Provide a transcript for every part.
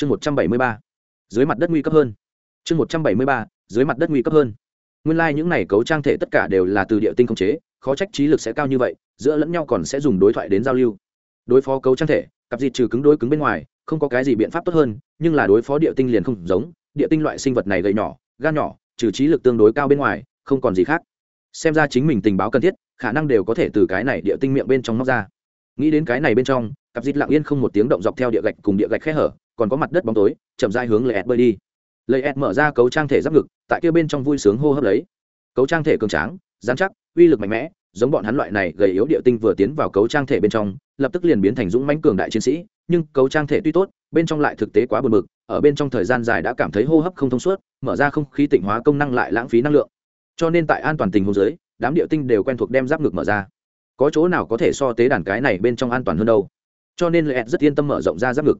chương một trăm bảy mươi ba, dưới mặt đất nguy cấp hơn. Chương một trăm bảy mươi ba, dưới mặt đất nguy cấp hơn. Nguyên lai、like、những này cấu trang thể tất cả đều là từ địa tinh không chế, khó trách trí lực sẽ cao như vậy, giữa lẫn nhau còn sẽ dùng đối thoại đến giao lưu. Đối phó cấu trang thể, cặp dịt trừ cứng đối cứng bên ngoài, không có cái gì biện pháp tốt hơn, nhưng là đối phó địa tinh liền không giống, địa tinh loại sinh vật này gầy nhỏ, gan nhỏ, trừ trí lực tương đối cao bên ngoài, không còn gì khác. Xem ra chính mình tình báo cần thiết, khả năng đều có thể từ cái này địa tinh miệng bên trong móc ra. Nghĩ đến cái này bên trong, cặp dịt lặng yên không một tiếng động dọc theo địa gạch cùng địa gạch khe hở còn có mặt đất bóng tối, chậm dai hướng lấy ed bơi đi. Lấy ed mở ra cấu trang thể giáp ngực, tại kia bên trong vui sướng hô hấp lấy. Cấu trang thể cường tráng dán chắc, uy lực mạnh mẽ, giống bọn hắn loại này gầy yếu địa tinh vừa tiến vào cấu trang thể bên trong, lập tức liền biến thành dũng mãnh cường đại chiến sĩ, nhưng cấu trang thể tuy tốt, bên trong lại thực tế quá buồn bực, ở bên trong thời gian dài đã cảm thấy hô hấp không thông suốt, mở ra không khí tịnh hóa công năng lại lãng phí năng lượng. Cho nên tại an toàn tình hồ dưới, đám địa tinh đều quen thuộc đem giáp ngực mở ra. Có chỗ nào có thể so tế đàn cái này bên trong an toàn hơn đâu? Cho nên lệ rất yên tâm mở rộng ra giáp ngực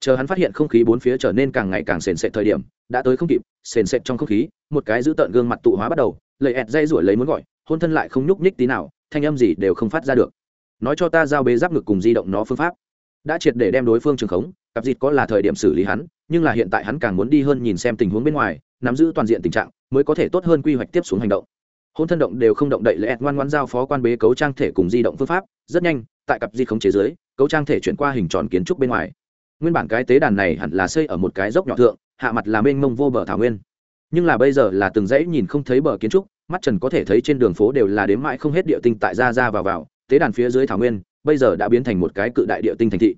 chờ hắn phát hiện không khí bốn phía trở nên càng ngày càng sền sệt thời điểm, đã tới không kịp, sền sệt trong không khí, một cái giữ tợn gương mặt tụ hóa bắt đầu lầy ẹt dây rủi lấy muốn gọi, hôn thân lại không nhúc nhích tí nào, thanh âm gì đều không phát ra được. Nói cho ta giao bế giáp ngực cùng di động nó phương pháp. Đã triệt để đem đối phương trường khống, cặp dịt có là thời điểm xử lý hắn, nhưng là hiện tại hắn càng muốn đi hơn nhìn xem tình huống bên ngoài, nắm giữ toàn diện tình trạng, mới có thể tốt hơn quy hoạch tiếp xuống hành động. Hôn thân động đều không động đậy lệ ngoan ngoan giao phó quan bế cấu trang thể cùng di động phương pháp, rất nhanh, tại cặp di không chế giới cấu trang thể chuyển qua hình tròn kiến trúc bên ngoài nguyên bản cái tế đàn này hẳn là xây ở một cái dốc nhỏ thượng, hạ mặt là mênh mông vô bờ thảo nguyên. Nhưng là bây giờ là từng dãy nhìn không thấy bờ kiến trúc, mắt trần có thể thấy trên đường phố đều là đếm mãi không hết địa tinh tại ra ra vào vào, tế đàn phía dưới thảo nguyên, bây giờ đã biến thành một cái cự đại địa tinh thành thị.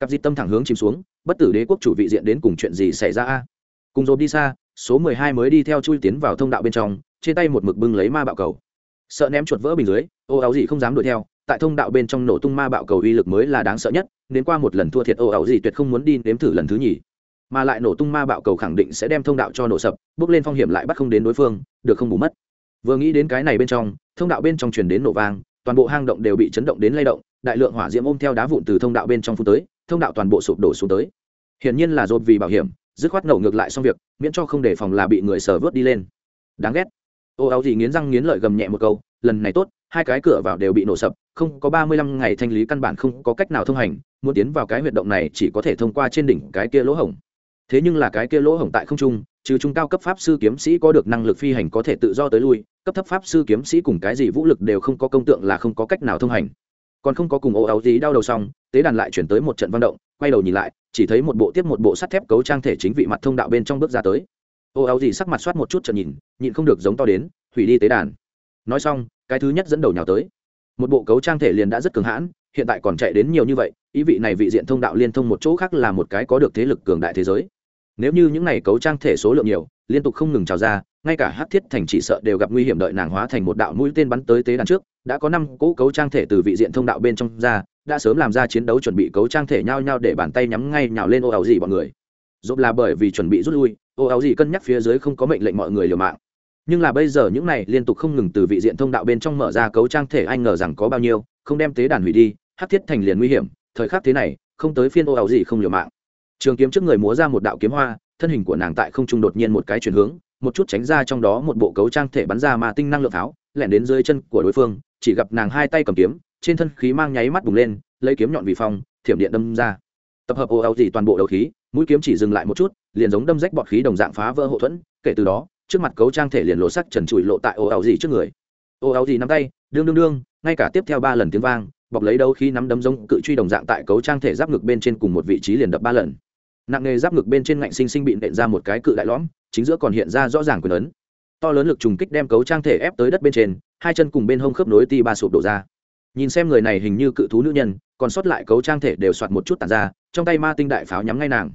Cặp di tâm thẳng hướng chìm xuống, bất tử đế quốc chủ vị diện đến cùng chuyện gì xảy ra a? Cùng dồn đi xa, số mười hai mới đi theo chui tiến vào thông đạo bên trong, trên tay một mực bưng lấy ma bạo cầu. Sợ ném chuột vỡ bình dưới, ô áo gì không dám đuổi theo tại thông đạo bên trong nổ tung ma bạo cầu uy lực mới là đáng sợ nhất đến qua một lần thua thiệt, ô ẩu gì tuyệt không muốn đi nếm thử lần thứ nhì. Mà lại nổ tung ma bạo cầu khẳng định sẽ đem thông đạo cho nổ sập, bước lên phong hiểm lại bắt không đến đối phương, được không bù mất. Vừa nghĩ đến cái này bên trong, thông đạo bên trong truyền đến nổ vang, toàn bộ hang động đều bị chấn động đến lay động, đại lượng hỏa diễm ôm theo đá vụn từ thông đạo bên trong phút tới, thông đạo toàn bộ sụp đổ xuống tới. Hiển nhiên là dồn vì bảo hiểm, dứt khoát nổ ngược lại xong việc, miễn cho không để phòng là bị người sờ vớt đi lên. Đáng ghét. Ô áo gì nghiến răng nghiến lợi gầm nhẹ một câu, lần này tốt hai cái cửa vào đều bị nổ sập, không có ba mươi lăm ngày thanh lý căn bản không có cách nào thông hành, muốn tiến vào cái huyệt động này chỉ có thể thông qua trên đỉnh cái kia lỗ hổng. Thế nhưng là cái kia lỗ hổng tại không trung, trừ trung cao cấp pháp sư kiếm sĩ có được năng lực phi hành có thể tự do tới lui, cấp thấp pháp sư kiếm sĩ cùng cái gì vũ lực đều không có công tượng là không có cách nào thông hành. Còn không có cùng ô áo gì đau đầu xong, tế đàn lại chuyển tới một trận văn động, quay đầu nhìn lại, chỉ thấy một bộ tiếp một bộ sắt thép cấu trang thể chính vị mặt thông đạo bên trong bước ra tới. Ô áo gì sắc mặt soát một chút trận nhìn, nhịn không được giống to đến, hủy đi tế đàn. Nói xong cái thứ nhất dẫn đầu nhào tới. Một bộ cấu trang thể liền đã rất cường hãn, hiện tại còn chạy đến nhiều như vậy, ý vị này vị diện thông đạo liên thông một chỗ khác là một cái có được thế lực cường đại thế giới. Nếu như những này cấu trang thể số lượng nhiều, liên tục không ngừng trào ra, ngay cả hát thiết thành chỉ sợ đều gặp nguy hiểm đợi nàng hóa thành một đạo mũi tên bắn tới tế đàn trước, đã có năm cỗ cấu trang thể từ vị diện thông đạo bên trong ra, đã sớm làm ra chiến đấu chuẩn bị cấu trang thể nhau nhau để bàn tay nhắm ngay nhào lên ô ảo gì bọn người. Dốt là bởi vì chuẩn bị rút lui, ô ảo gì cân nhắc phía dưới không có mệnh lệnh mọi người liều mạng nhưng là bây giờ những này liên tục không ngừng từ vị diện thông đạo bên trong mở ra cấu trang thể anh ngờ rằng có bao nhiêu, không đem tế đàn hủy đi, hát thiết thành liền nguy hiểm, thời khắc thế này, không tới phiên ô ảo gì không liều mạng. Trường kiếm trước người múa ra một đạo kiếm hoa, thân hình của nàng tại không trung đột nhiên một cái chuyển hướng, một chút tránh ra trong đó một bộ cấu trang thể bắn ra mà tinh năng lượng tháo, lẻn đến dưới chân của đối phương, chỉ gặp nàng hai tay cầm kiếm, trên thân khí mang nháy mắt bùng lên, lấy kiếm nhọn vì phong, thiểm điện đâm ra. Tập hợp ô ảo gì toàn bộ đầu khí, mũi kiếm chỉ dừng lại một chút, liền giống đâm rách bọt khí đồng dạng phá vỡ hậu thuẫn, kể từ đó trước mặt cấu trang thể liền lộ sắc trần trụi lộ tại ô áo gì trước người. Ô áo gì nắm tay, đương đương đương, ngay cả tiếp theo ba lần tiếng vang, bọc lấy đâu khi nắm đấm giống cự truy đồng dạng tại cấu trang thể giáp ngực bên trên cùng một vị trí liền đập ba lần. Nặng nghề giáp ngực bên trên ngạnh sinh sinh bị nện ra một cái cự đại lõm, chính giữa còn hiện ra rõ ràng quyền ấn. To lớn lực trùng kích đem cấu trang thể ép tới đất bên trên, hai chân cùng bên hông khớp nối ti ba sụp đổ ra. Nhìn xem người này hình như cự thú nữ nhân, còn sót lại cấu trang thể đều soạt một chút tàn ra, trong tay ma tinh đại pháo nhắm ngay nàng.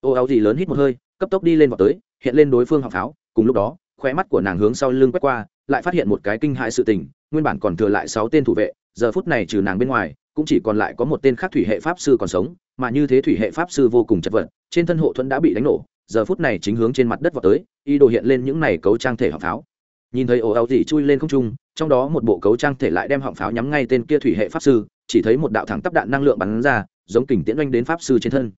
Ô áo gì lớn hít một hơi, cấp tốc đi lên vào tới, hiện lên đối phương học pháo cùng lúc đó, khóe mắt của nàng hướng sau lưng quét qua, lại phát hiện một cái kinh hại sự tình, nguyên bản còn thừa lại sáu tên thủ vệ, giờ phút này trừ nàng bên ngoài, cũng chỉ còn lại có một tên khác thủy hệ pháp sư còn sống, mà như thế thủy hệ pháp sư vô cùng chật vật, trên thân hộ thuẫn đã bị đánh nổ, giờ phút này chính hướng trên mặt đất vào tới y đồ hiện lên những này cấu trang thể họng pháo. Nhìn thấy ồ áo gì chui lên không trung, trong đó một bộ cấu trang thể lại đem họng pháo nhắm ngay tên kia thủy hệ pháp sư, chỉ thấy một đạo thẳng tắp đạn năng lượng bắn ra, giống kình tiễn oanh đến pháp sư trên thân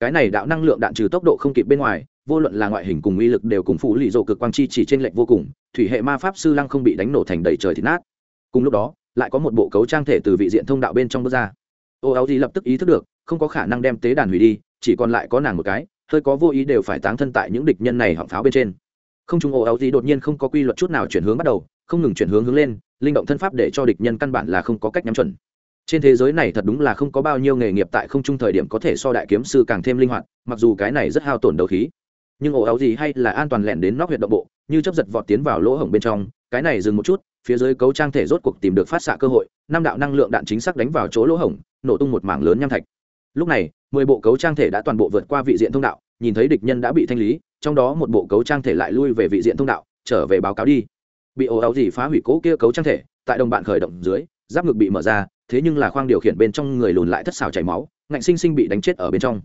cái này đạo năng lượng đạn trừ tốc độ không kịp bên ngoài, vô luận là ngoại hình cùng uy lực đều cùng phụ lì rộ cực quang chi chỉ trên lệnh vô cùng, thủy hệ ma pháp sư lăng không bị đánh nổ thành đầy trời thịt nát. Cùng lúc đó, lại có một bộ cấu trang thể từ vị diện thông đạo bên trong bước ra. Ô áo gì lập tức ý thức được, không có khả năng đem tế đàn hủy đi, chỉ còn lại có nàng một cái, hơi có vô ý đều phải táng thân tại những địch nhân này họng pháo bên trên. Không trung ô áo gì đột nhiên không có quy luật chút nào chuyển hướng bắt đầu, không ngừng chuyển hướng hướng lên, linh động thân pháp để cho địch nhân căn bản là không có cách nhắm chuẩn trên thế giới này thật đúng là không có bao nhiêu nghề nghiệp tại không trung thời điểm có thể so đại kiếm sư càng thêm linh hoạt, mặc dù cái này rất hao tổn đầu khí. Nhưng ổ áo gì hay là an toàn lẹn đến nóc huyệt động bộ, như chấp giật vọt tiến vào lỗ hổng bên trong, cái này dừng một chút, phía dưới cấu trang thể rốt cuộc tìm được phát xạ cơ hội, năm đạo năng lượng đạn chính xác đánh vào chỗ lỗ hổng, nổ tung một mảng lớn nham thạch. Lúc này, mười bộ cấu trang thể đã toàn bộ vượt qua vị diện thông đạo, nhìn thấy địch nhân đã bị thanh lý, trong đó một bộ cấu trang thể lại lui về vị diện thông đạo, trở về báo cáo đi. Bị ổ áo gì phá hủy cố kia cấu trang thể, tại đồng bạn khởi động dưới giáp ngực bị mở ra, thế nhưng là khoang điều khiển bên trong người lùn lại thất xào chảy máu, ngạnh sinh sinh bị đánh chết ở bên trong.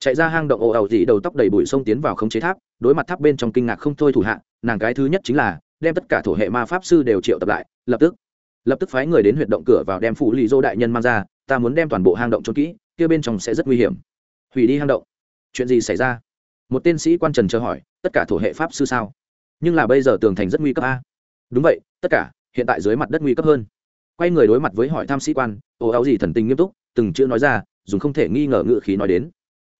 Chạy ra hang động ồ ẩu dị đầu tóc đầy bụi sông tiến vào khống chế tháp, đối mặt tháp bên trong kinh ngạc không thôi thủ hạ, nàng cái thứ nhất chính là đem tất cả thổ hệ ma pháp sư đều triệu tập lại, lập tức lập tức phái người đến huyệt động cửa vào đem phụ lý dô đại nhân mang ra, ta muốn đem toàn bộ hang động trốn kỹ, kia bên trong sẽ rất nguy hiểm. Hủy đi hang động. Chuyện gì xảy ra? Một tên sĩ quan trần chờ hỏi, tất cả thổ hệ pháp sư sao? Nhưng là bây giờ tường thành rất nguy cấp a. Đúng vậy, tất cả, hiện tại dưới mặt đất nguy cấp hơn quay người đối mặt với hỏi tham sĩ quan ồ áo gì thần tình nghiêm túc? Từng chữ nói ra, dùng không thể nghi ngờ ngự khí nói đến.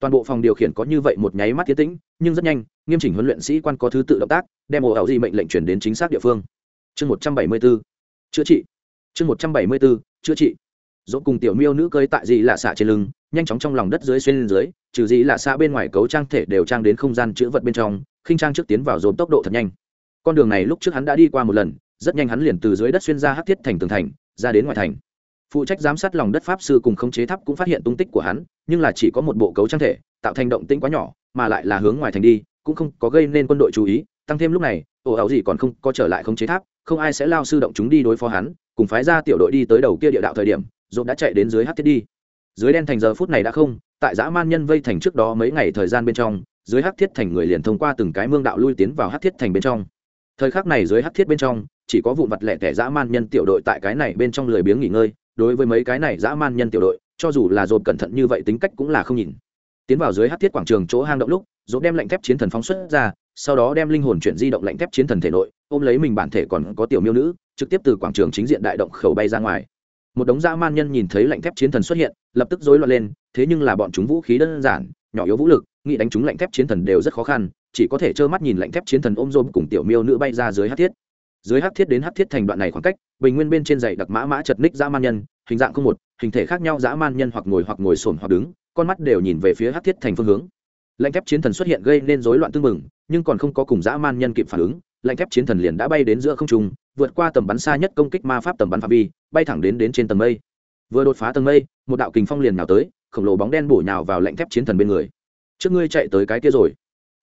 Toàn bộ phòng điều khiển có như vậy một nháy mắt tiến tĩnh, nhưng rất nhanh, nghiêm chỉnh huấn luyện sĩ quan có thứ tự động tác, đem ồ áo gì mệnh lệnh chuyển đến chính xác địa phương. Chương một trăm bảy mươi b ố chữa trị. Chương một trăm bảy mươi b ố chữa trị. Dỗ cùng tiểu miêu nữ cơi tại gì lạ xạ trên lưng, nhanh chóng trong lòng đất dưới xuyên lên dưới, trừ gì lạ xạ bên ngoài cấu trang thể đều trang đến không gian chữa vật bên trong, khinh trang trước tiến vào dồn tốc độ thật nhanh. Con đường này lúc trước hắn đã đi qua một lần, rất nhanh hắn liền từ dưới đất xuyên ra hắc thiết thành tường thành ra đến ngoài thành. Phụ trách giám sát lòng đất pháp sư cùng khống chế tháp cũng phát hiện tung tích của hắn, nhưng là chỉ có một bộ cấu trang thể, tạo thành động tĩnh quá nhỏ, mà lại là hướng ngoài thành đi, cũng không có gây nên quân đội chú ý. Tăng thêm lúc này, ổ ảo gì còn không có trở lại khống chế tháp, không ai sẽ lao sư động chúng đi đối phó hắn, cùng phái ra tiểu đội đi tới đầu kia địa đạo thời điểm dồn đã chạy đến dưới hát thiết đi. Dưới đen thành giờ phút này đã không, tại dã man nhân vây thành trước đó mấy ngày thời gian bên trong, dưới hát thiết thành người liền thông qua từng cái mương đạo lui tiến vào hát thiết thành bên trong. Thời khắc này dưới hát thiết bên trong chỉ có vụ vặt lẻ tẻ dã man nhân tiểu đội tại cái này bên trong lười biếng nghỉ ngơi, đối với mấy cái này dã man nhân tiểu đội, cho dù là dồn cẩn thận như vậy tính cách cũng là không nhìn. Tiến vào dưới hát thiết quảng trường chỗ hang động lúc, dồn đem lạnh thép chiến thần phóng xuất ra, sau đó đem linh hồn chuyển di động lạnh thép chiến thần thể nội, ôm lấy mình bản thể còn có tiểu miêu nữ, trực tiếp từ quảng trường chính diện đại động khẩu bay ra ngoài. Một đống dã man nhân nhìn thấy lạnh thép chiến thần xuất hiện, lập tức rối loạn lên, thế nhưng là bọn chúng vũ khí đơn giản, nhỏ yếu vũ lực, nghĩ đánh chúng lạnh thép chiến thần đều rất khó khăn, chỉ có thể trơ mắt nhìn lạnh thép chiến thần ôm rôm cùng tiểu miêu nữ bay ra dưới hát thiết dưới hắc thiết đến hắc thiết thành đoạn này khoảng cách, bình nguyên bên trên dày đặc mã mã chật ních dã man nhân, hình dạng không một, hình thể khác nhau dã man nhân hoặc ngồi hoặc ngồi sồn hoặc đứng, con mắt đều nhìn về phía hắc thiết thành phương hướng. Lạnh thép chiến thần xuất hiện gây nên rối loạn tương mừng nhưng còn không có cùng dã man nhân kịp phản ứng, lạnh thép chiến thần liền đã bay đến giữa không trung, vượt qua tầm bắn xa nhất công kích ma pháp tầm bắn phạm vi, bay thẳng đến đến trên tầng mây. Vừa đột phá tầng mây, một đạo kình phong liền nào tới, khổng lồ bóng đen bổ nhào vào lạnh thép chiến thần bên người. Trước ngươi chạy tới cái kia rồi.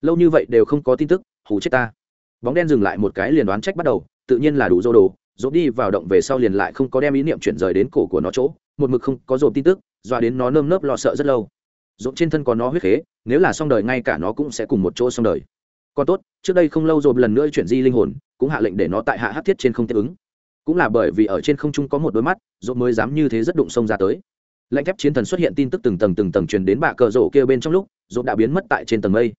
Lâu như vậy đều không có tin tức, hù chết ta bóng đen dừng lại một cái liền đoán trách bắt đầu, tự nhiên là đủ dô đồ dồn đi vào động về sau liền lại không có đem ý niệm chuyển rời đến cổ của nó chỗ, một mực không có dồn tin tức, doa đến nó nơm nớp lo sợ rất lâu. Dồn trên thân có nó huyết khế, nếu là xong đời ngay cả nó cũng sẽ cùng một chỗ xong đời. Còn tốt, trước đây không lâu dồn lần nữa chuyển di linh hồn, cũng hạ lệnh để nó tại hạ hát thiết trên không tiếp ứng. Cũng là bởi vì ở trên không trung có một đôi mắt dồn mới dám như thế rất đụng sông ra tới. Lạnh thép chiến thần xuất hiện tin tức từng tầng từng tầng truyền đến bạ cờ rổ kia bên trong lúc dồn đã biến mất tại trên tầng mây.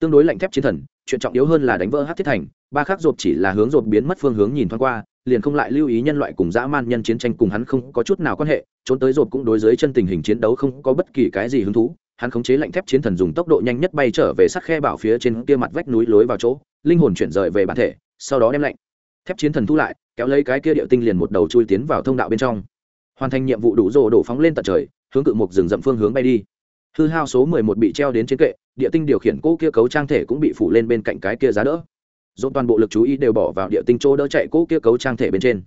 Tương đối lạnh thép chiến thần, chuyện trọng yếu hơn là đánh vỡ hát thiết thành ba khắc rộp chỉ là hướng rộp biến mất phương hướng nhìn thoáng qua, liền không lại lưu ý nhân loại cùng dã man nhân chiến tranh cùng hắn không có chút nào quan hệ, trốn tới rộp cũng đối với chân tình hình chiến đấu không có bất kỳ cái gì hứng thú. Hắn khống chế lạnh thép chiến thần dùng tốc độ nhanh nhất bay trở về sát khe bảo phía trên kia mặt vách núi lối vào chỗ, linh hồn chuyển rời về bản thể, sau đó đem lạnh thép chiến thần thu lại, kéo lấy cái kia điệu tinh liền một đầu chui tiến vào thông đạo bên trong. Hoàn thành nhiệm vụ đủ rồ đổ phóng lên tận trời, hướng cự mục rừng rậm phương hướng bay đi. Hư hao số mười một bị treo đến trên kệ địa tinh điều khiển cỗ kia cấu trang thể cũng bị phủ lên bên cạnh cái kia giá đỡ dồn toàn bộ lực chú ý đều bỏ vào địa tinh chỗ đỡ chạy cỗ kia cấu trang thể bên trên.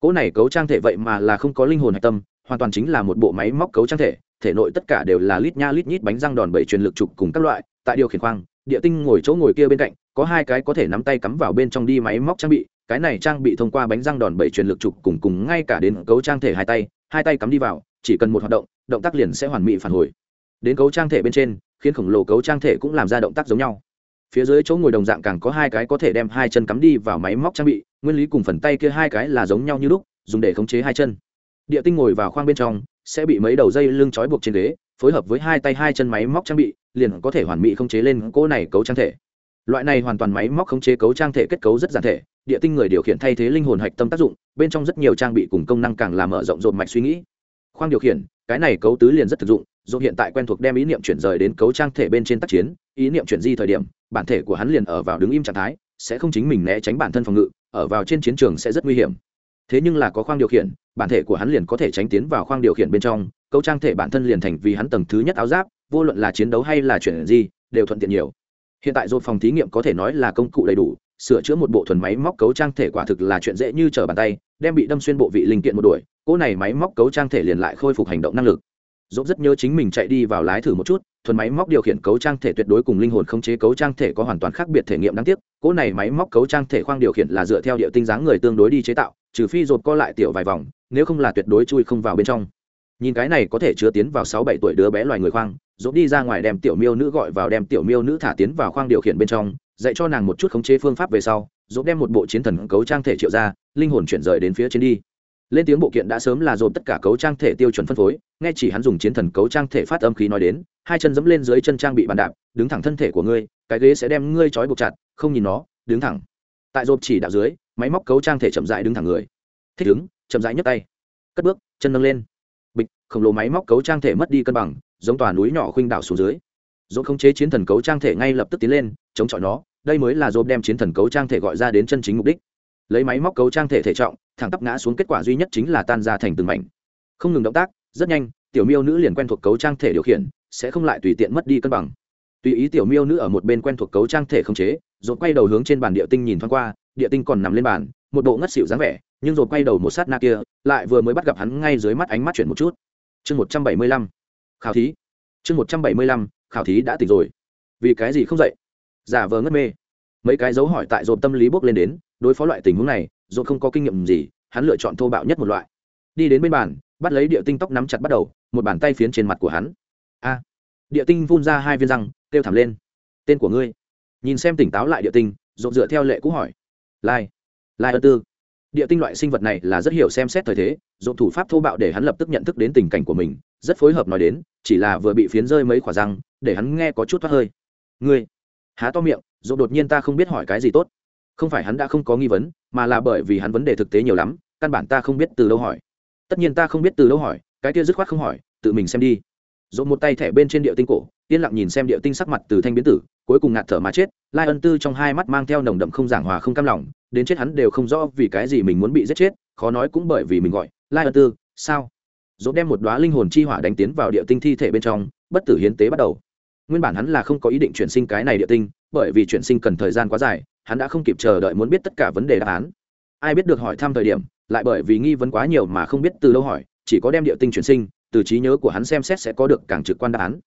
Cỗ này cấu trang thể vậy mà là không có linh hồn hạch tâm, hoàn toàn chính là một bộ máy móc cấu trang thể thể nội tất cả đều là lít nha lít nhít bánh răng đòn bẩy truyền lực trục cùng các loại, tại điều khiển khoang, địa tinh ngồi chỗ ngồi kia bên cạnh, có hai cái có thể nắm tay cắm vào bên trong đi máy móc trang bị, cái này trang bị thông qua bánh răng đòn bẩy truyền lực trục cùng cùng ngay cả đến cấu trang thể hai tay hai tay cắm đi vào, chỉ cần một hoạt động động tác liền sẽ hoàn mỹ phản hồi. Đến cấu trang thể bên trên, khiến khổng lồ cấu trang thể cũng làm ra động tác giống nhau phía dưới chỗ ngồi đồng dạng càng có hai cái có thể đem hai chân cắm đi vào máy móc trang bị, nguyên lý cùng phần tay kia hai cái là giống nhau như lúc, dùng để khống chế hai chân. Địa tinh ngồi vào khoang bên trong, sẽ bị mấy đầu dây lưng trói buộc trên ghế, phối hợp với hai tay hai chân máy móc trang bị, liền có thể hoàn mỹ khống chế lên cỗ này cấu trang thể. Loại này hoàn toàn máy móc khống chế cấu trang thể kết cấu rất giản thể, địa tinh người điều khiển thay thế linh hồn hạch tâm tác dụng, bên trong rất nhiều trang bị cùng công năng càng làm mở rộng rộn mạch suy nghĩ. Khoang điều khiển, cái này cấu tứ liền rất thực dụng, dù hiện tại quen thuộc đem ý niệm chuyển rời đến cấu trang thể bên trên tác chiến ý niệm chuyển di thời điểm bản thể của hắn liền ở vào đứng im trạng thái sẽ không chính mình né tránh bản thân phòng ngự ở vào trên chiến trường sẽ rất nguy hiểm. Thế nhưng là có khoang điều khiển bản thể của hắn liền có thể tránh tiến vào khoang điều khiển bên trong cấu trang thể bản thân liền thành vì hắn tầng thứ nhất áo giáp vô luận là chiến đấu hay là chuyển di, đều thuận tiện nhiều. Hiện tại dột phòng thí nghiệm có thể nói là công cụ đầy đủ sửa chữa một bộ thuần máy móc cấu trang thể quả thực là chuyện dễ như trở bàn tay đem bị đâm xuyên bộ vị linh kiện một đuổi cỗ này máy móc cấu trang thể liền lại khôi phục hành động năng lực dốt rất nhớ chính mình chạy đi vào lái thử một chút, thuần máy móc điều khiển cấu trang thể tuyệt đối cùng linh hồn không chế cấu trang thể có hoàn toàn khác biệt thể nghiệm đáng tiếc, cỗ này máy móc cấu trang thể khoang điều khiển là dựa theo địa tinh dáng người tương đối đi chế tạo, trừ phi dột co lại tiểu vài vòng, nếu không là tuyệt đối chui không vào bên trong. Nhìn cái này có thể chứa tiến vào sáu bảy tuổi đứa bé loài người khoang rốt đi ra ngoài đem tiểu miêu nữ gọi vào đem tiểu miêu nữ thả tiến vào khoang điều khiển bên trong, dạy cho nàng một chút khống chế phương pháp về sau rốt đem một bộ chiến thần cấu trang thể triệu ra, linh hồn chuyển rời đến phía trên đi lên tiếng bộ kiện đã sớm là dồn tất cả cấu trang thể tiêu chuẩn phân phối, nghe chỉ hắn dùng chiến thần cấu trang thể phát âm khí nói đến, hai chân dẫm lên dưới chân trang bị bàn đạp, đứng thẳng thân thể của ngươi, cái ghế sẽ đem ngươi trói buộc chặt, không nhìn nó, đứng thẳng. Tại dồn chỉ đạo dưới, máy móc cấu trang thể chậm dại đứng thẳng người. Thích đứng chậm rãi nhấc tay. Cất bước, chân nâng lên. Bịch, khổng lồ máy móc cấu trang thể mất đi cân bằng, giống tòa núi nhỏ khuynh đảo xuống dưới. Dồn không chế chiến thần cấu trang thể ngay lập tức tiến lên, chống chọi nó, đây mới là dồn đem chiến thần cấu trang thể gọi ra đến chân chính mục đích. Lấy máy móc cấu trang thể thể trọng thẳng tắp ngã xuống kết quả duy nhất chính là tan ra thành từng mảnh. Không ngừng động tác, rất nhanh, tiểu miêu nữ liền quen thuộc cấu trang thể điều khiển, sẽ không lại tùy tiện mất đi cân bằng. Tùy ý tiểu miêu nữ ở một bên quen thuộc cấu trang thể không chế, rồi quay đầu hướng trên bàn địa tinh nhìn thoáng qua, địa tinh còn nằm lên bàn, một bộ ngất xỉu dáng vẻ, nhưng rồi quay đầu một sát na kia, lại vừa mới bắt gặp hắn ngay dưới mắt ánh mắt chuyển một chút. Chương một trăm bảy mươi lăm, khảo thí. Chương một trăm bảy mươi lăm, khảo thí đã tỉnh rồi. Vì cái gì không dậy? Giả vờ ngất mê. Mấy cái dấu hỏi tại dồn tâm lý bốc lên đến đối phó loại tình huống này dồn không có kinh nghiệm gì, hắn lựa chọn thô bạo nhất một loại. Đi đến bên bàn, bắt lấy địa tinh tóc nắm chặt bắt đầu, một bàn tay phiến trên mặt của hắn. A! Địa tinh vun ra hai viên răng, kêu thảm lên. Tên của ngươi? Nhìn xem tỉnh táo lại địa tinh dồn dựa theo lệ cũ hỏi. Lai! Lai ơ tư. Địa tinh loại sinh vật này là rất hiểu xem xét thời thế dồn thủ pháp thô bạo để hắn lập tức nhận thức đến tình cảnh của mình, rất phối hợp nói đến, chỉ là vừa bị phiến rơi mấy khỏa răng, để hắn nghe có chút thoát hơi. Ngươi! Há to miệng dồn đột nhiên ta không biết hỏi cái gì tốt không phải hắn đã không có nghi vấn, mà là bởi vì hắn vấn đề thực tế nhiều lắm, căn bản ta không biết từ đâu hỏi. Tất nhiên ta không biết từ đâu hỏi, cái kia dứt khoát không hỏi, tự mình xem đi. Dồn một tay thẻ bên trên địa tinh cổ, yên lặng nhìn xem địa tinh sắc mặt từ thanh biến tử, cuối cùng ngạt thở mà chết, lai ân tư trong hai mắt mang theo nồng đậm không giảng hòa không cam lòng, đến chết hắn đều không rõ vì cái gì mình muốn bị giết chết, khó nói cũng bởi vì mình gọi, lai ân tư, sao? Dồn đem một đoá linh hồn chi hỏa đánh tiến vào địa tinh thi thể bên trong, bất tử hiến tế bắt đầu. Nguyên bản hắn là không có ý định chuyển sinh cái này địa tinh, bởi vì chuyển sinh cần thời gian quá dài hắn đã không kịp chờ đợi muốn biết tất cả vấn đề đáp án. Ai biết được hỏi thăm thời điểm, lại bởi vì nghi vấn quá nhiều mà không biết từ đâu hỏi, chỉ có đem địa tinh chuyển sinh, từ trí nhớ của hắn xem xét sẽ có được càng trực quan đáp án.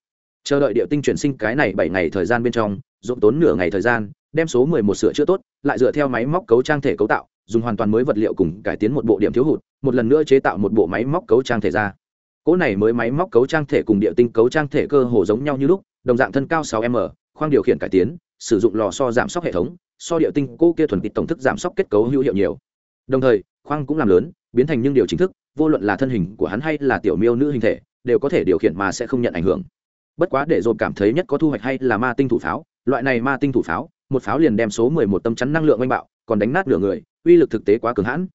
Chờ đợi địa tinh chuyển sinh cái này bảy ngày thời gian bên trong dồn tốn nửa ngày thời gian, đem số mười một sửa chữa tốt, lại dựa theo máy móc cấu trang thể cấu tạo, dùng hoàn toàn mới vật liệu cùng cải tiến một bộ điểm thiếu hụt, một lần nữa chế tạo một bộ máy móc cấu trang thể ra. Cỗ này mới máy móc cấu trang thể cùng địa tinh cấu trang thể cơ hồ giống nhau như lúc, đồng dạng thân cao 6 m, khoang điều khiển cải tiến, sử dụng lò so giảm sóc hệ thống so địa tinh cô kia thuần tịt tổng thức giảm sóc kết cấu hữu hiệu nhiều. Đồng thời, khoang cũng làm lớn, biến thành những điều chính thức, vô luận là thân hình của hắn hay là tiểu miêu nữ hình thể, đều có thể điều khiển mà sẽ không nhận ảnh hưởng. Bất quá để dồn cảm thấy nhất có thu hoạch hay là ma tinh thủ pháo, loại này ma tinh thủ pháo, một pháo liền đem số mười một tâm chắn năng lượng oanh bạo, còn đánh nát nửa người, uy lực thực tế quá cường hãn.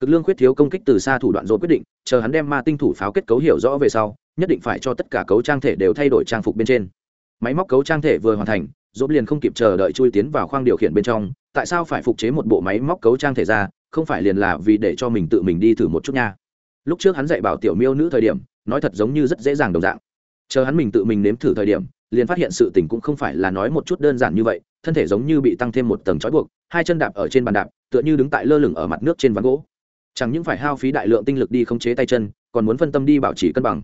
Cực lương khuyết thiếu công kích từ xa thủ đoạn dồn quyết định, chờ hắn đem ma tinh thủ pháo kết cấu hiểu rõ về sau, nhất định phải cho tất cả cấu trang thể đều thay đổi trang phục bên trên. Máy móc cấu trang thể vừa hoàn thành dốt liền không kịp chờ đợi chui tiến vào khoang điều khiển bên trong, tại sao phải phục chế một bộ máy móc cấu trang thể ra, không phải liền là vì để cho mình tự mình đi thử một chút nha. Lúc trước hắn dạy bảo tiểu miêu nữ thời điểm, nói thật giống như rất dễ dàng đồng dạng. Chờ hắn mình tự mình nếm thử thời điểm, liền phát hiện sự tình cũng không phải là nói một chút đơn giản như vậy, thân thể giống như bị tăng thêm một tầng trói buộc, hai chân đạp ở trên bàn đạp, tựa như đứng tại lơ lửng ở mặt nước trên ván gỗ. Chẳng những phải hao phí đại lượng tinh lực đi khống chế tay chân, còn muốn phân tâm đi bảo trì cân bằng.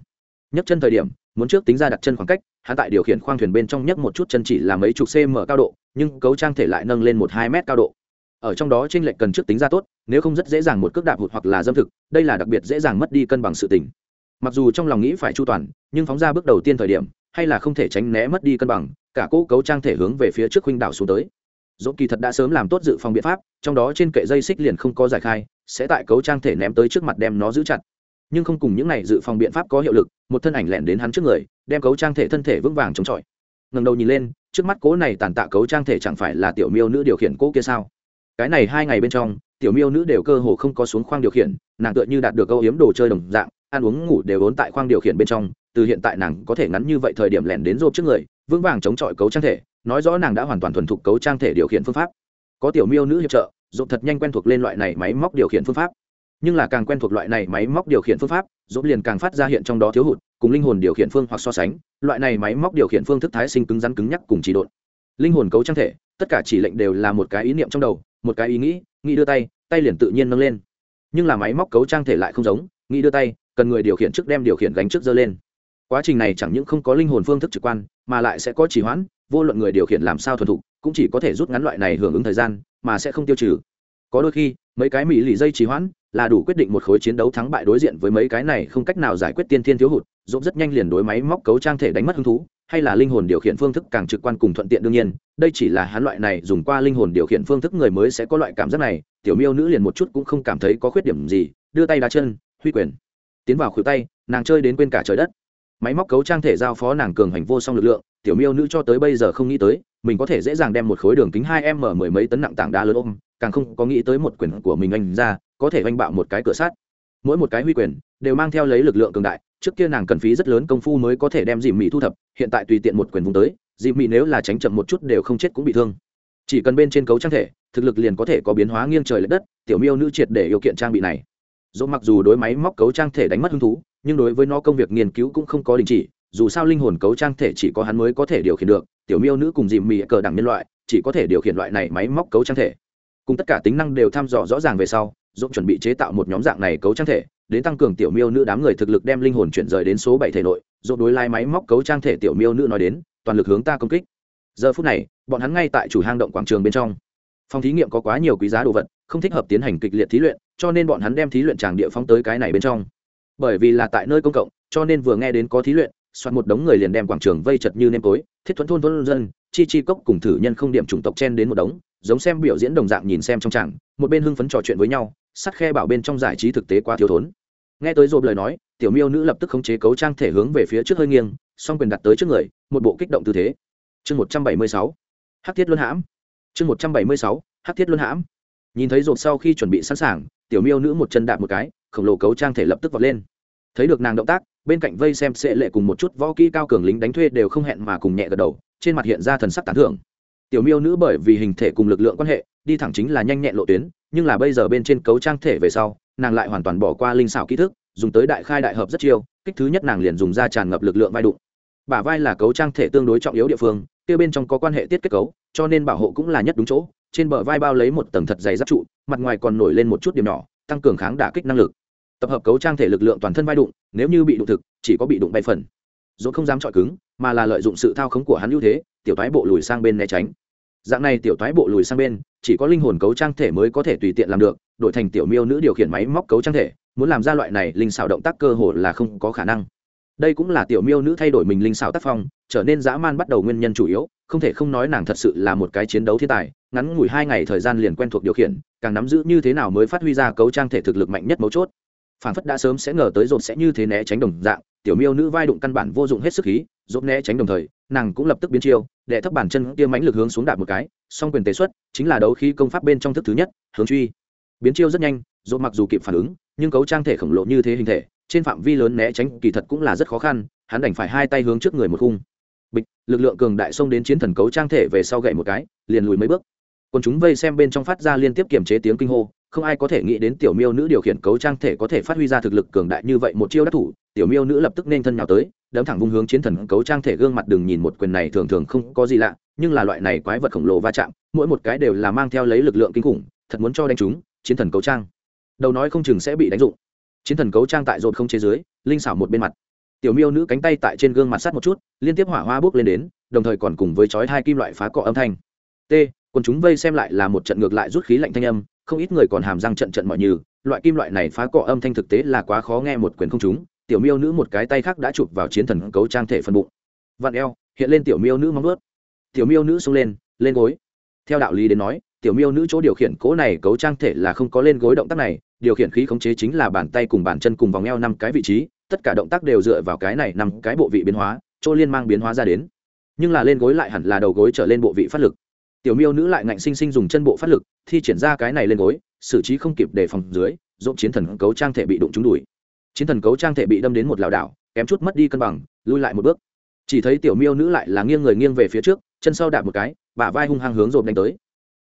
Nhấc chân thời điểm muốn trước tính ra đặt chân khoảng cách, hắn tại điều khiển khoang thuyền bên trong nhấc một chút chân chỉ là mấy chục cm cao độ, nhưng cấu trang thể lại nâng lên một hai mét cao độ. Ở trong đó trên lệch cần trước tính ra tốt, nếu không rất dễ dàng một cước đạp hụt hoặc là dâm thực, đây là đặc biệt dễ dàng mất đi cân bằng sự tỉnh. Mặc dù trong lòng nghĩ phải chu toàn, nhưng phóng ra bước đầu tiên thời điểm, hay là không thể tránh né mất đi cân bằng, cả cỗ cấu trang thể hướng về phía trước huynh đảo xuống tới. Dỗ kỳ thật đã sớm làm tốt dự phòng biện pháp, trong đó trên kệ dây xích liền không có giải khai, sẽ tại cấu trang thể ném tới trước mặt đem nó giữ chặt nhưng không cùng những này dự phòng biện pháp có hiệu lực, một thân ảnh lẻn đến hắn trước người, đem cấu trang thể thân thể vững vàng chống chọi. Ngần đầu nhìn lên, trước mắt cố này tàn tạ cấu trang thể chẳng phải là tiểu miêu nữ điều khiển cố kia sao? Cái này hai ngày bên trong, tiểu miêu nữ đều cơ hồ không có xuống khoang điều khiển, nàng tựa như đạt được câu hiếm đồ chơi đồng dạng, ăn uống ngủ đều ốn tại khoang điều khiển bên trong, từ hiện tại nàng có thể ngắn như vậy thời điểm lẻn đến rộp trước người, vững vàng chống chọi cấu trang thể, nói rõ nàng đã hoàn toàn thuần thục cấu trang thể điều khiển phương pháp. Có tiểu miêu nữ hiệp trợ, rộp thật nhanh quen thuộc lên loại này máy móc điều khiển phương pháp nhưng là càng quen thuộc loại này máy móc điều khiển phương pháp dốt liền càng phát ra hiện trong đó thiếu hụt, cùng linh hồn điều khiển phương hoặc so sánh, loại này máy móc điều khiển phương thức thái sinh cứng rắn cứng nhắc cùng chỉ độn. Linh hồn cấu trang thể, tất cả chỉ lệnh đều là một cái ý niệm trong đầu, một cái ý nghĩ nghĩ đưa tay tay liền tự nhiên nâng lên. Nhưng là máy móc cấu trang thể lại không giống, nghĩ đưa tay, cần người điều khiển trước đem điều khiển gánh trước dơ lên. Quá trình này chẳng những không có linh hồn phương thức trực quan, mà lại sẽ có chỉ hoãn, vô luận người điều khiển làm sao thuần thục, cũng chỉ có thể rút ngắn loại này hưởng ứng thời gian, mà sẽ không tiêu trừ. Có đôi khi, mấy cái mỹ lì dây trì hoãn là đủ quyết định một khối chiến đấu thắng bại đối diện với mấy cái này không cách nào giải quyết tiên thiên thiếu hụt, dũng rất nhanh liền đối máy móc cấu trang thể đánh mất hứng thú, hay là linh hồn điều khiển phương thức càng trực quan cùng thuận tiện đương nhiên, đây chỉ là hắn loại này dùng qua linh hồn điều khiển phương thức người mới sẽ có loại cảm giác này, tiểu miêu nữ liền một chút cũng không cảm thấy có khuyết điểm gì, đưa tay đá chân, huy quyền, tiến vào khuỷu tay, nàng chơi đến quên cả trời đất. Máy móc cấu trang thể giao phó nàng cường hành vô song lực lượng, tiểu miêu nữ cho tới bây giờ không nghĩ tới, mình có thể dễ dàng đem một khối đường kính hai m mười mấy tấn nặng tảng đá lớn ôm, càng không có nghĩ tới một quyển của mình anh ra có thể oanh bạo một cái cửa sát mỗi một cái huy quyền đều mang theo lấy lực lượng cường đại, trước kia nàng cần phí rất lớn công phu mới có thể đem dìm mị thu thập, hiện tại tùy tiện một quyền vùng tới dìm mị nếu là tránh chậm một chút đều không chết cũng bị thương. Chỉ cần bên trên cấu trang thể, thực lực liền có thể có biến hóa nghiêng trời l ệ đất, tiểu miêu nữ triệt để yêu kiện trang bị này. Dẫu mặc dù đối máy móc cấu trang thể đánh mất hứng thú, nhưng đối với nó công việc nghiên cứu cũng không có đình chỉ, dù sao linh hồn cấu trang thể chỉ có hắn mới có thể điều khiển được, tiểu miêu nữ cùng dìm mị cờ đẳng nhân loại, chỉ có thể điều khiển loại này máy móc cấu trang thể. Cùng tất cả tính năng đều thăm dò rõ ràng về sau dũng chuẩn bị chế tạo một nhóm dạng này cấu trang thể, đến tăng cường tiểu miêu nữ đám người thực lực đem linh hồn chuyển rời đến số bảy thể nội, dũng đối lai máy móc cấu trang thể tiểu miêu nữ nói đến, toàn lực hướng ta công kích. Giờ phút này, bọn hắn ngay tại chủ hang động quảng trường bên trong. Phòng thí nghiệm có quá nhiều quý giá đồ vật, không thích hợp tiến hành kịch liệt thí luyện, cho nên bọn hắn đem thí luyện tràng địa phóng tới cái này bên trong. Bởi vì là tại nơi công cộng, cho nên vừa nghe đến có thí luyện soạt một đống người liền đem quảng trường vây chật như nêm tối thiết thuẫn thôn thôn dân, chi chi cốc cùng thử nhân không điểm chủng tộc chen đến một đống, giống xem biểu diễn đồng dạng nhìn xem trong tràng, một bên hưng phấn trò chuyện với nhau sắt khe bảo bên trong giải trí thực tế quá thiếu thốn. Nghe tới rộp lời nói, tiểu miêu nữ lập tức khống chế cấu trang thể hướng về phía trước hơi nghiêng, song quyền đặt tới trước người, một bộ kích động tư thế. Chương một trăm bảy mươi sáu, hắc thiết luân hãm. Chương một trăm bảy mươi sáu, hắc thiết luân hãm. Nhìn thấy rộp sau khi chuẩn bị sẵn sàng, tiểu miêu nữ một chân đạp một cái, khổng lồ cấu trang thể lập tức vọt lên. Thấy được nàng động tác, bên cạnh vây xem sẽ lệ cùng một chút võ kỹ cao cường lính đánh thuê đều không hẹn mà cùng nhẹ gật đầu, trên mặt hiện ra thần sắc tán thưởng. Tiểu miêu nữ bởi vì hình thể cùng lực lượng quan hệ, đi thẳng chính là nhanh nhẹn lộ tuyến nhưng là bây giờ bên trên cấu trang thể về sau, nàng lại hoàn toàn bỏ qua linh xảo kỹ thức, dùng tới đại khai đại hợp rất chiêu, kích thứ nhất nàng liền dùng ra tràn ngập lực lượng vai đụng. Bả vai là cấu trang thể tương đối trọng yếu địa phương, kia bên trong có quan hệ tiết kết cấu, cho nên bảo hộ cũng là nhất đúng chỗ, trên bờ vai bao lấy một tầng thật dày giáp trụ, mặt ngoài còn nổi lên một chút điểm nhỏ, tăng cường kháng đả kích năng lực. Tập hợp cấu trang thể lực lượng toàn thân vai đụng, nếu như bị đụng thực, chỉ có bị đụng bay phần. Dốt không dám chọi cứng, mà là lợi dụng sự thao khống của hắn ưu thế, tiểu thoái bộ lùi sang bên né tránh dạng này tiểu thoái bộ lùi sang bên, chỉ có linh hồn cấu trang thể mới có thể tùy tiện làm được, đổi thành tiểu miêu nữ điều khiển máy móc cấu trang thể, muốn làm ra loại này linh xảo động tác cơ hồ là không có khả năng. Đây cũng là tiểu miêu nữ thay đổi mình linh xảo tác phong, trở nên dã man bắt đầu nguyên nhân chủ yếu, không thể không nói nàng thật sự là một cái chiến đấu thiên tài, ngắn ngủi hai ngày thời gian liền quen thuộc điều khiển, càng nắm giữ như thế nào mới phát huy ra cấu trang thể thực lực mạnh nhất mấu chốt phản phất đã sớm sẽ ngờ tới rột sẽ như thế né tránh đồng dạng, tiểu miêu nữ vai đụng căn bản vô dụng hết sức khí, rột né tránh đồng thời, nàng cũng lập tức biến chiêu để thấp bàn chân tiêm mãnh lực hướng xuống đạp một cái, song quyền tế xuất, chính là đấu khí công pháp bên trong thức thứ nhất, hướng truy. Biến chiêu rất nhanh, rột mặc dù kịp phản ứng, nhưng cấu trang thể khổng lồ như thế hình thể, trên phạm vi lớn né tránh kỳ thật cũng là rất khó khăn, hắn đành phải hai tay hướng trước người một khung. Bịch, lực lượng cường đại xông đến chiến thần cấu trang thể về sau gậy một cái, liền lùi mấy bước. Còn chúng vây xem bên trong phát ra liên tiếp kiềm chế tiếng kinh hô không ai có thể nghĩ đến tiểu miêu nữ điều khiển cấu trang thể có thể phát huy ra thực lực cường đại như vậy một chiêu đắc thủ, tiểu miêu nữ lập tức nên thân nhào tới, đấm thẳng vung hướng chiến thần cấu trang thể gương mặt đừng nhìn một quyền này thường thường không có gì lạ, nhưng là loại này quái vật khổng lồ va chạm, mỗi một cái đều là mang theo lấy lực lượng kinh khủng, thật muốn cho đánh chúng chiến thần cấu trang. Đầu nói không chừng sẽ bị đánh dụng. Chiến thần cấu trang tại rột không chế dưới, linh xảo một bên mặt. Tiểu miêu nữ cánh tay tại trên gương mặt sát một chút, liên tiếp hỏa hoa bước lên đến, đồng thời còn cùng với chói hai kim loại phá cọ âm thanh. T còn chúng vây xem lại là một trận ngược lại rút khí lạnh thanh âm không ít người còn hàm răng trận trận mọi như loại kim loại này phá cọ âm thanh thực tế là quá khó nghe một quyền không chúng tiểu miêu nữ một cái tay khác đã chụp vào chiến thần cấu trang thể phân bụng. Vặn eo, hiện lên tiểu miêu nữ móng ướt tiểu miêu nữ xông lên lên gối. Theo đạo lý đến nói, tiểu miêu nữ chỗ điều khiển cố này cấu trang thể là không có lên gối động tác này, điều khiển khí khống chế chính là bàn tay cùng bàn chân cùng vòng eo năm cái vị trí, tất cả động tác đều dựa vào cái này năm cái bộ vị biến hóa, chỗ liên mang biến hóa ra đến. Nhưng là lên gối lại hẳn là đầu gối trở lên bộ vị phát lực tiểu miêu nữ lại ngạnh sinh sinh dùng chân bộ phát lực, thi triển ra cái này lên gối, xử trí không kịp để phòng dưới dộn chiến thần cấu trang thể bị đụng trúng đùi. Chiến thần cấu trang thể bị đâm đến một lảo đảo, kém chút mất đi cân bằng, lui lại một bước. Chỉ thấy tiểu miêu nữ lại là nghiêng người nghiêng về phía trước, chân sau đạp một cái, bả vai hung hăng hướng rộp đánh tới.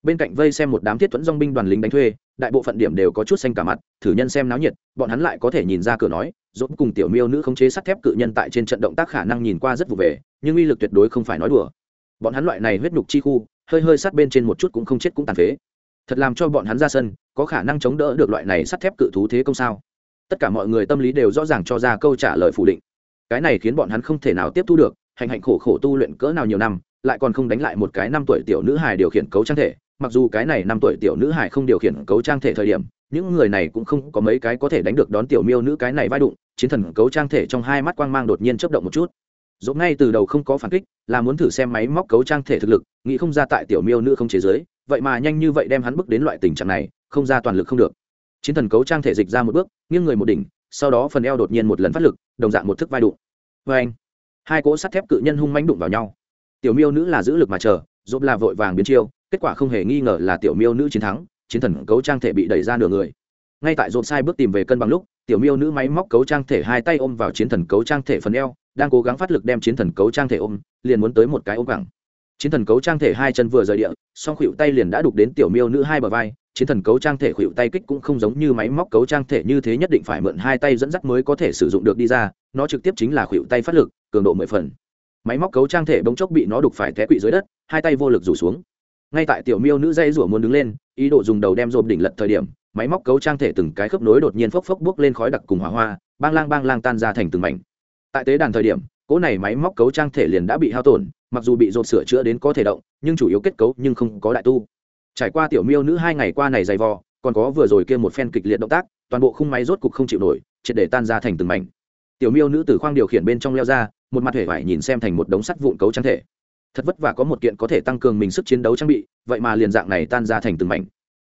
Bên cạnh vây xem một đám thiết thuẫn dong binh đoàn lính đánh thuê, đại bộ phận điểm đều có chút xanh cả mặt, thử nhân xem náo nhiệt, bọn hắn lại có thể nhìn ra cửa nói dốt cùng tiểu miêu nữ khống chế sắt thép cự nhân tại trên trận động tác khả năng nhìn qua rất vụ về, nhưng uy lực tuyệt đối không phải nói đùa. Bọn hắn loại này huyết nhục chi khu hơi hơi sát bên trên một chút cũng không chết cũng tàn phế. Thật làm cho bọn hắn ra sân, có khả năng chống đỡ được loại này sắt thép cự thú thế công sao? Tất cả mọi người tâm lý đều rõ ràng cho ra câu trả lời phủ định. Cái này khiến bọn hắn không thể nào tiếp thu được, hành hạnh khổ khổ tu luyện cỡ nào nhiều năm, lại còn không đánh lại một cái năm tuổi tiểu nữ hài điều khiển cấu trang thể. Mặc dù cái này năm tuổi tiểu nữ hài không điều khiển cấu trang thể thời điểm, những người này cũng không có mấy cái có thể đánh được đón tiểu miêu nữ cái này vai đụng, chiến thần cấu trang thể trong hai mắt quang mang đột nhiên chấp động một chút dốt ngay từ đầu không có phản kích, là muốn thử xem máy móc cấu trang thể thực lực, nghĩ không ra tại tiểu miêu nữ không chế giới, vậy mà nhanh như vậy đem hắn bước đến loại tình trạng này, không ra toàn lực không được. Chiến thần cấu trang thể dịch ra một bước, nghiêng người một đỉnh, sau đó phần eo đột nhiên một lần phát lực, đồng dạng một thức vai đụng. Vê anh hai cỗ sắt thép cự nhân hung manh đụng vào nhau. Tiểu miêu nữ là giữ lực mà chờ dốt là vội vàng biến chiêu, kết quả không hề nghi ngờ là tiểu miêu nữ chiến thắng, chiến thần cấu trang thể bị đẩy ra nửa người. Ngay tại dồn sai bước tìm về cân bằng lúc, tiểu miêu nữ máy móc cấu trang thể hai tay ôm vào chiến thần cấu trang thể phần eo đang cố gắng phát lực đem chiến thần cấu trang thể ôm, liền muốn tới một cái ôm cẳng. Chiến thần cấu trang thể hai chân vừa rời địa, song khuỵu tay liền đã đục đến tiểu miêu nữ hai bờ vai. Chiến thần cấu trang thể khuỵu tay kích cũng không giống như máy móc cấu trang thể như thế nhất định phải mượn hai tay dẫn dắt mới có thể sử dụng được đi ra, nó trực tiếp chính là khuỵu tay phát lực, cường độ mười phần. Máy móc cấu trang thể bỗng chốc bị nó đục phải té quỵ dưới đất, hai tay vô lực rủ xuống. Ngay tại tiểu miêu nữ dây rủa muốn đứng lên, ý đồ dùng đầu đem rộp đỉnh lật thời điểm, máy móc cấu trang thể từng cái khớp nối đột nhiên phốc phốc bước lên khói đặc cùng hỏa hoa, bang lang bang lang tan ra thành từng mảnh tại tế đàn thời điểm, cỗ này máy móc cấu trang thể liền đã bị hao tổn, mặc dù bị rột sửa chữa đến có thể động, nhưng chủ yếu kết cấu nhưng không có đại tu. Trải qua tiểu miêu nữ hai ngày qua này dày vò, còn có vừa rồi kia một phen kịch liệt động tác, toàn bộ khung máy rốt cục không chịu nổi, triệt để tan ra thành từng mảnh. Tiểu miêu nữ từ khoang điều khiển bên trong leo ra, một mặt hể vải nhìn xem thành một đống sắt vụn cấu trang thể. Thật vất vả có một kiện có thể tăng cường mình sức chiến đấu trang bị, vậy mà liền dạng này tan ra thành từng mảnh.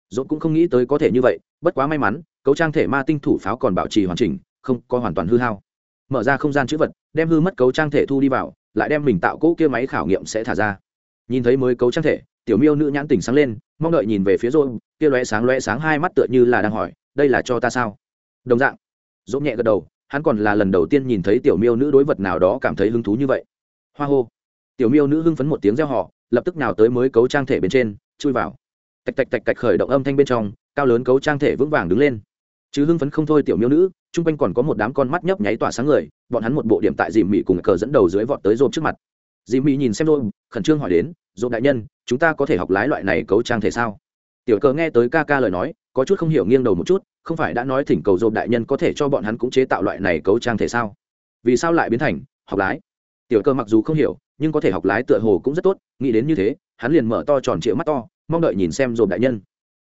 Dốt cũng không nghĩ tới có thể như vậy, bất quá may mắn, cấu trang thể ma tinh thủ pháo còn bảo trì hoàn chỉnh, không có hoàn toàn hư hao mở ra không gian chữ vật, đem hư mất cấu trang thể thu đi vào, lại đem mình tạo cỗ kia máy khảo nghiệm sẽ thả ra. Nhìn thấy mới cấu trang thể, tiểu miêu nữ nhãn tỉnh sáng lên, mong đợi nhìn về phía rôn kia lóe sáng lóe sáng hai mắt tựa như là đang hỏi, đây là cho ta sao? Đồng dạng dỗ nhẹ gật đầu, hắn còn là lần đầu tiên nhìn thấy tiểu miêu nữ đối vật nào đó cảm thấy hứng thú như vậy. Hoa hô. Tiểu miêu nữ hưng phấn một tiếng reo họ lập tức nào tới mới cấu trang thể bên trên, chui vào. Tạch tạch tạch tạch khởi động âm thanh bên trong, cao lớn cấu trang thể vững vàng đứng lên chứ hưng phấn không thôi tiểu miêu nữ, chung quanh còn có một đám con mắt nhấp nháy tỏa sáng người, bọn hắn một bộ điểm tại dìm Mỹ cùng cờ dẫn đầu dưới vọt tới rộp trước mặt. Dìm Mỹ nhìn xem rộp, khẩn trương hỏi đến, rộp đại nhân, chúng ta có thể học lái loại này cấu trang thể sao? Tiểu cờ nghe tới ca ca lời nói, có chút không hiểu nghiêng đầu một chút, không phải đã nói thỉnh cầu rộp đại nhân có thể cho bọn hắn cũng chế tạo loại này cấu trang thể sao? Vì sao lại biến thành học lái? Tiểu cơ mặc dù không hiểu, nhưng có thể học lái tựa hồ cũng rất tốt, nghĩ đến như thế, hắn liền mở to tròn trịa mắt to, mong đợi nhìn xem rôm đại nhân.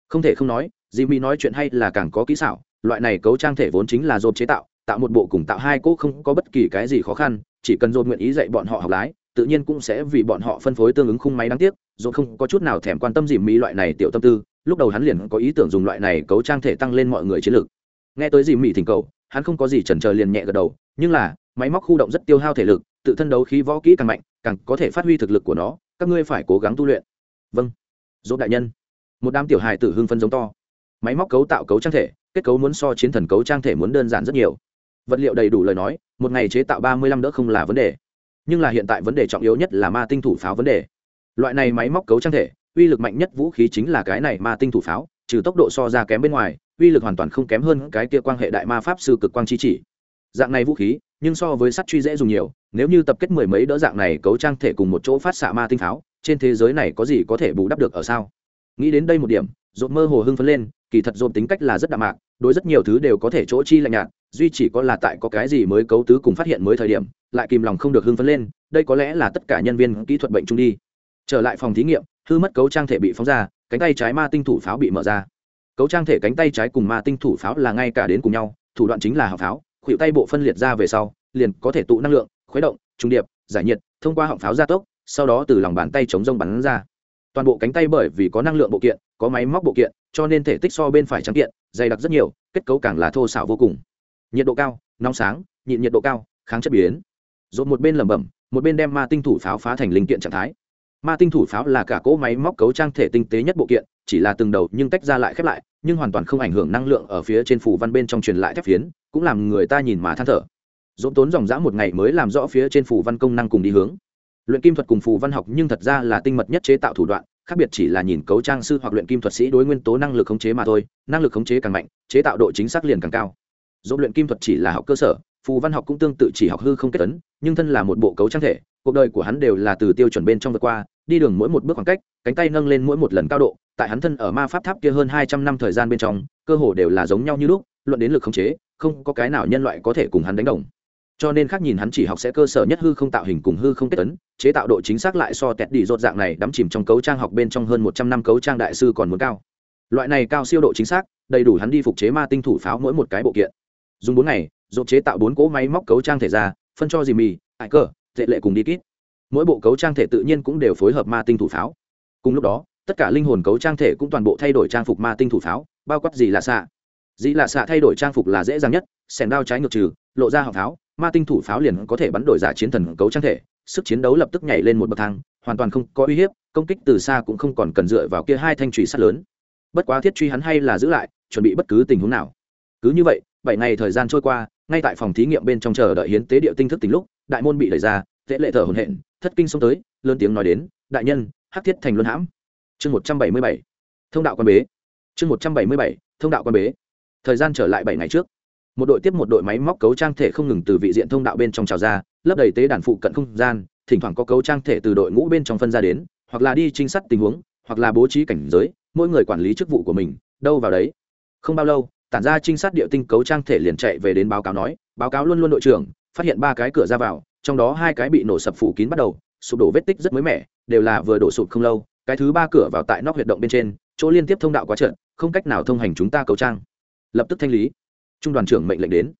Không thể không nói, dì mỹ nói chuyện hay là càng có kỹ xảo loại này cấu trang thể vốn chính là dồn chế tạo tạo một bộ cùng tạo hai cỗ không có bất kỳ cái gì khó khăn, chỉ cần dồn nguyện ý dạy bọn họ học lái, tự nhiên cũng sẽ vì bọn họ phân phối tương ứng khung máy đáng tiếc dồn không có chút nào thèm quan tâm dìm mỹ loại này tiểu tâm tư, lúc đầu hắn liền có ý tưởng dùng loại này cấu trang thể tăng lên mọi người chiến lược. Nghe tới dìm mỹ thỉnh cầu, hắn không có gì chần chờ liền nhẹ gật đầu, nhưng là, máy móc khu động rất tiêu hao thể lực, tự thân đấu khí võ kỹ càng mạnh, càng có thể phát huy thực lực của nó, các ngươi phải cố gắng tu luyện. Vâng. Dốt đại nhân. Một đám tiểu hài tử hưng phân giống to. Máy móc cấu tạo cấu trang thể kết cấu muốn so chiến thần cấu trang thể muốn đơn giản rất nhiều. Vật liệu đầy đủ lời nói, một ngày chế tạo ba mươi lăm đỡ không là vấn đề. Nhưng là hiện tại vấn đề trọng yếu nhất là ma tinh thủ pháo vấn đề. Loại này máy móc cấu trang thể, uy lực mạnh nhất vũ khí chính là cái này ma tinh thủ pháo, trừ tốc độ so ra kém bên ngoài, uy lực hoàn toàn không kém hơn cái kia quan hệ đại ma pháp sư cực quang chi chỉ. Dạng này vũ khí, nhưng so với sắt truy dễ dùng nhiều, nếu như tập kết mười mấy đỡ dạng này cấu trang thể cùng một chỗ phát xạ ma tinh pháo, trên thế giới này có gì có thể bù đắp được ở sao? Nghĩ đến đây một điểm dột mơ hồ hưng phấn lên kỳ thật dồn tính cách là rất đạm mạc, đối rất nhiều thứ đều có thể chỗ chi lạnh nhạt, duy chỉ có là tại có cái gì mới cấu tứ cùng phát hiện mới thời điểm, lại kìm lòng không được hưng phấn lên, đây có lẽ là tất cả nhân viên kỹ thuật bệnh chung đi. Trở lại phòng thí nghiệm, hư mất cấu trang thể bị phóng ra, cánh tay trái ma tinh thủ pháo bị mở ra. Cấu trang thể cánh tay trái cùng ma tinh thủ pháo là ngay cả đến cùng nhau, thủ đoạn chính là họng pháo, khuỷu tay bộ phân liệt ra về sau, liền có thể tụ năng lượng, khuấy động, trung điệp, giải nhiệt, thông qua họng pháo gia tốc, sau đó từ lòng bàn tay chống rông bắn ra toàn bộ cánh tay bởi vì có năng lượng bộ kiện, có máy móc bộ kiện, cho nên thể tích so bên phải trắng kiện, dày đặc rất nhiều, kết cấu càng là thô xảo vô cùng. Nhiệt độ cao, nóng sáng, nhịn nhiệt độ cao, kháng chất biến. Dồn một bên lẩm bẩm, một bên đem ma tinh thủ pháo phá thành linh kiện trạng thái. Ma tinh thủ pháo là cả cỗ máy móc cấu trang thể tinh tế nhất bộ kiện, chỉ là từng đầu nhưng tách ra lại khép lại, nhưng hoàn toàn không ảnh hưởng năng lượng ở phía trên phủ văn bên trong truyền lại thép phiến, cũng làm người ta nhìn mà than thở. Dỗ tốn dòng dã một ngày mới làm rõ phía trên phủ văn công năng cùng đi hướng luyện kim thuật cùng phù văn học nhưng thật ra là tinh mật nhất chế tạo thủ đoạn, khác biệt chỉ là nhìn cấu trang sư hoặc luyện kim thuật sĩ đối nguyên tố năng lực khống chế mà thôi, năng lực khống chế càng mạnh, chế tạo độ chính xác liền càng cao. Dỗ luyện kim thuật chỉ là học cơ sở, phù văn học cũng tương tự chỉ học hư không kết tấn nhưng thân là một bộ cấu trang thể, cuộc đời của hắn đều là từ tiêu chuẩn bên trong vượt qua, đi đường mỗi một bước khoảng cách, cánh tay nâng lên mỗi một lần cao độ, tại hắn thân ở ma pháp tháp kia hơn hai trăm năm thời gian bên trong, cơ hồ đều là giống nhau như lúc, luận đến lực khống chế, không có cái nào nhân loại có thể cùng hắn đánh đồng cho nên khác nhìn hắn chỉ học sẽ cơ sở nhất hư không tạo hình cùng hư không kết tấn chế tạo độ chính xác lại so tẹt đi rột dạng này đắm chìm trong cấu trang học bên trong hơn một trăm năm cấu trang đại sư còn muốn cao. Loại này cao siêu độ chính xác, đầy đủ hắn đi phục chế ma tinh thủ pháo mỗi một cái bộ kiện. Dùng bốn ngày rột chế tạo bốn cỗ máy móc cấu trang thể ra, phân cho dì mì ải cơ tệ lệ cùng đi kít mỗi bộ cấu trang thể tự nhiên cũng đều phối hợp ma tinh thủ pháo. Cùng lúc đó, tất cả linh hồn cấu trang thể cũng toàn bộ thay đổi trang phục ma tinh thủ pháo, bao quát gì là xạ dĩ là xạ thay đổi trang phục là dễ dàng nhất sèn đao trái ngược trừ, lộ ra họng pháo ma tinh thủ pháo liền có thể bắn đổi giả chiến thần cấu trang thể, sức chiến đấu lập tức nhảy lên một bậc thang, hoàn toàn không có uy hiếp, công kích từ xa cũng không còn cần dựa vào kia hai thanh trùy sắt lớn. Bất quá thiết truy hắn hay là giữ lại, chuẩn bị bất cứ tình huống nào. Cứ như vậy, bảy ngày thời gian trôi qua, ngay tại phòng thí nghiệm bên trong chờ đợi hiến tế địa tinh thức tính lúc, đại môn bị đẩy ra, dễ lệ thở hồn hện thất kinh xông tới, lớn tiếng nói đến, đại nhân, hắc thiết thành luân hãm. Chương một trăm bảy mươi bảy. Thông đạo quan bế. Chương một trăm bảy mươi bảy, thông đạo quan bế. Thời gian trở lại bảy ngày trước một đội tiếp một đội máy móc cấu trang thể không ngừng từ vị diện thông đạo bên trong trào ra, lấp đầy tế đàn phụ cận không gian, thỉnh thoảng có cấu trang thể từ đội ngũ bên trong phân ra đến, hoặc là đi trinh sát tình huống, hoặc là bố trí cảnh giới, mỗi người quản lý chức vụ của mình, đâu vào đấy. Không bao lâu, tản ra trinh sát địa tinh cấu trang thể liền chạy về đến báo cáo nói, báo cáo luôn luôn đội trưởng, phát hiện ba cái cửa ra vào, trong đó hai cái bị nổ sập phủ kín bắt đầu, sụp đổ vết tích rất mới mẻ, đều là vừa đổ sụp không lâu, cái thứ ba cửa vào tại nóc huyệt động bên trên, chỗ liên tiếp thông đạo quá trận không cách nào thông hành chúng ta cấu trang. Lập tức thanh lý trung đoàn trưởng mệnh lệnh đến.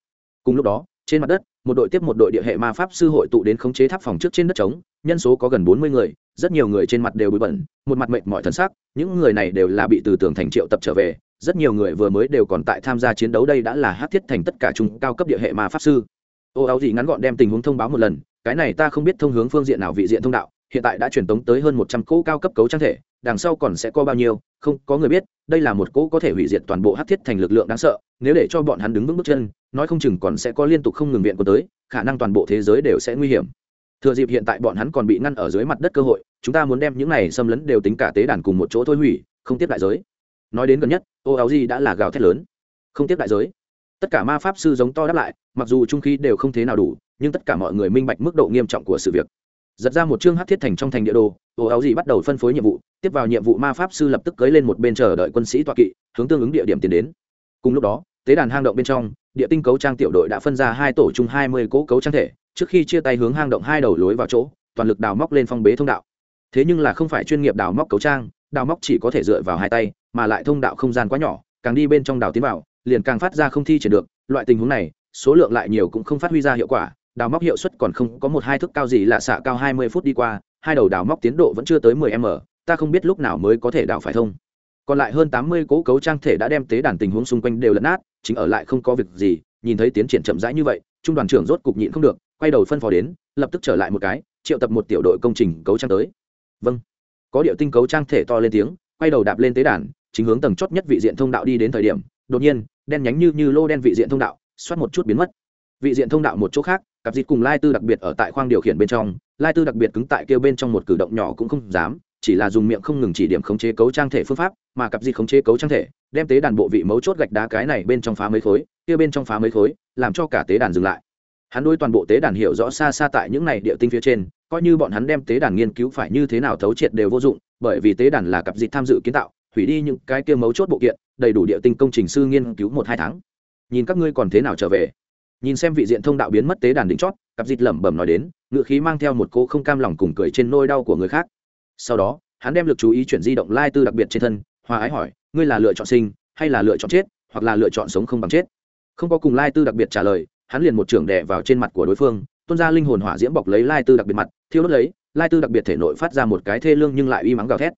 Cùng lúc đó, trên mặt đất, một đội tiếp một đội địa hệ ma pháp sư hội tụ đến khống chế tháp phòng trước trên đất trống, nhân số có gần bốn mươi người, rất nhiều người trên mặt đều bụi bẩn, một mặt mệnh mọi thân xác những người này đều là bị từ tường thành triệu tập trở về, rất nhiều người vừa mới đều còn tại tham gia chiến đấu đây đã là hát thiết thành tất cả trung cao cấp địa hệ ma pháp sư. Ô, áo gì ngắn gọn đem tình huống thông báo một lần, cái này ta không biết thông hướng phương diện nào vị diện thông đạo, hiện tại đã truyền tống tới hơn một trăm cỗ cao cấp cấu trang thể, đằng sau còn sẽ có bao nhiêu, không có người biết đây là một cỗ có thể hủy diệt toàn bộ hắc thiết thành lực lượng đáng sợ, nếu để cho bọn hắn đứng vững bước chân, nói không chừng còn sẽ có liên tục không ngừng viện của tới, khả năng toàn bộ thế giới đều sẽ nguy hiểm. Thừa dịp hiện tại bọn hắn còn bị ngăn ở dưới mặt đất cơ hội, chúng ta muốn đem những này xâm lấn đều tính cả tế đàn cùng một chỗ thôi hủy, không tiếp đại giới. Nói đến gần nhất ô áo di đã là gào thét lớn. Không tiếp đại giới. Tất cả ma pháp sư giống to đáp lại, mặc dù trung khí đều không thế nào đủ, nhưng tất cả mọi người minh bạch mức độ nghiêm trọng của sự việc giật ra một chương hát thiết thành trong thành địa đồ ồ áo gì bắt đầu phân phối nhiệm vụ, tiếp vào nhiệm vụ ma pháp sư lập tức cưới lên một bên chờ đợi quân sĩ toa kỵ, hướng tương ứng địa điểm tiến đến. Cùng lúc đó, tế đàn hang động bên trong, địa tinh cấu trang tiểu đội đã phân ra hai tổ chung hai mươi cỗ cấu trang thể, trước khi chia tay hướng hang động hai đầu lối vào chỗ, toàn lực đào móc lên phong bế thông đạo. Thế nhưng là không phải chuyên nghiệp đào móc cấu trang, đào móc chỉ có thể dựa vào hai tay, mà lại thông đạo không gian quá nhỏ, càng đi bên trong đào tiến vào, liền càng phát ra không thi triển được, loại tình huống này, số lượng lại nhiều cũng không phát huy ra hiệu quả đào móc hiệu suất còn không có một hai thước cao gì là xạ cao hai mươi phút đi qua, hai đầu đào móc tiến độ vẫn chưa tới mười m, ta không biết lúc nào mới có thể đào phải thông. Còn lại hơn tám mươi cố cấu trang thể đã đem tế đàn tình huống xung quanh đều lẫn nát, chính ở lại không có việc gì, nhìn thấy tiến triển chậm rãi như vậy, trung đoàn trưởng rốt cục nhịn không được, quay đầu phân phó đến, lập tức trở lại một cái, triệu tập một tiểu đội công trình cấu trang tới. Vâng. Có điệu tinh cấu trang thể to lên tiếng, quay đầu đạp lên tế đàn, chính hướng tầng chót nhất vị diện thông đạo đi đến thời điểm, đột nhiên, đen nhánh như như lô đen vị diện thông đạo, xoát một chút biến mất. Vị diện thông đạo một chỗ khác cặp dịt cùng lai tư đặc biệt ở tại khoang điều khiển bên trong, lai tư đặc biệt cứng tại kêu bên trong một cử động nhỏ cũng không dám, chỉ là dùng miệng không ngừng chỉ điểm khống chế cấu trang thể phương pháp, mà cặp dịt khống chế cấu trang thể, đem tế đàn bộ vị mấu chốt gạch đá cái này bên trong phá mấy khối, kia bên trong phá mấy khối, làm cho cả tế đàn dừng lại. Hắn đôi toàn bộ tế đàn hiểu rõ xa xa tại những này địa tinh phía trên, coi như bọn hắn đem tế đàn nghiên cứu phải như thế nào thấu triệt đều vô dụng, bởi vì tế đàn là cặp dịt tham dự kiến tạo, hủy đi những cái kia mấu chốt bộ kiện, đầy đủ địa tinh công trình sư nghiên cứu một hai tháng. Nhìn các ngươi còn thế nào trở về? Nhìn xem vị diện thông đạo biến mất tế đàn đỉnh chót, cặp dịt lẩm bẩm nói đến, ngựa khí mang theo một cô không cam lòng cùng cười trên nôi đau của người khác. Sau đó, hắn đem lực chú ý chuyển di động lai tư đặc biệt trên thân, hòa ái hỏi, ngươi là lựa chọn sinh, hay là lựa chọn chết, hoặc là lựa chọn sống không bằng chết? Không có cùng lai tư đặc biệt trả lời, hắn liền một trưởng đẻ vào trên mặt của đối phương, tuôn ra linh hồn hỏa diễm bọc lấy lai tư đặc biệt mặt, thiêu đốt lấy, lai tư đặc biệt thể nội phát ra một cái thê lương nhưng lại uy mắng gào thét.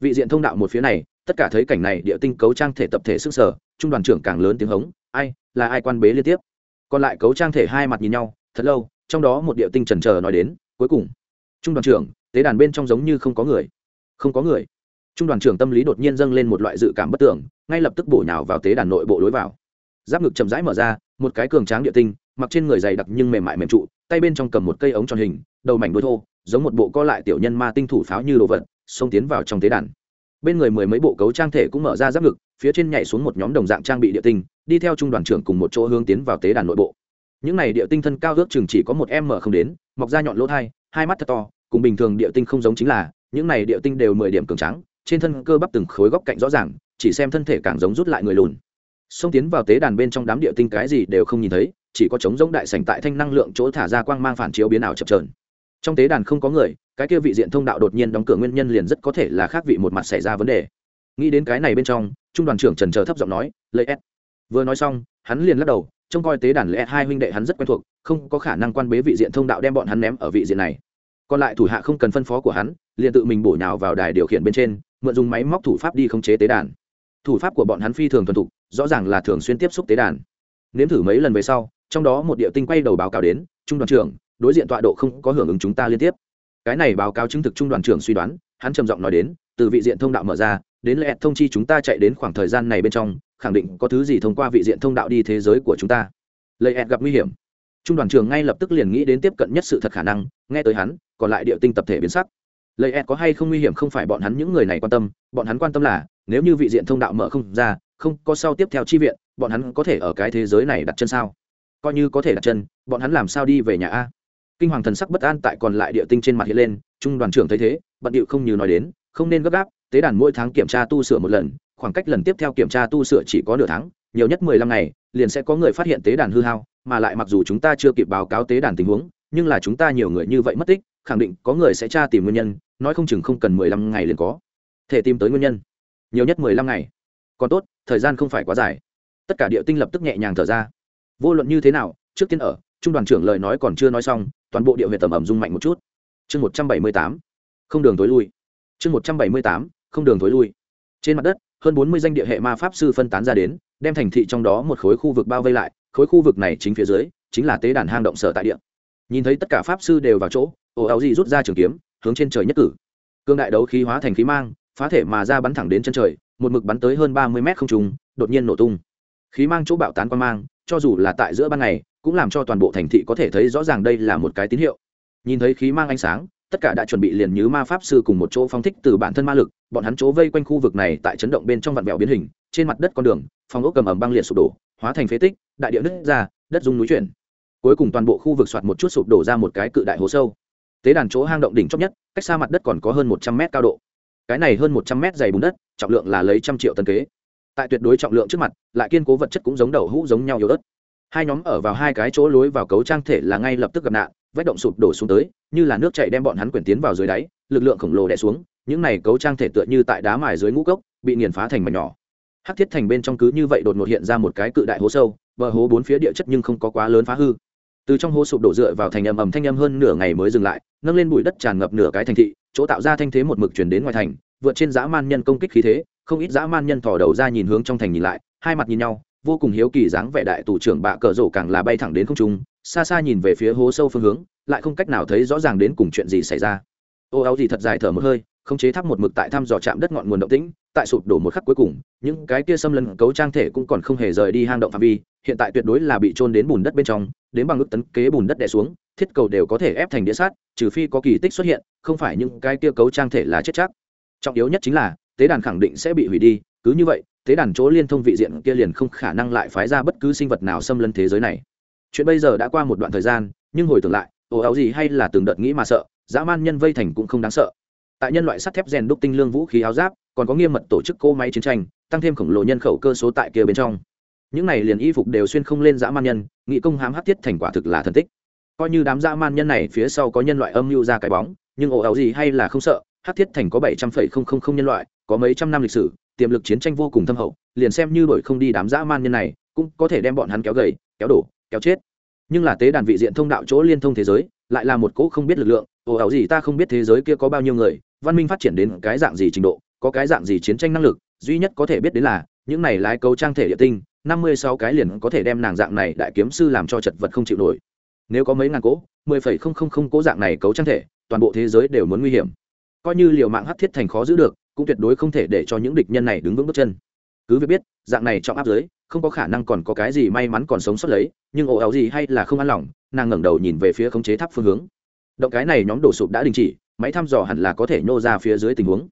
Vị diện thông đạo một phía này, tất cả thấy cảnh này địa tinh cấu trang thể tập thể sức sở, trung đoàn trưởng càng lớn tiếng hống, ai, là ai quan bế liên tiếp? Còn lại cấu trang thể hai mặt nhìn nhau, thật lâu, trong đó một địa tinh trần trờ nói đến, cuối cùng, trung đoàn trưởng, tế đàn bên trong giống như không có người. Không có người. Trung đoàn trưởng tâm lý đột nhiên dâng lên một loại dự cảm bất tưởng, ngay lập tức bổ nhào vào tế đàn nội bộ lối vào. Giáp ngực chậm rãi mở ra, một cái cường tráng địa tinh, mặc trên người dày đặc nhưng mềm mại mềm trụ, tay bên trong cầm một cây ống tròn hình, đầu mảnh đôi thô, giống một bộ co lại tiểu nhân ma tinh thủ pháo như đồ vật, xông tiến vào trong tế đàn bên người mười mấy bộ cấu trang thể cũng mở ra giáp ngực, phía trên nhảy xuống một nhóm đồng dạng trang bị địa tinh, đi theo trung đoàn trưởng cùng một chỗ hướng tiến vào tế đàn nội bộ. Những này địa tinh thân cao ước chừng chỉ có một m không đến, mọc ra nhọn lỗ thai, hai mắt thật to, cùng bình thường địa tinh không giống chính là, những này địa tinh đều mười điểm cường trắng trên thân cơ bắp từng khối góc cạnh rõ ràng, chỉ xem thân thể càng giống rút lại người lùn. Xông tiến vào tế đàn bên trong đám địa tinh cái gì đều không nhìn thấy, chỉ có trống giống đại sành tại thanh năng lượng chỗ thả ra quang mang phản chiếu biến ảo chập trờn trong tế đàn không có người, cái kia vị diện thông đạo đột nhiên đóng cửa nguyên nhân liền rất có thể là khác vị một mặt xảy ra vấn đề. Nghĩ đến cái này bên trong, trung đoàn trưởng trần chờ thấp giọng nói lấy s. Vừa nói xong, hắn liền lắc đầu, trông coi tế đàn lễ hai huynh đệ hắn rất quen thuộc, không có khả năng quan bế vị diện thông đạo đem bọn hắn ném ở vị diện này. Còn lại thủ hạ không cần phân phó của hắn, liền tự mình bổ nhào vào đài điều khiển bên trên, mượn dùng máy móc thủ pháp đi khống chế tế đàn. Thủ pháp của bọn hắn phi thường thuần thục, rõ ràng là thường xuyên tiếp xúc tế đàn. Nếm thử mấy lần về sau, trong đó một địa tinh quay đầu báo cáo đến, trung đoàn trưởng đối diện tọa độ không có hưởng ứng chúng ta liên tiếp. Cái này báo cáo chứng thực trung đoàn trưởng suy đoán, hắn trầm giọng nói đến, từ vị diện thông đạo mở ra, đến lệ thông chi chúng ta chạy đến khoảng thời gian này bên trong, khẳng định có thứ gì thông qua vị diện thông đạo đi thế giới của chúng ta. Lệ gặp nguy hiểm. Trung đoàn trưởng ngay lập tức liền nghĩ đến tiếp cận nhất sự thật khả năng, nghe tới hắn, còn lại địa tinh tập thể biến sắc. Lệ có hay không nguy hiểm không phải bọn hắn những người này quan tâm, bọn hắn quan tâm là, nếu như vị diện thông đạo mở không ra, không có sau tiếp theo chi viện, bọn hắn có thể ở cái thế giới này đặt chân sao? Coi như có thể đặt chân, bọn hắn làm sao đi về nhà a? Kinh hoàng thần sắc bất an tại còn lại địa tinh trên mặt hiện lên, trung đoàn trưởng thấy thế, bận điệu không như nói đến, không nên gấp gáp, tế đàn mỗi tháng kiểm tra tu sửa một lần, khoảng cách lần tiếp theo kiểm tra tu sửa chỉ có nửa tháng, nhiều nhất mười lăm ngày, liền sẽ có người phát hiện tế đàn hư hao, mà lại mặc dù chúng ta chưa kịp báo cáo tế đàn tình huống, nhưng là chúng ta nhiều người như vậy mất tích, khẳng định có người sẽ tra tìm nguyên nhân, nói không chừng không cần mười lăm ngày liền có thể tìm tới nguyên nhân. Nhiều nhất mười lăm ngày. Còn tốt, thời gian không phải quá dài. Tất cả địa tinh lập tức nhẹ nhàng thở ra. Vô luận như thế nào, trước tiên ở, trung đoàn trưởng lời nói còn chưa nói xong toàn bộ địa huyện tầm ẩm rung mạnh một chút. Chương một trăm bảy mươi tám, không đường tối lui. Chương một trăm bảy mươi tám, không đường tối lui. Trên mặt đất, hơn bốn mươi danh địa hệ ma pháp sư phân tán ra đến, đem thành thị trong đó một khối khu vực bao vây lại. Khối khu vực này chính phía dưới, chính là tế đàn hang động sở tại địa. Nhìn thấy tất cả pháp sư đều vào chỗ ồ áo gì rút ra trường kiếm, hướng trên trời nhất cử. Cương đại đấu khí hóa thành khí mang, phá thể mà ra bắn thẳng đến chân trời, một mực bắn tới hơn ba mươi mét không trùng đột nhiên nổ tung. Khí mang chỗ bạo tán quan mang, cho dù là tại giữa ban ngày cũng làm cho toàn bộ thành thị có thể thấy rõ ràng đây là một cái tín hiệu. Nhìn thấy khí mang ánh sáng, tất cả đã chuẩn bị liền như ma pháp sư cùng một chỗ phong thích từ bản thân ma lực, bọn hắn chỗ vây quanh khu vực này tại chấn động bên trong vạn vẹo biến hình, trên mặt đất con đường, phòng ốc cầm ẩm băng liệt sụp đổ, hóa thành phế tích, đại địa nứt ra, đất dung núi chuyển. Cuối cùng toàn bộ khu vực soạt một chút sụp đổ ra một cái cự đại hố sâu. Tế đàn chỗ hang động đỉnh chót nhất, cách xa mặt đất còn có hơn một trăm mét cao độ. Cái này hơn một trăm mét dày bùn đất, trọng lượng là lấy trăm triệu tân kế. Tại tuyệt đối trọng lượng trước mặt, lại kiên cố vật chất cũng giống đầu hũ giống nhau yếu đất hai nhóm ở vào hai cái chỗ lối vào cấu trang thể là ngay lập tức gặp nạn vách động sụp đổ xuống tới, như là nước chảy đem bọn hắn quyển tiến vào dưới đáy, lực lượng khổng lồ đè xuống, những này cấu trang thể tựa như tại đá mài dưới ngũ cốc, bị nghiền phá thành mảnh nhỏ. Hắc thiết thành bên trong cứ như vậy đột ngột hiện ra một cái cự đại hố sâu, bờ hố bốn phía địa chất nhưng không có quá lớn phá hư. Từ trong hố sụp đổ dựa vào thành ầm ầm thanh âm hơn nửa ngày mới dừng lại, nâng lên bụi đất tràn ngập nửa cái thành thị, chỗ tạo ra thanh thế một mực chuyển đến ngoài thành, vượt trên dã man nhân công kích khí thế, không ít dã man nhân thò đầu ra nhìn hướng trong thành nhìn lại, hai mặt nhìn nhau vô cùng hiếu kỳ dáng vẻ đại tù trưởng bạ cờ rổ càng là bay thẳng đến không trung, xa xa nhìn về phía hố sâu phương hướng, lại không cách nào thấy rõ ràng đến cùng chuyện gì xảy ra. Ô áo gì thật dài thở một hơi, không chế thắp một mực tại thăm dò chạm đất ngọn nguồn động tĩnh, tại sụp đổ một khắc cuối cùng, những cái kia xâm lấn cấu trang thể cũng còn không hề rời đi hang động phạm vi, hiện tại tuyệt đối là bị trôn đến bùn đất bên trong, đến bằng ước tấn kế bùn đất đè xuống, thiết cầu đều có thể ép thành đĩa sát trừ phi có kỳ tích xuất hiện, không phải những cái kia cấu trang thể là chết chắc. Trọng yếu nhất chính là, tế đàn khẳng định sẽ bị hủy đi, cứ như vậy tế đàn chỗ liên thông vị diện kia liền không khả năng lại phái ra bất cứ sinh vật nào xâm lấn thế giới này. Chuyện bây giờ đã qua một đoạn thời gian, nhưng hồi tưởng lại, ồ áo gì hay là từng đợt nghĩ mà sợ, dã man nhân vây thành cũng không đáng sợ. Tại nhân loại sắt thép rèn đúc tinh lương vũ khí áo giáp, còn có nghiêm mật tổ chức cô máy chiến tranh, tăng thêm khổng lồ nhân khẩu cơ số tại kia bên trong. Những này liền y phục đều xuyên không lên dã man nhân, nghị công hám hát thiết thành quả thực là thần tích. Coi như đám dã man nhân này phía sau có nhân loại âm mưu ra cái bóng, nhưng ồ áo gì hay là không sợ hát thiết thành có bảy trăm phẩy không không không nhân loại, có mấy trăm năm lịch sử tiềm lực chiến tranh vô cùng thâm hậu, liền xem như đổi không đi đám dã man nhân này, cũng có thể đem bọn hắn kéo gầy, kéo đổ, kéo chết. Nhưng là tế đàn vị diện thông đạo chỗ liên thông thế giới, lại là một cỗ không biết lực lượng, ồ ảo gì ta không biết thế giới kia có bao nhiêu người, văn minh phát triển đến cái dạng gì trình độ, có cái dạng gì chiến tranh năng lực, duy nhất có thể biết đến là, những này lái cấu trang thể địa tinh, năm mươi sáu cái liền có thể đem nàng dạng này đại kiếm sư làm cho chật vật không chịu nổi. Nếu có mấy ngàn cỗ, mười phẩy không không không cỗ dạng này cấu trang thể, toàn bộ thế giới đều muốn nguy hiểm. Coi như liều mạng hắc thiết thành khó giữ được cũng tuyệt đối không thể để cho những địch nhân này đứng vững bước chân. Cứ việc biết, dạng này trọng áp giới, không có khả năng còn có cái gì may mắn còn sống sót lấy, nhưng ồ áo gì hay là không an lòng, nàng ngẩng đầu nhìn về phía khống chế tháp phương hướng. Động cái này nhóm đổ sụp đã đình chỉ, máy thăm dò hẳn là có thể nhô ra phía dưới tình huống.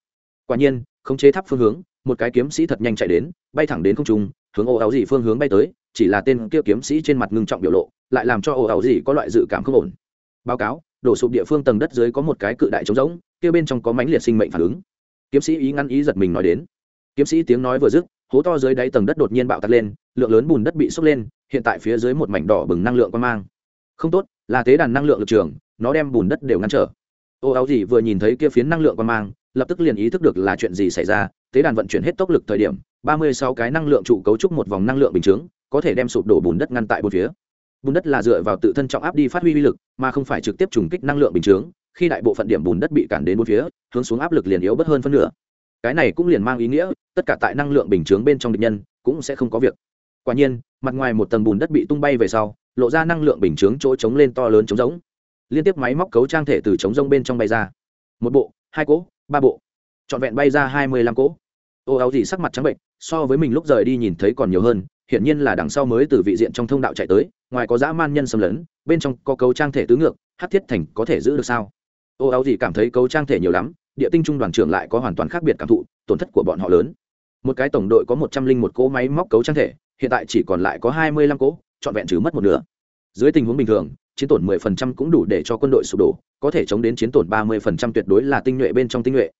Quả nhiên, khống chế tháp phương hướng, một cái kiếm sĩ thật nhanh chạy đến, bay thẳng đến không trung, hướng ồ áo gì phương hướng bay tới, chỉ là tên kia kiếm sĩ trên mặt ngưng trọng biểu lộ, lại làm cho ồ áo gì có loại dự cảm không ổn. Báo cáo, đổ sụp địa phương tầng đất dưới có một cái cự đại trống rỗng, kia bên trong có mãnh liệt sinh mệnh phản ứng kiếm sĩ ý ngăn ý giật mình nói đến. Kiếm sĩ tiếng nói vừa dứt, hố to dưới đáy tầng đất đột nhiên bạo tắt lên, lượng lớn bùn đất bị sốc lên, hiện tại phía dưới một mảnh đỏ bừng năng lượng quan mang. Không tốt, là tế đàn năng lượng lực trường, nó đem bùn đất đều ngăn trở. Ô áo gì vừa nhìn thấy kia phiến năng lượng quan mang, lập tức liền ý thức được là chuyện gì xảy ra, tế đàn vận chuyển hết tốc lực thời điểm, ba mươi sáu cái năng lượng trụ cấu trúc một vòng năng lượng bình chướng, có thể đem sụp đổ bùn đất ngăn tại bốn phía. Bùn đất là dựa vào tự thân trọng áp đi phát huy uy lực, mà không phải trực tiếp trùng kích năng lượng bình chướng khi đại bộ phận điểm bùn đất bị cản đến bốn phía, hướng xuống áp lực liền yếu bất hơn phân nửa. Cái này cũng liền mang ý nghĩa, tất cả tại năng lượng bình chướng bên trong địch nhân, cũng sẽ không có việc. Quả nhiên, mặt ngoài một tầng bùn đất bị tung bay về sau, lộ ra năng lượng bình chướng chỗ trống lên to lớn trống rỗng. Liên tiếp máy móc cấu trang thể từ trống rông bên trong bay ra. Một bộ, hai cỗ, ba bộ. Trọn vẹn bay ra hai mươi lăm cỗ. Ô, áo gì sắc mặt trắng bệnh, so với mình lúc rời đi nhìn thấy còn nhiều hơn, hiển nhiên là đằng sau mới từ vị diện trong thông đạo chạy tới, ngoài có dã man nhân xâm lấn, bên trong có cấu trang thể tứ ngược, hát thiết thành có thể giữ được sao? Ô áo gì cảm thấy cấu trang thể nhiều lắm, địa tinh trung đoàn trưởng lại có hoàn toàn khác biệt cảm thụ, tổn thất của bọn họ lớn. Một cái tổng đội có một trăm linh một cỗ máy móc cấu trang thể, hiện tại chỉ còn lại có hai mươi lăm cỗ, trọn vẹn trừ mất một nửa. Dưới tình huống bình thường, chiến tổn mười phần trăm cũng đủ để cho quân đội sụp đổ, có thể chống đến chiến tổn ba mươi phần trăm tuyệt đối là tinh nhuệ bên trong tinh nhuệ.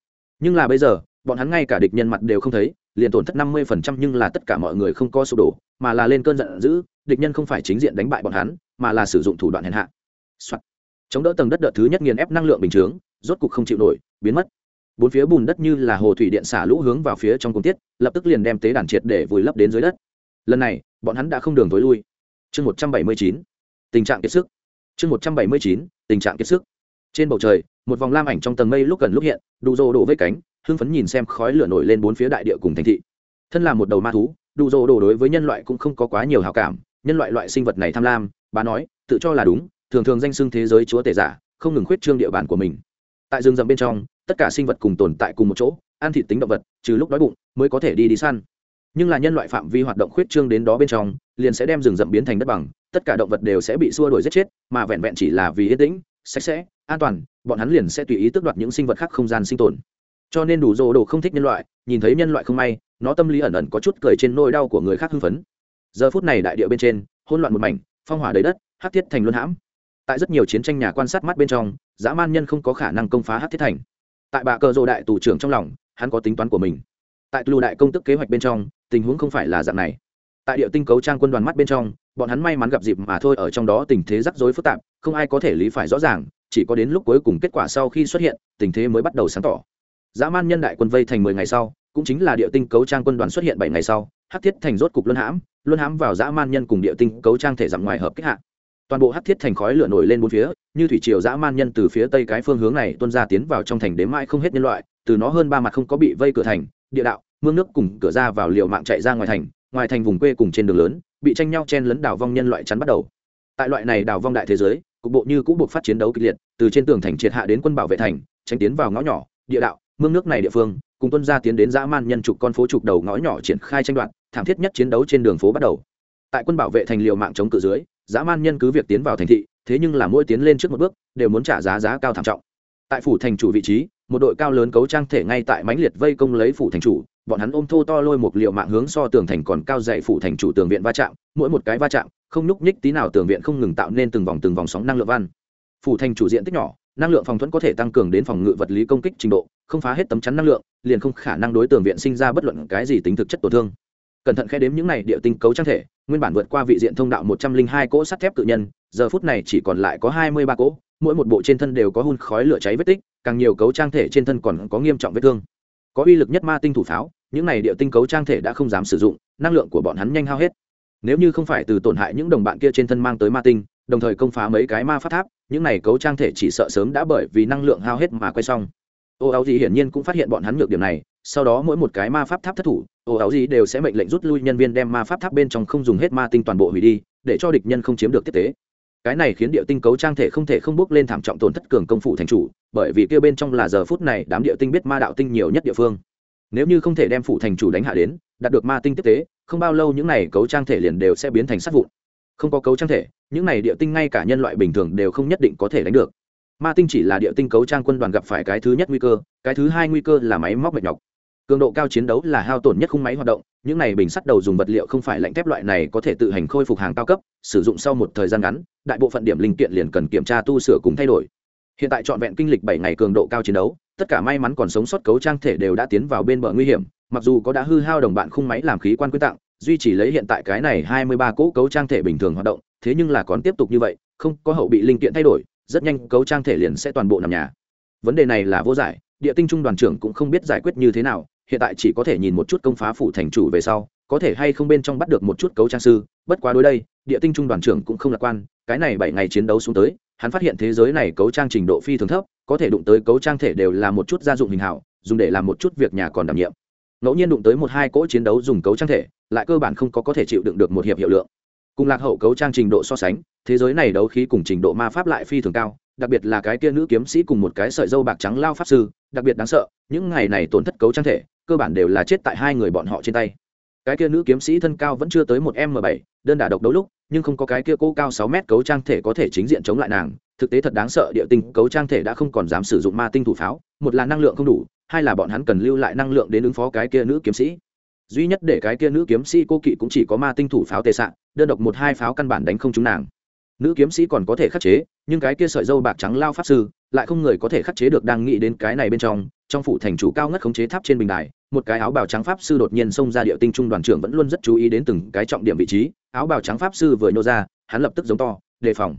Nhưng là bây giờ, bọn hắn ngay cả địch nhân mặt đều không thấy, liền tổn thất năm mươi phần trăm nhưng là tất cả mọi người không có sụp đổ, mà là lên cơn giận dữ, địch nhân không phải chính diện đánh bại bọn hắn, mà là sử dụng thủ đoạn hèn hạ. Soạn chống đỡ tầng đất đợt thứ nhất nghiền ép năng lượng bình chướng, rốt cục không chịu nổi, biến mất. Bốn phía bùn đất như là hồ thủy điện xả lũ hướng vào phía trong cung tiết, lập tức liền đem tế đàn triệt để vùi lấp đến dưới đất. Lần này, bọn hắn đã không đường tối lui. Chương một trăm bảy mươi chín, tình trạng kiệt sức. Chương một trăm bảy mươi chín, tình trạng kiệt sức. Trên bầu trời, một vòng lam ảnh trong tầng mây lúc gần lúc hiện, đủ rô đổ vây cánh, hưng phấn nhìn xem khói lửa nổi lên bốn phía đại địa cùng thành thị. Thân là một đầu ma thú, đủ rô đổ đối với nhân loại cũng không có quá nhiều hào cảm, nhân loại loại sinh vật này tham lam, bà nói, tự cho là đúng thường thường danh xưng thế giới chúa tể giả, không ngừng khuyết trương địa bàn của mình. Tại rừng rậm bên trong, tất cả sinh vật cùng tồn tại cùng một chỗ, ăn thịt tính động vật, trừ lúc đói bụng mới có thể đi đi săn. Nhưng là nhân loại phạm vi hoạt động khuyết trương đến đó bên trong, liền sẽ đem rừng rậm biến thành đất bằng, tất cả động vật đều sẽ bị xua đuổi giết chết, mà vẹn vẹn chỉ là vì yên tĩnh, sạch sẽ, an toàn, bọn hắn liền sẽ tùy ý tước đoạt những sinh vật khác không gian sinh tồn. Cho nên đủ dồ đồ không thích nhân loại, nhìn thấy nhân loại không may, nó tâm lý ẩn ẩn có chút cười trên nỗi đau của người khác hưng phấn. Giờ phút này đại địa bên trên, hỗn loạn một mảnh, phong hỏa đầy đất hát thiết thành luân hãm tại rất nhiều chiến tranh nhà quan sát mắt bên trong, dã man nhân không có khả năng công phá hát thiết thành. Tại bà cờ rộ đại tù trưởng trong lòng, hắn có tính toán của mình. Tại Lù đại công tức kế hoạch bên trong, tình huống không phải là dạng này. Tại địa tinh cấu trang quân đoàn mắt bên trong, bọn hắn may mắn gặp dịp mà thôi ở trong đó tình thế rắc rối phức tạp, không ai có thể lý phải rõ ràng, chỉ có đến lúc cuối cùng kết quả sau khi xuất hiện, tình thế mới bắt đầu sáng tỏ. Dã man nhân đại quân vây thành mười ngày sau, cũng chính là địa tinh cấu trang quân đoàn xuất hiện bảy ngày sau hát thiết thành rốt cục luân hãm luân hãm vào dã man nhân cùng địa tinh cấu trang thể dặm ngoài hợp kích hạ toàn bộ hắc thiết thành khói lửa nổi lên bốn phía, như thủy triều dã man nhân từ phía tây cái phương hướng này tuân ra tiến vào trong thành đến mãi không hết nhân loại, từ nó hơn ba mặt không có bị vây cửa thành, địa đạo, mương nước cùng cửa ra vào liều mạng chạy ra ngoài thành ngoài thành vùng quê cùng trên đường lớn, bị tranh nhau chen lấn đào vong nhân loại chắn bắt đầu. Tại loại này đào vong đại thế giới, cục bộ như cũng buộc phát chiến đấu kịch liệt, từ trên tường thành triệt hạ đến quân bảo vệ thành, tránh tiến vào ngõ nhỏ, địa đạo, mương nước này địa phương, cùng tuân ra tiến đến dã man nhân trục con phố trục đầu ngõ nhỏ triển khai tranh đoạt, thảm thiết nhất chiến đấu trên đường phố bắt đầu. Tại quân bảo vệ thành liều mạng chống cự dưới dã man nhân cứ việc tiến vào thành thị, thế nhưng là mỗi tiến lên trước một bước, đều muốn trả giá giá cao thảm trọng. Tại phủ thành chủ vị trí, một đội cao lớn cấu trang thể ngay tại mãnh liệt vây công lấy phủ thành chủ, bọn hắn ôm thô to lôi một liệu mạng hướng so tường thành còn cao dậy phủ thành chủ tường viện va chạm, mỗi một cái va chạm, không nhúc nhích tí nào tường viện không ngừng tạo nên từng vòng từng vòng sóng năng lượng văn. Phủ thành chủ diện tích nhỏ, năng lượng phòng thuẫn có thể tăng cường đến phòng ngự vật lý công kích trình độ, không phá hết tấm chắn năng lượng, liền không khả năng đối tường viện sinh ra bất luận cái gì tính thực chất tổn thương cẩn thận khe đếm những này địa tinh cấu trang thể, nguyên bản vượt qua vị diện thông đạo một trăm linh hai cỗ sắt thép cự nhân, giờ phút này chỉ còn lại có hai mươi ba cỗ, mỗi một bộ trên thân đều có hun khói lửa cháy vết tích, càng nhiều cấu trang thể trên thân còn có nghiêm trọng vết thương. Có uy lực nhất ma tinh thủ pháo, những này địa tinh cấu trang thể đã không dám sử dụng, năng lượng của bọn hắn nhanh hao hết. Nếu như không phải từ tổn hại những đồng bạn kia trên thân mang tới ma tinh, đồng thời công phá mấy cái ma phát tháp, những này cấu trang thể chỉ sợ sớm đã bởi vì năng lượng hao hết mà quay xong. Ô áo gì hiển nhiên cũng phát hiện bọn hắn nhược điểm này sau đó mỗi một cái ma pháp tháp thất thủ, ồ áo gì đều sẽ mệnh lệnh rút lui nhân viên đem ma pháp tháp bên trong không dùng hết ma tinh toàn bộ hủy đi, để cho địch nhân không chiếm được tiếp tế. Cái này khiến địa tinh cấu trang thể không thể không bước lên thảm trọng tổn thất cường công phủ thành chủ, bởi vì kia bên trong là giờ phút này đám địa tinh biết ma đạo tinh nhiều nhất địa phương. Nếu như không thể đem phủ thành chủ đánh hạ đến, đạt được ma tinh tiếp tế, không bao lâu những này cấu trang thể liền đều sẽ biến thành sát vụn. Không có cấu trang thể, những này địa tinh ngay cả nhân loại bình thường đều không nhất định có thể đánh được. Ma tinh chỉ là địa tinh cấu trang quân đoàn gặp phải cái thứ nhất nguy cơ, cái thứ hai nguy cơ là máy móc mệt nhọc cường độ cao chiến đấu là hao tổn nhất khung máy hoạt động, những này bình sắt đầu dùng vật liệu không phải lạnh thép loại này có thể tự hành khôi phục hàng cao cấp, sử dụng sau một thời gian ngắn, đại bộ phận điểm linh kiện liền cần kiểm tra tu sửa cùng thay đổi. Hiện tại trọn vẹn kinh lịch bảy ngày cường độ cao chiến đấu, tất cả may mắn còn sống sót cấu trang thể đều đã tiến vào bên bờ nguy hiểm, mặc dù có đã hư hao đồng bạn khung máy làm khí quan quyết tặng, duy trì lấy hiện tại cái này hai mươi ba cỗ cấu trang thể bình thường hoạt động, thế nhưng là còn tiếp tục như vậy, không có hậu bị linh kiện thay đổi, rất nhanh cấu trang thể liền sẽ toàn bộ nằm nhà. Vấn đề này là vô giải, địa tinh trung đoàn trưởng cũng không biết giải quyết như thế nào hiện tại chỉ có thể nhìn một chút công phá phủ thành chủ về sau, có thể hay không bên trong bắt được một chút cấu trang sư, bất quá đối đây, địa tinh trung đoàn trưởng cũng không lạc quan, cái này bảy ngày chiến đấu xuống tới, hắn phát hiện thế giới này cấu trang trình độ phi thường thấp, có thể đụng tới cấu trang thể đều là một chút gia dụng hình hảo, dùng để làm một chút việc nhà còn đảm nhiệm. Ngẫu nhiên đụng tới một hai cỗ chiến đấu dùng cấu trang thể, lại cơ bản không có có thể chịu đựng được một hiệp hiệu lượng. Cùng lạc hậu cấu trang trình độ so sánh, thế giới này đấu khí cùng trình độ ma pháp lại phi thường cao, đặc biệt là cái kia nữ kiếm sĩ cùng một cái sợi dâu bạc trắng lao pháp sư, đặc biệt đáng sợ, những ngày này tổn thất cấu trang thể cơ bản đều là chết tại hai người bọn họ trên tay. Cái kia nữ kiếm sĩ thân cao vẫn chưa tới một m bảy, đơn đả độc đấu lúc, nhưng không có cái kia cô cao sáu mét cấu trang thể có thể chính diện chống lại nàng. Thực tế thật đáng sợ, địa tinh cấu trang thể đã không còn dám sử dụng ma tinh thủ pháo, một là năng lượng không đủ, hai là bọn hắn cần lưu lại năng lượng đến ứng phó cái kia nữ kiếm sĩ. Duy nhất để cái kia nữ kiếm sĩ cô kỵ cũng chỉ có ma tinh thủ pháo tệ sạn đơn độc một hai pháo căn bản đánh không trúng nàng. Nữ kiếm sĩ còn có thể khắc chế, nhưng cái kia sợi dâu bạc trắng lao pháp sư lại không người có thể khắc chế được đang nghĩ đến cái này bên trong trong phủ thành chủ cao ngất khống chế tháp trên bình đài, một cái áo bào trắng pháp sư đột nhiên xông ra địa tinh trung đoàn trưởng vẫn luôn rất chú ý đến từng cái trọng điểm vị trí, áo bào trắng pháp sư vừa nhô ra, hắn lập tức giống to, đề phòng.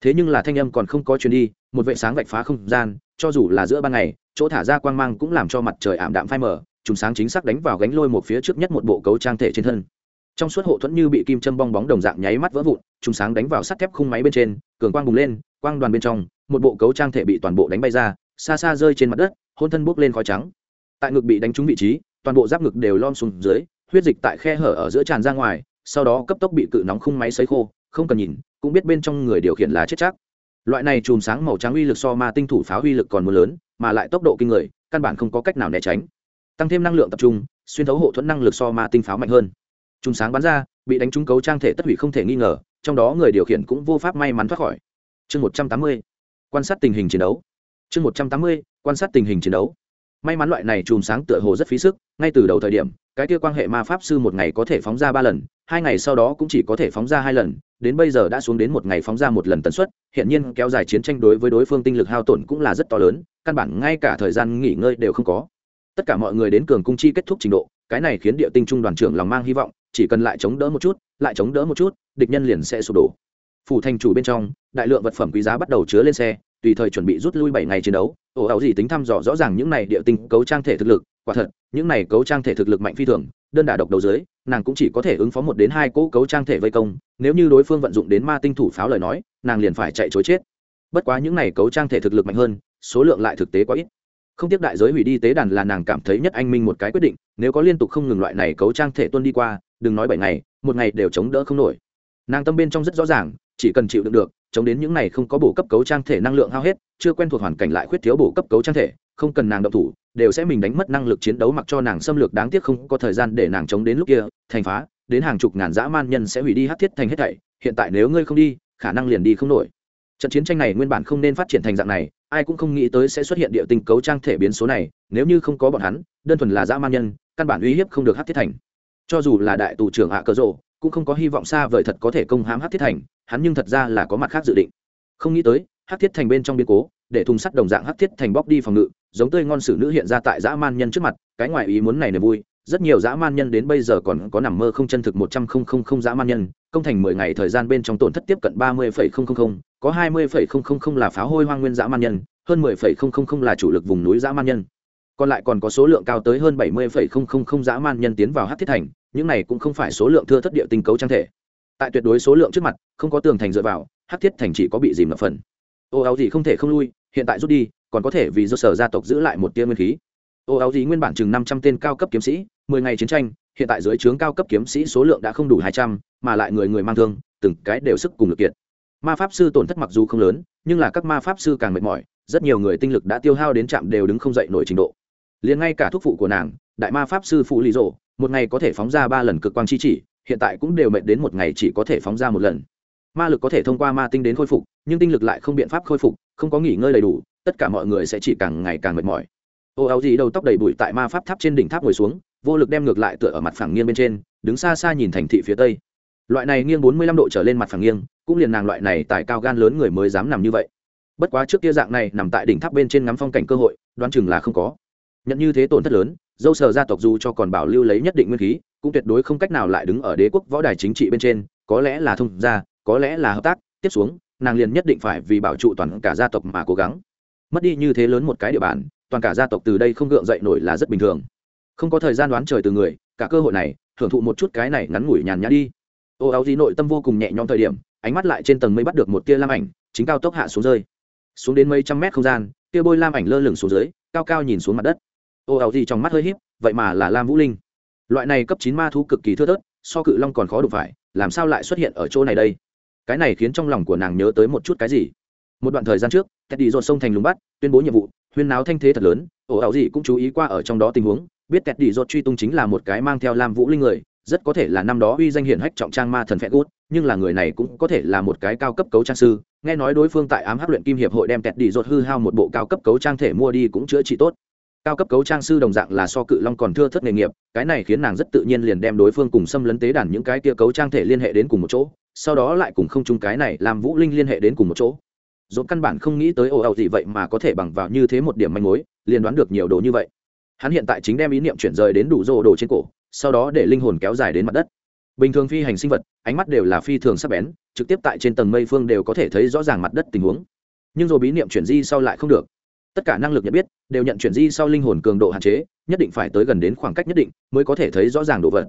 Thế nhưng là thanh âm còn không có chuyến đi, một vệ sáng vạch phá không gian, cho dù là giữa ban ngày, chỗ thả ra quang mang cũng làm cho mặt trời ảm đạm phai mờ chúng sáng chính xác đánh vào gánh lôi một phía trước nhất một bộ cấu trang thể trên thân trong suốt hộ thuẫn như bị kim châm bong bóng đồng dạng nháy mắt vỡ vụn chúng sáng đánh vào sắt thép khung máy bên trên, cường quang bùng lên, quang đoàn bên trong, một bộ cấu trang thể bị toàn bộ đánh bay ra, xa xa rơi trên mặt đất, hôn thân bốc lên khói trắng. Tại ngực bị đánh trúng vị trí, toàn bộ giáp ngực đều lom xuống dưới, huyết dịch tại khe hở ở giữa tràn ra ngoài, sau đó cấp tốc bị cự nóng khung máy sấy khô, không cần nhìn, cũng biết bên trong người điều khiển là chết chắc. Loại này chùm sáng màu trắng uy lực so ma tinh thủ pháo uy lực còn mưa lớn, mà lại tốc độ kinh người, căn bản không có cách nào né tránh. Tăng thêm năng lượng tập trung, xuyên thấu hộ thuẫn năng lực so ma tinh pháo mạnh hơn chùm sáng bắn ra, bị đánh trúng cấu trang thể tất hủy không thể nghi ngờ, trong đó người điều khiển cũng vô pháp may mắn thoát khỏi. Chương một trăm tám mươi, quan sát tình hình chiến đấu. Chương một trăm tám mươi, quan sát tình hình chiến đấu. May mắn loại này chùm sáng tựa hồ rất phí sức, ngay từ đầu thời điểm, cái kia quan hệ ma pháp sư một ngày có thể phóng ra ba lần, hai ngày sau đó cũng chỉ có thể phóng ra hai lần, đến bây giờ đã xuống đến một ngày phóng ra một lần tần suất hiện nhiên kéo dài chiến tranh đối với đối phương tinh lực hao tổn cũng là rất to lớn, căn bản ngay cả thời gian nghỉ ngơi đều không có. Tất cả mọi người đến cường cung chi kết thúc trình độ, cái này khiến địa tinh trung đoàn trưởng lòng mang hy vọng chỉ cần lại chống đỡ một chút, lại chống đỡ một chút, địch nhân liền sẽ sụp đổ. Phủ thành chủ bên trong, đại lượng vật phẩm quý giá bắt đầu chứa lên xe, tùy thời chuẩn bị rút lui bảy ngày chiến đấu. Ổ ảo gì tính thăm dò rõ ràng những này địa tinh cấu trang thể thực lực, quả thật, những này cấu trang thể thực lực mạnh phi thường, đơn đả độc đầu dưới, nàng cũng chỉ có thể ứng phó một đến hai cỗ cấu trang thể vây công, nếu như đối phương vận dụng đến ma tinh thủ pháo lời nói, nàng liền phải chạy chối chết. Bất quá những này cấu trang thể thực lực mạnh hơn, số lượng lại thực tế quá ít. Không tiếc đại giới hủy đi tế đàn là nàng cảm thấy nhất anh minh một cái quyết định, nếu có liên tục không ngừng loại này cấu trang thể tuân đi qua đừng nói bảy ngày, một ngày đều chống đỡ không nổi. Nàng tâm bên trong rất rõ ràng, chỉ cần chịu đựng được, chống đến những này không có bổ cấp cấu trang thể năng lượng hao hết, chưa quen thuộc hoàn cảnh lại khuyết thiếu bổ cấp cấu trang thể, không cần nàng động thủ, đều sẽ mình đánh mất năng lực chiến đấu mặc cho nàng xâm lược đáng tiếc không có thời gian để nàng chống đến lúc kia, thành phá, đến hàng chục ngàn dã man nhân sẽ hủy đi hát thiết thành hết thảy, hiện tại nếu ngươi không đi, khả năng liền đi không nổi. Trận chiến tranh này nguyên bản không nên phát triển thành dạng này, ai cũng không nghĩ tới sẽ xuất hiện địa tinh cấu trang thể biến số này, nếu như không có bọn hắn, đơn thuần là dã man nhân, căn bản uy hiếp không được hát thiết thành cho dù là đại tù trưởng hạ cờ rộ cũng không có hy vọng xa vời thật có thể công hãm hát thiết thành, hắn nhưng thật ra là có mặt khác dự định. Không nghĩ tới hát thiết thành bên trong biến cố, để thùng sắt đồng dạng hát thiết thành bóc đi phòng ngự, giống tươi ngon sử nữ hiện ra tại dã man nhân trước mặt, cái ngoài ý muốn này niềm vui, rất nhiều dã man nhân đến bây giờ còn có nằm mơ không chân thực một trăm không không không dã man nhân, công thành mười ngày thời gian bên trong tổn thất tiếp cận ba mươi phẩy không không không, có hai mươi phẩy không không không là pháo hôi hoang nguyên dã man nhân, hơn mười phẩy không không không là chủ lực vùng núi dã man nhân. Còn lại còn có số lượng cao tới hơn bảy mươi phẩy không không không dã man nhân tiến vào hát thiết thành những này cũng không phải số lượng thưa thất địa tinh cấu trang thể. Tại tuyệt đối số lượng trước mặt, không có tường thành dựa vào hát thiết thành chỉ có bị dìm ngập phần. Ô áo gì không thể không lui, hiện tại rút đi, còn có thể vì do sở gia tộc giữ lại một tia nguyên khí. Ô áo gì nguyên bản chừng năm trăm tên cao cấp kiếm sĩ, mười ngày chiến tranh, hiện tại dưới trướng cao cấp kiếm sĩ số lượng đã không đủ hai trăm, mà lại người người mang thương, từng cái đều sức cùng lực kiệt. Ma pháp sư tổn thất mặc dù không lớn, nhưng là các ma pháp sư càng mệt mỏi, rất nhiều người tinh lực đã tiêu hao đến trạm đều đứng không dậy nổi trình độ. Liền ngay cả thuốc phụ của nàng, đại ma pháp sư phụ lý rộ một ngày có thể phóng ra ba lần cực quang chi chỉ, hiện tại cũng đều mệt đến một ngày chỉ có thể phóng ra một lần. Ma lực có thể thông qua ma tinh đến khôi phục, nhưng tinh lực lại không biện pháp khôi phục, không có nghỉ ngơi đầy đủ, tất cả mọi người sẽ chỉ càng ngày càng mệt mỏi. Ô áo gì đầu tóc đầy bụi tại ma pháp tháp trên đỉnh tháp ngồi xuống, vô lực đem ngược lại tựa ở mặt phẳng nghiêng bên trên, đứng xa xa nhìn thành thị phía tây. Loại này nghiêng bốn mươi lăm độ trở lên mặt phẳng nghiêng, cũng liền nàng loại này tại cao gan lớn người mới dám nằm như vậy. Bất quá trước kia dạng này nằm tại đỉnh tháp bên trên ngắm phong cảnh cơ hội, đoán chừng là không có. Nhận như thế tổn thất lớn dâu sờ gia tộc dù cho còn bảo lưu lấy nhất định nguyên khí, cũng tuyệt đối không cách nào lại đứng ở đế quốc võ đài chính trị bên trên, có lẽ là thông gia, có lẽ là hợp tác, tiếp xuống, nàng liền nhất định phải vì bảo trụ toàn cả gia tộc mà cố gắng. Mất đi như thế lớn một cái địa bàn, toàn cả gia tộc từ đây không gượng dậy nổi là rất bình thường. Không có thời gian đoán trời từ người, cả cơ hội này, thưởng thụ một chút cái này ngắn ngủi nhàn nhã đi. Ô áo gì nội tâm vô cùng nhẹ nhõm thời điểm, ánh mắt lại trên tầng mây bắt được một tia lam ảnh, chính cao tốc hạ xuống rơi. Xuống đến mấy trăm mét không gian tia bôi lam ảnh lơ lửng xuống dưới, cao cao nhìn xuống mặt đất ô ảo gì trong mắt hơi híp, vậy mà là lam vũ linh. Loại này cấp chín ma thú cực kỳ thưa thớt, so cự long còn khó đụng phải, làm sao lại xuất hiện ở chỗ này đây? Cái này khiến trong lòng của nàng nhớ tới một chút cái gì? Một đoạn thời gian trước, teddy đi dọn sông thành lùng bắt, tuyên bố nhiệm vụ, huyên náo thanh thế thật lớn ổ ảo gì cũng chú ý qua ở trong đó tình huống, biết teddy đi dọn truy tung chính là một cái mang theo lam vũ linh người, rất có thể là năm đó uy danh hiển hách trọng trang ma thần phệ gút, nhưng là người này cũng có thể là một cái cao cấp cấu trang sư. Nghe nói đối phương tại ám hắc luyện kim hiệp hội đem tẹt đi dột hư hao một bộ cao cấp cấu trang thể mua đi cũng chữa trị tốt cao cấp cấu trang sư đồng dạng là so cự long còn thưa thất nghề nghiệp, cái này khiến nàng rất tự nhiên liền đem đối phương cùng xâm lấn tế đàn những cái kia cấu trang thể liên hệ đến cùng một chỗ, sau đó lại cùng không chung cái này làm vũ linh liên hệ đến cùng một chỗ. Dốt căn bản không nghĩ tới ồ ẩu gì vậy mà có thể bằng vào như thế một điểm manh mối, liền đoán được nhiều đồ như vậy. Hắn hiện tại chính đem ý niệm chuyển rời đến đủ rô đồ trên cổ, sau đó để linh hồn kéo dài đến mặt đất. Bình thường phi hành sinh vật, ánh mắt đều là phi thường sắc bén, trực tiếp tại trên tầng mây phương đều có thể thấy rõ ràng mặt đất tình huống. Nhưng rồi bí niệm chuyển di sau lại không được tất cả năng lực nhận biết đều nhận chuyển di sau linh hồn cường độ hạn chế, nhất định phải tới gần đến khoảng cách nhất định mới có thể thấy rõ ràng đồ vật.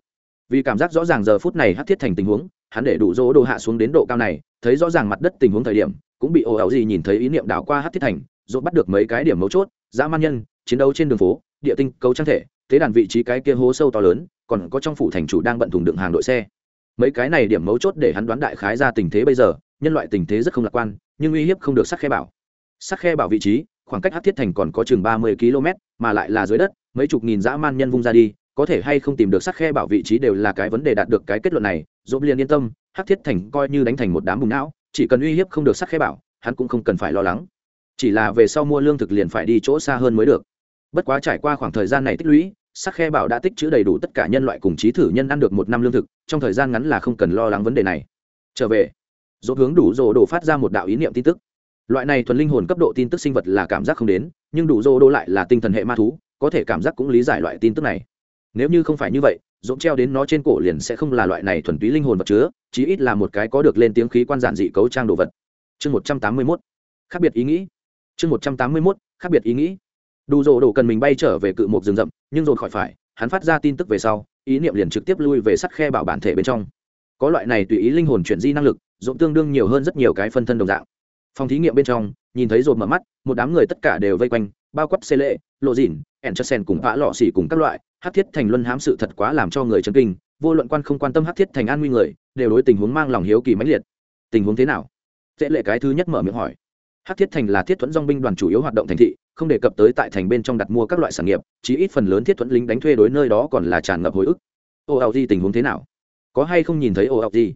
Vì cảm giác rõ ràng giờ phút này hát thiết thành tình huống, hắn để đủ dỗ đồ hạ xuống đến độ cao này, thấy rõ ràng mặt đất tình huống thời điểm, cũng bị ồ ảo gì nhìn thấy ý niệm đảo qua hát thiết thành dỗ bắt được mấy cái điểm mấu chốt, dã man nhân, chiến đấu trên đường phố, địa tinh, cấu trang thể, thế đàn vị trí cái kia hố sâu to lớn, còn có trong phủ thành chủ đang bận thùng đựng hàng đội xe. Mấy cái này điểm mấu chốt để hắn đoán đại khái ra tình thế bây giờ, nhân loại tình thế rất không lạc quan, nhưng uy hiếp không được sắc khe bảo. Sắc khe bảo vị trí khoảng cách hát thiết thành còn có chừng ba mươi km, mà lại là dưới đất, mấy chục nghìn dã man nhân vung ra đi, có thể hay không tìm được sắc khe bảo vị trí đều là cái vấn đề đạt được cái kết luận này dốt liền yên tâm, hát thiết thành coi như đánh thành một đám bùng não, chỉ cần uy hiếp không được sắc khe bảo, hắn cũng không cần phải lo lắng. Chỉ là về sau mua lương thực liền phải đi chỗ xa hơn mới được. Bất quá trải qua khoảng thời gian này tích lũy, sắc khe bảo đã tích chữ đầy đủ tất cả nhân loại cùng trí thử nhân ăn được một năm lương thực, trong thời gian ngắn là không cần lo lắng vấn đề này. Trở về dốt hướng đủ rồ đổ phát ra một đạo ý niệm tin tức loại này thuần linh hồn cấp độ tin tức sinh vật là cảm giác không đến, nhưng đủ dô đô lại là tinh thần hệ ma thú, có thể cảm giác cũng lý giải loại tin tức này. Nếu như không phải như vậy dũng treo đến nó trên cổ liền sẽ không là loại này thuần túy linh hồn vật chứa, chí ít là một cái có được lên tiếng khí quan giản dị cấu trang đồ vật. Chương một trăm tám mươi mốt. Khác biệt ý nghĩ. Chương một trăm tám mươi mốt. Khác biệt ý nghĩ. Đủ dô đô cần mình bay trở về cự một rừng rậm, nhưng rồi khỏi phải, hắn phát ra tin tức về sau, ý niệm liền trực tiếp lui về sắt khe bảo bản thể bên trong. Có loại này tùy ý linh hồn chuyển di năng lực dũng tương đương nhiều hơn rất nhiều cái phân thân đồng dạng phòng thí nghiệm bên trong, nhìn thấy rột mở mắt, một đám người tất cả đều vây quanh, bao quát xê lệ lộ dìn ẻn chất sen cùng vã lọ xỉ cùng các loại. Hát thiết thành luân hám sự thật quá làm cho người chấn kinh, vô luận quan không quan tâm hát thiết thành an nguy người, đều đối tình huống mang lòng hiếu kỳ mãnh liệt. Tình huống thế nào? Dễ lệ cái thứ nhất mở miệng hỏi. Hát thiết thành là thiết thuẫn dong binh đoàn chủ yếu hoạt động thành thị, không đề cập tới tại thành bên trong đặt mua các loại sản nghiệp, chí ít phần lớn thiết thuẫn lính đánh thuê đối nơi đó còn là tràn ngập hồi ức. Ô ảo gì tình huống thế nào? Có hay không nhìn thấy ô ảo gì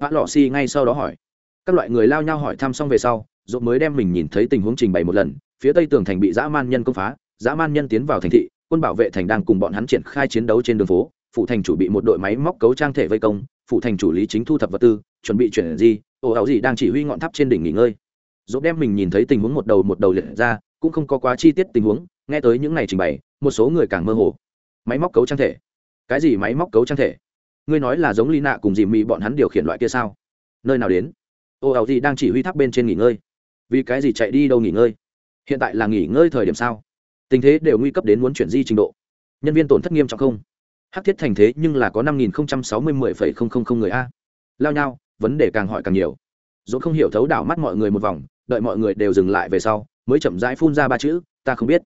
vã lọ xỉ ngay sau đó hỏi các loại người lao nhau hỏi thăm xong về sau dốt mới đem mình nhìn thấy tình huống trình bày một lần, phía tây tường thành bị dã man nhân công phá, dã man nhân tiến vào thành thị, quân bảo vệ thành đang cùng bọn hắn triển khai chiến đấu trên đường phố phụ thành chủ bị một đội máy móc cấu trang thể vây công phụ thành chủ lý chính thu thập vật tư, chuẩn bị chuyển gì ồ ảo gì đang chỉ huy ngọn tháp trên đỉnh nghỉ ngơi. Dốt đem mình nhìn thấy tình huống một đầu một đầu liệt ra, cũng không có quá chi tiết tình huống, nghe tới những ngày trình bày, một số người càng mơ hồ. Máy móc cấu trang thể. Cái gì máy móc cấu trang thể? Ngươi nói là giống ly nạ cùng dì mị bọn hắn điều khiển loại kia sao? Nơi nào đến? Ô ảo gì đang chỉ huy tháp bên trên nghỉ ngơi. Vì cái gì chạy đi đâu nghỉ ngơi? Hiện tại là nghỉ ngơi thời điểm sao? Tình thế đều nguy cấp đến muốn chuyển di trình độ. Nhân viên tổn thất nghiêm trọng không? Hắc thiết thành thế nhưng là có năm nghìn sáu mươi mười phẩy không không không người a. Lao nhau, vấn đề càng hỏi càng nhiều. Dỗ không hiểu thấu đảo mắt mọi người một vòng, đợi mọi người đều dừng lại về sau, mới chậm rãi phun ra ba chữ, ta không biết.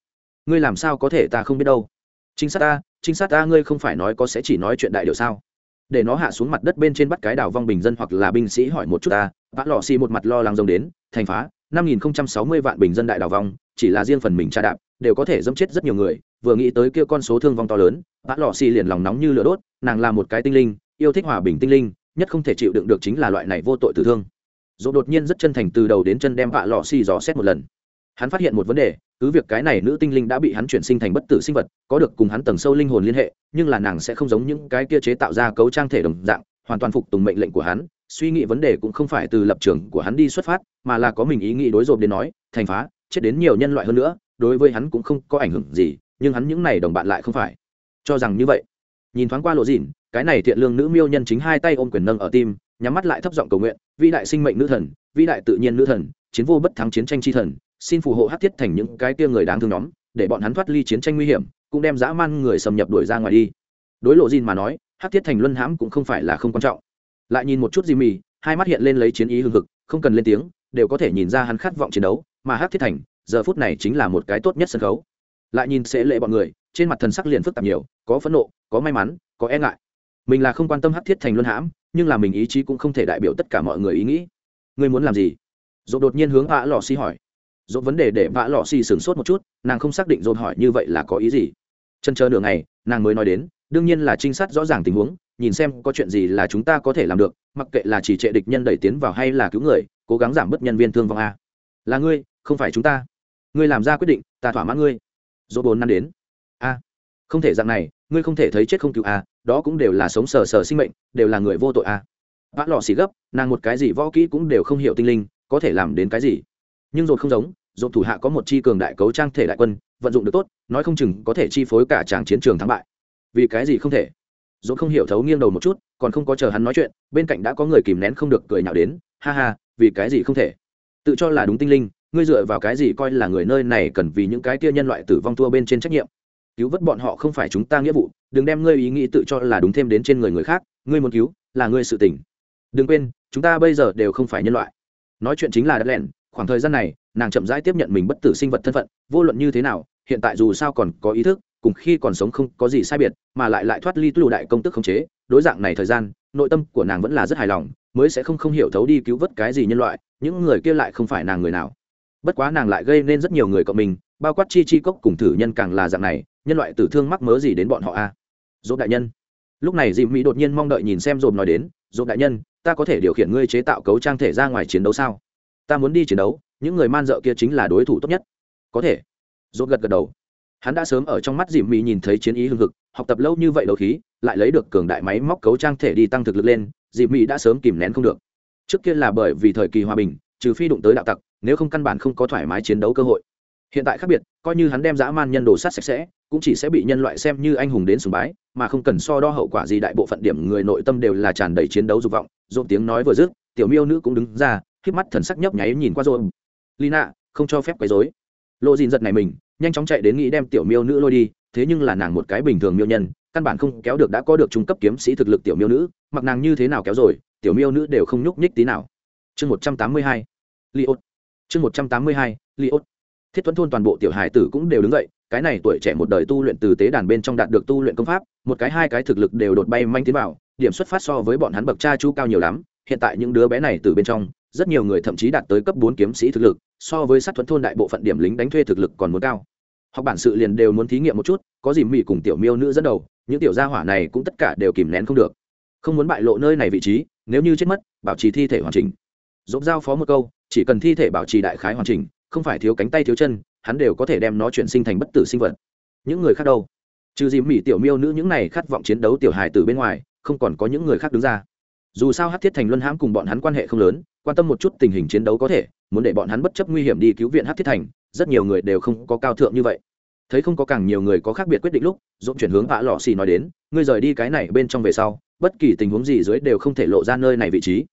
Ngươi làm sao có thể ta không biết đâu? Trinh sát ta trinh sát ta ngươi không phải nói có sẽ chỉ nói chuyện đại điều sao? Để nó hạ xuống mặt đất bên trên bắt cái đảo vong bình dân hoặc là binh sĩ hỏi một chút ta, vã lọ xì một mặt lo lắng rông đến, thành phá, năm nghìn không trăm sáu mươi vạn bình dân đại đảo vong, chỉ là riêng phần mình tra đạp, đều có thể dẫm chết rất nhiều người, vừa nghĩ tới kia con số thương vong to lớn, vã lò xì liền lòng nóng như lửa đốt, nàng là một cái tinh linh, yêu thích hòa bình tinh linh, nhất không thể chịu đựng được chính là loại này vô tội tử thương. Dỗ đột nhiên rất chân thành từ đầu đến chân đem vạ lò xì dò xét một lần. Hắn phát hiện một vấn đề cứ việc cái này nữ tinh linh đã bị hắn chuyển sinh thành bất tử sinh vật, có được cùng hắn tầng sâu linh hồn liên hệ, nhưng là nàng sẽ không giống những cái kia chế tạo ra cấu trang thể đồng dạng, hoàn toàn phục tùng mệnh lệnh của hắn, suy nghĩ vấn đề cũng không phải từ lập trường của hắn đi xuất phát, mà là có mình ý nghĩ đối dồn đến nói, thành phá, chết đến nhiều nhân loại hơn nữa, đối với hắn cũng không có ảnh hưởng gì, nhưng hắn những này đồng bạn lại không phải. Cho rằng như vậy. Nhìn thoáng qua lộ dìn, cái này thiện lương nữ miêu nhân chính hai tay ôm quyền nâng ở tim, nhắm mắt lại thấp giọng cầu nguyện, vĩ đại sinh mệnh nữ thần, vĩ đại tự nhiên nữ thần, chiến vô bất thắng chiến tranh chi thần xin phù hộ hát thiết thành những cái kia người đáng thương nhóm, để bọn hắn thoát ly chiến tranh nguy hiểm, cũng đem dã man người xâm nhập đuổi ra ngoài đi. Đối lộ dìn mà nói, hát thiết thành luân hãm cũng không phải là không quan trọng. Lại nhìn một chút Di mì hai mắt hiện lên lấy chiến ý hừng hực, không cần lên tiếng, đều có thể nhìn ra hắn khát vọng chiến đấu, mà hát thiết thành, giờ phút này chính là một cái tốt nhất sân khấu. Lại nhìn sẽ lệ bọn người, trên mặt thần sắc liền phức tạp nhiều, có phẫn nộ, có may mắn, có e ngại. Mình là không quan tâm hát thiết thành luân hãm, nhưng là mình ý chí cũng không thể đại biểu tất cả mọi người ý nghĩ. Ngươi muốn làm gì? Dồn đột nhiên hướng vã lò xi hỏi dồn vấn đề để vã lò xì sửng sốt một chút, nàng không xác định dồn hỏi như vậy là có ý gì. Chân chờ nửa ngày, nàng mới nói đến, đương nhiên là trinh sát rõ ràng tình huống, nhìn xem có chuyện gì là chúng ta có thể làm được, mặc kệ là chỉ trệ địch nhân đẩy tiến vào hay là cứu người, cố gắng giảm bớt nhân viên thương vong a. Là ngươi, không phải chúng ta. Ngươi làm ra quyết định, ta thỏa mãn ngươi. Dỗ bốn năm đến. A, không thể dạng này, ngươi không thể thấy chết không cứu a, đó cũng đều là sống sờ sờ sinh mệnh, đều là người vô tội a. Vã lọ xì gấp, nàng một cái gì võ kỹ cũng đều không hiểu tinh linh, có thể làm đến cái gì? Nhưng rồi không giống dồn thủ hạ có một chi cường đại cấu trang thể đại quân, vận dụng được tốt, nói không chừng có thể chi phối cả tràng chiến trường thắng bại. Vì cái gì không thể? Dồn không hiểu thấu nghiêng đầu một chút, còn không có chờ hắn nói chuyện, bên cạnh đã có người kìm nén không được cười nhạo đến, ha ha, vì cái gì không thể? Tự cho là đúng tinh linh, ngươi dựa vào cái gì coi là người nơi này cần vì những cái kia nhân loại tử vong thua bên trên trách nhiệm? Cứu vớt bọn họ không phải chúng ta nghĩa vụ, đừng đem ngươi ý nghĩ tự cho là đúng thêm đến trên người người khác, ngươi muốn cứu là ngươi sự tỉnh đừng quên, chúng ta bây giờ đều không phải nhân loại. Nói chuyện chính là đất lẹn, khoảng thời gian này nàng chậm rãi tiếp nhận mình bất tử sinh vật thân phận, vô luận như thế nào, hiện tại dù sao còn có ý thức, cùng khi còn sống không có gì sai biệt, mà lại lại thoát ly tu đại công tức khống chế, đối dạng này thời gian, nội tâm của nàng vẫn là rất hài lòng, mới sẽ không không hiểu thấu đi cứu vớt cái gì nhân loại, những người kia lại không phải nàng người nào. Bất quá nàng lại gây nên rất nhiều người cộng mình, bao quát chi chi cốc cùng thử nhân càng là dạng này, nhân loại tử thương mắc mớ gì đến bọn họ a? À? dốt đại nhân. Lúc này dịp mỹ đột nhiên mong đợi nhìn xem dồn nói đến dốt đại nhân, ta có thể điều khiển ngươi chế tạo cấu trang thể ra ngoài chiến đấu sao? Ta muốn đi chiến đấu, những người man dợ kia chính là đối thủ tốt nhất. Có thể. Dốt gật gật đầu. Hắn đã sớm ở trong mắt dìm mỹ nhìn thấy chiến ý hưng hực, học tập lâu như vậy đấu khí, lại lấy được cường đại máy móc cấu trang thể đi tăng thực lực lên dìm mỹ đã sớm kìm nén không được. Trước kia là bởi vì thời kỳ hòa bình, trừ phi đụng tới đạo tặc, nếu không căn bản không có thoải mái chiến đấu cơ hội. Hiện tại khác biệt, coi như hắn đem dã man nhân đồ sát sạch sẽ, cũng chỉ sẽ bị nhân loại xem như anh hùng đến sùng bái, mà không cần so đo hậu quả gì đại bộ phận điểm người nội tâm đều là tràn đầy chiến đấu dục vọng. Dồn tiếng nói vừa dứt, tiểu miêu nữ cũng đứng ra khiếp mắt thần sắc nhấp nháy nhìn qua rồi. lina, không cho phép quấy dối lộ dìn giật này mình, nhanh chóng chạy đến nghĩ đem tiểu miêu nữ lôi đi, thế nhưng là nàng một cái bình thường miêu nhân, căn bản không kéo được đã có được trung cấp kiếm sĩ thực lực tiểu miêu nữ, mặc nàng như thế nào kéo rồi, tiểu miêu nữ đều không nhúc nhích tí nào. Chương một trăm tám mươi hai li ốt chương một trăm tám mươi hai li ốt thiết thuẫn thôn toàn bộ tiểu hải tử cũng đều đứng dậy, cái này tuổi trẻ một đời tu luyện từ tế đàn bên trong đạt được tu luyện công pháp, một cái hai cái thực lực đều đột bay manh tiến vào, điểm xuất phát so với bọn hắn bậc cha chú cao nhiều lắm, hiện tại những đứa bé này từ bên trong rất nhiều người thậm chí đạt tới cấp bốn kiếm sĩ thực lực, so với sát thuẫn thôn đại bộ phận điểm lính đánh thuê thực lực còn muốn cao. Học bản sự liền đều muốn thí nghiệm một chút, có gì mỹ cùng tiểu miêu nữ dẫn đầu, những tiểu gia hỏa này cũng tất cả đều kìm nén không được. Không muốn bại lộ nơi này vị trí, nếu như chết mất, bảo trì thi thể hoàn chỉnh. Dốc giao phó một câu, chỉ cần thi thể bảo trì đại khái hoàn chỉnh, không phải thiếu cánh tay thiếu chân, hắn đều có thể đem nó chuyển sinh thành bất tử sinh vật. Những người khác đâu? Trừ dìm mỹ tiểu miêu nữ những này khát vọng chiến đấu tiểu hài từ bên ngoài, không còn có những người khác đứng ra dù sao hát thiết thành luân hãm cùng bọn hắn quan hệ không lớn, quan tâm một chút tình hình chiến đấu có thể, muốn để bọn hắn bất chấp nguy hiểm đi cứu viện hát thiết thành, rất nhiều người đều không có cao thượng như vậy. Thấy không có càng nhiều người có khác biệt quyết định lúc, dũng chuyển hướng vạ lọ xì nói đến, ngươi rời đi cái này bên trong về sau, bất kỳ tình huống gì dưới đều không thể lộ ra nơi này vị trí.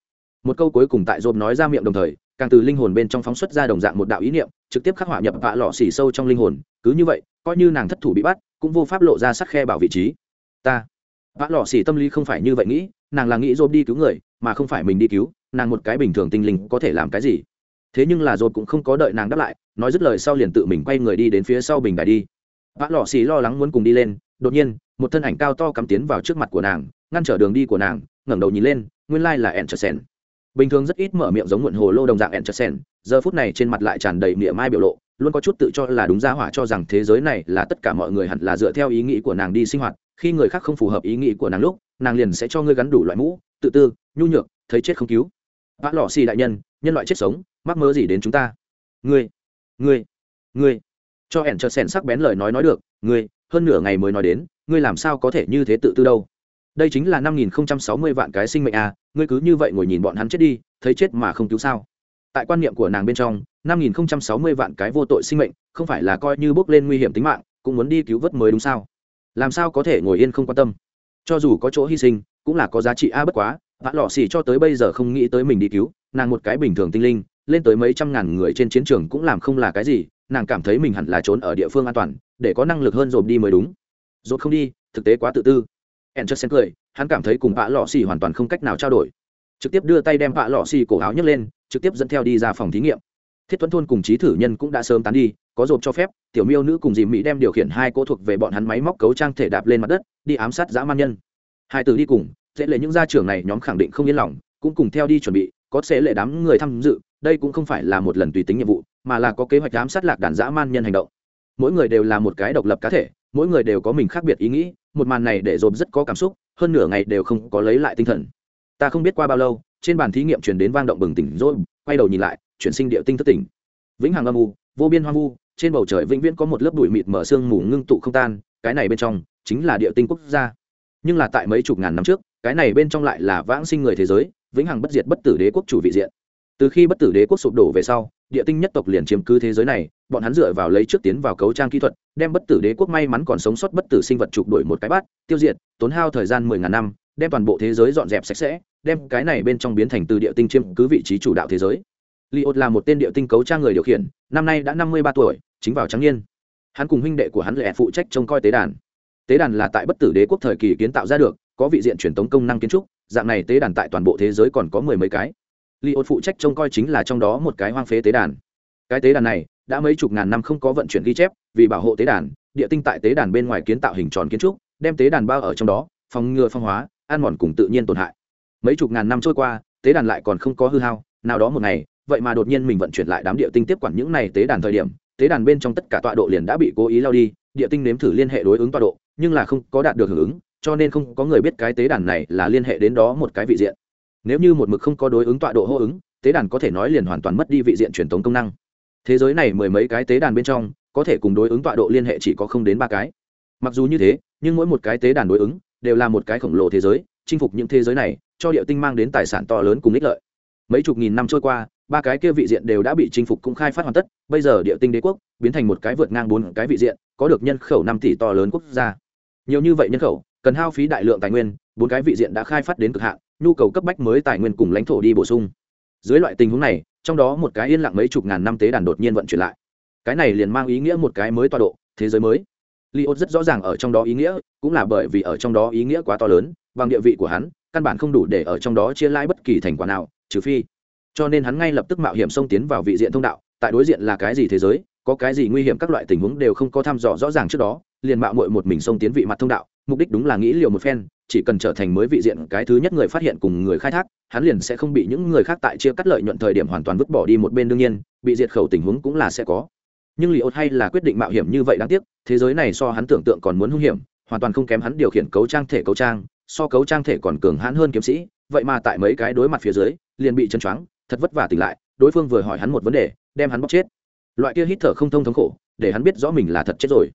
Một câu cuối cùng tại dồn nói ra miệng đồng thời, càng từ linh hồn bên trong phóng xuất ra đồng dạng một đạo ý niệm, trực tiếp khắc họa nhập vạ lọ xì sâu trong linh hồn. Cứ như vậy, coi như nàng thất thủ bị bắt, cũng vô pháp lộ ra sắc khe bảo vị trí. Ta Vã lọ xỉ tâm lý không phải như vậy nghĩ, nàng là nghĩ dồn đi cứu người, mà không phải mình đi cứu, nàng một cái bình thường tinh linh có thể làm cái gì? Thế nhưng là dồn cũng không có đợi nàng đáp lại, nói dứt lời sau liền tự mình quay người đi đến phía sau bình đài đi. Vã lọ xỉ lo lắng muốn cùng đi lên, đột nhiên, một thân ảnh cao to cắm tiến vào trước mặt của nàng, ngăn trở đường đi của nàng, ngẩng đầu nhìn lên, nguyên lai là ẹn trở sen bình thường rất ít mở miệng giống muộn hồ lô đồng dạng ẹn trở sen giờ phút này trên mặt lại tràn đầy mỉa mai biểu lộ, luôn có chút tự cho là đúng ra hỏa cho rằng thế giới này là tất cả mọi người hẳn là dựa theo ý nghĩ của nàng đi sinh hoạt khi người khác không phù hợp ý nghĩ của nàng lúc, nàng liền sẽ cho ngươi gắn đủ loại mũ, tự tư, nhu nhược, thấy chết không cứu. Bác lò xì đại nhân nhân loại chết sống, mắc mơ gì đến chúng ta? Ngươi ngươi ngươi. Cho ẻn cho sẻn sắc bén lời nói nói được, ngươi, hơn nửa ngày mới nói đến, ngươi làm sao có thể như thế tự tư đâu? Đây chính là năm nghìn không trăm sáu mươi vạn cái sinh mệnh à ngươi cứ như vậy ngồi nhìn bọn hắn chết đi, thấy chết mà không cứu sao? Tại quan niệm của nàng bên trong, năm nghìn không trăm sáu mươi vạn cái vô tội sinh mệnh không phải là coi như bước lên nguy hiểm tính mạng, cũng muốn đi cứu vớt mới đúng sao? Làm sao có thể ngồi yên không quan tâm cho dù có chỗ hy sinh cũng là có giá trị a bất quá vã lọ xì cho tới bây giờ không nghĩ tới mình đi cứu nàng một cái bình thường tinh linh lên tới mấy trăm ngàn người trên chiến trường cũng làm không là cái gì nàng cảm thấy mình hẳn là trốn ở địa phương an toàn để có năng lực hơn dồn đi mới đúng dồn không đi thực tế quá tự tư Anderson cười, hắn cảm thấy cùng vã Lọ xì hoàn toàn không cách nào trao đổi. Trực tiếp đưa tay đem vã Lọ xì cổ áo nhấc lên, trực tiếp dẫn theo đi ra phòng thí nghiệm. Thiết thuẫn thôn cùng trí thử nhân cũng đã sớm tán đi, có rộp cho phép, tiểu miêu nữ cùng dì mỹ đem điều khiển hai cô thuộc về bọn hắn máy móc cấu trang thể đạp lên mặt đất, đi ám sát dã man nhân. Hai từ đi cùng, dễ lệ những gia trưởng này nhóm khẳng định không yên lòng, cũng cùng theo đi chuẩn bị, có sẽ lệ đám người tham dự, đây cũng không phải là một lần tùy tính nhiệm vụ, mà là có kế hoạch ám sát lạc đàn dã man nhân hành động. Mỗi người đều là một cái độc lập cá thể, mỗi người đều có mình khác biệt ý nghĩ, một màn này để dồn rất có cảm xúc hơn nửa ngày đều không có lấy lại tinh thần ta không biết qua bao lâu trên bàn thí nghiệm chuyển đến vang động bừng tỉnh rồi quay đầu nhìn lại chuyển sinh địa tinh thất tỉnh vĩnh hằng âm u vô biên hoang vu trên bầu trời vĩnh viễn có một lớp bụi mịt mở sương mù ngưng tụ không tan, cái này bên trong chính là địa tinh quốc gia. Nhưng là tại mấy chục ngàn năm trước, cái này bên trong lại là vãng sinh người thế giới, vĩnh hằng bất diệt bất tử đế quốc chủ vị diện. Từ khi bất tử đế quốc sụp đổ về sau, địa tinh nhất tộc liền chiếm cứ thế giới này, bọn hắn dựa vào lấy trước tiến vào cấu trang kỹ thuật, đem bất tử đế quốc may mắn còn sống sót bất tử sinh vật trục đuổi một cái bát, tiêu diệt, tốn hao thời gian mười ngàn năm, đem toàn bộ thế giới dọn dẹp sạch sẽ, đem cái này bên trong biến thành từ địa tinh chiếm cứ vị trí chủ đạo thế giới. Li là một tên địa tinh cấu trang người điều khiển năm nay đã năm mươi ba tuổi, chính vào trắng niên. Hắn cùng huynh đệ của hắn lệ phụ trách trông coi tế đàn. Tế đàn là tại bất tử đế quốc thời kỳ kiến tạo ra được, có vị diện truyền thống công năng kiến trúc, dạng này tế đàn tại toàn bộ thế giới còn có mười mấy cái. Li ốt phụ trách trông coi chính là trong đó một cái hoang phế tế đàn. Cái tế đàn này, đã mấy chục ngàn năm không có vận chuyển ghi chép, vì bảo hộ tế đàn, địa tinh tại tế đàn bên ngoài kiến tạo hình tròn kiến trúc, đem tế đàn bao ở trong đó, phòng ngừa phong hóa, ăn mòn cùng tự nhiên tổn hại. Mấy chục ngàn năm trôi qua, tế đàn lại còn không có hư hao, nào đó một ngày vậy mà đột nhiên mình vận chuyển lại đám địa tinh tiếp quản những này tế đàn thời điểm, tế đàn bên trong tất cả tọa độ liền đã bị cố ý lao đi, địa tinh nếm thử liên hệ đối ứng tọa độ, nhưng là không có đạt được hưởng ứng, cho nên không có người biết cái tế đàn này là liên hệ đến đó một cái vị diện. Nếu như một mực không có đối ứng tọa độ hô ứng, tế đàn có thể nói liền hoàn toàn mất đi vị diện truyền thống công năng. Thế giới này mười mấy cái tế đàn bên trong, có thể cùng đối ứng tọa độ liên hệ chỉ có không đến ba cái. Mặc dù như thế, nhưng mỗi một cái tế đàn đối ứng đều là một cái khổng lồ thế giới, chinh phục những thế giới này, cho địa tinh mang đến tài sản to lớn cùng ích lợi. Mấy chục nghìn năm trôi qua ba cái kia vị diện đều đã bị chinh phục cũng khai phát hoàn tất, bây giờ địa tinh đế quốc biến thành một cái vượt ngang bốn cái vị diện, có được nhân khẩu năm tỷ to lớn quốc gia. Nhiều như vậy nhân khẩu, cần hao phí đại lượng tài nguyên, bốn cái vị diện đã khai phát đến cực hạn, nhu cầu cấp bách mới tài nguyên cùng lãnh thổ đi bổ sung. Dưới loại tình huống này, trong đó một cái yên lặng mấy chục ngàn năm tế đàn đột nhiên vận chuyển lại. Cái này liền mang ý nghĩa một cái mới tọa độ, thế giới mới. Li ốt rất rõ ràng ở trong đó ý nghĩa, cũng là bởi vì ở trong đó ý nghĩa quá to lớn, bằng địa vị của hắn, căn bản không đủ để ở trong đó chia lãi bất kỳ thành quả nào, trừ phi cho nên hắn ngay lập tức mạo hiểm xông tiến vào vị diện thông đạo, tại đối diện là cái gì thế giới, có cái gì nguy hiểm các loại tình huống đều không có thăm dò rõ ràng trước đó, liền mạo muội một mình xông tiến vị mặt thông đạo, mục đích đúng là nghĩ liều một phen, chỉ cần trở thành mới vị diện cái thứ nhất người phát hiện cùng người khai thác, hắn liền sẽ không bị những người khác tại chia cắt lợi nhuận thời điểm hoàn toàn vứt bỏ đi một bên đương nhiên, bị diệt khẩu tình huống cũng là sẽ có. Nhưng liệu hay là quyết định mạo hiểm như vậy đáng tiếc, thế giới này so hắn tưởng tượng còn muốn hung hiểm, hoàn toàn không kém hắn điều khiển cấu trang thể cấu trang, so cấu trang thể còn cường hãn hơn kiếm sĩ, vậy mà tại mấy cái đối mặt phía dưới, liền bị chân choáng thật vất vả tỉnh lại, đối phương vừa hỏi hắn một vấn đề, đem hắn bóc chết. Loại kia hít thở không thông thống khổ, để hắn biết rõ mình là thật chết rồi.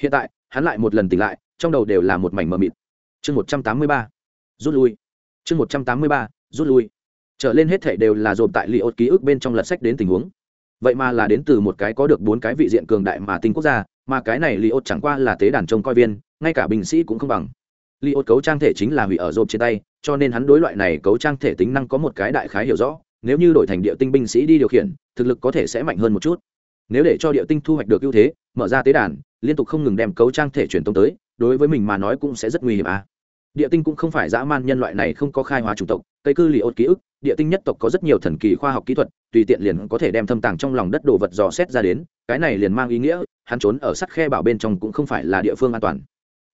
Hiện tại, hắn lại một lần tỉnh lại, trong đầu đều là một mảnh mờ mịt. Chương một trăm tám mươi ba, rút lui. Chương một trăm tám mươi ba, rút lui. Trở lên hết thể đều là dồn tại li ốt ký ức bên trong lật sách đến tình huống. Vậy mà là đến từ một cái có được bốn cái vị diện cường đại mà tinh quốc gia, mà cái này li ốt chẳng qua là tế đàn trông coi viên, ngay cả binh sĩ cũng không bằng. Li ốt cấu trang thể chính là hủy ở dồn trên tay, cho nên hắn đối loại này cấu trang thể tính năng có một cái đại khái hiểu rõ nếu như đổi thành địa tinh binh sĩ đi điều khiển, thực lực có thể sẽ mạnh hơn một chút. Nếu để cho địa tinh thu hoạch được ưu thế, mở ra tế đàn, liên tục không ngừng đem cấu trang thể truyền tống tới, đối với mình mà nói cũng sẽ rất nguy hiểm à. Địa tinh cũng không phải dã man nhân loại này không có khai hóa chủng tộc, cây cư li ốt ký ức, địa tinh nhất tộc có rất nhiều thần kỳ khoa học kỹ thuật, tùy tiện liền có thể đem thâm tàng trong lòng đất đồ vật dò xét ra đến, cái này liền mang ý nghĩa, hắn trốn ở sắt khe bảo bên trong cũng không phải là địa phương an toàn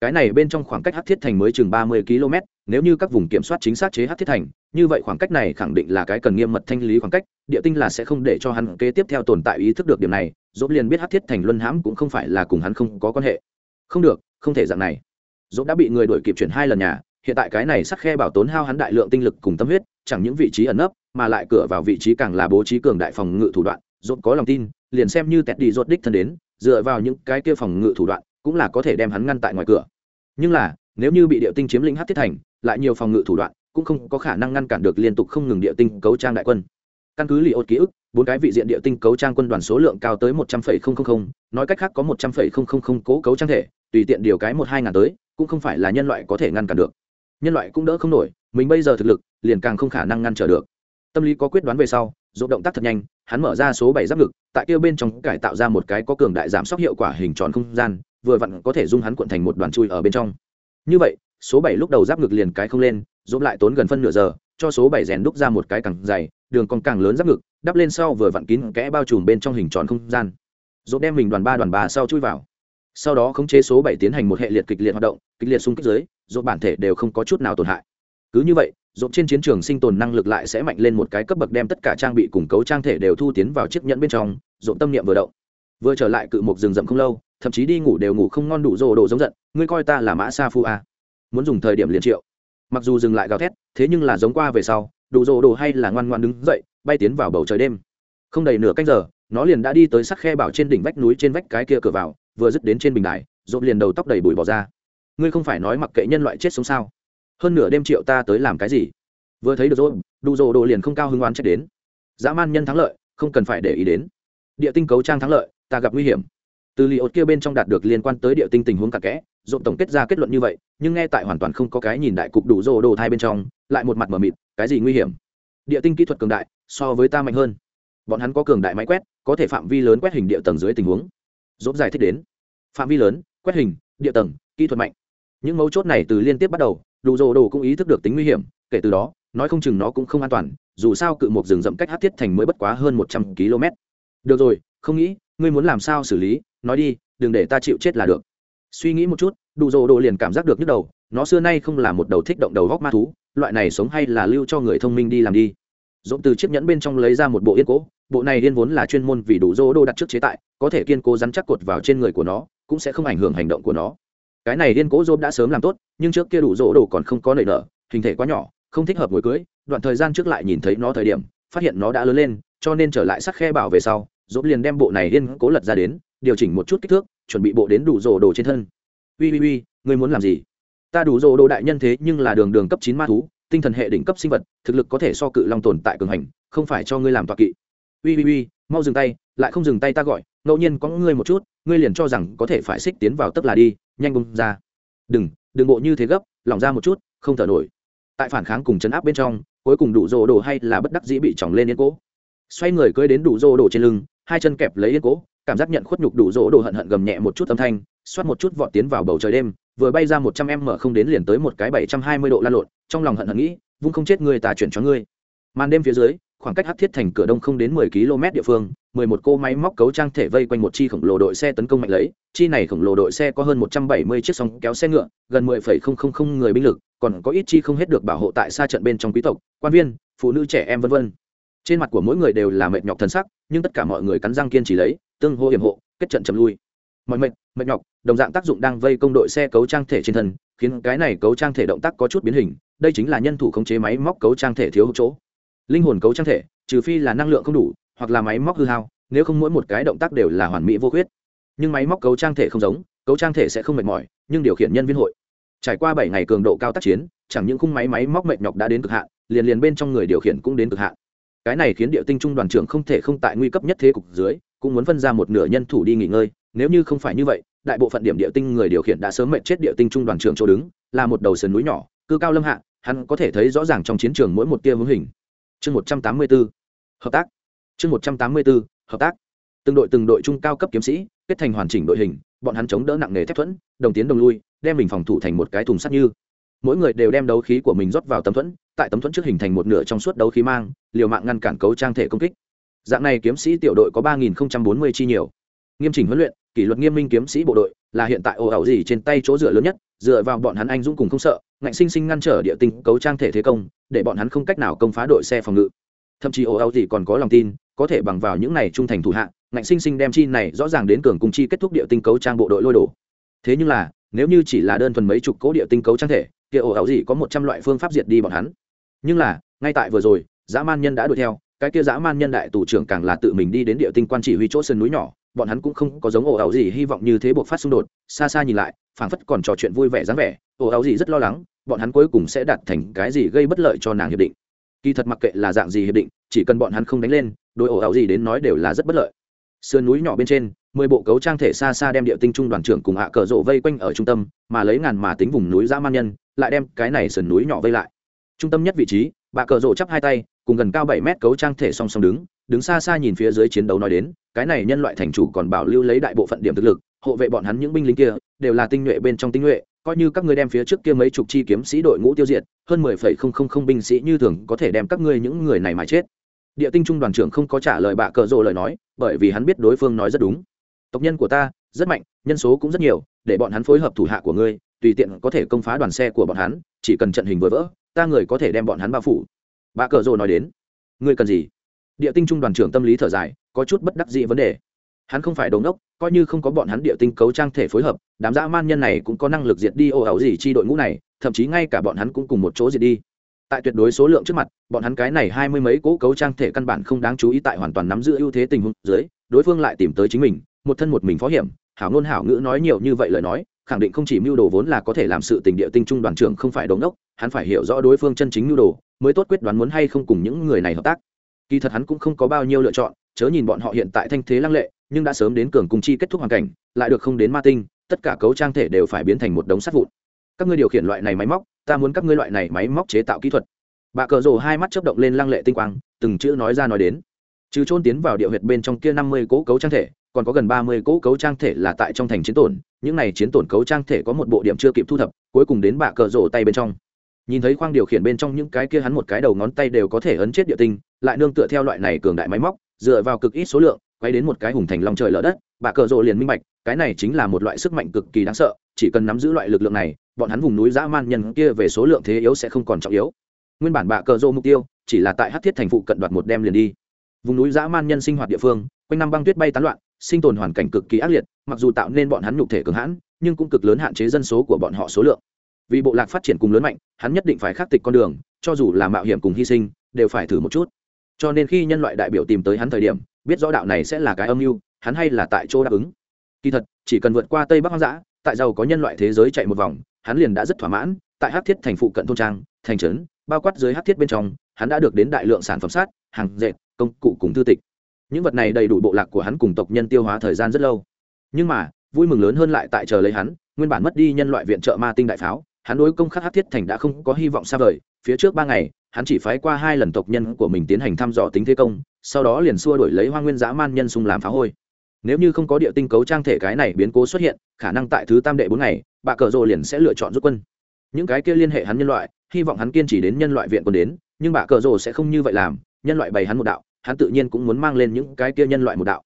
cái này bên trong khoảng cách hát thiết thành mới chừng ba mươi km, nếu như các vùng kiểm soát chính xác chế hát thiết thành, như vậy khoảng cách này khẳng định là cái cần nghiêm mật thanh lý khoảng cách, địa tinh là sẽ không để cho hắn kế tiếp theo tồn tại ý thức được điểm này, dốt liền biết hát thiết thành luân hãm cũng không phải là cùng hắn không có quan hệ. Không được, không thể dạng này. Dốt đã bị người đuổi kịp chuyển hai lần nhà, hiện tại cái này sắc khe bảo tốn hao hắn đại lượng tinh lực cùng tâm huyết, chẳng những vị trí ẩn nấp, mà lại cửa vào vị trí càng là bố trí cường đại phòng ngự thủ đoạn. Dốt có lòng tin, liền xem như tẹt đi dốt đích thân đến, dựa vào những cái kia phòng ngự thủ đoạn cũng là có thể đem hắn ngăn tại ngoài cửa. Nhưng là, nếu như bị địa tinh chiếm lĩnh hát thiết thành, lại nhiều phòng ngự thủ đoạn, cũng không có khả năng ngăn cản được liên tục không ngừng địa tinh cấu trang đại quân. Căn cứ li ốt ký ức, bốn cái vị diện địa tinh cấu trang quân đoàn số lượng cao tới một trăm linh nói cách khác có một trăm linh cố cấu trang thể, tùy tiện điều cái một hai ngàn tới, cũng không phải là nhân loại có thể ngăn cản được. Nhân loại cũng đỡ không nổi, mình bây giờ thực lực, liền càng không khả năng ngăn trở được. Tâm lý có quyết đoán về sau dỗ động tác thật nhanh, hắn mở ra số bảy giáp ngực, tại kia bên trong cải tạo ra một cái có cường đại giảm sốc hiệu quả hình tròn không gian vừa vặn có thể dung hắn cuộn thành một đoàn chui ở bên trong. Như vậy, số bảy lúc đầu giáp ngực liền cái không lên dỗ lại tốn gần phân nửa giờ, cho số bảy rèn đúc ra một cái càng dày, đường còn càng lớn giáp ngực, đắp lên sau vừa vặn kín kẽ bao trùm bên trong hình tròn không gian. Dỗ đem mình đoàn ba đoàn ba sau chui vào. Sau đó khống chế số bảy tiến hành một hệ liệt kịch liệt hoạt động, kịch liệt xung kích dưới dỗ bản thể đều không có chút nào tổn hại. Cứ như vậy dỗ trên chiến trường sinh tồn năng lực lại sẽ mạnh lên một cái cấp bậc đem tất cả trang bị cùng cấu trang thể đều thu tiến vào chiếc nhẫn bên trong dỗ tâm niệm vừa động. Vừa trở lại cự một rừng rậm không lâu thậm chí đi ngủ đều ngủ không ngon đủ rồ đồ giống giận, ngươi coi ta là mã sa phu a à. muốn dùng thời điểm liền triệu. Mặc dù dừng lại gào thét, thế nhưng là giống qua về sau, đủ rồ đồ hay là ngoan ngoan đứng dậy, bay tiến vào bầu trời đêm. Không đầy nửa canh giờ, nó liền đã đi tới sắc khe bảo trên đỉnh vách núi trên vách cái kia cửa vào, vừa dứt đến trên bình đài, rộp liền đầu tóc đầy bụi bỏ ra. Ngươi không phải nói mặc kệ nhân loại chết sống sao? Hơn nửa đêm triệu ta tới làm cái gì? Vừa thấy được rồi đủ rồ đồ liền không cao hứng oán trách đến. Dã man nhân thắng lợi, không cần phải để ý đến. Địa tinh cấu trang thắng lợi, ta gặp nguy hiểm từ li ột kia bên trong đạt được liên quan tới địa tinh tình huống cặn kẽ dộn tổng kết ra kết luận như vậy, nhưng nghe tại hoàn toàn không có cái nhìn đại cục đủ rồ đồ thai bên trong, lại một mặt mờ mịt, cái gì nguy hiểm? Địa tinh kỹ thuật cường đại, so với ta mạnh hơn. Bọn hắn có cường đại máy quét, có thể phạm vi lớn quét hình địa tầng dưới tình huống. Dốt giải thích đến. Phạm vi lớn, quét hình, địa tầng, kỹ thuật mạnh. Những mấu chốt này từ liên tiếp bắt đầu, đủ rồ đồ cũng ý thức được tính nguy hiểm, kể từ đó, nói không chừng nó cũng không an toàn, dù sao cự một rừng rậm cách hát thiết thành mới bất quá hơn một trăm km được rồi, không nghĩ ngươi muốn làm sao xử lý, nói đi, đừng để ta chịu chết là được. Suy nghĩ một chút, đủ rồ đồ liền cảm giác được nhức đầu, nó xưa nay không là một đầu thích động đầu góc ma thú, loại này sống hay là lưu cho người thông minh đi làm đi. Dỗm từ chiếc nhẫn bên trong lấy ra một bộ yên cố, bộ này yên vốn là chuyên môn vì đủ rô đô đặt trước chế tại, có thể kiên cố rắn chắc cột vào trên người của nó, cũng sẽ không ảnh hưởng hành động của nó. Cái này yên cố dôm đã sớm làm tốt, nhưng trước kia đủ rô đồ còn không có nảy nở, hình thể quá nhỏ, không thích hợp ngồi cưới, đoạn thời gian trước lại nhìn thấy nó thời điểm phát hiện nó đã lớn lên, cho nên trở lại sắc khe bảo về sau dốt liền đem bộ này yên cố lật ra đến, điều chỉnh một chút kích thước, chuẩn bị bộ đến đủ rổ đồ trên thân. Ui ui ui ngươi muốn làm gì? Ta đủ rổ đồ đại nhân thế, nhưng là đường đường cấp chín ma thú, tinh thần hệ đỉnh cấp sinh vật, thực lực có thể so cự long tồn tại cường hành, không phải cho ngươi làm tọa kỵ. Ui ui ui mau dừng tay, lại không dừng tay ta gọi, ngẫu nhiên có ngươi một chút, ngươi liền cho rằng có thể phải xích tiến vào tức là đi, nhanh bông ra. Đừng đừng bộ như thế gấp, lỏng ra một chút, không thở nổi tại phản kháng cùng chấn áp bên trong, cuối cùng đủ rồ đồ hay là bất đắc dĩ bị chỏng lên yên cố. Xoay người cưới đến đủ rồ đồ trên lưng, hai chân kẹp lấy yên cố, cảm giác nhận khuất nhục đủ rô đồ hận hận gầm nhẹ một chút âm thanh, xoát một chút vọt tiến vào bầu trời đêm, vừa bay ra một trăm em mở không đến liền tới một cái bảy trăm hai mươi độ lan lộn, trong lòng hận hận nghĩ, vung không chết người tà chuyển cho ngươi. Màn đêm phía dưới khoảng cách hắc thiết thành cửa đông không đến mười km địa phương, mười một cô máy móc cấu trang thể vây quanh một chi khổng lồ đội xe tấn công mạnh lấy. Chi này khổng lồ đội xe có hơn một trăm bảy mươi chiếc song kéo xe ngựa, gần mười phẩy không không không người binh lực, còn có ít chi không hết được bảo hộ tại xa trận bên trong quý tộc, quan viên, phụ nữ trẻ em vân vân. Trên mặt của mỗi người đều là mệt nhọc thần sắc, nhưng tất cả mọi người cắn răng kiên trì lấy, tương hô hiểm hộ, kết trận chậm lui. Mọi mệt mệt nhọc, đồng dạng tác dụng đang vây công đội xe cấu trang thể trên thân, khiến cái này cấu trang thể động tác có chút biến hình, đây chính là nhân thủ khống chế máy móc cấu trang thể thiếu chỗ linh hồn cấu trang thể, trừ phi là năng lượng không đủ, hoặc là máy móc hư hao, nếu không mỗi một cái động tác đều là hoàn mỹ vô khuyết. Nhưng máy móc cấu trang thể không giống, cấu trang thể sẽ không mệt mỏi, nhưng điều khiển nhân viên hội. Trải qua bảy ngày cường độ cao tác chiến, chẳng những khung máy máy móc mệt nhọc đã đến cực hạn, liền liền bên trong người điều khiển cũng đến cực hạn. Cái này khiến địa tinh trung đoàn trưởng không thể không tại nguy cấp nhất thế cục dưới, cũng muốn phân ra một nửa nhân thủ đi nghỉ ngơi, nếu như không phải như vậy, đại bộ phận điểm địa tinh người điều khiển đã sớm mệt chết địa tinh trung đoàn trưởng chỗ đứng, là một đầu sườn núi nhỏ, cư cao lâm hạ, hắn có thể thấy rõ ràng trong chiến trường mỗi một tia hướng hình chương một trăm tám mươi b hợp tác. Chương một trăm tám mươi b hợp tác. Từng đội từng đội trung cao cấp kiếm sĩ, kết thành hoàn chỉnh đội hình, bọn hắn chống đỡ nặng nề thép thuẫn, đồng tiến đồng lui, đem mình phòng thủ thành một cái thùng sắt như. Mỗi người đều đem đấu khí của mình rót vào tấm thuẫn, tại tấm thuẫn trước hình thành một nửa trong suốt đấu khí mang, liều mạng ngăn cản cấu trang thể công kích. Dạng này kiếm sĩ tiểu đội có ba nghìn bốn mươi chi nhiều nghiêm chỉnh huấn luyện, kỷ luật nghiêm minh kiếm sĩ bộ đội, là hiện tại ồ ảo gì trên tay chỗ dựa lớn nhất, dựa vào bọn hắn anh dũng cùng không sợ, ngạnh sinh sinh ngăn trở địa tinh, cấu trang thể thế công, để bọn hắn không cách nào công phá đội xe phòng ngự. Thậm chí ồ ảo gì còn có lòng tin, có thể bằng vào những này trung thành thủ hạ, ngạnh sinh sinh đem chi này rõ ràng đến cường cùng chi kết thúc địa tinh cấu trang bộ đội lôi đổ. Thế nhưng là, nếu như chỉ là đơn thuần mấy chục cố địa tinh cấu trang thể, kia ồ ảo gì có một trăm loại phương pháp diệt đi bọn hắn. Nhưng là, ngay tại vừa rồi, dã man nhân đã đuổi theo, cái kia dã man nhân đại tù trưởng càng là tự mình đi đến địa tinh quan chỉ huy chỗ sân núi nhỏ bọn hắn cũng không có giống ồ ẩu gì hy vọng như thế buộc phát xung đột, xa xa nhìn lại, phảng phất còn trò chuyện vui vẻ dáng vẻ ồ ẩu gì rất lo lắng, bọn hắn cuối cùng sẽ đạt thành cái gì gây bất lợi cho nàng hiệp định. Kỳ thật mặc kệ là dạng gì hiệp định, chỉ cần bọn hắn không đánh lên đôi ồ ẩu gì đến nói đều là rất bất lợi. Sườn núi nhỏ bên trên, mười bộ cấu trang thể xa xa đem địa tinh trung đoàn trưởng cùng hạ cờ rộ vây quanh ở trung tâm, mà lấy ngàn mà tính vùng núi dã man nhân, lại đem cái này sườn núi nhỏ vây lại. Trung tâm nhất vị trí bà cờ rộ chắp hai tay, cùng gần cao bảy mét cấu trang thể song song đứng đứng xa xa nhìn phía dưới chiến đấu nói đến, cái này nhân loại thành chủ còn bảo lưu lấy đại bộ phận điểm thực lực, hộ vệ bọn hắn những binh lính kia, đều là tinh nhuệ bên trong tinh nhuệ, coi như các ngươi đem phía trước kia mấy chục chi kiếm sĩ đội ngũ tiêu diệt, hơn mười phẩy không không không binh sĩ như thường có thể đem các ngươi những người này mà chết. Địa tinh trung đoàn trưởng không có trả lời bạ cờ rộ lời nói, bởi vì hắn biết đối phương nói rất đúng. Tộc nhân của ta, rất mạnh, nhân số cũng rất nhiều, để bọn hắn phối hợp thủ hạ của ngươi, tùy tiện có thể công phá đoàn xe của bọn hắn, chỉ cần trận hình vừa vỡ, ta người có thể đem bọn hắn bao phủ. Bạ cờ rồ nói đến. Ngươi cần gì? Địa tinh trung đoàn trưởng tâm lý thở dài, có chút bất đắc dĩ vấn đề. Hắn không phải đống đốc coi như không có bọn hắn địa tinh cấu trang thể phối hợp, đám dã man nhân này cũng có năng lực diệt đi ô ẩu gì chi đội ngũ này, thậm chí ngay cả bọn hắn cũng cùng một chỗ diệt đi. Tại tuyệt đối số lượng trước mặt, bọn hắn cái này hai mươi mấy cỗ cấu trang thể căn bản không đáng chú ý tại hoàn toàn nắm giữ ưu thế tình huống dưới, đối phương lại tìm tới chính mình, một thân một mình phó hiểm, hảo ngôn hảo ngữ nói nhiều như vậy lời nói, khẳng định không chỉ mưu đồ vốn là có thể làm sự tình địa tinh trung đoàn trưởng không phải đống đốc hắn phải hiểu rõ đối phương chân chính mưu đồ, mới tốt quyết đoán muốn hay không cùng những người này hợp tác kỳ thật hắn cũng không có bao nhiêu lựa chọn, chớ nhìn bọn họ hiện tại thanh thế lăng lệ, nhưng đã sớm đến cường cung chi kết thúc hoàn cảnh, lại được không đến ma tinh, tất cả cấu trang thể đều phải biến thành một đống sắt vụn. Các ngươi điều khiển loại này máy móc, ta muốn các ngươi loại này máy móc chế tạo kỹ thuật. Bà cờ rồ hai mắt chớp động lên lăng lệ tinh quang, từng chữ nói ra nói đến. Trừ trôn tiến vào địa huyệt bên trong kia năm mươi cỗ cấu trang thể, còn có gần ba mươi cỗ cấu trang thể là tại trong thành chiến tổn, những này chiến tổn cấu trang thể có một bộ điểm chưa kịp thu thập, cuối cùng đến bà cờ rồ tay bên trong. Nhìn thấy khoang điều khiển bên trong những cái kia hắn một cái đầu ngón tay đều có thể ấn chết địa tinh lại nương tựa theo loại này cường đại máy móc, dựa vào cực ít số lượng, quay đến một cái hùng thành lòng trời lở đất, bà cờ rộ liền minh bạch, cái này chính là một loại sức mạnh cực kỳ đáng sợ, chỉ cần nắm giữ loại lực lượng này, bọn hắn vùng núi dã man nhân kia về số lượng thế yếu sẽ không còn trọng yếu. Nguyên bản bà cờ rộ mục tiêu chỉ là tại hát thiết thành phụ cận đoạt một đem liền đi. Vùng núi dã man nhân sinh hoạt địa phương, quanh năm băng tuyết bay tán loạn, sinh tồn hoàn cảnh cực kỳ ác liệt, mặc dù tạo nên bọn hắn nhục thể cường hãn, nhưng cũng cực lớn hạn chế dân số của bọn họ số lượng. Vì bộ lạc phát triển cùng lớn mạnh, hắn nhất định phải khắc tịch con đường, cho dù là mạo hiểm cùng hy sinh, đều phải thử một chút cho nên khi nhân loại đại biểu tìm tới hắn thời điểm, biết rõ đạo này sẽ là cái âm mưu, hắn hay là tại chỗ đáp ứng. Kỳ thật, chỉ cần vượt qua tây bắc hoang dã, tại giàu có nhân loại thế giới chạy một vòng, hắn liền đã rất thỏa mãn, tại hát thiết thành phụ cận thôn trang, thành trấn, bao quát dưới hát thiết bên trong, hắn đã được đến đại lượng sản phẩm sát, hàng dệt, công cụ cùng thư tịch. Những vật này đầy đủ bộ lạc của hắn cùng tộc nhân tiêu hóa thời gian rất lâu. Nhưng mà, vui mừng lớn hơn lại tại chờ lấy hắn, nguyên bản mất đi nhân loại viện trợ ma tinh đại pháo, hắn đối công khắc hát thiết thành đã không có hy vọng xa vời, phía trước ba ngày hắn chỉ phái qua hai lần tộc nhân của mình tiến hành thăm dò tính thế công, sau đó liền xua đổi lấy hoa nguyên dã man nhân sung làm phá hôi. Nếu như không có địa tinh cấu trang thể cái này biến cố xuất hiện, khả năng tại thứ tam đệ bốn ngày, bà cờ rồ liền sẽ lựa chọn rút quân. Những cái kia liên hệ hắn nhân loại, hy vọng hắn kiên trì đến nhân loại viện còn đến, nhưng bà cờ rồ sẽ không như vậy làm, nhân loại bày hắn một đạo, hắn tự nhiên cũng muốn mang lên những cái kia nhân loại một đạo.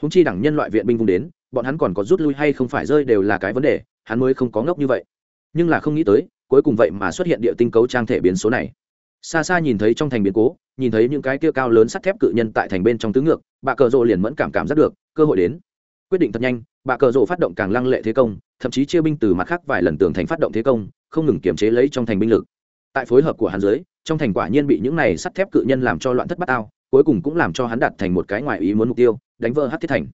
Húng chi đẳng nhân loại viện binh vùng đến, bọn hắn còn có rút lui hay không phải rơi đều là cái vấn đề, hắn mới không có ngốc như vậy. Nhưng là không nghĩ tới, cuối cùng vậy mà xuất hiện địa tinh cấu trang thể biến số này xa xa nhìn thấy trong thành biến cố, nhìn thấy những cái kia cao lớn sắt thép cự nhân tại thành bên trong tứ ngược, bà cờ rộ liền mẫn cảm cảm giác được, cơ hội đến. Quyết định thật nhanh, bà cờ rộ phát động càng lăng lệ thế công, thậm chí chia binh từ mặt khác vài lần tường thành phát động thế công, không ngừng kiềm chế lấy trong thành binh lực. Tại phối hợp của hắn dưới, trong thành quả nhiên bị những này sắt thép cự nhân làm cho loạn thất bát ao, cuối cùng cũng làm cho hắn đạt thành một cái ngoài ý muốn mục tiêu, đánh vỡ hát thiết thành.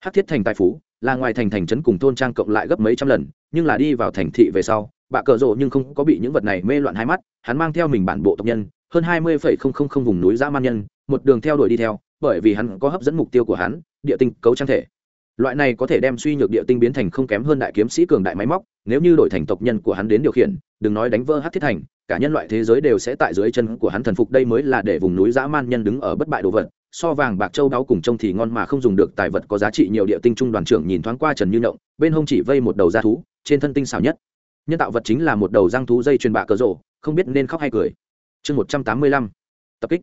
Hát thiết thành tài phú là ngoài thành thành trấn cùng thôn trang cộng lại gấp mấy trăm lần, nhưng là đi vào thành thị về sau bạ cờ rộ nhưng không có bị những vật này mê loạn hai mắt, hắn mang theo mình bản bộ tộc nhân, hơn hai mươi phẩy không không không vùng núi dã man nhân, một đường theo đuổi đi theo, bởi vì hắn có hấp dẫn mục tiêu của hắn, địa tinh cấu trang thể. Loại này có thể đem suy nhược địa tinh biến thành không kém hơn đại kiếm sĩ cường đại máy móc, nếu như đổi thành tộc nhân của hắn đến điều khiển, đừng nói đánh vỡ hát thiết thành, cả nhân loại thế giới đều sẽ tại dưới chân của hắn thần phục, đây mới là để vùng núi dã man nhân đứng ở bất bại đồ vật so vàng bạc châu đáo cùng trông thì ngon mà không dùng được tài vật có giá trị nhiều địa tinh trung đoàn trưởng nhìn thoáng qua trần như động bên hông chỉ vây một đầu da thú, trên thân tinh xảo nhất. Nhân tạo vật chính là một đầu răng thú dây truyền bạ cờ rộ không biết nên khóc hay cười. Chương một trăm tám mươi lăm. Tập kích.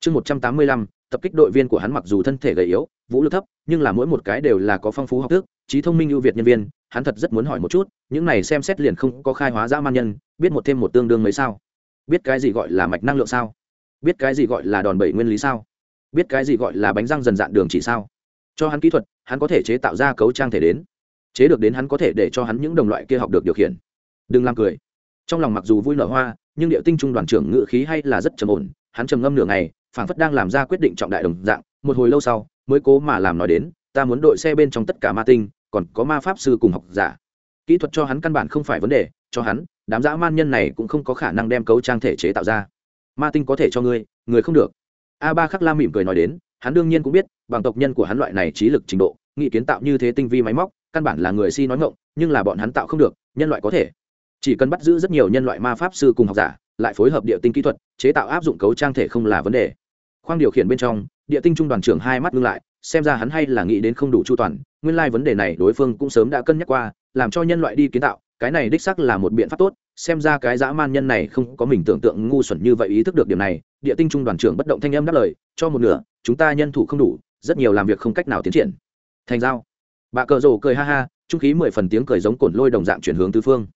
Chương một trăm tám mươi lăm, tập kích đội viên của hắn mặc dù thân thể gầy yếu, vũ lực thấp, nhưng là mỗi một cái đều là có phong phú học thức, trí thông minh ưu việt nhân viên, hắn thật rất muốn hỏi một chút, những này xem xét liền không có khai hóa dã man nhân, biết một thêm một tương đương mấy sao? Biết cái gì gọi là mạch năng lượng sao? Biết cái gì gọi là đòn bẩy nguyên lý sao? Biết cái gì gọi là bánh răng dần dạn đường chỉ sao? Cho hắn kỹ thuật, hắn có thể chế tạo ra cấu trang thể đến. Chế được đến hắn có thể để cho hắn những đồng loại kia học được điều khiển. Đừng làm cười. Trong lòng mặc dù vui nở hoa, nhưng điệu tinh trung đoàn trưởng ngự khí hay là rất trầm ổn, hắn trầm ngâm nửa ngày, phảng phất đang làm ra quyết định trọng đại đồng dạng, một hồi lâu sau, mới cố mà làm nói đến, ta muốn đội xe bên trong tất cả ma tinh, còn có ma pháp sư cùng học giả. Kỹ thuật cho hắn căn bản không phải vấn đề, cho hắn, đám dã man nhân này cũng không có khả năng đem cấu trang thể chế tạo ra. Ma tinh có thể cho ngươi, người không được a ba khắc la mỉm cười nói đến, hắn đương nhiên cũng biết, bằng tộc nhân của hắn loại này trí lực trình độ, nghị kiến tạo như thế tinh vi máy móc, căn bản là người si nói ngộng nhưng là bọn hắn tạo không được, nhân loại có thể. Chỉ cần bắt giữ rất nhiều nhân loại ma pháp sư cùng học giả, lại phối hợp địa tinh kỹ thuật, chế tạo áp dụng cấu trang thể không là vấn đề. Khoang điều khiển bên trong, địa tinh trung đoàn trưởng hai mắt ngưng lại, xem ra hắn hay là nghĩ đến không đủ chu toàn, nguyên lai vấn đề này đối phương cũng sớm đã cân nhắc qua, làm cho nhân loại đi kiến tạo, cái này đích sắc là một biện pháp tốt xem ra cái dã man nhân này không có mình tưởng tượng ngu xuẩn như vậy ý thức được điểm này, địa tinh trung đoàn trưởng bất động thanh âm đáp lời, cho một nửa, chúng ta nhân thủ không đủ, rất nhiều làm việc không cách nào tiến triển. Thành giao. Bà cờ rồ cười ha ha, trung khí mười phần tiếng cười giống cồn lôi đồng dạng chuyển hướng tứ phương.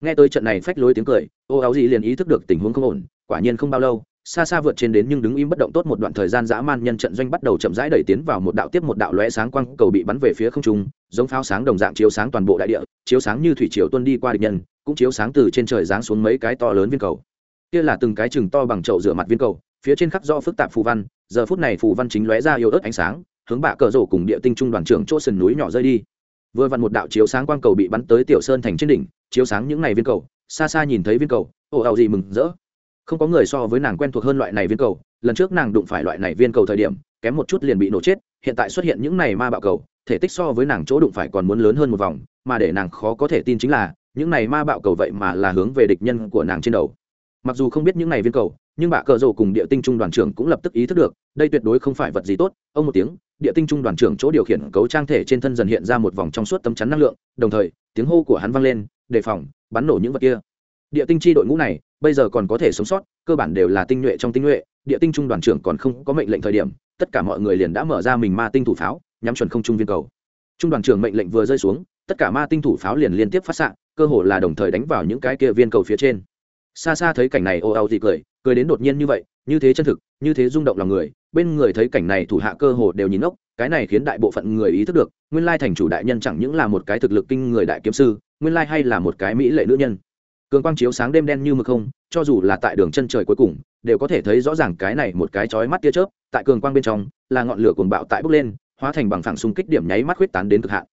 Nghe tới trận này phách lối tiếng cười, ô áo gì liền ý thức được tình huống không ổn, quả nhiên không bao lâu xa xa vượt trên đến nhưng đứng im bất động tốt một đoạn thời gian dã man nhân trận doanh bắt đầu chậm rãi đẩy tiến vào một đạo tiếp một đạo lóe sáng quang cầu bị bắn về phía không trung, giống pháo sáng đồng dạng chiếu sáng toàn bộ đại địa, chiếu sáng như thủy triều tuân đi qua địch nhân, cũng chiếu sáng từ trên trời giáng xuống mấy cái to lớn viên cầu. Kia là từng cái chừng to bằng chậu rửa mặt viên cầu, phía trên khắc do phức tạp phù văn, giờ phút này phù văn chính lóe ra yếu ớt ánh sáng, hướng bạ cờ rổ cùng địa tinh trung đoàn trưởng chỗ sườn núi nhỏ rơi đi. Vừa vặn một đạo chiếu sáng quang cầu bị bắn tới tiểu sơn thành trên đỉnh, chiếu sáng những ngày viên cầu, xa xa nhìn thấy viên cầu, ồ, ào gì mừng rỡ không có người so với nàng quen thuộc hơn loại này viên cầu, lần trước nàng đụng phải loại này viên cầu thời điểm, kém một chút liền bị nổ chết, hiện tại xuất hiện những này ma bạo cầu, thể tích so với nàng chỗ đụng phải còn muốn lớn hơn một vòng, mà để nàng khó có thể tin chính là, những này ma bạo cầu vậy mà là hướng về địch nhân của nàng trên đầu. Mặc dù không biết những này viên cầu, nhưng bà cờ rồ cùng địa tinh trung đoàn trưởng cũng lập tức ý thức được, đây tuyệt đối không phải vật gì tốt, ông một tiếng, địa tinh trung đoàn trưởng chỗ điều khiển cấu trang thể trên thân dần hiện ra một vòng trong suốt tấm chắn năng lượng, đồng thời, tiếng hô của hắn vang lên, đề phòng, bắn nổ những vật kia. Địa tinh chi đội ngũ này bây giờ còn có thể sống sót, cơ bản đều là tinh nhuệ trong tinh nhuệ, địa tinh trung đoàn trưởng còn không có mệnh lệnh thời điểm, tất cả mọi người liền đã mở ra mình ma tinh thủ pháo, nhắm chuẩn không trung viên cầu. Trung đoàn trưởng mệnh lệnh vừa rơi xuống, tất cả ma tinh thủ pháo liền liên tiếp phát xạ, cơ hồ là đồng thời đánh vào những cái kia viên cầu phía trên. Xa xa thấy cảnh này, ô âu thì cười cười đến đột nhiên như vậy, như thế chân thực, như thế rung động lòng người, bên người thấy cảnh này thủ hạ cơ hồ đều nhìn ốc cái này khiến đại bộ phận người ý thức được, nguyên lai thành chủ đại nhân chẳng những là một cái thực lực kinh người đại kiếm sư, nguyên lai hay là một cái mỹ lệ nữ nhân cường quang chiếu sáng đêm đen như mực không, cho dù là tại đường chân trời cuối cùng, đều có thể thấy rõ ràng cái này một cái chói mắt tia chớp, tại cường quang bên trong, là ngọn lửa cuồng bạo tại bốc lên, hóa thành bằng phẳng xung kích điểm nháy mắt huyết tán đến cực hạn.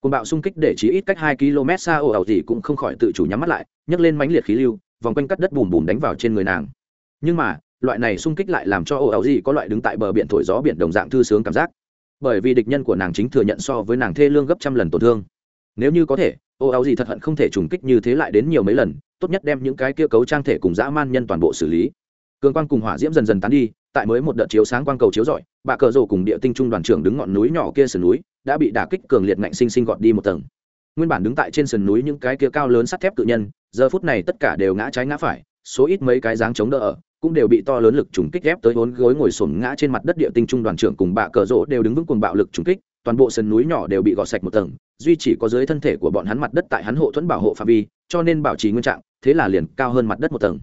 Cuồng bạo xung kích để chỉ ít cách hai km xa ồ ảo gì cũng không khỏi tự chủ nhắm mắt lại, nhấc lên mãnh liệt khí lưu, vòng quanh cắt đất bùm bùm đánh vào trên người nàng. Nhưng mà, loại này xung kích lại làm cho ồ ảo gì có loại đứng tại bờ biển thổi gió biển đồng dạng thư sướng cảm giác. Bởi vì địch nhân của nàng chính thừa nhận so với nàng thê lương gấp trăm lần tổn thương. Nếu như có thể ô áo gì thật hận không thể trùng kích như thế lại đến nhiều mấy lần, tốt nhất đem những cái kia cấu trang thể cùng dã man nhân toàn bộ xử lý. Cường quang cùng hỏa diễm dần dần tán đi, tại mới một đợt chiếu sáng quang cầu chiếu rọi, bà cờ rổ cùng địa tinh trung đoàn trưởng đứng ngọn núi nhỏ kia sườn núi, đã bị đả kích cường liệt ngạnh sinh sinh gọt đi một tầng. Nguyên bản đứng tại trên sườn núi những cái kia cao lớn sắt thép tự nhân, giờ phút này tất cả đều ngã trái ngã phải, số ít mấy cái dáng chống đỡ ở, cũng đều bị to lớn lực trùng kích ép tới bốn gối ngồi sồn ngã trên mặt đất địa tinh trung đoàn trưởng cùng bạ cờ rỗ đều đứng vững cùng bạo lực trùng kích toàn bộ sườn núi nhỏ đều bị gọt sạch một tầng, duy chỉ có dưới thân thể của bọn hắn mặt đất tại hắn hộ thuẫn bảo hộ phạm vi, cho nên bảo trì nguyên trạng, thế là liền cao hơn mặt đất một tầng.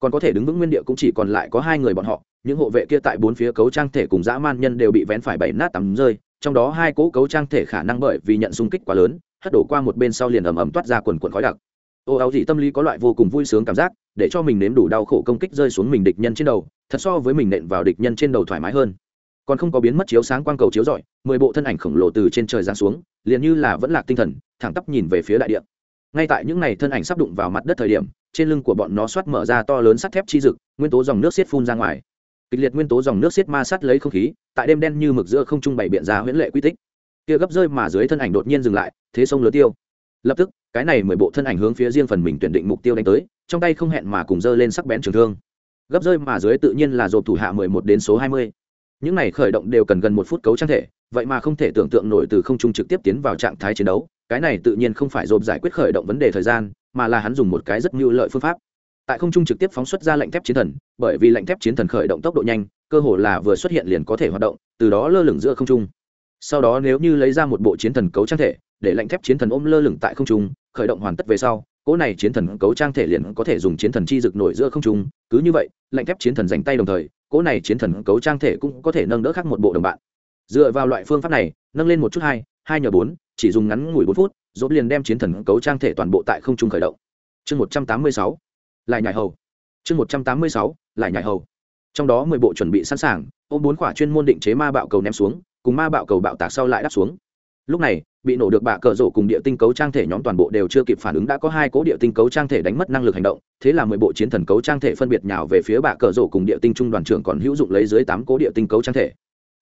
Còn có thể đứng vững nguyên địa cũng chỉ còn lại có hai người bọn họ, những hộ vệ kia tại bốn phía cấu trang thể cùng dã man nhân đều bị vén phải bảy nát tắm rơi, trong đó hai cỗ cấu trang thể khả năng bởi vì nhận xung kích quá lớn, hất đổ qua một bên sau liền ầm ầm toát ra quần quần khói đặc. Ô áo dị tâm lý có loại vô cùng vui sướng cảm giác, để cho mình nếm đủ đau khổ công kích rơi xuống mình địch nhân trên đầu, thật so với mình nện vào địch nhân trên đầu thoải mái hơn còn không có biến mất chiếu sáng quang cầu chiếu rọi, mười bộ thân ảnh khổng lồ từ trên trời giáng xuống, liền như là vẫn lạc tinh thần, thẳng tắp nhìn về phía đại địa. Ngay tại những ngày thân ảnh sắp đụng vào mặt đất thời điểm, trên lưng của bọn nó xoát mở ra to lớn sắt thép chi rực nguyên tố dòng nước xiết phun ra ngoài. Kịch liệt nguyên tố dòng nước xiết ma sát lấy không khí, tại đêm đen như mực giữa không trung bày biện ra huyễn lệ quy tích. Kia gấp rơi mà dưới thân ảnh đột nhiên dừng lại, thế sông lớn tiêu. Lập tức, cái này mười bộ thân ảnh hướng phía riêng phần mình tuyển định mục tiêu đánh tới, trong tay không hẹn mà cùng dơ lên sắc bén trường thương. Gấp rơi mà dưới tự nhiên là dồn thủ hạ mười một đến số hai mươi những này khởi động đều cần gần một phút cấu trang thể, vậy mà không thể tưởng tượng nổi từ không trung trực tiếp tiến vào trạng thái chiến đấu. Cái này tự nhiên không phải dồn giải quyết khởi động vấn đề thời gian, mà là hắn dùng một cái rất mưu lợi phương pháp. Tại không trung trực tiếp phóng xuất ra lệnh thép chiến thần, bởi vì lệnh thép chiến thần khởi động tốc độ nhanh, cơ hồ là vừa xuất hiện liền có thể hoạt động, từ đó lơ lửng giữa không trung. Sau đó nếu như lấy ra một bộ chiến thần cấu trang thể, để lệnh thép chiến thần ôm lơ lửng tại không trung, khởi động hoàn tất về sau, cỗ này chiến thần cấu trang thể liền có thể dùng chiến thần chi rực nổi giữa không trung. Cứ như vậy, lệnh thép chiến thần dành tay đồng thời cỗ này chiến thần cấu trang thể cũng có thể nâng đỡ khác một bộ đồng bạn. Dựa vào loại phương pháp này, nâng lên một chút hai hai nhờ bốn, chỉ dùng ngắn ngủi bốn phút dốt liền đem chiến thần cấu trang thể toàn bộ tại không trung khởi động. Chương một trăm tám mươi sáu, lại nhảy hầu. Chương một trăm tám mươi sáu, lại nhảy hầu. Trong đó mười bộ chuẩn bị sẵn sàng, ôm bốn quả chuyên môn định chế ma bạo cầu ném xuống, cùng ma bạo cầu bạo tạc sau lại đáp xuống. Lúc này bị nổ được bạ cờ rổ cùng địa tinh cấu trang thể nhóm toàn bộ đều chưa kịp phản ứng, đã có hai cố địa tinh cấu trang thể đánh mất năng lực hành động, thế là mười bộ chiến thần cấu trang thể phân biệt nhào về phía bạ cờ rổ cùng địa tinh trung đoàn trưởng còn hữu dụng lấy dưới tám cố địa tinh cấu trang thể.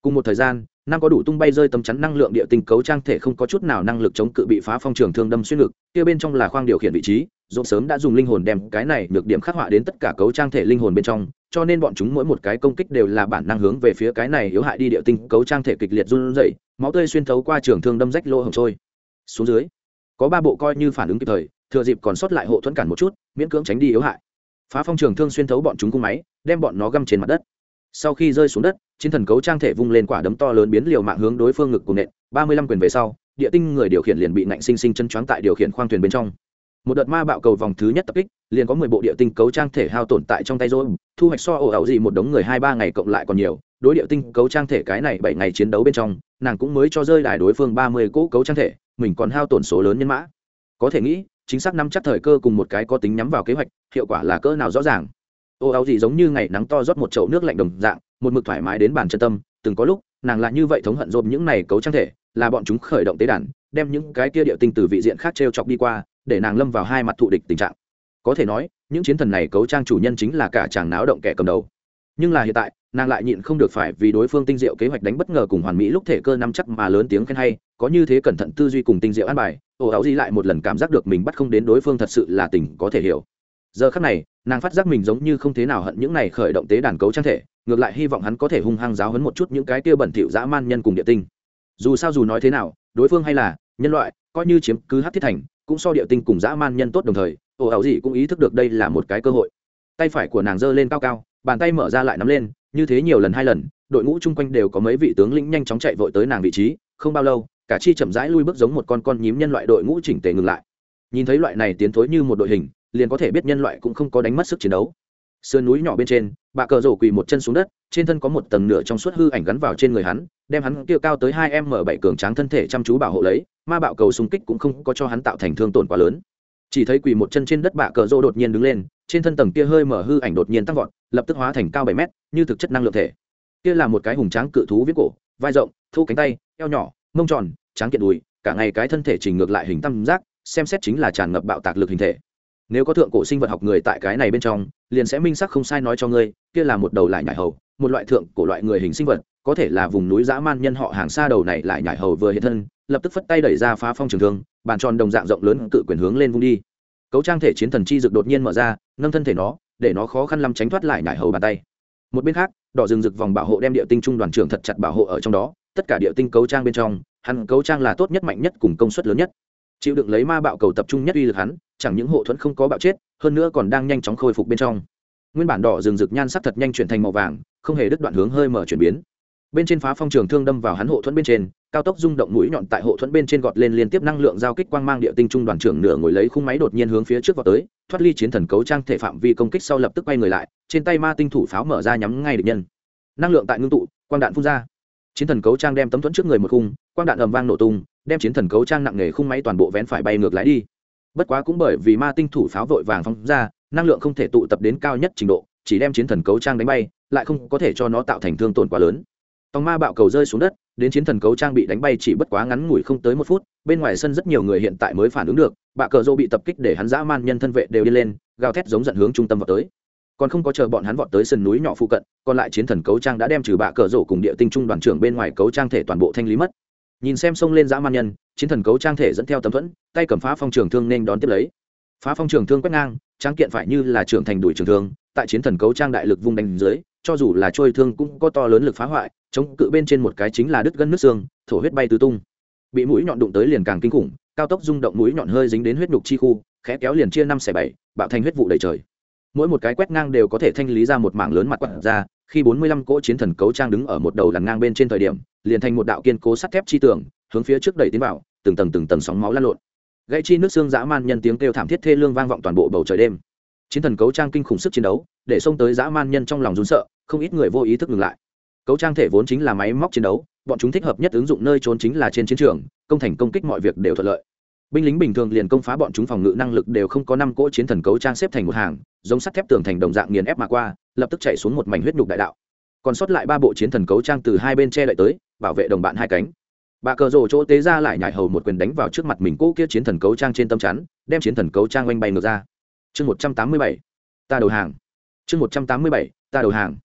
Cùng một thời gian, năm có đủ tung bay rơi tấm chắn năng lượng địa tinh cấu trang thể không có chút nào năng lực chống cự bị phá phong trường thương đâm xuyên ngực, kia bên trong là khoang điều khiển vị trí dồn sớm đã dùng linh hồn đem cái này được điểm khắc họa đến tất cả cấu trang thể linh hồn bên trong, cho nên bọn chúng mỗi một cái công kích đều là bản năng hướng về phía cái này yếu hại đi địa tinh cấu trang thể kịch liệt run rẩy, máu tươi xuyên thấu qua trường thương đâm rách lỗ hồng trôi. Xuống dưới, có ba bộ coi như phản ứng kịp thời, thừa dịp còn sót lại hộ thuẫn cản một chút, miễn cưỡng tránh đi yếu hại. Phá phong trường thương xuyên thấu bọn chúng cung máy, đem bọn nó găm trên mặt đất. Sau khi rơi xuống đất, chiến thần cấu trang thể vung lên quả đấm to lớn biến liều mạng hướng đối phương ngực cùng nện, ba mươi lăm quyền về sau, địa tinh người điều khiển liền bị nạnh sinh sinh chân choáng tại điều khiển khoang thuyền bên trong một đợt ma bạo cầu vòng thứ nhất tập kích, liền có mười bộ địa tinh cấu trang thể hao tổn tại trong tay rồi thu hoạch so ổ ảo gì một đống người hai ba ngày cộng lại còn nhiều, đối địa tinh cấu trang thể cái này bảy ngày chiến đấu bên trong, nàng cũng mới cho rơi đài đối phương ba mươi cỗ cấu trang thể, mình còn hao tổn số lớn nhân mã. Có thể nghĩ, chính xác nắm chắc thời cơ cùng một cái có tính nhắm vào kế hoạch, hiệu quả là cỡ nào rõ ràng. Ô áo gì giống như ngày nắng to rót một chậu nước lạnh đồng dạng, một mực thoải mái đến bàn chân tâm, từng có lúc, nàng lại như vậy thống hận dồn những này cấu trang thể, là bọn chúng khởi động tế đàn, đem những cái kia địa tinh từ vị diện khác t r e o chọc đi qua để nàng lâm vào hai mặt thụ địch tình trạng. Có thể nói, những chiến thần này cấu trang chủ nhân chính là cả chàng náo động kẻ cầm đầu. Nhưng là hiện tại, nàng lại nhịn không được phải vì đối phương tinh diệu kế hoạch đánh bất ngờ cùng hoàn mỹ lúc thể cơ nắm chắc mà lớn tiếng khen hay, có như thế cẩn thận tư duy cùng tinh diệu an bài ồ áo di lại một lần cảm giác được mình bắt không đến đối phương thật sự là tình có thể hiểu. Giờ khắc này, nàng phát giác mình giống như không thế nào hận những này khởi động tế đàn cấu trang thể, ngược lại hy vọng hắn có thể hung hăng giáo hấn một chút những cái kia bẩn thỉu dã man nhân cùng địa tinh. Dù sao dù nói thế nào, đối phương hay là nhân loại, coi như chiếm cứ hát thiết thành cũng so địa tinh cùng dã man nhân tốt đồng thời, ồ ảo gì cũng ý thức được đây là một cái cơ hội. Tay phải của nàng giơ lên cao cao, bàn tay mở ra lại nắm lên, như thế nhiều lần hai lần, đội ngũ chung quanh đều có mấy vị tướng lĩnh nhanh chóng chạy vội tới nàng vị trí, không bao lâu, cả chi chậm rãi lui bước giống một con con nhím nhân loại đội ngũ chỉnh tề ngừng lại. Nhìn thấy loại này tiến thối như một đội hình, liền có thể biết nhân loại cũng không có đánh mất sức chiến đấu sườn núi nhỏ bên trên, bà cờ rổ quỳ một chân xuống đất, trên thân có một tầng nửa trong suốt hư ảnh gắn vào trên người hắn, đem hắn kia cao tới hai m bảy cường tráng thân thể chăm chú bảo hộ lấy, ma bạo cầu xung kích cũng không có cho hắn tạo thành thương tổn quá lớn. Chỉ thấy quỳ một chân trên đất bà cờ rổ đột nhiên đứng lên, trên thân tầng kia hơi mở hư ảnh đột nhiên tăng vọt, lập tức hóa thành cao bảy mét, như thực chất năng lượng thể. Kia là một cái hùng tráng cự thú viết cổ, vai rộng, thu cánh tay, eo nhỏ, mông tròn, tráng kiện đùi, cả ngày cái thân thể trình ngược lại hình tam giác, xem xét chính là tràn ngập bạo tạc lực hình thể nếu có thượng cổ sinh vật học người tại cái này bên trong, liền sẽ minh sắc không sai nói cho ngươi, kia là một đầu lại nhải hầu, một loại thượng cổ loại người hình sinh vật, có thể là vùng núi dã man nhân họ hàng xa đầu này lại nhải hầu vừa hiện thân, lập tức phất tay đẩy ra phá phong trường thương, bàn tròn đồng dạng rộng lớn tự quyền hướng lên vung đi. Cấu trang thể chiến thần chi dực đột nhiên mở ra, nâng thân thể nó, để nó khó khăn lắm tránh thoát lại nhải hầu bàn tay. Một bên khác, đỏ rừng rực vòng bảo hộ đem địa tinh trung đoàn trưởng thật chặt bảo hộ ở trong đó, tất cả địa tinh cấu trang bên trong, hắn cấu trang là tốt nhất, mạnh nhất cùng công suất lớn nhất chịu đựng lấy ma bạo cầu tập trung nhất uy lực hắn, chẳng những hộ thuẫn không có bạo chết, hơn nữa còn đang nhanh chóng khôi phục bên trong. Nguyên bản đỏ rừng rực nhan sắc thật nhanh chuyển thành màu vàng, không hề đứt đoạn hướng hơi mở chuyển biến. Bên trên phá phong trường thương đâm vào hắn hộ thuẫn bên trên, cao tốc rung động mũi nhọn tại hộ thuẫn bên trên gọt lên liên tiếp năng lượng giao kích quang mang địa tinh trung đoàn trưởng nửa ngồi lấy khung máy đột nhiên hướng phía trước vào tới, thoát ly chiến thần cấu trang thể phạm vi công kích sau lập tức quay người lại, trên tay ma tinh thủ pháo mở ra nhắm ngay địch nhân. Năng lượng tại ngưng tụ, quang đạn phun ra. Chiến thần cấu trang đem tấm thuẫn trước người một khung, quang đạn ầm vang nổ tung đem chiến thần cấu trang nặng nề khung máy toàn bộ vén phải bay ngược lại đi. Bất quá cũng bởi vì ma tinh thủ pháo vội vàng phóng ra, năng lượng không thể tụ tập đến cao nhất trình độ, chỉ đem chiến thần cấu trang đánh bay, lại không có thể cho nó tạo thành thương tổn quá lớn. Tòng ma bạo cầu rơi xuống đất, đến chiến thần cấu trang bị đánh bay chỉ bất quá ngắn ngủi không tới một phút, bên ngoài sân rất nhiều người hiện tại mới phản ứng được, bạ cờ dô bị tập kích để hắn dã man nhân thân vệ đều đi lên, gào thét giống dẫn hướng trung tâm vào tới. Còn không có chờ bọn hắn vọt tới sân núi nhỏ phụ cận, còn lại chiến thần cấu trang đã đem trừ bạ cờ rổ cùng địa tinh trung đoàn trưởng bên ngoài cấu trang thể toàn bộ thanh lý mất nhìn xem sông lên dã man nhân, chiến thần cấu trang thể dẫn theo tấm thuẫn, tay cầm phá phong trường thương nên đón tiếp lấy. Phá phong trường thương quét ngang trang kiện phải như là trưởng thành đuổi trường thương, tại chiến thần cấu trang đại lực vung đánh dưới, cho dù là trôi thương cũng có to lớn lực phá hoại, chống cự bên trên một cái chính là đứt gân nước xương, thổ huyết bay tứ tung. Bị mũi nhọn đụng tới liền càng kinh khủng, cao tốc rung động mũi nhọn hơi dính đến huyết nhục chi khu, khẽ kéo liền chia năm xẻ bảy, bạo thành huyết vụ đầy trời. Mỗi một cái quét ngang đều có thể thanh lý ra một mảng lớn mặt quặn ra khi bốn mươi lăm cỗ chiến thần cấu trang đứng ở một đầu lằn ngang bên trên thời điểm, liền thành một đạo kiên cố sắt thép chi tường, hướng phía trước đẩy tiến vào, từng tầng từng tầng sóng máu lan lộn. Gãy chi nước xương dã man nhân tiếng kêu thảm thiết thê lương vang vọng toàn bộ bầu trời đêm. Chiến thần cấu trang kinh khủng sức chiến đấu, để xông tới dã man nhân trong lòng run sợ, không ít người vô ý thức ngừng lại. Cấu trang thể vốn chính là máy móc chiến đấu, bọn chúng thích hợp nhất ứng dụng nơi trốn chính là trên chiến trường, công thành công kích mọi việc đều thuận lợi binh lính bình thường liền công phá bọn chúng phòng ngự năng lực đều không có năm cỗ chiến thần cấu trang xếp thành một hàng, giống sắt thép tường thành đồng dạng nghiền ép mà qua, lập tức chạy xuống một mảnh huyết nhục đại đạo. Còn sót lại ba bộ chiến thần cấu trang từ hai bên che lại tới, bảo vệ đồng bạn hai cánh. Bà cờ rổ chỗ tế ra lại nhảy hầu một quyền đánh vào trước mặt mình cỗ kia chiến thần cấu trang trên tâm chắn, đem chiến thần cấu trang oanh bay ngược ra. Chương một trăm tám mươi bảy, ta đầu hàng. Chương một trăm tám mươi bảy, ta đầu hàng.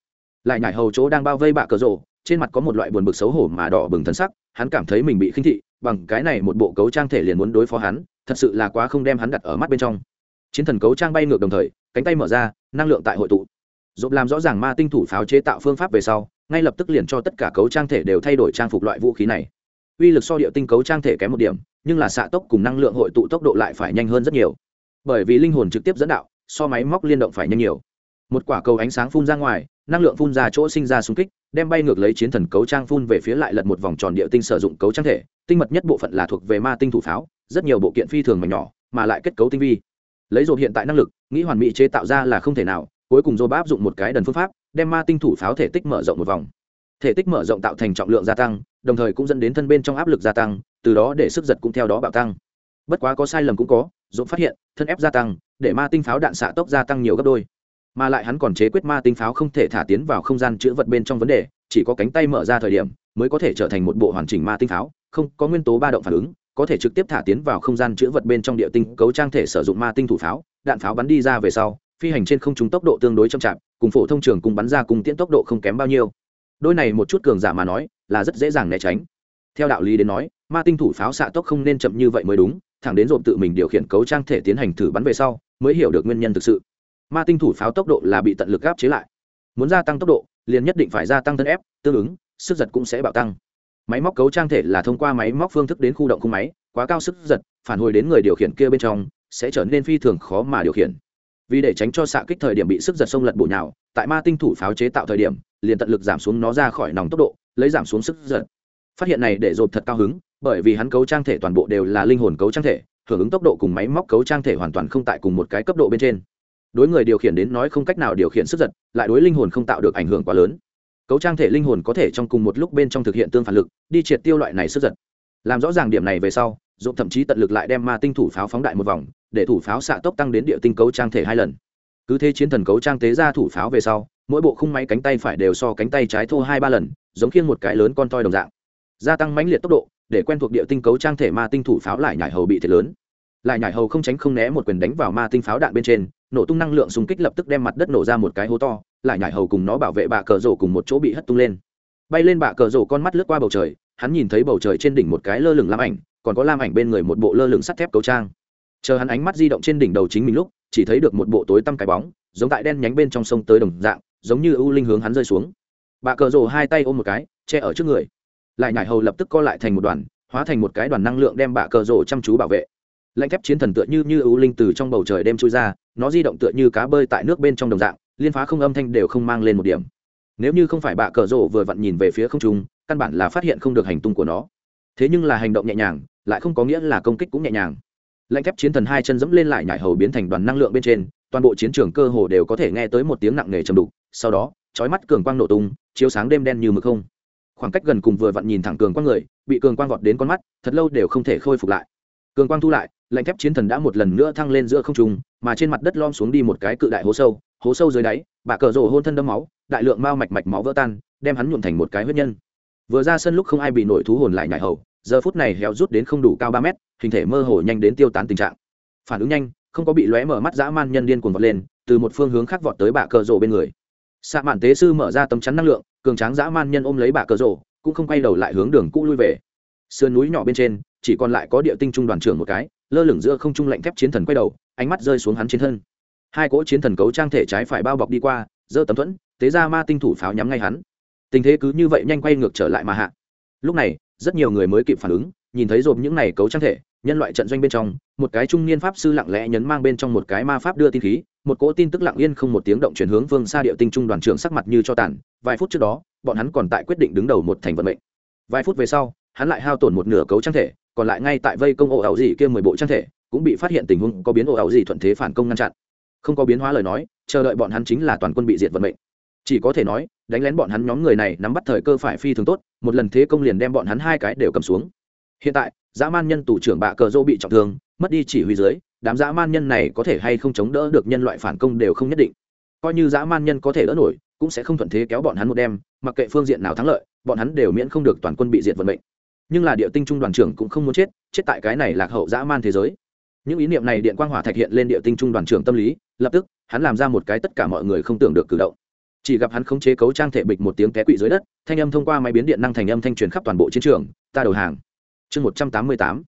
Lại nhảy hầu chỗ đang bao vây bà cờ rổ trên mặt có một loại buồn bực xấu hổ mà đỏ bừng thân sắc, hắn cảm thấy mình bị khinh thị bằng cái này một bộ cấu trang thể liền muốn đối phó hắn, thật sự là quá không đem hắn đặt ở mắt bên trong. Chiến thần cấu trang bay ngược đồng thời, cánh tay mở ra, năng lượng tại hội tụ. Dộp làm rõ ràng ma tinh thủ pháo chế tạo phương pháp về sau, ngay lập tức liền cho tất cả cấu trang thể đều thay đổi trang phục loại vũ khí này. Uy lực so địa tinh cấu trang thể kém một điểm, nhưng là xạ tốc cùng năng lượng hội tụ tốc độ lại phải nhanh hơn rất nhiều. Bởi vì linh hồn trực tiếp dẫn đạo, so máy móc liên động phải nhanh nhiều. Một quả cầu ánh sáng phun ra ngoài năng lượng phun ra chỗ sinh ra xung kích, đem bay ngược lấy chiến thần cấu trang phun về phía lại lật một vòng tròn địa tinh sử dụng cấu trang thể. Tinh mật nhất bộ phận là thuộc về ma tinh thủ pháo, rất nhiều bộ kiện phi thường mà nhỏ, mà lại kết cấu tinh vi. Lấy dồn hiện tại năng lực, nghĩ hoàn mỹ chế tạo ra là không thể nào, cuối cùng dồn áp dụng một cái đần phương pháp, đem ma tinh thủ pháo thể tích mở rộng một vòng. Thể tích mở rộng tạo thành trọng lượng gia tăng, đồng thời cũng dẫn đến thân bên trong áp lực gia tăng, từ đó để sức giật cũng theo đó bạo tăng. Bất quá có sai lầm cũng có dồn phát hiện, thân ép gia tăng, để ma tinh pháo đạn xạ tốc gia tăng nhiều gấp đôi mà lại hắn còn chế quyết ma tinh pháo không thể thả tiến vào không gian chữ vật bên trong vấn đề, chỉ có cánh tay mở ra thời điểm mới có thể trở thành một bộ hoàn chỉnh ma tinh pháo, không có nguyên tố ba động phản ứng, có thể trực tiếp thả tiến vào không gian chữ vật bên trong địa tinh, cấu trang thể sử dụng ma tinh thủ pháo, đạn pháo bắn đi ra về sau, phi hành trên không trúng tốc độ tương đối chậm chạp, cùng phổ thông trường cùng bắn ra cùng tiễn tốc độ không kém bao nhiêu. Đôi này một chút cường giả mà nói, là rất dễ dàng né tránh. Theo đạo lý đến nói, ma tinh thủ pháo xạ tốc không nên chậm như vậy mới đúng, thẳng đến rộp tự mình điều khiển cấu trang thể tiến hành thử bắn về sau, mới hiểu được nguyên nhân thực sự ma tinh thủ pháo tốc độ là bị tận lực áp chế lại. Muốn gia tăng tốc độ, liền nhất định phải gia tăng thân ép, tương ứng, sức giật cũng sẽ bạo tăng. Máy móc cấu trang thể là thông qua máy móc phương thức đến khu động khung máy, quá cao sức giật, phản hồi đến người điều khiển kia bên trong, sẽ trở nên phi thường khó mà điều khiển. Vì để tránh cho xạ kích thời điểm bị sức giật sông lật bổ nhào, tại ma tinh thủ pháo chế tạo thời điểm, liền tận lực giảm xuống nó ra khỏi nòng tốc độ, lấy giảm xuống sức giật. Phát hiện này để dồn thật cao hứng, bởi vì hắn cấu trang thể toàn bộ đều là linh hồn cấu trang thể, hưởng ứng tốc độ cùng máy móc cấu trang thể hoàn toàn không tại cùng một cái cấp độ bên trên đối người điều khiển đến nói không cách nào điều khiển sức giật, lại đối linh hồn không tạo được ảnh hưởng quá lớn. Cấu trang thể linh hồn có thể trong cùng một lúc bên trong thực hiện tương phản lực, đi triệt tiêu loại này sức giật. Làm rõ ràng điểm này về sau, dũng thậm chí tận lực lại đem ma tinh thủ pháo phóng đại một vòng, để thủ pháo xạ tốc tăng đến địa tinh cấu trang thể hai lần. Cứ thế chiến thần cấu trang tế ra thủ pháo về sau, mỗi bộ khung máy cánh tay phải đều so cánh tay trái thô hai ba lần, giống khiêng một cái lớn con toi đồng dạng. Gia tăng mãnh liệt tốc độ, để quen thuộc địa tinh cấu trang thể ma tinh thủ pháo lại nhải hầu bị thiệt lớn lại nhảy hầu không tránh không né một quyền đánh vào ma tinh pháo đạn bên trên, nổ tung năng lượng xung kích lập tức đem mặt đất nổ ra một cái hố to, lại nhảy hầu cùng nó bảo vệ bà cờ rổ cùng một chỗ bị hất tung lên. Bay lên bà cờ rổ con mắt lướt qua bầu trời, hắn nhìn thấy bầu trời trên đỉnh một cái lơ lửng lam ảnh, còn có lam ảnh bên người một bộ lơ lửng sắt thép cấu trang. Chờ hắn ánh mắt di động trên đỉnh đầu chính mình lúc, chỉ thấy được một bộ tối tăm cái bóng, giống tại đen nhánh bên trong sông tới đồng dạng, giống như ưu linh hướng hắn rơi xuống. Bà cờ rổ hai tay ôm một cái, che ở trước người. Lại nhảy hầu lập tức co lại thành một đoàn, hóa thành một cái đoàn năng lượng đem bà cờ rổ chăm chú bảo vệ lạnh thép chiến thần tựa như như ưu linh từ trong bầu trời đem trôi ra, nó di động tựa như cá bơi tại nước bên trong đồng dạng, liên phá không âm thanh đều không mang lên một điểm. Nếu như không phải bạ cờ rổ vừa vặn nhìn về phía không trung, căn bản là phát hiện không được hành tung của nó. Thế nhưng là hành động nhẹ nhàng, lại không có nghĩa là công kích cũng nhẹ nhàng. Lạnh thép chiến thần hai chân dẫm lên lại nhảy hầu biến thành đoàn năng lượng bên trên, toàn bộ chiến trường cơ hồ đều có thể nghe tới một tiếng nặng nề trầm đục, sau đó, chói mắt cường quang nổ tung, chiếu sáng đêm đen như mực không. Khoảng cách gần cùng vừa vặn nhìn thẳng cường quang người, bị cường quang vọt đến con mắt, thật lâu đều không thể khôi phục lại. Cường quang thu lại lạnh thép chiến thần đã một lần nữa thăng lên giữa không trung, mà trên mặt đất lom xuống đi một cái cự đại hố sâu hố sâu dưới đáy, bà cờ rổ hôn thân đấm máu, đại lượng mao mạch mạch máu vỡ tan, đem hắn nhuộm thành một cái huyết nhân. Vừa ra sân lúc không ai bị nổi thú hồn lại nhảy hầu, giờ phút này héo rút đến không đủ cao ba mét, hình thể mơ hồ nhanh đến tiêu tán tình trạng. Phản ứng nhanh, không có bị lóe mở mắt dã man nhân điên cuồng vọt lên, từ một phương hướng khác vọt tới bà cờ rổ bên người. Xạ mạn tế sư mở ra tấm chắn năng lượng, cường tráng dã man nhân ôm lấy bà cờ rổ cũng không quay đầu lại hướng đường cũ lui về. Sườn núi nhỏ bên trên, chỉ còn lại có địa tinh trung đoàn trưởng một cái lơ lửng giữa không trung lạnh thép chiến thần quay đầu, ánh mắt rơi xuống hắn trên thân. Hai cỗ chiến thần cấu trang thể trái phải bao bọc đi qua, giơ tấm thuẫn, tế ra ma tinh thủ pháo nhắm ngay hắn. Tình thế cứ như vậy nhanh quay ngược trở lại mà hạ. Lúc này, rất nhiều người mới kịp phản ứng, nhìn thấy rộp những này cấu trang thể, nhân loại trận doanh bên trong, một cái trung niên pháp sư lặng lẽ nhấn mang bên trong một cái ma pháp đưa tin khí, một cỗ tin tức lặng yên không một tiếng động chuyển hướng phương xa địa tinh trung đoàn trưởng sắc mặt như cho tàn. Vài phút trước đó, bọn hắn còn tại quyết định đứng đầu một thành vận mệnh. Vài phút về sau, hắn lại hao tổn một nửa cấu trang thể còn lại ngay tại vây công ổ ảo gì kia mười bộ trang thể, cũng bị phát hiện tình huống có biến ổ ảo gì thuận thế phản công ngăn chặn. Không có biến hóa lời nói, chờ đợi bọn hắn chính là toàn quân bị diệt vận mệnh. Chỉ có thể nói, đánh lén bọn hắn nhóm người này nắm bắt thời cơ phải phi thường tốt, một lần thế công liền đem bọn hắn hai cái đều cầm xuống. Hiện tại, dã man nhân tù trưởng bạ cờ dô bị trọng thương, mất đi chỉ huy dưới, đám dã man nhân này có thể hay không chống đỡ được nhân loại phản công đều không nhất định. Coi như dã man nhân có thể đỡ nổi, cũng sẽ không thuận thế kéo bọn hắn một đêm, mặc kệ phương diện nào thắng lợi, bọn hắn đều miễn không được toàn quân bị diệt vận mệnh nhưng là địa tinh trung đoàn trưởng cũng không muốn chết chết tại cái này lạc hậu dã man thế giới. Những ý niệm này điện quang hỏa thạch hiện lên địa tinh trung đoàn trưởng tâm lý, lập tức, hắn làm ra một cái tất cả mọi người không tưởng được cử động. Chỉ gặp hắn khống chế cấu trang thể bịch một tiếng té quỵ dưới đất, thanh âm thông qua máy biến điện năng thành âm thanh truyền khắp toàn bộ chiến trường, ta đầu hàng. Chương một trăm tám mươi tám.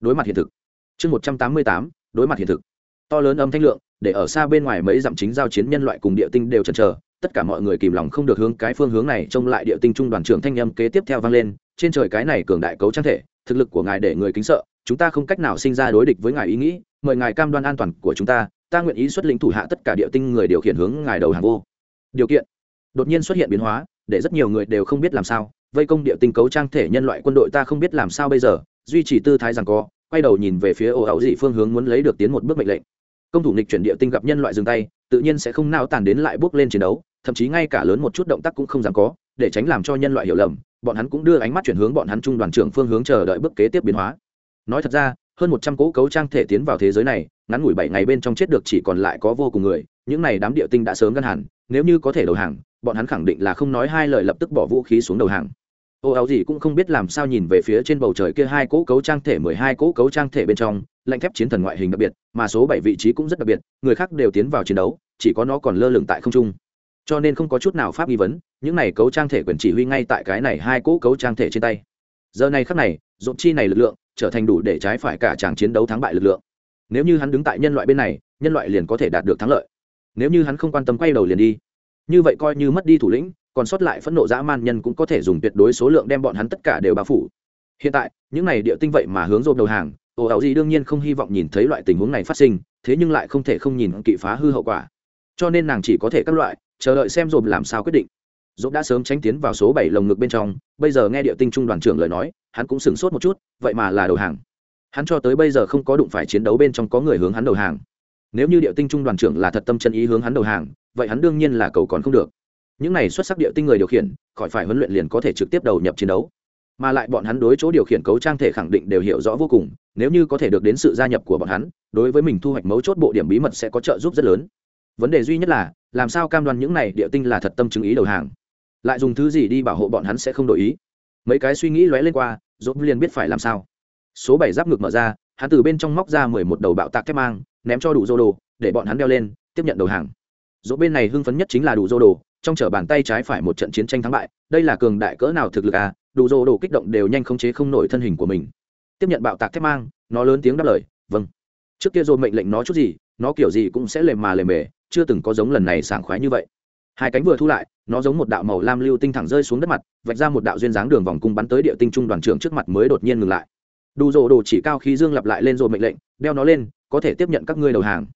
Đối mặt hiện thực. Chương một trăm tám mươi tám, đối mặt hiện thực. To lớn âm thanh lượng, để ở xa bên ngoài mấy dặm chính giao chiến nhân loại cùng địa tinh đều chần chờ tất cả mọi người kìm lòng không được hướng cái phương hướng này trông lại địa tinh trung đoàn trưởng thanh âm kế tiếp theo vang lên, trên trời cái này cường đại cấu trang thể, thực lực của ngài để người kính sợ, chúng ta không cách nào sinh ra đối địch với ngài ý nghĩ, mời ngài cam đoan an toàn của chúng ta ta nguyện ý xuất lĩnh thủ hạ tất cả địa tinh người điều khiển hướng ngài đầu hàng vô. Điều kiện. Đột nhiên xuất hiện biến hóa, để rất nhiều người đều không biết làm sao, vây công địa tinh cấu trang thể nhân loại quân đội ta không biết làm sao bây giờ, duy trì tư thái rằng co, quay đầu nhìn về phía ô ẩu dị phương hướng muốn lấy được tiến một bước mệnh lệnh công thủ nịch chuyển địa tinh gặp nhân loại dừng tay, tự nhiên sẽ không nao tàn đến lại bước lên chiến đấu, thậm chí ngay cả lớn một chút động tác cũng không dám có, để tránh làm cho nhân loại hiểu lầm, bọn hắn cũng đưa ánh mắt chuyển hướng bọn hắn trung đoàn trưởng phương hướng chờ đợi bước kế tiếp biến hóa. Nói thật ra, hơn một trăm cỗ cấu trang thể tiến vào thế giới này, ngắn ngủi bảy ngày bên trong chết được chỉ còn lại có vô cùng người, những này đám địa tinh đã sớm ngăn hẳn, nếu như có thể đầu hàng, bọn hắn khẳng định là không nói hai lời lập tức bỏ vũ khí xuống đầu hàng ô, áo gì cũng không biết làm sao nhìn về phía trên bầu trời kia hai cỗ cấu trang thể, mười hai cỗ cấu trang thể bên trong, lạnh thép chiến thần ngoại hình đặc biệt, mà số bảy vị trí cũng rất đặc biệt, người khác đều tiến vào chiến đấu, chỉ có nó còn lơ lửng tại không trung. Cho nên không có chút nào pháp nghi vấn, những này cấu trang thể quyền chỉ huy ngay tại cái này hai cỗ cấu trang thể trên tay. Giờ này khắc này dộp chi này lực lượng trở thành đủ để trái phải cả tràng chiến đấu thắng bại lực lượng. Nếu như hắn đứng tại nhân loại bên này, nhân loại liền có thể đạt được thắng lợi. Nếu như hắn không quan tâm quay đầu liền đi. Như vậy coi như mất đi thủ lĩnh còn sót lại phẫn nộ dã man nhân cũng có thể dùng tuyệt đối số lượng đem bọn hắn tất cả đều bao phủ. Hiện tại, những này địa tinh vậy mà hướng dồn đầu hàng ồ ảo gì đương nhiên không hy vọng nhìn thấy loại tình huống này phát sinh, thế nhưng lại không thể không nhìn kỵ phá hư hậu quả. Cho nên nàng chỉ có thể các loại, chờ đợi xem rộp làm sao quyết định. Dũng đã sớm tránh tiến vào số bảy lồng ngực bên trong, bây giờ nghe địa tinh trung đoàn trưởng lời nói, hắn cũng sửng sốt một chút, vậy mà là đầu hàng. Hắn cho tới bây giờ không có đụng phải chiến đấu bên trong có người hướng hắn đầu hàng. Nếu như địa tinh trung đoàn trưởng là thật tâm chân ý hướng hắn đầu hàng, vậy hắn đương nhiên là cầu còn không được những này xuất sắc địa tinh người điều khiển, khỏi phải huấn luyện liền có thể trực tiếp đầu nhập chiến đấu. Mà lại bọn hắn đối chỗ điều khiển cấu trang thể khẳng định đều hiểu rõ vô cùng, nếu như có thể được đến sự gia nhập của bọn hắn, đối với mình thu hoạch mấu chốt bộ điểm bí mật sẽ có trợ giúp rất lớn. Vấn đề duy nhất là, làm sao cam đoan những này địa tinh là thật tâm chứng ý đầu hàng? Lại dùng thứ gì đi bảo hộ bọn hắn sẽ không đổi ý? Mấy cái suy nghĩ lóe lên qua, dốt liền biết phải làm sao. Số bảy giáp ngực mở ra, hắn từ bên trong móc ra mười một đầu bạo tạc thép mang, ném cho đủ dô đồ, để bọn hắn đeo lên, tiếp nhận đầu hàng. Dỗ bên này hưng phấn nhất chính là đủ dô đồ trong chở bàn tay trái phải một trận chiến tranh thắng bại, đây là cường đại cỡ nào thực lực à? Đủ dô đồ kích động đều nhanh khống chế không nổi thân hình của mình. Tiếp nhận bạo tạc thép mang, nó lớn tiếng đáp lời vâng. Trước kia dô mệnh lệnh nó chút gì, nó kiểu gì cũng sẽ lề mà lề mề chưa từng có giống lần này sảng khoái như vậy. Hai cánh vừa thu lại, nó giống một đạo màu lam lưu tinh thẳng rơi xuống đất mặt, vạch ra một đạo duyên dáng đường vòng cung bắn tới địa tinh trung đoàn trưởng trước mặt mới đột nhiên ngừng lại. Đủ rồ đồ chỉ cao khí dương lặp lại lên rồi mệnh lệnh, đeo nó lên, có thể tiếp nhận các ngươi đầu hàng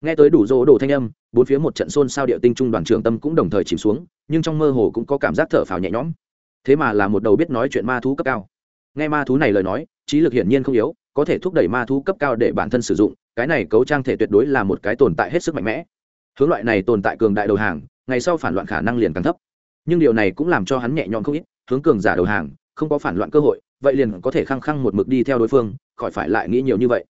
nghe tới đủ rỗ đồ thanh âm, bốn phía một trận xôn sao địa tinh trung đoàn trưởng tâm cũng đồng thời chìm xuống, nhưng trong mơ hồ cũng có cảm giác thở phào nhẹ nhõm. Thế mà là một đầu biết nói chuyện ma thú cấp cao. Nghe ma thú này lời nói, trí lực hiển nhiên không yếu, có thể thúc đẩy ma thú cấp cao để bản thân sử dụng, cái này cấu trang thể tuyệt đối là một cái tồn tại hết sức mạnh mẽ. Hướng loại này tồn tại cường đại đầu hàng, ngày sau phản loạn khả năng liền càng thấp. Nhưng điều này cũng làm cho hắn nhẹ nhõm không ít, hướng cường giả đầu hàng, không có phản loạn cơ hội, vậy liền có thể khăng khăng một mực đi theo đối phương, khỏi phải lại nghĩ nhiều như vậy.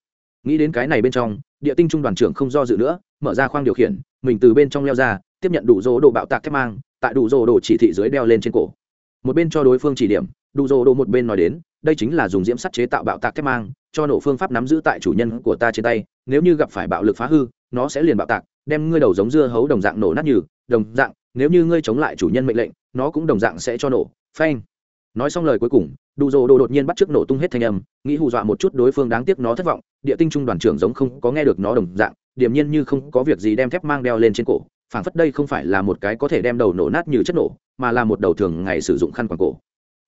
Nghĩ đến cái này bên trong địa tinh trung đoàn trưởng không do dự nữa, mở ra khoang điều khiển, mình từ bên trong leo ra, tiếp nhận đủ dỗ đồ bạo tạc thép mang, tại đủ dỗ đồ chỉ thị dưới đeo lên trên cổ. Một bên cho đối phương chỉ điểm, đủ dỗ đồ một bên nói đến, đây chính là dùng diễm sắt chế tạo bạo tạc thép mang, cho nổ phương pháp nắm giữ tại chủ nhân của ta trên tay, nếu như gặp phải bạo lực phá hư, nó sẽ liền bạo tạc, đem ngươi đầu giống dưa hấu đồng dạng nổ nát như đồng dạng, nếu như ngươi chống lại chủ nhân mệnh lệnh, nó cũng đồng dạng sẽ cho nổ. Phanh nói xong lời cuối cùng đủ dồ đồ đột nhiên bắt t r ư ớ c nổ tung hết thanh âm, nghĩ hù dọa một chút đối phương đáng tiếc nó thất vọng, địa tinh trung đoàn trưởng giống không có nghe được nó đồng dạng, điềm nhiên như không có việc gì đem thép mang đeo lên trên cổ, phảng phất đây không phải là một cái có thể đem đầu nổ nát như chất nổ, mà là một đầu thường ngày sử dụng khăn quàng cổ.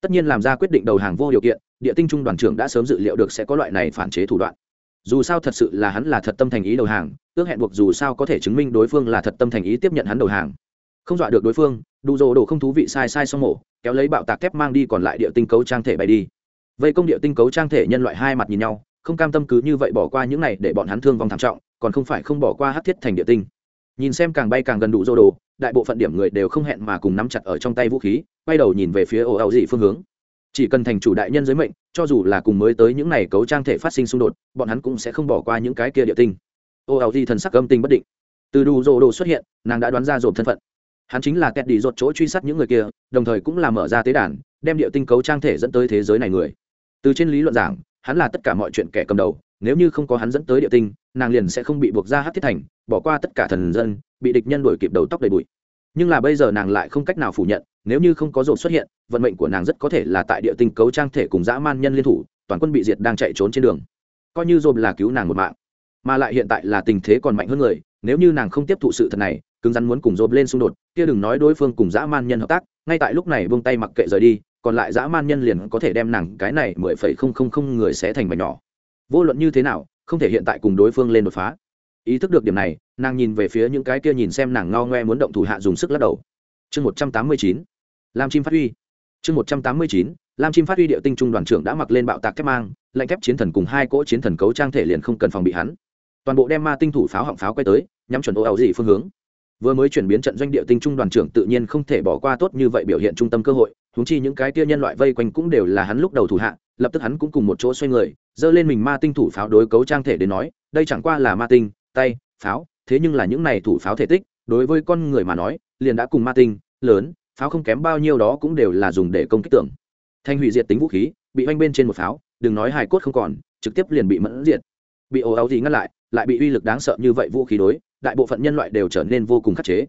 Tất nhiên làm ra quyết định đầu hàng vô điều kiện, địa tinh trung đoàn trưởng đã sớm dự liệu được sẽ có loại này phản chế thủ đoạn. Dù sao thật sự là hắn là thật tâm thành ý đầu hàng, ước hẹn buộc dù sao có thể chứng minh đối phương là thật tâm thành ý tiếp nhận hắn đầu hàng. Không dọa được đối phương đủ rồ đồ không thú vị sai sai xong mổ kéo lấy bạo tạc thép mang đi còn lại địa tinh cấu trang thể bay đi. Vây công địa tinh cấu trang thể nhân loại hai mặt nhìn nhau, không cam tâm cứ như vậy bỏ qua những này để bọn hắn thương vong thảm trọng, còn không phải không bỏ qua hát thiết thành địa tinh. Nhìn xem càng bay càng gần đủ dô đồ, đại bộ phận điểm người đều không hẹn mà cùng nắm chặt ở trong tay vũ khí, quay đầu nhìn về phía ồ ẩu dị phương hướng. Chỉ cần thành chủ đại nhân giới mệnh, cho dù là cùng mới tới những này cấu trang thể phát sinh xung đột, bọn hắn cũng sẽ không bỏ qua những cái kia địa tinh. Ồ ẩu dị thần sắc âm tinh bất định. Từ đủ dô đồ xuất hiện, nàng đã đoán ra dồn thân phận hắn chính là kẹt đi rột chỗ truy sát những người kia, đồng thời cũng là mở ra tế đàn, đem địa tinh cấu trang thể dẫn tới thế giới này người. Từ trên lý luận giảng, hắn là tất cả mọi chuyện kẻ cầm đầu, nếu như không có hắn dẫn tới địa tinh, nàng liền sẽ không bị buộc ra hát thiết thành, bỏ qua tất cả thần dân, bị địch nhân đuổi kịp đầu tóc đầy bụi. Nhưng là bây giờ nàng lại không cách nào phủ nhận, nếu như không có rộn xuất hiện, vận mệnh của nàng rất có thể là tại địa tinh cấu trang thể cùng dã man nhân liên thủ, toàn quân bị diệt đang chạy trốn trên đường. Coi như rộn là cứu nàng một mạng mà lại hiện tại là tình thế còn mạnh hơn người, nếu như nàng không tiếp thụ sự thật này, cứng rắn muốn cùng dồn lên xung đột, kia đừng nói đối phương cùng dã man nhân hợp tác, ngay tại lúc này buông tay mặc kệ rời đi, còn lại dã man nhân liền có thể đem nàng cái này mười phẩy không không không người sẽ thành mảnh nhỏ. Vô luận như thế nào, không thể hiện tại cùng đối phương lên đột phá. Ý thức được điểm này, nàng nhìn về phía những cái kia nhìn xem nàng ngao ngoe muốn động thủ hạ dùng sức lắc đầu. Chương một trăm tám mươi chín, lam chim phát huy. Chương một trăm tám mươi chín, lam chim phát huy điệu tinh trung đoàn trưởng đã mặc lên bạo tạc thép mang, lạnh thép chiến thần cùng hai cỗ chiến thần cấu trang thể liền không cần phòng bị hắn toàn bộ đem ma tinh thủ pháo họng pháo quay tới, nhắm chuẩn ô ảo gì phương hướng. Vừa mới chuyển biến trận doanh địa tinh trung đoàn trưởng tự nhiên không thể bỏ qua tốt như vậy biểu hiện trung tâm cơ hội húng chi những cái tia nhân loại vây quanh cũng đều là hắn lúc đầu thủ hạ, lập tức hắn cũng cùng một chỗ xoay người, giơ lên mình ma tinh thủ pháo đối cấu trang thể đến nói, đây chẳng qua là ma tinh, tay, pháo, thế nhưng là những này thủ pháo thể tích, đối với con người mà nói, liền đã cùng ma tinh, lớn, pháo không kém bao nhiêu đó cũng đều là dùng để công kích tưởng. Thanh hủy diệt tính vũ khí, bị oanh bên trên một pháo, đừng nói hài cốt không còn, trực tiếp liền bị mẫn diệt. Bị ồ áo gì ngăn lại lại bị uy lực đáng sợ như vậy vũ khí đối, đại bộ phận nhân loại đều trở nên vô cùng khắc chế.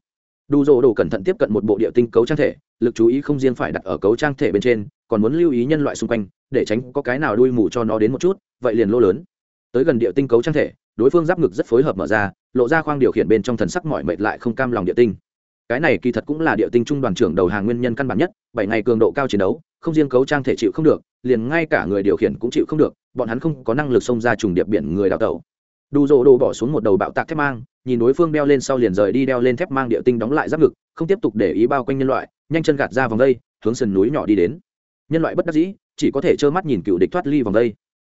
Đủ dỗ đồ cẩn thận tiếp cận một bộ địa tinh cấu trang thể, lực chú ý không riêng phải đặt ở cấu trang thể bên trên, còn muốn lưu ý nhân loại xung quanh, để tránh có cái nào đuôi mù cho nó đến một chút, vậy liền lô lớn. Tới gần địa tinh cấu trang thể, đối phương giáp ngực rất phối hợp mở ra, lộ ra khoang điều khiển bên trong thần sắc mỏi mệt lại không cam lòng địa tinh. Cái này kỳ thật cũng là địa tinh trung đoàn trưởng đầu hàng nguyên nhân căn bản nhất, bảy ngày cường độ cao chiến đấu, không riêng cấu trang thể chịu không được, liền ngay cả người điều khiển cũng chịu không được, bọn hắn không có năng lực xông ra trùng điệp biển người đào tẩu đủ rộ đồ bỏ xuống một đầu bạo tạc thép mang, nhìn đối phương đeo lên sau liền rời đi đeo lên thép mang địa tinh đóng lại giáp ngực, không tiếp tục để ý bao quanh nhân loại, nhanh chân gạt ra vòng đây, hướng sườn núi nhỏ đi đến. Nhân loại bất đắc dĩ, chỉ có thể trơ mắt nhìn cựu địch thoát ly vòng đây.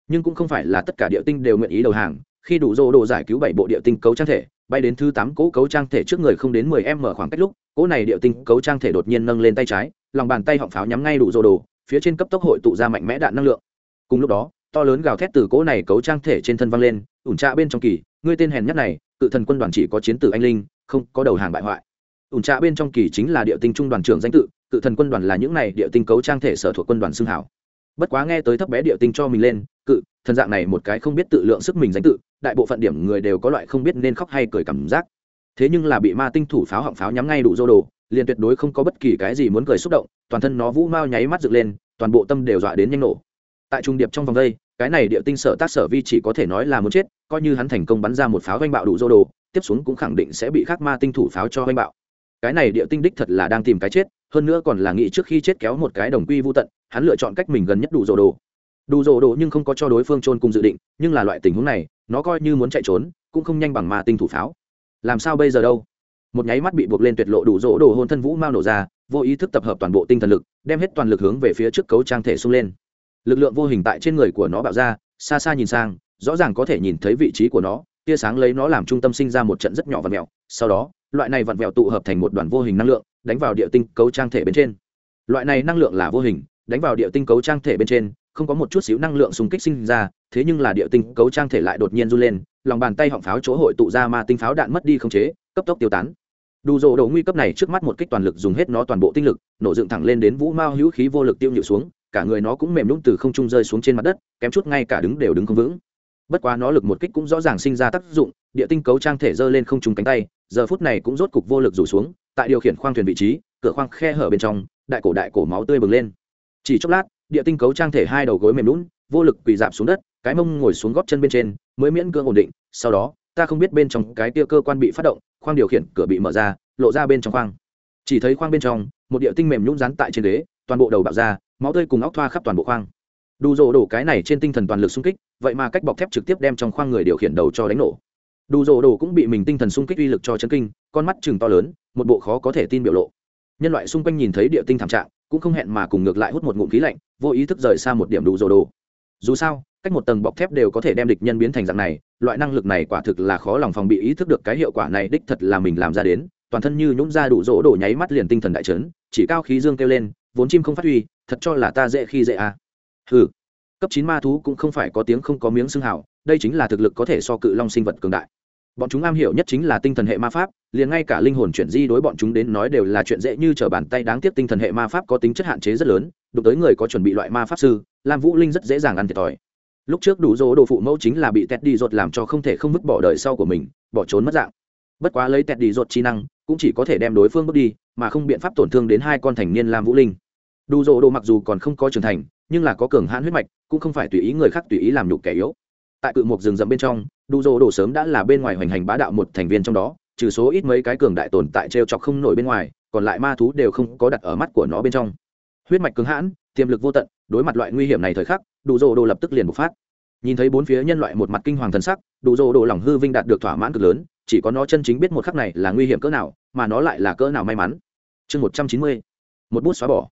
Nhưng cũng không phải là tất cả địa tinh đều nguyện ý đầu hàng, khi đủ rô đồ giải cứu bảy bộ địa tinh cấu trang thể, bay đến thứ tám cỗ cấu trang thể trước người không đến mười m khoảng cách lúc cỗ này địa tinh cấu trang thể đột nhiên nâng lên tay trái, lòng bàn tay họng pháo nhắm ngay đủ rô đồ phía trên cấp tốc hội tụ ra mạnh mẽ đạn năng lượng. Cùng lúc đó to lớn gào thét từ cỗ này cấu trang thể trên thân văng lên, ủn trạ bên trong kỳ, ngươi tên hèn nhất này, cự thần quân đoàn chỉ có chiến tử anh linh, không có đầu hàng bại hoại. Ủn trạ bên trong kỳ chính là địa tinh trung đoàn trưởng danh tự, cự thần quân đoàn là những này địa tinh cấu trang thể sở thuộc quân đoàn xưng hảo. Bất quá nghe tới thấp bé địa tinh cho mình lên, cự, thần dạng này một cái không biết tự lượng sức mình danh tự, đại bộ phận điểm người đều có loại không biết nên khóc hay cười cảm giác. Thế nhưng là bị ma tinh thủ pháo họng pháo nhắm ngay đủ dô đồ, liền tuyệt đối không có bất kỳ cái gì muốn cười xúc động, toàn thân nó vũ mau nháy mắt dựng lên, toàn bộ tâm đều dọa đến nhanh nổ tại trung điệp trong vòng đây, cái này địa tinh sở tác sở vi chỉ có thể nói là muốn chết, coi như hắn thành công bắn ra một pháo oanh bạo đủ dô đồ, tiếp xuống cũng khẳng định sẽ bị khắc ma tinh thủ pháo cho oanh bạo. Cái này địa tinh đích thật là đang tìm cái chết, hơn nữa còn là nghĩ trước khi chết kéo một cái đồng quy vô tận, hắn lựa chọn cách mình gần nhất đủ dô đồ. Đủ dô đồ nhưng không có cho đối phương trôn cùng dự định, nhưng là loại tình huống này, nó coi như muốn chạy trốn, cũng không nhanh bằng ma tinh thủ pháo. Làm sao bây giờ đâu? Một nháy mắt bị buộc lên tuyệt lộ đủ dỗ đồ hôn thân vũ mau nổ ra, vô ý thức tập hợp toàn bộ tinh thần lực, đem hết toàn lực hướng về phía trước cấu trang thể xung lên lực lượng vô hình tại trên người của nó bạo ra, xa xa nhìn sang, rõ ràng có thể nhìn thấy vị trí của nó, tia sáng lấy nó làm trung tâm sinh ra một trận rất nhỏ vặn vẹo sau đó, loại này vặn vẹo tụ hợp thành một đoàn vô hình năng lượng, đánh vào địa tinh cấu trang thể bên trên. Loại này năng lượng là vô hình, đánh vào địa tinh cấu trang thể bên trên, không có một chút xíu năng lượng xung kích sinh ra, thế nhưng là địa tinh cấu trang thể lại đột nhiên run lên, lòng bàn tay họng pháo chỗ hội tụ ra ma tinh pháo đạn mất đi không chế, cấp tốc tiêu tán. Đủ rộ đầu nguy cấp này trước mắt một kích toàn lực dùng hết nó toàn bộ tinh lực, nổ dựng thẳng lên đến vũ mao hữu khí vô lực tiêu nhịu xuống cả người nó cũng mềm nhũn từ không trung rơi xuống trên mặt đất, kém chút ngay cả đứng đều đứng không vững. Bất quá nó lực một kích cũng rõ ràng sinh ra tác dụng, địa tinh cấu trang thể giơ lên không trúng cánh tay, giờ phút này cũng rốt cục vô lực rủ xuống, tại điều khiển khoang thuyền vị trí, cửa khoang khe hở bên trong, đại cổ đại cổ máu tươi bừng lên. Chỉ chốc lát, địa tinh cấu trang thể hai đầu gối mềm lún vô lực quỳ dạp xuống đất, cái mông ngồi xuống gót chân bên trên, mới miễn cưỡng ổn định, sau đó, ta không biết bên trong cái tia cơ quan bị phát động, khoang điều khiển cửa bị mở ra, lộ ra bên trong khoang. Chỉ thấy khoang bên trong, một địa tinh mềm nhún dán tại trên ghế, toàn bộ đầu bạo ra máu tươi cùng óc thoa khắp toàn bộ khoang. Đủ rổ đổ cái này trên tinh thần toàn lực xung kích, vậy mà cách bọc thép trực tiếp đem trong khoang người điều khiển đầu cho đánh nổ. Đủ rổ đổ cũng bị mình tinh thần xung kích uy lực cho chấn kinh, con mắt chừng to lớn, một bộ khó có thể tin biểu lộ. Nhân loại xung quanh nhìn thấy địa tinh thảm trạng, cũng không hẹn mà cùng ngược lại hút một ngụm khí lạnh, vô ý thức rời xa một điểm đủ rổ đổ. Dù sao, cách một tầng bọc thép đều có thể đem địch nhân biến thành dạng này, loại năng lực này quả thực là khó lòng phòng bị ý thức được cái hiệu quả này đích thật là mình làm ra đến, toàn thân như nhũng ra đủ rỗ đổ nháy mắt liền tinh thần đại trấn chỉ cao khí dương kêu lên vốn chim không phát huy, thật cho là ta dễ khi dễ à. hừ, cấp chín ma thú cũng không phải có tiếng không có miếng xương hảo đây chính là thực lực có thể so cự long sinh vật cường đại. Bọn chúng am hiểu nhất chính là tinh thần hệ ma pháp, liền ngay cả linh hồn chuyển di đối bọn chúng đến nói đều là chuyện dễ như trở bàn tay đáng tiếc tinh thần hệ ma pháp có tính chất hạn chế rất lớn, đụng tới người có chuẩn bị loại ma pháp sư, lam vũ linh rất dễ dàng ăn thiệt thòi. Lúc trước đủ dỗ đồ phụ mẫu chính là bị tét đi ruột làm cho không thể không vứt bỏ đời sau của mình, bỏ trốn mất dạng. Bất quá lấy tét đi ruột trí năng, cũng chỉ có thể đem đối phương bước đi, mà không biện pháp tổn thương đến hai con thành niên lam vũ linh đủ rộ đồ mặc dù còn không có trưởng thành, nhưng là có cường hãn huyết mạch, cũng không phải tùy ý người khác tùy ý làm nhục kẻ yếu. Tại cự một rừng rậm bên trong đủ rộ đồ sớm đã là bên ngoài hoành hành bá đạo một thành viên trong đó, trừ số ít mấy cái cường đại tồn tại t r e o chọc không nổi bên ngoài, còn lại ma thú đều không có đặt ở mắt của nó bên trong. Huyết mạch cứng hãn, tiềm lực vô tận, đối mặt loại nguy hiểm này thời khắc đủ rộ đồ lập tức liền bộc phát. Nhìn thấy bốn phía nhân loại một mặt kinh hoàng thần sắc đủ rộ đồ lòng hư vinh đạt được thỏa mãn cực lớn, chỉ có nó chân chính biết một khắc này là nguy hiểm cỡ nào, mà nó lại là cỡ nào may mắn. Chương một trăm chín mươi, một bút xóa bỏ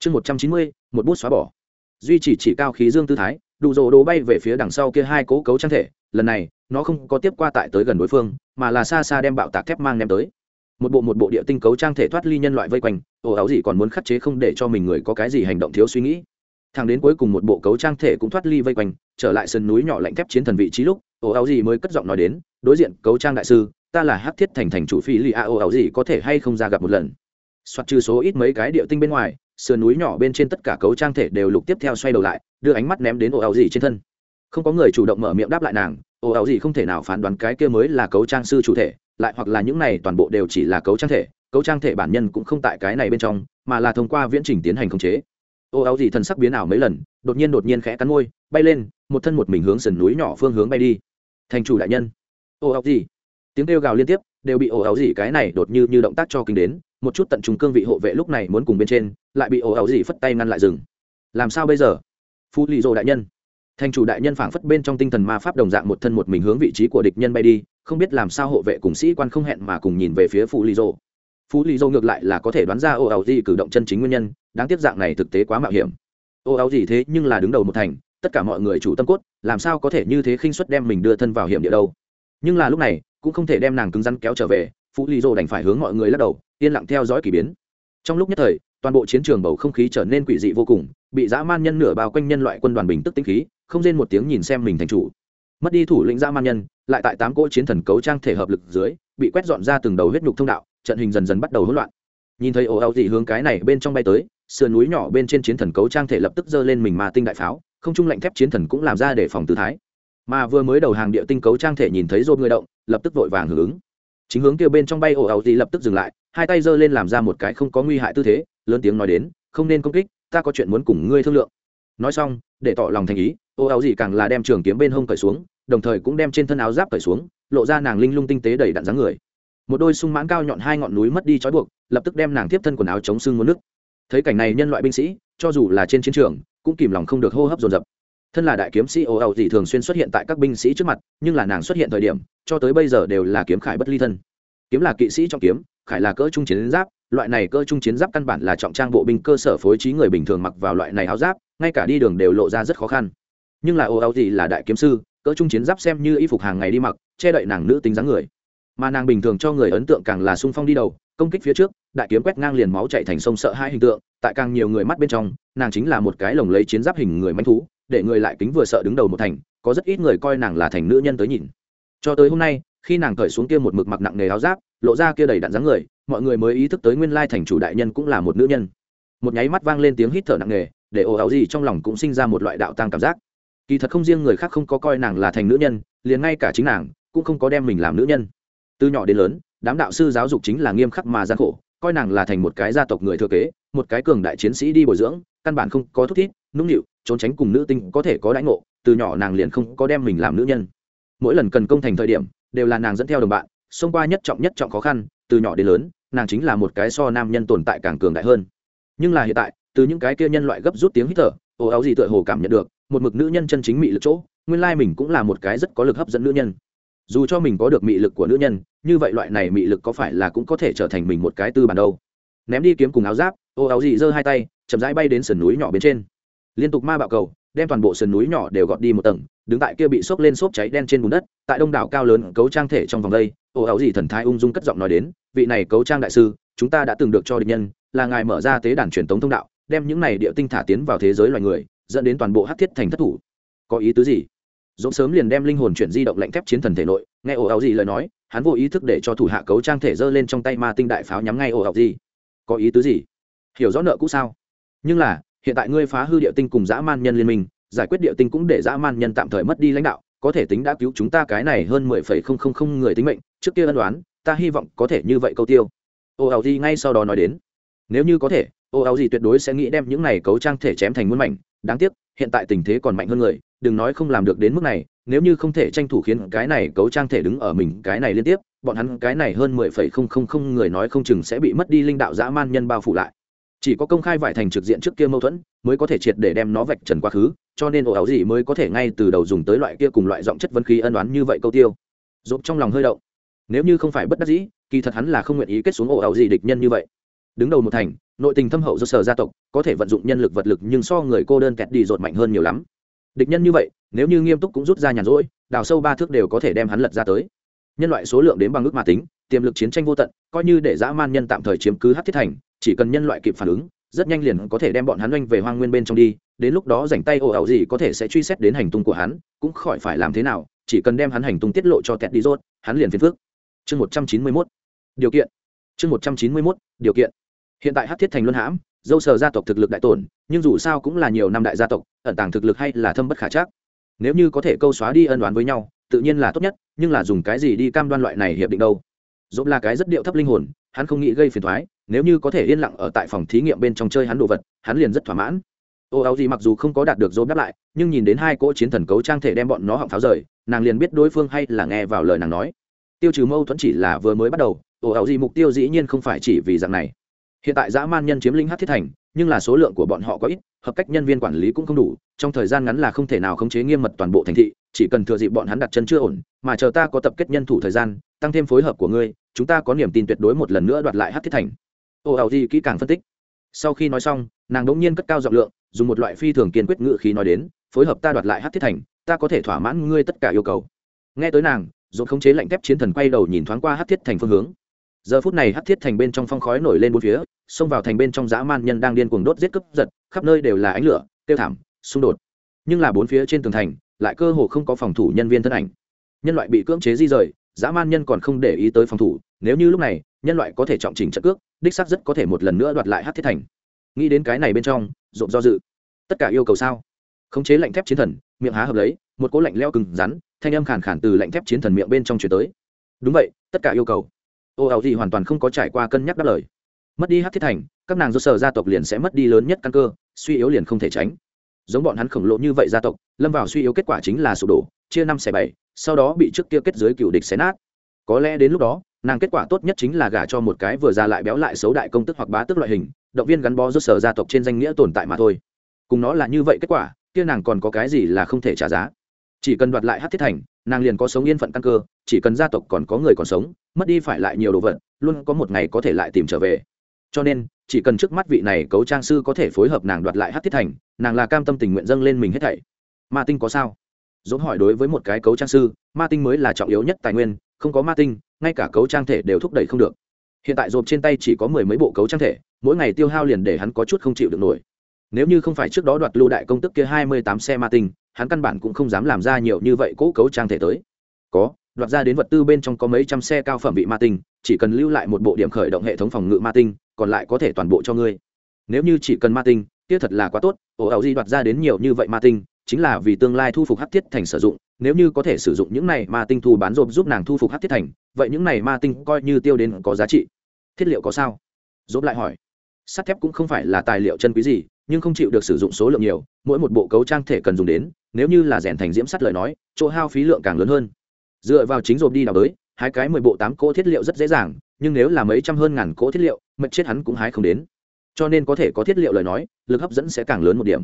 chương một trăm chín mươi, một bút xóa bỏ. Duy chỉ chỉ cao khí dương tư thái, đủ dỗ đồ bay về phía đằng sau kia hai cố cấu trang thể, lần này, nó không có tiếp qua tại tới gần đối phương, mà là xa xa đem bạo tạc thép mang đem tới. Một bộ một bộ địa tinh cấu trang thể thoát ly nhân loại vây quanh, ồ áo gì còn muốn khắc chế không để cho mình người có cái gì hành động thiếu suy nghĩ. Thằng đến cuối cùng một bộ cấu trang thể cũng thoát ly vây quanh, trở lại sân núi nhỏ lạnh thép chiến thần vị trí lúc, ồ áo gì mới cất giọng nói đến, đối diện, cấu trang đại sư, ta là hắc thiết thành thành chủ phi li a, ồ áo gì có thể hay không ra gặp một lần? Soạt trừ số ít mấy cái địa tinh bên ngoài sườn núi nhỏ bên trên tất cả cấu trang thể đều lục tiếp theo xoay đầu lại, đưa ánh mắt ném đến ồ ảo gì trên thân. Không có người chủ động mở miệng đáp lại nàng ồ ảo gì không thể nào phán đoán cái kia mới là cấu trang sư chủ thể, lại hoặc là những này toàn bộ đều chỉ là cấu trang thể, cấu trang thể bản nhân cũng không tại cái này bên trong, mà là thông qua viễn trình tiến hành khống chế. Ô áo gì thần sắc biến ảo mấy lần, đột nhiên đột nhiên khẽ cắn môi, bay lên, một thân một mình hướng sườn núi nhỏ phương hướng bay đi. Thành chủ đại nhân. Ô áo gì. Tiếng kêu gào liên tiếp, đều bị ồ áo gì cái này đột như như động tác cho kinh đến một chút tận trùng cương vị hộ vệ lúc này muốn cùng bên trên, lại bị ồ ẩu gì phất tay ngăn lại dừng làm sao bây giờ? Phú lì dô đại nhân. Thành chủ đại nhân phảng phất bên trong tinh thần ma pháp đồng dạng một thân một mình hướng vị trí của địch nhân bay đi, không biết làm sao hộ vệ cùng sĩ quan không hẹn mà cùng nhìn về phía phú lì dô. Phú lì dô ngược lại là có thể đoán ra ồ ẩu gì cử động chân chính nguyên nhân, đáng tiếc dạng này thực tế quá mạo hiểm. Ồ ẩu gì thế nhưng là đứng đầu một thành, tất cả mọi người chủ tâm cốt, làm sao có thể như thế khinh suất đem mình đưa thân vào hiểm địa đâu? Nhưng là lúc này, cũng không thể đem nàng cứng rắn kéo trở về phú lý dô đành phải hướng mọi người lắc đầu, yên lặng theo dõi k ỳ biến. Trong lúc nhất thời, toàn bộ chiến trường bầu không khí trở nên quỷ dị vô cùng, bị dã man nhân nửa bao quanh nhân loại quân đoàn bình tức tinh khí, không rên một tiếng nhìn xem mình thành chủ. Mất đi thủ lĩnh dã man nhân, lại tại tám cỗ chiến thần cấu trang thể hợp lực dưới, bị quét dọn ra từng đầu huyết nhục thông đạo, trận hình dần dần bắt đầu hỗn loạn. Nhìn thấy ồ áo gì hướng cái này bên trong bay tới, sườn núi nhỏ bên trên chiến thần cấu trang thể lập tức giơ lên mình mà tinh đại pháo, không trung lạnh thép chiến thần cũng làm ra để phòng tư thái. Mà vừa mới đầu hàng địa tinh cấu trang thể nhìn thấy rôn người động, lập tức vội vàng hưởng ứng chính hướng kia bên trong bay ồ ào gì lập tức dừng lại, hai tay giơ lên làm ra một cái không có nguy hại tư thế, lớn tiếng nói đến, không nên công kích, ta có chuyện muốn cùng ngươi thương lượng. Nói xong, để tỏ lòng thành ý, ồ ào gì càng là đem trường kiếm bên hông cởi xuống, đồng thời cũng đem trên thân áo giáp cởi xuống, lộ ra nàng linh lung tinh tế đầy đặn dáng người. Một đôi sung mãn cao nhọn hai ngọn núi mất đi trói buộc, lập tức đem nàng tiếp thân quần áo chống xương muốn nước. Thấy cảnh này nhân loại binh sĩ, cho dù là trên chiến trường, cũng kìm lòng không được hô hấp dồn dập thân là đại kiếm sĩ ồ ẩu thì thường xuyên xuất hiện tại các binh sĩ trước mặt, nhưng là nàng xuất hiện thời điểm, cho tới bây giờ đều là kiếm khải bất ly thân. Kiếm là kỵ sĩ trong kiếm, khải là cỡ trung chiến giáp, loại này cỡ trung chiến giáp căn bản là trọng trang bộ binh cơ sở phối trí người bình thường mặc vào loại này áo giáp, ngay cả đi đường đều lộ ra rất khó khăn. Nhưng là ồ ẩu thì là đại kiếm sư, cỡ trung chiến giáp xem như y phục hàng ngày đi mặc, che đậy nàng nữ tính dáng người. Mà nàng bình thường cho người ấn tượng càng là sung phong đi đầu, công kích phía trước, đại kiếm quét ngang liền máu chạy thành sông sợ hai hình tượng, tại càng nhiều người mắt bên trong, nàng chính là một cái lồng lấy chiến giáp hình người manh thú để người lại kính vừa sợ đứng đầu một thành, có rất ít người coi nàng là thành nữ nhân tới nhìn. Cho tới hôm nay, khi nàng cởi xuống kia một mực mặc nặng nghề áo giáp, lộ ra kia đầy đặn dáng người, mọi người mới ý thức tới nguyên lai thành chủ đại nhân cũng là một nữ nhân. Một nháy mắt vang lên tiếng hít thở nặng nghề, để ồ áo gì trong lòng cũng sinh ra một loại đạo tăng cảm giác. Kỳ thật không riêng người khác không có coi nàng là thành nữ nhân, liền ngay cả chính nàng cũng không có đem mình làm nữ nhân. Từ nhỏ đến lớn, đám đạo sư giáo dục chính là nghiêm khắc mà gian khổ, coi nàng là thành một cái gia tộc người thừa kế, một cái cường đại chiến sĩ đi bồi dưỡng, căn bản không có thúc thiết nũng nịu, trốn tránh cùng nữ tinh có thể có đãi ngộ, từ nhỏ nàng liền không có đem mình làm nữ nhân. Mỗi lần cần công thành thời điểm, đều là nàng dẫn theo đồng bạn, xông qua nhất trọng nhất trọng khó khăn, từ nhỏ đến lớn, nàng chính là một cái so nam nhân tồn tại càng cường đại hơn. Nhưng là hiện tại, từ những cái kia nhân loại gấp rút tiếng hít thở ồ áo gì tựa hồ cảm nhận được, một mực nữ nhân chân chính mị lực chỗ, nguyên lai mình cũng là một cái rất có lực hấp dẫn nữ nhân. Dù cho mình có được mị lực của nữ nhân, như vậy loại này mị lực có phải là cũng có thể trở thành mình một cái tư bản đâu? Ném đi kiếm cùng áo giáp, ô áo gì giơ hai tay, chậm rãi bay đến sườn núi nhỏ bên trên liên tục ma bạo cầu, đem toàn bộ sườn núi nhỏ đều gọt đi một tầng, đứng tại kia bị xốc lên xốp cháy đen trên bùn đất, tại đông đảo cao lớn cấu trang thể trong vòng đây, ồ ảo gì thần thái ung dung cất giọng nói đến, vị này cấu trang đại sư, chúng ta đã từng được cho địch nhân, là ngài mở ra tế đàn truyền tống thông đạo, đem những này địa tinh thả tiến vào thế giới loài người, dẫn đến toàn bộ hắc thiết thành thất thủ. Có ý tứ gì? Dũng sớm liền đem linh hồn chuyển di động lạnh thép chiến thần thể nội, nghe ồ ảo gì lời nói, hắn vô ý thức để cho thủ hạ cấu trang thể giơ lên trong tay ma tinh đại pháo nhắm ngay ồ ảo gì. Có ý tứ gì? Hiểu rõ nợ cũ sao? Nhưng là hiện tại ngươi phá hư địa tinh cùng dã man nhân liên minh, giải quyết địa tinh cũng để dã man nhân tạm thời mất đi lãnh đạo, có thể tính đã cứu chúng ta cái này hơn mười phẩy không không không người tính mệnh, trước kia ân đoán ta hy vọng có thể như vậy câu tiêu. Ô ảo gì ngay sau đó nói đến. Nếu như có thể ô ảo gì tuyệt đối sẽ nghĩ đem những này cấu trang thể chém thành muôn mảnh, đáng tiếc, hiện tại tình thế còn mạnh hơn người, đừng nói không làm được đến mức này, nếu như không thể tranh thủ khiến cái này cấu trang thể đứng ở mình cái này liên tiếp, bọn hắn cái này hơn mười phẩy không không không người nói không chừng sẽ bị mất đi linh đạo dã man nhân bao phủ lại chỉ có công khai vải thành trực diện trước kia mâu thuẫn mới có thể triệt để đem nó vạch trần quá khứ, cho nên ồ áo gì mới có thể ngay từ đầu dùng tới loại kia cùng loại giọng chất vấn khí ân đoán như vậy câu tiêu. Dốt trong lòng hơi động. Nếu như không phải bất đắc dĩ, kỳ thật hắn là không nguyện ý kết xuống ồ áo gì địch nhân như vậy. Đứng đầu một thành, nội tình thâm hậu do sở gia tộc, có thể vận dụng nhân lực vật lực nhưng so người cô đơn kẹt đi dột mạnh hơn nhiều lắm. Địch nhân như vậy, nếu như nghiêm túc cũng rút ra nhàn rỗi, đào sâu ba thước đều có thể đem hắn lật ra tới. Nhân loại số lượng đến bằng ước mà tính tiềm lực chiến tranh vô tận, coi như để dã man nhân tạm thời chiếm cứ hát thiết thành, chỉ cần nhân loại kịp phản ứng, rất nhanh liền có thể đem bọn hắn oanh về hoang nguyên bên trong đi, đến lúc đó rảnh tay ồ ẩu gì có thể sẽ truy xét đến hành tung của hắn, cũng khỏi phải làm thế nào, chỉ cần đem hắn hành tung tiết lộ cho tẹt đi rốt, hắn liền phiền phước chương một trăm chín mươi mốt. Điều kiện. Chương một trăm chín mươi mốt, điều kiện. Hiện tại hát thiết thành luân hãm, dâu sờ gia tộc thực lực đại tổn, nhưng dù sao cũng là nhiều năm đại gia tộc, ẩn tàng thực lực hay là thâm bất khả chắc. Nếu như có thể câu xóa đi ân đoán với nhau, tự nhiên là tốt nhất, nhưng là dùng cái gì đi cam đoan loại này hiệp định đâu? Dốt là cái rất điệu thấp linh hồn, hắn không nghĩ gây phiền thoái nếu như có thể yên lặng ở tại phòng thí nghiệm bên trong chơi hắn đồ vật, hắn liền rất thỏa mãn. Ô áo gì mặc dù không có đạt được dốt đáp lại, nhưng nhìn đến hai cỗ chiến thần cấu trang thể đem bọn nó họng pháo rời, nàng liền biết đối phương hay là nghe vào lời nàng nói. Tiêu trừ mâu thuẫn chỉ là vừa mới bắt đầu, ô áo gì mục tiêu dĩ nhiên không phải chỉ vì dạng này. Hiện tại dã man nhân chiếm lĩnh hát thiết thành, nhưng là số lượng của bọn họ có ít, hợp cách nhân viên quản lý cũng không đủ, trong thời gian ngắn là không thể nào khống chế nghiêm mật toàn bộ thành thị, chỉ cần thừa dịp bọn hắn đặt chân chưa ổn, mà chờ ta có tập kết nhân thủ thời gian tăng thêm phối hợp của ngươi, chúng ta có niềm tin tuyệt đối một lần nữa đoạt lại hát thiết thành. Ô ảo di kỹ càng phân tích. Sau khi nói xong, nàng đ ỗ n g nhiên cất cao giọng lượng, dùng một loại phi thường kiên quyết ngự khí nói đến, phối hợp ta đoạt lại hát thiết thành, ta có thể thỏa mãn ngươi tất cả yêu cầu. Nghe tới nàng, dồn khống chế lạnh thép chiến thần quay đầu nhìn thoáng qua hát thiết thành phương hướng. Giờ phút này hát thiết thành bên trong phong khói nổi lên bốn phía, xông vào thành bên trong dã man nhân đang điên cuồng đốt giết cướp giật, khắp nơi đều là ánh lửa, tiêu thảm, xung đột. Nhưng là bốn phía trên tường thành, lại cơ hồ không có phòng thủ nhân viên thân ảnh. Nhân loại bị cưỡng chế di rời dã man nhân còn không để ý tới phòng thủ, nếu như lúc này, nhân loại có thể trọng trình trận cước, đích xác rất có thể một lần nữa đoạt lại hát thiết thành. Nghĩ đến cái này bên trong, rộn do dự. Tất cả yêu cầu sao? Khống chế lạnh thép chiến thần, miệng há hợp lấy, một cỗ lạnh leo cứng rắn, thanh âm khàn khàn từ lạnh thép chiến thần miệng bên trong chuyển tới. Đúng vậy, tất cả yêu cầu. Ô ảo gì hoàn toàn không có trải qua cân nhắc đáp lời. Mất đi hát thiết thành, các nàng do sở gia tộc liền sẽ mất đi lớn nhất căn cơ, suy yếu liền không thể tránh giống bọn hắn khổng lồ như vậy gia tộc, lâm vào suy yếu kết quả chính là sụp đổ, chia năm xẻ bảy, sau đó bị trước kia kết giới cựu địch xé nát. Có lẽ đến lúc đó, nàng kết quả tốt nhất chính là gả cho một cái vừa ra lại béo lại xấu đại công tức hoặc bá tức loại hình, động viên gắn bó do sở gia tộc trên danh nghĩa tồn tại mà thôi. Cùng nó là như vậy kết quả, kia nàng còn có cái gì là không thể trả giá. Chỉ cần đoạt lại hát thiết thành, nàng liền có sống yên phận căn cơ, chỉ cần gia tộc còn có người còn sống, mất đi phải lại nhiều đồ vật, luôn có một ngày có thể lại tìm trở về cho nên, chỉ cần trước mắt vị này cấu trang sư có thể phối hợp nàng đoạt lại hát thiết thành, nàng là cam tâm tình nguyện dâng lên mình hết thảy. Ma tinh có sao? Dốt hỏi đối với một cái cấu trang sư, ma tinh mới là trọng yếu nhất tài nguyên, không có ma tinh, ngay cả cấu trang thể đều thúc đẩy không được. Hiện tại rộp trên tay chỉ có mười mấy bộ cấu trang thể, mỗi ngày tiêu hao liền để hắn có chút không chịu được nổi. Nếu như không phải trước đó đoạt lưu đại công tức kia hai mươi tám xe ma tinh, hắn căn bản cũng không dám làm ra nhiều như vậy cố cấu trang thể tới. Có, đoạt ra đến vật tư bên trong có mấy trăm xe cao phẩm bị ma tinh, chỉ cần lưu lại một bộ điểm khởi động hệ thống phòng ngự ma tinh còn lại có thể toàn bộ cho ngươi. Nếu như chỉ cần ma tinh, kia thật là quá tốt, ổ ảo di đoạt ra đến nhiều như vậy ma tinh, chính là vì tương lai thu phục hát thiết thành sử dụng, nếu như có thể sử dụng những này ma tinh thu bán rộp giúp nàng thu phục hát thiết thành, vậy những này ma tinh coi như tiêu đến có giá trị. Thiết liệu có sao? Rộp lại hỏi. Sắt thép cũng không phải là tài liệu chân quý gì, nhưng không chịu được sử dụng số lượng nhiều, mỗi một bộ cấu trang thể cần dùng đến, nếu như là rèn thành diễm sắt lời nói, chỗ hao phí lượng càng lớn hơn. Dựa vào chính rộp đi đào đới hai cái mười bộ tám cỗ thiết liệu rất dễ dàng, nhưng nếu là mấy trăm hơn ngàn cỗ thiết liệu mật chết hắn cũng hái không đến. Cho nên có thể có thiết liệu lời nói, lực hấp dẫn sẽ càng lớn một điểm.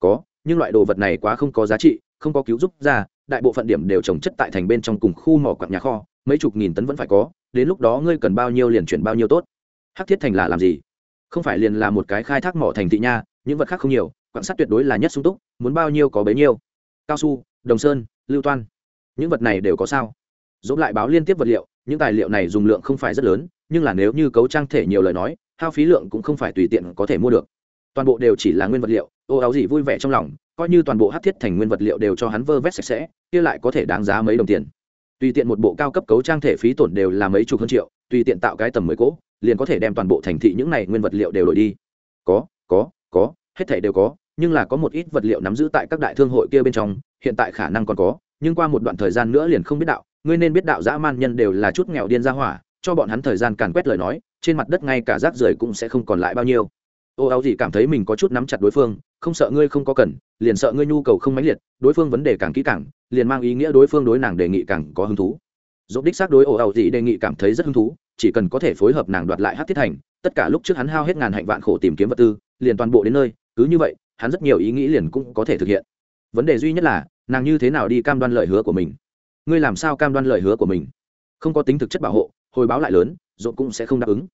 Có, nhưng loại đồ vật này quá không có giá trị, không có cứu giúp ra, đại bộ phận điểm đều trồng chất tại thành bên trong cùng khu mỏ quặng nhà kho, mấy chục nghìn tấn vẫn phải có, đến lúc đó ngươi cần bao nhiêu liền chuyển bao nhiêu tốt. Hắc thiết thành là làm gì? Không phải liền là một cái khai thác mỏ thành thị nha, những vật khác không nhiều, quặng sắt tuyệt đối là nhất sung túc, muốn bao nhiêu có bấy nhiêu. Cao su, đồng sơn, lưu toan, những vật này đều có sao? Dẫu lại báo liên tiếp vật liệu những tài liệu này dùng lượng không phải rất lớn, nhưng là nếu như cấu trang thể nhiều lời nói, hao phí lượng cũng không phải tùy tiện có thể mua được. Toàn bộ đều chỉ là nguyên vật liệu, ô áo gì vui vẻ trong lòng, coi như toàn bộ hát thiết thành nguyên vật liệu đều cho hắn vơ vét sạch sẽ, kia lại có thể đáng giá mấy đồng tiền. Tùy tiện một bộ cao cấp cấu trang thể phí tổn đều là mấy chục hơn triệu, tùy tiện tạo cái tầm mới cỗ, liền có thể đem toàn bộ thành thị những này nguyên vật liệu đều đổi đi. Có có có, hết thể đều có, nhưng là có một ít vật liệu nắm giữ tại các đại thương hội kia bên trong, hiện tại khả năng còn có, nhưng qua một đoạn thời gian nữa liền không biết đạo ngươi nên biết đạo dã man nhân đều là chút nghèo điên ra hỏa, cho bọn hắn thời gian càn quét lời nói, trên mặt đất ngay cả rác rưởi cũng sẽ không còn lại bao nhiêu. Ô áo gì cảm thấy mình có chút nắm chặt đối phương, không sợ ngươi không có cần, liền sợ ngươi nhu cầu không mãnh liệt, đối phương vấn đề càng kỹ càng, liền mang ý nghĩa đối phương đối nàng đề nghị càng có hứng thú. Dốt đích xác đối ô áo gì đề nghị cảm thấy rất hứng thú, chỉ cần có thể phối hợp nàng đoạt lại hát thiết thành, tất cả lúc trước hắn hao hết ngàn hạnh vạn khổ tìm kiếm vật tư, liền toàn bộ đến nơi, cứ như vậy, hắn rất nhiều ý nghĩ liền cũng có thể thực hiện. Vấn đề duy nhất là, nàng như thế nào đi cam đoan lời hứa của mình ngươi làm sao cam đoan lời hứa của mình? Không có tính thực chất bảo hộ, hồi báo lại lớn dộn cũng sẽ không đáp ứng.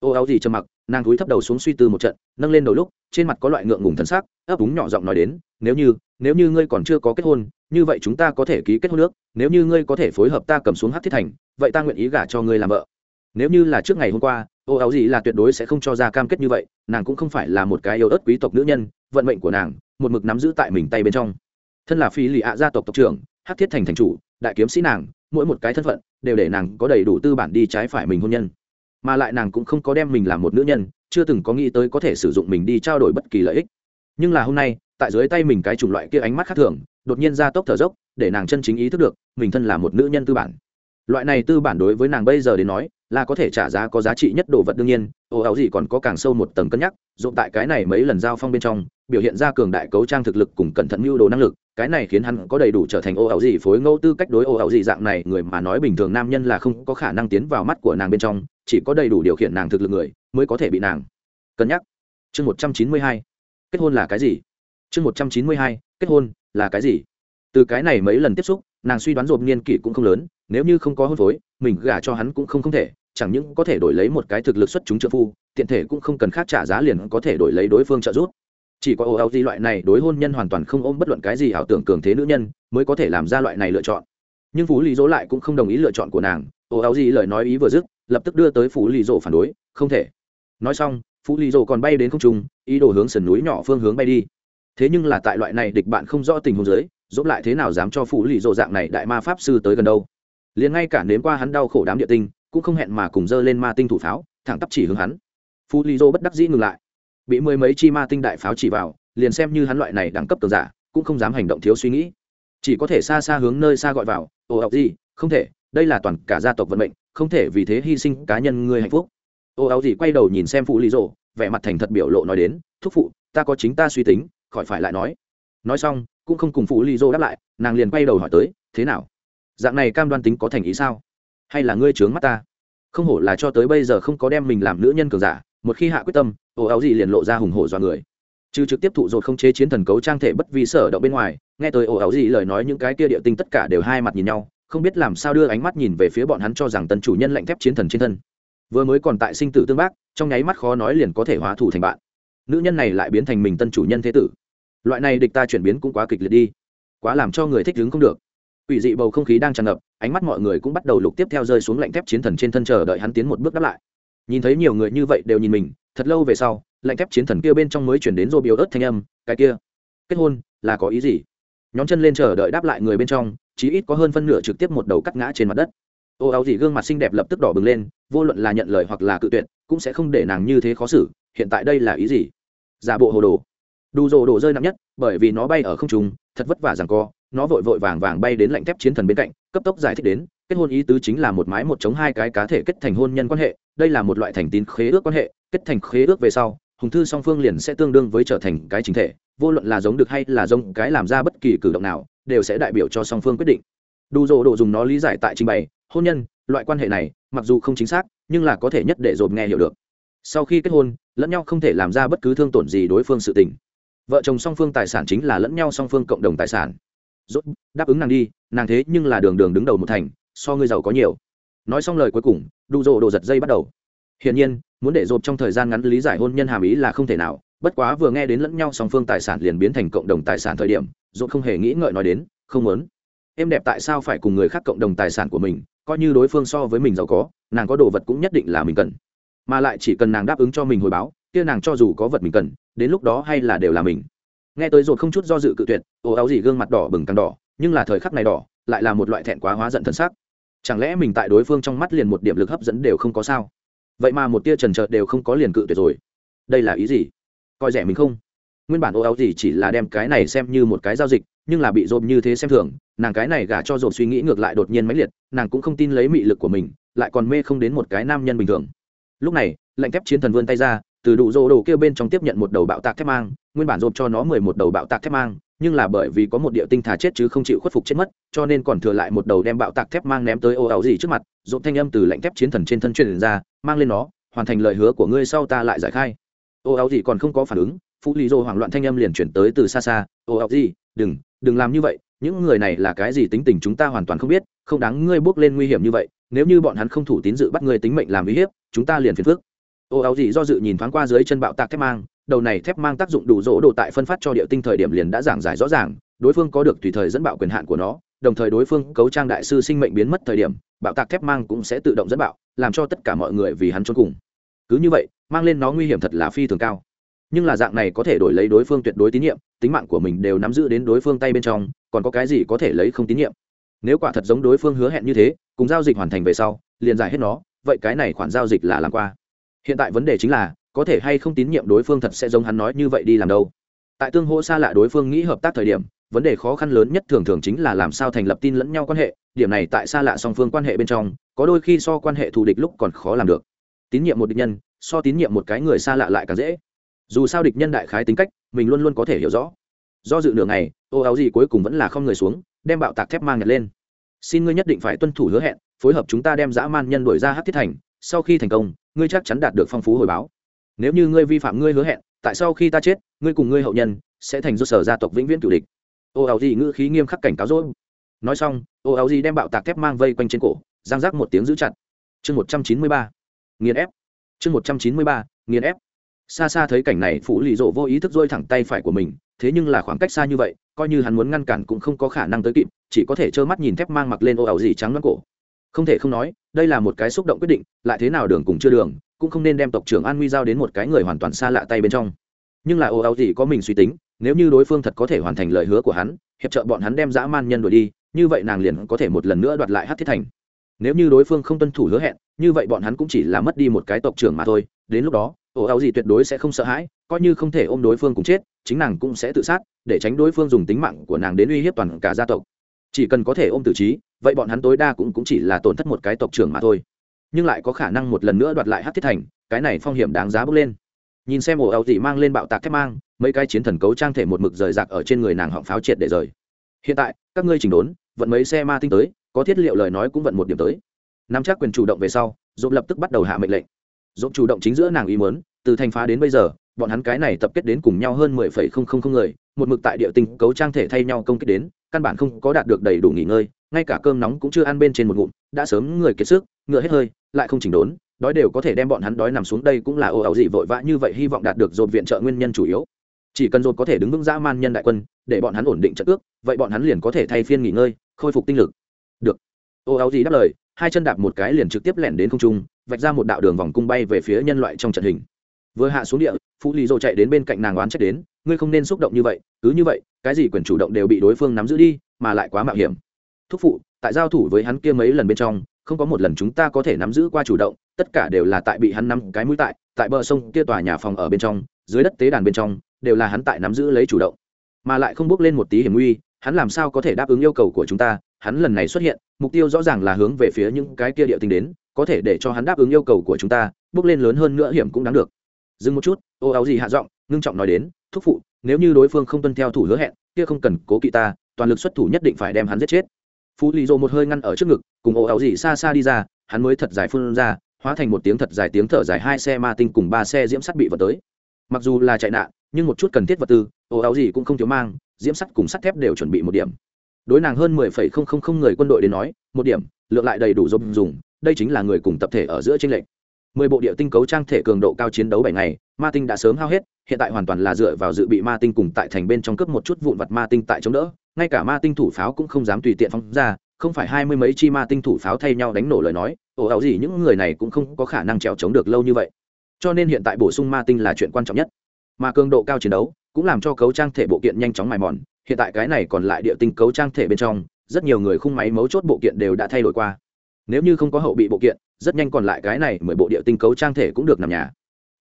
Ô, áo gì trầm mặc, nàng cúi thấp đầu xuống suy tư một trận, nâng lên đầu lúc, trên mặt có loại ngượng ngùng thân xác ấp úng nhỏ giọng nói đến, nếu như nếu như ngươi còn chưa có kết hôn, như vậy chúng ta có thể ký kết hôn nước nếu như ngươi có thể phối hợp ta cầm xuống hát thiết thành, vậy ta nguyện ý gả cho ngươi làm vợ. Nếu như là trước ngày hôm qua, ô, áo gì là tuyệt đối sẽ không cho ra cam kết như vậy, nàng cũng không phải là một cái yêu ớt quý tộc nữ nhân, vận mệnh của nàng, một mực nắm giữ tại mình tay bên trong. Thân là phi lì ạ gia tộc tộc trưởng hát thiết thành thành chủ, đại kiếm sĩ nàng, mỗi một cái thân phận đều để nàng có đầy đủ tư bản đi trái phải mình hôn nhân. Mà lại nàng cũng không có đem mình làm một nữ nhân, chưa từng có nghĩ tới có thể sử dụng mình đi trao đổi bất kỳ lợi ích. Nhưng là hôm nay, tại dưới tay mình cái chủng loại kia ánh mắt khác thường, đột nhiên ra tốc thở dốc, để nàng chân chính ý thức được, mình thân là một nữ nhân tư bản. Loại này tư bản đối với nàng bây giờ đến nói, là có thể trả giá có giá trị nhất đồ vật đương nhiên ồ áo gì còn có càng sâu một tầng cân nhắc dụng tại cái này mấy lần giao phong bên trong, biểu hiện ra cường đại cấu trang thực lực cùng cẩn thận mưu đồ năng lực cái này khiến hắn có đầy đủ trở thành ô ảo gì phối ngẫu tư cách đối ô ảo gì dạng này, người mà nói bình thường nam nhân là không có khả năng tiến vào mắt của nàng bên trong, chỉ có đầy đủ điều khiển nàng thực lực người mới có thể bị nàng. Cân nhắc. Chương một trăm chín mươi hai. Kết hôn là cái gì? Chương một trăm chín mươi hai. Kết hôn là cái gì? Từ cái này mấy lần tiếp xúc, nàng suy đoán rộp niên kỷ cũng không lớn, nếu như không có hôn phối, mình gả cho hắn cũng không không thể, chẳng những có thể đổi lấy một cái thực lực xuất chúng trợ phu, tiện thể cũng không cần khác trả giá liền có thể đổi lấy đối phương trợ giúp chỉ có ồ loại này đối hôn nhân hoàn toàn không ôm bất luận cái gì ảo tưởng cường thế nữ nhân mới có thể làm ra loại này lựa chọn. Nhưng phú lý dỗ lại cũng không đồng ý lựa chọn của nàng. Ồ lời nói ý vừa dứt, lập tức đưa tới phú lý dỗ phản đối, không thể. Nói xong, phú lý dỗ còn bay đến không trung, ý đồ hướng sườn núi nhỏ phương hướng bay đi. Thế nhưng là tại loại này địch bạn không rõ tình huống giới dỗ lại thế nào dám cho phú lý dỗ dạng này đại ma pháp sư tới gần đâu? Liền ngay cả nếm qua hắn đau khổ đám địa tinh, cũng không hẹn mà cùng dơ lên ma tinh thủ pháo, thẳng tắp chỉ hướng hắn. Phú lý dỗ bất đắc dĩ ngừng lại bị mười mấy chi ma tinh đại pháo chỉ vào, liền xem như hắn loại này đẳng cấp cường giả, cũng không dám hành động thiếu suy nghĩ. Chỉ có thể xa xa hướng nơi xa gọi vào ồ ọc gì không thể, đây là toàn cả gia tộc vận mệnh, không thể vì thế hy sinh cá nhân người hạnh phúc. Ồ ọc gì quay đầu nhìn xem phụ lý rộ vẻ mặt thành thật biểu lộ nói đến, thúc phụ, ta có chính ta suy tính, khỏi phải lại nói. Nói xong, cũng không cùng phụ lý rộ đáp lại, nàng liền quay đầu hỏi tới, thế nào? Dạng này cam đoan tính có thành ý sao? Hay là ngươi trướng mắt ta? Không hổ là cho tới bây giờ không có đem mình làm nữ nhân cường giả một khi hạ quyết tâm ồ áo gì liền lộ ra hùng hổ do người. Trừ trực tiếp thụ dột không chế chiến thần cấu trang thể bất vi sở động bên ngoài, nghe tới ồ áo gì lời nói những cái kia địa tinh tất cả đều hai mặt nhìn nhau, không biết làm sao đưa ánh mắt nhìn về phía bọn hắn cho rằng tân chủ nhân lạnh thép chiến thần trên thân. Vừa mới còn tại sinh tử tương bác, trong nháy mắt khó nói liền có thể hóa thủ thành bạn. Nữ nhân này lại biến thành mình tân chủ nhân thế tử. Loại này địch ta chuyển biến cũng quá kịch liệt đi. Quá làm cho người thích đứng không được. Ủy dị bầu không khí đang tràn ngập, ánh mắt mọi người cũng bắt đầu lục tiếp theo rơi xuống lạnh thép chiến thần trên thân chờ đợi hắn tiến một bước đáp lại nhìn thấy nhiều người như vậy đều nhìn mình, thật lâu về sau, lạnh thép chiến thần kia bên trong mới chuyển đến rô biểu ớt thanh âm, cái kia, kết hôn là có ý gì? Nhóm chân lên chờ đợi đáp lại người bên trong, chí ít có hơn phân nửa trực tiếp một đầu cắt ngã trên mặt đất. Ô áo gì gương mặt xinh đẹp lập tức đỏ bừng lên, vô luận là nhận lời hoặc là cự tuyệt, cũng sẽ không để nàng như thế khó xử, hiện tại đây là ý gì? Giả bộ hồ đồ. Đủ rồ đổ rơi nặng nhất, bởi vì nó bay ở không trung, thật vất vả rằng co nó vội vội vàng vàng bay đến lạnh thép chiến thần bên cạnh, cấp tốc giải thích đến, kết hôn ý tứ chính là một mái một chống hai cái cá thể kết thành hôn nhân quan hệ, đây là một loại thành tín khế ước quan hệ, kết thành khế ước về sau, hùng thư song phương liền sẽ tương đương với trở thành cái chính thể, vô luận là giống được hay là giống cái làm ra bất kỳ cử động nào, đều sẽ đại biểu cho song phương quyết định. Đủ dỗ độ dùng nó lý giải tại trình bày, hôn nhân, loại quan hệ này, mặc dù không chính xác, nhưng là có thể nhất để dồn nghe hiểu được. Sau khi kết hôn, lẫn nhau không thể làm ra bất cứ thương tổn gì đối phương sự tình. Vợ chồng song phương tài sản chính là lẫn nhau song phương cộng đồng tài sản rốt đáp ứng nàng đi, nàng thế nhưng là đường đường đứng đầu một thành, so ngươi giàu có nhiều. Nói xong lời cuối cùng đủ rộ đồ giật dây bắt đầu. Hiển nhiên, muốn để rộp trong thời gian ngắn lý giải hôn nhân hàm ý là không thể nào, bất quá vừa nghe đến lẫn nhau song phương tài sản liền biến thành cộng đồng tài sản thời điểm, rộp không hề nghĩ ngợi nói đến, không muốn. Em đẹp tại sao phải cùng người khác cộng đồng tài sản của mình, coi như đối phương so với mình giàu có, nàng có đồ vật cũng nhất định là mình cần. Mà lại chỉ cần nàng đáp ứng cho mình hồi báo, kia nàng cho dù có vật mình cần, đến lúc đó hay là đều là mình nghe tới rồi không chút do dự cự tuyệt, ồ áo gì gương mặt đỏ bừng càng đỏ, nhưng là thời khắc này đỏ, lại là một loại thẹn quá hóa giận thân xác chẳng lẽ mình tại đối phương trong mắt liền một điểm lực hấp dẫn đều không có sao? Vậy mà một tia trần trợt đều không có liền cự tuyệt rồi. Đây là ý gì? Coi rẻ mình không? Nguyên bản ô áo gì chỉ là đem cái này xem như một cái giao dịch, nhưng là bị dồn như thế xem thường, nàng cái này gả cho dồn suy nghĩ ngược lại đột nhiên mãnh liệt, nàng cũng không tin lấy mị lực của mình, lại còn mê không đến một cái nam nhân bình thường. Lúc này, lệnh thép chiến thần vươn tay ra từ đủ rô đồ kia bên trong tiếp nhận một đầu bạo tạc thép mang, nguyên bản dồn cho nó mười một đầu bạo tạc thép mang, nhưng là bởi vì có một địa tinh thả chết chứ không chịu khuất phục chết mất, cho nên còn thừa lại một đầu đem bạo tạc thép mang ném tới ô ảo gì trước mặt dồn thanh âm từ lạnh thép chiến thần trên thân truyền ra, mang lên nó, hoàn thành lời hứa của ngươi sau ta lại giải khai. Ô ảo gì còn không có phản ứng phụ lý dô hoảng loạn thanh âm liền chuyển tới từ xa xa, ô ảo gì, đừng đừng làm như vậy, những người này là cái gì tính tình chúng ta hoàn toàn không biết, không đáng ngươi bước lên nguy hiểm như vậy, nếu như bọn hắn không thủ tín dự bắt ngươi tính mệnh làm uy hiếp, chúng ta liền phiền phước ô, áo gì do dự nhìn thoáng qua dưới chân bạo tạc thép mang, đầu này thép mang tác dụng đủ rỗ đồ tại phân phát cho địa tinh thời điểm liền đã giảng giải rõ ràng, đối phương có được tùy thời dẫn bạo quyền hạn của nó, đồng thời đối phương cấu trang đại sư sinh mệnh biến mất thời điểm, bạo tạc thép mang cũng sẽ tự động dẫn bạo, làm cho tất cả mọi người vì hắn trốn cùng. Cứ như vậy, mang lên nó nguy hiểm thật là phi thường cao. Nhưng là dạng này có thể đổi lấy đối phương tuyệt đối tín nhiệm, tính mạng của mình đều nắm giữ đến đối phương tay bên trong, còn có cái gì có thể lấy không tín nhiệm? Nếu quả thật giống đối phương hứa hẹn như thế, cùng giao dịch hoàn thành về sau, liền giải hết nó, vậy cái này khoản giao dịch là làm qua hiện tại vấn đề chính là, có thể hay không tín nhiệm đối phương thật sẽ giống hắn nói như vậy đi làm đâu. Tại tương hỗ xa lạ đối phương nghĩ hợp tác thời điểm, vấn đề khó khăn lớn nhất thường thường chính là làm sao thành lập tin lẫn nhau quan hệ, điểm này tại xa lạ song phương quan hệ bên trong, có đôi khi so quan hệ thù địch lúc còn khó làm được. Tín nhiệm một địch nhân, so tín nhiệm một cái người xa lạ lại càng dễ. Dù sao địch nhân đại khái tính cách, mình luôn luôn có thể hiểu rõ. Do dự nửa ngày, ô áo gì cuối cùng vẫn là không người xuống, đem bạo tạc thép mang nhật lên. Xin ngươi nhất định phải tuân thủ hứa hẹn, phối hợp chúng ta đem dã man nhân đuổi ra hát thiết thành, sau khi thành công ngươi chắc chắn đạt được phong phú hồi báo. Nếu như ngươi vi phạm ngươi hứa hẹn, tại sau khi ta chết, ngươi cùng ngươi hậu nhân sẽ thành do sở gia tộc vĩnh viễn cửu địch. Ô áo gì ngữ khí nghiêm khắc cảnh cáo rồi. nói xong ô áo gì đem bạo tạc thép mang vây quanh trên cổ, giang rác một tiếng giữ chặt. Chương một trăm chín mươi ba, nghiền ép. Chương một trăm chín mươi ba, nghiền ép. Xa xa thấy cảnh này phụ lì rộ vô ý thức dôi thẳng tay phải của mình, thế nhưng là khoảng cách xa như vậy, coi như hắn muốn ngăn cản cũng không có khả năng tới kịp, chỉ có thể trơ mắt nhìn thép mang mặc lên ô ảo gì trắng loáng cổ không thể không nói, đây là một cái xúc động quyết định, lại thế nào đường cùng chưa đường, cũng không nên đem tộc trưởng an nguy giao đến một cái người hoàn toàn xa lạ tay bên trong. Nhưng là ô ảo gì có mình suy tính, nếu như đối phương thật có thể hoàn thành lời hứa của hắn, hiệp trợ bọn hắn đem dã man nhân đuổi đi, như vậy nàng liền có thể một lần nữa đoạt lại hát thiết thành. Nếu như đối phương không tuân thủ hứa hẹn, như vậy bọn hắn cũng chỉ là mất đi một cái tộc trưởng mà thôi, đến lúc đó ổ áo gì tuyệt đối sẽ không sợ hãi, coi như không thể ôm đối phương cùng chết, chính nàng cũng sẽ tự sát, để tránh đối phương dùng tính mạng của nàng đến uy hiếp toàn cả gia tộc. Chỉ cần có thể ôm tử trí vậy bọn hắn tối đa cũng, cũng chỉ là tổn thất một cái tộc trưởng mà thôi. Nhưng lại có khả năng một lần nữa đoạt lại hát thiết thành cái này phong hiểm đáng giá bước lên. Nhìn xem ổ áo gì mang lên bạo tạc thép mang mấy cái chiến thần cấu trang thể một mực rời rạc ở trên người nàng họng pháo triệt để rời. Hiện tại các ngươi chỉnh đốn vận mấy xe ma tinh tới có thiết liệu lời nói cũng vận một điểm tới. Nắm chắc quyền chủ động về sau dộp lập tức bắt đầu hạ mệnh lệnh. Dộp chủ động chính giữa nàng ý muốn từ thành phá đến bây giờ bọn hắn cái này tập kết đến cùng nhau hơn mười phẩy không không không người một mực tại địa tinh cấu trang thể thay nhau công kích đến căn bản không có đạt được đầy đủ nghỉ ngơi ngay cả cơm nóng cũng chưa ăn bên trên một ngụm, đã sớm người kiệt sức, ngựa hết hơi, lại không chỉnh đốn, đói đều có thể đem bọn hắn đói nằm xuống đây cũng là ô ẩu gì vội vã như vậy, hy vọng đạt được dồn viện trợ nguyên nhân chủ yếu. Chỉ cần dồn có thể đứng vững dã man nhân đại quân, để bọn hắn ổn định trận ước, vậy bọn hắn liền có thể thay phiên nghỉ ngơi, khôi phục tinh lực. Được. Ô áo gì đáp lời, hai chân đạp một cái liền trực tiếp lẻn đến không trung, vạch ra một đạo đường vòng cung bay về phía nhân loại trong trận hình. Vừa hạ xuống địa phụ lý dô chạy đến bên cạnh nàng oán trách đến, ngươi không nên xúc động như vậy, cứ như vậy, cái gì quyền chủ động đều bị đối phương nắm giữ đi, mà lại quá mạo hiểm thúc phụ, tại giao thủ với hắn kia mấy lần bên trong, không có một lần chúng ta có thể nắm giữ qua chủ động, tất cả đều là tại bị hắn nắm cái mũi tại tại bờ sông kia tòa nhà phòng ở bên trong, dưới đất tế đàn bên trong, đều là hắn tại nắm giữ lấy chủ động. Mà lại không bước lên một tí hiểm nguy, hắn làm sao có thể đáp ứng yêu cầu của chúng ta? Hắn lần này xuất hiện, mục tiêu rõ ràng là hướng về phía những cái kia địa tinh đến, có thể để cho hắn đáp ứng yêu cầu của chúng ta, bước lên lớn hơn nữa hiểm cũng đáng được. Dừng một chút, ô áo gì hạ giọng, ngưng trọng nói đến, thúc phụ, nếu như đối phương không tuân theo thủ hứa hẹn, kia không cần cố kỵ ta, toàn lực xuất thủ nhất định phải đem hắn giết chết phú lì dô một hơi ngăn ở trước ngực, cùng ô áo gì xa xa đi ra, hắn mới thật dài phun ra, hóa thành một tiếng thật dài tiếng thở dài hai xe ma tinh cùng ba xe diễm sắt bị vật tới. Mặc dù là chạy nạn, nhưng một chút cần thiết vật tư ồ áo gì cũng không thiếu mang, diễm sắt cùng sắt thép đều chuẩn bị một điểm. Đối nàng hơn mười phẩy không không không người quân đội đến nói, một điểm, lượng lại đầy đủ dùng dùng, đây chính là người cùng tập thể ở giữa tranh lệch. Mười bộ địa tinh cấu trang thể cường độ cao chiến đấu bảy ngày, ma tinh đã sớm hao hết hiện tại hoàn toàn là dựa vào dự bị ma tinh cùng tại thành bên trong cướp một chút vụn vặt ma tinh tại chống đỡ, ngay cả ma tinh thủ pháo cũng không dám tùy tiện phóng ra, không phải hai mươi mấy chi ma tinh thủ pháo thay nhau đánh nổ lời nói, ồ ảo gì những người này cũng không có khả năng trèo chống được lâu như vậy. Cho nên hiện tại bổ sung ma tinh là chuyện quan trọng nhất. Mà cường độ cao chiến đấu cũng làm cho cấu trang thể bộ kiện nhanh chóng mài mòn, hiện tại cái này còn lại địa tinh cấu trang thể bên trong, rất nhiều người khung máy mấu chốt bộ kiện đều đã thay đổi qua. Nếu như không có hậu bị bộ kiện, rất nhanh còn lại cái này mười bộ địa tinh cấu trang thể cũng được nằm nhà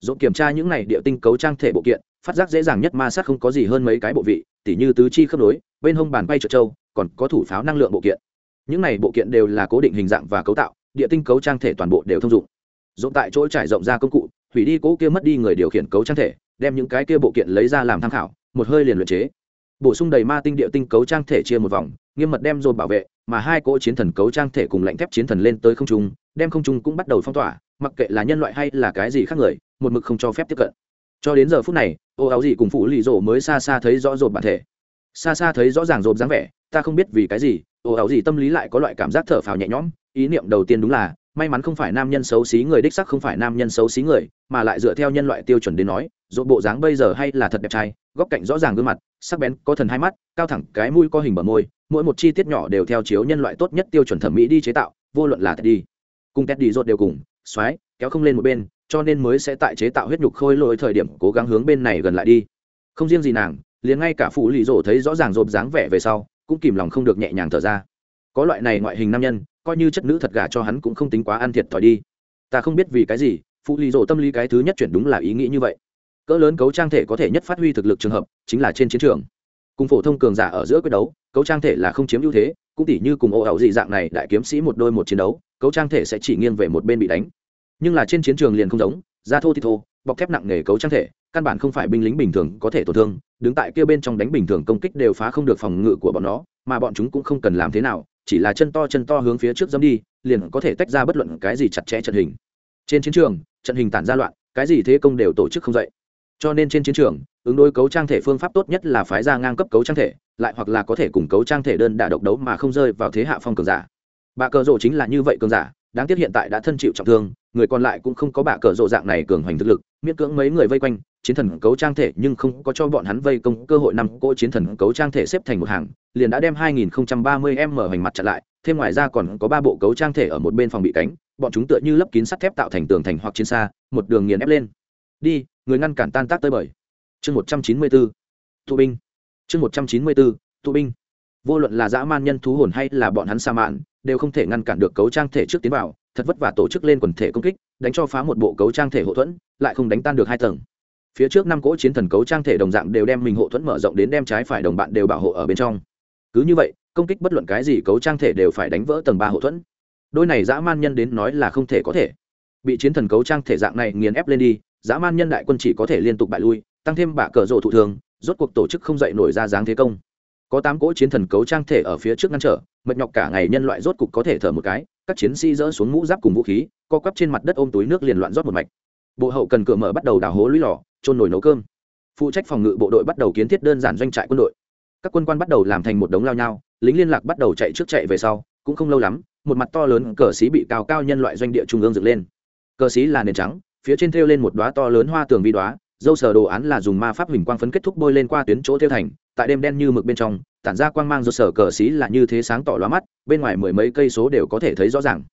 dồn kiểm tra những này địa tinh cấu trang thể bộ kiện, phát giác dễ dàng nhất ma sát không có gì hơn mấy cái bộ vị, tỉ như tứ chi khớp nối, bên hông bàn bay trợ trâu, còn có thủ pháo năng lượng bộ kiện. Những này bộ kiện đều là cố định hình dạng và cấu tạo, địa tinh cấu trang thể toàn bộ đều thông dụng. Dồn tại chỗ trải rộng ra công cụ, hủy đi cố kia mất đi người điều khiển cấu trang thể, đem những cái kia bộ kiện lấy ra làm tham khảo, một hơi liền luyện chế. Bổ sung đầy ma tinh địa tinh cấu trang thể chia một vòng, nghiêm mật đem dồn bảo vệ, mà hai cỗ chiến thần cấu trang thể cùng lạnh thép chiến thần lên tới không trung, đem không trung cũng bắt đầu phong tỏa mặc kệ là nhân loại hay là cái gì khác người, một mực không cho phép tiếp cận. Cho đến giờ phút này, ô áo gì cùng phụ lì rổ mới xa xa thấy rõ rộp bản thể. Xa xa thấy rõ ràng rộp dáng vẻ, ta không biết vì cái gì, ô áo gì tâm lý lại có loại cảm giác thở phào nhẹ nhõm. Ý niệm đầu tiên đúng là, may mắn không phải nam nhân xấu xí người đích sắc không phải nam nhân xấu xí người, mà lại dựa theo nhân loại tiêu chuẩn đến nói, rộp bộ dáng bây giờ hay là thật đẹp trai, góc cạnh rõ ràng gương mặt, sắc bén, có thần hai mắt, cao thẳng, cái mũi có hình bờ môi, mỗi một chi tiết nhỏ đều theo chiếu nhân loại tốt nhất tiêu chuẩn thẩm mỹ đi chế tạo, vô luận là đi cùng teddy đi rột đều cùng xoáy kéo không lên một bên, cho nên mới sẽ tại chế tạo huyết nhục khôi lỗi thời điểm cố gắng hướng bên này gần lại đi. Không riêng gì nàng, liền ngay cả phụ lì rổ thấy rõ ràng rộp dáng vẻ về sau, cũng kìm lòng không được nhẹ nhàng thở ra. Có loại này ngoại hình nam nhân, coi như chất nữ thật gà cho hắn cũng không tính quá ăn thiệt thòi đi. Ta không biết vì cái gì, phụ lì rổ tâm lý cái thứ nhất chuyển đúng là ý nghĩ như vậy. Cỡ lớn cấu trang thể có thể nhất phát huy thực lực trường hợp, chính là trên chiến trường. Cùng phổ thông cường giả ở giữa quyết đấu, cấu trang thể là không chiếm ưu thế cũng tỉ như cùng ô ảo dị dạng này đại kiếm sĩ một đôi một chiến đấu, cấu trang thể sẽ chỉ nghiêng về một bên bị đánh. Nhưng là trên chiến trường liền không giống da thô thì thô, bọc thép nặng nề cấu trang thể, căn bản không phải binh lính bình thường có thể tổn thương, đứng tại kia bên trong đánh bình thường công kích đều phá không được phòng ngự của bọn nó, mà bọn chúng cũng không cần làm thế nào, chỉ là chân to chân to hướng phía trước dâm đi, liền có thể tách ra bất luận cái gì chặt chẽ trận hình. Trên chiến trường, trận hình tản ra loạn, cái gì thế công đều tổ chức không dậy cho nên trên chiến trường, ứng đối cấu trang thể phương pháp tốt nhất là phái ra ngang cấp cấu trang thể, lại hoặc là có thể cùng cấu trang thể đơn đả độc đấu mà không rơi vào thế hạ phong cường giả. Bà cờ rộ chính là như vậy cường giả, đáng tiếc hiện tại đã thân chịu trọng thương, người còn lại cũng không có bà cờ rộ dạng này cường hoành thực lực, miễn cưỡng mấy người vây quanh, chiến thần cấu trang thể nhưng không có cho bọn hắn vây công, cơ hội năm cỗ chiến thần cấu trang thể xếp thành một hàng, liền đã đem 2030 m hoành mặt chặn lại, thêm ngoài ra còn có ba bộ cấu trang thể ở một bên phòng bị cánh, bọn chúng tựa như lấp kín sắt thép tạo thành tường thành hoặc chiến xa, một đường nghiền ép lên đi, người ngăn cản tan tác tới bởi. Chương một trăm chín mươi b ố thụ binh. Chương một trăm chín mươi b ố thụ binh. Vô luận là dã man nhân thú hồn hay là bọn hắn sa mạn, đều không thể ngăn cản được cấu trang thể trước tiến vào, thật vất vả tổ chức lên quần thể công kích, đánh cho phá một bộ cấu trang thể hậu thuẫn, lại không đánh tan được hai tầng. Phía trước năm cỗ chiến thần cấu trang thể đồng dạng đều đem mình hộ thuẫn mở rộng đến đem trái phải đồng bạn đều bảo hộ ở bên trong. Cứ như vậy, công kích bất luận cái gì cấu trang thể đều phải đánh vỡ tầng ba hộ thuẫn. Đôi này dã man nhân đến nói là không thể có thể. Bị chiến thần cấu trang thể dạng này nghiền ép lên đi dã man nhân đại quân chỉ có thể liên tục bại lui, tăng thêm bạ cờ rộ thụ thường, rốt cuộc tổ chức không dậy nổi ra dáng thế công. Có tám cỗ chiến thần cấu trang thể ở phía trước ngăn trở, mệt nhọc cả ngày nhân loại rốt cục có thể thở một cái, các chiến sĩ dỡ xuống mũ giáp cùng vũ khí, co quắp trên mặt đất ôm túi nước liền loạn rót một mạch. Bộ hậu cần cửa mở bắt đầu đào hố lũy lò trôn nồi nấu cơm. Phụ trách phòng ngự bộ đội bắt đầu kiến thiết đơn giản doanh trại quân đội. Các quân quan bắt đầu làm thành một đống lao nhau lính liên lạc bắt đầu chạy trước chạy về sau, cũng không lâu lắm, một mặt to lớn cờ xí bị cao cao nhân loại doanh địa trung ương dựng lên. Cờ xí là nền trắng phía trên thêu lên một đóa to lớn hoa tường vi đóa. dâu sờ đồ án là dùng ma pháp hình quang phấn kết thúc bôi lên qua tuyến chỗ thêu thành, tại đêm đen như mực bên trong, tản ra quang mang do sở cờ xí là như thế sáng tỏ lóa mắt, bên ngoài mười mấy cây số đều có thể thấy rõ ràng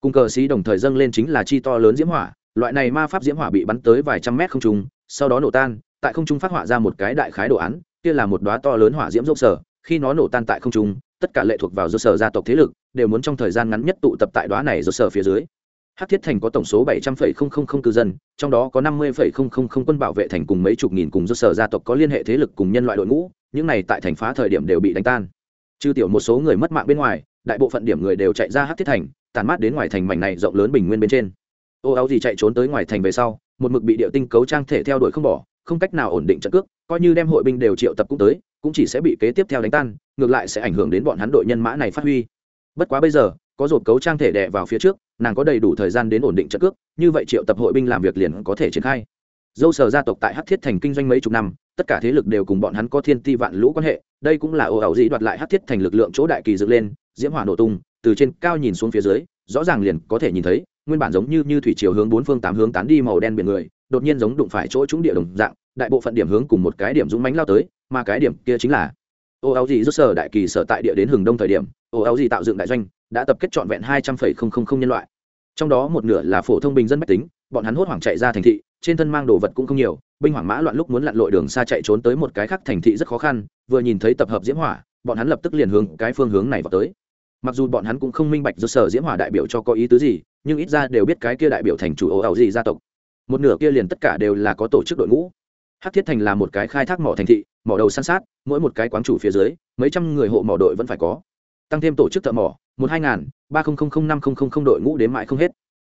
cùng cờ xí đồng thời dâng lên chính là chi to lớn diễm hỏa, loại này ma pháp diễm hỏa bị bắn tới vài trăm mét không trung, sau đó nổ tan, tại không trung phát họa ra một cái đại khái đồ án, kia là một đóa to lớn hỏa diễm dốc sở khi nó nổ tan tại không trung, tất cả lệ thuộc vào do sở gia tộc thế lực, đều muốn trong thời gian ngắn nhất tụ tập tại đóa này do sở phía dưới hát thiết thành có tổng số 700,000 cư dân trong đó có 50,000 quân bảo vệ thành cùng mấy chục nghìn cùng do sở gia tộc có liên hệ thế lực cùng nhân loại đội ngũ những này tại thành phá thời điểm đều bị đánh tan. Trừ tiểu một số người mất mạng bên ngoài đại bộ phận điểm người đều chạy ra hát thiết thành tàn mát đến ngoài thành mảnh này rộng lớn bình nguyên bên trên. Ô áo gì chạy trốn tới ngoài thành về sau một mực bị điệu tinh cấu trang thể theo đuổi không bỏ không cách nào ổn định trận cước coi như đem hội binh đều triệu tập cũng tới cũng chỉ sẽ bị kế tiếp theo đánh tan ngược lại sẽ ảnh hưởng đến bọn hắn đội nhân mã này phát huy. Bất quá bây giờ có rột cấu trang thể đè vào phía trước nàng có đầy đủ thời gian đến ổn định trận cước, như vậy triệu tập hội binh làm việc liền có thể triển khai. Dâu sở gia tộc tại Hát thiết thành kinh doanh mấy chục năm, tất cả thế lực đều cùng bọn hắn có thiên ti vạn lũ quan hệ, đây cũng là ồ ảo dĩ đoạt lại hát thiết thành lực lượng chỗ đại kỳ dựng lên, diễm hỏa nổ tung, từ trên cao nhìn xuống phía dưới, rõ ràng liền có thể nhìn thấy, nguyên bản giống như như thủy chiều hướng bốn phương tám hướng tán đi màu đen biển người, đột nhiên giống đụng phải chỗ trúng địa đồng dạng, đại bộ phận điểm hướng cùng một cái điểm dũng mánh lao tới, mà cái điểm kia chính là ô áo gì rút sở đại kỳ sở tại địa đến hừng đông thời điểm ô áo gì tạo dựng đại doanh đã tập kết trọn vẹn hai trăm phẩy không không không nhân loại. Trong đó một nửa là phổ thông bình dân mách tính, bọn hắn hốt hoảng chạy ra thành thị, trên thân mang đồ vật cũng không nhiều, binh hoảng mã loạn lúc muốn lặn lội đường xa chạy trốn tới một cái khác thành thị rất khó khăn, vừa nhìn thấy tập hợp diễm hỏa, bọn hắn lập tức liền hướng cái phương hướng này vào tới. Mặc dù bọn hắn cũng không minh bạch do sở diễm hỏa đại biểu cho có ý tứ gì, nhưng ít ra đều biết cái kia đại biểu thành chủ ồ ảo gì gia tộc. Một nửa kia liền tất cả đều là có tổ chức đội ngũ. Hắc thiết thành là một cái khai thác mỏ thành thị, mỏ đầu san sát, mỗi một cái quán chủ phía dưới, mấy trăm người hộ mỏ đội vẫn phải có tăng thêm tổ chức thợ mỏ, một hai ngàn, ba nghìn năm nghìn đội ngũ đến mãi không hết.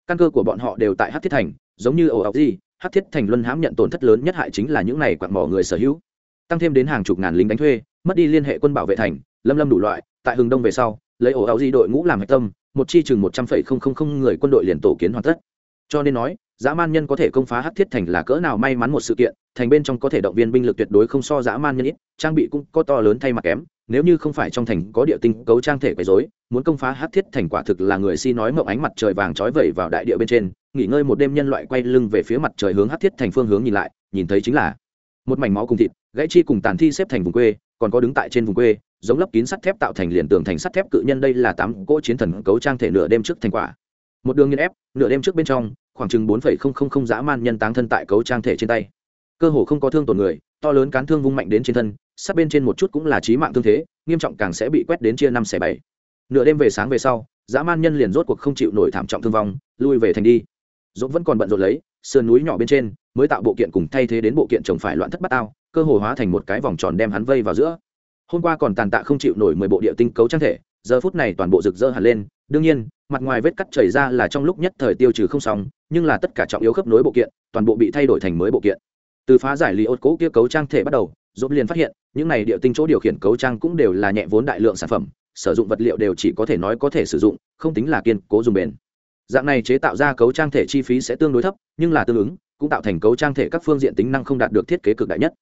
Căn cơ của bọn họ đều tại Hát thiết thành, giống như ổ ọc gì Hát thiết thành luân hãm nhận tổn thất lớn nhất hại chính là những này quạt mỏ người sở hữu. Tăng thêm đến hàng chục ngàn lính đánh thuê, mất đi liên hệ quân bảo vệ thành, lâm lâm đủ loại, tại hừng đông về sau, lấy ổ áo di đội ngũ làm hạch tâm, một chi chừng một trăm phẩy không không không người quân đội liền tổ kiến hoàn tất. Cho nên nói, dã man nhân có thể công phá hắc thiết thành là cỡ nào may mắn một sự kiện, thành bên trong có thể động viên binh lực tuyệt đối không so dã man nhân ít, trang bị cũng có to lớn thay mặt kém nếu như không phải trong thành có địa tinh cấu trang thể quấy dối muốn công phá hắc thiết thành quả thực là người si nói mộng ánh mặt trời vàng trói vẩy vào đại địa bên trên, nghỉ ngơi một đêm nhân loại quay lưng về phía mặt trời hướng hắc thiết thành phương hướng nhìn lại, nhìn thấy chính là một mảnh máu cùng thịt, gãy chi cùng tàn thi xếp thành vùng quê, còn có đứng tại trên vùng quê, giống lấp kín sắt thép tạo thành liền tường thành sắt thép cự nhân đây là tám cỗ chiến thần cấu trang thể nửa đêm trước thành quả. Một đường nghiên ép, nửa đêm trước bên trong, khoảng chừng bốn phẩy không không không dã man nhân táng thân tại cấu trang thể trên tay cơ hồ không có thương tổn người, to lớn cán thương vung mạnh đến trên thân, sát bên trên một chút cũng là trí mạng thương thế, nghiêm trọng càng sẽ bị quét đến chia năm xẻ bảy. Nửa đêm về sáng về sau, dã man nhân liền rốt cuộc không chịu nổi thảm trọng thương vong, lui về thành đi. Dốt vẫn còn bận rộn lấy, sườn núi nhỏ bên trên, mới tạo bộ kiện cùng thay thế đến bộ kiện trồng phải loạn thất bát ao cơ hồ hóa thành một cái vòng tròn đem hắn vây vào giữa. Hôm qua còn tàn tạ không chịu nổi mười bộ địa tinh cấu trang thể, giờ phút này toàn bộ rực rỡ hẳn lên, đương nhiên, mặt ngoài vết cắt chảy ra là trong lúc nhất thời tiêu trừ không xong, nhưng là tất cả trọng yếu khớp nối bộ kiện, toàn bộ bị thay đổi thành mới bộ kiện từ phá giải lý ốt cố kia cấu trang thể bắt đầu dốt liền phát hiện, những này địa tinh chỗ điều khiển cấu trang cũng đều là nhẹ vốn đại lượng sản phẩm, sử dụng vật liệu đều chỉ có thể nói có thể sử dụng, không tính là kiên cố dùng bền. Dạng này chế tạo ra cấu trang thể chi phí sẽ tương đối thấp, nhưng là tương ứng, cũng tạo thành cấu trang thể các phương diện tính năng không đạt được thiết kế cực đại nhất.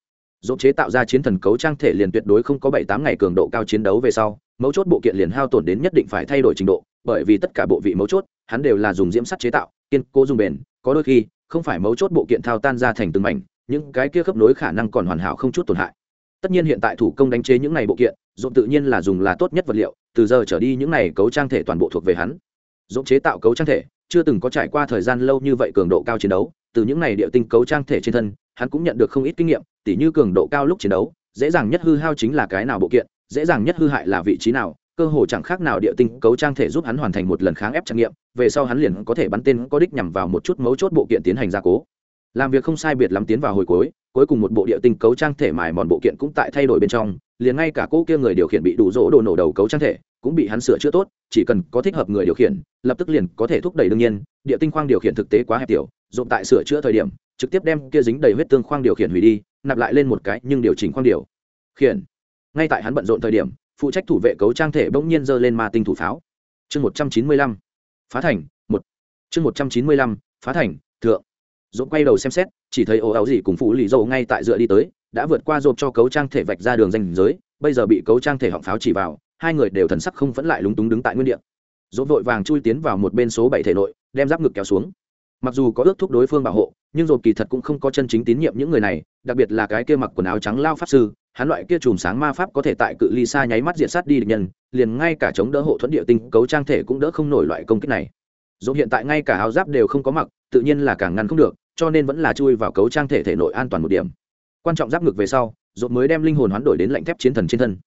Dốt chế tạo ra chiến thần cấu trang thể liền tuyệt đối không có bảy tám ngày cường độ cao chiến đấu về sau, mấu chốt bộ kiện liền hao tổn đến nhất định phải thay đổi trình độ, bởi vì tất cả bộ vị mấu chốt, hắn đều là dùng diễm sắt chế tạo, kiên cố dùng bền, có đôi khi, không phải mấu chốt bộ kiện thao tan ra thành từng mảnh những cái kia khớp nối khả năng còn hoàn hảo không chút tổn hại. Tất nhiên hiện tại thủ công đánh chế những này bộ kiện dồn tự nhiên là dùng là tốt nhất vật liệu, từ giờ trở đi những này cấu trang thể toàn bộ thuộc về hắn. Dồn chế tạo cấu trang thể, chưa từng có trải qua thời gian lâu như vậy cường độ cao chiến đấu, từ những này địa tinh cấu trang thể trên thân, hắn cũng nhận được không ít kinh nghiệm, tỉ như cường độ cao lúc chiến đấu, dễ dàng nhất hư hao chính là cái nào bộ kiện, dễ dàng nhất hư hại là vị trí nào, cơ hồ chẳng khác nào địa tinh cấu trang thể giúp hắn hoàn thành một lần kháng ép trải nghiệm, về sau hắn liền có thể bắn tên có đích nhằm vào một chút mấu chốt bộ kiện tiến hành gia cố làm việc không sai biệt lắm tiến vào hồi cuối cuối cùng một bộ địa tinh cấu trang thể mài mòn bộ kiện cũng tại thay đổi bên trong, liền ngay cả cô kia người điều khiển bị đủ rỗ đồ nổ đầu cấu trang thể, cũng bị hắn sửa chữa tốt, chỉ cần có thích hợp người điều khiển, lập tức liền có thể thúc đẩy đương nhiên, địa tinh khoang điều khiển thực tế quá hẹp tiểu, dụng tại sửa chữa thời điểm, trực tiếp đem kia dính đầy huyết tương khoang điều khiển hủy đi, nạp lại lên một cái nhưng điều chỉnh khoang điều. Khiển. Ngay tại hắn bận rộn thời điểm, phụ trách thủ vệ cấu trang thể bỗng nhiên giơ lên ma tinh thủ pháo. Chương một trăm chín mươi lăm. Phá thành, một. Chương một trăm chín mươi lăm. Phá thành, thượng dồn quay đầu xem xét, chỉ thấy ồ áo gì cùng phụ lì dầu ngay tại dựa đi tới, đã vượt qua dồn cho cấu trang thể vạch ra đường danh giới, bây giờ bị cấu trang thể họng pháo chỉ vào, hai người đều thần sắc không vẫn lại lúng túng đứng tại nguyên địa. Dồn vội vàng chui tiến vào một bên số bảy thể nội, đem giáp ngực kéo xuống. Mặc dù có ước thúc đối phương bảo hộ, nhưng dồn kỳ thật cũng không có chân chính tín nhiệm những người này, đặc biệt là cái kia mặc quần áo trắng lao pháp sư, hắn loại kia chùm sáng ma pháp có thể tại cự ly xa nháy mắt diện sát đi địch nhân, liền ngay cả chống đỡ hộ thuẫn địa tinh, cấu trang thể cũng đỡ không nổi loại công kích này. Dồn hiện tại ngay cả áo giáp đều không có mặc, tự nhiên là càng ngăn không được cho nên vẫn là chui vào cấu trang thể thể nội an toàn một điểm. Quan trọng giáp ngực về sau dột mới đem linh hồn hoán đổi đến lạnh thép chiến thần trên thân.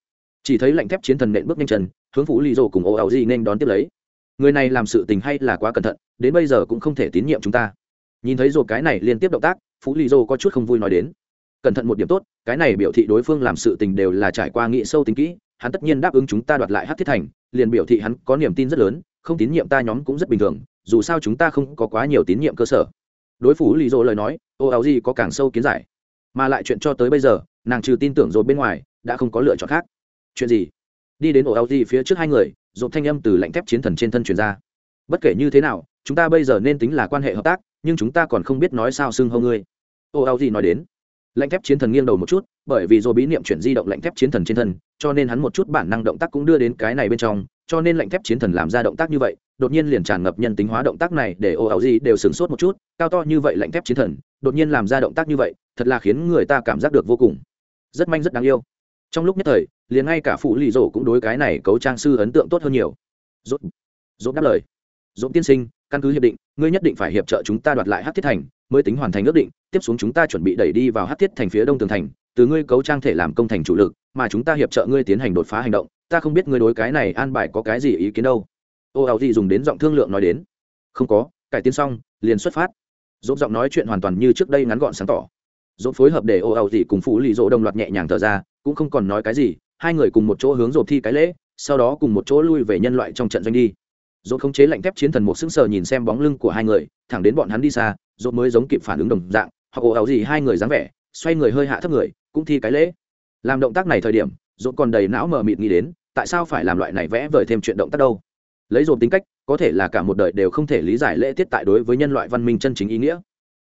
Chỉ thấy lạnh thép chiến thần nện bước nhanh chân, hướng phủ lì rồ cùng ô ảo gì nên đón tiếp lấy. Người này làm sự tình hay là quá cẩn thận, đến bây giờ cũng không thể tín nhiệm chúng ta. Nhìn thấy dột cái này liên tiếp động tác, phú lì rồ có chút không vui nói đến. Cẩn thận một điểm tốt, cái này biểu thị đối phương làm sự tình đều là trải qua nghị sâu tính kỹ, hắn tất nhiên đáp ứng chúng ta đoạt lại hát thiết thành, liền biểu thị hắn có niềm tin rất lớn, không tín nhiệm ta nhóm cũng rất bình thường, dù sao chúng ta không có quá nhiều tín nhiệm cơ sở đối phủ lì dỗ lời nói, ô áo gì có càng sâu kiến giải. Mà lại chuyện cho tới bây giờ, nàng trừ tin tưởng rồi bên ngoài, đã không có lựa chọn khác. Chuyện gì? Đi đến ổ áo gì phía trước hai người dồn thanh âm từ lạnh thép chiến thần trên thân truyền ra. Bất kể như thế nào, chúng ta bây giờ nên tính là quan hệ hợp tác, nhưng chúng ta còn không biết nói sao xưng hô ngươi. Ô áo gì nói đến. Lạnh thép chiến thần nghiêng đầu một chút, bởi vì rồi bí niệm chuyển di động lạnh thép chiến thần trên thân, cho nên hắn một chút bản năng động tác cũng đưa đến cái này bên trong, cho nên lạnh thép chiến thần làm ra động tác như vậy đột nhiên liền tràn ngập nhân tính hóa động tác này để ô áo gì đều sửng sốt một chút, cao to như vậy lạnh thép chiến thần, đột nhiên làm ra động tác như vậy, thật là khiến người ta cảm giác được vô cùng. Rất manh, rất đáng yêu. Trong lúc nhất thời, liền ngay cả phụ lì rổ cũng đối cái này cấu trang sư ấn tượng tốt hơn nhiều. Dốt dốt đáp lời. Dốt tiên sinh, căn cứ hiệp định, ngươi nhất định phải hiệp trợ chúng ta đoạt lại hát thiết thành, mới tính hoàn thành ước định, tiếp xuống chúng ta chuẩn bị đẩy đi vào hát thiết thành phía đông tường thành, từ ngươi cấu trang thể làm công thành chủ lực, mà chúng ta hiệp trợ ngươi tiến hành đột phá hành động, ta không biết ngươi đối cái này an bài có cái gì ý kiến đâu ô ảo gì dùng đến giọng thương lượng nói đến. Không có, cải tiến xong, liền xuất phát. Dốt giọng nói chuyện hoàn toàn như trước đây ngắn gọn sáng tỏ. Dốt phối hợp để ô ảo gì cùng phụ lì dỗ đồng loạt nhẹ nhàng thở ra, cũng không còn nói cái gì, hai người cùng một chỗ hướng dồn thi cái lễ, sau đó cùng một chỗ lui về nhân loại trong trận doanh đi. Dồn khống chế lạnh thép chiến thần một sững sờ nhìn xem bóng lưng của hai người, thẳng đến bọn hắn đi xa dồn mới giống kịp phản ứng đồng dạng, hoặc ồ ảo gì hai người dáng vẻ, xoay người hơi hạ thấp người, cũng thi cái lễ. Làm động tác này thời điểm dồn còn đầy não mờ mịt nghĩ đến, tại sao phải làm loại này vẽ vời thêm chuyện động tác đâu? Lấy dồn tính cách, có thể là cả một đời đều không thể lý giải lễ tiết tại đối với nhân loại văn minh chân chính ý nghĩa.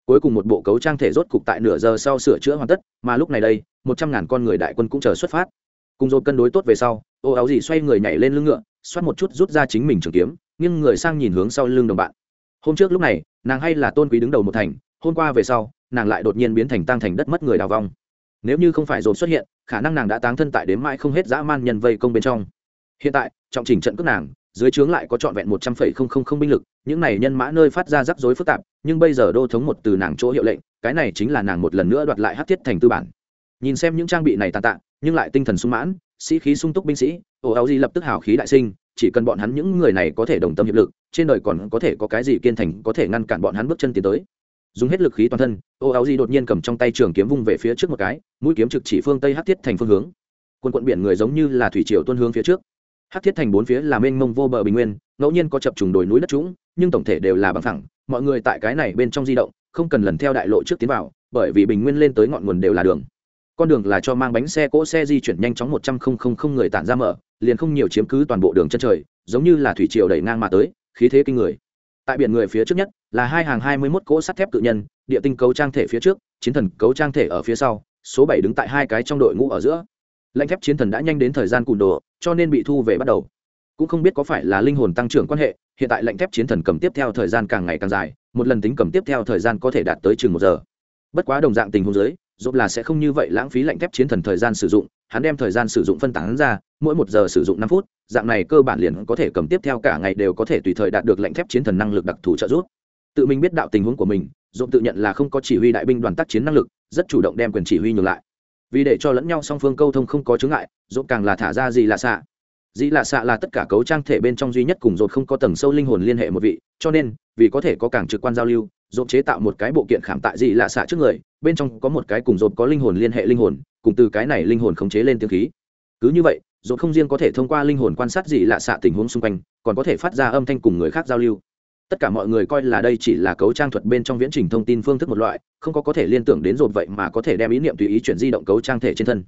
Cuối cùng một bộ cấu trang thể rốt cục tại nửa giờ sau sửa chữa hoàn tất, mà lúc này đây, một trăm ngàn con người đại quân cũng chờ xuất phát. Cùng dồn cân đối tốt về sau, ô áo gì xoay người nhảy lên lưng ngựa, xoát một chút rút ra chính mình trường kiếm, nghiêng người sang nhìn hướng sau lưng đồng bạn. Hôm trước lúc này, nàng hay là tôn quý đứng đầu một thành, hôm qua về sau, nàng lại đột nhiên biến thành tăng thành đất mất người đào vong. Nếu như không phải dồn xuất hiện, khả năng nàng đã táng thân tại đến mãi không hết dã man nhân vây công bên trong. Hiện tại, trọng trình trận cước nàng dưới trướng lại có trọn vẹn một trăm phẩy không không không binh lực, những này nhân mã nơi phát ra rắc rối phức tạp, nhưng bây giờ đô thống một từ nàng chỗ hiệu lệnh, cái này chính là nàng một lần nữa đoạt lại hát thiết thành tư bản. Nhìn xem những trang bị này tàn tạ, nhưng lại tinh thần sung mãn, sĩ khí sung túc binh sĩ ồ áo Di lập tức hào khí đại sinh, chỉ cần bọn hắn những người này có thể đồng tâm hiệp lực, trên đời còn có thể có cái gì kiên thành có thể ngăn cản bọn hắn bước chân tiến tới. Dùng hết lực khí toàn thân ô áo Di đột nhiên cầm trong tay trường kiếm vung về phía trước một cái, mũi kiếm trực chỉ phương tây hát thiết thành phương hướng. Quân quận biển người giống như là thủy triều tuân hướng phía trước hát thiết thành bốn phía là mênh mông vô bờ bình nguyên, ngẫu nhiên có chập trùng đồi núi đất trũng, nhưng tổng thể đều là bằng thẳng mọi người tại cái này bên trong di động, không cần lần theo đại lộ trước tiến vào, bởi vì bình nguyên lên tới ngọn nguồn đều là đường. Con đường là cho mang bánh xe, cỗ xe di chuyển nhanh chóng một trăm không không không người tản ra mở, liền không nhiều chiếm cứ toàn bộ đường chân trời, giống như là thủy triều đẩy ngang mà tới, khí thế kinh người. Tại biển người phía trước nhất, là hai hàng hai mươi mốt cỗ sắt thép cự nhân, địa tinh cấu trang thể phía trước, chiến thần cấu trang thể ở phía sau, số bảy đứng tại hai cái trong đội ngũ ở giữa lạnh thép chiến thần đã nhanh đến thời gian cùn đồ, cho nên bị thu về bắt đầu. Cũng không biết có phải là linh hồn tăng trưởng quan hệ, hiện tại lạnh thép chiến thần cầm tiếp theo thời gian càng ngày càng dài, một lần tính cầm tiếp theo thời gian có thể đạt tới chừng một giờ. Bất quá đồng dạng tình huống dưới dốt là sẽ không như vậy lãng phí lạnh thép chiến thần thời gian sử dụng, hắn đem thời gian sử dụng phân tán ra, mỗi một giờ sử dụng năm phút, dạng này cơ bản liền có thể cầm tiếp theo cả ngày đều có thể tùy thời đạt được lạnh thép chiến thần năng lực đặc thù trợ giúp. Tự mình biết đạo tình huống của mình dốt tự nhận là không có chỉ huy đại binh đoàn tác chiến năng lực, rất chủ động đem quyền chỉ huy nhường lại vì để cho lẫn nhau song phương câu thông không có chướng ngại dốt càng là thả ra gì là xạ. Dĩ lạ xạ là tất cả cấu trang thể bên trong duy nhất cùng dột không có tầng sâu linh hồn liên hệ một vị, cho nên, vì có thể có càng trực quan giao lưu dột chế tạo một cái bộ kiện khảm tại dĩ lạ xạ trước người, bên trong có một cái cùng dột có linh hồn liên hệ linh hồn, cùng từ cái này linh hồn khống chế lên tiếng khí. Cứ như vậy dột không riêng có thể thông qua linh hồn quan sát dĩ lạ xạ tình huống xung quanh, còn có thể phát ra âm thanh cùng người khác giao lưu tất cả mọi người coi là đây chỉ là cấu trang thuật bên trong viễn trình thông tin phương thức một loại, không có có thể liên tưởng đến rột vậy mà có thể đem ý niệm tùy ý chuyển di động cấu trang thể trên thân.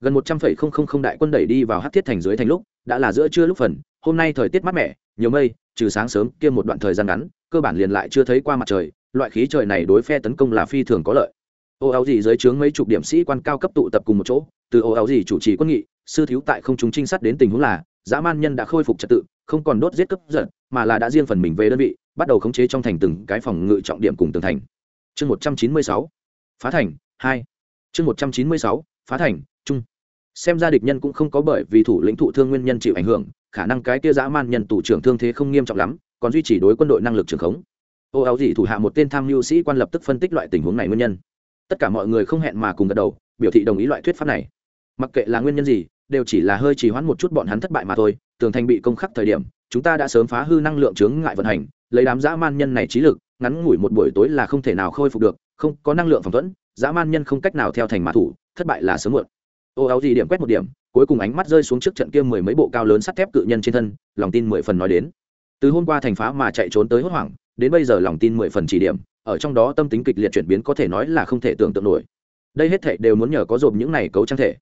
Gần một trăm phẩy không không không đại quân đẩy đi vào hát thiết thành dưới thành lúc, đã là giữa trưa lúc phần, hôm nay thời tiết mát mẻ, nhiều mây, trừ sáng sớm kia một đoạn thời gian ngắn, cơ bản liền lại chưa thấy qua mặt trời, loại khí trời này đối phe tấn công là phi thường có lợi. Ô áo gì dưới trướng mấy chục điểm sĩ quan cao cấp tụ tập cùng một chỗ, từ ô áo gì chủ trì quân nghị, sư thiếu tại không chúng trinh sát đến tình huống là, dã man nhân đã khôi phục trật tự, không còn đốt giết cấp giận, mà là đã riêng phần mình về đơn vị bắt đầu khống chế trong thành từng cái phòng ngự trọng điểm cùng tường thành. Chương một trăm chín mươi sáu, phá thành, hai. Chương một trăm chín mươi sáu, phá thành trung xem ra địch nhân cũng không có bởi vì thủ lĩnh thụ thương nguyên nhân chịu ảnh hưởng, khả năng cái kia dã man nhân tù trưởng thương thế không nghiêm trọng lắm, còn duy trì đối quân đội năng lực trường khống. Ô, áo dị thủ hạ một tên tham mưu sĩ quan lập tức phân tích loại tình huống này nguyên nhân. Tất cả mọi người không hẹn mà cùng gật đầu, biểu thị đồng ý loại thuyết pháp này. Mặc kệ là nguyên nhân gì đều chỉ là hơi trì hoãn một chút bọn hắn thất bại mà thôi, tường thành bị công khắc thời điểm, chúng ta đã sớm phá hư năng lượng chướng ngại vận hành, lấy đám dã man nhân này trí lực, ngắn ngủi một buổi tối là không thể nào khôi phục được, không có năng lượng phòng thuẫn, dã man nhân không cách nào theo thành mã thủ, thất bại là sớm muộn. Ô áo gì điểm quét một điểm, cuối cùng ánh mắt rơi xuống trước trận kia mười mấy bộ cao lớn sắt thép cự nhân trên thân, lòng tin mười phần nói đến. Từ hôm qua thành phá mà chạy trốn tới hốt hoảng, đến bây giờ lòng tin mười phần chỉ điểm, ở trong đó tâm tính kịch liệt chuyển biến có thể nói là không thể tưởng tượng nổi. Đây hết thệ đều muốn nhờ có dồn những này cấu trang thể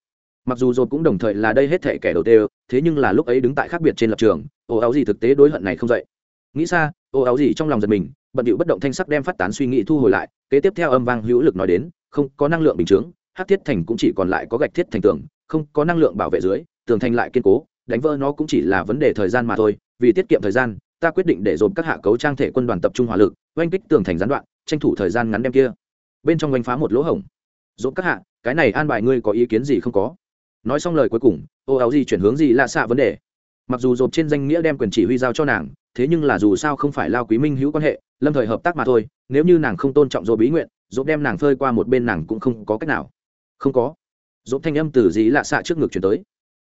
mặc dù dồn cũng đồng thời là đây hết thể kẻ đầu tiên, thế nhưng là lúc ấy đứng tại khác biệt trên lập trường, ô áo gì thực tế đối hận này không dậy. Nghĩ xa, ô áo gì trong lòng giật mình, bận điệu bất động thanh sắc đem phát tán suy nghĩ thu hồi lại, kế tiếp theo âm vang hữu lực nói đến, không có năng lượng bình chướng hát thiết thành cũng chỉ còn lại có gạch thiết thành tường, không có năng lượng bảo vệ dưới, tường thành lại kiên cố, đánh vỡ nó cũng chỉ là vấn đề thời gian mà thôi, vì tiết kiệm thời gian, ta quyết định để dồn các hạ cấu trang thể quân đoàn tập trung hỏa lực, oanh kích tường thành gián đoạn, tranh thủ thời gian ngắn đem kia. Bên trong oanh phá một lỗ hổng. Dồn các hạ, cái này an bài ngươi có ý kiến gì không có? Nói xong lời cuối cùng, ô áo gì chuyển hướng gì lạ xạ vấn đề. Mặc dù dồn trên danh nghĩa đem quyền chỉ huy giao cho nàng, thế nhưng là dù sao không phải lao quý minh hữu quan hệ, lâm thời hợp tác mà thôi, nếu như nàng không tôn trọng dồn bí nguyện dồn đem nàng phơi qua một bên nàng cũng không có cách nào. Không có. Dồn thanh âm từ dĩ lạ xạ trước ngực chuyển tới.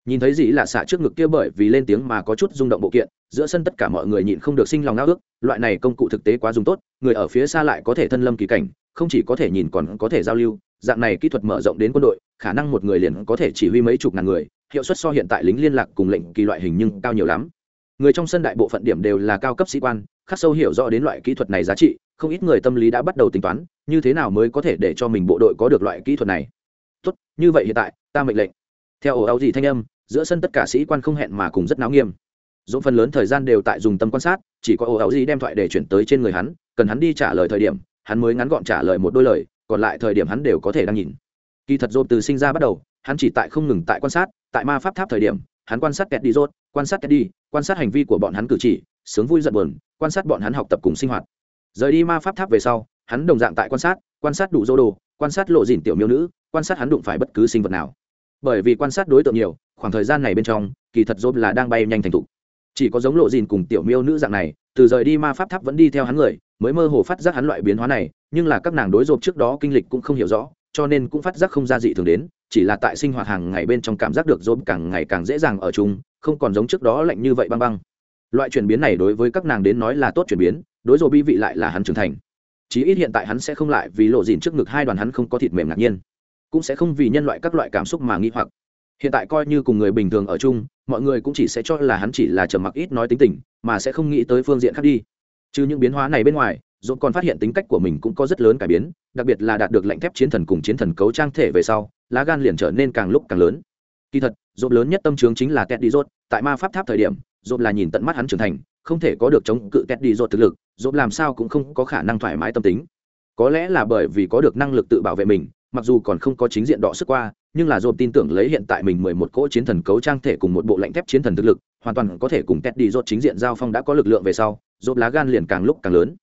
Nhìn thấy dĩ lạ xạ trước ngực kia bởi vì lên tiếng mà có chút rung động bộ kiện, giữa sân tất cả mọi người nhịn không được sinh lòng ngao ước, loại này công cụ thực tế quá dùng tốt, người ở phía xa lại có thể thân lâm kỳ cảnh, không chỉ có thể nhìn còn có thể giao lưu, dạng này kỹ thuật mở rộng đến quân đội khả năng một người liền có thể chỉ huy mấy chục ngàn người, hiệu suất so hiện tại lính liên lạc cùng lệnh kỳ loại hình nhưng cao nhiều lắm. Người trong sân đại bộ phận điểm đều là cao cấp sĩ quan, khắc sâu hiểu rõ đến loại kỹ thuật này giá trị, không ít người tâm lý đã bắt đầu tính toán, như thế nào mới có thể để cho mình bộ đội có được loại kỹ thuật này. Tốt, như vậy hiện tại, ta mệnh lệnh. Theo ổ áo gì thanh âm, giữa sân tất cả sĩ quan không hẹn mà cùng rất náo nghiêm. Dũng phần lớn thời gian đều tại dùng tâm quan sát, chỉ có ổ áo gì đem thoại để chuyển tới trên người hắn, cần hắn đi trả lời thời điểm, hắn mới ngắn gọn trả lời một đôi lời, còn lại thời điểm hắn đều có thể đang nhìn kỳ thật dồn từ sinh ra bắt đầu, hắn chỉ tại không ngừng tại quan sát, tại ma pháp tháp thời điểm, hắn quan sát kẹt đi rốt quan sát kẹt đi quan sát hành vi của bọn hắn cử chỉ, sướng vui giận buồn, quan sát bọn hắn học tập cùng sinh hoạt. Rời đi ma pháp tháp về sau, hắn đồng dạng tại quan sát quan sát đủ dô đồ, quan sát lộ dìn tiểu miêu nữ, quan sát hắn đụng phải bất cứ sinh vật nào. Bởi vì quan sát đối tượng nhiều, khoảng thời gian này bên trong, kỳ thật dốt là đang bay nhanh thành thục. Chỉ có giống lộ dìn cùng tiểu miêu nữ dạng này, từ rời đi ma pháp tháp vẫn đi theo hắn người, mới mơ hồ phát giác hắn loại biến hóa này, nhưng là các nàng đối dộp trước đó kinh lịch cũng không hiểu rõ cho nên cũng phát giác không ra dị thường đến, chỉ là tại sinh hoạt hàng ngày bên trong cảm giác được dồn càng ngày càng dễ dàng ở chung, không còn giống trước đó lạnh như vậy băng băng. Loại chuyển biến này đối với các nàng đến nói là tốt chuyển biến, đối dồn bi vị lại là hắn trưởng thành. Chí ít hiện tại hắn sẽ không lại vì lộ dìn trước ngực hai đoàn hắn không có thịt mềm ngạc nhiên, cũng sẽ không vì nhân loại các loại cảm xúc mà nghi hoặc. Hiện tại coi như cùng người bình thường ở chung, mọi người cũng chỉ sẽ cho là hắn chỉ là trầm mặc ít nói tính tình, mà sẽ không nghĩ tới phương diện khác đi. Trừ những biến hóa này bên ngoài dồn còn phát hiện tính cách của mình cũng có rất lớn cải biến, đặc biệt là đạt được lệnh thép chiến thần cùng chiến thần cấu trang thể về sau, lá gan liền trở nên càng lúc càng lớn. Kỳ thật dồn lớn nhất tâm trướng chính là teddy dốt rốt tại ma pháp tháp thời điểm dồn là nhìn tận mắt hắn trưởng thành, không thể có được chống cự teddy dốt rốt thực lực dồn làm sao cũng không có khả năng thoải mái tâm tính. Có lẽ là bởi vì có được năng lực tự bảo vệ mình, mặc dù còn không có chính diện đọ sức qua, nhưng là dồn tin tưởng lấy hiện tại mình mười một cỗ chiến thần cấu trang thể cùng một bộ lạnh thép chiến thần thực lực, hoàn toàn có thể cùng teddy dốt rốt chính diện giao phong đã có lực lượng về sau dồn lá gan liền càng lúc càng lớn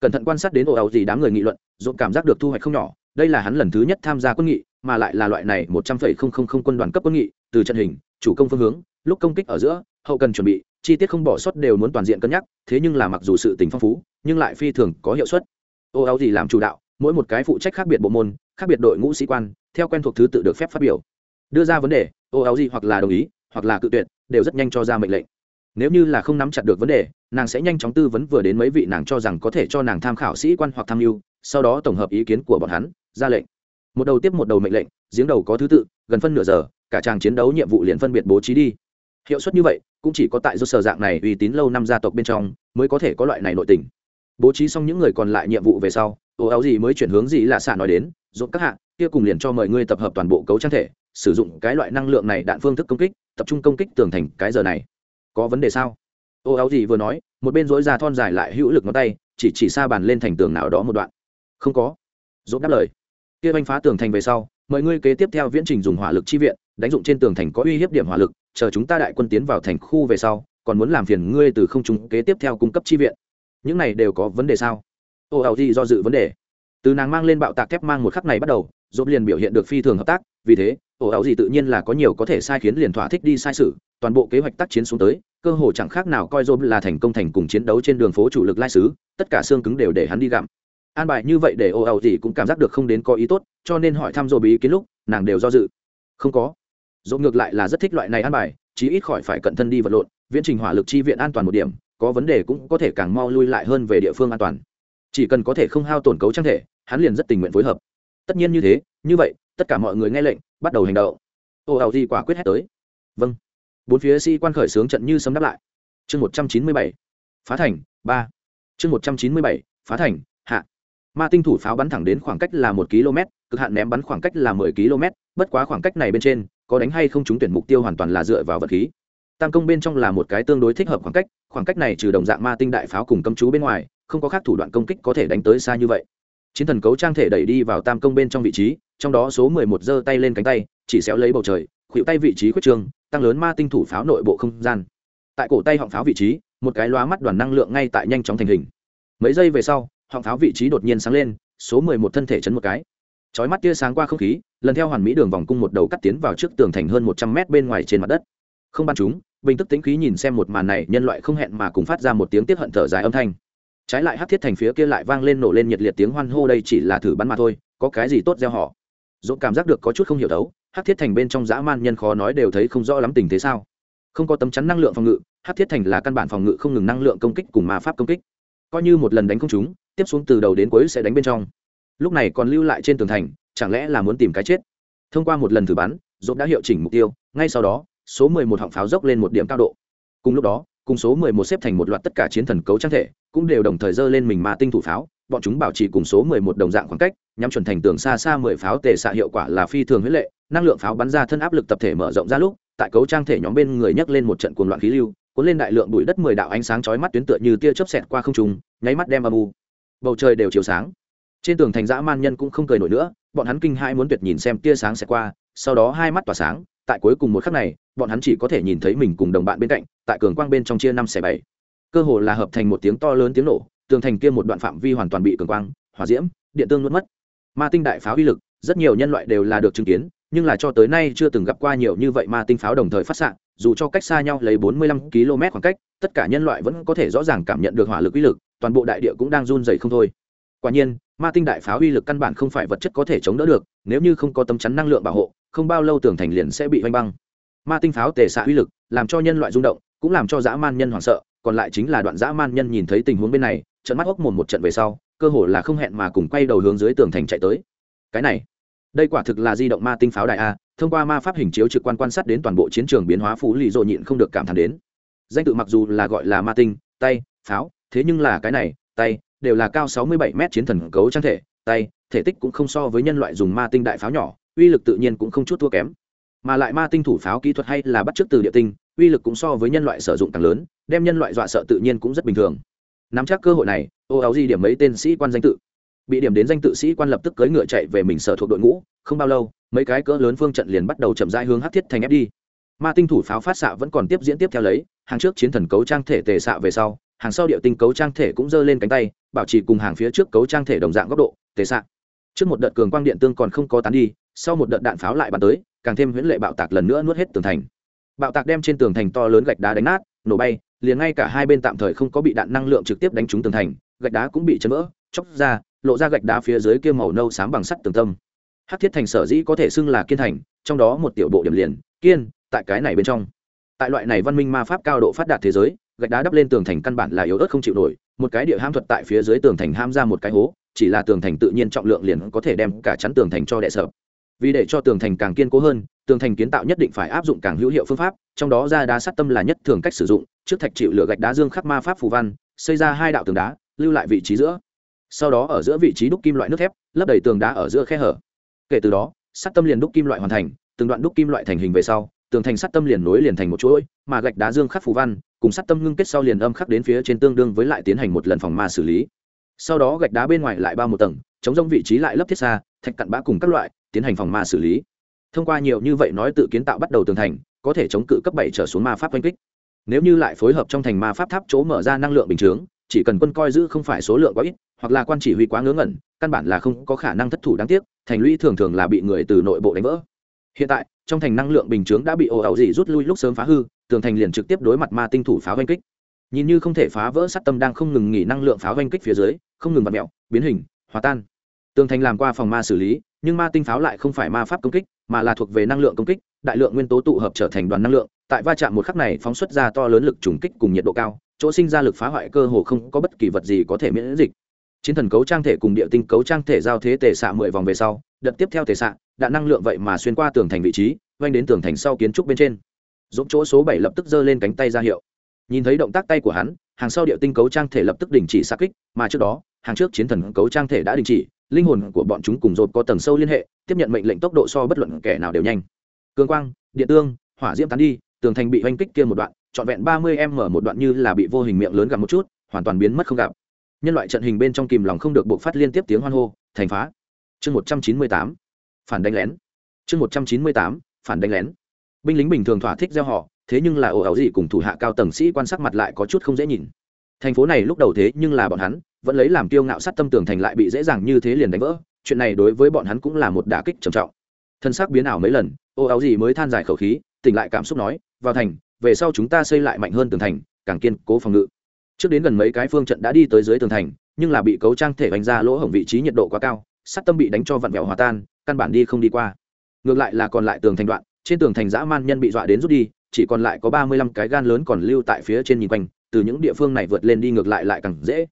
cẩn thận quan sát đến ồ ẩu gì đám người nghị luận, dồn cảm giác được thu hoạch không nhỏ. Đây là hắn lần thứ nhất tham gia quân nghị, mà lại là loại này một trăm phẩy không không không quân đoàn cấp quân nghị, từ trận hình, chủ công phương hướng, lúc công kích ở giữa, hậu cần chuẩn bị, chi tiết không bỏ sót đều muốn toàn diện cân nhắc, thế nhưng là mặc dù sự tình phong phú, nhưng lại phi thường có hiệu suất. Ô áo gì làm chủ đạo, mỗi một cái phụ trách khác biệt bộ môn, khác biệt đội ngũ sĩ quan, theo quen thuộc thứ tự được phép phát biểu. Đưa ra vấn đề ô áo gì hoặc là đồng ý, hoặc là cự tuyệt, đều rất nhanh cho ra mệnh lệnh. Nếu như là không nắm chặt được vấn đề nàng sẽ nhanh chóng tư vấn vừa đến mấy vị nàng cho rằng có thể cho nàng tham khảo sĩ quan hoặc tham mưu sau đó tổng hợp ý kiến của bọn hắn ra lệnh. Một đầu tiếp một đầu mệnh lệnh giếng đầu có thứ tự gần phân nửa giờ cả chàng chiến đấu nhiệm vụ liền phân biệt bố trí đi. Hiệu suất như vậy cũng chỉ có tại do sở dạng này uy tín lâu năm gia tộc bên trong mới có thể có loại này nội tình. Bố trí xong những người còn lại nhiệm vụ về sau ồ áo gì mới chuyển hướng gì là xạ nói đến dồn các hạng, kia cùng liền cho mời ngươi tập hợp toàn bộ cấu trang thể sử dụng cái loại năng lượng này đạn phương thức công kích tập trung công kích tường thành cái giờ này. Có vấn đề sao? Ô áo gì vừa nói, một bên dối ra thon dài lại hữu lực ngón tay, chỉ chỉ xa bàn lên thành tường nào đó một đoạn. Không có. Dốt đáp lời. Kia anh phá tường thành về sau, mời ngươi kế tiếp theo viễn trình dùng hỏa lực chi viện, đánh dụng trên tường thành có uy hiếp điểm hỏa lực, chờ chúng ta đại quân tiến vào thành khu về sau, còn muốn làm phiền ngươi từ không trung kế tiếp theo cung cấp chi viện. Những này đều có vấn đề sao? Ô ảo gì do dự vấn đề. Từ nàng mang lên bạo tạc thép mang một khắc này bắt đầu, dốt liền biểu hiện được phi thường hợp tác, vì thế ổ ảo gì tự nhiên là có nhiều có thể sai khiến liền thỏa thích đi sai sự, toàn bộ kế hoạch tác chiến xuống tới cơ hồ chẳng khác nào coi dôm là thành công thành cùng chiến đấu trên đường phố chủ lực lai sứ, tất cả xương cứng đều để hắn đi gặm. An bài như vậy để ol ẩu gì cũng cảm giác được không đến có ý tốt, cho nên hỏi thăm dô ý kiến lúc, nàng đều do dự. Không có. Dỗ ngược lại là rất thích loại này an bài, chí ít khỏi phải cận thân đi vật lộn, viễn trình hỏa lực chi viện an toàn một điểm, có vấn đề cũng có thể càng mau lui lại hơn về địa phương an toàn. Chỉ cần có thể không hao tổn cấu trang thể, hắn liền rất tình nguyện phối hợp. Tất nhiên như thế, như vậy, tất cả mọi người nghe lệnh, bắt đầu hành động. Ol ẩu gì quả quyết hết tới. Vâng bốn phía sĩ quan khởi xướng trận như sấm đáp lại. Chương một trăm chín mươi bảy. Phá thành, ba. Chương một trăm chín mươi bảy. Phá thành, hạ. Ma tinh thủ pháo bắn thẳng đến khoảng cách là một km, cực hạn ném bắn khoảng cách là mười km, bất quá khoảng cách này bên trên, có đánh hay không trúng tuyển mục tiêu hoàn toàn là dựa vào vật khí. Tam công bên trong là một cái tương đối thích hợp khoảng cách khoảng cách này trừ đồng dạng ma tinh đại pháo cùng cấm chú bên ngoài, không có khác thủ đoạn công kích có thể đánh tới xa như vậy. Chiến thần cấu trang thể đẩy đi vào tam công bên trong vị trí, trong đó số mười một giơ tay lên cánh tay, chỉ xéo lấy bầu trời khuỵu tay vị trí khuyết trường tăng lớn ma tinh thủ pháo nội bộ không gian. Tại cổ tay họng pháo vị trí, một cái loa mắt đoàn năng lượng ngay tại nhanh chóng thành hình. Mấy giây về sau, họng pháo vị trí đột nhiên sáng lên, số mười một thân thể chấn một cái. Chói mắt tia sáng qua không khí, lần theo hoàn mỹ đường vòng cung một đầu cắt tiến vào trước tường thành hơn một trăm mét bên ngoài trên mặt đất. Không ban chúng, bình tức tính khí nhìn xem một màn này, nhân loại không hẹn mà cùng phát ra một tiếng tiết hận thở dài âm thanh. Trái lại hát thiết thành phía kia lại vang lên nổ lên nhiệt liệt tiếng hoan hô đây chỉ là thử bắn mà thôi, có cái gì tốt gieo họ? Dũng cảm giác được có chút không hiểu đấu hát thiết thành bên trong dã man nhân khó nói đều thấy không rõ lắm tình thế sao. Không có tấm chắn năng lượng phòng ngự, hát thiết thành là căn bản phòng ngự không ngừng năng lượng công kích cùng ma pháp công kích. Coi như một lần đánh không chúng tiếp xuống từ đầu đến cuối sẽ đánh bên trong. Lúc này còn lưu lại trên tường thành, chẳng lẽ là muốn tìm cái chết? Thông qua một lần thử bắn dốt đã hiệu chỉnh mục tiêu, ngay sau đó, số mười một họng pháo dốc lên một điểm cao độ. Cùng lúc đó, cùng số mười một xếp thành một loạt tất cả chiến thần cấu trang thể, cũng đều đồng thời dơ lên mình ma tinh thủ pháo, bọn chúng bảo trì cùng số mười một đồng dạng khoảng cách, nhắm chuẩn thành tường xa xa mười pháo tề xạ hiệu quả là phi thường huyết lệ năng lượng pháo bắn ra thân áp lực tập thể mở rộng ra lúc, tại cấu trang thể nhóm bên người nhấc lên một trận cuồng loạn khí lưu, cuốn lên đại lượng bụi đất mười đạo ánh sáng chói mắt tuyến tựa như tia chớp xẹt qua không trung, nháy mắt đem âm u. Bầu trời đều chiếu sáng. Trên tường thành dã man nhân cũng không cười nổi nữa, bọn hắn kinh hãi muốn tuyệt nhìn xem tia sáng xẹt qua, sau đó hai mắt tỏa sáng, tại cuối cùng một khắc này, bọn hắn chỉ có thể nhìn thấy mình cùng đồng bạn bên cạnh, tại cường quang bên trong chia năm xẻ bảy. Cơ hồ là hợp thành một tiếng to lớn tiếng nổ, tường thành kia một đoạn phạm vi hoàn toàn bị cường quang, hỏa diễm, điện tương nuốt mất. Ma tinh đại pháo uy lực, rất nhiều nhân loại đều là được chứng kiến nhưng là cho tới nay chưa từng gặp qua nhiều như vậy ma tinh pháo đồng thời phát xạ, dù cho cách xa nhau lấy 45 km khoảng cách, tất cả nhân loại vẫn có thể rõ ràng cảm nhận được hỏa lực uy lực, toàn bộ đại địa cũng đang run dày không thôi. Quả nhiên, ma tinh đại pháo uy lực căn bản không phải vật chất có thể chống đỡ được, nếu như không có tấm chắn năng lượng bảo hộ, không bao lâu tường thành liền sẽ bị hoanh băng. Ma tinh pháo tề xạ uy lực, làm cho nhân loại rung động, cũng làm cho dã man nhân hoảng sợ, còn lại chính là đoạn dã man nhân nhìn thấy tình huống bên này trận mắt hốc mồm một trận về sau, cơ hồ là không hẹn mà cùng quay đầu hướng dưới tường thành chạy tới. Cái này đây quả thực là di động ma tinh pháo đại a, thông qua ma pháp hình chiếu trực quan quan sát đến toàn bộ chiến trường biến hóa phú lì dội nhịn không được cảm thán đến. Danh tự mặc dù là gọi là ma tinh, tay, pháo, thế nhưng là cái này, tay, đều là cao 67 mét chiến thần cấu trang thể, tay, thể tích cũng không so với nhân loại dùng ma tinh đại pháo nhỏ, uy lực tự nhiên cũng không chút thua kém. Mà lại ma tinh thủ pháo kỹ thuật hay là bắt chước từ địa tinh, uy lực cũng so với nhân loại sử dụng càng lớn, đem nhân loại dọa sợ tự nhiên cũng rất bình thường. Nắm chắc cơ hội này, ô áo di điểm mấy tên sĩ quan danh tự bị điểm đến danh tự sĩ quan lập tức cưỡi ngựa chạy về mình sở thuộc đội ngũ, không bao lâu, mấy cái cỡ lớn phương trận liền bắt đầu chậm rãi hướng hắc thiết thành ép đi. Ma tinh thủ pháo phát xạ vẫn còn tiếp diễn tiếp theo lấy, hàng trước chiến thần cấu trang thể tề xạ về sau, hàng sau điệu tinh cấu trang thể cũng giơ lên cánh tay, bảo trì cùng hàng phía trước cấu trang thể đồng dạng góc độ, tề xạ. Trước một đợt cường quang điện tương còn không có tán đi, sau một đợt đạn pháo lại bắn tới, càng thêm huyễn lệ bạo tạc lần nữa nuốt hết tường thành. Bạo tạc đem trên tường thành to lớn gạch đá đánh nát, nổ bay, liền ngay cả hai bên tạm thời không có bị đạn năng lượng trực tiếp đánh trúng tường thành, gạch đá cũng bị chấn vỡ, chóc ra lộ ra gạch đá phía dưới kia màu nâu xám bằng sắt tường tâm. Hát thiết thành sở dĩ có thể xưng là kiên thành, trong đó một tiểu bộ điểm liền, kiên, tại cái này bên trong. Tại loại này văn minh ma pháp cao độ phát đạt thế giới, gạch đá đắp lên tường thành căn bản là yếu ớt không chịu nổi, một cái địa ham thuật tại phía dưới tường thành ham ra một cái hố, chỉ là tường thành tự nhiên trọng lượng liền có thể đem cả chắn tường thành cho đệ sợ vì để cho tường thành càng kiên cố hơn, tường thành kiến tạo nhất định phải áp dụng càng hữu hiệu phương pháp, trong đó ra đá sắt tâm là nhất thường cách sử dụng, trước thạch chịu lửa gạch đá dương khắc ma pháp phù văn, xây ra hai đạo tường đá, lưu lại vị trí giữa sau đó ở giữa vị trí đúc kim loại nước thép, lấp đầy tường đá ở giữa khe hở. Kể từ đó, sắt tâm liền đúc kim loại hoàn thành, từng đoạn đúc kim loại thành hình về sau, tường thành sắt tâm liền nối liền thành một chuỗi, mà gạch đá dương khắc phù văn, cùng sắt tâm ngưng kết sau liền âm khắc đến phía trên tương đương với lại tiến hành một lần phòng ma xử lý. Sau đó gạch đá bên ngoài lại bao một tầng, chống rông vị trí lại lấp thiết xa, thạch cặn bã cùng các loại, tiến hành phòng ma xử lý. Thông qua nhiều như vậy nói tự kiến tạo bắt đầu tường thành, có thể chống cự cấp bảy trở xuống ma pháp oanh kích. Nếu như lại phối hợp trong thành ma pháp tháp chỗ mở ra năng lượng bình chướng chỉ cần quân coi giữ không phải số lượng quá ít, hoặc là quan chỉ huy quá ngớ ngẩn, căn bản là không có khả năng thất thủ đáng tiếc, thành lũy thường thường là bị người từ nội bộ đánh vỡ. Hiện tại, trong thành năng lượng bình chướng đã bị ồ ẩu gì rút lui lúc sớm phá hư, tường thành liền trực tiếp đối mặt ma tinh thủ pháo oanh kích. Nhìn như không thể phá vỡ sát tâm đang không ngừng nghỉ năng lượng pháo oanh kích phía dưới, không ngừng bật mẹo, biến hình, hòa tan. Tường thành làm qua phòng ma xử lý, nhưng ma tinh pháo lại không phải ma pháp công kích, mà là thuộc về năng lượng công kích, đại lượng nguyên tố tụ hợp trở thành đoàn năng lượng, tại va chạm một khắc này phóng xuất ra to lớn lực trùng kích cùng nhiệt độ cao chỗ sinh ra lực phá hoại cơ hồ không có bất kỳ vật gì có thể miễn dịch. Chiến thần cấu trang thể cùng địa tinh cấu trang thể giao thế tề xạ mười vòng về sau, đợt tiếp theo tề xạ đạn năng lượng vậy mà xuyên qua tường thành vị trí oanh đến tường thành sau kiến trúc bên trên. Dũng chỗ số bảy lập tức giơ lên cánh tay ra hiệu. Nhìn thấy động tác tay của hắn, hàng sau địa tinh cấu trang thể lập tức đình chỉ xa kích, mà trước đó, hàng trước chiến thần cấu trang thể đã đình chỉ, linh hồn của bọn chúng cùng dột có tầng sâu liên hệ, tiếp nhận mệnh lệnh tốc độ so bất luận kẻ nào đều nhanh. Cường quang điện tương, hỏa diễm tán đi, tường thành bị oanh kích kia một đoạn trọn vẹn ba mươi m một đoạn như là bị vô hình miệng lớn gặp một chút, hoàn toàn biến mất không gặp. Nhân loại trận hình bên trong kìm lòng không được buộc phát liên tiếp tiếng hoan hô, thành phá. Chương một trăm chín mươi tám, phản đánh lén. Chương một trăm chín mươi tám, phản đánh lén. Binh lính bình thường thỏa thích gieo họ, thế nhưng là ồ ảo gì cùng thủ hạ cao tầng sĩ quan sát mặt lại có chút không dễ nhìn. Thành phố này lúc đầu thế nhưng là bọn hắn, vẫn lấy làm kiêu ngạo sát tâm tưởng thành lại bị dễ dàng như thế liền đánh vỡ, chuyện này đối với bọn hắn cũng là một đả kích trầm trọng. Thân xác biến ảo mấy lần ô áo gì mới than dài khẩu khí, tỉnh lại cảm xúc nói, vào thành về sau chúng ta xây lại mạnh hơn tường thành, càng kiên cố phòng ngự. Trước đến gần mấy cái phương trận đã đi tới dưới tường thành, nhưng là bị cấu trang thể vành ra lỗ hổng vị trí nhiệt độ quá cao sắt tâm bị đánh cho vặn vẹo hòa tan, căn bản đi không đi qua. Ngược lại là còn lại tường thành đoạn, trên tường thành dã man nhân bị dọa đến rút đi, chỉ còn lại có ba mươi lăm cái gan lớn còn lưu tại phía trên nhìn quanh, từ những địa phương này vượt lên đi ngược lại lại càng dễ.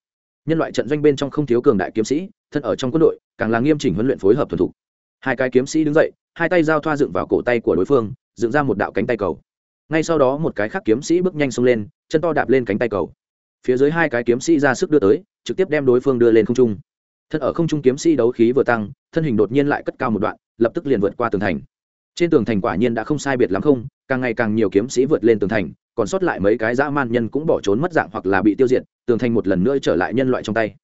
Nhân loại trận doanh bên trong không thiếu cường đại kiếm sĩ, thân ở trong quân đội, càng là nghiêm chỉnh huấn luyện phối hợp thuần thục. Hai cái kiếm sĩ đứng dậy, hai tay giao thoa dựng vào cổ tay của đối phương, dựng ra một đạo cánh tay cầu ngay sau đó một cái khác kiếm sĩ bước nhanh xông lên, chân to đạp lên cánh tay cầu. Phía dưới hai cái kiếm sĩ ra sức đưa tới, trực tiếp đem đối phương đưa lên không trung. Thân ở không trung kiếm sĩ đấu khí vừa tăng, thân hình đột nhiên lại cất cao một đoạn, lập tức liền vượt qua tường thành. Trên tường thành quả nhiên đã không sai biệt lắm không, càng ngày càng nhiều kiếm sĩ vượt lên tường thành, còn sót lại mấy cái dã man nhân cũng bỏ trốn mất dạng hoặc là bị tiêu diệt, tường thành một lần nữa trở lại nhân loại trong tay.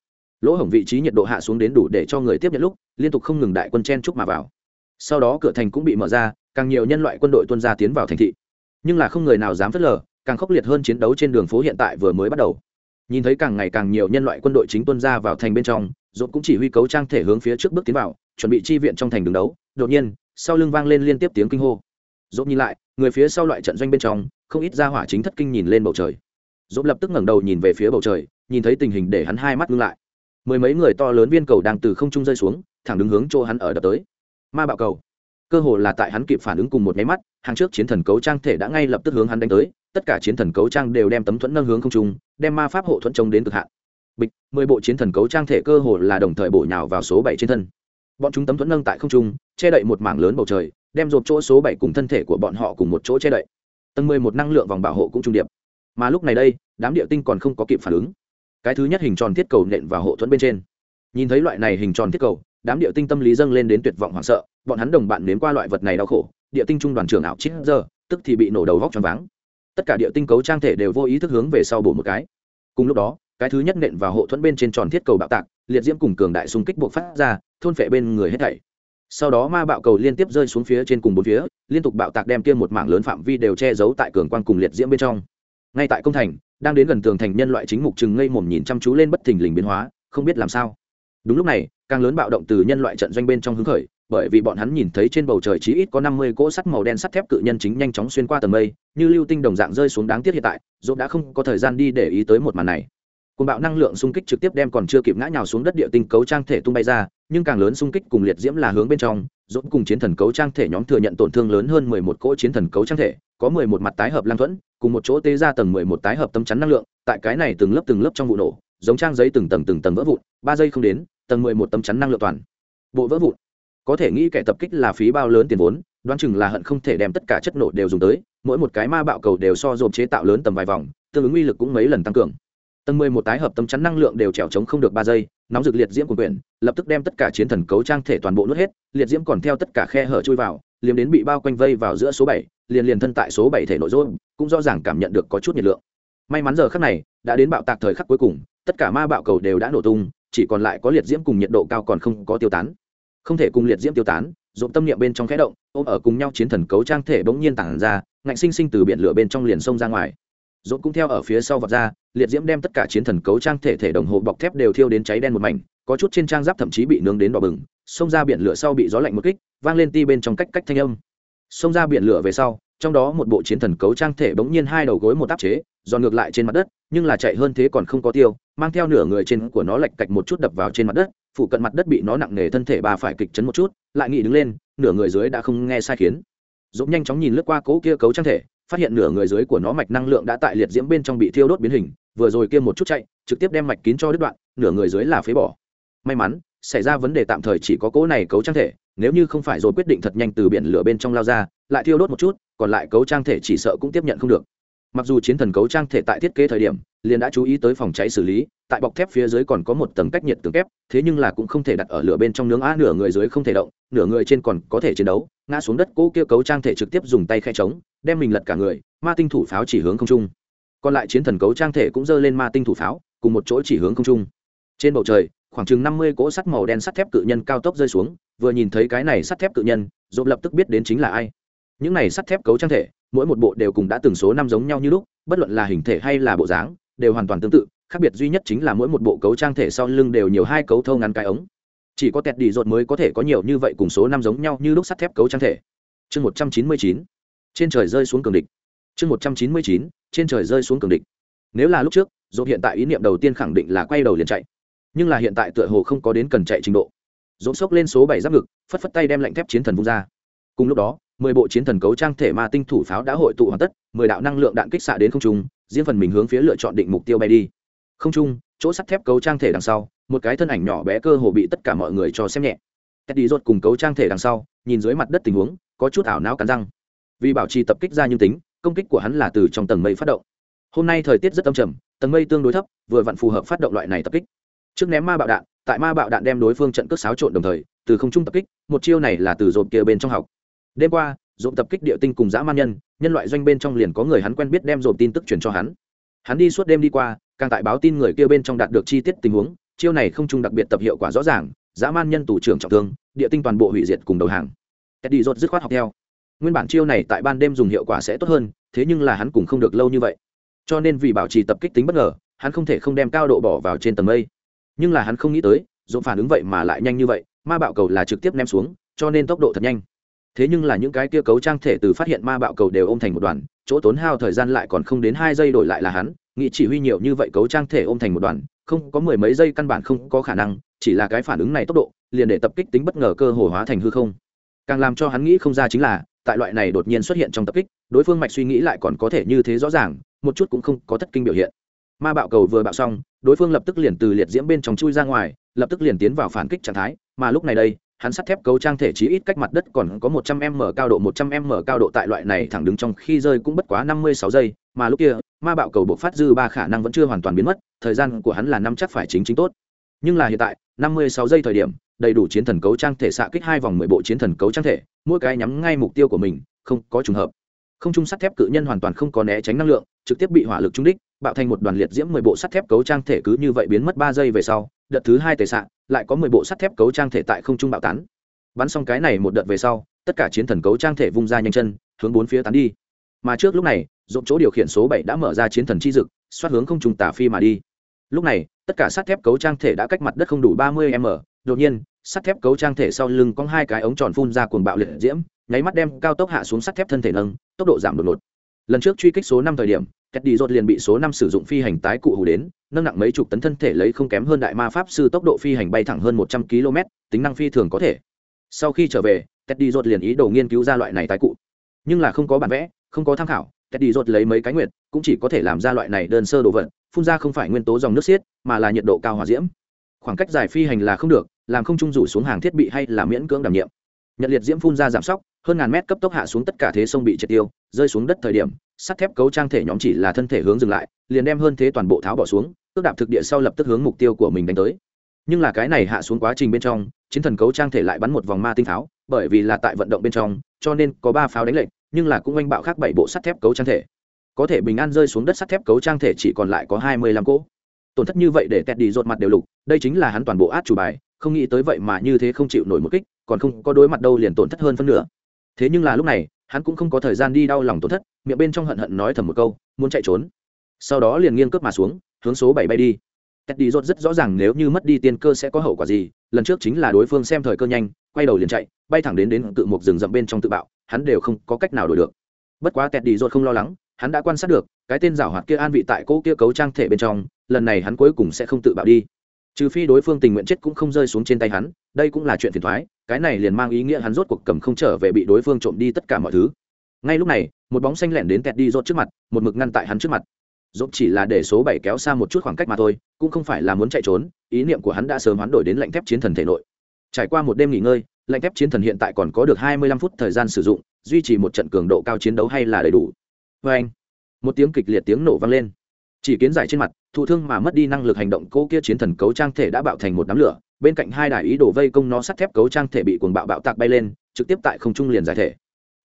Lỗ hổng vị trí nhiệt độ hạ xuống đến đủ để cho người tiếp nhận lúc, liên tục không ngừng đại quân chen trúc mà vào. Sau đó cửa thành cũng bị mở ra, càng nhiều nhân loại quân đội tuân ra tiến vào thành thị nhưng là không người nào dám phớt lờ, càng khốc liệt hơn chiến đấu trên đường phố hiện tại vừa mới bắt đầu. Nhìn thấy càng ngày càng nhiều nhân loại quân đội chính tuân ra vào thành bên trong dốt cũng chỉ huy cấu trang thể hướng phía trước bước tiến vào, chuẩn bị chi viện trong thành đường đấu. Đột nhiên, sau lưng vang lên liên tiếp tiếng kinh hô. Dốt nhìn lại, người phía sau loại trận doanh bên trong, không ít ra hỏa chính thất kinh nhìn lên bầu trời. Dốt lập tức ngẩng đầu nhìn về phía bầu trời, nhìn thấy tình hình để hắn hai mắt ngưng lại. Mười mấy người to lớn viên cầu đang từ không trung rơi xuống, thẳng đứng hướng chỗ hắn ở đập tới. Ma bạo cầu cơ hồ là tại hắn kịp phản ứng cùng một máy mắt, hàng trước chiến thần cấu trang thể đã ngay lập tức hướng hắn đánh tới, tất cả chiến thần cấu trang đều đem tấm thuẫn nâng hướng không trung, đem ma pháp hộ thuẫn trông đến cực hạn. Bịch, mười bộ chiến thần cấu trang thể cơ hồ là đồng thời bổ nhào vào số bảy trên thân. Bọn chúng tấm thuẫn nâng tại không trung, che đậy một mảng lớn bầu trời, đem rộp chỗ số bảy cùng thân thể của bọn họ cùng một chỗ che đậy. Tầng mười một năng lượng vòng bảo hộ cũng trung điệp. Mà lúc này đây, đám địa tinh còn không có kịp phản ứng. Cái thứ nhất hình tròn thiết cầu nện vào hộ thuẫn bên trên. Nhìn thấy loại này hình tròn thiết cầu đám địa tinh tâm lý dâng lên đến tuyệt vọng hoảng sợ, bọn hắn đồng bạn nếm qua loại vật này đau khổ, địa tinh trung đoàn trưởng ảo chít giờ, tức thì bị nổ đầu vóc cho váng. Tất cả địa tinh cấu trang thể đều vô ý thức hướng về sau bổ một cái. Cùng lúc đó, cái thứ nhất nện vào hộ thuẫn bên trên tròn thiết cầu bạo tạc, liệt diễm cùng cường đại xung kích buộc phát ra, thôn phệ bên người hết thảy. Sau đó ma bạo cầu liên tiếp rơi xuống phía trên cùng bốn phía, liên tục bạo tạc đem kia một mảng lớn phạm vi đều che giấu tại cường quan cùng liệt diễm bên trong. Ngay tại công thành, đang đến gần tường thành nhân loại chính mục chừng ngây mồm nhìn chăm chú lên bất thình lình biến hóa, không biết làm sao đúng lúc này, càng lớn bạo động từ nhân loại trận doanh bên trong hứng khởi, bởi vì bọn hắn nhìn thấy trên bầu trời chí ít có năm mươi cỗ sắt màu đen sắt thép cự nhân chính nhanh chóng xuyên qua tầng mây, như lưu tinh đồng dạng rơi xuống đáng tiếc hiện tại dốt đã không có thời gian đi để ý tới một màn này. Cùng bạo năng lượng xung kích trực tiếp đem còn chưa kịp ngã nhào xuống đất địa tinh cấu trang thể tung bay ra, nhưng càng lớn xung kích cùng liệt diễm là hướng bên trong dốt cùng chiến thần cấu trang thể nhóm thừa nhận tổn thương lớn hơn mười một cỗ chiến thần cấu trang thể, có mười một mặt tái hợp lang thuẫn, cùng một chỗ tê ra tầng mười một tái hợp tâm chắn năng lượng, tại cái này từng lớp từng lớp trong vụ nổ, giống trang giấy từng tầng từng tầng vỡ vụn, ba giây không đến tầng mười một tấm chắn năng lượng toàn. Bộ vỡ vụn. Có thể nghĩ kẻ tập kích là phí bao lớn tiền vốn, đoán chừng là hận không thể đem tất cả chất nổ đều dùng tới, mỗi một cái ma bạo cầu đều so dồn chế tạo lớn tầm vài vòng, tương ứng uy lực cũng mấy lần tăng cường. Tầng mười một tái hợp tấm chắn năng lượng đều trèo trống không được ba giây, nóng dược liệt diễm của quyển lập tức đem tất cả chiến thần cấu trang thể toàn bộ nuốt hết, liệt diễm còn theo tất cả khe hở chui vào, liếm đến bị bao quanh vây vào giữa số bảy, liền liền thân tại số bảy thể nội dốt cũng rõ ràng cảm nhận được có chút nhiệt lượng. May mắn giờ khắc này, đã đến bạo tạc thời khắc cuối cùng, tất cả ma bạo cầu đều đã nổ tung chỉ còn lại có liệt diễm cùng nhiệt độ cao còn không có tiêu tán. Không thể cùng liệt diễm tiêu tán dồn tâm niệm bên trong khẽ động, ôm ở cùng nhau chiến thần cấu trang thể bỗng nhiên tản ra, ngạnh sinh sinh từ biển lửa bên trong liền sông ra ngoài. Dồn cũng theo ở phía sau vọt ra, liệt diễm đem tất cả chiến thần cấu trang thể thể đồng hồ bọc thép đều thiêu đến cháy đen một mảnh, có chút trên trang giáp thậm chí bị nướng đến đỏ bừng, xông ra biển lửa sau bị gió lạnh một kích, vang lên ti bên trong cách cách thanh âm. Xông ra biển lửa về sau, trong đó một bộ chiến thần cấu trang thể bỗng nhiên hai đầu gối một áp chế giòn ngược lại trên mặt đất, nhưng là chạy hơn thế còn không có tiêu, mang theo nửa người trên của nó lạch cạch một chút đập vào trên mặt đất phụ cận mặt đất bị nó nặng nề thân thể bà phải kịch chấn một chút, lại nghĩ đứng lên, nửa người dưới đã không nghe sai khiến. Dũng nhanh chóng nhìn lướt qua cỗ kia cấu trang thể, phát hiện nửa người dưới của nó mạch năng lượng đã tại liệt diễm bên trong bị thiêu đốt biến hình, vừa rồi kia một chút chạy, trực tiếp đem mạch kín cho đứt đoạn, nửa người dưới là phế bỏ. May mắn, xảy ra vấn đề tạm thời chỉ có cỗ này cấu trang thể, nếu như không phải rồi quyết định thật nhanh từ biển lửa bên trong lao ra, lại thiêu đốt một chút, còn lại cấu trang thể chỉ sợ cũng tiếp nhận không được mặc dù chiến thần cấu trang thể tại thiết kế thời điểm, liền đã chú ý tới phòng cháy xử lý, tại bọc thép phía dưới còn có một tầng cách nhiệt tường kép, thế nhưng là cũng không thể đặt ở lửa bên trong nướng á, nửa người dưới không thể động, nửa người trên còn có thể chiến đấu. Ngã xuống đất cỗ kia cấu trang thể trực tiếp dùng tay khe trống đem mình lật cả người, ma tinh thủ pháo chỉ hướng không trung. Còn lại chiến thần cấu trang thể cũng giơ lên ma tinh thủ pháo, cùng một chỗ chỉ hướng không trung. Trên bầu trời, khoảng chừng năm mươi cỗ sắt màu đen sắt thép cự nhân cao tốc rơi xuống, vừa nhìn thấy cái này sắt thép cự nhân dộp lập tức biết đến chính là ai những này sắt thép cấu trang thể, mỗi một bộ đều cùng đã từng số năm giống nhau như lúc, bất luận là hình thể hay là bộ dáng, đều hoàn toàn tương tự, khác biệt duy nhất chính là mỗi một bộ cấu trang thể sau lưng đều nhiều hai cấu thâu ngắn cái ống. Chỉ có tẹt đi rột mới có thể có nhiều như vậy cùng số năm giống nhau như lúc sắt thép cấu trang thể. Chương một trăm chín mươi chín. Trên trời rơi xuống cường địch. Chương một trăm chín mươi chín. Trên trời rơi xuống cường địch. Nếu là lúc trước, dột hiện tại ý niệm đầu tiên khẳng định là quay đầu liền chạy. Nhưng là hiện tại tựa hồ không có đến cần chạy trình độ. Dột sốc lên số bảy giáp ngực, phất phất tay đem lạnh thép chiến thần vung ra. Cùng lúc đó mười bộ chiến thần cấu trang thể ma tinh thủ pháo đã hội tụ hoàn tất, mười đạo năng lượng đạn kích xạ đến không trung, riêng phần mình hướng phía lựa chọn định mục tiêu bay đi. Không trung, chỗ sắt thép cấu trang thể đằng sau, một cái thân ảnh nhỏ bé cơ hồ bị tất cả mọi người cho xem nhẹ. Teddy đi rột cùng cấu trang thể đằng sau, nhìn dưới mặt đất tình huống, có chút ảo não cắn răng. Vì bảo trì tập kích ra nhưng tính, công kích của hắn là từ trong tầng mây phát động. Hôm nay thời tiết rất âm trầm, tầng mây tương đối thấp, vừa vặn phù hợp phát động loại này tập kích. Trước ném ma bạo đạn, tại ma bạo đạn đem đối phương trận cước xáo trộn đồng thời, từ không trung tập kích, một chiêu này là từ dồn kia bên trong học đêm qua, dồn tập kích địa tinh cùng dã man nhân nhân loại doanh bên trong liền có người hắn quen biết đem dồn tin tức truyền cho hắn. Hắn đi suốt đêm đi qua, càng tại báo tin người kia bên trong đạt được chi tiết tình huống, chiêu này không chung đặc biệt tập hiệu quả rõ ràng, dã man nhân tù trưởng trọng thương, địa tinh toàn bộ hủy diệt cùng đầu hàng. Teddy dốt dứt khoát học theo. Nguyên bản chiêu này tại ban đêm dùng hiệu quả sẽ tốt hơn, thế nhưng là hắn cũng không được lâu như vậy. Cho nên vì bảo trì tập kích tính bất ngờ, hắn không thể không đem cao độ bỏ vào trên tầng mây. Nhưng là hắn không nghĩ tới, dồn phản ứng vậy mà lại nhanh như vậy, ma bạo cầu là trực tiếp ném xuống, cho nên tốc độ thật nhanh thế nhưng là những cái kia cấu trang thể từ phát hiện ma bạo cầu đều ôm thành một đoàn, chỗ tốn hao thời gian lại còn không đến hai giây đổi lại là hắn, nghĩ chỉ huy nhiều như vậy cấu trang thể ôm thành một đoàn, không có mười mấy giây căn bản không có khả năng, chỉ là cái phản ứng này tốc độ, liền để tập kích tính bất ngờ cơ hồ hóa thành hư không. Càng làm cho hắn nghĩ không ra chính là, tại loại này đột nhiên xuất hiện trong tập kích, đối phương mạch suy nghĩ lại còn có thể như thế rõ ràng, một chút cũng không có thất kinh biểu hiện. Ma bạo cầu vừa bạo xong, đối phương lập tức liền từ liệt diễm bên trong chui ra ngoài, lập tức liền tiến vào phản kích trạng thái, mà lúc này đây hắn sắt thép cấu trang thể chí ít cách mặt đất còn có một trăm m cao độ, một trăm m cao độ tại loại này thẳng đứng trong khi rơi cũng bất quá năm mươi sáu giây, mà lúc kia, ma bạo cầu bộ phát dư ba khả năng vẫn chưa hoàn toàn biến mất, thời gian của hắn là năm chắc phải chính chính tốt. Nhưng là hiện tại, năm mươi sáu giây thời điểm, đầy đủ chiến thần cấu trang thể xạ kích hai vòng mười bộ chiến thần cấu trang thể, mỗi cái nhắm ngay mục tiêu của mình, không có trùng hợp. Không trung sắt thép cự nhân hoàn toàn không có né tránh năng lượng, trực tiếp bị hỏa lực trúng đích, bạo thành một đoàn liệt diễm mười bộ sắt thép cấu trang thể cứ như vậy biến mất ba giây về sau, đợt thứ hai tệ xạ lại có mười bộ sắt thép cấu trang thể tại không trung bạo tán. Bắn xong cái này một đợt về sau, tất cả chiến thần cấu trang thể vung ra nhanh chân, hướng bốn phía tán đi. Mà trước lúc này dộn chỗ điều khiển số bảy đã mở ra chiến thần chi dực, xoát hướng không trùng tả phi mà đi. Lúc này, tất cả sắt thép cấu trang thể đã cách mặt đất không đủ ba mươi m. Đột nhiên, sắt thép cấu trang thể sau lưng có hai cái ống tròn phun ra cuồng bạo liệt diễm, nháy mắt đem cao tốc hạ xuống sắt thép thân thể nâng, tốc độ giảm đột ngột. Lần trước truy kích số năm thời điểm kẹt đi rột liền bị số năm sử dụng phi hành tái cụ hủ đến, nâng nặng mấy chục tấn thân thể lấy không kém hơn đại ma pháp sư tốc độ phi hành bay thẳng hơn một trăm km, tính năng phi thường có thể. Sau khi trở về kẹt đi rột liền ý đồ nghiên cứu ra loại này tái cụ. Nhưng là không có bản vẽ, không có tham khảo kẹt đi rột lấy mấy cái nguyệt, cũng chỉ có thể làm ra loại này đơn sơ đồ vật, phun ra không phải nguyên tố dòng nước xiết, mà là nhiệt độ cao hòa diễm. Khoảng cách dài phi hành là không được, làm không trung rủ xuống hàng thiết bị hay là miễn cưỡng đảm nhiệm. Nhật liệt diễm phun ra giảm sóc hơn ngàn mét cấp tốc hạ xuống tất cả thế sông bị triệt tiêu, rơi xuống đất thời điểm, sắt thép cấu trang thể nhóm chỉ là thân thể hướng dừng lại, liền đem hơn thế toàn bộ tháo bỏ xuống cước đạp thực địa sau lập tức hướng mục tiêu của mình đánh tới. Nhưng là cái này hạ xuống quá trình bên trong, chiến thần cấu trang thể lại bắn một vòng ma tinh pháo bởi vì là tại vận động bên trong, cho nên có ba pháo đánh lệnh nhưng là cũng oanh bạo khác bảy bộ sắt thép cấu trang thể. Có thể bình an rơi xuống đất sắt thép cấu trang thể chỉ còn lại có hai mươi lăm cỗ. Tổn thất như vậy để tẹt đi rột mặt đều lục, đây chính là hắn toàn bộ át chủ bài, không nghĩ tới vậy mà như thế không chịu nổi một kích, còn không có đối mặt đâu liền tổn thất hơn phân nửa thế nhưng là lúc này, hắn cũng không có thời gian đi đau lòng tổn thất, miệng bên trong hận hận nói thầm một câu, muốn chạy trốn. Sau đó liền nghiêng cướp mà xuống, hướng số bảy bay đi. Tét đi rốt rất rõ ràng nếu như mất đi tiên cơ sẽ có hậu quả gì, lần trước chính là đối phương xem thời cơ nhanh, quay đầu liền chạy, bay thẳng đến đến tự một rừng rậm bên trong tự bạo, hắn đều không có cách nào đổi được. Bất quá tét đi rốt không lo lắng, hắn đã quan sát được, cái tên giảo hoạt kia an vị tại cỗ kia cấu trang thể bên trong, lần này hắn cuối cùng sẽ không tự bạo đi. Trừ phi đối phương tình nguyện chết cũng không rơi xuống trên tay hắn, đây cũng là chuyện phiền thoái cái này liền mang ý nghĩa hắn rốt cuộc cầm không trở về bị đối phương trộm đi tất cả mọi thứ. Ngay lúc này, một bóng xanh lẻn đến tẹt đi rốt trước mặt, một mực ngăn tại hắn trước mặt. Rốt chỉ là để số bảy kéo xa một chút khoảng cách mà thôi, cũng không phải là muốn chạy trốn, ý niệm của hắn đã sớm hoán đổi đến lạnh thép chiến thần thể nội. Trải qua một đêm nghỉ ngơi lạnh thép chiến thần hiện tại còn có được hai mươi lăm phút thời gian sử dụng, duy trì một trận cường độ cao chiến đấu hay là đầy đủ. Vê anh, một tiếng kịch liệt tiếng nổ vang lên. Chỉ kiến giải trên mặt, thụ thương mà mất đi năng lực hành động, cô kia chiến thần cấu trang thể đã bạo thành một đám lửa bên cạnh hai đài ý đồ vây công nó sắt thép cấu trang thể bị cuồng bạo bạo tạc bay lên, trực tiếp tại không trung liền giải thể.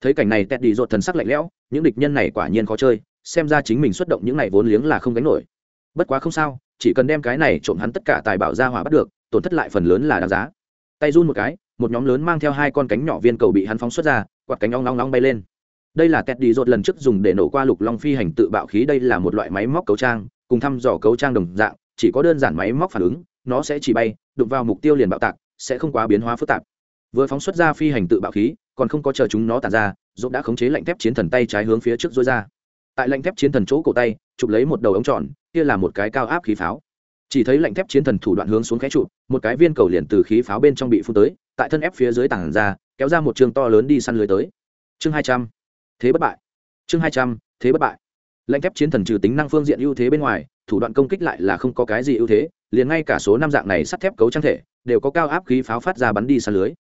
Thấy cảnh này, teddy đi rột thần sắc lạnh lẽo, những địch nhân này quả nhiên khó chơi, xem ra chính mình xuất động những này vốn liếng là không gánh nổi. Bất quá không sao, chỉ cần đem cái này trộm hắn tất cả tài bảo ra hỏa bắt được, tổn thất lại phần lớn là đáng giá. Tay run một cái, một nhóm lớn mang theo hai con cánh nhỏ viên cầu bị hắn phóng xuất ra, quạt cánh ong long long bay lên. Đây là tẹt đi rột lần trước dùng để nổ qua lục long phi hành tự bạo khí, đây là một loại máy móc cấu trang, cùng thăm dò cấu trang đồng dạng, chỉ có đơn giản máy móc phản ứng nó sẽ chỉ bay, đụng vào mục tiêu liền bạo tạc, sẽ không quá biến hóa phức tạp. Vừa phóng xuất ra phi hành tự bạo khí, còn không có chờ chúng nó tàn ra, dũng đã khống chế lạnh thép chiến thần tay trái hướng phía trước dối ra. Tại lạnh thép chiến thần chỗ cổ tay, chụp lấy một đầu ống tròn, kia là một cái cao áp khí pháo. Chỉ thấy lạnh thép chiến thần thủ đoạn hướng xuống khẽ trụ một cái viên cầu liền từ khí pháo bên trong bị phun tới, tại thân ép phía dưới tảng ra, kéo ra một trường to lớn đi săn lưới tới. Chương hai trăm, thế bất bại. Chương hai trăm, thế bất bại. Lệnh thép chiến thần trừ tính năng phương diện ưu thế bên ngoài, thủ đoạn công kích lại là không có cái gì ưu thế, liền ngay cả số năm dạng này sắt thép cấu trang thể, đều có cao áp khí pháo phát ra bắn đi xa lưới.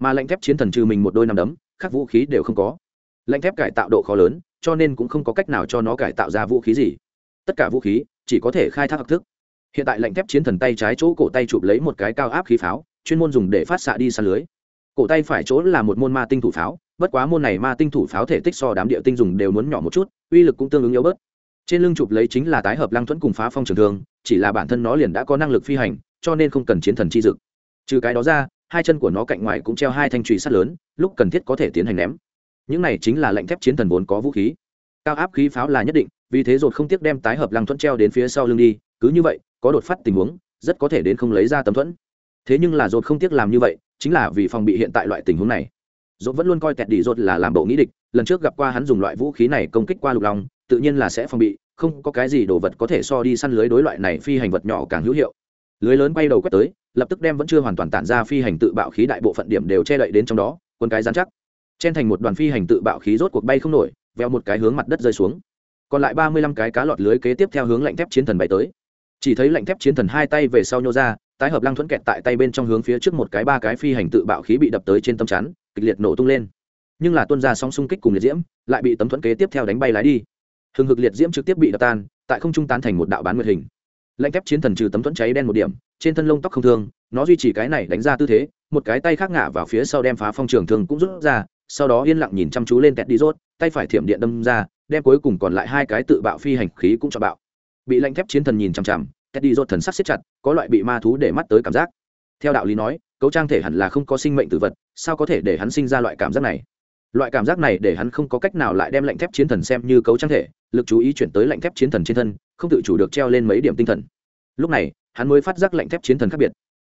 Mà lệnh thép chiến thần trừ mình một đôi nằm đấm các vũ khí đều không có. Lệnh thép cải tạo độ khó lớn, cho nên cũng không có cách nào cho nó cải tạo ra vũ khí gì. Tất cả vũ khí, chỉ có thể khai thác học thức. Hiện tại lệnh thép chiến thần tay trái chỗ cổ tay chụp lấy một cái cao áp khí pháo, chuyên môn dùng để phát xạ đi xa lưới. Cổ tay phải chỗ là một môn ma tinh thủ pháo, bất quá môn này ma tinh thủ pháo thể tích so đám địa tinh dùng đều muốn nhỏ một chút uy lực cũng tương ứng yếu bớt. Trên lưng chụp lấy chính là tái hợp lăng thuẫn cùng phá phong trường thương, chỉ là bản thân nó liền đã có năng lực phi hành, cho nên không cần chiến thần chi dực. Trừ cái đó ra, hai chân của nó cạnh ngoài cũng treo hai thanh trùy sắt lớn, lúc cần thiết có thể tiến hành ném. Những này chính là lệnh thép chiến thần vốn có vũ khí. Cao áp khí pháo là nhất định, vì thế rốt không tiếc đem tái hợp lăng thuẫn treo đến phía sau lưng đi, cứ như vậy, có đột phát tình huống, rất có thể đến không lấy ra tấm thuẫn. Thế nhưng là rốt không tiếc làm như vậy, chính là vì phòng bị hiện tại loại tình huống này. Rốt vẫn luôn coi kẹt đi rốt là làm bộ nghĩ địch lần trước gặp qua hắn dùng loại vũ khí này công kích qua lục long, tự nhiên là sẽ phòng bị, không có cái gì đồ vật có thể so đi săn lưới đối loại này phi hành vật nhỏ càng hữu hiệu. Lưới lớn bay đầu quét tới, lập tức đem vẫn chưa hoàn toàn tản ra phi hành tự bạo khí đại bộ phận điểm đều che đậy đến trong đó, quân cái dán chắc. Chen thành một đoàn phi hành tự bạo khí rốt cuộc bay không nổi, veo một cái hướng mặt đất rơi xuống. Còn lại ba mươi lăm cái cá lọt lưới kế tiếp theo hướng lạnh thép chiến thần bay tới. Chỉ thấy lạnh thép chiến thần hai tay về sau nhô ra, tái hợp lăng thuẫn kẹt tại tay bên trong hướng phía trước một cái ba cái phi hành tự bạo khí bị đập tới trên tâm chắn, kịch liệt nổ tung lên nhưng là tuân ra sóng xung kích cùng liệt diễm, lại bị tấm thuẫn kế tiếp theo đánh bay lái đi. Hừng hực liệt diễm trực tiếp bị đập tan, tại không trung tán thành một đạo bán nguyệt hình. Lạnh thép chiến thần trừ tấm thuẫn cháy đen một điểm, trên thân lông tóc không thương, nó duy trì cái này đánh ra tư thế, một cái tay khác ngả vào phía sau đem phá phong trường thường cũng rút ra, sau đó yên lặng nhìn chăm chú lên tẹt đi rốt, tay phải thiểm điện đâm ra, đem cuối cùng còn lại hai cái tự bạo phi hành khí cũng cho bạo. Bị lạnh thép chiến thần nhìn chằm chằm, tẹt đi rốt thần sắc siết chặt, có loại bị ma thú để mắt tới cảm giác. Theo đạo lý nói, cấu trang thể hẳn là không có sinh mệnh tử vật, sao có thể để hắn sinh ra loại cảm giác này? Loại cảm giác này để hắn không có cách nào lại đem lạnh thép chiến thần xem như cấu trang thể, lực chú ý chuyển tới lạnh thép chiến thần trên thân, không tự chủ được treo lên mấy điểm tinh thần. Lúc này, hắn mới phát giác lạnh thép chiến thần khác biệt.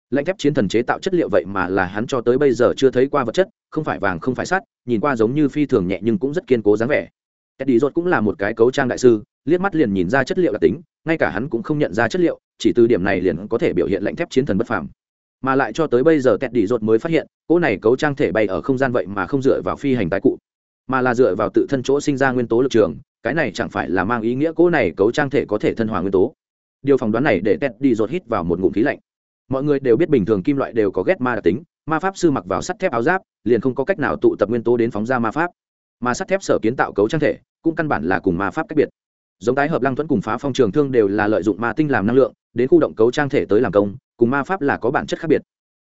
Lạnh thép chiến thần chế tạo chất liệu vậy mà là hắn cho tới bây giờ chưa thấy qua vật chất, không phải vàng, không phải sắt, nhìn qua giống như phi thường nhẹ nhưng cũng rất kiên cố dáng vẻ. Eddie rốt cũng là một cái cấu trang đại sư, liếc mắt liền nhìn ra chất liệu đặc tính, ngay cả hắn cũng không nhận ra chất liệu, chỉ từ điểm này liền có thể biểu hiện lạnh thép chiến thần bất phàm mà lại cho tới bây giờ tẹt đi rột mới phát hiện, cỗ này cấu trang thể bay ở không gian vậy mà không dựa vào phi hành tái cụ, mà là dựa vào tự thân chỗ sinh ra nguyên tố lực trường, cái này chẳng phải là mang ý nghĩa cỗ này cấu trang thể có thể thân hòa nguyên tố. Điều phỏng đoán này để tẹt đi rột hít vào một ngụm khí lạnh. Mọi người đều biết bình thường kim loại đều có ghét ma đặc tính, ma pháp sư mặc vào sắt thép áo giáp, liền không có cách nào tụ tập nguyên tố đến phóng ra ma pháp. Mà sắt thép sở kiến tạo cấu trang thể, cũng căn bản là cùng ma pháp cách biệt. Giống tái hợp lăng thuẫn cùng phá phong trường thương đều là lợi dụng ma tinh làm năng lượng đến khu động cấu trang thể tới làm công, cùng ma pháp là có bản chất khác biệt.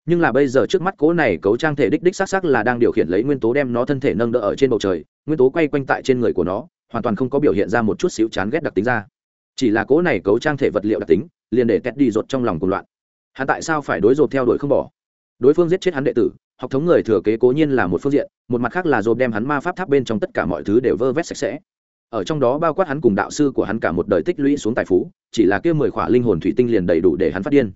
Nhưng là bây giờ trước mắt cố này cấu trang thể đích đích xác xác là đang điều khiển lấy nguyên tố đem nó thân thể nâng đỡ ở trên bầu trời, nguyên tố quay quanh tại trên người của nó, hoàn toàn không có biểu hiện ra một chút xíu chán ghét đặc tính ra. Chỉ là cố này cấu trang thể vật liệu đặc tính, liền để tét đi rột trong lòng cùng loạn. Hắn tại sao phải đối rột theo đuổi không bỏ? Đối phương giết chết hắn đệ tử, học thống người thừa kế cố nhiên là một phương diện, một mặt khác là rột đem hắn ma pháp tháp bên trong tất cả mọi thứ đều vơ vét sạch sẽ ở trong đó bao quát hắn cùng đạo sư của hắn cả một đời tích lũy xuống tài phú, chỉ là kia mười khỏa linh hồn thủy tinh liền đầy đủ để hắn phát điên.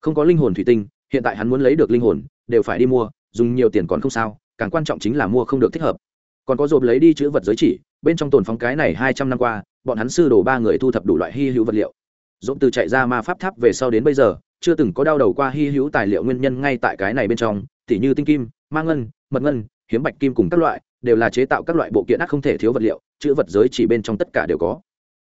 Không có linh hồn thủy tinh, hiện tại hắn muốn lấy được linh hồn, đều phải đi mua, dùng nhiều tiền còn không sao, càng quan trọng chính là mua không được thích hợp. Còn có dồn lấy đi chữ vật giới chỉ, bên trong tồn phóng cái này hai trăm năm qua, bọn hắn sư đồ ba người thu thập đủ loại hy hữu vật liệu. Dồn từ chạy ra ma pháp tháp về sau đến bây giờ, chưa từng có đau đầu qua hy hữu tài liệu nguyên nhân ngay tại cái này bên trong, tỉ như tinh kim, ma ngân, mật ngân, hiếm bạch kim cùng các loại đều là chế tạo các loại bộ kiện ác không thể thiếu vật liệu, chữ vật giới chỉ bên trong tất cả đều có.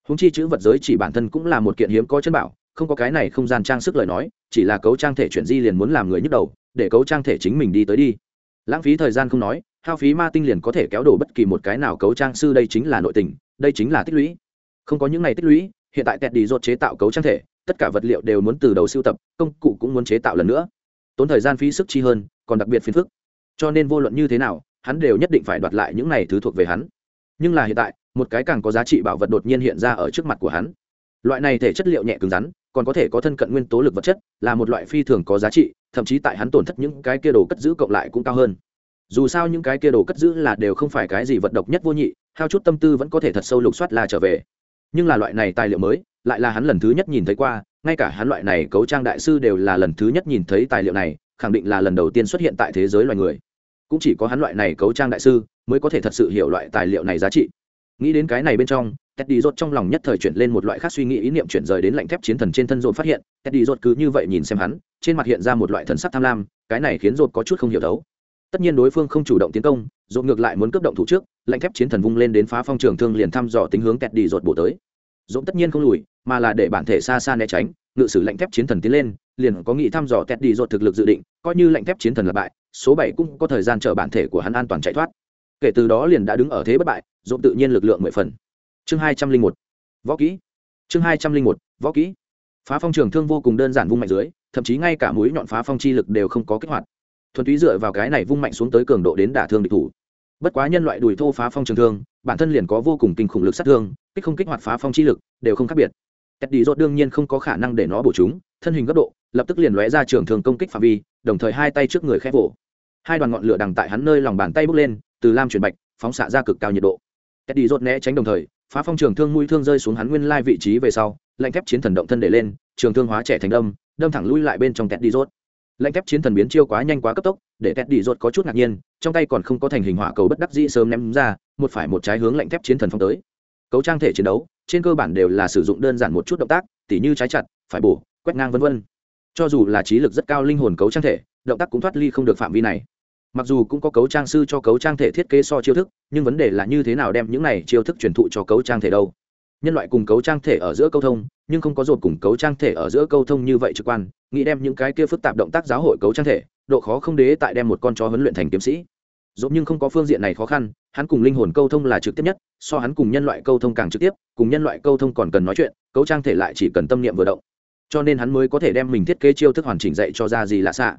Húng chi chữ vật giới chỉ bản thân cũng là một kiện hiếm có chân bảo, không có cái này không gian trang sức lời nói, chỉ là cấu trang thể chuyển di liền muốn làm người nhức đầu, để cấu trang thể chính mình đi tới đi. Lãng phí thời gian không nói, hao phí ma tinh liền có thể kéo đổ bất kỳ một cái nào cấu trang sư, đây chính là nội tình, đây chính là tích lũy. Không có những này tích lũy, hiện tại tẹt đi dột chế tạo cấu trang thể, tất cả vật liệu đều muốn từ đầu siêu tập, công cụ cũng muốn chế tạo lần nữa. Tốn thời gian phí sức chi hơn, còn đặc biệt phiền phức. Cho nên vô luận như thế nào hắn đều nhất định phải đoạt lại những này thứ thuộc về hắn. Nhưng là hiện tại, một cái càng có giá trị bảo vật đột nhiên hiện ra ở trước mặt của hắn. Loại này thể chất liệu nhẹ cứng rắn, còn có thể có thân cận nguyên tố lực vật chất, là một loại phi thường có giá trị, thậm chí tại hắn tổn thất những cái kia đồ cất giữ cộng lại cũng cao hơn. Dù sao những cái kia đồ cất giữ là đều không phải cái gì vật độc nhất vô nhị, hao chút tâm tư vẫn có thể thật sâu lục soát là trở về. Nhưng là loại này tài liệu mới, lại là hắn lần thứ nhất nhìn thấy qua, ngay cả hắn loại này cấu trang đại sư đều là lần thứ nhất nhìn thấy tài liệu này, khẳng định là lần đầu tiên xuất hiện tại thế giới loài người cũng chỉ có hắn loại này cấu trang đại sư mới có thể thật sự hiểu loại tài liệu này giá trị. Nghĩ đến cái này bên trong, teddy rốt trong lòng nhất thời chuyển lên một loại khác suy nghĩ ý niệm chuyển rời đến lạnh thép chiến thần trên thân rột phát hiện, teddy rốt cứ như vậy nhìn xem hắn, trên mặt hiện ra một loại thần sắc tham lam, cái này khiến rốt có chút không hiểu đấu tất nhiên đối phương không chủ động tiến công rột ngược lại muốn cướp động thủ trước, lạnh thép chiến thần vung lên đến phá phong trường thương liền thăm dò tính hướng teddy rốt bổ tới. Rột tất nhiên không lùi, mà là để bản thể xa xa né tránh, ngự sử lạnh thép chiến thần tiến lên, liền có nghĩ thăm dò teddy rột thực lực dự định, coi như lạnh thép chiến thần là bại số bảy cũng có thời gian chờ bản thể của hắn an toàn chạy thoát. Kể từ đó liền đã đứng ở thế bất bại dồn tự nhiên lực lượng mười phần. Chương hai trăm linh một võ kỹ. Chương hai trăm linh một võ kỹ. Phá phong trường thương vô cùng đơn giản vung mạnh dưới thậm chí ngay cả mũi nhọn phá phong chi lực đều không có kích hoạt. Thuần túy dựa vào cái này vung mạnh xuống tới cường độ đến đả thương địch thủ. Bất quá nhân loại đùi thô phá phong trường thương bản thân liền có vô cùng kinh khủng lực sát thương kích không kích hoạt phá phong chi lực đều không khác biệt. Tẹt đi rốt đương nhiên không có khả năng để nó bổ chúng, thân hình gấp độ, lập tức liền lóe ra trường thường công kích phạm vi, đồng thời hai tay trước người khép vỗ. Hai đoàn ngọn lửa đằng tại hắn nơi lòng bàn tay bốc lên, từ lam chuyển bạch, phóng xạ ra cực cao nhiệt độ. Teddy đi rốt né tránh đồng thời, phá phong trường thương mũi thương rơi xuống hắn nguyên lai vị trí về sau, lạnh thép chiến thần động thân để lên, trường thương hóa trẻ thành đâm, đâm thẳng lui lại bên trong Teddy đi rốt. Lạnh thép chiến thần biến chiêu quá nhanh quá cấp tốc, để Teddy đi rốt có chút ngạc nhiên, trong tay còn không có thành hình hỏa cầu bất đắc dĩ sớm ném ra, một phải một trái hướng lạnh thép chiến thần phong tới. Cấu trang thể chiến đấu, trên cơ bản đều là sử dụng đơn giản một chút động tác tỉ như trái chặt phải bổ quét ngang vân vân cho dù là trí lực rất cao linh hồn cấu trang thể, động tác cũng thoát ly không được phạm vi này. Mặc dù cũng có cấu trang sư cho cấu trang thể thiết kế so chiêu thức, nhưng vấn đề là như thế nào đem những này chiêu thức truyền thụ cho cấu trang thể đâu? Nhân loại cùng cấu trang thể ở giữa câu thông, nhưng không có dồn cùng cấu trang thể ở giữa câu thông như vậy trực quan, nghĩ đem những cái kia phức tạp động tác giáo hội cấu trang thể, độ khó không đế tại đem một con chó huấn luyện thành kiếm sĩ. Dốt nhưng không có phương diện này khó khăn, hắn cùng linh hồn câu thông là trực tiếp nhất, so hắn cùng nhân loại câu thông càng trực tiếp, cùng nhân loại câu thông còn cần nói chuyện, cấu trang thể lại chỉ cần tâm niệm vừa động cho nên hắn mới có thể đem mình thiết kế chiêu thức hoàn chỉnh dạy cho ra gì lạ xạ.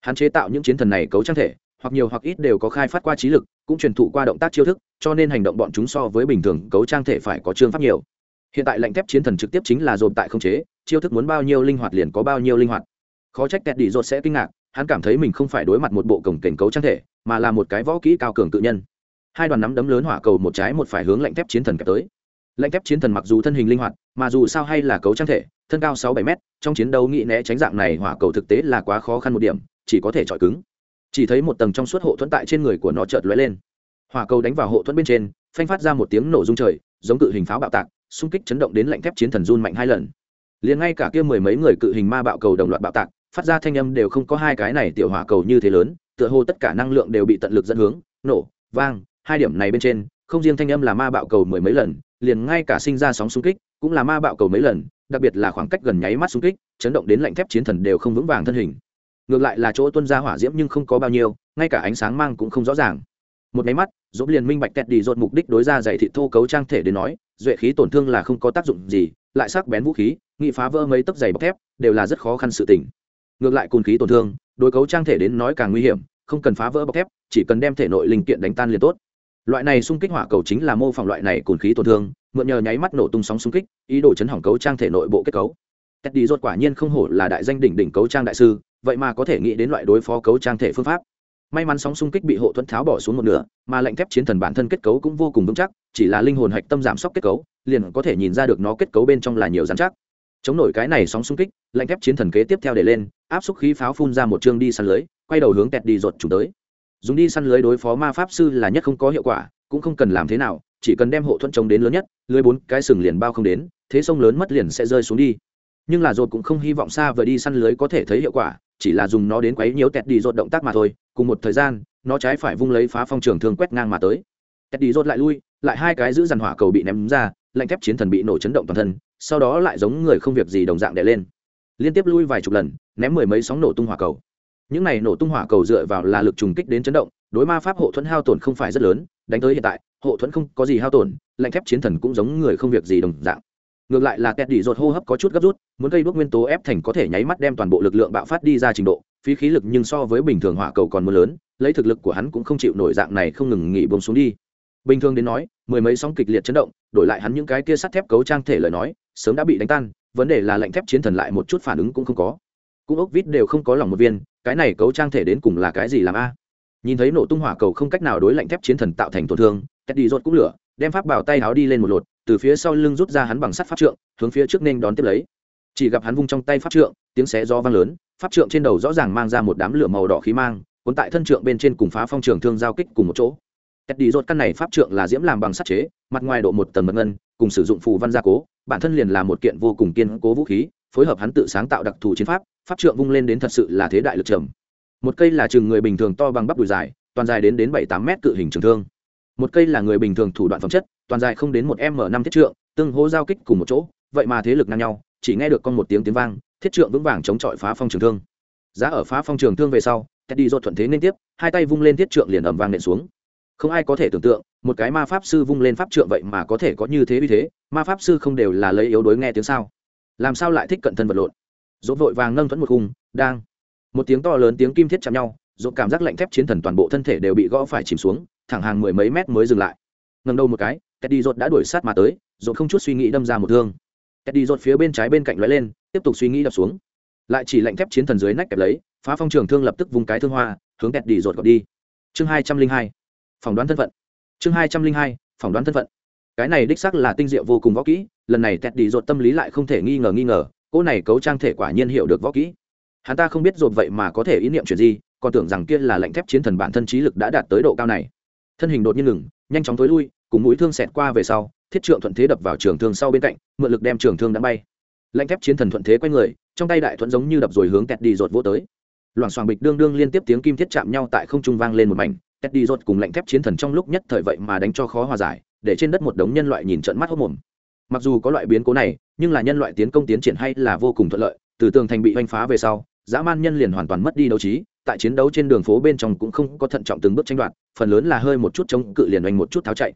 Hắn chế tạo những chiến thần này cấu trang thể, hoặc nhiều hoặc ít đều có khai phát qua trí lực, cũng truyền thụ qua động tác chiêu thức, cho nên hành động bọn chúng so với bình thường cấu trang thể phải có chương pháp nhiều. Hiện tại lệnh thép chiến thần trực tiếp chính là dồn tại không chế, chiêu thức muốn bao nhiêu linh hoạt liền có bao nhiêu linh hoạt. Khó trách tẹt đi dột sẽ kinh ngạc, hắn cảm thấy mình không phải đối mặt một bộ cổng cảnh cấu trang thể, mà là một cái võ kỹ cao cường tự nhân. Hai đoàn nắm đấm lớn hỏa cầu một trái một phải hướng lạnh thép chiến thần kẹp tới lạnh thép chiến thần mặc dù thân hình linh hoạt, mà dù sao hay là cấu trang thể, thân cao sáu bảy mét, trong chiến đấu nghĩ né tránh dạng này hỏa cầu thực tế là quá khó khăn một điểm, chỉ có thể chọi cứng. Chỉ thấy một tầng trong suốt hộ thuẫn tại trên người của nó chợt lóe lên. Hỏa cầu đánh vào hộ thuẫn bên trên, phanh phát ra một tiếng nổ rung trời, giống cự hình pháo bạo tạc, xung kích chấn động đến lạnh thép chiến thần run mạnh hai lần. Liền ngay cả kia mười mấy người cự hình ma bạo cầu đồng loạt bạo tạc, phát ra thanh âm đều không có hai cái này tiểu hỏa cầu như thế lớn, tựa hồ tất cả năng lượng đều bị tận lực dẫn hướng, nổ, vang, hai điểm này bên trên, không riêng thanh âm là ma bạo cầu mười mấy lần liền ngay cả sinh ra sóng xung kích cũng là ma bạo cầu mấy lần, đặc biệt là khoảng cách gần nháy mắt xung kích, chấn động đến lạnh thép chiến thần đều không vững vàng thân hình. Ngược lại là chỗ tuân ra hỏa diễm nhưng không có bao nhiêu, ngay cả ánh sáng mang cũng không rõ ràng. Một máy mắt dỗ liền minh bạch tẹt đi dột mục đích đối ra dạy thị thô cấu trang thể đến nói, duệ khí tổn thương là không có tác dụng gì, lại sắc bén vũ khí, nghị phá vỡ mấy tấc dày bọc thép, đều là rất khó khăn sự tình. Ngược lại cùn khí tổn thương, đối cấu trang thể đến nói càng nguy hiểm, không cần phá vỡ bọc thép, chỉ cần đem thể nội linh kiện đánh tan liền tốt loại này xung kích hỏa cầu chính là mô phỏng loại này cồn khí tổn thương, mượn nhờ nháy mắt nổ tung sóng xung kích, ý đồ chấn hỏng cấu trang thể nội bộ kết cấu. Tét đi rốt quả nhiên không hổ là đại danh đỉnh đỉnh cấu trang đại sư, vậy mà có thể nghĩ đến loại đối phó cấu trang thể phương pháp. May mắn sóng xung kích bị hộ thuẫn tháo bỏ xuống một nửa, mà lệnh thép chiến thần bản thân kết cấu cũng vô cùng vững chắc, chỉ là linh hồn hạch tâm giảm sốc kết cấu, liền có thể nhìn ra được nó kết cấu bên trong là nhiều dán chắc. Chống nổi cái này sóng xung kích, lệnh thép chiến thần kế tiếp theo để lên, áp xúc khí pháo phun ra một chương đi săn lưới, quay đầu hướng tẹt đi ruột chúng tới dùng đi săn lưới đối phó ma pháp sư là nhất không có hiệu quả, cũng không cần làm thế nào, chỉ cần đem hộ thuẫn chống đến lớn nhất, lưới bốn cái sừng liền bao không đến, thế sông lớn mất liền sẽ rơi xuống đi. Nhưng là dột cũng không hy vọng xa vời đi săn lưới có thể thấy hiệu quả, chỉ là dùng nó đến quấy nhiễu tẹt đi dột động tác mà thôi, cùng một thời gian, nó trái phải vung lấy phá phong trường thương quét ngang mà tới. Tẹt đi dột lại lui, lại hai cái giữ dàn hỏa cầu bị ném ra, lạnh thép chiến thần bị nổ chấn động toàn thân, sau đó lại giống người không việc gì đồng dạng đè lên. Liên tiếp lui vài chục lần, ném mười mấy sóng nổ tung hỏa cầu những này nổ tung hỏa cầu dựa vào là lực trùng kích đến chấn động, đối ma pháp hộ thuẫn hao tổn không phải rất lớn, đánh tới hiện tại, hộ thuẫn không có gì hao tổn, lạnh thép chiến thần cũng giống người không việc gì đồng dạng. Ngược lại là kẹt đỉ rột hô hấp có chút gấp rút, muốn gây đuốc nguyên tố ép thành có thể nháy mắt đem toàn bộ lực lượng bạo phát đi ra trình độ, phí khí lực nhưng so với bình thường hỏa cầu còn mưa lớn, lấy thực lực của hắn cũng không chịu nổi dạng này không ngừng nghỉ bông xuống đi. Bình thường đến nói, mười mấy sóng kịch liệt chấn động, đổi lại hắn những cái kia sắt thép cấu trang thể lời nói, sớm đã bị đánh tan, vấn đề là lạnh thép chiến thần lại một chút phản ứng cũng không có cũng ốc vít đều không có lòng một viên, cái này cấu trang thể đến cùng là cái gì làm a? Nhìn thấy nổ tung hỏa cầu không cách nào đối lạnh thép chiến thần tạo thành tổn thương tét đi rột cũng lửa, đem pháp bảo tay áo đi lên một lột, từ phía sau lưng rút ra hắn bằng sắt pháp trượng, hướng phía trước nên đón tiếp lấy. Chỉ gặp hắn vung trong tay pháp trượng, tiếng xé gió vang lớn, pháp trượng trên đầu rõ ràng mang ra một đám lửa màu đỏ khí mang, cuốn tại thân trượng bên trên cùng phá phong trường thương giao kích cùng một chỗ. Tét đi rột căn này pháp trượng là diễm làm bằng sắt chế, mặt ngoài độ một tầng mật ngân, cùng sử dụng phù văn gia cố, bản thân liền là một kiện vô cùng kiên cố vũ khí phối hợp hắn tự sáng tạo đặc thù chiến pháp pháp trượng vung lên đến thật sự là thế đại lực trầm. Một cây là chừng người bình thường to bằng bắp đùi dài, toàn dài đến đến bảy tám mét cự hình trường thương. Một cây là người bình thường thủ đoạn phẩm chất, toàn dài không đến một m năm thiết trượng, tương hố giao kích cùng một chỗ, vậy mà thế lực ngang nhau, chỉ nghe được con một tiếng tiếng vang, thiết trượng vững vàng chống chọi phá phong trường thương. Giá ở phá phong trường thương về sau, teddy dột thuận thế liên tiếp, hai tay vung lên thiết trượng liền ầm vang nện xuống. Không ai có thể tưởng tượng, một cái ma pháp sư vung lên pháp trượng vậy mà có thể có như thế uy thế, ma pháp sư không đều là lấy yếu đối nghe tiếng sao làm sao lại thích cận thân vật lộn? Dỗ vội vàng nâng thuẫn một khung, đang. Một tiếng to lớn tiếng kim thiết chạm nhau dỗ cảm giác lạnh thép chiến thần toàn bộ thân thể đều bị gõ phải chìm xuống, thẳng hàng mười mấy mét mới dừng lại. Ngầm đầu một cái, teddy dột đã đuổi sát mà tới dỗ không chút suy nghĩ đâm ra một thương. Teddy dột phía bên trái bên cạnh lóe lên, tiếp tục suy nghĩ đập xuống. Lại chỉ lạnh thép chiến thần dưới nách kẹp lấy, phá phong trường thương lập tức vùng cái thương hoa, hướng teddy dột gọt đi. Chương hai trăm linh hai, phỏng đoán thân phận. Chương hai trăm linh hai, phỏng đoán thân phận cái này đích xác là tinh diệu vô cùng võ kỹ, lần này tẹt đi dột tâm lý lại không thể nghi ngờ nghi ngờ, cô này cấu trang thể quả nhiên hiểu được võ kỹ. Hắn ta không biết dột vậy mà có thể ý niệm chuyện gì, còn tưởng rằng kia là lệnh thép chiến thần bản thân trí lực đã đạt tới độ cao này. Thân hình đột nhiên ngừng, nhanh chóng tối lui, cùng mũi thương xẹt qua về sau, thiết trượng thuận thế đập vào trường thương sau bên cạnh, mượn lực đem trường thương đã bay. Lạnh thép chiến thần thuận thế quay người, trong tay đại thuận giống như đập rồi hướng tẹt đi dột vô tới. Loảng xoảng bịch đương đương liên tiếp tiếng kim thiết chạm nhau tại không trung vang lên một mảnh, tẹt đi dột cùng lạnh thép chiến thần trong lúc nhất thời vậy mà đánh cho khó hòa giải để trên đất một đống nhân loại nhìn trận mắt hốc mồm. Mặc dù có loại biến cố này, nhưng là nhân loại tiến công tiến triển hay là vô cùng thuận lợi, từ tường thành bị oanh phá về sau, dã man nhân liền hoàn toàn mất đi đấu trí, tại chiến đấu trên đường phố bên trong cũng không có thận trọng từng bước tranh đoạt, phần lớn là hơi một chút chống cự liền oanh một chút tháo chạy.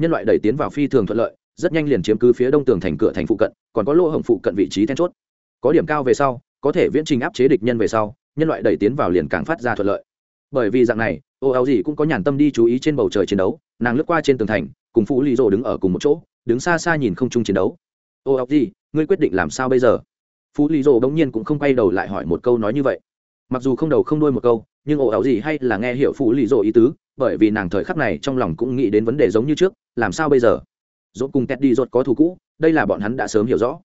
Nhân loại đẩy tiến vào phi thường thuận lợi, rất nhanh liền chiếm cứ phía đông tường thành cửa thành phụ cận, còn có lỗ hổng phụ cận vị trí then chốt. Có điểm cao về sau, có thể viễn trình áp chế địch nhân về sau, nhân loại đẩy tiến vào liền càng phát ra thuận lợi. Bởi vì dạng này, ô áo gì cũng có nhàn tâm đi chú ý trên bầu trời chiến đấu, nàng lướt qua trên tường thành cùng phụ lì rồ đứng ở cùng một chỗ, đứng xa xa nhìn không chung chiến đấu. Ô ốc gì, ngươi quyết định làm sao bây giờ? Phụ lì rồ bỗng nhiên cũng không quay đầu lại hỏi một câu nói như vậy. Mặc dù không đầu không đuôi một câu, nhưng ồ áo gì hay là nghe hiểu phụ lì rồ ý tứ, bởi vì nàng thời khắc này trong lòng cũng nghĩ đến vấn đề giống như trước, làm sao bây giờ? Dốt cùng teddy đi dốt có thù cũ, đây là bọn hắn đã sớm hiểu rõ.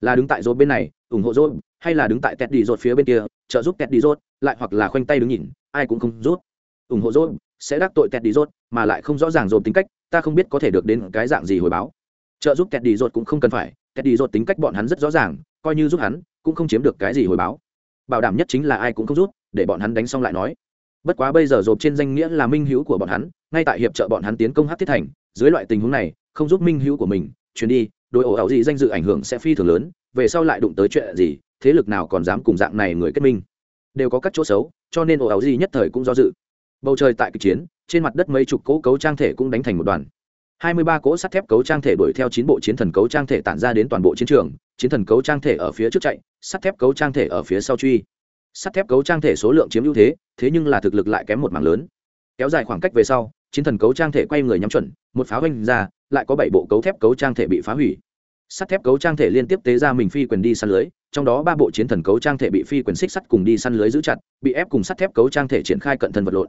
Là đứng tại dốt bên này, ủng hộ dốt hay là đứng tại teddy đi dốt phía bên kia, trợ giúp teddy đi dốt lại hoặc là khoanh tay đứng nhìn, ai cũng không rút. Ủng hộ dốt sẽ đắc tội teddy đi dốt mà lại không rõ ràng dồn tính cách ta không biết có thể được đến cái dạng gì hồi báo. Trợ giúp kẹt đi rột cũng không cần phải kẹt đi rột tính cách bọn hắn rất rõ ràng, coi như giúp hắn, cũng không chiếm được cái gì hồi báo. Bảo đảm nhất chính là ai cũng không rút để bọn hắn đánh xong lại nói. Bất quá bây giờ dồn trên danh nghĩa là minh hữu của bọn hắn, ngay tại hiệp trợ bọn hắn tiến công hát thiết thành, dưới loại tình huống này, không giúp minh hữu của mình chuyển đi đội ổ ảo gì danh dự ảnh hưởng sẽ phi thường lớn, về sau lại đụng tới chuyện gì, thế lực nào còn dám cùng dạng này người kết minh. Đều có các chỗ xấu, cho nên ổ ảo gì nhất thời cũng do dự. Bầu trời tại kịch chiến trên mặt đất mấy chục cỗ cấu trang thể cũng đánh thành một đoàn hai mươi ba cỗ sắt thép cấu trang thể đuổi theo chín bộ chiến thần cấu trang thể tản ra đến toàn bộ chiến trường chiến thần cấu trang thể ở phía trước chạy sắt thép cấu trang thể ở phía sau truy sắt thép cấu trang thể số lượng chiếm ưu thế thế nhưng là thực lực lại kém một mảng lớn kéo dài khoảng cách về sau chiến thần cấu trang thể quay người nhắm chuẩn một pháo oanh ra lại có bảy bộ cấu thép cấu trang thể bị phá hủy sắt thép cấu trang thể liên tiếp tế ra mình phi quyền đi săn lưới trong đó ba bộ chiến thần cấu trang thể bị phi quyền xích sắt cùng đi săn lưới giữ chặt bị ép cùng sắt thép cấu trang thể triển khai cận thân vật lộn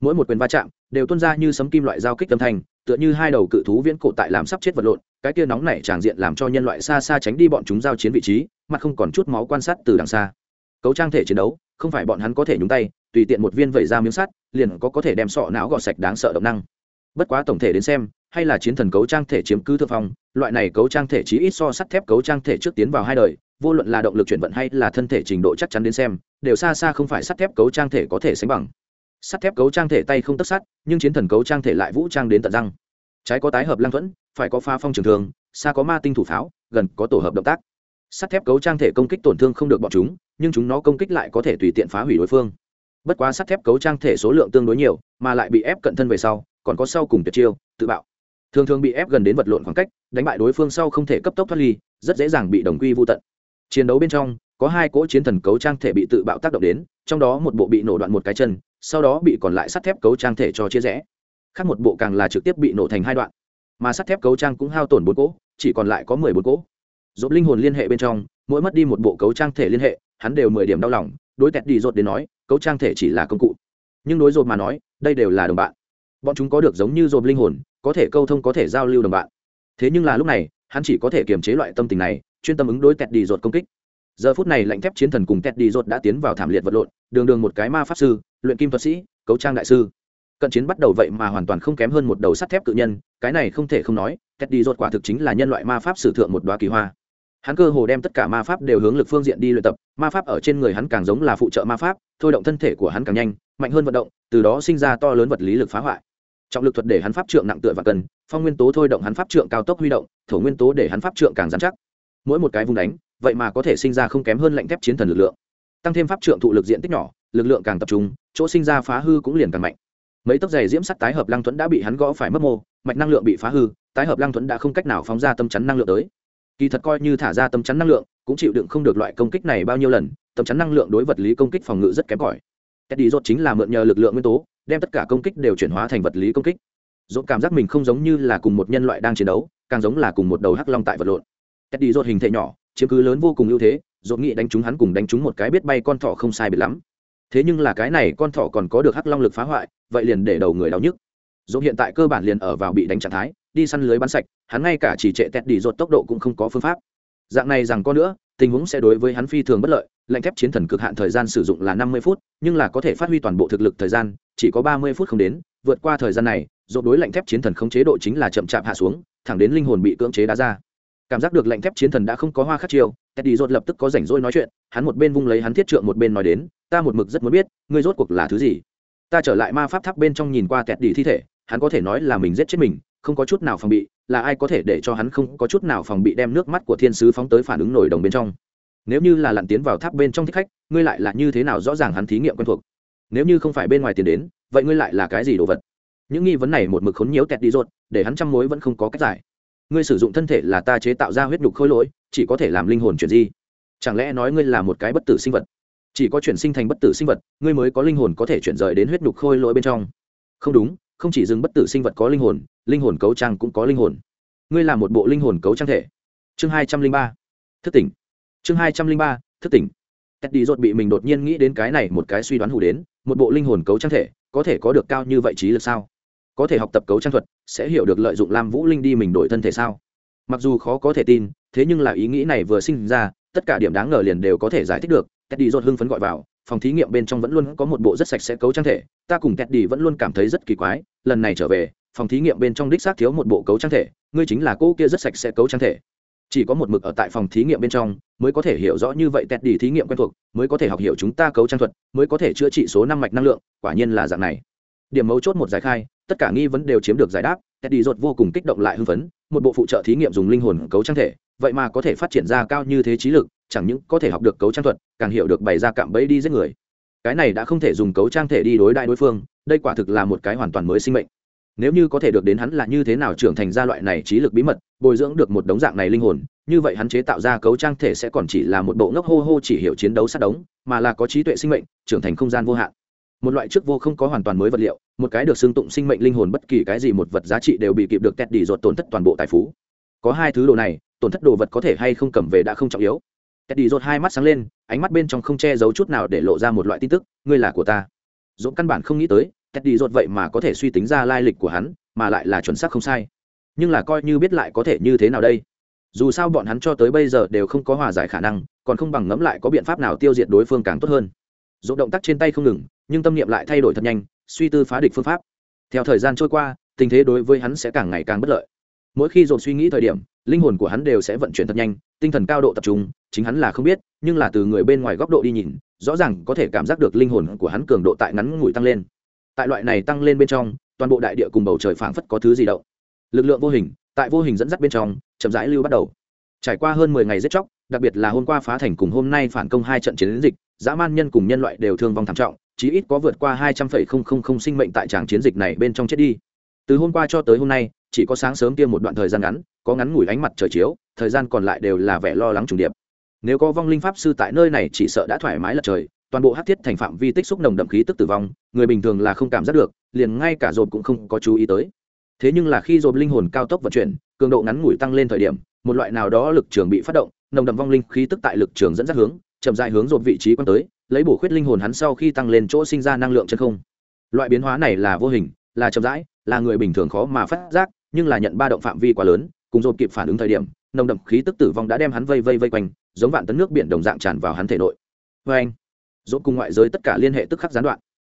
mỗi một quyền va chạm đều tuôn ra như sấm kim loại giao kích âm thanh, tựa như hai đầu cự thú viễn cổ tại làm sắp chết vật lộn, cái kia nóng nảy tràng diện làm cho nhân loại xa xa tránh đi bọn chúng giao chiến vị trí mặt không còn chút máu quan sát từ đằng xa. Cấu trang thể chiến đấu, không phải bọn hắn có thể nhúng tay, tùy tiện một viên vẩy ra miếng sắt, liền có có thể đem sọ não gọt sạch đáng sợ động năng. Bất quá tổng thể đến xem, hay là chiến thần cấu trang thể chiếm cứ thượng phong, loại này cấu trang thể chí ít so sắt thép cấu trang thể trước tiến vào hai đời, vô luận là động lực chuyển vận hay là thân thể trình độ chắc chắn đến xem, đều xa xa không phải sắt thép cấu trang thể có thể sánh bằng sắt thép cấu trang thể tay không tất sắt nhưng chiến thần cấu trang thể lại vũ trang đến tận răng. Trái có tái hợp lang thuẫn, phải có pha phong trường thường xa có ma tinh thủ pháo, gần có tổ hợp động tác. Sắt thép cấu trang thể công kích tổn thương không được bọn chúng, nhưng chúng nó công kích lại có thể tùy tiện phá hủy đối phương. Bất quá sắt thép cấu trang thể số lượng tương đối nhiều, mà lại bị ép cận thân về sau, còn có sau cùng tuyệt chiêu, tự bạo. Thường thường bị ép gần đến vật lộn khoảng cách, đánh bại đối phương sau không thể cấp tốc thoát ly, rất dễ dàng bị đồng quy vô tận. Chiến đấu bên trong có hai cỗ chiến thần cấu trang thể bị tự bạo tác động đến, trong đó một bộ bị nổ đoạn một cái chân, sau đó bị còn lại sắt thép cấu trang thể cho chia rẽ. Khác một bộ càng là trực tiếp bị nổ thành hai đoạn. Mà sắt thép cấu trang cũng hao tổn bốn cỗ, chỉ còn lại có mười bốn cỗ. Dốt linh hồn liên hệ bên trong, mỗi mất đi một bộ cấu trang thể liên hệ, hắn đều mười điểm đau lòng, đối tẹt đi rột đến nói, cấu trang thể chỉ là công cụ. Nhưng đối dột mà nói, đây đều là đồng bạn. Bọn chúng có được giống như dột linh hồn, có thể câu thông có thể giao lưu đồng bạn. Thế nhưng là lúc này, hắn chỉ có thể kiềm chế loại tâm tình này, chuyên tâm ứng đối tẹt đi dột công kích giờ phút này lạnh thép chiến thần cùng tẹt đi rột đã tiến vào thảm liệt vật lộn, đường đường một cái ma pháp sư, luyện kim thuật sĩ, cấu trang đại sư. Cận chiến bắt đầu vậy mà hoàn toàn không kém hơn một đầu sắt thép cự nhân, cái này không thể không nói tẹt đi rột quả thực chính là nhân loại ma pháp sử thượng một đoá kỳ hoa. Hắn cơ hồ đem tất cả ma pháp đều hướng lực phương diện đi luyện tập, ma pháp ở trên người hắn càng giống là phụ trợ ma pháp, thôi động thân thể của hắn càng nhanh, mạnh hơn vận động, từ đó sinh ra to lớn vật lý lực phá hoại. Trọng lực thuật để hắn pháp trượng nặng tựa và cần phong nguyên tố thôi động hắn pháp trượng cao tốc huy động, thổ nguyên tố để hắn pháp trượng càng dán chắc. Mỗi một cái vùng đánh vậy mà có thể sinh ra không kém hơn lạnh thép chiến thần lực lượng. Tăng thêm pháp trượng thụ lực diện tích nhỏ, lực lượng càng tập trung, chỗ sinh ra phá hư cũng liền càng mạnh. Mấy tấc giày diễm sắt tái hợp lăng thuẫn đã bị hắn gõ phải mất mô, mạch năng lượng bị phá hư, tái hợp lăng thuẫn đã không cách nào phóng ra tâm chắn năng lượng tới. Kỳ thật coi như thả ra tâm chắn năng lượng, cũng chịu đựng không được loại công kích này bao nhiêu lần, tâm chắn năng lượng đối vật lý công kích phòng ngự rất kém cỏi. Teddy rốt chính là mượn nhờ lực lượng nguyên tố, đem tất cả công kích đều chuyển hóa thành vật lý công kích. Dốt cảm giác mình không giống như là cùng một nhân loại đang chiến đấu, càng giống là cùng một đầu hắc long tại vật lộn. Teddy rốt hình thể nhỏ chiếm cứ lớn vô cùng ưu thế rốt nghị đánh chúng hắn cùng đánh chúng một cái biết bay con thỏ không sai biệt lắm. Thế nhưng là cái này con thỏ còn có được hắc long lực phá hoại, vậy liền để đầu người đau nhức. Rốt hiện tại cơ bản liền ở vào bị đánh trạng thái, đi săn lưới bắn sạch, hắn ngay cả chỉ trệ tẹt đi dột tốc độ cũng không có phương pháp. Dạng này rằng có nữa, tình huống sẽ đối với hắn phi thường bất lợi, lệnh thép chiến thần cực hạn thời gian sử dụng là năm mươi phút, nhưng là có thể phát huy toàn bộ thực lực thời gian, chỉ có ba mươi phút không đến, vượt qua thời gian này, dột đối lệnh thép chiến thần không chế độ chính là chậm chạp hạ xuống, thẳng đến linh hồn bị cưỡng chế đá ra cảm giác được lệnh thép chiến thần đã không có hoa khắc chiêu, teddy rốt lập tức có rảnh rỗi nói chuyện, hắn một bên vung lấy hắn thiết trượng một bên nói đến, ta một mực rất muốn biết, ngươi rốt cuộc là thứ gì? Ta trở lại ma pháp tháp bên trong nhìn qua teddy thi thể, hắn có thể nói là mình giết chết mình, không có chút nào phòng bị, là ai có thể để cho hắn không có chút nào phòng bị đem nước mắt của thiên sứ phóng tới phản ứng nổi đồng bên trong. Nếu như là lặn tiến vào tháp bên trong thích khách, ngươi lại là như thế nào rõ ràng hắn thí nghiệm quen thuộc? Nếu như không phải bên ngoài tiền đến, vậy ngươi lại là cái gì đồ vật? Những nghi vấn này một mực khốn nhiễu tẹt đi rột để hắn trăm mối vẫn không có cách giải ngươi sử dụng thân thể là ta chế tạo ra huyết nhục khôi lỗi, chỉ có thể làm linh hồn chuyển di. Chẳng lẽ nói ngươi là một cái bất tử sinh vật? Chỉ có chuyển sinh thành bất tử sinh vật, ngươi mới có linh hồn có thể chuyển rời đến huyết nhục khôi lỗi bên trong. Không đúng, không chỉ dừng bất tử sinh vật có linh hồn linh hồn cấu trang cũng có linh hồn. Ngươi là một bộ linh hồn cấu trang thể. Chương hai trăm linh ba. Thức tỉnh. Chương hai trăm linh ba, thức tỉnh. Ted đi dột bị mình đột nhiên nghĩ đến cái này một cái suy đoán hủ đến, một bộ linh hồn cấu trang thể có thể có được cao như vậy trí lực sao? Có thể học tập cấu trang thuật, sẽ hiểu được lợi dụng lam vũ linh đi mình đổi thân thể sao? Mặc dù khó có thể tin, thế nhưng là ý nghĩ này vừa sinh ra, tất cả điểm đáng ngờ liền đều có thể giải thích được. Teddy đi hưng phấn gọi vào, phòng thí nghiệm bên trong vẫn luôn có một bộ rất sạch sẽ cấu trang thể, ta cùng teddy vẫn luôn cảm thấy rất kỳ quái, lần này trở về, phòng thí nghiệm bên trong đích xác thiếu một bộ cấu trang thể, ngươi chính là cô kia rất sạch sẽ cấu trang thể. Chỉ có một mực ở tại phòng thí nghiệm bên trong, mới có thể hiểu rõ như vậy teddy thí nghiệm quen thuộc, mới có thể học hiểu chúng ta cấu trang thuật, mới có thể chữa trị số năm mạch năng lượng, quả nhiên là dạng này. Điểm mấu chốt một giải khai tất cả nghi vấn đều chiếm được giải đáp, teddy rột vô cùng kích động lại hưng phấn, một bộ phụ trợ thí nghiệm dùng linh hồn cấu trang thể, vậy mà có thể phát triển ra cao như thế trí lực, chẳng những có thể học được cấu trang thuật, càng hiểu được bày ra cạm bẫy đi giết người. Cái này đã không thể dùng cấu trang thể đi đối đại đối phương, đây quả thực là một cái hoàn toàn mới sinh mệnh. Nếu như có thể được đến hắn là như thế nào trưởng thành ra loại này trí lực bí mật, bồi dưỡng được một đống dạng này linh hồn, như vậy hắn chế tạo ra cấu trang thể sẽ còn chỉ là một bộ ngốc hô hô chỉ hiểu chiến đấu sát đống, mà là có trí tuệ sinh mệnh, trưởng thành không gian vô hạn. Một loại trước vô không có hoàn toàn mới vật liệu một cái được xưng tụng sinh mệnh linh hồn bất kỳ cái gì một vật giá trị đều bị kịp được tẹt đi ruột tổn thất toàn bộ tài phú có hai thứ đồ này tổn thất đồ vật có thể hay không cầm về đã không trọng yếu kẹt đi ruột hai mắt sáng lên, ánh mắt bên trong không che giấu chút nào để lộ ra một loại tin tức, ngươi là của ta. dũng căn bản không nghĩ tới, kẹt đi ruột vậy mà có thể suy tính ra lai lịch của hắn, mà lại là chuẩn xác không sai. Nhưng là coi như biết lại có thể như thế nào đây? Dù sao bọn hắn cho tới bây giờ đều không có hòa giải khả năng, còn không bằng ngẫm lại có biện pháp nào tiêu diệt đối phương càng tốt hơn. Rốt động tác trên tay không ngừng, nhưng tâm niệm lại thay đổi thật nhanh, suy tư phá địch phương pháp. Theo thời gian trôi qua, tình thế đối với hắn sẽ càng ngày càng bất lợi. Mỗi khi dồn suy nghĩ thời điểm, linh hồn của hắn đều sẽ vận chuyển thật nhanh, tinh thần cao độ tập trung, chính hắn là không biết nhưng là từ người bên ngoài góc độ đi nhìn rõ ràng có thể cảm giác được linh hồn của hắn cường độ tại ngắn ngủi tăng lên tại loại này tăng lên bên trong toàn bộ đại địa cùng bầu trời phảng phất có thứ gì động lực lượng vô hình tại vô hình dẫn dắt bên trong chậm rãi lưu bắt đầu trải qua hơn mười ngày giết chóc đặc biệt là hôm qua phá thành cùng hôm nay phản công hai trận chiến dịch dã man nhân cùng nhân loại đều thương vong thảm trọng chí ít có vượt qua hai trăm phẩy không không không sinh mệnh tại tràng chiến dịch này bên trong chết đi. Từ hôm qua cho tới hôm nay, chỉ có sáng sớm tiêm một đoạn thời gian ngắn, có ngắn ngủi ánh mặt trời chiếu, thời gian còn lại đều là vẻ lo lắng trùng điệp. Nếu có vong linh pháp sư tại nơi này chỉ sợ đã thoải mái lật trời, toàn bộ hát thiết thành phạm vi tích xúc nồng đậm khí tức tử vong, người bình thường là không cảm giác được, liền ngay cả dồn cũng không có chú ý tới. Thế nhưng là khi dồn linh hồn cao tốc vận chuyển, cường độ ngắn ngủi tăng lên thời điểm, một loại nào đó lực trường bị phát động, nồng đậm vong linh khí tức tại lực trường dẫn dắt hướng, chậm dài hướng dột vị trí quan tới lấy bổ khuyết linh hồn hắn sau khi tăng lên chỗ sinh ra năng lượng chân không. Loại biến hóa này là vô hình, là chậm rãi, là người bình thường khó mà phát giác, nhưng là nhận ba động phạm vi quá lớn, cùng dồn kịp phản ứng thời điểm, nồng đậm khí tức tử vong đã đem hắn vây vây vây quanh, giống vạn tấn nước biển đồng dạng tràn vào hắn thể nội. Vê anh dồn cùng ngoại giới tất cả liên hệ tức khắc gián đoạn.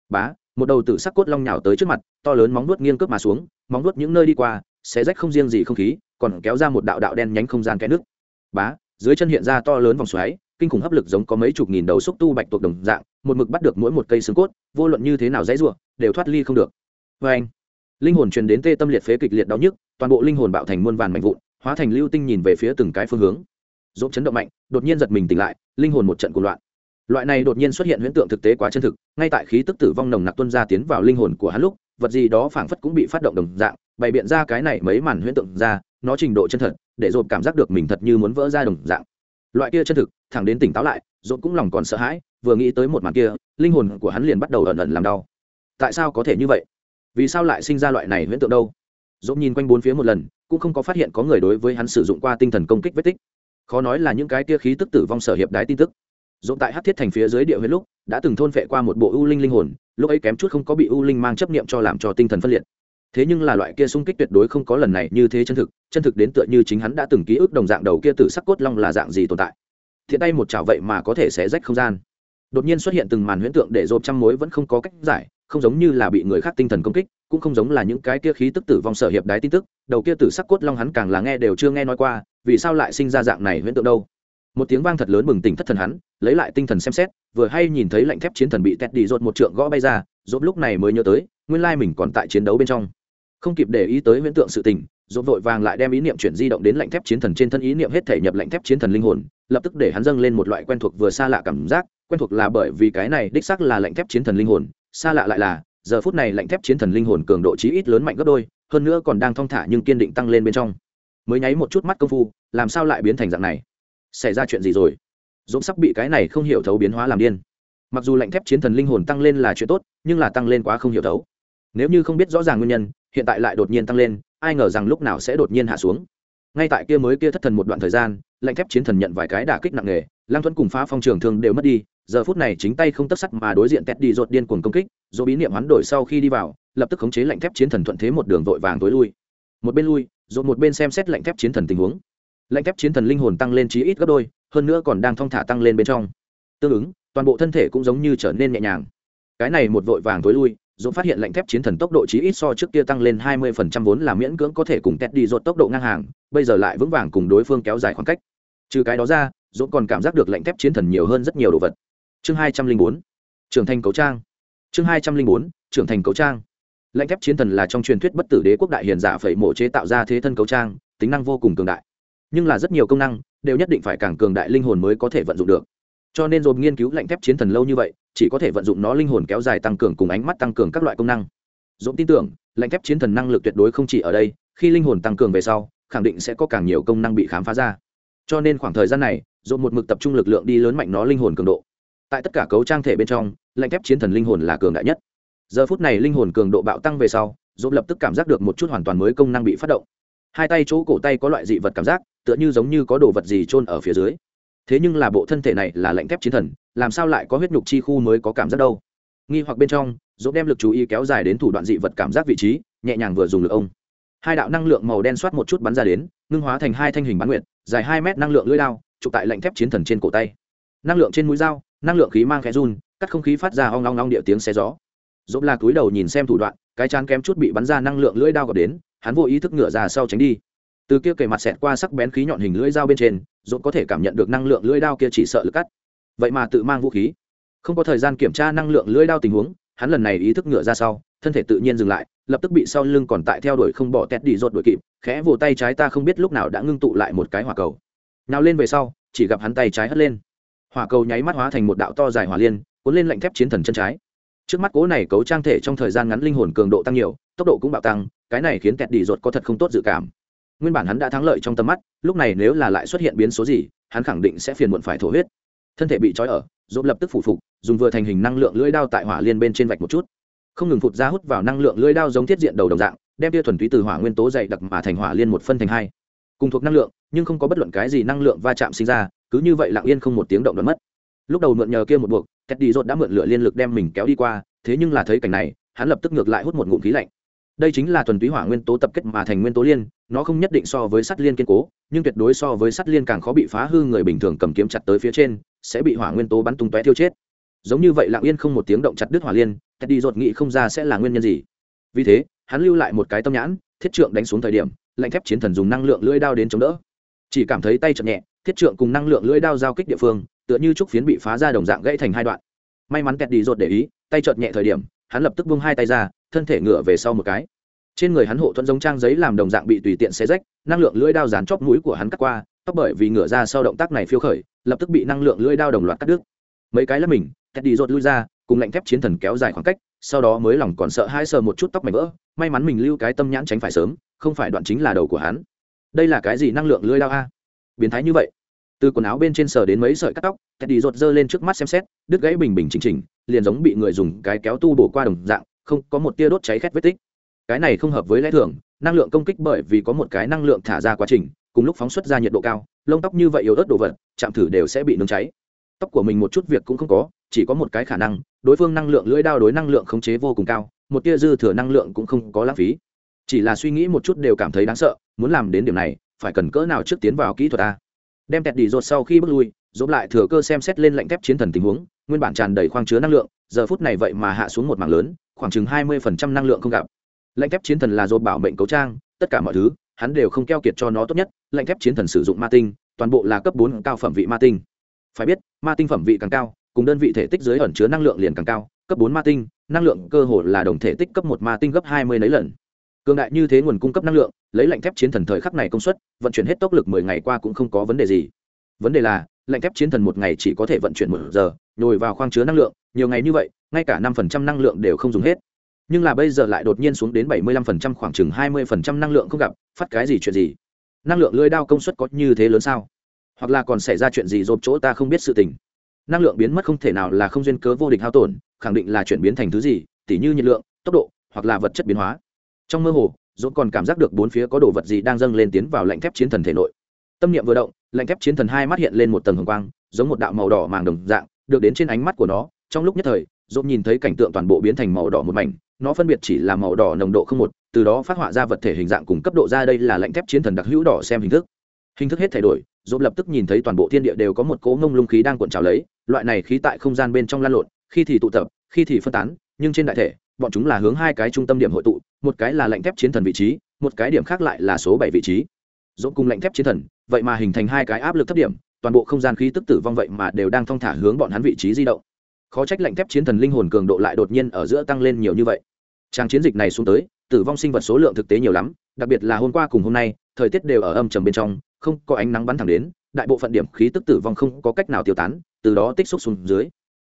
Bá, một đầu tử sắc cốt long nhào tới trước mặt, to lớn móng nuốt nghiêng cướp mà xuống, móng nuốt những nơi đi qua, sẽ rách không riêng gì không khí, còn kéo ra một đạo đạo đen nhánh không gian cái nước. Bá, dưới chân hiện ra to lớn vòng xoáy kinh khủng hấp lực giống có mấy chục nghìn đầu xúc tu bạch tuộc đồng dạng, một mực bắt được mỗi một cây xương cốt, vô luận như thế nào dãy ruộng đều thoát ly không được. Vê anh, linh hồn truyền đến tê tâm liệt phế kịch liệt đau nhức, toàn bộ linh hồn bạo thành muôn vàn mạnh vụn, hóa thành lưu tinh nhìn về phía từng cái phương hướng. Dỗ chấn động mạnh, đột nhiên giật mình tỉnh lại, linh hồn một trận cuộc loạn. Loại này đột nhiên xuất hiện huyễn tượng thực tế quá chân thực, ngay tại khí tức tử vong nồng nặc tuân ra tiến vào linh hồn của hắn lúc, vật gì đó phảng phất cũng bị phát động đồng dạng, bày biện ra cái này mấy màn huyễn tượng ra, nó trình độ chân thật, để dồn cảm giác được mình thật như muốn vỡ ra đồng dạng loại kia chân thực, thẳng đến tỉnh táo lại dồn cũng lòng còn sợ hãi, vừa nghĩ tới một màn kia, linh hồn của hắn liền bắt đầu ẩn ẩn làm đau. Tại sao có thể như vậy? Vì sao lại sinh ra loại này huyễn tượng đâu? Dồn nhìn quanh bốn phía một lần, cũng không có phát hiện có người đối với hắn sử dụng qua tinh thần công kích vết tích. Khó nói là những cái kia khí tức tử vong sở hiệp đái tin tức. Dồn tại hát thiết thành phía dưới địa huyết lúc, đã từng thôn vệ qua một bộ u linh linh hồn, lúc ấy kém chút không có bị u linh mang chấp niệm cho làm cho tinh thần phân liệt thế nhưng là loại kia sung kích tuyệt đối không có lần này như thế chân thực chân thực đến tựa như chính hắn đã từng ký ức đồng dạng đầu kia từ sắc cốt long là dạng gì tồn tại. Thiện tay một chảo vậy mà có thể xé rách không gian. Đột nhiên xuất hiện từng màn huyễn tượng để dồn trăm mối vẫn không có cách giải, không giống như là bị người khác tinh thần công kích, cũng không giống là những cái kia khí tức tử vong sở hiệp đái tin tức, đầu kia tử sắc cốt long hắn càng là nghe đều chưa nghe nói qua, vì sao lại sinh ra dạng này huyễn tượng đâu? Một tiếng vang thật lớn bừng tỉnh thất thần hắn, lấy lại tinh thần xem xét, vừa hay nhìn thấy lạnh thép chiến thần bị tét đi rột một trượng gõ bay ra rốt lúc này mới nhớ tới, nguyên lai mình còn tại chiến đấu bên trong không kịp để ý tới huyễn tượng sự tình dồn vội vàng lại đem ý niệm chuyển di động đến lạnh thép chiến thần trên thân, ý niệm hết thể nhập lạnh thép chiến thần linh hồn, lập tức để hắn dâng lên một loại quen thuộc vừa xa lạ cảm giác, quen thuộc là bởi vì cái này đích xác là lạnh thép chiến thần linh hồn, xa lạ lại là, giờ phút này lạnh thép chiến thần linh hồn cường độ chí ít lớn mạnh gấp đôi, hơn nữa còn đang thong thả nhưng kiên định tăng lên bên trong. Mới nháy một chút mắt công phu, làm sao lại biến thành dạng này? Xảy ra chuyện gì rồi? Dồn sắp bị cái này không hiểu thấu biến hóa làm điên. Mặc dù lạnh thép chiến thần linh hồn tăng lên là chuyện tốt, nhưng là tăng lên quá không hiểu thấu. Nếu như không biết rõ ràng nguyên nhân hiện tại lại đột nhiên tăng lên, ai ngờ rằng lúc nào sẽ đột nhiên hạ xuống. Ngay tại kia mới kia thất thần một đoạn thời gian, lạnh thép chiến thần nhận vài cái đả kích nặng nề lang thuẫn cùng phá phong trường thương đều mất đi, giờ phút này chính tay không tất sắt mà đối diện tét đi rột điên cuồng công kích do bí niệm hoán đổi sau khi đi vào, lập tức khống chế lạnh thép chiến thần thuận thế một đường vội vàng tối lui. Một bên lui rồi một bên xem xét lạnh thép chiến thần tình huống. Lạnh thép chiến thần linh hồn tăng lên chí ít gấp đôi, hơn nữa còn đang thong thả tăng lên bên trong. Tương ứng, toàn bộ thân thể cũng giống như trở nên nhẹ nhàng. Cái này một vội vàng tối lui dũng phát hiện lạnh thép chiến thần tốc độ chí ít so trước kia tăng lên 20% vốn là miễn cưỡng có thể cùng tét đi rột tốc độ ngang hàng, bây giờ lại vững vàng cùng đối phương kéo dài khoảng cách. Trừ cái đó ra dũng còn cảm giác được lạnh thép chiến thần nhiều hơn rất nhiều đồ vật. Chương 204 trưởng thành cấu trang. Chương 204 trưởng thành cấu trang. Lạnh thép chiến thần là trong truyền thuyết bất tử đế quốc đại hiền giả phẩy mộ chế tạo ra thế thân cấu trang, tính năng vô cùng cường đại. Nhưng là rất nhiều công năng, đều nhất định phải càng cường đại linh hồn mới có thể vận dụng được cho nên dồn nghiên cứu lạnh thép chiến thần lâu như vậy, chỉ có thể vận dụng nó linh hồn kéo dài tăng cường cùng ánh mắt tăng cường các loại công năng. Dồn tin tưởng, lạnh thép chiến thần năng lực tuyệt đối không chỉ ở đây, khi linh hồn tăng cường về sau, khẳng định sẽ có càng nhiều công năng bị khám phá ra. Cho nên khoảng thời gian này dồn một mực tập trung lực lượng đi lớn mạnh nó linh hồn cường độ. Tại tất cả cấu trang thể bên trong, lạnh thép chiến thần linh hồn là cường đại nhất. Giờ phút này linh hồn cường độ bạo tăng về sau dồn lập tức cảm giác được một chút hoàn toàn mới công năng bị phát động. Hai tay, chỗ cổ tay có loại dị vật cảm giác, tựa như giống như có đồ vật gì trôn ở phía dưới thế nhưng là bộ thân thể này là lạnh thép chiến thần, làm sao lại có huyết nhục chi khu mới có cảm giác đâu? Nghi hoặc bên trong dỗ đem lực chú ý kéo dài đến thủ đoạn dị vật cảm giác vị trí, nhẹ nhàng vừa dùng lực ông. Hai đạo năng lượng màu đen soát một chút bắn ra đến, ngưng hóa thành hai thanh hình bán nguyện dài hai mét năng lượng lưỡi lao chụp tại lạnh thép chiến thần trên cổ tay. Năng lượng trên mũi dao, năng lượng khí mang khẽ run, cắt không khí phát ra hoang long long địa tiếng xe gió. Dỗ la cúi đầu nhìn xem thủ đoạn, cái chán kém chút bị bắn ra năng lượng lưỡi đao gọt đến, hắn vô ý thức ngựa ra sau tránh đi từ kia kề mặt xẹt qua sắc bén khí nhọn hình lưỡi dao bên trên dồn có thể cảm nhận được năng lượng lưỡi đao kia chỉ sợ lực cắt. Vậy mà tự mang vũ khí. Không có thời gian kiểm tra năng lượng lưỡi đao tình huống, hắn lần này ý thức ngựa ra sau, thân thể tự nhiên dừng lại, lập tức bị sau lưng còn tại theo đuổi không bỏ tét đi rột đuổi kịp, khẽ vồ tay trái ta không biết lúc nào đã ngưng tụ lại một cái hỏa cầu. Nào lên về sau, chỉ gặp hắn tay trái hất lên. Hỏa cầu nháy mắt hóa thành một đạo to dài hỏa liên, cuốn lên lạnh thép chiến thần chân trái. Trước mắt cố này cấu trang thể trong thời gian ngắn linh hồn cường độ tăng nhiều, tốc độ cũng bạo tăng, cái này khiến tẹt đi rột có thật không tốt dự cảm nguyên bản hắn đã thắng lợi trong tầm mắt, lúc này nếu là lại xuất hiện biến số gì, hắn khẳng định sẽ phiền muộn phải thổ huyết. Thân thể bị trói ở dỗ lập tức phủ phục, dùng vừa thành hình năng lượng lưỡi đao tại hỏa liên bên trên vạch một chút. Không ngừng phụt ra hút vào năng lượng lưỡi đao giống thiết diện đầu đồng dạng, đem tia thuần túy từ hỏa nguyên tố dày đặc mà thành hỏa liên một phân thành hai. Cùng thuộc năng lượng, nhưng không có bất luận cái gì năng lượng va chạm sinh ra, cứ như vậy lặng yên không một tiếng động đoán mất. Lúc đầu mượn nhờ kia một buộc, teddy đi rột đã mượn lửa liên lực đem mình kéo đi qua, thế nhưng là thấy cảnh này, hắn lập tức ngược lại hút một ngụm khí lạnh đây chính là thuần túy hỏa nguyên tố tập kết mà thành nguyên tố liên, nó không nhất định so với sắt liên kiên cố, nhưng tuyệt đối so với sắt liên càng khó bị phá hư người bình thường cầm kiếm chặt tới phía trên, sẽ bị hỏa nguyên tố bắn tung tóe thiêu chết. Giống như vậy lặng yên không một tiếng động chặt đứt hỏa liên, teddy đi rột nghị không ra sẽ là nguyên nhân gì. Vì thế, hắn lưu lại một cái tâm nhãn, thiết trượng đánh xuống thời điểm, lạnh thép chiến thần dùng năng lượng lưỡi đao đến chống đỡ. Chỉ cảm thấy tay chậm nhẹ, thiết trượng cùng năng lượng lưỡi đao giao kích địa phương, tựa như trúc phiến bị phá ra đồng dạng gãy thành hai đoạn. May mắn kẹt đi rột để ý, tay chợt nhẹ thời điểm, hắn lập tức buông hai tay ra thân thể ngựa về sau một cái. Trên người hắn hộ thuẫn giống trang giấy làm đồng dạng bị tùy tiện xé rách, năng lượng lưỡi đao dán chóp mũi của hắn cắt qua, tóc bởi vì ngựa ra sau động tác này phiêu khởi, lập tức bị năng lượng lưỡi đao đồng loạt cắt đứt. Mấy cái là mình thét đi rột lui ra, cùng lạnh thép chiến thần kéo dài khoảng cách, sau đó mới lòng còn sợ hai sờ một chút tóc mảnh vỡ, may mắn mình lưu cái tâm nhãn tránh phải sớm, không phải đoạn chính là đầu của hắn. Đây là cái gì năng lượng lưỡi đao a? Biến thái như vậy. Từ quần áo bên trên sờ đến mấy sợi cắt tóc kẹt đi rột dơ lên trước mắt xem xét, đứt gãy bình bình chỉnh chỉnh, liền giống bị người dùng cái kéo tu bổ qua đồng dạng không có một tia đốt cháy khét vết tích. Cái này không hợp với lẽ thường, năng lượng công kích bởi vì có một cái năng lượng thả ra quá trình, cùng lúc phóng xuất ra nhiệt độ cao, lông tóc như vậy yếu ớt đồ vật, chạm thử đều sẽ bị nướng cháy. Tóc của mình một chút việc cũng không có, chỉ có một cái khả năng, đối phương năng lượng lưỡi đao đối năng lượng khống chế vô cùng cao, một tia dư thừa năng lượng cũng không có lãng phí. Chỉ là suy nghĩ một chút đều cảm thấy đáng sợ, muốn làm đến điểm này, phải cần cỡ nào trước tiến vào kỹ thuật ta. đem tẹt đi rột sau khi bước lui dốt lại thừa cơ xem xét lên lạnh thép chiến thần tình huống, nguyên bản tràn đầy khoang chứa năng lượng, giờ phút này vậy mà hạ xuống một mảng lớn khoảng chừng hai mươi phần trăm năng lượng không gặp. Lạnh thép chiến thần là dồn bảo mệnh cấu trang, tất cả mọi thứ, hắn đều không keo kiệt cho nó tốt nhất. Lạnh thép chiến thần sử dụng ma tinh, toàn bộ là cấp bốn cao phẩm vị ma tinh. Phải biết, ma tinh phẩm vị càng cao, cùng đơn vị thể tích dưới ẩn chứa năng lượng liền càng cao. Cấp bốn ma tinh, năng lượng cơ hồ là đồng thể tích cấp một ma tinh gấp hai mươi mấy lần. Cường đại như thế nguồn cung cấp năng lượng, lấy lạnh thép chiến thần thời khắc này công suất, vận chuyển hết tốc lực mười ngày qua cũng không có vấn đề gì. Vấn đề là lạnh thép chiến thần một ngày chỉ có thể vận chuyển một giờ, nhồi vào khoang chứa năng lượng, nhiều ngày như vậy, ngay cả năm phần trăm năng lượng đều không dùng hết. Nhưng là bây giờ lại đột nhiên xuống đến bảy mươi lăm phần trăm, khoảng chừng hai mươi phần trăm năng lượng không gặp, phát cái gì chuyện gì? Năng lượng lưới đao công suất có như thế lớn sao? Hoặc là còn xảy ra chuyện gì dộp chỗ ta không biết sự tình? Năng lượng biến mất không thể nào là không duyên cớ vô địch hao tổn, khẳng định là chuyển biến thành thứ gì, tỉ như nhiệt lượng, tốc độ, hoặc là vật chất biến hóa. Trong mơ hồ dốt còn cảm giác được bốn phía có đồ vật gì đang dâng lên tiến vào lạnh thép chiến thần thể nội. Tâm niệm vừa động lạnh thép chiến thần hai mắt hiện lên một tầng hồng quang, giống một đạo màu đỏ màng đồng dạng, được đến trên ánh mắt của nó. Trong lúc nhất thời dốt nhìn thấy cảnh tượng toàn bộ biến thành màu đỏ một mảnh, nó phân biệt chỉ là màu đỏ nồng độ không một, từ đó phát họa ra vật thể hình dạng cùng cấp độ ra đây là lạnh thép chiến thần đặc hữu đỏ xem hình thức. Hình thức hết thay đổi dốt lập tức nhìn thấy toàn bộ thiên địa đều có một cỗ ngông lung khí đang cuộn trào lấy, loại này khí tại không gian bên trong lan lộn, khi thì tụ tập, khi thì phân tán, nhưng trên đại thể, bọn chúng là hướng hai cái trung tâm điểm hội tụ, một cái là lạnh thép chiến thần vị trí, một cái điểm khác lại là số bảy vị trí dỗ cùng lạnh thép chiến thần, vậy mà hình thành hai cái áp lực thấp điểm, toàn bộ không gian khí tức tử vong vậy mà đều đang thong thả hướng bọn hắn vị trí di động. Khó trách lạnh thép chiến thần linh hồn cường độ lại đột nhiên ở giữa tăng lên nhiều như vậy. Trang chiến dịch này xuống tới, tử vong sinh vật số lượng thực tế nhiều lắm, đặc biệt là hôm qua cùng hôm nay, thời tiết đều ở âm trầm bên trong, không có ánh nắng bắn thẳng đến, đại bộ phận điểm khí tức tử vong không có cách nào tiêu tán, từ đó tích xúc xuống dưới.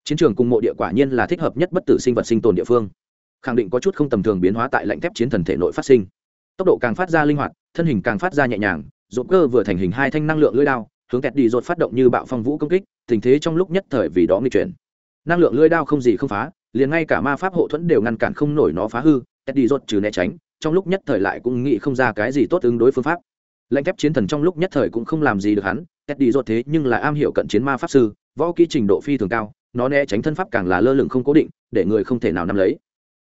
Chiến trường cùng mộ địa quả nhiên là thích hợp nhất bất tử sinh vật sinh tồn địa phương. Khẳng định có chút không tầm thường biến hóa tại lạnh thép chiến thần thể nội phát sinh. Tốc độ càng phát ra linh hoạt thân hình càng phát ra nhẹ nhàng dỗ cơ vừa thành hình hai thanh năng lượng lưỡi đao, hướng kẹt đi dột phát động như bạo phong vũ công kích, tình thế trong lúc nhất thời vì đó nghi chuyển. Năng lượng lưỡi đao không gì không phá, liền ngay cả ma pháp hộ thuẫn đều ngăn cản không nổi nó phá hư, kẹt đi dột trừ né tránh, trong lúc nhất thời lại cũng nghĩ không ra cái gì tốt ứng đối phương pháp. Lãnh thép chiến thần trong lúc nhất thời cũng không làm gì được hắn, kẹt đi dột thế nhưng là am hiểu cận chiến ma pháp sư, võ kỹ trình độ phi thường cao, nó né tránh thân pháp càng là lơ lửng không cố định, để người không thể nào nắm lấy.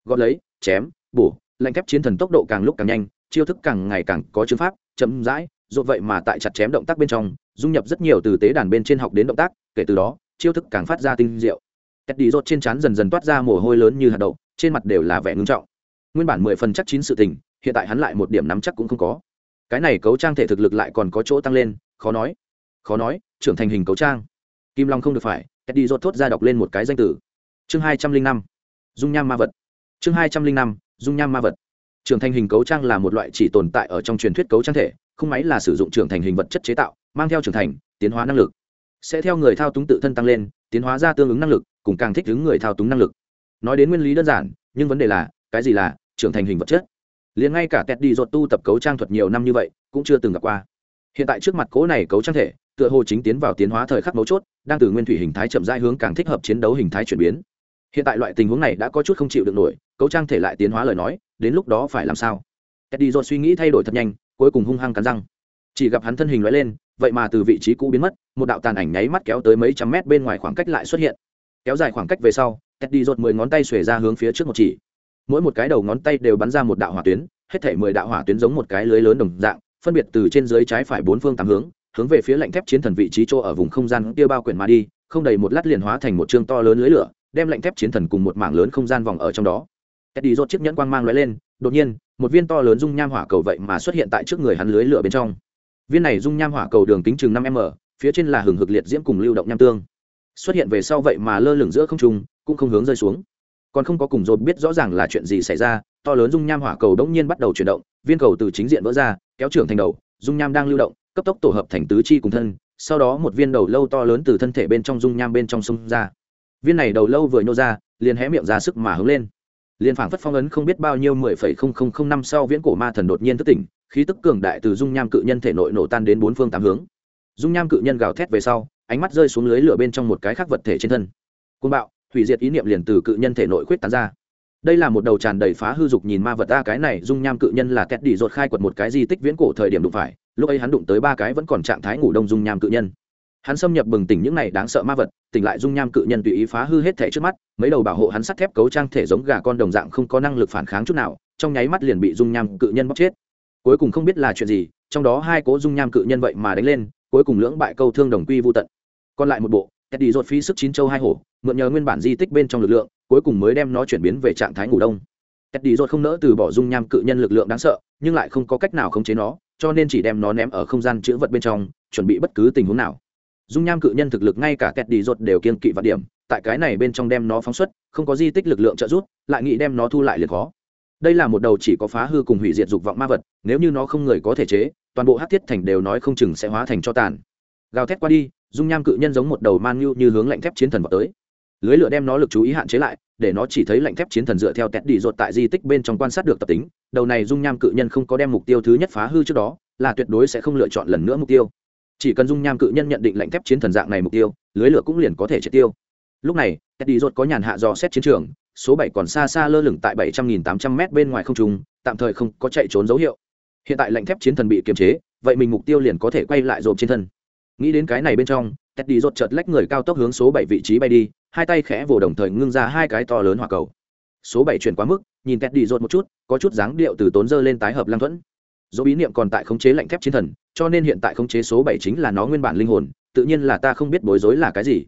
Gọt lấy, chém, bổ lạnh thép chiến thần tốc độ càng lúc càng nhanh chiêu thức càng ngày càng có chữ pháp, chậm rãi dột vậy mà tại chặt chém động tác bên trong, dung nhập rất nhiều từ tế đàn bên trên học đến động tác, kể từ đó, chiêu thức càng phát ra tinh diệu. Tét đi rốt trên trán dần dần toát ra mồ hôi lớn như hạt đậu, trên mặt đều là vẻ ngưng trọng. Nguyên bản mười phần chắc chín sự tình, hiện tại hắn lại một điểm nắm chắc cũng không có. Cái này cấu trang thể thực lực lại còn có chỗ tăng lên, khó nói. Khó nói, trưởng thành hình cấu trang. Kim long không được phải tét đi rốt thốt ra đọc lên một cái danh từ. Chương hai trăm linh năm, dung nham ma vật. Chương hai trăm linh năm, dung nham ma vật trưởng thành hình cấu trang là một loại chỉ tồn tại ở trong truyền thuyết cấu trang thể, không máy là sử dụng trưởng thành hình vật chất chế tạo, mang theo trưởng thành, tiến hóa năng lực. Sẽ theo người thao túng tự thân tăng lên, tiến hóa ra tương ứng năng lực, cùng càng thích ứng người thao túng năng lực. Nói đến nguyên lý đơn giản, nhưng vấn đề là, cái gì là trưởng thành hình vật chất? Liền ngay cả tẹt đi ruột tu tập cấu trang thuật nhiều năm như vậy, cũng chưa từng gặp qua. Hiện tại trước mặt cố này cấu trang thể, tựa hồ chính tiến vào tiến hóa thời khắc mấu chốt, đang từ nguyên thủy hình thái chậm rãi hướng càng thích hợp chiến đấu hình thái chuyển biến hiện tại loại tình huống này đã có chút không chịu được nổi, cấu trang thể lại tiến hóa lời nói, đến lúc đó phải làm sao? Eddie dột suy nghĩ thay đổi thật nhanh, cuối cùng hung hăng cắn răng. Chỉ gặp hắn thân hình loại lên, vậy mà từ vị trí cũ biến mất, một đạo tàn ảnh nháy mắt kéo tới mấy trăm mét bên ngoài khoảng cách lại xuất hiện. Kéo dài khoảng cách về sau eddie dột mười ngón tay xuề ra hướng phía trước một chỉ. Mỗi một cái đầu ngón tay đều bắn ra một đạo hỏa tuyến, hết thể mười đạo hỏa tuyến giống một cái lưới lớn đồng dạng, phân biệt từ trên dưới trái phải bốn phương tám hướng hướng về phía lạnh thép chiến thần vị trí chỗ ở vùng không gian kia bao quyển mà đi, không đầy một lát liền hóa thành một chương to lớn lưới lửa đem lạnh thép chiến thần cùng một mảng lớn không gian vòng ở trong đó Teddy rốt chiếc nhẫn quang mang lóe lên, đột nhiên, một viên to lớn dung nham hỏa cầu vậy mà xuất hiện tại trước người hắn lưới lửa bên trong. Viên này dung nham hỏa cầu đường kính chừng 5m, phía trên là hừng hực liệt diễm cùng lưu động nham tương. Xuất hiện về sau vậy mà lơ lửng giữa không trung, cũng không hướng rơi xuống. Còn không có cùng rốt biết rõ ràng là chuyện gì xảy ra, to lớn dung nham hỏa cầu đống nhiên bắt đầu chuyển động, viên cầu từ chính diện vỡ ra, kéo trưởng thành đầu, dung nham đang lưu động, cấp tốc tổ hợp thành tứ chi cùng thân, sau đó một viên đầu lâu to lớn từ thân thể bên trong dung nham bên trong xung ra. Viên này đầu lâu vừa nhô ra, liền hé miệng ra sức mà hướng lên. Liền phảng phất phong ấn không biết bao nhiêu mười phẩy không không không năm sau viễn cổ ma thần đột nhiên thức tỉnh khí tức cường đại từ dung nham cự nhân thể nội nổ tan đến bốn phương tám hướng. Dung nham cự nhân gào thét về sau ánh mắt rơi xuống lưới lửa bên trong một cái khác vật thể trên thân. Côn bạo hủy diệt ý niệm liền từ cự nhân thể nội khuyết tán ra. Đây là một đầu tràn đầy phá hư dục nhìn ma vật ta cái này dung nham cự nhân là kẹt đi rột khai quật một cái di tích viễn cổ thời điểm đụng phải lúc ấy hắn đụng tới ba cái vẫn còn trạng thái ngủ đông dung nham cự nhân hắn xâm nhập bừng tỉnh những này đáng sợ ma vật, tỉnh lại dung nham cự nhân tùy ý phá hư hết thể trước mắt, mấy đầu bảo hộ hắn sắt thép cấu trang thể giống gà con đồng dạng không có năng lực phản kháng chút nào, trong nháy mắt liền bị dung nham cự nhân bóc chết. Cuối cùng không biết là chuyện gì, trong đó hai cố dung nham cự nhân vậy mà đánh lên, cuối cùng lưỡng bại câu thương đồng quy vô tận. Còn lại một bộ kẹt đi dột phí sức chín châu hai hổ, mượn nhờ nguyên bản di tích bên trong lực lượng, cuối cùng mới đem nó chuyển biến về trạng thái ngủ đông. Kẹt đi dột không nỡ từ bỏ dung nham cự nhân lực lượng đáng sợ, nhưng lại không có cách nào khống chế nó, cho nên chỉ đem nó ném ở không gian chữ vật bên trong, chuẩn bị bất cứ tình huống nào dung nham cự nhân thực lực ngay cả kẹt đi ruột đều kiên kỵ vạn điểm tại cái này bên trong đem nó phóng xuất không có di tích lực lượng trợ giúp lại nghĩ đem nó thu lại liền khó. Đây là một đầu chỉ có phá hư cùng hủy diệt dục vọng ma vật nếu như nó không người có thể chế toàn bộ hát thiết thành đều nói không chừng sẽ hóa thành cho tàn. Gào thét qua đi dung nham cự nhân giống một đầu man như, như hướng lạnh thép chiến thần vào tới. Lưới lửa đem nó lực chú ý hạn chế lại để nó chỉ thấy lạnh thép chiến thần dựa theo tẹt đi rột tại di tích bên trong quan sát được tập tính. Đầu này dung nham cự nhân không có đem mục tiêu thứ nhất phá hư trước đó là tuyệt đối sẽ không lựa chọn lần nữa mục tiêu chỉ cần dung nham cự nhân nhận định lệnh thép chiến thần dạng này mục tiêu, lưới lửa cũng liền có thể triệt tiêu. Lúc này, teddy rột có nhàn hạ dò xét chiến trường, số bảy còn xa xa lơ lửng tại bảy trăm nghìn tám trăm m bên ngoài không trung, tạm thời không có chạy trốn dấu hiệu. Hiện tại lệnh thép chiến thần bị kiềm chế, vậy mình mục tiêu liền có thể quay lại rộp trên thân. Nghĩ đến cái này bên trong, teddy rột chợt lách người cao tốc hướng số bảy vị trí bay đi, hai tay khẽ vồ đồng thời ngưng ra hai cái to lớn hỏa cầu. Số bảy chuyển quá mức, nhìn teddy rột một chút, có chút dáng điệu từ tốn dơ lên tái hợp lang thuẫn dỗ bí niệm còn tại khống chế lạnh thép chiến thần, cho nên hiện tại khống chế số bảy chính là nó nguyên bản linh hồn, tự nhiên là ta không biết bối rối là cái gì.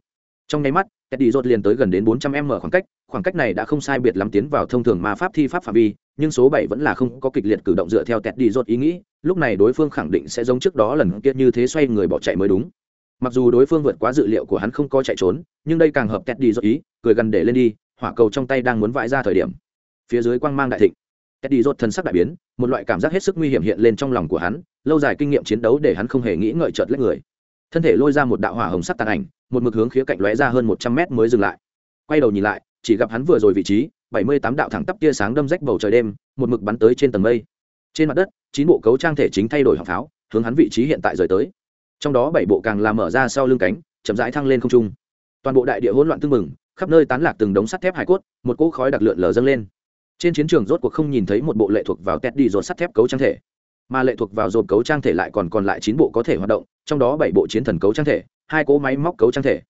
Trong nháy mắt, teddy rột liền tới gần đến bốn trăm m khoảng cách khoảng cách này đã không sai biệt lắm tiến vào thông thường ma pháp thi pháp phạm vi, nhưng số bảy vẫn là không có kịch liệt cử động dựa theo teddy rột ý nghĩ, lúc này đối phương khẳng định sẽ giống trước đó lần kia như thế xoay người bỏ chạy mới đúng. Mặc dù đối phương vượt quá dự liệu của hắn không có chạy trốn, nhưng đây càng hợp teddy rột ý, cười gần để lên đi, hỏa cầu trong tay đang muốn vãi ra thời điểm. Phía dưới quang mang đại thịnh. Eddie rốt thần sắc đại biến, một loại cảm giác hết sức nguy hiểm hiện lên trong lòng của hắn, lâu dài kinh nghiệm chiến đấu để hắn không hề nghĩ ngợi chợt lấy người. Thân thể lôi ra một đạo hỏa hồng sắc tàn ảnh, một mực hướng khía cạnh lóe ra hơn một trăm mét mới dừng lại. Quay đầu nhìn lại, chỉ gặp hắn vừa rồi vị trí, bảy mươi tám đạo thẳng tắp tia sáng đâm rách bầu trời đêm, một mực bắn tới trên tầng mây. Trên mặt đất, chín bộ cấu trang thể chính thay đổi hỏa pháo, hướng hắn vị trí hiện tại rời tới. Trong đó bảy bộ càng làm mở ra sau lưng cánh, chậm rãi thăng lên không trung. Toàn bộ đại địa hỗn loạn tương mừng, khắp nơi tán lạc từng đống sắt thép hải cốt, một cỗ khói đặc lượn lờ dâng lên trên chiến trường rốt cuộc không nhìn thấy một bộ lệ thuộc vào tét đi dồn sắt thép cấu trang thể, mà lệ thuộc vào dồn cấu trang thể lại còn còn lại chín bộ có thể hoạt động, trong đó bảy bộ chiến thần cấu trang thể, hai cỗ máy móc cấu trang thể.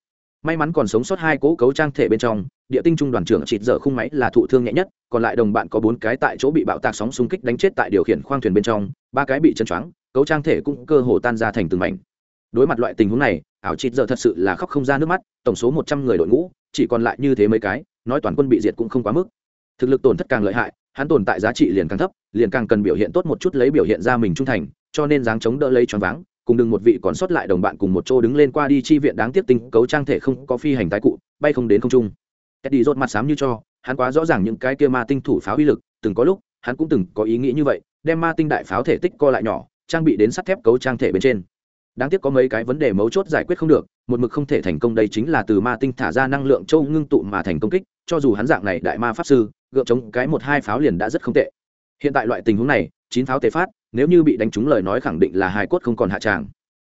May mắn còn sống sót hai cỗ cấu trang thể bên trong, địa tinh trung đoàn trưởng chịt dở khung máy là thụ thương nhẹ nhất, còn lại đồng bạn có bốn cái tại chỗ bị bạo tạc sóng xung kích đánh chết tại điều khiển khoang thuyền bên trong, ba cái bị chân choáng, cấu trang thể cũng cơ hồ tan ra thành từng mảnh. Đối mặt loại tình huống này, ảo chịt dở thật sự là khóc không ra nước mắt, tổng số một trăm người đội ngũ, chỉ còn lại như thế mấy cái, nói toàn quân bị diệt cũng không quá mức thực lực tổn thất càng lợi hại, hắn tồn tại giá trị liền càng thấp, liền càng cần biểu hiện tốt một chút lấy biểu hiện ra mình trung thành, cho nên dáng chống đỡ lấy choáng váng, cùng đừng một vị còn sót lại đồng bạn cùng một chỗ đứng lên qua đi chi viện đáng tiếc tinh cấu trang thể không có phi hành tái cụ, bay không đến không trung. Teddy rốt mặt xám như cho, hắn quá rõ ràng những cái kia ma tinh thủ pháo uy lực, từng có lúc, hắn cũng từng có ý nghĩ như vậy, đem ma tinh đại pháo thể tích co lại nhỏ, trang bị đến sắt thép cấu trang thể bên trên. Đáng tiếc có mấy cái vấn đề mấu chốt giải quyết không được, một mực không thể thành công đây chính là từ ma tinh thả ra năng lượng châu ngưng tụ mà thành công kích, cho dù hắn dạng này đại ma pháp sư gượng chống cái một hai pháo liền đã rất không tệ hiện tại loại tình huống này chín pháo tề phát nếu như bị đánh trúng lời nói khẳng định là hài cốt không còn hạ tràng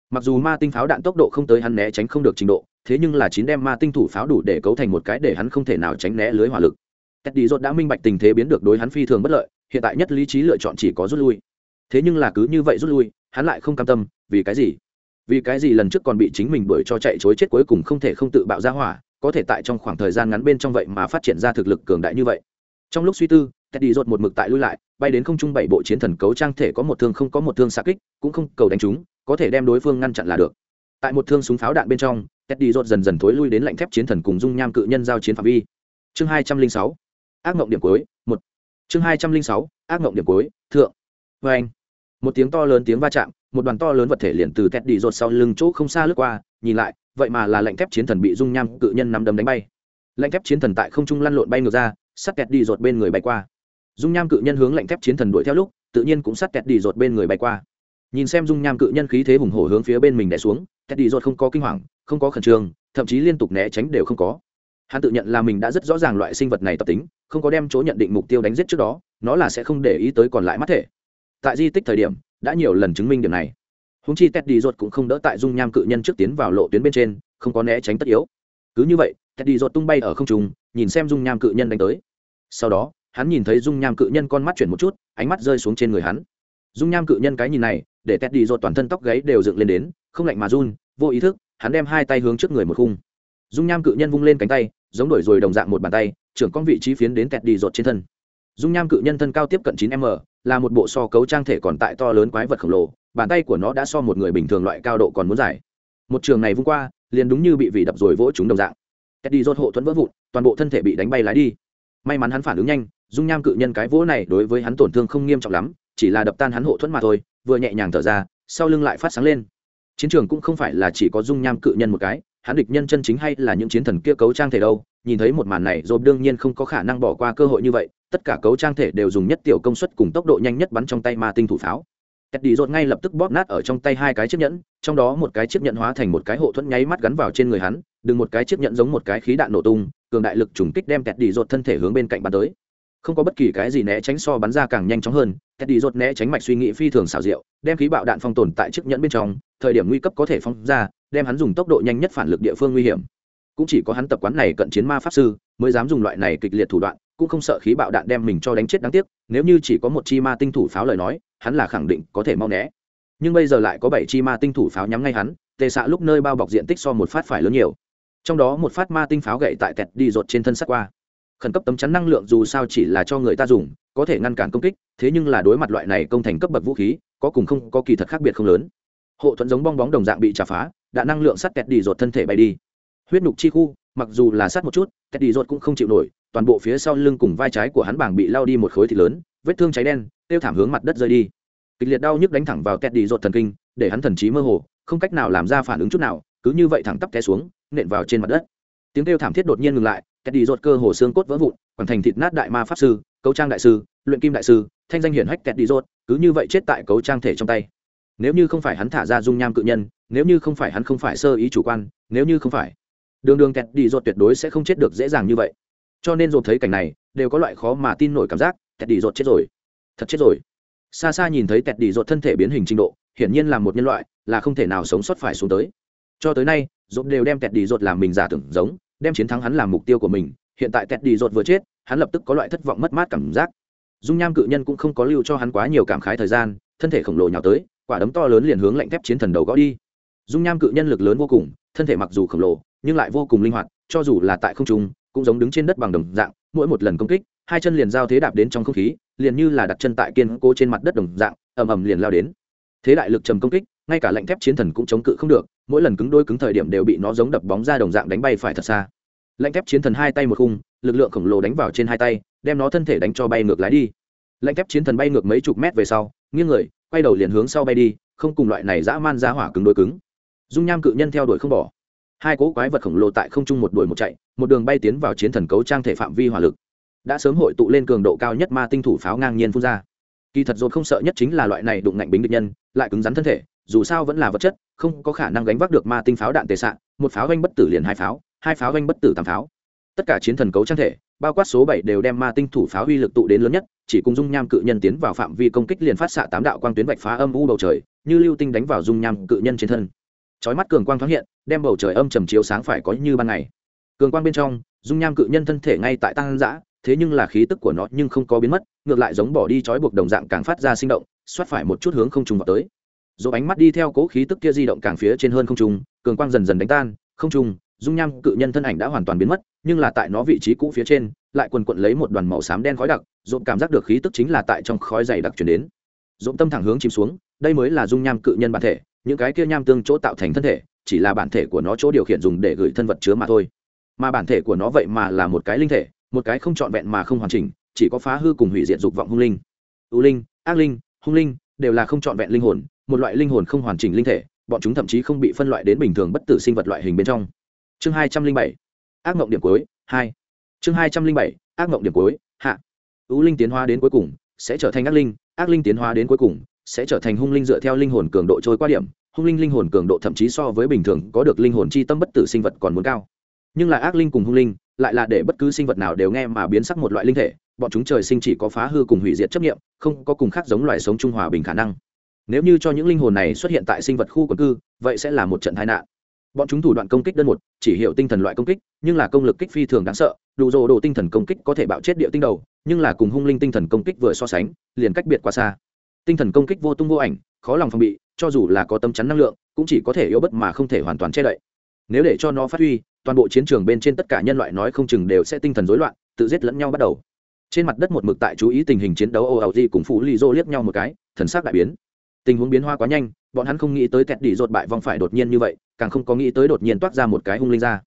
mặc dù ma tinh pháo đạn tốc độ không tới hắn né tránh không được trình độ thế nhưng là chín đem ma tinh thủ pháo đủ để cấu thành một cái để hắn không thể nào tránh né lưới hỏa lực Teddy dốt đã minh bạch tình thế biến được đối hắn phi thường bất lợi, hiện tại nhất lý trí lựa chọn chỉ có rút lui. Thế nhưng là cứ như vậy rút lui, hắn lại không cam tâm, vì cái gì? vì cái gì lần trước còn bị chính mình đuổi cho chạy chối chết cuối cùng không thể không tự bạo ra hỏa có thể tại trong khoảng thời gian ngắn bên trong vậy mà phát triển ra thực lực cường đại như vậy trong lúc suy tư, teddy rột một mực tại lui lại, bay đến không trung bảy bộ chiến thần cấu trang thể có một thương không có một thương xa kích, cũng không cầu đánh chúng có thể đem đối phương ngăn chặn là được. Tại một thương súng pháo đạn bên trong, teddy rột dần dần thối lui đến lạnh thép chiến thần cùng dung nham cự nhân giao chiến phạm vi. Chương hai trăm linh sáu, ác mộng điểm cuối, một. Chương hai trăm linh sáu, ác mộng điểm cuối, thượng. Vê anh. Một tiếng to lớn tiếng va chạm, một đoàn to lớn vật thể liền từ Teddy đi rột sau lưng chỗ không xa lướt qua, nhìn lại, vậy mà là lạnh thép chiến thần bị dung nham cự nhân nắm đấm đánh bay. Lạnh thép chiến thần tại không trung lăn lộn bay ngược ra sắt kẹt đi rột bên người bay qua. Dung nham cự nhân hướng lạnh thép chiến thần đuổi theo lúc, tự nhiên cũng sắt kẹt đi rột bên người bay qua. Nhìn xem dung nham cự nhân khí thế hùng hổ hướng phía bên mình đẻ xuống, kẹt đi rột không có kinh hoàng, không có khẩn trương, thậm chí liên tục né tránh đều không có. Hắn tự nhận là mình đã rất rõ ràng loại sinh vật này tập tính, không có đem chỗ nhận định mục tiêu đánh giết trước đó, nó là sẽ không để ý tới còn lại mắt thể. Tại di tích thời điểm, đã nhiều lần chứng minh điểm này. Húng chi teddy ruột cũng không đỡ tại dung nham cự nhân trước tiến vào lộ tuyến bên trên, không có né tránh tất yếu. Cứ như vậy Tetty rột tung bay ở không trung, nhìn xem dung nham cự nhân đánh tới. Sau đó, hắn nhìn thấy dung nham cự nhân con mắt chuyển một chút, ánh mắt rơi xuống trên người hắn. Dung nham cự nhân cái nhìn này, để teddy rột toàn thân tóc gáy đều dựng lên đến, không lạnh mà run, vô ý thức, hắn đem hai tay hướng trước người một khung. Dung nham cự nhân vung lên cánh tay, giống đổi rồi đồng dạng một bàn tay, trưởng con vị trí phiến đến tẹt đi rột trên thân. Dung nham cự nhân thân cao tiếp cận 9 m, là một bộ so cấu trang thể còn tại to lớn quái vật khổng lồ, bàn tay của nó đã so một người bình thường loại cao độ còn muốn dài. Một trường này vung qua, liền đúng như bị vị đập rồi vỗ chúng đồng dạng tẹt đi rốt hộ thuẫn vỡ vụn toàn bộ thân thể bị đánh bay lái đi. May mắn hắn phản ứng nhanh dung nham cự nhân cái vỗ này đối với hắn tổn thương không nghiêm trọng lắm chỉ là đập tan hắn hộ thuẫn mà thôi vừa nhẹ nhàng thở ra sau lưng lại phát sáng lên. Chiến trường cũng không phải là chỉ có dung nham cự nhân một cái hắn địch nhân chân chính hay là những chiến thần kia cấu trang thể đâu nhìn thấy một màn này rồi đương nhiên không có khả năng bỏ qua cơ hội như vậy tất cả cấu trang thể đều dùng nhất tiểu công suất cùng tốc độ nhanh nhất bắn trong tay ma tinh thủ pháo. Teddy rốt ngay lập tức bóp nát ở trong tay hai cái chiếc nhẫn, trong đó một cái chiếc nhẫn hóa thành một cái hộ thuẫn nháy mắt gắn vào trên người hắn, đừng một cái chiếc nhẫn giống một cái khí đạn nổ tung, cường đại lực trùng kích đem Teddy rột thân thể hướng bên cạnh bắn tới. Không có bất kỳ cái gì né tránh so bắn ra càng nhanh chóng hơn, Teddy rột né tránh mạch suy nghĩ phi thường xảo diệu, đem khí bạo đạn phong tồn tại chiếc nhẫn bên trong, thời điểm nguy cấp có thể phóng ra, đem hắn dùng tốc độ nhanh nhất phản lực địa phương nguy hiểm. Cũng chỉ có hắn tập quán này cận chiến ma pháp sư mới dám dùng loại này kịch liệt thủ đoạn cũng không sợ khí bạo đạn đem mình cho đánh chết đáng tiếc nếu như chỉ có một chi ma tinh thủ pháo lời nói hắn là khẳng định có thể mau né. Nhưng bây giờ lại có bảy chi ma tinh thủ pháo nhắm ngay hắn tề xạ lúc nơi bao bọc diện tích so một phát phải lớn nhiều trong đó một phát ma tinh pháo gậy tại tẹt đi rột trên thân sắt qua. Khẩn cấp tấm chắn năng lượng dù sao chỉ là cho người ta dùng, có thể ngăn cản công kích, thế nhưng là đối mặt loại này công thành cấp bậc vũ khí, có cùng không, có kỳ thật khác biệt không lớn. Hộ thuẫn giống bong bóng đồng dạng bị trả phá, đã năng lượng sắt tẹt đi rột thân thể bay đi. Huyết nhục chi khu, mặc dù là sát một chút, tẹt đi rột cũng không chịu nổi, toàn bộ phía sau lưng cùng vai trái của hắn bảng bị lao đi một khối thịt lớn, vết thương cháy đen, tiêu thảm hướng mặt đất rơi đi. Kịch liệt đau nhức đánh thẳng vào tẹt đi rột thần kinh, để hắn thần trí mơ hồ, không cách nào làm ra phản ứng chút nào, cứ như vậy thẳng tắp té xuống nện vào trên mặt đất. Tiếng kêu thảm thiết đột nhiên ngừng lại kẹt đi rột cơ hồ xương cốt vỡ vụn hoàn thành thịt nát đại ma pháp sư, cấu trang đại sư, luyện kim đại sư, thanh danh hiển hách kẹt đi rột cứ như vậy chết tại cấu trang thể trong tay. Nếu như không phải hắn thả ra dung nham cự nhân, nếu như không phải hắn không phải sơ ý chủ quan, nếu như không phải, đường đường kẹt đi rột tuyệt đối sẽ không chết được dễ dàng như vậy. Cho nên rột thấy cảnh này, đều có loại khó mà tin nổi cảm giác kẹt đi rột chết rồi. Thật chết rồi. Xa xa nhìn thấy kẹt đi rột thân thể biến hình trình độ, hiển nhiên là một nhân loại, là không thể nào sống sót phải xuống tới. Cho tới nay rột đều đem kẹt đi rột làm mình giả tưởng giống, đem chiến thắng hắn làm mục tiêu của mình. Hiện tại kẹt đi rột vừa chết, hắn lập tức có loại thất vọng mất mát cảm giác. Dung nham cự nhân cũng không có lưu cho hắn quá nhiều cảm khái thời gian, thân thể khổng lồ nhào tới, quả đấm to lớn liền hướng lạnh thép chiến thần đầu gõ đi. Dung nham cự nhân lực lớn vô cùng, thân thể mặc dù khổng lồ, nhưng lại vô cùng linh hoạt, cho dù là tại không trung, cũng giống đứng trên đất bằng đồng dạng, mỗi một lần công kích, hai chân liền giao thế đạp đến trong không khí, liền như là đặt chân tại kiên cố trên mặt đất đồng dạng, ầm ầm liền lao đến. Thế đại lực trầm công kích ngay cả lạnh thép chiến thần cũng chống cự không được, mỗi lần cứng đôi cứng thời điểm đều bị nó giống đập bóng ra đồng dạng đánh bay phải thật xa. Lạnh thép chiến thần hai tay một khung, lực lượng khổng lồ đánh vào trên hai tay, đem nó thân thể đánh cho bay ngược lái đi. Lạnh thép chiến thần bay ngược mấy chục mét về sau, nghiêng người, quay đầu liền hướng sau bay đi, không cùng loại này dã man ra hỏa cứng đôi cứng. Dung nham cự nhân theo đuổi không bỏ. Hai cỗ quái vật khổng lồ tại không trung một đuổi một chạy, một đường bay tiến vào chiến thần cấu trang thể phạm vi hỏa lực. Đã sớm hội tụ lên cường độ cao nhất ma tinh thủ pháo ngang nhiên phun ra. Kỳ thật dồn không sợ nhất chính là loại này đụng ngạnh bính địch nhân, lại cứng rắn thân thể dù sao vẫn là vật chất, không có khả năng gánh vác được ma tinh pháo đạn tệ xạ một pháo vanh bất tử liền hai pháo hai pháo vanh bất tử tám pháo. Tất cả chiến thần cấu trang thể, bao quát số bảy đều đem ma tinh thủ pháo uy lực tụ đến lớn nhất, chỉ cùng dung nham cự nhân tiến vào phạm vi công kích liền phát xạ tám đạo quang tuyến vạch phá âm u bầu trời, như lưu tinh đánh vào dung nham cự nhân trên thân. Chói mắt cường quang thoáng hiện, đem bầu trời âm trầm chiếu sáng phải có như ban ngày. Cường quang bên trong, dung nham cự nhân thân thể ngay tại tăng dã, thế nhưng là khí tức của nó nhưng không có biến mất, ngược lại giống bỏ đi chói buộc đồng dạng càng phát ra sinh động, xoát phải một chút hướng không trùng vào tới dỗ ánh mắt đi theo cố khí tức kia di động càng phía trên hơn không trung, cường quang dần dần đánh tan, không trung, dung nham cự nhân thân ảnh đã hoàn toàn biến mất, nhưng là tại nó vị trí cũ phía trên, lại quần quận lấy một đoàn màu xám đen khói đặc, dỗ cảm giác được khí tức chính là tại trong khói dày đặc chuyển đến. Dỗ tâm thẳng hướng chìm xuống, đây mới là dung nham cự nhân bản thể, những cái kia nham tương chỗ tạo thành thân thể, chỉ là bản thể của nó chỗ điều khiển dùng để gửi thân vật chứa mà thôi. Mà bản thể của nó vậy mà là một cái linh thể, một cái không trọn vẹn mà không hoàn chỉnh, chỉ có phá hư cùng hủy diệt dục vọng hung linh. Ưu linh, ác linh, hung linh, đều là không trọn vẹn linh hồn một loại linh hồn không hoàn chỉnh linh thể, bọn chúng thậm chí không bị phân loại đến bình thường bất tử sinh vật loại hình bên trong. Chương hai trăm linh bảy, ác mộng điểm cuối, hai. Chương hai trăm linh bảy, ác mộng điểm cuối, hạ. Ưu linh tiến hóa đến cuối cùng, sẽ trở thành ác linh ác linh tiến hóa đến cuối cùng, sẽ trở thành hung linh dựa theo linh hồn cường độ trôi qua điểm, hung linh linh hồn cường độ thậm chí so với bình thường có được linh hồn chi tâm bất tử sinh vật còn muốn cao. Nhưng là ác linh cùng hung linh, lại là để bất cứ sinh vật nào đều nghe mà biến sắc một loại linh thể, bọn chúng trời sinh chỉ có phá hư cùng hủy diệt chấp nghiệm không có cùng khác giống loài sống trung hòa bình khả năng nếu như cho những linh hồn này xuất hiện tại sinh vật khu quần cư, vậy sẽ là một trận tai nạn. Bọn chúng thủ đoạn công kích đơn một, chỉ hiểu tinh thần loại công kích, nhưng là công lực kích phi thường đáng sợ, đủ rồ đồ tinh thần công kích có thể bạo chết địa tinh đầu, nhưng là cùng hung linh tinh thần công kích vừa so sánh, liền cách biệt quá xa. Tinh thần công kích vô tung vô ảnh, khó lòng phòng bị, cho dù là có tâm chắn năng lượng, cũng chỉ có thể yếu bất mà không thể hoàn toàn che đậy. Nếu để cho nó phát huy, toàn bộ chiến trường bên trên tất cả nhân loại nói không chừng đều sẽ tinh thần rối loạn, tự giết lẫn nhau bắt đầu. Trên mặt đất một mực tại chú ý tình hình chiến đấu ô ảo di cùng phụ lì dô liếc nhau một cái, thần sắc đại biến tình huống biến hoa quá nhanh, bọn hắn không nghĩ tới kẹt đỉ rột bại vong phải đột nhiên như vậy, càng không có nghĩ tới đột nhiên toát ra một cái hung linh ra.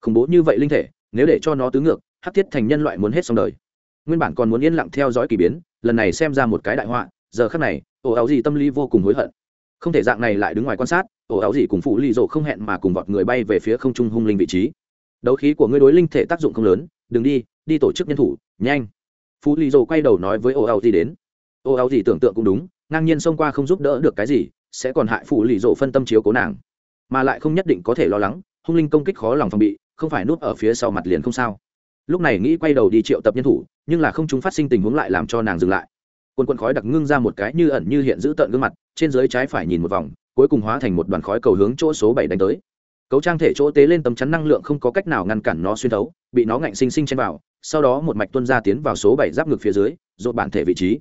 Khủng bố như vậy linh thể, nếu để cho nó tứ ngược, hắc thiết thành nhân loại muốn hết xong đời. Nguyên bản còn muốn yên lặng theo dõi k ỳ biến, lần này xem ra một cái đại họa, giờ khác này, ổ áo gì tâm lý vô cùng hối hận. Không thể dạng này lại đứng ngoài quan sát, ổ áo gì cùng phụ ly rộ không hẹn mà cùng vọt người bay về phía không trung hung linh vị trí. Đấu khí của ngươi đối linh thể tác dụng không lớn, đừng đi đi tổ chức nhân thủ, nhanh. Phụ ly rộ quay đầu nói với ổ áo gì đến. Ổ áo gì tưởng tượng cũng đúng ngang nhiên xông qua không giúp đỡ được cái gì, sẽ còn hại phụ lì rộ phân tâm chiếu cố nàng. Mà lại không nhất định có thể lo lắng, hung linh công kích khó lòng phòng bị, không phải núp ở phía sau mặt liền không sao. Lúc này nghĩ quay đầu đi triệu tập nhân thủ, nhưng là không chúng phát sinh tình huống lại làm cho nàng dừng lại. Quần quần khói đặc ngưng ra một cái như ẩn như hiện giữ tận gương mặt, trên dưới trái phải nhìn một vòng, cuối cùng hóa thành một đoàn khói cầu hướng chỗ số bảy đánh tới. Cấu trang thể chỗ tế lên tấm chắn năng lượng không có cách nào ngăn cản nó xuyên thấu, bị nó ngạnh sinh sinh chen vào, sau đó một mạch tuân ra tiến vào số bảy giáp ngực phía dưới dột bản thể vị trí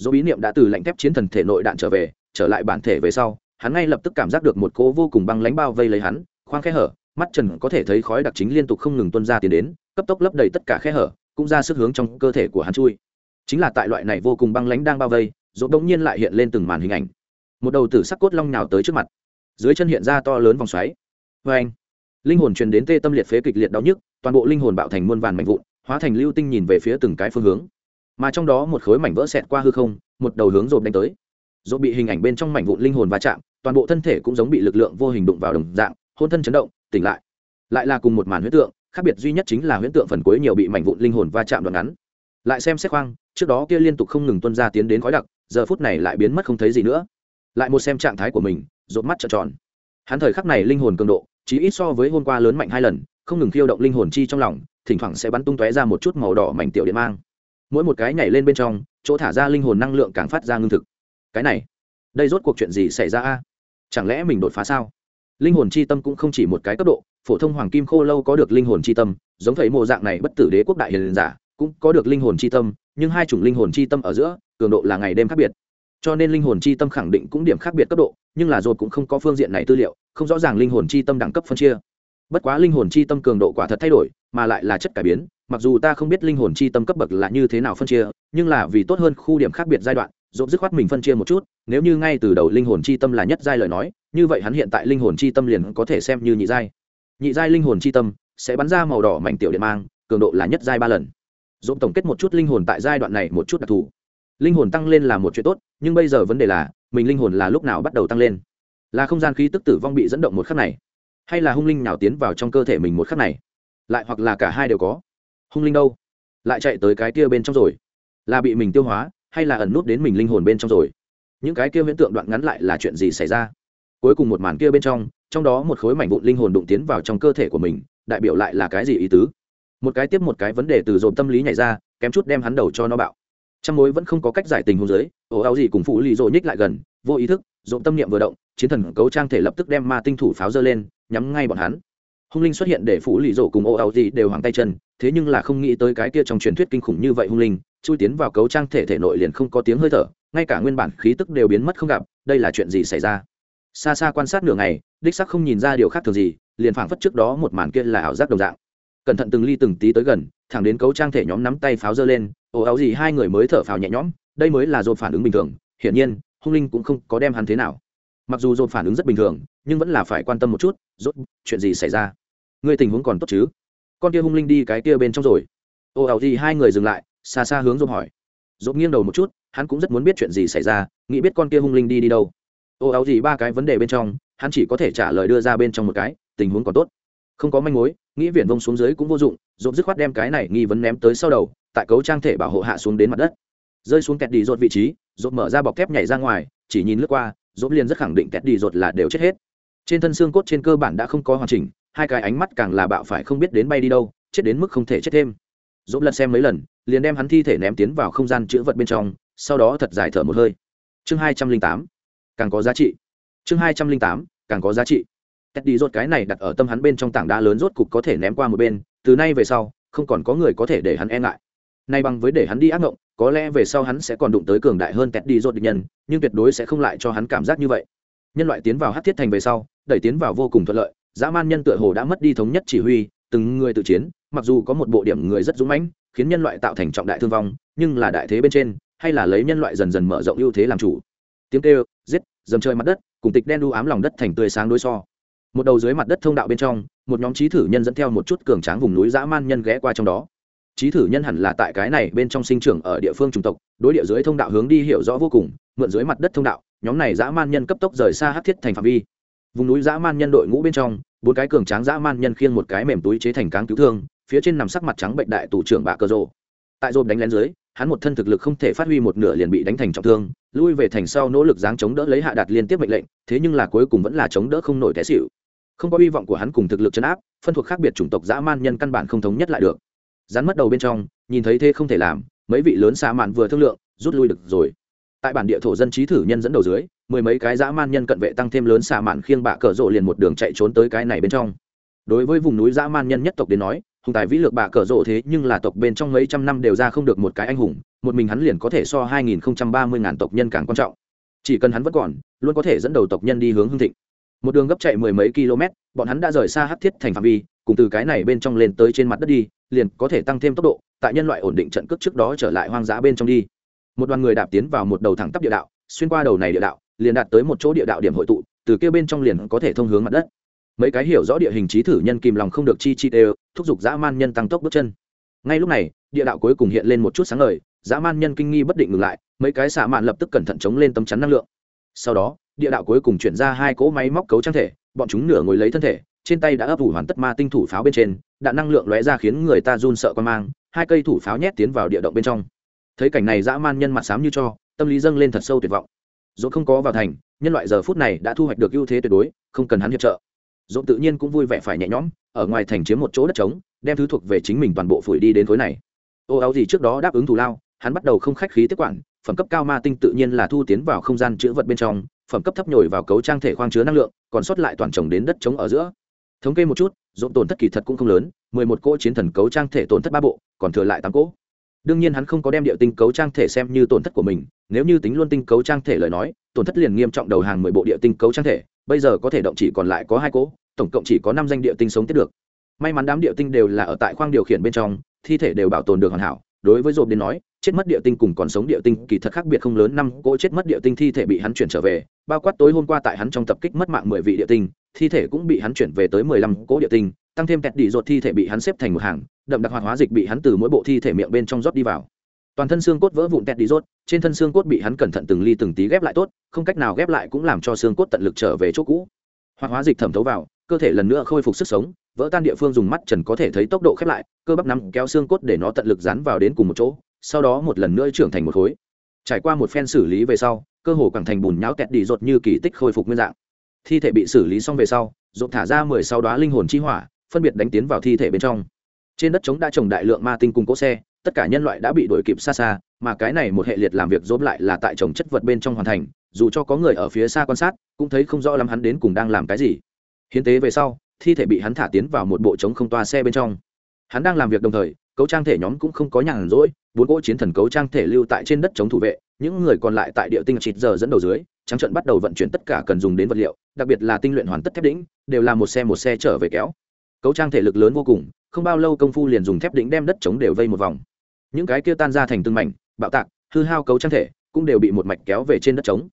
dỗ bí niệm đã từ lạnh thép chiến thần thể nội đạn trở về, trở lại bản thể về sau, hắn ngay lập tức cảm giác được một cỗ vô cùng băng lánh bao vây lấy hắn, khoang khe hở, mắt trần có thể thấy khói đặc chính liên tục không ngừng tuân ra tiến đến, cấp tốc lấp đầy tất cả khe hở, cũng ra sức hướng trong cơ thể của hắn chui. Chính là tại loại này vô cùng băng lánh đang bao vây dỗ đông nhiên lại hiện lên từng màn hình ảnh. Một đầu tử sắc cốt long nhào tới trước mặt. Dưới chân hiện ra to lớn vòng xoáy. Vê anh, linh hồn truyền đến tê tâm liệt phế kịch liệt đau nhức, toàn bộ linh hồn bạo thành muôn vàn mạnh vụn, hóa thành lưu tinh nhìn về phía từng cái phương hướng mà trong đó một khối mảnh vỡ xẹt qua hư không, một đầu hướng rộp đánh tới. Rộp bị hình ảnh bên trong mảnh vụn linh hồn va chạm, toàn bộ thân thể cũng giống bị lực lượng vô hình đụng vào đồng dạng, hôn thân chấn động, tỉnh lại. Lại là cùng một màn huyết tượng, khác biệt duy nhất chính là huyễn tượng phần cuối nhiều bị mảnh vụn linh hồn va chạm đoạn ngắn. Lại xem xét khoang, trước đó kia liên tục không ngừng tuân ra tiến đến khói đặc, giờ phút này lại biến mất không thấy gì nữa. Lại một xem trạng thái của mình, rộp mắt trợn tròn. Hắn thời khắc này linh hồn cường độ chỉ ít so với hôm qua lớn mạnh hai lần, không ngừng khiêu động linh hồn chi trong lòng, thỉnh thoảng sẽ bắn tung tóe ra một chút màu đỏ mảnh tiểu điện mang mỗi một cái nhảy lên bên trong, chỗ thả ra linh hồn năng lượng càng phát ra ngưng thực. Cái này, đây rốt cuộc chuyện gì xảy ra a? Chẳng lẽ mình đột phá sao? Linh hồn chi tâm cũng không chỉ một cái cấp độ, phổ thông hoàng kim khô lâu có được linh hồn chi tâm, giống thầy mộ dạng này bất tử đế quốc đại hiền giả cũng có được linh hồn chi tâm, nhưng hai chủng linh hồn chi tâm ở giữa, cường độ là ngày đêm khác biệt. Cho nên linh hồn chi tâm khẳng định cũng điểm khác biệt cấp độ, nhưng là rồi cũng không có phương diện này tư liệu, không rõ ràng linh hồn chi tâm đẳng cấp phân chia. Bất quá linh hồn chi tâm cường độ quả thật thay đổi, mà lại là chất cải biến mặc dù ta không biết linh hồn chi tâm cấp bậc là như thế nào phân chia, nhưng là vì tốt hơn khu điểm khác biệt giai đoạn dồn dứt khoát mình phân chia một chút, nếu như ngay từ đầu linh hồn chi tâm là nhất giai lời nói, như vậy hắn hiện tại linh hồn chi tâm liền có thể xem như nhị giai. Nhị giai linh hồn chi tâm sẽ bắn ra màu đỏ mảnh tiểu điện mang, cường độ là nhất giai ba lần. Dồn tổng kết một chút linh hồn tại giai đoạn này một chút đặc thù, linh hồn tăng lên là một chuyện tốt, nhưng bây giờ vấn đề là, mình linh hồn là lúc nào bắt đầu tăng lên? Là không gian khí tức tử vong bị dẫn động một khắc này, hay là hung linh nào tiến vào trong cơ thể mình một khắc này? Lại hoặc là cả hai đều có hung linh đâu? Lại chạy tới cái kia bên trong rồi. Là bị mình tiêu hóa, hay là ẩn nút đến mình linh hồn bên trong rồi? Những cái kia huyễn tượng đoạn ngắn lại là chuyện gì xảy ra? Cuối cùng một màn kia bên trong trong đó một khối mảnh vụn linh hồn đụng tiến vào trong cơ thể của mình, đại biểu lại là cái gì ý tứ? Một cái tiếp một cái vấn đề từ dồn tâm lý nhảy ra, kém chút đem hắn đầu cho nó bạo. Trong mối vẫn không có cách giải tình hôn giới, ồ, áo gì cùng phụ lì dội nhích lại gần, vô ý thức, dồn tâm niệm vừa động, chiến thần cấu trang thể lập tức đem ma tinh thủ pháo dơ lên, nhắm ngay bọn hắn hung linh xuất hiện để phụ lì rổ cùng ô áo gì đều hoàng tay chân, thế nhưng là không nghĩ tới cái kia trong truyền thuyết kinh khủng như vậy hung linh, chui tiến vào cấu trang thể thể nội liền không có tiếng hơi thở, ngay cả nguyên bản khí tức đều biến mất không gặp, đây là chuyện gì xảy ra? Xa xa quan sát nửa ngày, đích sắc không nhìn ra điều khác thường gì, liền phảng phất trước đó một màn kia là ảo giác đồng dạng. Cẩn thận từng ly từng tí tới gần, thẳng đến cấu trang thể nhóm nắm tay pháo dơ lên ồ áo gì hai người mới thở phào nhẹ nhõm, đây mới là dồn phản ứng bình thường, hiển nhiên, hung linh cũng không có đem hắn thế nào. Mặc dù dồn phản ứng rất bình thường, nhưng vẫn là phải quan tâm một chút, rốt, chuyện gì xảy ra? Người tình huống còn tốt chứ? Con kia hung linh đi cái kia bên trong rồi. Ô ảo gì hai người dừng lại, xa xa hướng dồn hỏi. Dồn nghiêng đầu một chút, hắn cũng rất muốn biết chuyện gì xảy ra, nghĩ biết con kia hung linh đi đi đâu. Ô áo gì ba cái vấn đề bên trong, hắn chỉ có thể trả lời đưa ra bên trong một cái, tình huống còn tốt. Không có manh mối, nghĩ viển vông xuống dưới cũng vô dụng dồn dứt khoát đem cái này nghi vấn ném tới sau đầu, tại cấu trang thể bảo hộ hạ xuống đến mặt đất. Rơi xuống kẹt đi rột vị trí rột mở ra bọc thép nhảy ra ngoài, chỉ nhìn lướt qua rột liền rất khẳng định kẹt đi rột là đều chết hết. Trên thân xương cốt trên cơ bản đã không có hoàn chỉnh hai cái ánh mắt càng là bạo phải không biết đến bay đi đâu, chết đến mức không thể chết thêm. Dỗ lật xem mấy lần, liền đem hắn thi thể ném tiến vào không gian chữ vật bên trong, sau đó thật dài thở một hơi. Chương hai trăm linh tám, càng có giá trị. Chương hai trăm linh tám, càng có giá trị. Tét đi rốt cái này đặt ở tâm hắn bên trong tảng đá lớn rốt cục có thể ném qua một bên, từ nay về sau, không còn có người có thể để hắn e ngại. Nay bằng với để hắn đi ác ngộng, có lẽ về sau hắn sẽ còn đụng tới cường đại hơn tét đi rốt địch nhân, nhưng tuyệt đối sẽ không lại cho hắn cảm giác như vậy. Nhân loại tiến vào hát thiết thành về sau, đẩy tiến vào vô cùng thuận lợi dã man nhân tựa hồ đã mất đi thống nhất chỉ huy, từng người tự chiến, mặc dù có một bộ điểm người rất dũng mãnh, khiến nhân loại tạo thành trọng đại thương vong, nhưng là đại thế bên trên, hay là lấy nhân loại dần dần mở rộng ưu thế làm chủ. Tiếng kêu, giết, dầm chơi mặt đất, cùng tịch đen đu ám lòng đất thành tươi sáng đối so. Một đầu dưới mặt đất thông đạo bên trong, một nhóm trí thử nhân dẫn theo một chút cường tráng vùng núi dã man nhân ghé qua trong đó. Trí thử nhân hẳn là tại cái này bên trong sinh trưởng ở địa phương chủng tộc, đối địa dưới thông đạo hướng đi hiểu rõ vô cùng, mượn dưới mặt đất thông đạo, nhóm này dã man nhân cấp tốc rời xa hát thiết thành phạm vi vùng núi dã man nhân đội ngũ bên trong, bốn cái cường tráng dã man nhân khiêng một cái mềm túi chế thành cáng cứu thương, phía trên nằm sắc mặt trắng bệnh đại tù trưởng bạ cơ rộ tại rộp đánh lén dưới, hắn một thân thực lực không thể phát huy một nửa liền bị đánh thành trọng thương, lui về thành sau nỗ lực giáng chống đỡ lấy hạ đạt liên tiếp mệnh lệnh, thế nhưng là cuối cùng vẫn là chống đỡ không nổi té xịu không có hy vọng của hắn cùng thực lực chấn áp, phân thuộc khác biệt chủng tộc dã man nhân căn bản không thống nhất lại được. Rắn mất đầu bên trong, nhìn thấy thế không thể làm, mấy vị lớn xa mạn vừa thương lượng, rút lui được rồi. Tại bản địa thổ dân trí thử nhân dẫn đầu dưới mười mấy cái dã man nhân cận vệ tăng thêm lớn xạ mạn khiêng bạ cờ rộ liền một đường chạy trốn tới cái này bên trong. Đối với vùng núi dã man nhân nhất tộc đến nói, hùng tài vĩ lược bạ cờ rộ thế nhưng là tộc bên trong mấy trăm năm đều ra không được một cái anh hùng, một mình hắn liền có thể so hai nghìn không trăm ba mươi ngàn tộc nhân càng quan trọng. Chỉ cần hắn vẫn còn, luôn có thể dẫn đầu tộc nhân đi hướng hương thịnh. Một đường gấp chạy mười mấy km, bọn hắn đã rời xa hát thiết thành phạm vi, cùng từ cái này bên trong lên tới trên mặt đất đi, liền có thể tăng thêm tốc độ, tại nhân loại ổn định trận cước trước đó trở lại hoang dã bên trong đi. Một đoàn người đạp tiến vào một đầu thẳng tắp địa đạo, xuyên qua đầu này địa đạo liền đạt tới một chỗ địa đạo điểm hội tụ, từ kia bên trong liền có thể thông hướng mặt đất. Mấy cái hiểu rõ địa hình trí thử nhân kìm lòng không được chi chi đều, thúc giục dã man nhân tăng tốc bước chân. Ngay lúc này, địa đạo cuối cùng hiện lên một chút sáng ngời, dã man nhân kinh nghi bất định ngừng lại, mấy cái xạ mạn lập tức cẩn thận chống lên tấm chắn năng lượng. Sau đó, địa đạo cuối cùng chuyển ra hai cỗ máy móc cấu trang thể, bọn chúng nửa ngồi lấy thân thể, trên tay đã ấp ủ hoàn tất ma tinh thủ pháo bên trên đạn năng lượng lóe ra khiến người ta run sợ quan mang, hai cây thủ pháo nhét tiến vào địa động bên trong. Thấy cảnh này dã man nhân mặt xám như cho, tâm lý dâng lên thật sâu tuyệt vọng dốt không có vào thành, nhân loại giờ phút này đã thu hoạch được ưu thế tuyệt đối, không cần hắn hiệp trợ. Dốt tự nhiên cũng vui vẻ phải nhẹ nhõm, ở ngoài thành chiếm một chỗ đất trống, đem thứ thuộc về chính mình toàn bộ phủi đi đến khối này. Ô áo gì trước đó đáp ứng thù lao, hắn bắt đầu không khách khí tiếp quản, phẩm cấp cao ma tinh tự nhiên là thu tiến vào không gian chữ vật bên trong, phẩm cấp thấp nhồi vào cấu trang thể khoang chứa năng lượng, còn sót lại toàn trồng đến đất trống ở giữa. Thống kê một chút dồn tổn thất kỳ thật cũng không lớn, mười một cỗ chiến thần cấu trang thể tổn thất ba bộ, còn thừa lại tám cỗ đương nhiên hắn không có đem địa tinh cấu trang thể xem như tổn thất của mình, nếu như tính luôn tinh cấu trang thể lời nói, tổn thất liền nghiêm trọng đầu hàng mười bộ địa tinh cấu trang thể, bây giờ có thể động chỉ còn lại có hai cỗ, tổng cộng chỉ có năm danh địa tinh sống tiếp được. May mắn đám địa tinh đều là ở tại khoang điều khiển bên trong, thi thể đều bảo tồn được hoàn hảo, đối với dồn đến nói, chết mất địa tinh cùng còn sống địa tinh kỳ thật khác biệt không lớn, năm cỗ chết mất địa tinh thi thể bị hắn chuyển trở về, bao quát tối hôm qua tại hắn trong tập kích mất mạng mười vị địa tinh, thi thể cũng bị hắn chuyển về tới mười lăm cỗ địa tinh tăng thêm kẹt đi rột thi thể bị hắn xếp thành một hàng, đậm đặc hoạt hóa dịch bị hắn từ mỗi bộ thi thể miệng bên trong rót đi vào. Toàn thân xương cốt vỡ vụn kẹt đi rốt trên thân xương cốt bị hắn cẩn thận từng ly từng tí ghép lại tốt, không cách nào ghép lại cũng làm cho xương cốt tận lực trở về chỗ cũ. Hoạt hóa dịch thẩm thấu vào, cơ thể lần nữa khôi phục sức sống, vỡ tan địa phương dùng mắt trần có thể thấy tốc độ khép lại, cơ bắp nắm kéo xương cốt để nó tận lực dán vào đến cùng một chỗ, sau đó một lần nữa trưởng thành một khối. Trải qua một phen xử lý về sau, cơ hồ càng thành bùn nhão kẹt đi rột như kỳ tích khôi phục nguyên dạng. Thi thể bị xử lý xong về sau rột thả ra mười sáu đoá linh hồn chi hỏa phân biệt đánh tiến vào thi thể bên trong. Trên đất trống đã trồng đại lượng ma tinh cùng cỗ xe, tất cả nhân loại đã bị đuổi kịp xa xa, mà cái này một hệ liệt làm việc dốt lại là tại trồng chất vật bên trong hoàn thành, dù cho có người ở phía xa quan sát, cũng thấy không rõ lắm hắn đến cùng đang làm cái gì. Hiến tế về sau, thi thể bị hắn thả tiến vào một bộ trống không toa xe bên trong. Hắn đang làm việc đồng thời, cấu trang thể nhóm cũng không có nhàn rỗi, bốn cỗ chiến thần cấu trang thể lưu tại trên đất chống thủ vệ, những người còn lại tại địa tinh chịt giờ dẫn đầu dưới, trắng trận bắt đầu vận chuyển tất cả cần dùng đến vật liệu, đặc biệt là tinh luyện hoàn tất thép đĩnh đều là một xe một xe trở về kéo cấu trang thể lực lớn vô cùng, không bao lâu công phu liền dùng thép đỉnh đem đất chống đều vây một vòng. Những cái kia tan ra thành từng mảnh, bạo tạc, hư hao cấu trang thể, cũng đều bị một mạch kéo về trên đất trống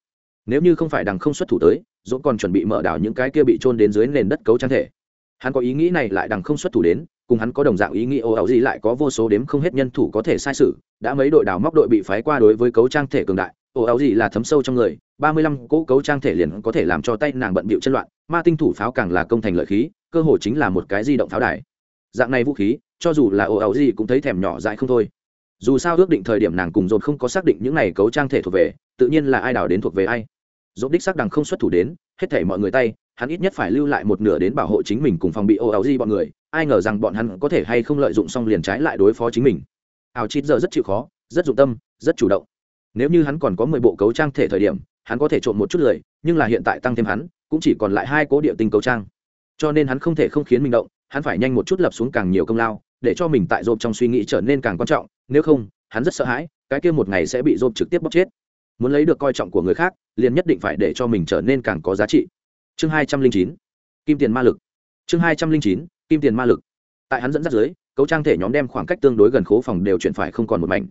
nếu như không phải đằng không xuất thủ tới, dũng còn chuẩn bị mở đảo những cái kia bị trôn đến dưới nền đất cấu trang thể. Hắn có ý nghĩ này lại đằng không xuất thủ đến, cùng hắn có đồng dạng ý nghĩ ô ảo gì lại có vô số đếm không hết nhân thủ có thể sai sự, đã mấy đội đào móc đội bị phái qua đối với cấu trang thể cường đại ồ, áo gì là thấm sâu trong người, ba mươi lăm cỗ cấu trang thể liền có thể làm cho tay nàng bận bịu chân loạn, ma tinh thủ pháo càng là công thành lợi khí, cơ hồ chính là một cái di động pháo đài. Dạng này vũ khí, cho dù là ồ, áo gì cũng thấy thèm nhỏ dại không thôi. Dù sao ước định thời điểm nàng cùng dồn không có xác định những này cấu trang thể thuộc về, tự nhiên là ai đào đến thuộc về ai. Dồn đích xác đằng không xuất thủ đến, hết thể mọi người tay, hắn ít nhất phải lưu lại một nửa đến bảo hộ chính mình cùng phòng bị ồ, áo gì bọn người, ai ngờ rằng bọn hắn có thể hay không lợi dụng xong liền trái lại đối phó chính mình. Ảo chít giờ rất chịu khó, rất dụng tâm, rất chủ động nếu như hắn còn có mười bộ cấu trang thể thời điểm, hắn có thể trộn một chút lời, nhưng là hiện tại tăng thêm hắn, cũng chỉ còn lại hai cố địa tinh cấu trang. Cho nên hắn không thể không khiến mình động, hắn phải nhanh một chút lập xuống càng nhiều công lao, để cho mình tại rộp trong suy nghĩ trở nên càng quan trọng, nếu không, hắn rất sợ hãi, cái kia một ngày sẽ bị rộp trực tiếp bóc chết. Muốn lấy được coi trọng của người khác, liền nhất định phải để cho mình trở nên càng có giá trị. Chương hai trăm linh chín, kim tiền ma lực. Chương hai trăm linh chín, kim tiền ma lực. Tại hắn dẫn dắt dưới, cấu trang thể nhóm đem khoảng cách tương đối gần khố phòng đều chuyển phải không còn một mảnh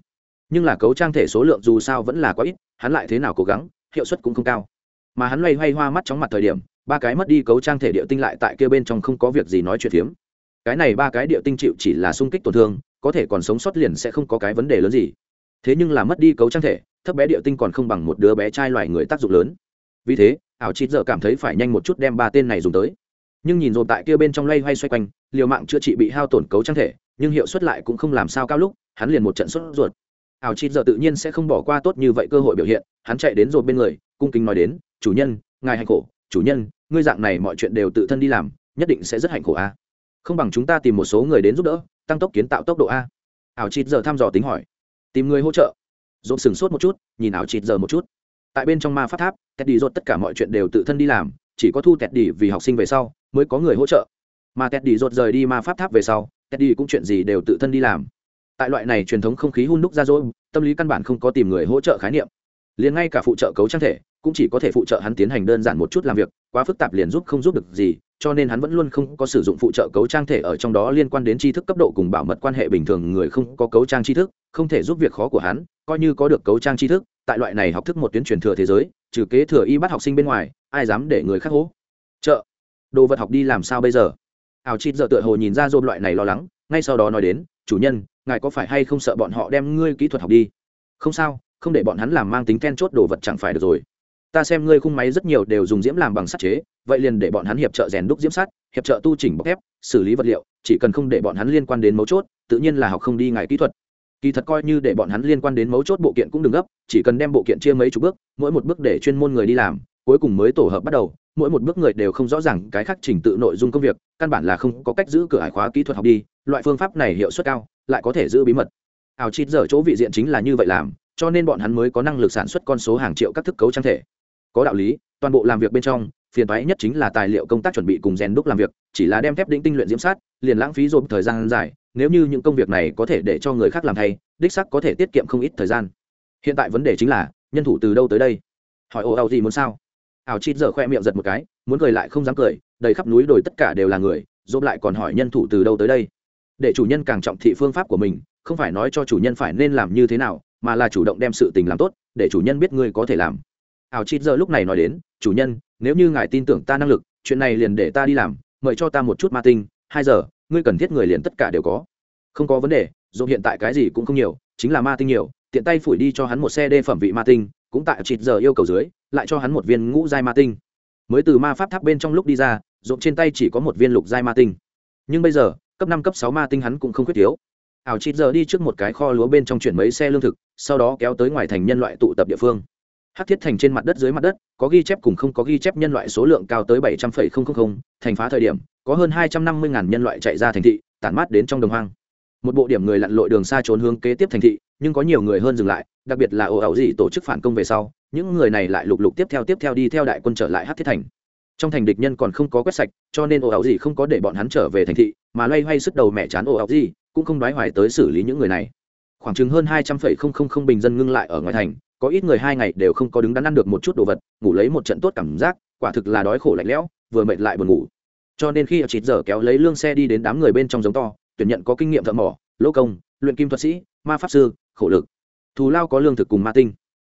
nhưng là cấu trang thể số lượng dù sao vẫn là quá ít, hắn lại thế nào cố gắng, hiệu suất cũng không cao. Mà hắn loay hoay hoa mắt chóng mặt thời điểm, ba cái mất đi cấu trang thể địa tinh lại tại kia bên trong không có việc gì nói chuyện phiếm. Cái này ba cái địa tinh chịu chỉ là sung kích tổn thương, có thể còn sống sót liền sẽ không có cái vấn đề lớn gì. Thế nhưng là mất đi cấu trang thể, thấp bé địa tinh còn không bằng một đứa bé trai loài người tác dụng lớn. Vì thế, ảo chịt giờ cảm thấy phải nhanh một chút đem ba tên này dùng tới. Nhưng nhìn rồi tại kia bên trong lay hay xoay quanh, liều mạng chữa trị bị hao tổn cấu trang thể, nhưng hiệu suất lại cũng không làm sao cao lúc, hắn liền một trận sốt ruột ảo chịt giờ tự nhiên sẽ không bỏ qua tốt như vậy cơ hội biểu hiện, hắn chạy đến rồi bên người, cung kính nói đến, chủ nhân, ngài hạnh khổ, chủ nhân, ngươi dạng này mọi chuyện đều tự thân đi làm, nhất định sẽ rất hạnh khổ a. Không bằng chúng ta tìm một số người đến giúp đỡ, tăng tốc kiến tạo tốc độ a. Ảo chịt giờ thăm dò tính hỏi. Tìm người hỗ trợ. Dồn sừng sốt một chút, nhìn ảo chịt giờ một chút. Tại bên trong ma pháp tháp, teddy đi dốt tất cả mọi chuyện đều tự thân đi làm, chỉ có thu teddy vì học sinh về sau, mới có người hỗ trợ. Mà teddy đi dốt rời đi ma pháp tháp về sau, teddy cũng chuyện gì đều tự thân đi làm tại loại này truyền thống không khí hun đúc ra dối, tâm lý căn bản không có tìm người hỗ trợ khái niệm. Liền ngay cả phụ trợ cấu trang thể, cũng chỉ có thể phụ trợ hắn tiến hành đơn giản một chút làm việc, quá phức tạp liền giúp không giúp được gì, cho nên hắn vẫn luôn không có sử dụng phụ trợ cấu trang thể ở trong đó liên quan đến tri thức cấp độ cùng bảo mật quan hệ bình thường người không có cấu trang tri thức, không thể giúp việc khó của hắn, coi như có được cấu trang tri thức, tại loại này học thức một tuyến truyền thừa thế giới, trừ kế thừa y bắt học sinh bên ngoài, ai dám để người khác hỗ trợ đồ vật học đi làm sao bây giờ? Ảo chịt giờ tựa hồ nhìn ra dôm loại này lo lắng, ngay sau đó nói đến, chủ nhân ngài có phải hay không sợ bọn họ đem ngươi kỹ thuật học đi? Không sao, không để bọn hắn làm mang tính then chốt đồ vật chẳng phải được rồi. Ta xem ngươi khung máy rất nhiều đều dùng diễm làm bằng sắt chế, vậy liền để bọn hắn hiệp trợ rèn đúc diễm sắt, hiệp trợ tu chỉnh bọc thép, xử lý vật liệu, chỉ cần không để bọn hắn liên quan đến mấu chốt, tự nhiên là học không đi ngài kỹ thuật. Kỳ thật coi như để bọn hắn liên quan đến mấu chốt bộ kiện cũng đừng gấp, chỉ cần đem bộ kiện chia mấy chục bước, mỗi một bước để chuyên môn người đi làm, cuối cùng mới tổ hợp bắt đầu, mỗi một bước người đều không rõ ràng cái khác trình tự nội dung công việc, căn bản là không có cách giữ cửa hải khóa kỹ thuật học đi, loại phương pháp này hiệu suất cao lại có thể giữ bí mật. Ảo chít giờ chỗ vị diện chính là như vậy làm, cho nên bọn hắn mới có năng lực sản xuất con số hàng triệu các thức cấu trang thể. Có đạo lý, toàn bộ làm việc bên trong, phiền toái nhất chính là tài liệu công tác chuẩn bị cùng rèn đúc làm việc, chỉ là đem thép đĩnh tinh luyện diễm sát, liền lãng phí dồn thời gian dài, nếu như những công việc này có thể để cho người khác làm thay, đích sắc có thể tiết kiệm không ít thời gian. Hiện tại vấn đề chính là, nhân thủ từ đâu tới đây? Hỏi ồ ào gì muốn sao? Ảo chít giờ khoe miệng giật một cái, muốn cười lại không dám cười, đầy khắp núi đồi tất cả đều là người, dồn lại còn hỏi nhân thủ từ đâu tới đây? Để chủ nhân càng trọng thị phương pháp của mình, không phải nói cho chủ nhân phải nên làm như thế nào, mà là chủ động đem sự tình làm tốt, để chủ nhân biết ngươi có thể làm. Ảo chít giờ lúc này nói đến, chủ nhân, nếu như ngài tin tưởng ta năng lực, chuyện này liền để ta đi làm, mời cho ta một chút ma tinh, hai giờ, ngươi cần thiết người liền tất cả đều có. Không có vấn đề, dù hiện tại cái gì cũng không nhiều, chính là ma tinh nhiều, tiện tay phủi đi cho hắn một xe đê phẩm vị ma tinh, cũng tại chịt giờ yêu cầu dưới, lại cho hắn một viên ngũ giai ma tinh. Mới từ ma pháp tháp bên trong lúc đi ra rộp trên tay chỉ có một viên lục giai ma tinh. Nhưng bây giờ cấp năm, cấp sáu ma tinh hắn cũng không khuyết thiếu. Ảo chịt giờ đi trước một cái kho lúa bên trong chuyển mấy xe lương thực, sau đó kéo tới ngoài thành nhân loại tụ tập địa phương. Hát thiết thành trên mặt đất dưới mặt đất, có ghi chép cùng không có ghi chép nhân loại số lượng cao tới bảy trăm linh thành phá thời điểm, có hơn hai trăm năm mươi nhân loại chạy ra thành thị, tản mát đến trong đồng hoang. Một bộ điểm người lặn lội đường xa trốn hướng kế tiếp thành thị, nhưng có nhiều người hơn dừng lại, đặc biệt là ồ ẩu gì tổ chức phản công về sau, những người này lại lục lục tiếp theo tiếp theo đi theo đại quân trở lại hát thiết thành trong thành địch nhân còn không có quét sạch, cho nên ồ ảo gì không có để bọn hắn trở về thành thị, mà loay hoay sức đầu mẹ chán ồ ảo gì cũng không đoái hoài tới xử lý những người này. Khoảng chừng hơn hai trăm linh không không không bình dân ngưng lại ở ngoài thành, có ít người hai ngày đều không có đứng đắn ăn được một chút đồ vật, ngủ lấy một trận tốt cảm giác, quả thực là đói khổ lạnh lẽo, vừa mệt lại buồn ngủ. Cho nên khi chịt giờ kéo lấy lương xe đi đến đám người bên trong giống to, tuyển nhận có kinh nghiệm thợ mỏ, lỗ công, luyện kim thuật sĩ, ma pháp sư, khổ lực. Thù lao có lương thực cùng ma tinh.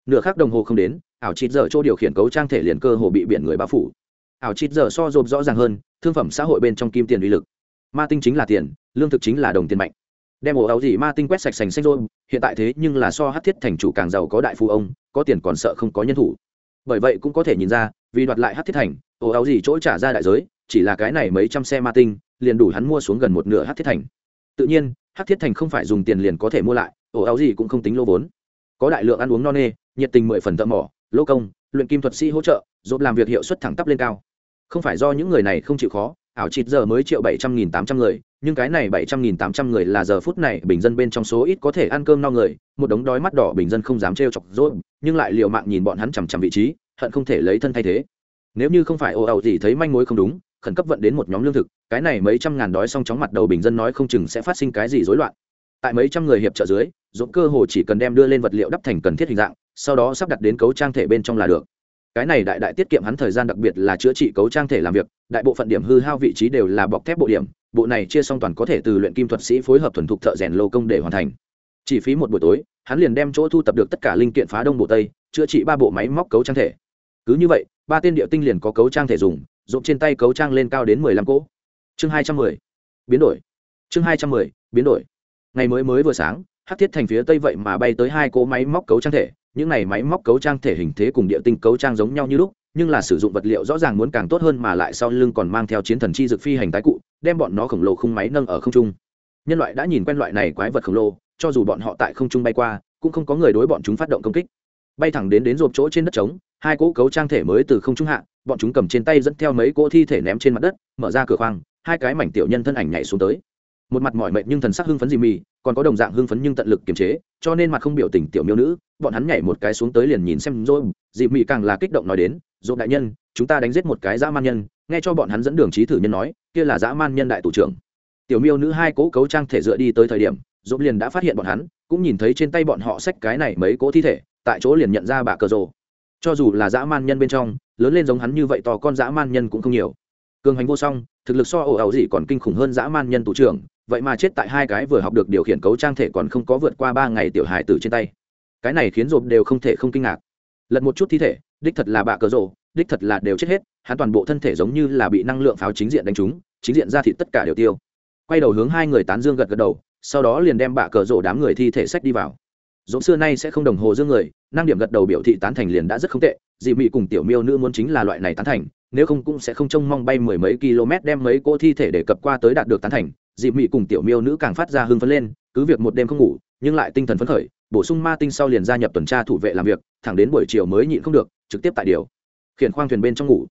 Nửa khắc đồng hồ không đến ảo chịt giờ chỗ điều khiển cấu trang thể liền cơ hồ bị biển người bao phủ ảo chít giờ so dồn rõ ràng hơn, thương phẩm xã hội bên trong kim tiền uy lực. Ma tinh chính là tiền, lương thực chính là đồng tiền mạnh. Đem ổ áo gì ma tinh quét sạch sành xanh rôm hiện tại thế nhưng là so hát thiết thành chủ càng giàu có đại phu ông, có tiền còn sợ không có nhân thủ. Bởi vậy cũng có thể nhìn ra, vì đoạt lại hát thiết thành, ổ áo gì chỗ trả ra đại giới, chỉ là cái này mấy trăm xe ma tinh, liền đủ hắn mua xuống gần một nửa hát thiết thành. Tự nhiên, hát thiết thành không phải dùng tiền liền có thể mua lại, ổ áo gì cũng không tính lô vốn. Có đại lượng ăn uống no nê, nhiệt tình mười phần thợ mỏ lô công, luyện kim thuật sĩ hỗ trợ giúp làm việc hiệu suất thẳng tắp lên cao không phải do những người này không chịu khó, ảo chịt giờ mới triệu bảy trăm nghìn tám trăm người, nhưng cái này bảy trăm nghìn tám trăm người là giờ phút này bình dân bên trong số ít có thể ăn cơm no người, một đống đói mắt đỏ bình dân không dám trêu chọc rốt, nhưng lại liều mạng nhìn bọn hắn chằm chằm vị trí, hận không thể lấy thân thay thế. Nếu như không phải ồ ẩu gì thấy manh mối không đúng, khẩn cấp vận đến một nhóm lương thực, cái này mấy trăm ngàn đói xong chóng mặt đầu bình dân nói không chừng sẽ phát sinh cái gì rối loạn. Tại mấy trăm người hiệp trợ dưới dũng cơ hồ chỉ cần đem đưa lên vật liệu đắp thành cần thiết hình dạng, sau đó sắp đặt đến cấu trang thể bên trong là được cái này đại đại tiết kiệm hắn thời gian đặc biệt là chữa trị cấu trang thể làm việc, đại bộ phận điểm hư hao vị trí đều là bọc thép bộ điểm, bộ này chia xong toàn có thể từ luyện kim thuật sĩ phối hợp thuần thục thợ rèn lô công để hoàn thành. Chỉ phí một buổi tối, hắn liền đem chỗ thu tập được tất cả linh kiện phá đông bộ tây, chữa trị ba bộ máy móc cấu trang thể. Cứ như vậy, ba tên địa tinh liền có cấu trang thể dùng dụng trên tay cấu trang lên cao đến mười lăm cỗ. Chương hai trăm mười. Biến đổi. Chương hai trăm mười, biến đổi. Ngày mới mới vừa sáng hát thiết thành phía tây vậy mà bay tới hai cỗ máy móc cấu trang thể những này máy móc cấu trang thể hình thế cùng địa tinh cấu trang giống nhau như lúc, nhưng là sử dụng vật liệu rõ ràng muốn càng tốt hơn mà lại sau lưng còn mang theo chiến thần chi dực phi hành tái cụ, đem bọn nó khổng lồ khung máy nâng ở không trung. Nhân loại đã nhìn quen loại này quái vật khổng lồ, cho dù bọn họ tại không trung bay qua, cũng không có người đối bọn chúng phát động công kích. Bay thẳng đến đến rộp chỗ trên đất trống, hai cỗ cấu trang thể mới từ không trung hạ, bọn chúng cầm trên tay dẫn theo mấy cỗ thi thể ném trên mặt đất, mở ra cửa khoang, hai cái mảnh tiểu nhân thân ảnh nhảy xuống tới. Một mặt mỏi mệt nhưng thần sắc hưng phấn dị mì còn có đồng dạng hưng phấn nhưng tận lực kiềm chế, cho nên mặt không biểu tình tiểu miêu nữ, bọn hắn nhảy một cái xuống tới liền nhìn xem rồi dị mỹ càng là kích động nói đến dồn đại nhân, chúng ta đánh giết một cái dã man nhân, nghe cho bọn hắn dẫn đường trí thử nhân nói, kia là dã man nhân đại thủ trưởng. Tiểu miêu nữ hai cố cấu trang thể dựa đi tới thời điểm dồn liền đã phát hiện bọn hắn, cũng nhìn thấy trên tay bọn họ xách cái này mấy cỗ thi thể, tại chỗ liền nhận ra bà cờ rồ. Cho dù là dã man nhân bên trong, lớn lên giống hắn như vậy to con dã man nhân cũng không nhiều. Cường hành vô song, thực lực so ổ ẩu gì còn kinh khủng hơn dã man nhân thủ trưởng vậy mà chết tại hai cái vừa học được điều khiển cấu trang thể còn không có vượt qua ba ngày tiểu hài tử trên tay. Cái này khiến rộp đều không thể không kinh ngạc. Lật một chút thi thể, đích thật là bạ cờ rộ đích thật là đều chết hết, hắn toàn bộ thân thể giống như là bị năng lượng pháo chính diện đánh trúng, chính diện ra thịt tất cả đều tiêu. Quay đầu hướng hai người tán dương gật gật đầu, sau đó liền đem bạ cờ rộ đám người thi thể sách đi vào. Dỗ xưa nay sẽ không đồng hồ dương người, năng điểm gật đầu biểu thị tán thành liền đã rất không tệ dị mị cùng tiểu miêu nữ muốn chính là loại này tán thành, nếu không cũng sẽ không trông mong bay mười mấy km đem mấy cỗ thi thể để cập qua tới đạt được tán thành dị mị cùng tiểu miêu nữ càng phát ra hưng phấn lên, cứ việc một đêm không ngủ, nhưng lại tinh thần phấn khởi, bổ sung ma tinh sau liền gia nhập tuần tra thủ vệ làm việc, thẳng đến buổi chiều mới nhịn không được, trực tiếp tại điều. Khiển khoang thuyền bên trong ngủ.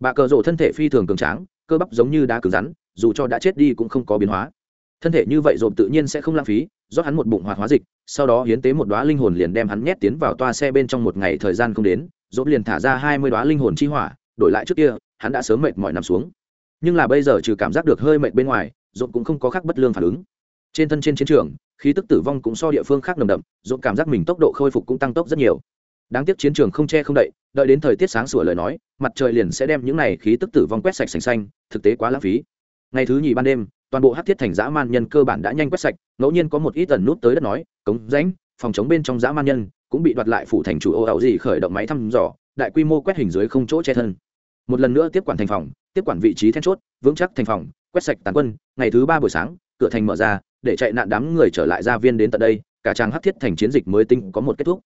Bà cờ rộ thân thể phi thường cường tráng, cơ bắp giống như đá cứng rắn, dù cho đã chết đi cũng không có biến hóa. Thân thể như vậy rộm tự nhiên sẽ không lãng phí, rót hắn một bụng hoạt hóa dịch, sau đó hiến tế một đoá linh hồn liền đem hắn nhét tiến vào toa xe bên trong một ngày thời gian không đến rộm liền thả ra hai mươi đoá linh hồn chi hỏa, đổi lại trước kia, hắn đã sớm mệt mỏi nằm xuống. Nhưng là bây giờ trừ cảm giác được hơi mệt bên ngoài rộp cũng không có khác bất lương phản ứng. Trên thân trên chiến trường, khí tức tử vong cũng so địa phương khác nồng đậm rộp cảm giác mình tốc độ khôi phục cũng tăng tốc rất nhiều. Đáng tiếc chiến trường không che không đậy, đợi đến thời tiết sáng sủa lời nói, mặt trời liền sẽ đem những này khí tức tử vong quét sạch sành xanh, thực tế quá lãng phí. Ngày thứ nhì ban đêm, toàn bộ hát thiết thành dã man nhân cơ bản đã nhanh quét sạch, ngẫu nhiên có một ít tần nút tới đất nói, cống rãnh, phòng chống bên trong dã man nhân cũng bị đoạt lại phủ thành chủ ô ảo gì khởi động máy thăm dò, đại quy mô quét hình dưới không chỗ che thân. Một lần nữa tiếp quản thành phòng, tiếp quản vị trí then chốt, vững chắc thành phòng quét sạch tàn quân, ngày thứ ba buổi sáng, cửa thành mở ra, để chạy nạn đám người trở lại gia viên đến tận đây, cả trang hắc thiết thành chiến dịch mới tinh có một kết thúc.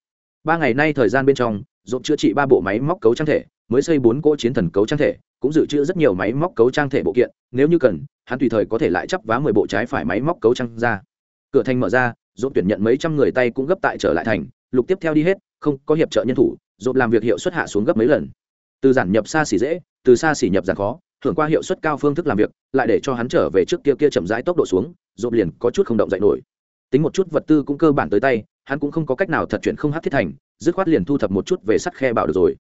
Ba ngày nay thời gian bên trong dộp chữa trị ba bộ máy móc cấu trang thể, mới xây bốn cỗ chiến thần cấu trang thể, cũng dự trữ rất nhiều máy móc cấu trang thể bộ kiện, nếu như cần, hắn tùy thời có thể lại chấp vá mười bộ trái phải máy móc cấu trang ra. Cửa thành mở ra dộp tuyển nhận mấy trăm người tay cũng gấp tại trở lại thành, lục tiếp theo đi hết, không có hiệp trợ nhân thủ dộp làm việc hiệu suất hạ xuống gấp mấy lần. Từ giản nhập xa xỉ dễ, từ xa xỉ nhập giản khó thưởng qua hiệu suất cao phương thức làm việc, lại để cho hắn trở về trước kia kia chậm rãi tốc độ xuống dộp liền có chút không động dậy nổi. Tính một chút vật tư cũng cơ bản tới tay, hắn cũng không có cách nào thật chuyện không hát thiết thành, dứt khoát liền thu thập một chút về sắt khe bảo được rồi.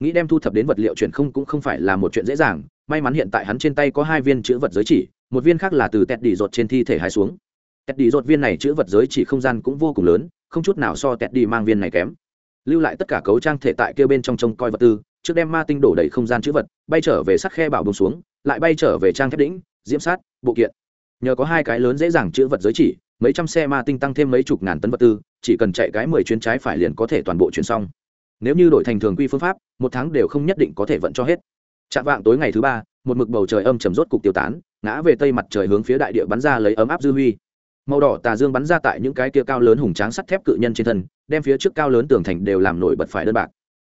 Nghĩ đem thu thập đến vật liệu chuyển không cũng không phải là một chuyện dễ dàng, may mắn hiện tại hắn trên tay có hai viên chữ vật giới chỉ, một viên khác là từ tẹt đỉ rột trên thi thể hai xuống. Tẹt đỉ rột viên này chữ vật giới chỉ không gian cũng vô cùng lớn, không chút nào so tẹt đi mang viên này kém. Lưu lại tất cả cấu trang thể tại kia bên trong trông coi vật tư trước đem ma tinh đổ đầy không gian chữ vật, bay trở về sắt khe bảo bông xuống, lại bay trở về trang thép đĩnh diễm sát, bộ kiện. Nhờ có hai cái lớn dễ dàng chữ vật giới chỉ, mấy trăm xe ma tinh tăng thêm mấy chục ngàn tấn vật tư, chỉ cần chạy cái mười chuyến trái phải liền có thể toàn bộ chuyển xong. Nếu như đổi thành thường quy phương pháp, một tháng đều không nhất định có thể vận cho hết. Chạm vạng tối ngày thứ ba, một mực bầu trời âm trầm rốt cục tiêu tán, ngã về tây mặt trời hướng phía đại địa bắn ra lấy ấm áp dư huy. Màu đỏ tà dương bắn ra tại những cái kia cao lớn hùng tráng sắt thép cự nhân trên thân, đem phía trước cao lớn tường thành đều làm nổi bật phải đơn bạc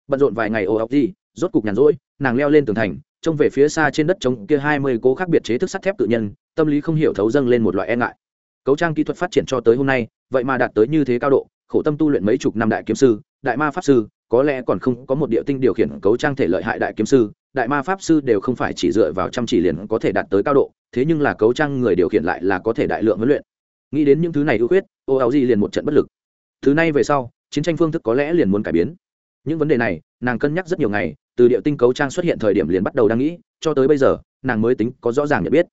bận rộn vài ngày ô ọc gì, rốt cục nhàn rỗi, nàng leo lên tường thành, trông về phía xa trên đất trống kia hai mươi cố khác biệt chế thức sắt thép tự nhân, tâm lý không hiểu thấu dâng lên một loại e ngại. Cấu trang kỹ thuật phát triển cho tới hôm nay, vậy mà đạt tới như thế cao độ, khổ tâm tu luyện mấy chục năm đại kiếm sư, đại ma pháp sư, có lẽ còn không có một địa tinh điều khiển cấu trang thể lợi hại đại kiếm sư, đại ma pháp sư đều không phải chỉ dựa vào chăm chỉ liền có thể đạt tới cao độ, thế nhưng là cấu trang người điều khiển lại là có thể đại lượng huấn luyện. Nghĩ đến những thứ này ưu khuyết ô áo gì liền một trận bất lực. Thứ này về sau, chiến tranh phương thức có lẽ liền muốn cải biến những vấn đề này, nàng cân nhắc rất nhiều ngày, từ địa tinh cấu trang xuất hiện thời điểm liền bắt đầu đang nghĩ, cho tới bây giờ, nàng mới tính có rõ ràng nhận biết.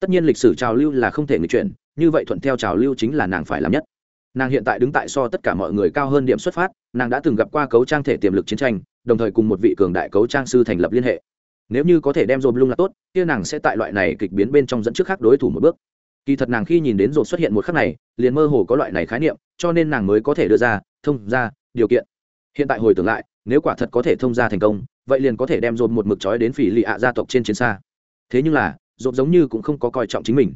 Tất nhiên lịch sử trào lưu là không thể người chuyển, như vậy thuận theo trào lưu chính là nàng phải làm nhất. Nàng hiện tại đứng tại so tất cả mọi người cao hơn điểm xuất phát, nàng đã từng gặp qua cấu trang thể tiềm lực chiến tranh, đồng thời cùng một vị cường đại cấu trang sư thành lập liên hệ. Nếu như có thể đem dồn lung là tốt, kia nàng sẽ tại loại này kịch biến bên trong dẫn trước khác đối thủ một bước. Kỳ thật nàng khi nhìn đến dồn xuất hiện một khắc này, liền mơ hồ có loại này khái niệm, cho nên nàng mới có thể đưa ra, thông ra, điều kiện hiện tại hồi tưởng lại, nếu quả thật có thể thông ra thành công, vậy liền có thể đem dồn một mực trói đến phỉ lì ạ gia tộc trên chiến xa. Thế nhưng là dồn giống như cũng không có coi trọng chính mình.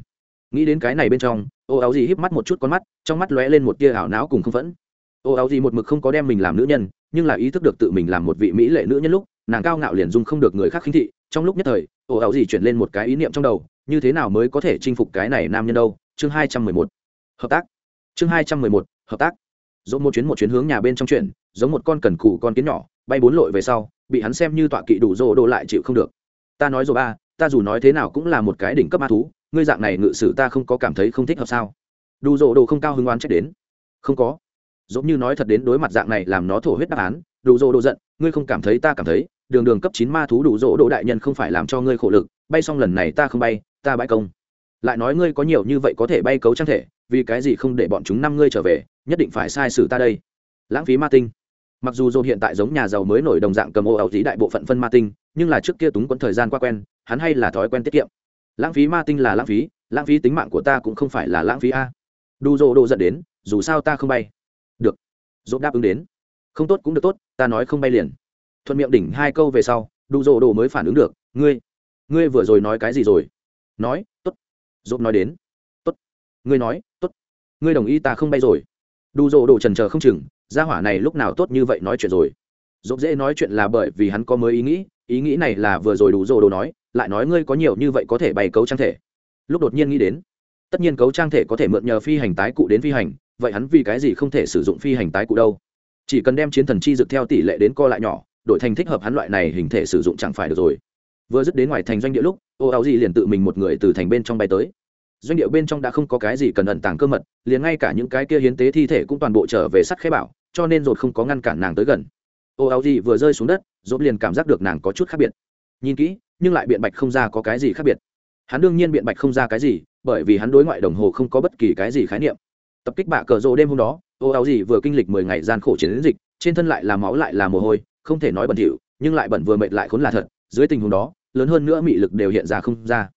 Nghĩ đến cái này bên trong, ô áo gì híp mắt một chút con mắt, trong mắt lóe lên một tia ảo não cùng không phẫn. Ô áo gì một mực không có đem mình làm nữ nhân, nhưng là ý thức được tự mình làm một vị mỹ lệ nữ nhân lúc, nàng cao ngạo liền dung không được người khác khinh thị. Trong lúc nhất thời, ô áo gì chuyển lên một cái ý niệm trong đầu, như thế nào mới có thể chinh phục cái này nam nhân đâu? Chương hai trăm mười một. Hợp tác. Chương hai trăm mười một. Hợp tác. Dồn một chuyến một chuyến hướng nhà bên trong chuyện giống một con cần cù con kiến nhỏ, bay bốn lội về sau, bị hắn xem như tọa kỵ đủ rô đồ lại chịu không được. Ta nói rồi ba, ta dù nói thế nào cũng là một cái đỉnh cấp ma thú, ngươi dạng này ngự sử ta không có cảm thấy không thích hợp sao? Đủ rô đồ không cao hứng oán trách đến. Không có. Giống như nói thật đến đối mặt dạng này làm nó thổ huyết đáp án, đủ rô đồ giận, ngươi không cảm thấy ta cảm thấy, đường đường cấp chín ma thú đủ rô đồ đại nhân không phải làm cho ngươi khổ lực, bay xong lần này ta không bay, ta bãi công. Lại nói ngươi có nhiều như vậy có thể bay cấu trang thể, vì cái gì không để bọn chúng năm ngươi trở về, nhất định phải sai sử ta đây. Lãng phí ma tinh mặc dù dồn hiện tại giống nhà giàu mới nổi đồng dạng cầm ô ảo tí đại bộ phận phân ma tinh, nhưng là trước kia túng quẫn thời gian qua quen, hắn hay là thói quen tiết kiệm. Lãng phí ma tinh là lãng phí lãng phí tính mạng của ta cũng không phải là lãng phí a. Đu dô đô dẫn đến, dù sao ta không bay. Được. Dốt đáp ứng đến. Không tốt cũng được tốt, ta nói không bay liền. Thuận miệng đỉnh hai câu về sau, đu dô đô mới phản ứng được, ngươi ngươi vừa rồi nói cái gì rồi? Nói t ố t dốt nói đến. T ố t ngươi nói t ố t ngươi đồng ý ta không bay rồi. Đu dô đô trần trờ không chừng gia hỏa này lúc nào tốt như vậy nói chuyện rồi. Dốc dễ nói chuyện là bởi vì hắn có mới ý nghĩ ý nghĩ này là vừa rồi đủ rồ đồ nói, lại nói ngươi có nhiều như vậy có thể bày cấu trang thể. Lúc đột nhiên nghĩ đến, tất nhiên cấu trang thể có thể mượn nhờ phi hành tái cụ đến phi hành, vậy hắn vì cái gì không thể sử dụng phi hành tái cụ đâu? Chỉ cần đem chiến thần chi dược theo tỷ lệ đến co lại nhỏ, đổi thành thích hợp hắn loại này hình thể sử dụng chẳng phải được rồi. Vừa dứt đến ngoài thành doanh địa lúc, ô áo gì liền tự mình một người từ thành bên trong bay tới doanh địa bên trong đã không có cái gì cần ẩn tàng cơ mật, liền ngay cả những cái kia hiến tế thi thể cũng toàn bộ trở về sắt khẽ bảo, cho nên rột không có ngăn cản nàng tới gần. Ô áo gì vừa rơi xuống đất rột liền cảm giác được nàng có chút khác biệt. Nhìn kỹ, nhưng lại biện bạch không ra có cái gì khác biệt. Hắn đương nhiên biện bạch không ra cái gì, bởi vì hắn đối ngoại đồng hồ không có bất kỳ cái gì khái niệm. Tập kích bạ cờ rộ đêm hôm đó ô áo gì vừa kinh lịch mười ngày gian khổ chiến dịch, trên thân lại là máu lại là mồ hôi, không thể nói bẩn thỉu, nhưng lại bẩn vừa mệt lại khốn là thật. Dưới tình huống đó, lớn hơn nữa mị lực đều hiện ra không ra.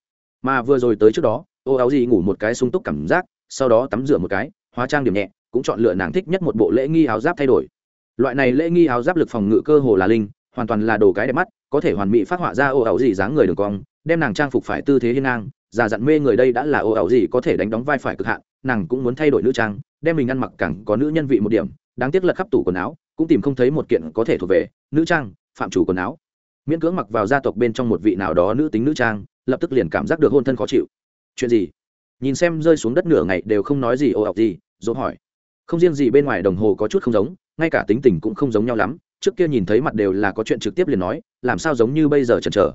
Mà vừa rồi tới trước đó ô áo gì ngủ một cái sung túc cảm giác, sau đó tắm rửa một cái, hóa trang điểm nhẹ, cũng chọn lựa nàng thích nhất một bộ lễ nghi áo giáp thay đổi. Loại này lễ nghi áo giáp lực phòng ngự cơ hồ là linh, hoàn toàn là đồ cái đẹp mắt, có thể hoàn mỹ phát họa ra ô áo gì dáng người đường cong, đem nàng trang phục phải tư thế hiên ngang, già dặn mê người đây đã là ô áo gì có thể đánh đóng vai phải cực hạn, nàng cũng muốn thay đổi nữ trang, đem mình ăn mặc càng có nữ nhân vị một điểm, đáng tiếc lật khắp tủ quần áo, cũng tìm không thấy một kiện có thể thuộc về, nữ trang, phạm chủ quần áo. Miễn cưỡng mặc vào gia tộc bên trong một vị nào đó nữ tính nữ trang, lập tức liền cảm giác được hôn thân khó chịu chuyện gì? Nhìn xem rơi xuống đất nửa ngày đều không nói gì ồ ọc gì, dỗ hỏi. Không riêng gì bên ngoài đồng hồ có chút không giống, ngay cả tính tình cũng không giống nhau lắm. Trước kia nhìn thấy mặt đều là có chuyện trực tiếp liền nói, làm sao giống như bây giờ chần chờ.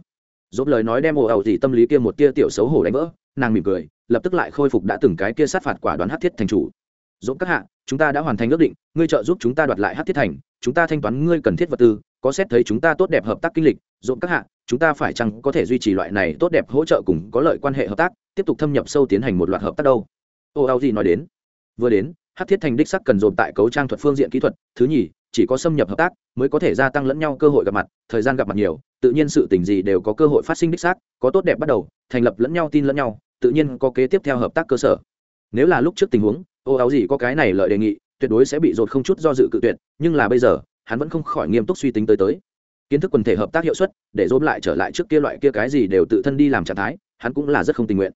Dốt lời nói đem ồ ẩu gì tâm lý kia một tia tiểu xấu hổ đánh vỡ, nàng mỉm cười, lập tức lại khôi phục đã từng cái kia sát phạt quả đoán hát thiết thành chủ. Dốt các hạ, chúng ta đã hoàn thành ước định, ngươi trợ giúp chúng ta đoạt lại hát thiết thành, chúng ta thanh toán ngươi cần thiết vật tư, có xét thấy chúng ta tốt đẹp hợp tác kinh lịch. Dốt các hạ chúng ta phải chăng có thể duy trì loại này tốt đẹp hỗ trợ cùng có lợi quan hệ hợp tác, tiếp tục thâm nhập sâu tiến hành một loạt hợp tác đâu? Ô ao gì nói đến. Vừa đến hát thiết thành đích sắc cần dồn tại cấu trang thuật phương diện kỹ thuật, thứ nhì, chỉ có xâm nhập hợp tác mới có thể gia tăng lẫn nhau cơ hội gặp mặt, thời gian gặp mặt nhiều, tự nhiên sự tình gì đều có cơ hội phát sinh đích xác, có tốt đẹp bắt đầu, thành lập lẫn nhau tin lẫn nhau, tự nhiên có kế tiếp theo hợp tác cơ sở. Nếu là lúc trước tình huống, ô áo gì có cái này lợi đề nghị, tuyệt đối sẽ bị dột không chút do dự cự tuyệt, nhưng là bây giờ, hắn vẫn không khỏi nghiêm túc suy tính tới tới kiến thức quần thể hợp tác hiệu suất, để dốt lại trở lại trước kia loại kia cái gì đều tự thân đi làm trạng thái, hắn cũng là rất không tình nguyện.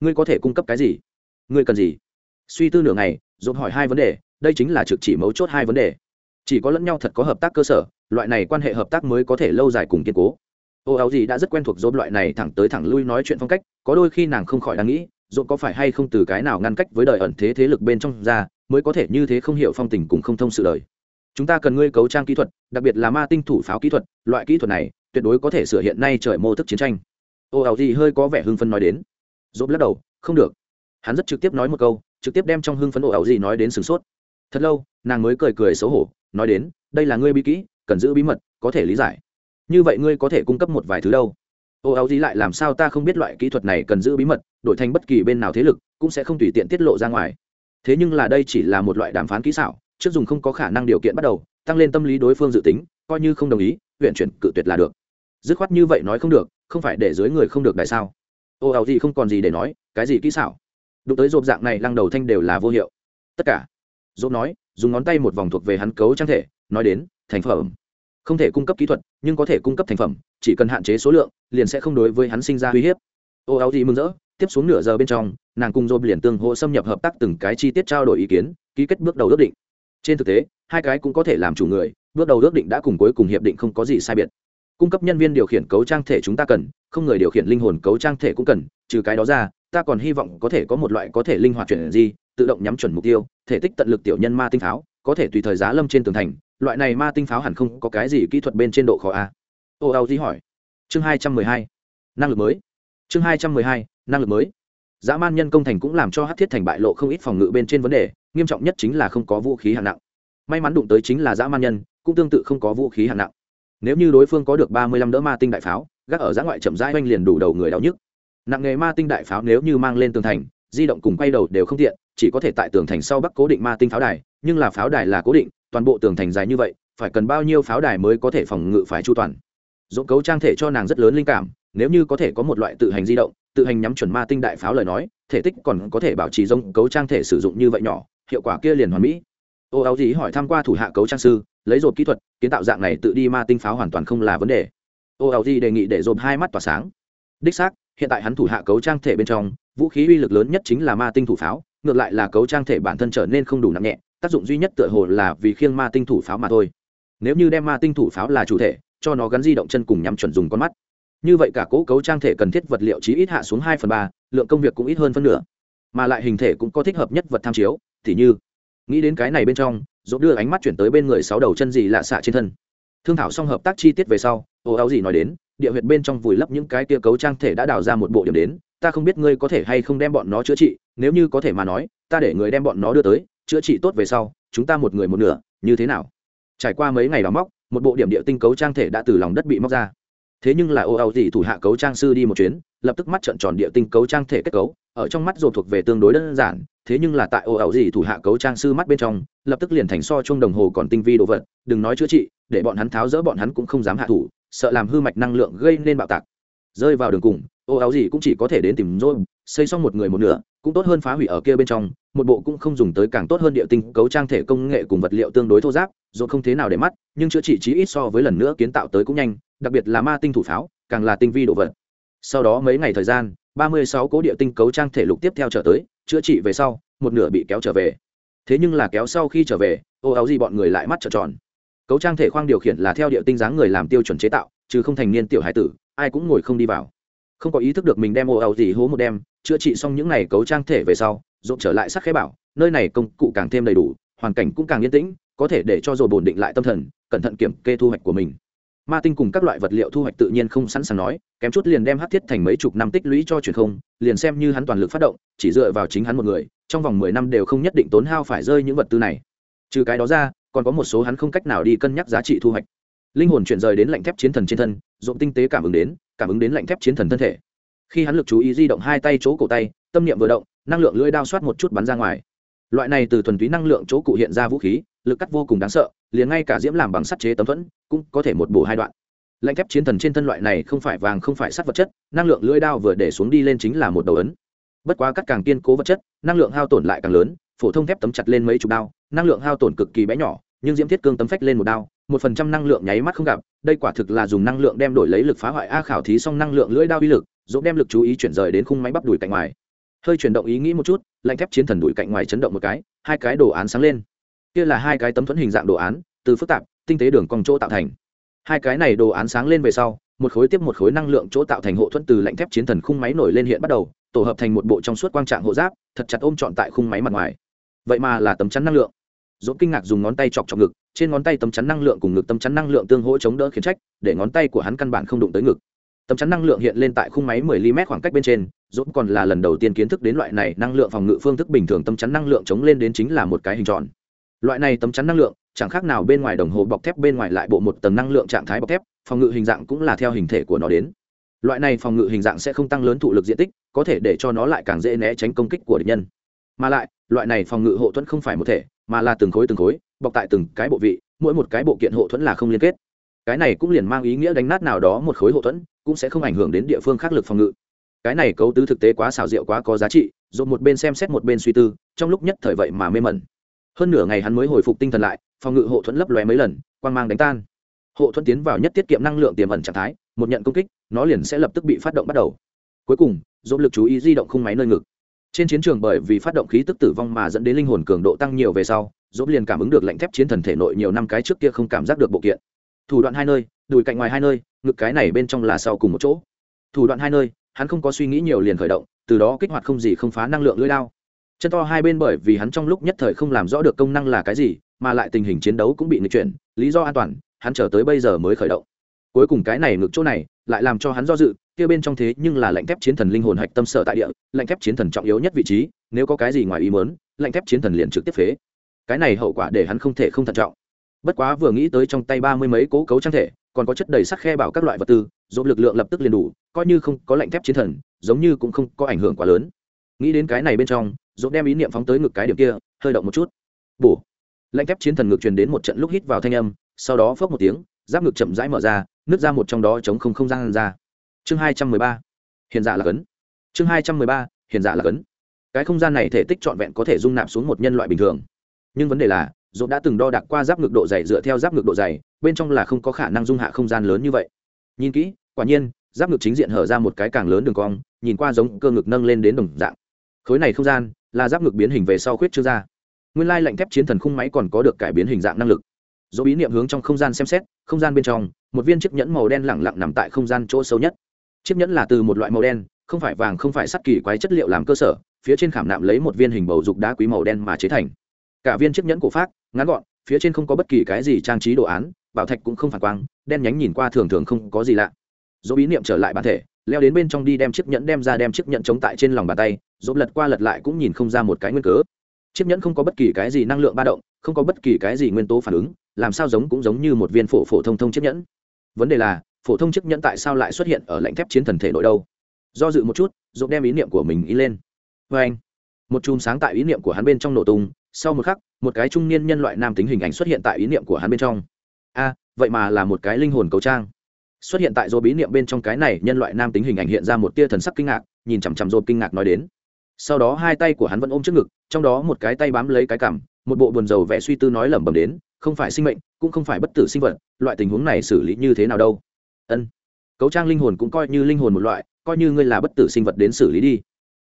Ngươi có thể cung cấp cái gì? Ngươi cần gì? Suy tư nửa ngày dốt hỏi hai vấn đề, đây chính là trực chỉ mấu chốt hai vấn đề. Chỉ có lẫn nhau thật có hợp tác cơ sở, loại này quan hệ hợp tác mới có thể lâu dài cùng kiên cố. Ô áo gì đã rất quen thuộc dốt loại này thẳng tới thẳng lui nói chuyện phong cách, có đôi khi nàng không khỏi đang nghĩ dốt có phải hay không từ cái nào ngăn cách với đời ẩn thế thế lực bên trong ra, mới có thể như thế không hiểu phong tình cùng không thông sự đời chúng ta cần ngươi cấu trang kỹ thuật, đặc biệt là ma tinh thủ pháo kỹ thuật, loại kỹ thuật này tuyệt đối có thể sửa hiện nay trời mô thức chiến tranh. Ô ảo gì hơi có vẻ hưng phấn nói đến. Dốt lắc đầu, không được. Hắn rất trực tiếp nói một câu, trực tiếp đem trong hưng phấn ồ ảo gì nói đến sửng sốt. Thật lâu, nàng mới cười cười xấu hổ, nói đến, đây là ngươi bí kỹ, cần giữ bí mật, có thể lý giải. Như vậy ngươi có thể cung cấp một vài thứ đâu. Ô áo gì lại làm sao ta không biết loại kỹ thuật này cần giữ bí mật, đổi thành bất kỳ bên nào thế lực, cũng sẽ không tùy tiện tiết lộ ra ngoài. Thế nhưng là đây chỉ là một loại đàm phán kỹ xảo trước dùng không có khả năng điều kiện bắt đầu, tăng lên tâm lý đối phương dự tính, coi như không đồng ý, huyện chuyển, cự tuyệt là được. Dứt khoát như vậy nói không được, không phải để dưới người không được tại sao? Ô ảo gì không còn gì để nói, cái gì kỹ xảo? Đụng tới rộp dạng này lăng đầu thanh đều là vô hiệu. Tất cả. Dộp nói, dùng ngón tay một vòng thuộc về hắn cấu trang thể, nói đến, thành phẩm. Không thể cung cấp kỹ thuật, nhưng có thể cung cấp thành phẩm, chỉ cần hạn chế số lượng, liền sẽ không đối với hắn sinh ra uy hiếp. Ô áo gì mừng rỡ, tiếp xuống nửa giờ bên trong, nàng cùng dộp liền tương hỗ xâm nhập hợp tác từng cái chi tiết trao đổi ý kiến, ký kết bước đầu ước định trên thực tế, hai cái cũng có thể làm chủ người, bước đầu ước định đã cùng cuối cùng hiệp định không có gì sai biệt. Cung cấp nhân viên điều khiển cấu trang thể chúng ta cần, không người điều khiển linh hồn cấu trang thể cũng cần, trừ cái đó ra, ta còn hy vọng có thể có một loại có thể linh hoạt chuyển gì tự động nhắm chuẩn mục tiêu, thể tích tận lực tiểu nhân ma tinh pháo, có thể tùy thời giá lâm trên tường thành, loại này ma tinh pháo hẳn không có cái gì kỹ thuật bên trên độ khó a. Ô ao di hỏi. Chương hai trăm mười hai. Năng lực mới. Chương hai trăm mười hai, năng lực mới. Dã man nhân công thành cũng làm cho hát thiết thành bại lộ không ít phòng ngự bên trên vấn đề nghiêm trọng nhất chính là không có vũ khí hạng nặng. May mắn đụng tới chính là dã man nhân, cũng tương tự không có vũ khí hạng nặng. Nếu như đối phương có được ba mươi lăm đỡ ma tinh đại pháo, gác ở giã ngoại chậm rãi oanh liền đủ đầu người đau nhức. Nặng nghề ma tinh đại pháo nếu như mang lên tường thành, di động cùng quay đầu đều không tiện, chỉ có thể tại tường thành sau bắc cố định ma tinh pháo đài, nhưng là pháo đài là cố định, toàn bộ tường thành dài như vậy, phải cần bao nhiêu pháo đài mới có thể phòng ngự phải chu toàn. Dỗ cấu trang thể cho nàng rất lớn linh cảm, nếu như có thể có một loại tự hành di động, tự hành nhắm chuẩn ma tinh đại pháo lời nói, thể tích còn có thể bảo trì giống cấu trang thể sử dụng như vậy nhỏ hiệu quả kia liền hoàn mỹ. Ô áo gì hỏi tham q u a thủ hạ cấu trang sư, lấy dồn kỹ thuật, kiến tạo dạng này tự đi ma tinh pháo hoàn toàn không là vấn đề. Ô áo gì đề nghị để dồn hai mắt tỏa sáng. Đích xác, hiện tại hắn thủ hạ cấu trang thể bên trong, vũ khí uy lực lớn nhất chính là ma tinh thủ pháo, ngược lại là cấu trang thể bản thân trở nên không đủ nặng nhẹ, tác dụng duy nhất tựa hồ là vì khiêng ma tinh thủ pháo mà thôi. Nếu như đem ma tinh thủ pháo là chủ thể, cho nó gắn di động chân cùng nhắm chuẩn dùng con mắt. Như vậy cả cố cấu trang thể cần thiết vật liệu chí ít hạ xuống hai phần ba, lượng công việc cũng ít hơn phân nửa, mà lại hình thể cũng có thích hợp nhất vật tham chiếu thì như. Nghĩ đến cái này bên trong, dỗ đưa ánh mắt chuyển tới bên người sáu đầu chân gì lạ xạ trên thân. Thương thảo xong hợp tác chi tiết về sau, ô áo gì nói đến, địa huyệt bên trong vùi lấp những cái tia cấu trang thể đã đào ra một bộ điểm đến, ta không biết ngươi có thể hay không đem bọn nó chữa trị, nếu như có thể mà nói, ta để người đem bọn nó đưa tới, chữa trị tốt về sau, chúng ta một người một nửa, như thế nào? Trải qua mấy ngày đào móc, một bộ điểm địa tinh cấu trang thể đã từ lòng đất bị móc ra thế nhưng là ô Âu gì thủ hạ cấu trang sư đi một chuyến, lập tức mắt trận tròn địa tinh cấu trang thể kết cấu, ở trong mắt dồn thuộc về tương đối đơn giản, thế nhưng là tại ô ảo gì thủ hạ cấu trang sư mắt bên trong, lập tức liền thành so chung đồng hồ còn tinh vi đồ vật, đừng nói chữa trị, để bọn hắn tháo rỡ bọn hắn cũng không dám hạ thủ, sợ làm hư mạch năng lượng gây nên bạo tạc. Rơi vào đường cùng, ô áo gì cũng chỉ có thể đến tìm rồi xây xong một người một nửa cũng tốt hơn phá hủy ở kia bên trong, một bộ cũng không dùng tới càng tốt hơn địa tinh cấu trang thể công nghệ cùng vật liệu tương đối thô giáp rồi không thế nào để mắt, nhưng chữa trị trí ít so với lần nữa kiến tạo tới cũng nhanh, đặc biệt là ma tinh thủ pháo, càng là tinh vi đồ vật. Sau đó mấy ngày thời gian, ba mươi sáu cố địa tinh cấu trang thể lục tiếp theo trở tới, chữa trị về sau, một nửa bị kéo trở về. Thế nhưng là kéo sau khi trở về, ô áo gì bọn người lại mắt trợn tròn. Cấu trang thể khoang điều khiển là theo địa tinh dáng người làm tiêu chuẩn chế tạo, chứ không thành niên tiểu hải tử, ai cũng ngồi không đi vào. Không có ý thức được mình đem ô áo gì hố một đem chữa trị xong những ngày cấu trang thể về sau, rộn trở lại sắc khế bảo, nơi này công cụ càng thêm đầy đủ, hoàn cảnh cũng càng yên tĩnh, có thể để cho rồi bổn định lại tâm thần, cẩn thận kiểm kê thu hoạch của mình. Ma tinh cùng các loại vật liệu thu hoạch tự nhiên không sẵn sàng nói, kém chút liền đem hát thiết thành mấy chục năm tích lũy cho truyền không, liền xem như hắn toàn lực phát động, chỉ dựa vào chính hắn một người, trong vòng mười năm đều không nhất định tốn hao phải rơi những vật tư này. Trừ cái đó ra, còn có một số hắn không cách nào đi cân nhắc giá trị thu hoạch. Linh hồn chuyển rời đến lạnh thép chiến thần trên thân dộn tinh tế cảm ứng đến, cảm ứng đến lạnh thép chiến thần thân thể khi hắn lực chú ý di động hai tay chỗ cổ tay, tâm niệm vừa động, năng lượng lưỡi đao soát một chút bắn ra ngoài. Loại này từ thuần túy năng lượng chỗ cụ hiện ra vũ khí, lực cắt vô cùng đáng sợ, liền ngay cả diễm làm bằng sắt chế tấm thuẫn, cũng có thể một bổ hai đoạn. Lạnh thép chiến thần trên thân loại này không phải vàng, không phải sắt vật chất, năng lượng lưỡi đao vừa để xuống đi lên chính là một đầu ấn. Bất quá cắt càng kiên cố vật chất, năng lượng hao tổn lại càng lớn, phổ thông thép tấm chặt lên mấy chục đao, năng lượng hao tổn cực kỳ bé nhỏ, nhưng diễm thiết cương tấm phách lên một đao một phần trăm năng lượng nháy mắt không gặp, đây quả thực là dùng năng lượng đem đổi lấy lực phá hoại a khảo thí xong năng lượng lưỡi đao uy lực dũng đem lực chú ý chuyển rời đến khung máy bắp đùi cạnh ngoài. Hơi chuyển động ý nghĩ một chút, lạnh thép chiến thần đùi cạnh ngoài chấn động một cái, hai cái đồ án sáng lên. Kia là hai cái tấm thuẫn hình dạng đồ án, từ phức tạp, tinh tế đường cong chỗ tạo thành. Hai cái này đồ án sáng lên về sau, một khối tiếp một khối năng lượng chỗ tạo thành hộ thuẫn từ lạnh thép chiến thần khung máy nổi lên hiện bắt đầu, tổ hợp thành một bộ trong suốt quang trạng hộ giáp, thật chặt ôm trọn tại khung máy mặt ngoài. Vậy mà là tấm chắn năng lượng dỗ kinh ngạc dùng ngón tay chọc chọc ngực, trên ngón tay tấm chắn năng lượng cùng ngực tấm chắn năng lượng tương hỗ chống đỡ khiến trách, để ngón tay của hắn căn bản không đụng tới ngực. Tấm chắn năng lượng hiện lên tại khung máy 10 mm khoảng cách bên trên dỗ còn là lần đầu tiên kiến thức đến loại này năng lượng phòng ngự phương thức bình thường tấm chắn năng lượng chống lên đến chính là một cái hình tròn. Loại này tấm chắn năng lượng, chẳng khác nào bên ngoài đồng hồ bọc thép bên ngoài lại bộ một tầng năng lượng trạng thái bọc thép, phòng ngự hình dạng cũng là theo hình thể của nó đến. Loại này phòng ngự hình dạng sẽ không tăng lớn thụ lực diện tích, có thể để cho nó lại càng dễ né tránh công kích của địch nhân. Mà lại, loại này phòng ngự hộ thuẫn không phải một thể mà là từng khối từng khối, bọc tại từng cái bộ vị, mỗi một cái bộ kiện hộ thuẫn là không liên kết. Cái này cũng liền mang ý nghĩa đánh nát nào đó một khối hộ thuẫn, cũng sẽ không ảnh hưởng đến địa phương khác lực phòng ngự. Cái này cấu tứ thực tế quá xảo diệu quá có giá trị dồn một bên xem xét một bên suy tư, trong lúc nhất thời vậy mà mê mẩn. Hơn nửa ngày hắn mới hồi phục tinh thần lại, phòng ngự hộ thuẫn lấp lóe mấy lần, quang mang đánh tan. Hộ thuẫn tiến vào nhất tiết kiệm năng lượng tiềm ẩn trạng thái, một nhận công kích, nó liền sẽ lập tức bị phát động bắt đầu. Cuối cùng, dồn lực chú ý di động khung máy nơi ngực trên chiến trường bởi vì phát động khí tức tử vong mà dẫn đến linh hồn cường độ tăng nhiều về sau, dốt liền cảm ứng được lạnh thép chiến thần thể nội nhiều năm cái trước kia không cảm giác được bộ kiện. Thủ đoạn hai nơi, đùi cạnh ngoài hai nơi, ngực cái này bên trong là sau cùng một chỗ. Thủ đoạn hai nơi, hắn không có suy nghĩ nhiều liền khởi động, từ đó kích hoạt không gì không phá năng lượng lưỡi lao chân to hai bên bởi vì hắn trong lúc nhất thời không làm rõ được công năng là cái gì, mà lại tình hình chiến đấu cũng bị nghịch chuyển, lý do an toàn, hắn chờ tới bây giờ mới khởi động. Cuối cùng cái này ngực chỗ này, lại làm cho hắn do dự kia bên trong thế nhưng là lạnh thép chiến thần linh hồn hạch tâm sở tại địa lạnh thép chiến thần trọng yếu nhất vị trí, nếu có cái gì ngoài ý mớn lạnh thép chiến thần liền trực tiếp phế. Cái này hậu quả để hắn không thể không thận trọng. Bất quá vừa nghĩ tới trong tay ba mươi mấy cố cấu trang thể, còn có chất đầy sắc khe bảo các loại vật tư dồn lực lượng lập tức liền đủ, coi như không có lạnh thép chiến thần, giống như cũng không có ảnh hưởng quá lớn. Nghĩ đến cái này bên trong dồn đem ý niệm phóng tới ngực cái điểm kia, hơi động một chút. Bổ. Lạnh thép chiến thần ngực truyền đến một trận lúc hít vào thanh âm, sau đó phốc một tiếng, giáp ngực chậm rãi mở ra, nứt ra một trong đó chống không không gian ra chương hai trăm mười ba, hiền giả là cấn. Chương hai trăm mười ba, hiền giả là cấn. Cái không gian này thể tích trọn vẹn có thể dung nạp xuống một nhân loại bình thường. Nhưng vấn đề là dồn đã từng đo đạc qua giáp ngực độ dày dựa theo giáp ngực độ dày, bên trong là không có khả năng dung hạ không gian lớn như vậy. Nhìn kỹ, quả nhiên, giáp ngực chính diện hở ra một cái càng lớn đường cong, nhìn qua giống cơ ngực nâng lên đến đồng dạng. Khối này không gian, là giáp ngực biến hình về sau khuyết chưa ra. Nguyên lai lạnh thép chiến thần khung máy còn có được cải biến hình dạng năng lực. Dỗ bí niệm hướng trong không gian xem xét, không gian bên trong, một viên chiếc nhẫn màu đen lẳng lặng nằm tại không gian chỗ sâu nhất chiếc nhẫn là từ một loại màu đen, không phải vàng, không phải sắt kỳ quái chất liệu làm cơ sở, phía trên khảm nạm lấy một viên hình bầu dục đá quý màu đen mà chế thành. Cả viên chiếc nhẫn cổ phát ngắn gọn, phía trên không có bất kỳ cái gì trang trí đồ án, bảo thạch cũng không phản quang, đen nhánh nhìn qua thường thường không có gì lạ. Dỗ bí niệm trở lại bản thể, leo đến bên trong đi đem chiếc nhẫn đem ra đem chiếc nhẫn chống tại trên lòng bàn tay, dỗ lật qua lật lại cũng nhìn không ra một cái nguyên cớ. Chiếc nhẫn không có bất kỳ cái gì năng lượng ba động, không có bất kỳ cái gì nguyên tố phản ứng, làm sao giống cũng giống như một viên phổ phổ thông thông chiếc nhẫn. Vấn đề là phổ thông chiếc nhẫn tại sao lại xuất hiện ở lãnh thép chiến thần thể nội đâu? Do dự một chút, dũng đem ý niệm của mình ý lên. Vê anh, một chùm sáng tại ý niệm của hắn bên trong nổ tung. Sau một khắc, một cái trung niên nhân loại nam tính hình ảnh xuất hiện tại ý niệm của hắn bên trong. A, vậy mà là một cái linh hồn cầu trang. Xuất hiện tại dô bí niệm bên trong cái này nhân loại nam tính hình ảnh hiện ra một tia thần sắc kinh ngạc, nhìn chằm chằm dô kinh ngạc nói đến. Sau đó hai tay của hắn vẫn ôm trước ngực, trong đó một cái tay bám lấy cái cằm, một bộ buồn rầu vẻ suy tư nói lẩm bẩm đến, không phải sinh mệnh, cũng không phải bất tử sinh vật, loại tình huống này xử lý như thế nào đâu? Ân. Cấu trang linh hồn cũng coi như linh hồn một loại, coi như ngươi là bất tử sinh vật đến xử lý đi.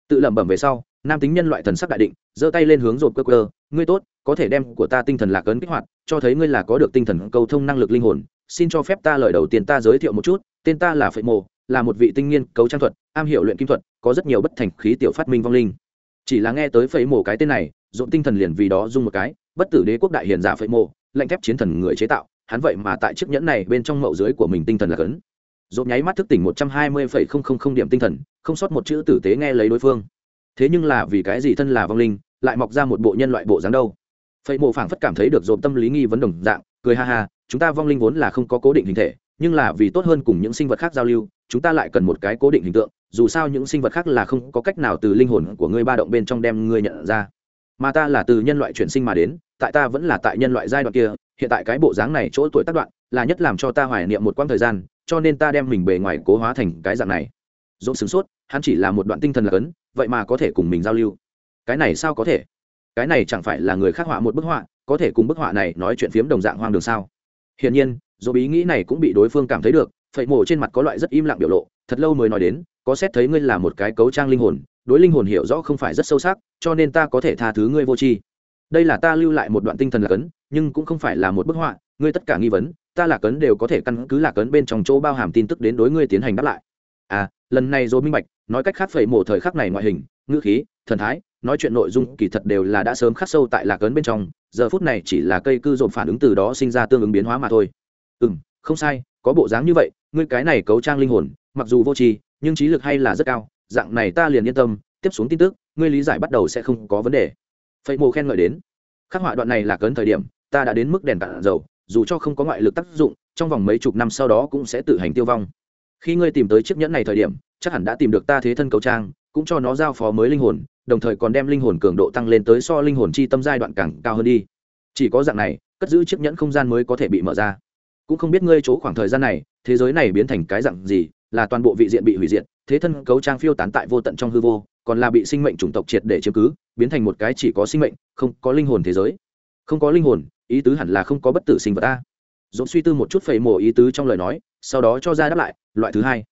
Tự lẩm bẩm về sau, nam tính nhân loại thần sắc đại định, giơ tay lên hướng rộp cơ cơ ngươi tốt, có thể đem của ta tinh thần lạc ấn kích hoạt, cho thấy ngươi là có được tinh thần cầu thông năng lực linh hồn. Xin cho phép ta lời đầu tiên ta giới thiệu một chút, tên ta là phệ mộ, là một vị tinh nghiên cấu trang thuật, am hiểu luyện kim thuật, có rất nhiều bất thành khí tiểu phát minh vong linh. Chỉ là nghe tới phệ mộ cái tên này dộn tinh thần liền vì đó dung một cái, bất tử đế quốc đại hiền giả phệ mộ, lệnh thép chiến thần người chế tạo hắn vậy mà tại chiếc nhẫn này bên trong mậu dưới của mình tinh thần là cấn. Dồn nháy mắt thức tỉnh một trăm hai mươi phẩy không không không điểm tinh thần, không sót một chữ tử tế nghe lấy đối phương. Thế nhưng là vì cái gì thân là vong linh, lại mọc ra một bộ nhân loại bộ dáng đâu? Phẩy mộ phảng phất cảm thấy được dồn tâm lý nghi vấn đồng dạng, cười ha ha, chúng ta vong linh vốn là không có cố định hình thể, nhưng là vì tốt hơn cùng những sinh vật khác giao lưu, chúng ta lại cần một cái cố định hình tượng, dù sao những sinh vật khác là không có cách nào từ linh hồn của ngươi ba động bên trong đem ngươi nhận ra. Mà ta là từ nhân loại chuyển sinh mà đến, tại ta vẫn là tại nhân loại giai đoạn kia hiện tại cái bộ dáng này chỗ tuổi tác đoạn là nhất làm cho ta hoài niệm một quãng thời gian, cho nên ta đem mình bề ngoài cố hóa thành cái dạng này. Dỗ sửng sốt, hắn chỉ là một đoạn tinh thần là cấn vậy mà có thể cùng mình giao lưu. Cái này sao có thể? Cái này chẳng phải là người khắc họa một bức họa, có thể cùng bức họa này nói chuyện phiếm đồng dạng hoang đường sao? Hiển nhiên dỗ ý nghĩ này cũng bị đối phương cảm thấy được phẩy mổ trên mặt có loại rất im lặng biểu lộ, thật lâu mới nói đến, có xét thấy ngươi là một cái cấu trang linh hồn, đối linh hồn hiểu rõ không phải rất sâu sắc, cho nên ta có thể tha thứ ngươi vô tri đây là ta lưu lại một đoạn tinh thần là cấn, nhưng cũng không phải là một bức họa, ngươi tất cả nghi vấn, ta là cấn đều có thể căn cứ là cấn bên trong chỗ bao hàm tin tức đến đối ngươi tiến hành đáp lại. À lần này rồi minh bạch, nói cách khác phẩy mổ thời khắc này ngoại hình, ngữ khí, thần thái, nói chuyện nội dung kỳ thật đều là đã sớm khắc sâu tại lạc cấn bên trong, giờ phút này chỉ là cây cư dồn phản ứng từ đó sinh ra tương ứng biến hóa mà thôi. Ừ m không sai, có bộ dáng như vậy, ngươi cái này cấu trang linh hồn, mặc dù vô tri, nhưng trí lực hay là rất cao, dạng này ta liền yên tâm, tiếp xuống tin tức, ngươi lý giải bắt đầu sẽ không có vấn đề phẩy mồ khen ngợi đến. Khắc họa đoạn này là cấn thời điểm, ta đã đến mức đèn cạn dầu, dù cho không có ngoại lực tác dụng, trong vòng mấy chục năm sau đó cũng sẽ tự hành tiêu vong. Khi ngươi tìm tới chiếc nhẫn này thời điểm, chắc hẳn đã tìm được ta thế thân cầu trang, cũng cho nó giao phó mới linh hồn, đồng thời còn đem linh hồn cường độ tăng lên tới so linh hồn chi tâm giai đoạn càng cao hơn đi. Chỉ có dạng này, cất giữ chiếc nhẫn không gian mới có thể bị mở ra. Cũng không biết ngươi chỗ khoảng thời gian này, thế giới này biến thành cái dạng gì, là toàn bộ vị diện bị hủy diệt, thế thân cấu trang phiêu tán tại vô tận trong hư vô còn là bị sinh mệnh chủng tộc triệt để chiếm cứ, biến thành một cái chỉ có sinh mệnh, không có linh hồn thế giới. Không có linh hồn, ý tứ hẳn là không có bất tử sinh vật ta. Dồn suy tư một chút phẩy mổ ý tứ trong lời nói, sau đó cho ra đáp lại, loại thứ hai.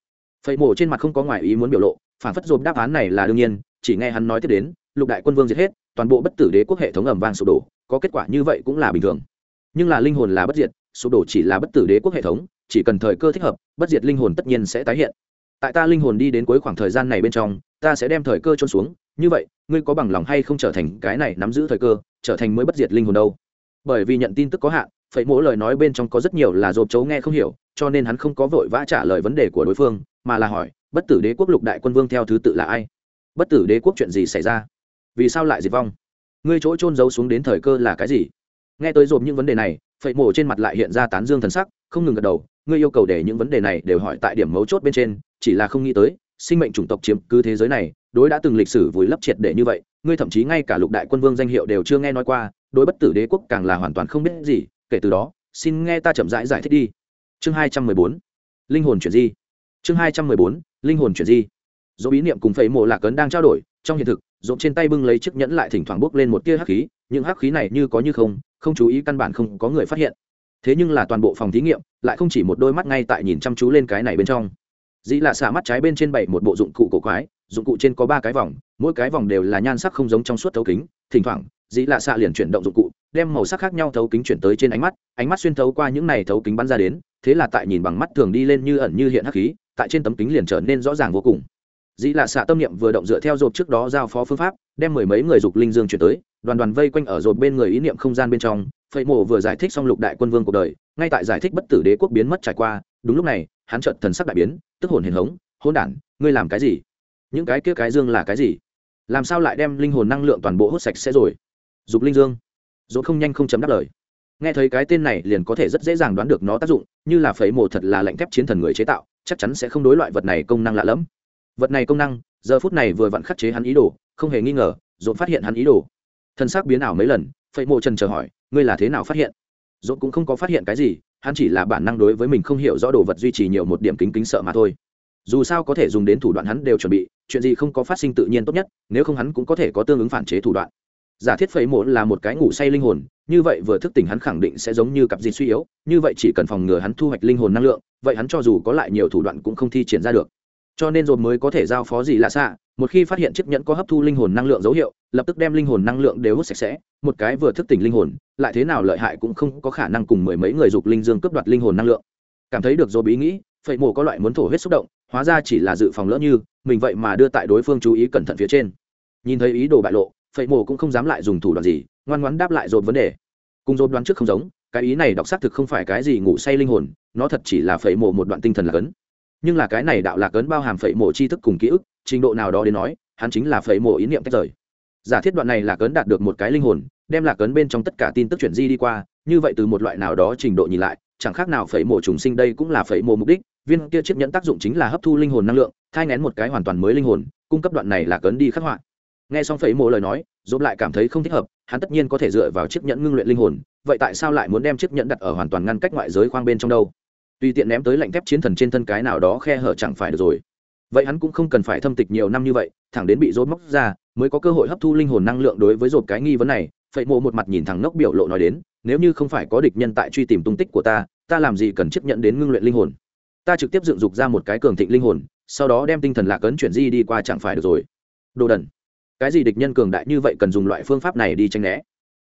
Phẩy mổ trên mặt không có ngoài ý muốn biểu lộ, phản phất dồn đáp án này là đương nhiên, chỉ nghe hắn nói tiếp đến, lục đại quân vương diệt hết, toàn bộ bất tử đế quốc hệ thống ẩm vang sụp đổ, có kết quả như vậy cũng là bình thường. Nhưng là linh hồn là bất diệt, sụp đổ chỉ là bất tử đế quốc hệ thống, chỉ cần thời cơ thích hợp, bất diệt linh hồn tất nhiên sẽ tái hiện. Tại ta linh hồn đi đến cuối khoảng thời gian này bên trong ta sẽ đem thời cơ trôn xuống, như vậy, ngươi có bằng lòng hay không trở thành cái này nắm giữ thời cơ, trở thành mới bất diệt linh hồn đâu? Bởi vì nhận tin tức có hạn phẩy mỗi lời nói bên trong có rất nhiều là dồn chấu nghe không hiểu, cho nên hắn không có vội vã trả lời vấn đề của đối phương, mà là hỏi, bất tử đế quốc lục đại quân vương theo thứ tự là ai? Bất tử đế quốc chuyện gì xảy ra? Vì sao lại diệt vong? Ngươi chỗ trôn giấu xuống đến thời cơ là cái gì? Nghe tới dồn những vấn đề này phẩy mổ trên mặt lại hiện ra tán dương thần sắc, không ngừng gật đầu, ngươi yêu cầu để những vấn đề này đều hỏi tại điểm mấu chốt bên trên, chỉ là không nghĩ tới sinh mệnh chủng tộc chiếm cứ thế giới này đối đã từng lịch sử vùi lấp triệt để như vậy ngươi thậm chí ngay cả lục đại quân vương danh hiệu đều chưa nghe nói qua đối bất tử đế quốc càng là hoàn toàn không biết gì kể từ đó xin nghe ta chậm rãi giải, giải thích đi. Chương hai trăm mười bốn linh hồn chuyển di. Chương hai trăm mười bốn linh hồn chuyển di. Dỗ ý niệm cùng phẩy mộ lạc cấn đang trao đổi trong hiện thực dỗ trên tay bưng lấy chiếc nhẫn lại thỉnh thoảng bốc lên một tia hắc khí những hắc khí này như có như không không chú ý căn bản không có người phát hiện. Thế nhưng là toàn bộ phòng thí nghiệm lại không chỉ một đôi mắt ngay tại nhìn chăm chú lên cái này bên trong dĩ là xả mắt trái bên trên bảy một bộ dụng cụ cổ quái, dụng cụ trên có ba cái vòng, mỗi cái vòng đều là nhan sắc không giống trong suốt thấu kính, thỉnh thoảng, dĩ lạ xạ liền chuyển động dụng cụ, đem màu sắc khác nhau thấu kính chuyển tới trên ánh mắt ánh mắt xuyên thấu qua những này thấu kính bắn ra đến, thế là tại nhìn bằng mắt thường đi lên như ẩn như hiện hắc khí, tại trên tấm kính liền trở nên rõ ràng vô cùng. Dĩ lạ xạ tâm niệm vừa động dựa theo rộp trước đó giao phó phương pháp, đem mười mấy người dục linh dương chuyển tới, đoàn đoàn vây quanh ở rộp bên người ý niệm không gian bên trong. Phẩy mộ vừa giải thích xong lục đại quân vương cuộc đời, ngay tại giải thích bất tử đế quốc biến mất trải qua, đúng lúc này hắn trợn thần sắc đại biến, tức hồn hiền hống hôn đản, ngươi làm cái gì? Những cái kia cái dương là cái gì? Làm sao lại đem linh hồn năng lượng toàn bộ hút sạch sẽ rồi? Dục linh dương, dỗ không nhanh không chấm đáp lời. Nghe thấy cái tên này liền có thể rất dễ dàng đoán được nó tác dụng, như là phẩy mộ thật là lạnh thép chiến thần người chế tạo, chắc chắn sẽ không đối loại vật này công năng lạ lẫm. Vật này công năng, giờ phút này vừa vặn khắc chế hắn ý đồ, không hề nghi ngờ dồn phát hiện hắn ý đồ. Thân xác biến ảo mấy lần phẩy mộ trần chờ hỏi, ngươi là thế nào phát hiện? Dồn cũng không có phát hiện cái gì hắn chỉ là bản năng đối với mình không hiểu rõ đồ vật duy trì nhiều một điểm kính kính sợ mà thôi. Dù sao có thể dùng đến thủ đoạn hắn đều chuẩn bị, chuyện gì không có phát sinh tự nhiên tốt nhất, nếu không hắn cũng có thể có tương ứng phản chế thủ đoạn. Giả thiết phẩy mộ là một cái ngủ say linh hồn, như vậy vừa thức tỉnh hắn khẳng định sẽ giống như cặp gì suy yếu, như vậy chỉ cần phòng ngừa hắn thu hoạch linh hồn năng lượng, vậy hắn cho dù có lại nhiều thủ đoạn cũng không thi triển ra được. Cho nên rồi mới có thể giao phó gì lạ xạ một khi phát hiện chiếc nhẫn có hấp thu linh hồn năng lượng dấu hiệu lập tức đem linh hồn năng lượng đều hút sạch sẽ. Một cái vừa thức tỉnh linh hồn lại thế nào lợi hại cũng không có khả năng cùng mười mấy người dục linh dương cướp đoạt linh hồn năng lượng. Cảm thấy được rồi bí nghĩ phẩy mổ có loại muốn thổ huyết xúc động hóa ra chỉ là dự phòng lỡ như mình vậy mà đưa tại đối phương chú ý cẩn thận phía trên. Nhìn thấy ý đồ bại lộ phẩy mổ cũng không dám lại dùng thủ đoạn gì ngoan ngoãn đáp lại dồn vấn đề. Cùng dồn đoán trước không giống cái ý này đọc xác thực không phải cái gì ngủ say linh hồn nó thật chỉ là phẩy mổ một đoạn tinh thần là cấn, nhưng là cái này đạo lạc ấn bao hàm phẩy mổ tri thức cùng ký ức trình độ nào đó đến nói, hắn chính là phẩy mộ ý niệm tách rời. Giả thiết đoạn này là cấn đạt được một cái linh hồn, đem lạc ấn bên trong tất cả tin tức chuyển di đi qua, như vậy từ một loại nào đó trình độ nhìn lại, chẳng khác nào phẩy mộ trùng sinh đây cũng là phẩy mộ mục đích, viên kia chiếc nhẫn tác dụng chính là hấp thu linh hồn năng lượng, thai ngén một cái hoàn toàn mới linh hồn, cung cấp đoạn này là cấn đi khắc họa. Nghe xong phẩy mộ lời nói dồn lại cảm thấy không thích hợp, hắn tất nhiên có thể dựa vào chiếc nhẫn ngưng luyện linh hồn, vậy tại sao lại muốn đem chiếc nhẫn đặt ở hoàn toàn ngăn cách ngoại giới khoang bên trong đâu? Tùy tiện ném tới lạnh thép chiến thần trên thân cái nào đó khe hở chẳng phải được rồi vậy hắn cũng không cần phải thâm tịch nhiều năm như vậy, thẳng đến bị rốt móc ra, mới có cơ hội hấp thu linh hồn năng lượng đối với rột cái nghi vấn này. Phệ mộ một mặt nhìn thẳng nốc biểu lộ nói đến, nếu như không phải có địch nhân tại truy tìm tung tích của ta ta làm gì cần chấp nhận đến ngưng luyện linh hồn? Ta trực tiếp dựng dục ra một cái cường thịnh linh hồn, sau đó đem tinh thần lạc ấn chuyển di đi qua chẳng phải được rồi. Đồ đần. Cái gì địch nhân cường đại như vậy cần dùng loại phương pháp này đi tranh né?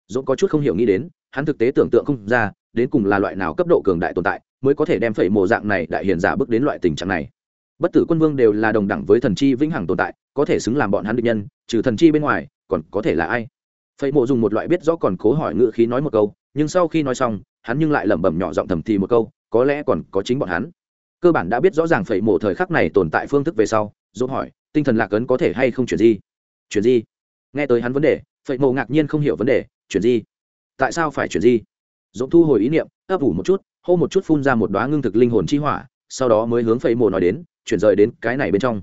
Dũng có chút không hiểu nghĩ đến, hắn thực tế tưởng tượng không ra, đến cùng là loại nào cấp độ cường đại tồn tại, mới có thể đem phẩy mộ dạng này đại hiền giả bước đến loại tình trạng này bất tử quân vương đều là đồng đẳng với thần chi vĩnh hằng tồn tại, có thể xứng làm bọn hắn định nhân, trừ thần chi bên ngoài, còn có thể là ai? Phẩy mộ dùng một loại biết rõ còn cố hỏi ngự khí nói một câu, nhưng sau khi nói xong, hắn nhưng lại lẩm bẩm nhỏ giọng thầm thì một câu, có lẽ còn có chính bọn hắn. Cơ bản đã biết rõ ràng phẩy mộ thời khắc này tồn tại phương thức về sau, dốt hỏi, tinh thần lạc ấn có thể hay không chuyển di? Chuyển di? Nghe tới hắn vấn đề phẩy mộ ngạc nhiên không hiểu vấn đề, chuyển di? Tại sao phải chuyển di? Dốt thu hồi ý niệm, ấp ủ một chút, hô một chút phun ra một đoá ngưng thực linh hồn chi hỏa, sau đó mới hướng phẩy mộ nói đến chuyển rời đến cái này bên trong.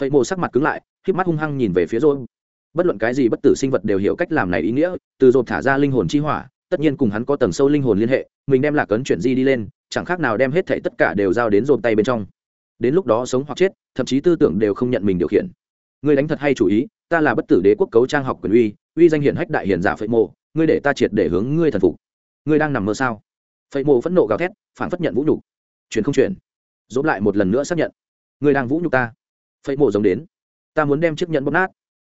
Phẩy mồ sắc mặt cứng lại híp mắt hung hăng nhìn về phía rồi bất luận cái gì bất tử sinh vật đều hiểu cách làm này ý nghĩa, từ rộp thả ra linh hồn chi hỏa, tất nhiên cùng hắn có tầng sâu linh hồn liên hệ, mình đem lạc ấn chuyển di đi lên, chẳng khác nào đem hết thảy tất cả đều giao đến rộp tay bên trong. Đến lúc đó sống hoặc chết, thậm chí tư tưởng đều không nhận mình điều khiển. Ngươi đánh thật hay chủ ý, ta là bất tử đế quốc cấu trang học quyền uy uy danh hiển hách đại hiền giả phệ mộ, ngươi để ta triệt để hướng ngươi thần phục. Ngươi đang nằm mơ sao? Phệ mộ phẫn nộ gào thét, phản phất nhận vũ nhục. Chuyển không chuyển. Dốt lại một lần nữa xác nhận ngươi đang vũ nhục ta. Phệ mộ giống đến. Ta muốn đem chiếc nhẫn bóp nát.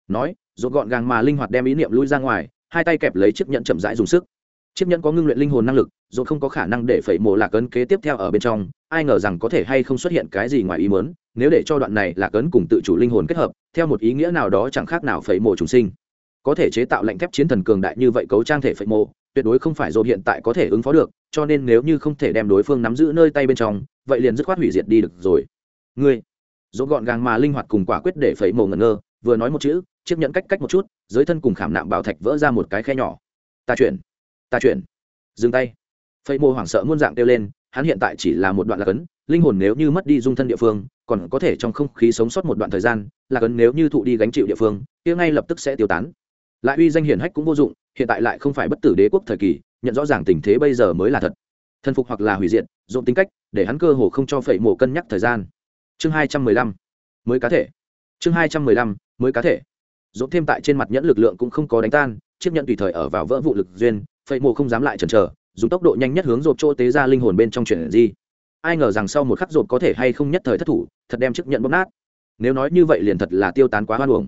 Nói dốt gọn gàng mà linh hoạt đem ý niệm lui ra ngoài, hai tay kẹp lấy chiếc nhẫn chậm rãi dùng sức. Chiếc nhẫn có ngưng luyện linh hồn năng lực rồi không có khả năng để phẩy mộ lạc ấn kế tiếp theo ở bên trong. Ai ngờ rằng có thể hay không xuất hiện cái gì ngoài ý muốn. nếu để cho đoạn này lạc ấn cùng tự chủ linh hồn kết hợp, theo một ý nghĩa nào đó chẳng khác nào phẩy mộ trùng sinh. Có thể chế tạo lạnh thép chiến thần cường đại như vậy cấu trang thể phẩy mộ, tuyệt đối không phải dồn hiện tại có thể ứng phó được, cho nên nếu như không thể đem đối phương nắm giữ nơi tay bên trong, vậy liền dứt khoát hủy diệt đi được rồi ngươi, dỗ gọn gàng mà linh hoạt cùng quả quyết để phẩy mồ ngẩn ngơ, vừa nói một chữ, chiếc nhẫn cách cách một chút, dưới thân cùng khảm nạm bảo thạch vỡ ra một cái khe nhỏ. Ta chuyển ta chuyển. Dừng tay. Phẩy mồ hoảng sợ muôn dạng kêu lên, hắn hiện tại chỉ là một đoạn lạc ấn, linh hồn nếu như mất đi dung thân địa phương, còn có thể trong không khí sống sót một đoạn thời gian, lạc ấn nếu như thụ đi gánh chịu địa phương, kia ngay lập tức sẽ tiêu tán. Lại uy danh hiển hách cũng vô dụng, hiện tại lại không phải bất tử đế quốc thời kỳ, nhận rõ ràng tình thế bây giờ mới là thật. Thân phục hoặc là hủy diệt dộn tính cách, để hắn cơ hồ không cho phẩy mổ cân nhắc thời gian chương hai trăm mười lăm. Mới cá thể. Chương hai trăm mười lăm, mới cá thể. Dộn thêm tại trên mặt nhẫn lực lượng cũng không có đánh tan, chiếc nhẫn tùy thời ở vào vỡ vụ lực duyên phẩy mổ không dám lại chần chờ, dùng tốc độ nhanh nhất hướng rộp chỗ tế ra linh hồn bên trong chuyển di ai ngờ rằng sau một khắc rộp có thể hay không nhất thời thất thủ, thật đem chiếc nhẫn bóp nát. Nếu nói như vậy liền thật là tiêu tán quá hoan luồng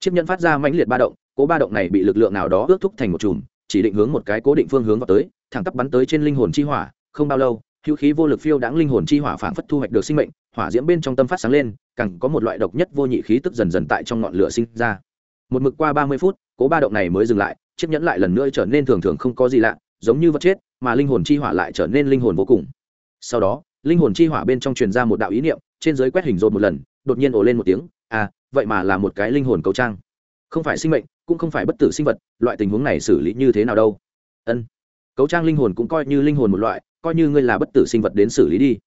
chiếc nhẫn phát ra mãnh liệt ba động cố ba động này bị lực lượng nào đó ước thúc thành một chùm, chỉ định hướng một cái cố định phương hướng vào tới, thẳng tắp bắn tới trên linh hồn chi hỏa, không bao lâu hữu khí vô lực phiêu đáng linh hồn chi hỏa phảng phất thu hoạch được sinh mệnh, hỏa diễm bên trong tâm phát sáng lên, càng có một loại độc nhất vô nhị khí tức dần dần tại trong ngọn lửa sinh ra. Một mực qua ba mươi phút, cố ba động này mới dừng lại, chiếc nhẫn lại lần nữa trở nên thường thường không có gì lạ, giống như vật chết, mà linh hồn chi hỏa lại trở nên linh hồn vô cùng. Sau đó, linh hồn chi hỏa bên trong truyền ra một đạo ý niệm, trên giới quét hình rồi một lần, đột nhiên ồ lên một tiếng à vậy mà là một cái linh hồn cầu trang. Không phải sinh mệnh, cũng không phải bất tử sinh vật, loại tình huống này xử lý như thế nào đâu? Ân. Cấu trang linh hồn cũng coi như linh hồn một loại coi như ngươi là bất tử sinh vật đến xử lý đi.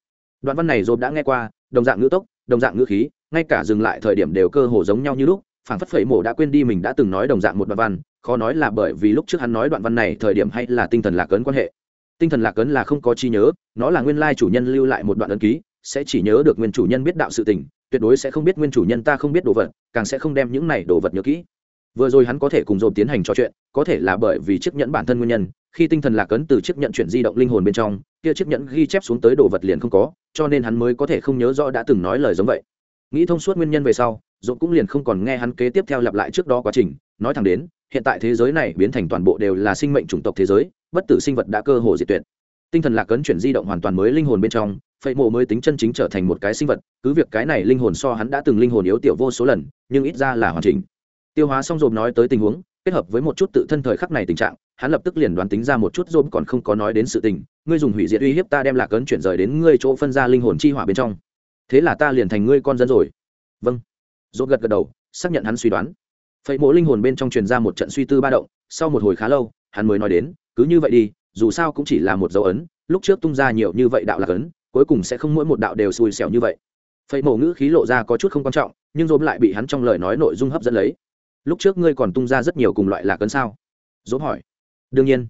Đoạn văn này dồn đã nghe qua, đồng dạng ngữ tốc, đồng dạng ngữ khí, ngay cả dừng lại thời điểm đều cơ hồ giống nhau như lúc, phảng phất phẩy mổ đã quên đi mình đã từng nói đồng dạng một đoạn văn, khó nói là bởi vì lúc trước hắn nói đoạn văn này thời điểm hay là tinh thần lạc ấn quan hệ. Tinh thần lạc ấn là không có chi nhớ, nó là nguyên lai chủ nhân lưu lại một đoạn ấn ký, sẽ chỉ nhớ được nguyên chủ nhân biết đạo sự tình, tuyệt đối sẽ không biết nguyên chủ nhân ta không biết đồ vật, càng sẽ không đem những này đồ vật nhớ kỹ vừa rồi hắn có thể cùng dồn tiến hành trò chuyện, có thể là bởi vì chiếc nhẫn bản thân nguyên nhân, khi tinh thần lạc ấn từ chiếc nhẫn chuyển di động linh hồn bên trong, kia chiếc nhẫn ghi chép xuống tới đồ vật liền không có, cho nên hắn mới có thể không nhớ rõ đã từng nói lời giống vậy. Nghĩ thông suốt nguyên nhân về sau dồn cũng liền không còn nghe hắn kế tiếp theo lặp lại trước đó quá trình, nói thẳng đến, hiện tại thế giới này biến thành toàn bộ đều là sinh mệnh chủng tộc thế giới, bất tử sinh vật đã cơ hồ diệt tuyệt. Tinh thần lạc ấn chuyển di động hoàn toàn mới linh hồn bên trong, phệ mộ mới tính chân chính trở thành một cái sinh vật, cứ việc cái này linh hồn so hắn đã từng linh hồn yếu tiểu vô số lần, nhưng ít ra là hoàn chỉnh tiêu hóa xong rồi nói tới tình huống, kết hợp với một chút tự thân thời khắc này tình trạng, hắn lập tức liền đoán tính ra một chút dôm còn không có nói đến sự tình, ngươi dùng hủy diệt uy hiếp ta đem lạc ấn chuyển rời đến ngươi chỗ phân ra linh hồn chi hỏa bên trong. Thế là ta liền thành ngươi con dân rồi. Vâng. Dốt gật gật đầu, xác nhận hắn suy đoán. Phẩy mộ linh hồn bên trong truyền ra một trận suy tư ba động, sau một hồi khá lâu, hắn mới nói đến, cứ như vậy đi, dù sao cũng chỉ là một dấu ấn, lúc trước tung ra nhiều như vậy đạo lạc ấn, cuối cùng sẽ không mỗi một đạo đều xui xẻo như vậy. Phẩy mộ ngữ khí lộ ra có chút không quan trọng, nhưng dồn lại bị hắn trong lời nói nội dung hấp dẫn lấy lúc trước ngươi còn tung ra rất nhiều cùng loại lạc ấn sao? Dỗ hỏi. Đương nhiên.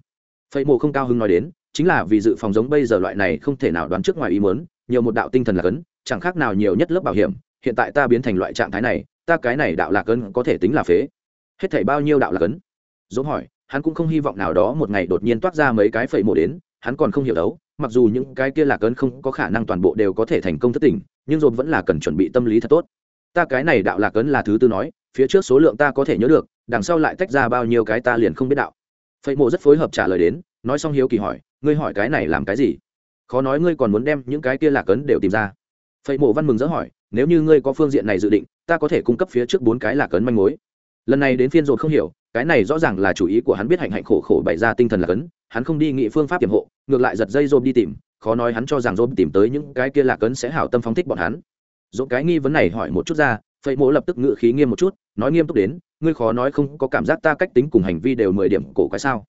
Phẩy mộ không cao hứng nói đến chính là vì dự phòng giống bây giờ loại này không thể nào đoán trước ngoài ý muốn nhiều một đạo tinh thần lạc ấn chẳng khác nào nhiều nhất lớp bảo hiểm hiện tại ta biến thành loại trạng thái này ta cái này đạo lạc ấn có thể tính là phế. Hết thảy bao nhiêu đạo lạc ấn? Dỗ hỏi hắn cũng không hy vọng nào đó một ngày đột nhiên toát ra mấy cái phẩy mộ đến hắn còn không hiểu đấu mặc dù những cái kia lạc ấn không có khả năng toàn bộ đều có thể thành công thất tình, nhưng dồn vẫn là cần chuẩn bị tâm lý thật tốt. Ta cái này đạo lạc ấn là thứ tư nói phía trước số lượng ta có thể nhớ được, đằng sau lại tách ra bao nhiêu cái ta liền không biết đạo. Phẩy mộ rất phối hợp trả lời đến, nói xong hiếu kỳ hỏi, ngươi hỏi cái này làm cái gì? Khó nói ngươi còn muốn đem những cái kia lạc ấn đều tìm ra. Phẩy mộ văn mừng dỡ hỏi, nếu như ngươi có phương diện này dự định, ta có thể cung cấp phía trước bốn cái lạc ấn manh mối. Lần này đến phiên dồn không hiểu, cái này rõ ràng là chủ ý của hắn biết hạnh hạnh khổ khổ bày ra tinh thần lạc ấn, hắn không đi nghị phương pháp tiềm hộ, ngược lại giật dây dồn đi tìm, khó nói hắn cho rằng dồn tìm tới những cái kia lạc ấn sẽ hảo tâm phóng thích bọn hắn. Dồn cái nghi vấn này hỏi một chút ra phẩy mộ lập tức ngự khí nghiêm một chút, nói nghiêm túc đến, ngươi khó nói không có cảm giác ta cách tính cùng hành vi đều mười điểm cổ quái sao?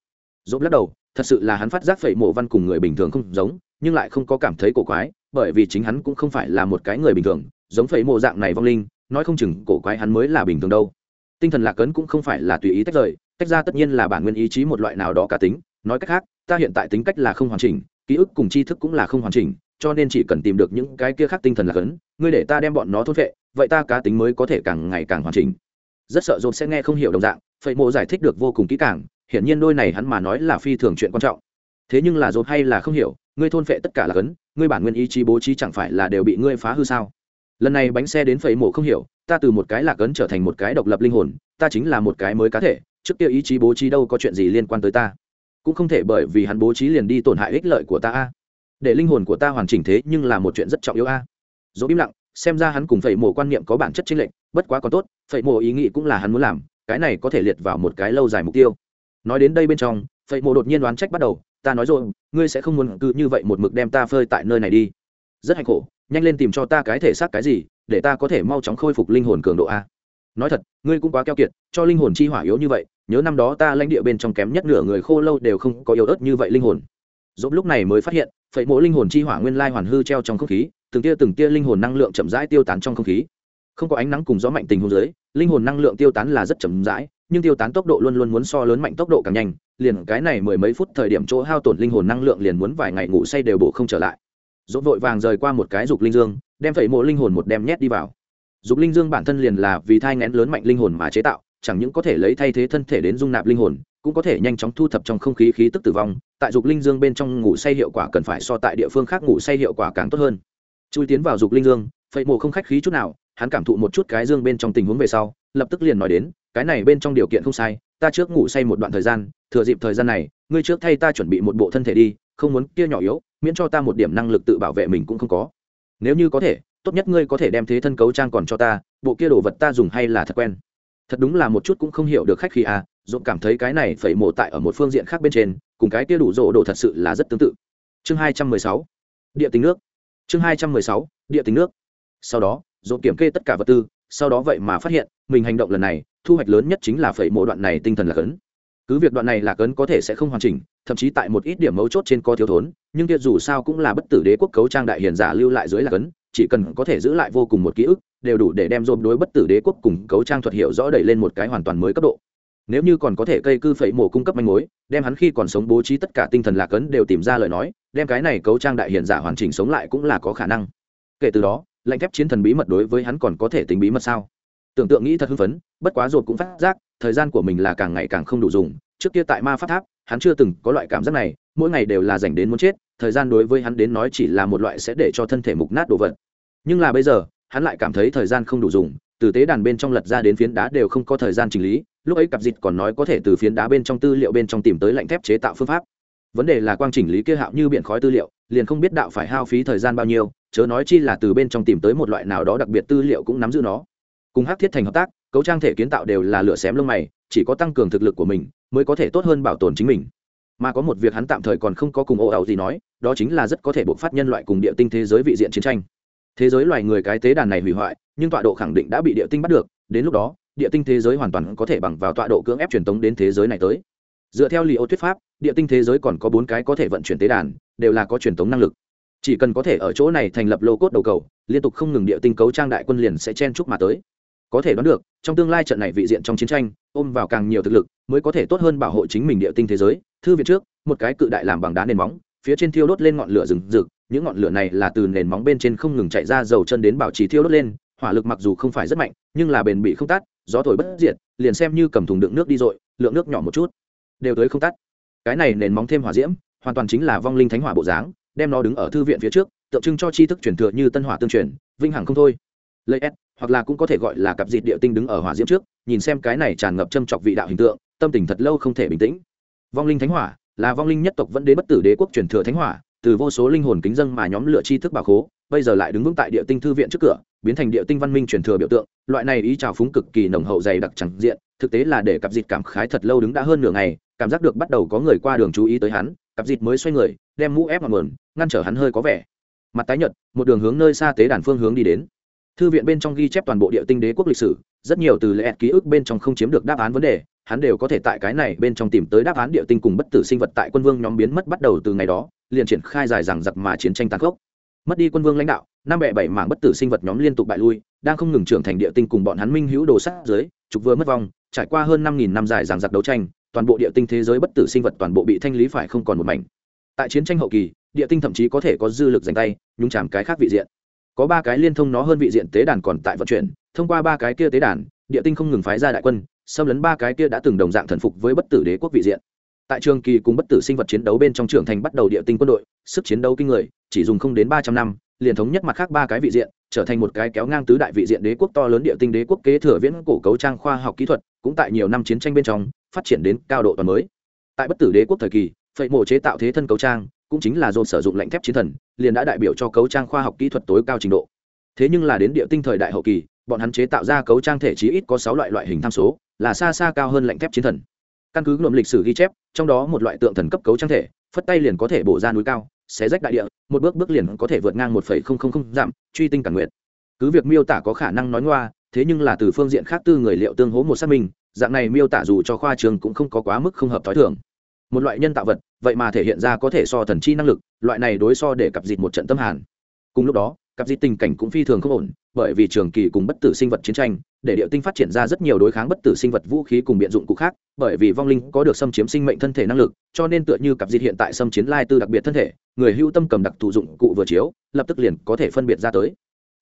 Dồn lắc đầu, thật sự là hắn phát giác phẩy mộ văn cùng người bình thường không giống, nhưng lại không có cảm thấy cổ quái, bởi vì chính hắn cũng không phải là một cái người bình thường, giống phẩy mộ dạng này vong linh, nói không chừng cổ quái hắn mới là bình thường đâu. Tinh thần lạc ấn cũng không phải là tùy ý tách rời, tách ra tất nhiên là bản nguyên ý chí một loại nào đó cá tính, nói cách khác, ta hiện tại tính cách là không hoàn chỉnh, ký ức cùng tri thức cũng là không hoàn chỉnh cho nên chỉ cần tìm được những cái kia khác tinh thần là cấn, ngươi để ta đem bọn nó thốt vệ vậy ta cá tính mới có thể càng ngày càng hoàn chỉnh. Rất sợ dồn sẽ nghe không hiểu đồng dạng phẩy mộ giải thích được vô cùng kỹ càng hiển nhiên đôi này hắn mà nói là phi thường chuyện quan trọng. Thế nhưng là dồn hay là không hiểu ngươi thôn phệ tất cả là cấn ngươi bản nguyên ý chí bố trí chẳng phải là đều bị ngươi phá hư sao? Lần này bánh xe đến phẩy mộ không hiểu ta từ một cái lạc ấn trở thành một cái độc lập linh hồn ta chính là một cái mới cá thể trước kia ý chí bố trí đâu có chuyện gì liên quan tới ta. Cũng không thể bởi vì hắn bố trí liền đi tổn hại ích lợi của ta a để linh hồn của ta hoàn chỉnh thế nhưng là một chuyện rất trọng yếu a. À. Dỗ im lặng, xem ra hắn cùng phẩy mộ quan niệm có bản chất chính lệch, bất quá còn tốt phẩy mộ ý nghĩ cũng là hắn muốn làm, cái này có thể liệt vào một cái lâu dài mục tiêu. Nói đến đây bên trong phẩy mộ đột nhiên đoán trách bắt đầu, ta nói rồi, ngươi sẽ không muốn cứ như vậy một mực đem ta phơi tại nơi này đi. Rất hạnh khổ, nhanh lên tìm cho ta cái thể xác cái gì, để ta có thể mau chóng khôi phục linh hồn cường độ a. Nói thật, ngươi cũng quá keo kiệt, cho linh hồn chi hỏa yếu như vậy, nhớ năm đó ta lãnh địa bên trong kém nhất nửa người khô lâu đều không có yếu ớt như vậy linh hồn. Dốt lúc này mới phát hiện phẩy mộ linh hồn chi hỏa nguyên lai hoàn hư treo trong không khí, từng tia từng tia linh hồn năng lượng chậm rãi tiêu tán trong không khí. Không có ánh nắng cùng gió mạnh tình hôn dưới, linh hồn năng lượng tiêu tán là rất chậm rãi, nhưng tiêu tán tốc độ luôn luôn muốn so lớn mạnh tốc độ càng nhanh, liền cái này mười mấy phút thời điểm chỗ hao tổn linh hồn năng lượng liền muốn vài ngày ngủ say đều bổ không trở lại. Dỗ vội vàng rời qua một cái dục linh dương, đem phẩy mộ linh hồn một đem nhét đi vào. Dục linh dương bản thân liền là vì thai ngén lớn mạnh linh hồn mà chế tạo, chẳng những có thể lấy thay thế thân thể đến dung nạp linh hồn cũng có thể nhanh chóng thu thập trong không khí khí tức tử vong, tại dục linh dương bên trong ngủ say hiệu quả cần phải so tại địa phương khác ngủ say hiệu quả càng tốt hơn. Chui tiến vào dục linh dương phẩy mộ không khách khí chút nào, hắn cảm thụ một chút cái dương bên trong tình huống về sau, lập tức liền nói đến, cái này bên trong điều kiện không sai, ta trước ngủ say một đoạn thời gian, thừa dịp thời gian này, ngươi trước thay ta chuẩn bị một bộ thân thể đi, không muốn kia nhỏ yếu, miễn cho ta một điểm năng lực tự bảo vệ mình cũng không có. Nếu như có thể, tốt nhất ngươi có thể đem thế thân cấu trang còn cho ta, bộ kia đồ vật ta dùng hay là thật quen? Thật đúng là một chút cũng không hiểu được khách khi à dũng cảm thấy cái này phải mổ tại ở một phương diện khác bên trên, cùng cái kia đủ rộ đồ thật sự là rất tương tự. Chương hai trăm mười sáu, địa tính nước. Chương hai trăm mười sáu, địa tính nước. Sau đó, dũng kiểm kê tất cả vật tư, sau đó vậy mà phát hiện, mình hành động lần này, thu hoạch lớn nhất chính là phẩy mộ đoạn này tinh thần là cấn. Cứ việc đoạn này là cấn có thể sẽ không hoàn chỉnh, thậm chí tại một ít điểm mấu chốt trên có thiếu thốn, nhưng kia dù sao cũng là bất tử đế quốc cấu trang đại hiền giả lưu lại dưới là cấn, chỉ cần có thể giữ lại vô cùng một ký ức, đều đủ để đem dồn đối bất tử đế quốc cùng cấu trang thuật hiệu rõ đẩy lên một cái hoàn toàn mới cấp độ nếu như còn có thể cây cư phẩy mổ cung cấp manh mối, đem hắn khi còn sống bố trí tất cả tinh thần lạc ấn đều tìm ra lời nói, đem cái này cấu trang đại hiền giả hoàn chỉnh sống lại cũng là có khả năng. Kể từ đó lệnh thép chiến thần bí mật đối với hắn còn có thể tính bí mật sao? Tưởng tượng nghĩ thật hưng phấn, bất quá ruột cũng phát giác, thời gian của mình là càng ngày càng không đủ dùng. Trước kia tại ma pháp tháp, hắn chưa từng có loại cảm giác này, mỗi ngày đều là dành đến muốn chết, thời gian đối với hắn đến nói chỉ là một loại sẽ để cho thân thể mục nát đồ vật. Nhưng là bây giờ, hắn lại cảm thấy thời gian không đủ dùng, từ tế đàn bên trong lật ra đến phiến đá đều không có thời gian chỉnh lý lúc ấy cặp dịt còn nói có thể từ phiến đá bên trong tư liệu bên trong tìm tới lạnh thép chế tạo phương pháp. Vấn đề là quang chỉnh lý kia hạo như biện khói tư liệu, liền không biết đạo phải hao phí thời gian bao nhiêu, chớ nói chi là từ bên trong tìm tới một loại nào đó đặc biệt tư liệu cũng nắm giữ nó. Cùng hắc thiết thành hợp tác, cấu trang thể kiến tạo đều là lửa xém lông mày, chỉ có tăng cường thực lực của mình, mới có thể tốt hơn bảo tồn chính mình. Mà có một việc hắn tạm thời còn không có cùng ô ẩu gì nói, đó chính là rất có thể bộc phát nhân loại cùng địa tinh thế giới vị diện chiến tranh. Thế giới loài người cái tế đàn này hủy hoại, nhưng tọa độ khẳng định đã bị địa tinh bắt được, đến lúc đó địa tinh thế giới hoàn toàn có thể bằng vào tọa độ cưỡng ép truyền tống đến thế giới này tới. Dựa theo li ô thuyết pháp, địa tinh thế giới còn có bốn cái có thể vận chuyển tế đàn, đều là có truyền tống năng lực. Chỉ cần có thể ở chỗ này thành lập lô cốt đầu cầu, liên tục không ngừng địa tinh cấu trang đại quân liền sẽ chen chúc mà tới. Có thể đoán được, trong tương lai trận này vị diện trong chiến tranh, ôm vào càng nhiều thực lực, mới có thể tốt hơn bảo hộ chính mình địa tinh thế giới. Thư viện trước, một cái cự đại làm bằng đá nền móng, phía trên thiêu đốt lên ngọn lửa rừng rực, những ngọn lửa này là từ nền móng bên trên không ngừng chạy ra dầu chân đến bảo trì thiêu đốt lên hỏa lực mặc dù không phải rất mạnh, nhưng là bền bị không tắt, gió thổi bất diệt, liền xem như cầm thùng đựng nước đi dội lượng nước nhỏ một chút, đều tới không tắt. Cái này nền móng thêm hỏa diễm, hoàn toàn chính là vong linh thánh hỏa bộ dáng, đem nó đứng ở thư viện phía trước, tượng trưng cho tri thức truyền thừa như tân hỏa tương truyền, vinh hằng không thôi. Lấy s, hoặc là cũng có thể gọi là cặp dịt địa tinh đứng ở hỏa diễm trước, nhìn xem cái này tràn ngập châm chọc vị đạo hình tượng, tâm tình thật lâu không thể bình tĩnh. Vong linh thánh hỏa, là vong linh nhất tộc vẫn đến bất tử đế quốc truyền thừa thánh hỏa, từ vô số linh hồn kính dân mà nhóm lựa tri thức bà khố, bây giờ lại đứng vững tại địa tinh thư viện trước cửa biến thành địa tinh văn minh truyền thừa biểu tượng, loại này ý trào phúng cực kỳ nồng hậu dày đặc chẳng diện, thực tế là để cặp dịt cảm khái thật lâu đứng đã hơn nửa ngày, cảm giác được bắt đầu có người qua đường chú ý tới hắn, cặp dịt mới xoay người, đem mũ ép vào mờn ngăn trở hắn hơi có vẻ. Mặt tái nhợt, một đường hướng nơi xa tế đàn phương hướng đi đến. Thư viện bên trong ghi chép toàn bộ địa tinh đế quốc lịch sử, rất nhiều từ lẽ ký ức bên trong không chiếm được đáp án vấn đề, hắn đều có thể tại cái này bên trong tìm tới đáp án địa tinh cùng bất tử sinh vật tại quân vương nhóm biến mất bắt đầu từ ngày đó, liền triển khai dài rằng giặc mà chiến tranh tàn khốc. Mất đi quân vương lãnh đạo năm bẻ bảy mảng bất tử sinh vật nhóm liên tục bại lui, đang không ngừng trưởng thành địa tinh cùng bọn hắn minh hữu đồ sát dưới trục vừa mất vong, trải qua hơn năm nghìn năm dài giằng giặc đấu tranh, toàn bộ địa tinh thế giới bất tử sinh vật toàn bộ bị thanh lý phải không còn một mảnh. Tại chiến tranh hậu kỳ, địa tinh thậm chí có thể có dư lực dành tay, nhúng chàm cái khác vị diện. Có ba cái liên thông nó hơn vị diện tế đàn còn tại vận chuyển, thông qua ba cái kia tế đàn, địa tinh không ngừng phái ra đại quân, xâm lấn ba cái kia đã từng đồng dạng thần phục với bất tử đế quốc vị diện. Tại trường kỳ cùng bất tử sinh vật chiến đấu bên trong trưởng thành bắt đầu địa tinh quân đội, sức chiến đấu kinh người, chỉ dùng không đến ba trăm năm liền thống nhất mặt khác ba cái vị diện, trở thành một cái kéo ngang tứ đại vị diện đế quốc to lớn địa tinh đế quốc kế thừa viễn cổ cấu trang khoa học kỹ thuật, cũng tại nhiều năm chiến tranh bên trong, phát triển đến cao độ toàn mới. Tại bất tử đế quốc thời kỳ, phệ mổ chế tạo thế thân cấu trang, cũng chính là dồn sử dụng lạnh thép chiến thần, liền đã đại biểu cho cấu trang khoa học kỹ thuật tối cao trình độ. Thế nhưng là đến địa tinh thời đại hậu kỳ, bọn hắn chế tạo ra cấu trang thể chí ít có sáu loại loại hình tham số, là xa xa cao hơn lạnh thép chiến thần. Căn cứ luận lịch sử ghi chép, trong đó một loại tượng thần cấp cấu trang thể, phất tay liền có thể bổ ra núi cao xé rách đại địa, một bước bước liền có thể vượt ngang một phẩy không không không giảm, truy tinh cả nguyện cứ việc miêu tả có khả năng nói ngoa, thế nhưng là từ phương diện khác tư người liệu tương hố một xác minh, dạng này miêu tả dù cho khoa trường cũng không có quá mức không hợp t h i thường. Một loại nhân tạo vật, vậy mà thể hiện ra có thể so thần chi năng lực, loại này đối so để cặp dịt một trận tâm hàn. Cùng lúc đó, cặp dịt tình cảnh cũng phi thường không ổn, bởi vì trường kỳ cùng bất tử sinh vật chiến tranh, để địa tinh phát triển ra rất nhiều đối kháng bất tử sinh vật vũ khí cùng biện dụng cụ khác, bởi vì vong linh có được xâm chiếm sinh mệnh thân thể năng lực, cho nên tựa như cặp dịt hiện tại xâm chiến lai tư đặc biệt thân thể người hưu tâm cầm đặc thụ dụng cụ vừa chiếu, lập tức liền có thể phân biệt ra tới.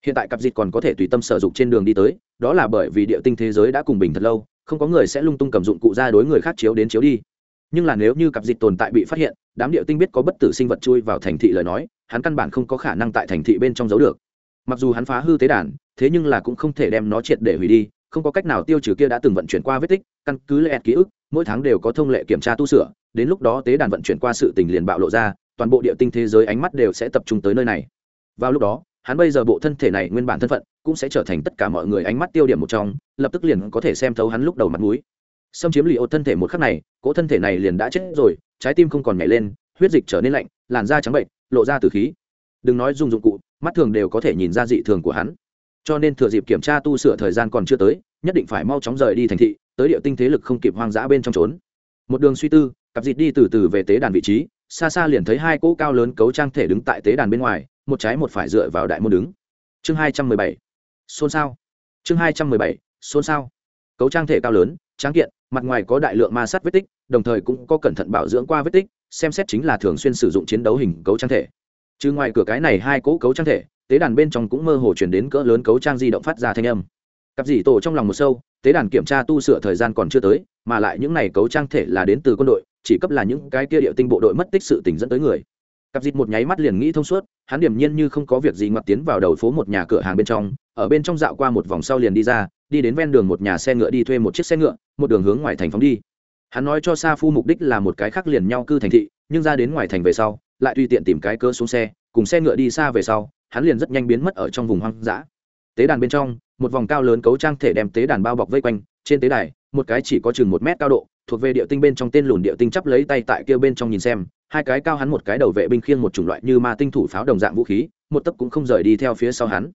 Hiện tại cặp dịt còn có thể tùy tâm sở dụng trên đường đi tới, đó là bởi vì địa tinh thế giới đã cùng bình thật lâu, không có người sẽ lung tung cầm dụng cụ ra đối người khác chiếu đến chiếu đi. Nhưng là nếu như cặp dịch tồn tại bị phát hiện, đám địa tinh biết có bất tử sinh vật chui vào thành thị lời nói, hắn căn bản không có khả năng tại thành thị bên trong giấu được. Mặc dù hắn phá hư tế đàn, thế nhưng là cũng không thể đem nó triệt để hủy đi, không có cách nào tiêu trừ kia đã từng vận chuyển qua vết tích, căn cứ lệ ký ức, mỗi tháng đều có thông lệ kiểm tra tu sửa, đến lúc đó tế đàn vận chuyển qua sự tình liền bạo lộ ra toàn bộ địa tinh thế giới ánh mắt đều sẽ tập trung tới nơi này. Vào lúc đó, hắn bây giờ bộ thân thể này nguyên bản thân phận cũng sẽ trở thành tất cả mọi người ánh mắt tiêu điểm một trong, lập tức liền có thể xem thấu hắn lúc đầu mặt mũi. Xâm chiếm lì ô thân thể một khắc này, cỗ thân thể này liền đã chết rồi, trái tim không còn nhảy lên, huyết dịch trở nên lạnh, làn da trắng bệnh, lộ ra từ khí. Đừng nói dùng dụng cụ, mắt thường đều có thể nhìn ra dị thường của hắn. Cho nên thừa dịp kiểm tra tu sửa thời gian còn chưa tới, nhất định phải mau chóng rời đi thành thị, tới địa tinh thế lực không kịp hoang dã bên trong trốn. Một đường suy tư, cặp dịt đi từ từ về tế đàn vị trí xa xa liền thấy hai cỗ cao lớn cấu trang thể đứng tại tế đàn bên ngoài, một trái một phải dựa vào đại môn đứng. Chương hai trăm mười bảy. Xôn xao. Chương hai trăm mười bảy. Xôn xao. Cấu trang thể cao lớn, tráng kiện, mặt ngoài có đại lượng ma sát vết tích, đồng thời cũng có cẩn thận bảo dưỡng qua vết tích, xem xét chính là thường xuyên sử dụng chiến đấu hình cấu trang thể. Chứ ngoài cửa cái này hai cỗ cấu trang thể, tế đàn bên trong cũng mơ hồ chuyển đến cỡ lớn cấu trang di động phát ra thanh âm. Cặp dì tổ trong lòng một sâu tế đàn kiểm tra tu sửa thời gian còn chưa tới, mà lại những này cấu trang thể là đến từ quân đội, chỉ cấp là những cái kia địa tinh bộ đội mất tích sự tình dẫn tới người. Cặp dịt một nháy mắt liền nghĩ thông suốt, hắn điểm nhiên như không có việc gì ngoặt tiến vào đầu phố một nhà cửa hàng bên trong, ở bên trong dạo qua một vòng sau liền đi ra, đi đến ven đường một nhà xe ngựa đi thuê một chiếc xe ngựa, một đường hướng ngoài thành phóng đi. Hắn nói cho sa phu mục đích là một cái khác liền nhau cư thành thị, nhưng ra đến ngoài thành về sau, lại tùy tiện tìm cái cơ xuống xe, cùng xe ngựa đi xa về sau, hắn liền rất nhanh biến mất ở trong vùng hoang dã. Tế đàn bên trong một vòng cao lớn cấu trang thể đem tế đàn bao bọc vây quanh, trên tế đài, một cái chỉ có chừng một mét cao độ, thuộc về địa tinh bên trong tên lùn địa tinh chắp lấy tay tại kia bên trong nhìn xem, hai cái cao hắn một cái đầu vệ binh khiêng một chủng loại như ma tinh thủ pháo đồng dạng vũ khí, một tấc cũng không rời đi theo phía sau hắn.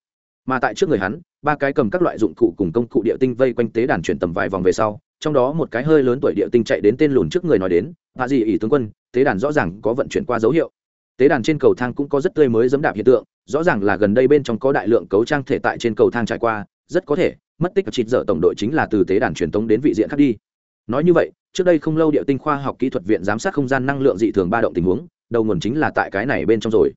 Mà tại trước người hắn, ba cái cầm các loại dụng cụ cùng công cụ địa tinh vây quanh tế đàn chuyển tầm vài vòng về sau, trong đó một cái hơi lớn tuổi địa tinh chạy đến tên lùn trước người nói đến hạ gì ỷ tướng quân, tế đàn rõ ràng có vận chuyển qua dấu hiệu. Tế đàn trên cầu thang cũng có rất tươi mới dẫm đạp hiện tượng, rõ ràng là gần đây bên trong có đại lượng cấu trang thể tại trên cầu thang trải qua rất có thể, mất tích chịt dở tổng đội chính là từ tế đàn truyền tống đến vị diện khác đi. Nói như vậy, trước đây không lâu địa tinh khoa học kỹ thuật viện giám sát không gian năng lượng dị thường ba động tình huống, đầu nguồn chính là tại cái này bên trong rồi.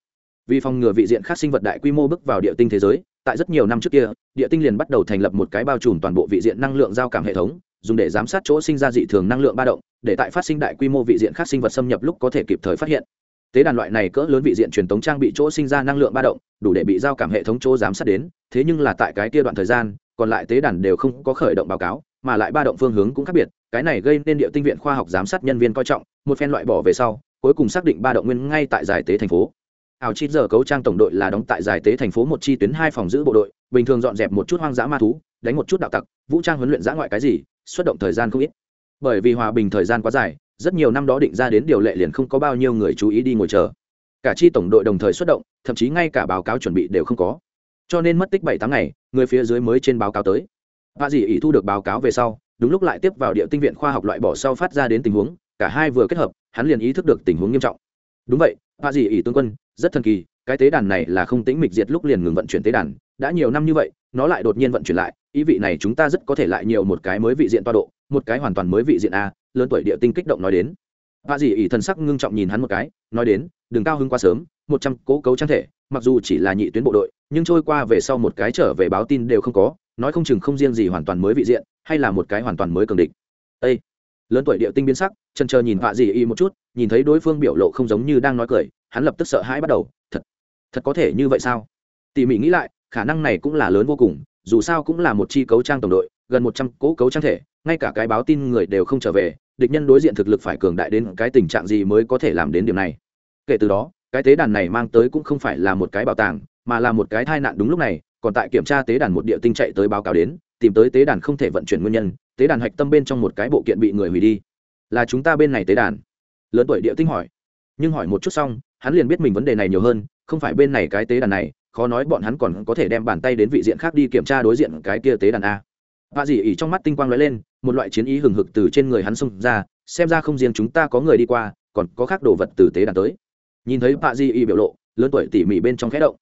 Vì phòng ngừa vị diện khác sinh vật đại quy mô bước vào địa tinh thế giới, tại rất nhiều năm trước kia, địa tinh liền bắt đầu thành lập một cái bao trùm toàn bộ vị diện năng lượng giao cảm hệ thống, dùng để giám sát chỗ sinh ra dị thường năng lượng ba động, để tại phát sinh đại quy mô vị diện khác sinh vật xâm nhập lúc có thể kịp thời phát hiện tế đàn loại này cỡ lớn vị diện truyền tống trang bị chỗ sinh ra năng lượng ba động, đủ để bị giao cảm hệ thống chỗ giám sát đến, thế nhưng là tại cái kia đoạn thời gian, còn lại tế đàn đều không có khởi động báo cáo, mà lại ba động phương hướng cũng khác biệt, cái này gây nên địa tinh viện khoa học giám sát nhân viên coi trọng, một phen loại bỏ về sau, cuối cùng xác định ba động nguyên ngay tại giải tế thành phố. Ảo chi giờ cấu trang tổng đội là đóng tại giải tế thành phố một chi tuyến hai phòng giữ bộ đội, bình thường dọn dẹp một chút hoang dã ma thú, đánh một chút đạo tặc, vũ trang huấn luyện dã ngoại cái gì, xuất động thời gian không ít. Bởi vì hòa bình thời gian quá dài rất nhiều năm đó định ra đến điều lệ liền không có bao nhiêu người chú ý đi ngồi chờ. Cả chi tổng đội đồng thời xuất động, thậm chí ngay cả báo cáo chuẩn bị đều không có. Cho nên mất tích bảy tháng ngày, người phía dưới mới trên báo cáo tới. Vạ dì ỉ thu được báo cáo về sau, đúng lúc lại tiếp vào địa tinh viện khoa học loại bỏ sau phát ra đến tình huống, cả hai vừa kết hợp, hắn liền ý thức được tình huống nghiêm trọng. Đúng vậy, vạ dì ỉ tướng quân, rất thần kỳ, cái tế đàn này là không tĩnh mịch diệt lúc liền ngừng vận chuyển tế đàn, đã nhiều năm như vậy, nó lại đột nhiên vận chuyển lại, ý vị này chúng ta rất có thể lại nhiều một cái mới vị diện toa độ, một cái hoàn toàn mới vị diện a lớn tuổi địa tinh kích động nói đến. Vạ dì ỉ thần sắc ngưng trọng nhìn hắn một cái, nói đến, đừng cao hưng quá sớm, một trăm cố cấu trang thể, mặc dù chỉ là nhị tuyến bộ đội, nhưng trôi qua về sau một cái trở về báo tin đều không có, nói không chừng không riêng gì hoàn toàn mới vị diện, hay là một cái hoàn toàn mới cường địch. Ê! lớn tuổi địa tinh biến sắc chân chờ nhìn vạ dị y một chút, nhìn thấy đối phương biểu lộ không giống như đang nói cười, hắn lập tức sợ hãi bắt đầu, thật thật có thể như vậy sao? Tỉ mỉ nghĩ lại, khả năng này cũng là lớn vô cùng, dù sao cũng là một chi cấu trang tổng đội gần một trăm cỗ cấu trang thể, ngay cả cái báo tin người đều không trở về, địch nhân đối diện thực lực phải cường đại đến cái tình trạng gì mới có thể làm đến điểm này. Kể từ đó, cái tế đàn này mang tới cũng không phải là một cái bảo tàng, mà là một cái tai nạn đúng lúc này, còn tại kiểm tra tế đàn một địa tinh chạy tới báo cáo đến, tìm tới tế đàn không thể vận chuyển nguyên nhân, tế đàn hạch tâm bên trong một cái bộ kiện bị người hủy đi. Là chúng ta bên này tế đàn. Lớn tuổi địa tinh hỏi. Nhưng hỏi một chút xong, hắn liền biết mình vấn đề này nhiều hơn, không phải bên này cái tế đàn này, khó nói bọn hắn còn có thể đem bàn tay đến vị diện khác đi kiểm tra đối diện cái kia tế đàn a vạ dị ỉ trong mắt tinh quang lóe lên, một loại chiến ý hừng hực từ trên người hắn xông ra, xem ra không riêng chúng ta có người đi qua, còn có khác đồ vật từ tế đàn tới. Nhìn thấy bà dị ỉ biểu lộ, lớn tuổi tỉ mỉ bên trong khẽ động.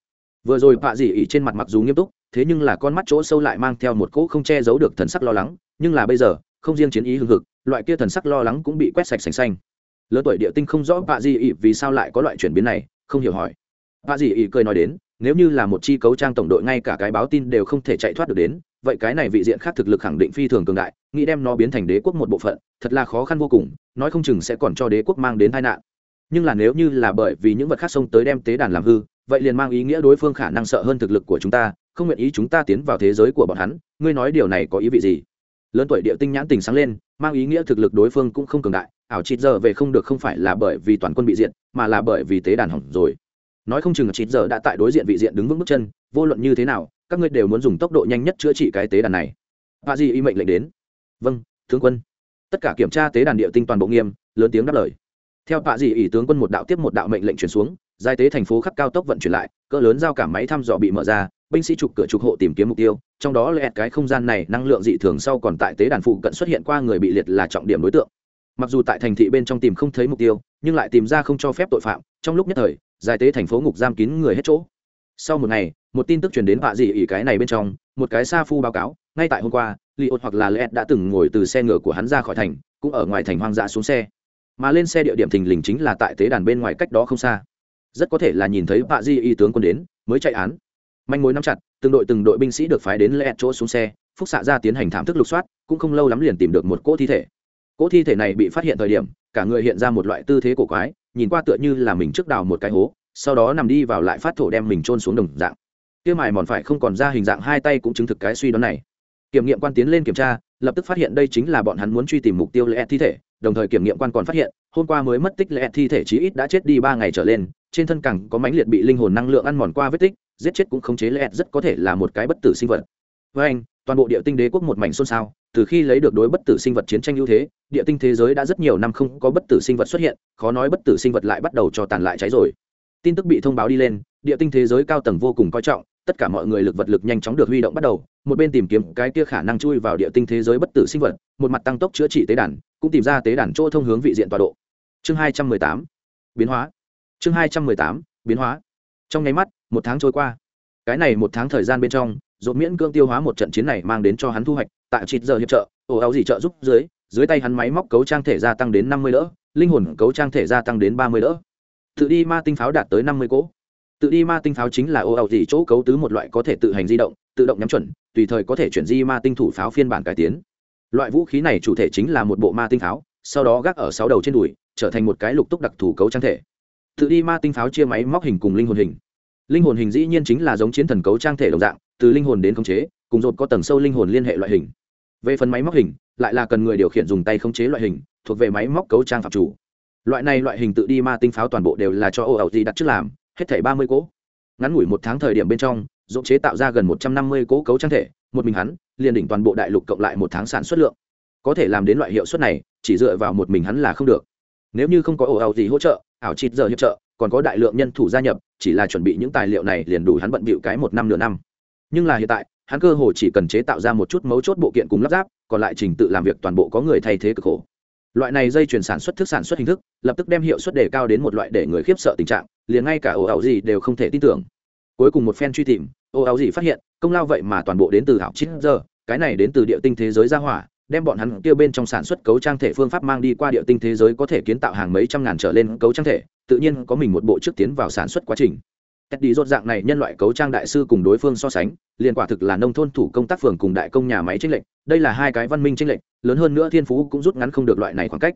Vừa rồi bà dị ỉ trên mặt mặc dù nghiêm túc, thế nhưng là con mắt chỗ sâu lại mang theo một cỗ không che giấu được thần sắc lo lắng, nhưng là bây giờ, không riêng chiến ý hừng hực, loại kia thần sắc lo lắng cũng bị quét sạch sành xanh. Lớn tuổi địa tinh không rõ bà dị ỉ vì sao lại có loại chuyển biến này, không hiểu hỏi. Bà dị ỉ cười nói đến, nếu như là một chi cấu trang tổng đội ngay cả cái báo tin đều không thể chạy thoát được đến vậy cái này vị diện khác thực lực khẳng định phi thường cường đại, nghĩ đem nó biến thành đế quốc một bộ phận, thật là khó khăn vô cùng, nói không chừng sẽ còn cho đế quốc mang đến tai nạn. Nhưng là nếu như là bởi vì những vật khác xông tới đem tế đàn làm hư, vậy liền mang ý nghĩa đối phương khả năng sợ hơn thực lực của chúng ta, không nguyện ý chúng ta tiến vào thế giới của bọn hắn, ngươi nói điều này có ý vị gì? Lớn tuổi địa tinh nhãn tình sáng lên, mang ý nghĩa thực lực đối phương cũng không cường đại, ảo chịt giờ về không được không phải là bởi vì toàn quân bị diện mà là bởi vì tế đàn hỏng rồi. Nói không chừng chịt giờ đã tại đối diện vị diện đứng vững bước chân vô luận như thế nào, các ngươi đều muốn dùng tốc độ nhanh nhất chữa trị cái tế đàn này. Bà di y mệnh lệnh đến. Vâng tướng quân. Tất cả kiểm tra tế đàn địa tinh toàn bộ nghiêm, lớn tiếng đáp lời. Theo bà di ỷ tướng quân một đạo tiếp một đạo mệnh lệnh chuyển xuống, giai tế thành phố khắp cao tốc vận chuyển lại, cỡ lớn giao cả máy thăm dò bị mở ra, binh sĩ trục cửa trục hộ tìm kiếm mục tiêu, trong đó lẹt cái không gian này năng lượng dị thường sau còn tại tế đàn phụ cận xuất hiện qua người bị liệt là trọng điểm đối tượng. Mặc dù tại thành thị bên trong tìm không thấy mục tiêu, nhưng lại tìm ra không cho phép tội phạm, trong lúc nhất thời, giai tế thành phố ngục giam kín người hết chỗ sau một ngày, một tin tức truyền đến vạ dị ỉ cái này bên trong, một cái sa phu báo cáo, ngay tại hôm qua, li ột hoặc là led đã từng ngồi từ xe ngựa của hắn ra khỏi thành, cũng ở ngoài thành hoang dã xuống xe. Mà lên xe địa điểm thình lình chính là tại tế đàn bên ngoài cách đó không xa. Rất có thể là nhìn thấy vạ di y tướng quân đến, mới chạy án. Manh mối nắm chặt, từng đội từng đội binh sĩ được phái đến Lê chỗ xuống xe, phúc xạ ra tiến hành thảm thức lục soát, cũng không lâu lắm liền tìm được một cỗ thi thể. Cỗ thi thể này bị phát hiện thời điểm, cả người hiện ra một loại tư thế cổ quái, nhìn qua tựa như là mình trước đào một cái hố sau đó nằm đi vào lại phát thổ đem mình trôn xuống đồng dạng. Kia mài mòn phải không còn ra hình dạng hai tay cũng chứng thực cái suy đoán này. Kiểm nghiệm quan tiến lên kiểm tra, lập tức phát hiện đây chính là bọn hắn muốn truy tìm mục tiêu lẽ thi thể, đồng thời kiểm nghiệm quan còn phát hiện, hôm qua mới mất tích lẽ thi thể chí ít đã chết đi ba ngày trở lên, trên thân cẳng có mảnh liệt bị linh hồn năng lượng ăn mòn qua vết tích, giết chết cũng không chế lẽ, rất có thể là một cái bất tử sinh vật. Với anh, toàn bộ địa tinh đế quốc một mảnh xôn xao, từ khi lấy được đối bất tử sinh vật chiến tranh ưu thế, địa tinh thế giới đã rất nhiều năm không có bất tử sinh vật xuất hiện, khó nói bất tử sinh vật lại bắt đầu cho tàn lại cháy rồi tin tức bị thông báo đi lên, địa tinh thế giới cao tầng vô cùng coi trọng, tất cả mọi người lực vật lực nhanh chóng được huy động bắt đầu, một bên tìm kiếm cái kia khả năng chui vào địa tinh thế giới bất tử sinh vật, một mặt tăng tốc chữa trị tế đàn, cũng tìm ra tế đàn chỗ thông hướng vị diện tọa độ. Chương hai trăm mười tám, biến hóa. Chương hai trăm mười tám, biến hóa. Trong nháy mắt, một tháng trôi qua. Cái này một tháng thời gian bên trong dột miễn cương tiêu hóa một trận chiến này mang đến cho hắn thu hoạch, tại trịt giờ hiệp trợ ổ áo gì trợ giúp dưới dưới tay hắn máy móc cấu trang thể gia tăng đến năm mươi đỡ linh hồn cấu trang thể gia tăng đến ba mươi đỡ tự đi ma tinh pháo đạt tới năm mươi cỗ. Tự đi ma tinh pháo chính là ô ảo gì chỗ cấu tứ một loại có thể tự hành di động, tự động nhắm chuẩn, tùy thời có thể chuyển di ma tinh thủ pháo phiên bản cải tiến. Loại vũ khí này chủ thể chính là một bộ ma tinh pháo, sau đó gác ở sáu đầu trên đùi, trở thành một cái lục túc đặc thù cấu trang thể. Tự đi ma tinh pháo chia máy móc hình cùng linh hồn hình. Linh hồn hình dĩ nhiên chính là giống chiến thần cấu trang thể đồng dạng, từ linh hồn đến khống chế, cùng dột có tầng sâu linh hồn liên hệ loại hình. Về phần máy móc hình, lại là cần người điều khiển dùng tay khống chế loại hình, thuộc về máy móc cấu trang phạm chủ loại này loại hình tự đi ma tinh pháo toàn bộ đều là cho ô ẩu gì đặt trước làm, hết thảy ba mươi cỗ. Ngắn ngủi một tháng thời điểm bên trong dỗ chế tạo ra gần một trăm năm mươi cỗ cấu trang thể, một mình hắn, liền đỉnh toàn bộ đại lục cộng lại một tháng sản xuất lượng. Có thể làm đến loại hiệu suất này, chỉ dựa vào một mình hắn là không được. Nếu như không có ồ ẩu gì hỗ trợ, ảo chịt giờ hiệp trợ, còn có đại lượng nhân thủ gia nhập, chỉ là chuẩn bị những tài liệu này liền đủ hắn bận bịu cái một năm nửa năm. Nhưng là hiện tại, hắn cơ hồ chỉ cần chế tạo ra một chút mấu chốt bộ kiện cùng lắp ráp, còn lại trình tự làm việc toàn bộ có người thay thế cực khổ loại này dây chuyển sản xuất thức sản xuất hình thức, lập tức đem hiệu suất đề cao đến một loại để người khiếp sợ tình trạng, liền ngay cả ồ ảo gì đều không thể tin tưởng. Cuối cùng một phen truy tìm, ồ ảo gì phát hiện, công lao vậy mà toàn bộ đến từ ảo chín giờ cái này đến từ địa tinh thế giới ra hỏa, đem bọn hắn tiêu bên trong sản xuất cấu trang thể phương pháp mang đi qua địa tinh thế giới có thể kiến tạo hàng mấy trăm ngàn trở lên cấu trang thể, tự nhiên có mình một bộ trước tiến vào sản xuất quá trình. Cách đi rốt dạng này nhân loại cấu trang đại sư cùng đối phương so sánh, liền quả thực là nông thôn thủ công tác phường cùng đại công nhà máy chính lệnh, đây là hai cái văn minh chính lệnh, lớn hơn nữa thiên phú cũng rút ngắn không được loại này khoảng cách.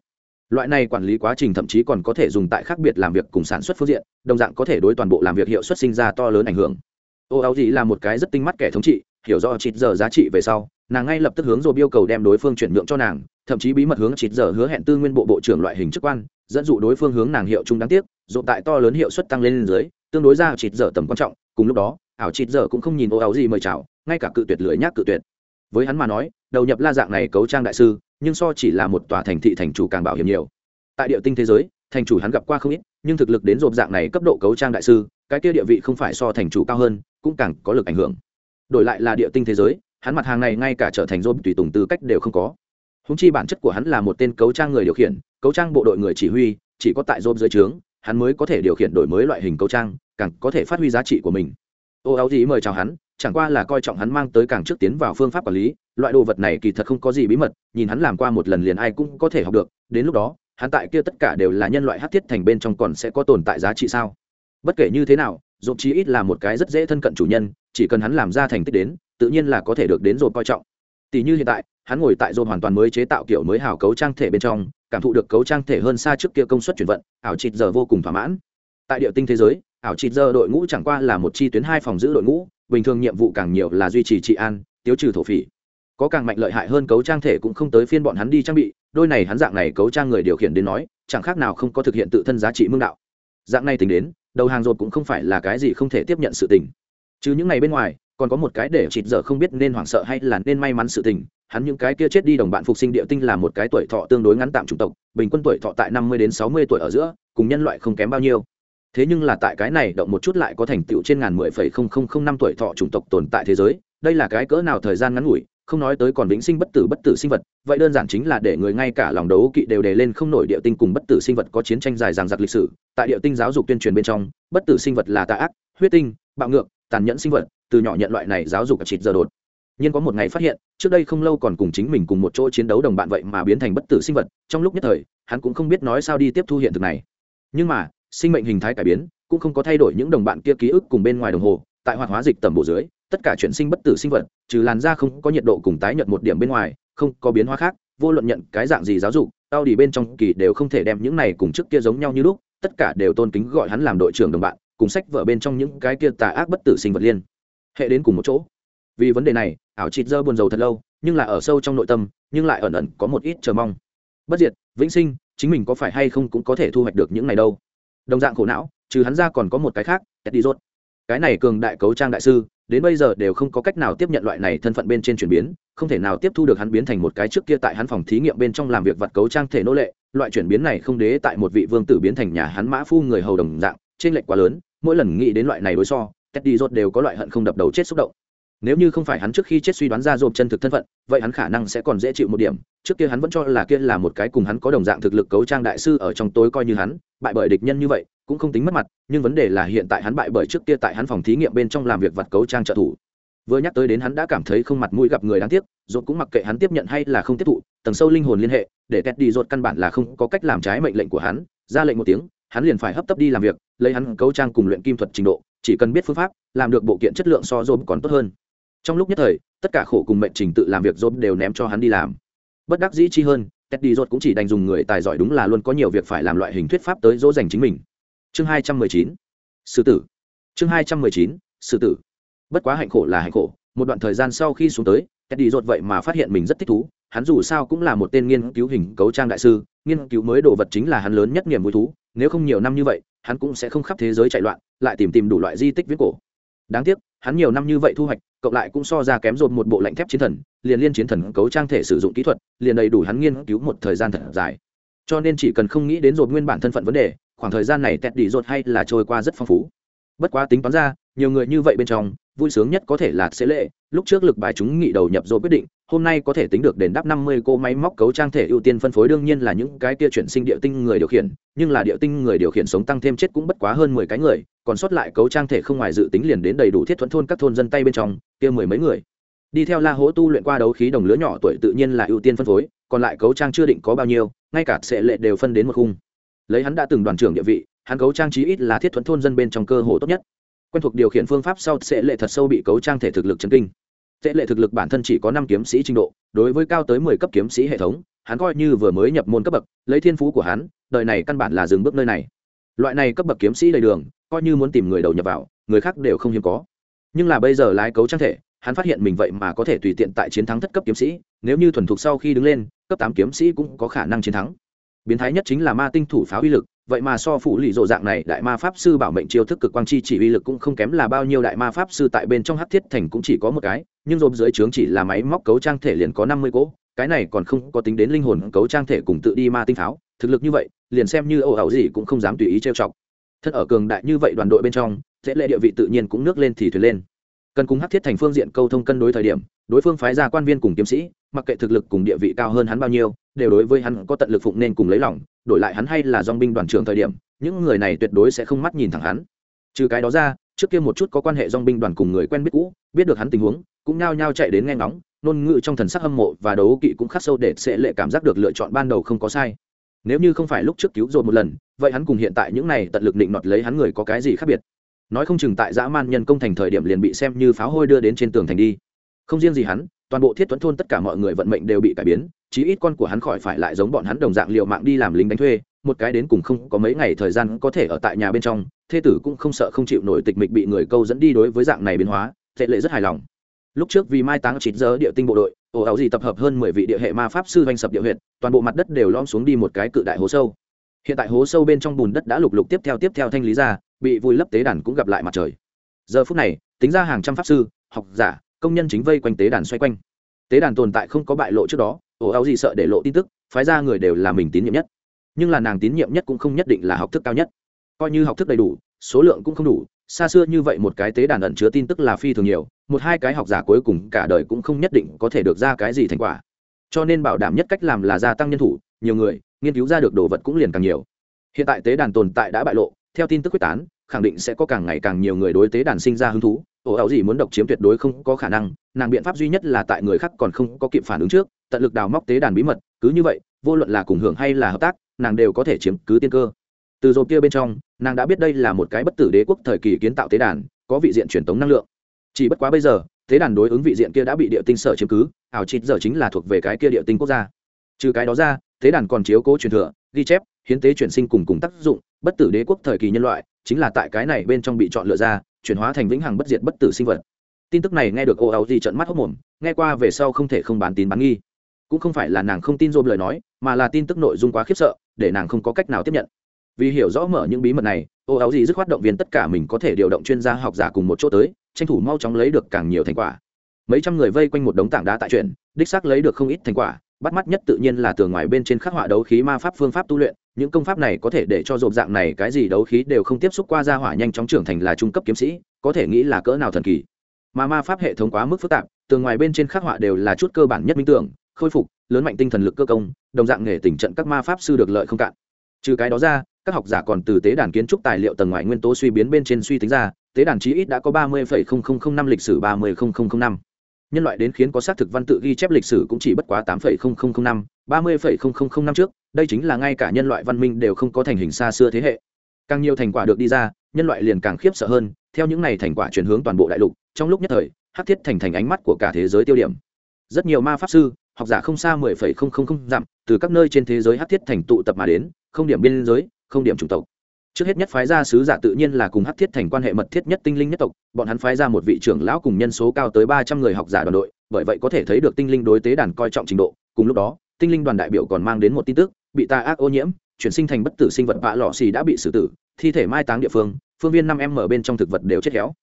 Loại này quản lý quá trình thậm chí còn có thể dùng tại khác biệt làm việc cùng sản xuất phương diện, đồng dạng có thể đối toàn bộ làm việc hiệu suất sinh ra to lớn ảnh hưởng. Ô áo gì là một cái rất tinh mắt kẻ thống trị, hiểu rõ chít giờ giá trị về sau, nàng ngay lập tức hướng rồi yêu cầu đem đối phương chuyển nhượng cho nàng, thậm chí bí mật hướng chít giờ hứa hẹn tư nguyên bộ bộ trưởng loại hình chức quan, dẫn dụ đối phương hướng nàng hiệu trung đáng tiếc, dụng tại to lớn hiệu suất tăng lên dưới, tương đối ra chịt dở tầm quan trọng, cùng lúc đó, ảo chịt dở cũng không nhìn ô áo gì mời chào, ngay cả cự tuyệt lưỡi nhác cự tuyệt. Với hắn mà nói, đầu nhập la dạng này cấu trang đại sư, nhưng so chỉ là một tòa thành thị thành chủ càng bảo hiểm nhiều. Tại địa tinh thế giới, thành chủ hắn gặp qua không ít, nhưng thực lực đến rộp dạng này cấp độ cấu trang đại sư, cái kia địa vị không phải so thành chủ cao hơn, cũng càng có lực ảnh hưởng. Đổi lại là địa tinh thế giới, hắn mặt hàng này ngay cả trở thành rộp tùy tùng tư cách đều không có. Húng chi bản chất của hắn là một tên cấu trang người điều khiển, cấu trang bộ đội người chỉ huy, chỉ có tại rộp dưới trướng, hắn mới có thể điều khiển đổi mới loại hình cấu trang càng có thể phát huy giá trị của mình. Ô áo gì mời chào hắn, chẳng qua là coi trọng hắn mang tới càng trước tiến vào phương pháp quản lý, loại đồ vật này kỳ thật không có gì bí mật, nhìn hắn làm qua một lần liền ai cũng có thể học được, đến lúc đó, hắn tại kia tất cả đều là nhân loại hát thiết thành bên trong còn sẽ có tồn tại giá trị sao? Bất kể như thế nào dộp chí ít là một cái rất dễ thân cận chủ nhân, chỉ cần hắn làm ra thành tích đến, tự nhiên là có thể được đến dộp coi trọng. Tỷ như hiện tại, hắn ngồi tại dồn hoàn toàn mới chế tạo kiểu mới hào cấu trang thể bên trong, cảm thụ được cấu trang thể hơn xa trước kia công suất chuyển vận, ảo trịt giờ vô cùng thỏa mãn. Tại địa tinh thế giới ảo chịt giờ đội ngũ chẳng qua là một chi tuyến hai phòng giữ đội ngũ, bình thường nhiệm vụ càng nhiều là duy trì trị an, tiêu trừ thổ phỉ. Có càng mạnh lợi hại hơn cấu trang thể cũng không tới phiên bọn hắn đi trang bị, đôi này hắn dạng này cấu trang người điều khiển đến nói, chẳng khác nào không có thực hiện tự thân giá trị mương đạo. Dạng này tính đến, đầu hàng rột cũng không phải là cái gì không thể tiếp nhận sự tình. Chứ những ngày bên ngoài, còn có một cái để chịt giờ không biết nên hoảng sợ hay là nên may mắn sự tình, hắn những cái kia chết đi đồng bạn phục sinh địa tinh là một cái tuổi thọ tương đối ngắn tạm chủng tộc, bình quân tuổi thọ tại năm mươi đến sáu mươi tuổi ở giữa, cùng nhân loại không kém bao nhiêu thế nhưng là tại cái này động một chút lại có thành tựu trên ngàn mười phẩy không không không năm tuổi thọ chủng tộc tồn tại thế giới, đây là cái cỡ nào thời gian ngắn ngủi, không nói tới còn vĩnh sinh bất tử bất tử sinh vật, vậy đơn giản chính là để người ngay cả lòng đấu kỵ đều đề lên không nổi địa tinh cùng bất tử sinh vật có chiến tranh dài dằng dặc lịch sử, tại địa tinh giáo dục tuyên truyền bên trong, bất tử sinh vật là tà ác, huyết tinh, bạo ngược, tàn nhẫn sinh vật, từ nhỏ nhận loại này giáo dục chịt giờ đột. Nhiên có một ngày phát hiện, trước đây không lâu còn cùng chính mình cùng một chỗ chiến đấu đồng bạn vậy mà biến thành bất tử sinh vật, trong lúc nhất thời, hắn cũng không biết nói sao đi tiếp thu hiện thực này. Nhưng mà sinh mệnh hình thái cải biến, cũng không có thay đổi những đồng bạn kia ký ức cùng bên ngoài đồng hồ, tại hoạt hóa dịch tầm bộ dưới, tất cả chuyển sinh bất tử sinh vật, trừ làn da không có nhiệt độ cùng tái nhận một điểm bên ngoài, không có biến hóa khác, vô luận nhận cái dạng gì giáo dục tao đi bên trong kỳ đều không thể đem những này cùng trước kia giống nhau như lúc, tất cả đều tôn kính gọi hắn làm đội trưởng đồng bạn, cùng sách vở bên trong những cái kia tà ác bất tử sinh vật liên. Hệ đến cùng một chỗ. Vì vấn đề này, ảo chịt dơ buồn rầu thật lâu, nhưng là ở sâu trong nội tâm, nhưng lại ẩn ẩn có một ít chờ mong. Bất diệt, vĩnh sinh, chính mình có phải hay không cũng có thể thu hoạch được những này đâu đồng dạng khổ não, trừ hắn ra còn có một cái khác đi rốt cái này cường đại cấu trang đại sư, đến bây giờ đều không có cách nào tiếp nhận loại này thân phận bên trên chuyển biến, không thể nào tiếp thu được hắn biến thành một cái trước kia tại hắn phòng thí nghiệm bên trong làm việc vật cấu trang thể nô lệ, loại chuyển biến này không đế tại một vị vương tử biến thành nhà hắn mã phu người hầu đồng dạng trên lệch quá lớn, mỗi lần nghĩ đến loại này đối so Teddy rốt đều có loại hận không đập đầu chết xúc động nếu như không phải hắn trước khi chết suy đoán ra dồn chân thực thân phận, vậy hắn khả năng sẽ còn dễ chịu một điểm. Trước kia hắn vẫn cho là kia là một cái cùng hắn có đồng dạng thực lực cấu trang đại sư ở trong tối coi như hắn, bại bởi địch nhân như vậy, cũng không tính mất mặt, nhưng vấn đề là hiện tại hắn bại bởi trước kia tại hắn phòng thí nghiệm bên trong làm việc vặt cấu trang trợ thủ. Vừa nhắc tới đến hắn đã cảm thấy không mặt mũi gặp người đáng tiếc dột cũng mặc kệ hắn tiếp nhận hay là không tiếp thụ, tầng sâu linh hồn liên hệ, để tét đi dột căn bản là không có cách làm trái mệnh lệnh của hắn. Ra lệnh một tiếng, hắn liền phải hấp tấp đi làm việc, lấy hắn cấu trang cùng luyện kim thuật trình độ, chỉ cần biết phương pháp, làm được bộ kiện chất lượng so dồn còn tốt hơn trong lúc nhất thời, tất cả khổ cùng mệnh trình tự làm việc dồn đều ném cho hắn đi làm. Bất đắc dĩ chi hơn, teddy dột cũng chỉ đành dùng người tài giỏi đúng là luôn có nhiều việc phải làm loại hình thuyết pháp tới dỗ dành chính mình. Chương hai trăm mười chín. Sư tử. Chương hai trăm mười chín. Sư tử. Bất quá hạnh khổ là hạnh khổ, một đoạn thời gian sau khi xuống tới, teddy dột vậy mà phát hiện mình rất thích thú, hắn dù sao cũng là một tên nghiên cứu hình cấu trang đại sư, nghiên cứu mới đồ vật chính là hắn lớn nhất niềm vui thú, nếu không nhiều năm như vậy, hắn cũng sẽ không khắp thế giới chạy loạn, lại tìm tìm đủ loại di tích viết cổ đáng tiếc, hắn nhiều năm như vậy thu hoạch, cộng lại cũng so ra kém rột một bộ lạnh thép chiến thần, liền liên chiến thần cấu trang thể sử dụng kỹ thuật, liền đầy đủ hắn nghiên cứu một thời gian thật dài. Cho nên chỉ cần không nghĩ đến rột nguyên bản thân phận vấn đề, khoảng thời gian này tẹt đi rột hay là trôi qua rất phong phú. Bất quá tính toán ra, nhiều người như vậy bên trong vui sướng nhất có thể là sẽ lệ. Lúc trước lực bài chúng nghị đầu nhập rồi quyết định, hôm nay có thể tính được đền đáp năm mươi cô máy móc cấu trang thể ưu tiên phân phối đương nhiên là những cái kia chuyển sinh địa tinh người điều khiển, nhưng là địa tinh người điều khiển sống tăng thêm chết cũng bất quá hơn mười cái người, còn sót lại cấu trang thể không ngoài dự tính liền đến đầy đủ thiết thuẫn thôn các thôn dân tay bên trong, kia mười mấy người. Đi theo la hố tu luyện qua đấu khí đồng lứa nhỏ tuổi tự nhiên là ưu tiên phân phối, còn lại cấu trang chưa định có bao nhiêu, ngay cả sẽ lệ đều phân đến một khung. Lấy hắn đã từng đoàn trưởng địa vị, hắn cấu trang chí ít là thiết thuẫn thôn dân bên trong cơ hồ tốt nhất quen thuộc điều khiển phương pháp sau sẽ lệ thật sâu bị cấu trang thể thực lực chấn kinh. Tệ lệ thực lực bản thân chỉ có năm kiếm sĩ trình độ, đối với cao tới mười cấp kiếm sĩ hệ thống, hắn coi như vừa mới nhập môn cấp bậc, lấy thiên phú của hắn, đời này căn bản là dừng bước nơi này. Loại này cấp bậc kiếm sĩ đầy đường, coi như muốn tìm người đầu nhập vào, người khác đều không hiếm có. Nhưng là bây giờ lái cấu trang thể, hắn phát hiện mình vậy mà có thể tùy tiện tại chiến thắng thất cấp kiếm sĩ, nếu như thuần thục sau khi đứng lên, cấp tám kiếm sĩ cũng có khả năng chiến thắng. Biến thái nhất chính là ma tinh thủ pháo uy lực vậy mà so phụ lì rộ dạng này đại ma pháp sư bảo mệnh chiêu thức cực quang chi chỉ uy lực cũng không kém là bao nhiêu đại ma pháp sư tại bên trong hắc thiết thành cũng chỉ có một cái, nhưng rộm dưới trướng chỉ là máy móc cấu trang thể liền có năm mươi cỗ, cái này còn không có tính đến linh hồn cấu trang thể cùng tự đi ma tinh pháo, thực lực như vậy, liền xem như ồ ẩu gì cũng không dám tùy ý trêu chọc. Thân ở cường đại như vậy đoàn đội bên trong, dễ lệ địa vị tự nhiên cũng nước lên thì thuyền lên. Cần cùng hắc thiết thành phương diện câu thông cân đối thời điểm, đối phương phái ra quan viên cùng kiếm sĩ, mặc kệ thực lực cùng địa vị cao hơn hắn bao nhiêu đều đối với hắn có tận lực phụng nên cùng lấy lòng, đổi lại hắn hay là dong binh đoàn trưởng thời điểm, những người này tuyệt đối sẽ không mắt nhìn thẳng hắn. Trừ cái đó ra, trước kia một chút có quan hệ dong binh đoàn cùng người quen biết cũ, biết được hắn tình huống, cũng nhao nhao chạy đến nghe ngóng nôn ngự trong thần sắc hâm mộ và đấu kỵ cũng khắc sâu để sẽ lệ cảm giác được lựa chọn ban đầu không có sai. Nếu như không phải lúc trước cứu rồi một lần, vậy hắn cùng hiện tại những này tận lực định nọt lấy hắn người có cái gì khác biệt? Nói không chừng tại dã man nhân công thành thời điểm liền bị xem như pháo hôi đưa đến trên tường thành đi. Không riêng gì hắn, toàn bộ thiết tuấn thôn tất cả mọi người vận mệnh đều bị cải biến chí ít con của hắn khỏi phải lại giống bọn hắn đồng dạng liệu mạng đi làm lính đánh thuê, một cái đến cùng không có mấy ngày thời gian có thể ở tại nhà bên trong, thê tử cũng không sợ không chịu nổi tịch mịch bị người câu dẫn đi đối với dạng này biến hóa, tệ lệ rất hài lòng. Lúc trước vì mai táng chín giờ địa tinh bộ đội ổ ảo gì tập hợp hơn mười vị địa hệ ma pháp sư doanh sập địa huyện toàn bộ mặt đất đều lom xuống đi một cái cự đại hố sâu. Hiện tại hố sâu bên trong bùn đất đã lục lục tiếp theo tiếp theo thanh lý ra, bị vùi lấp tế đàn cũng gặp lại mặt trời. Giờ phút này, tính ra hàng trăm pháp sư, học giả, công nhân chính vây quanh tế đàn xoay quanh tế đàn tồn tại không có bại lộ trước đó, ồ, áo gì sợ để lộ tin tức, phái ra người đều là mình tín nhiệm nhất. Nhưng là nàng tín nhiệm nhất cũng không nhất định là học thức cao nhất. Coi như học thức đầy đủ, số lượng cũng không đủ, xa xưa như vậy một cái tế đàn ẩn chứa tin tức là phi thường nhiều, một hai cái học giả cuối cùng cả đời cũng không nhất định có thể được ra cái gì thành quả. Cho nên bảo đảm nhất cách làm là gia tăng nhân thủ, nhiều người, nghiên cứu ra được đồ vật cũng liền càng nhiều. Hiện tại tế đàn tồn tại đã bại lộ, theo tin tức quyết tán, khẳng định sẽ có càng ngày càng nhiều người đối tế đàn sinh ra hứng thú ổ ảo gì muốn độc chiếm tuyệt đối không có khả năng, nàng biện pháp duy nhất là tại người khác còn không có kịp phản ứng trước, tận lực đào móc tế đàn bí mật, cứ như vậy, vô luận là cùng hưởng hay là hợp tác, nàng đều có thể chiếm cứ tiên cơ. Từ dồn kia bên trong, nàng đã biết đây là một cái bất tử đế quốc thời kỳ kiến tạo tế đàn, có vị diện truyền tống năng lượng. Chỉ bất quá bây giờ, tế đàn đối ứng vị diện kia đã bị địa tinh sở chiếm cứ, ảo chít giờ chính là thuộc về cái kia địa tinh quốc gia. Trừ cái đó ra tế đàn còn chiếu cố truyền thừa, ghi chép, hiến tế chuyển sinh cùng cùng tác dụng, bất tử đế quốc thời kỳ nhân loại, chính là tại cái này bên trong bị chọn lựa ra, chuyển hóa thành vĩnh hằng bất diệt bất tử sinh vật. Tin tức này nghe được ô áo gì trận mắt hốc mồm, nghe qua về sau không thể không bán tín bán nghi. Cũng không phải là nàng không tin dôm lời nói, mà là tin tức nội dung quá khiếp sợ, để nàng không có cách nào tiếp nhận. Vì hiểu rõ mở những bí mật này, ô áo gì dứt khoát động viên tất cả mình có thể điều động chuyên gia học giả cùng một chỗ tới, tranh thủ mau chóng lấy được càng nhiều thành quả. Mấy trăm người vây quanh một đống tảng đá tại chuyện đích xác lấy được không ít thành quả bắt mắt nhất tự nhiên là tường ngoài bên trên khắc họa đấu khí ma pháp phương pháp tu luyện, những công pháp này có thể để cho rộp dạng này cái gì đấu khí đều không tiếp xúc qua ra hỏa nhanh chóng trưởng thành là trung cấp kiếm sĩ, có thể nghĩ là cỡ nào thần kỳ. Mà ma pháp hệ thống quá mức phức tạp, tường ngoài bên trên khắc họa đều là chút cơ bản nhất minh tưởng, khôi phục, lớn mạnh tinh thần lực cơ công, đồng dạng nghề tình trận các ma pháp sư được lợi không cạn. Trừ cái đó ra, các học giả còn từ tế đàn kiến trúc tài liệu tầng ngoài nguyên tố suy biến bên trên suy tính ra, tế đàn chí ít đã có ba mươi năm lịch sử ba mươi năm nhân loại đến khiến có xác thực văn tự ghi chép lịch sử cũng chỉ bất quá tám năm, ba mươi năm trước, đây chính là ngay cả nhân loại văn minh đều không có thành hình xa xưa thế hệ. Càng nhiều thành quả được đi ra, nhân loại liền càng khiếp sợ hơn, theo những này thành quả chuyển hướng toàn bộ đại lục, trong lúc nhất thời, hắc thiết thành thành ánh mắt của cả thế giới tiêu điểm. Rất nhiều ma pháp sư, học giả không xa mười phẩy không không không dặm, từ các nơi trên thế giới hắc thiết thành tụ tập mà đến, không điểm biên giới, không điểm chủng tộc trước hết nhất phái gia sứ giả tự nhiên là cùng hắc thiết thành quan hệ mật thiết nhất tinh linh nhất tộc, bọn hắn phái ra một vị trưởng lão cùng nhân số cao tới ba trăm người học giả đoàn đội, bởi vậy có thể thấy được tinh linh đối tế đàn coi trọng trình độ. Cùng lúc đó, tinh linh đoàn đại biểu còn mang đến một tin tức, bị tà ác ô nhiễm, chuyển sinh thành bất tử sinh vật vạ lọ xì đã bị xử tử, thi thể mai táng địa phương phương viên năm em ở bên trong thực vật đều chết héo.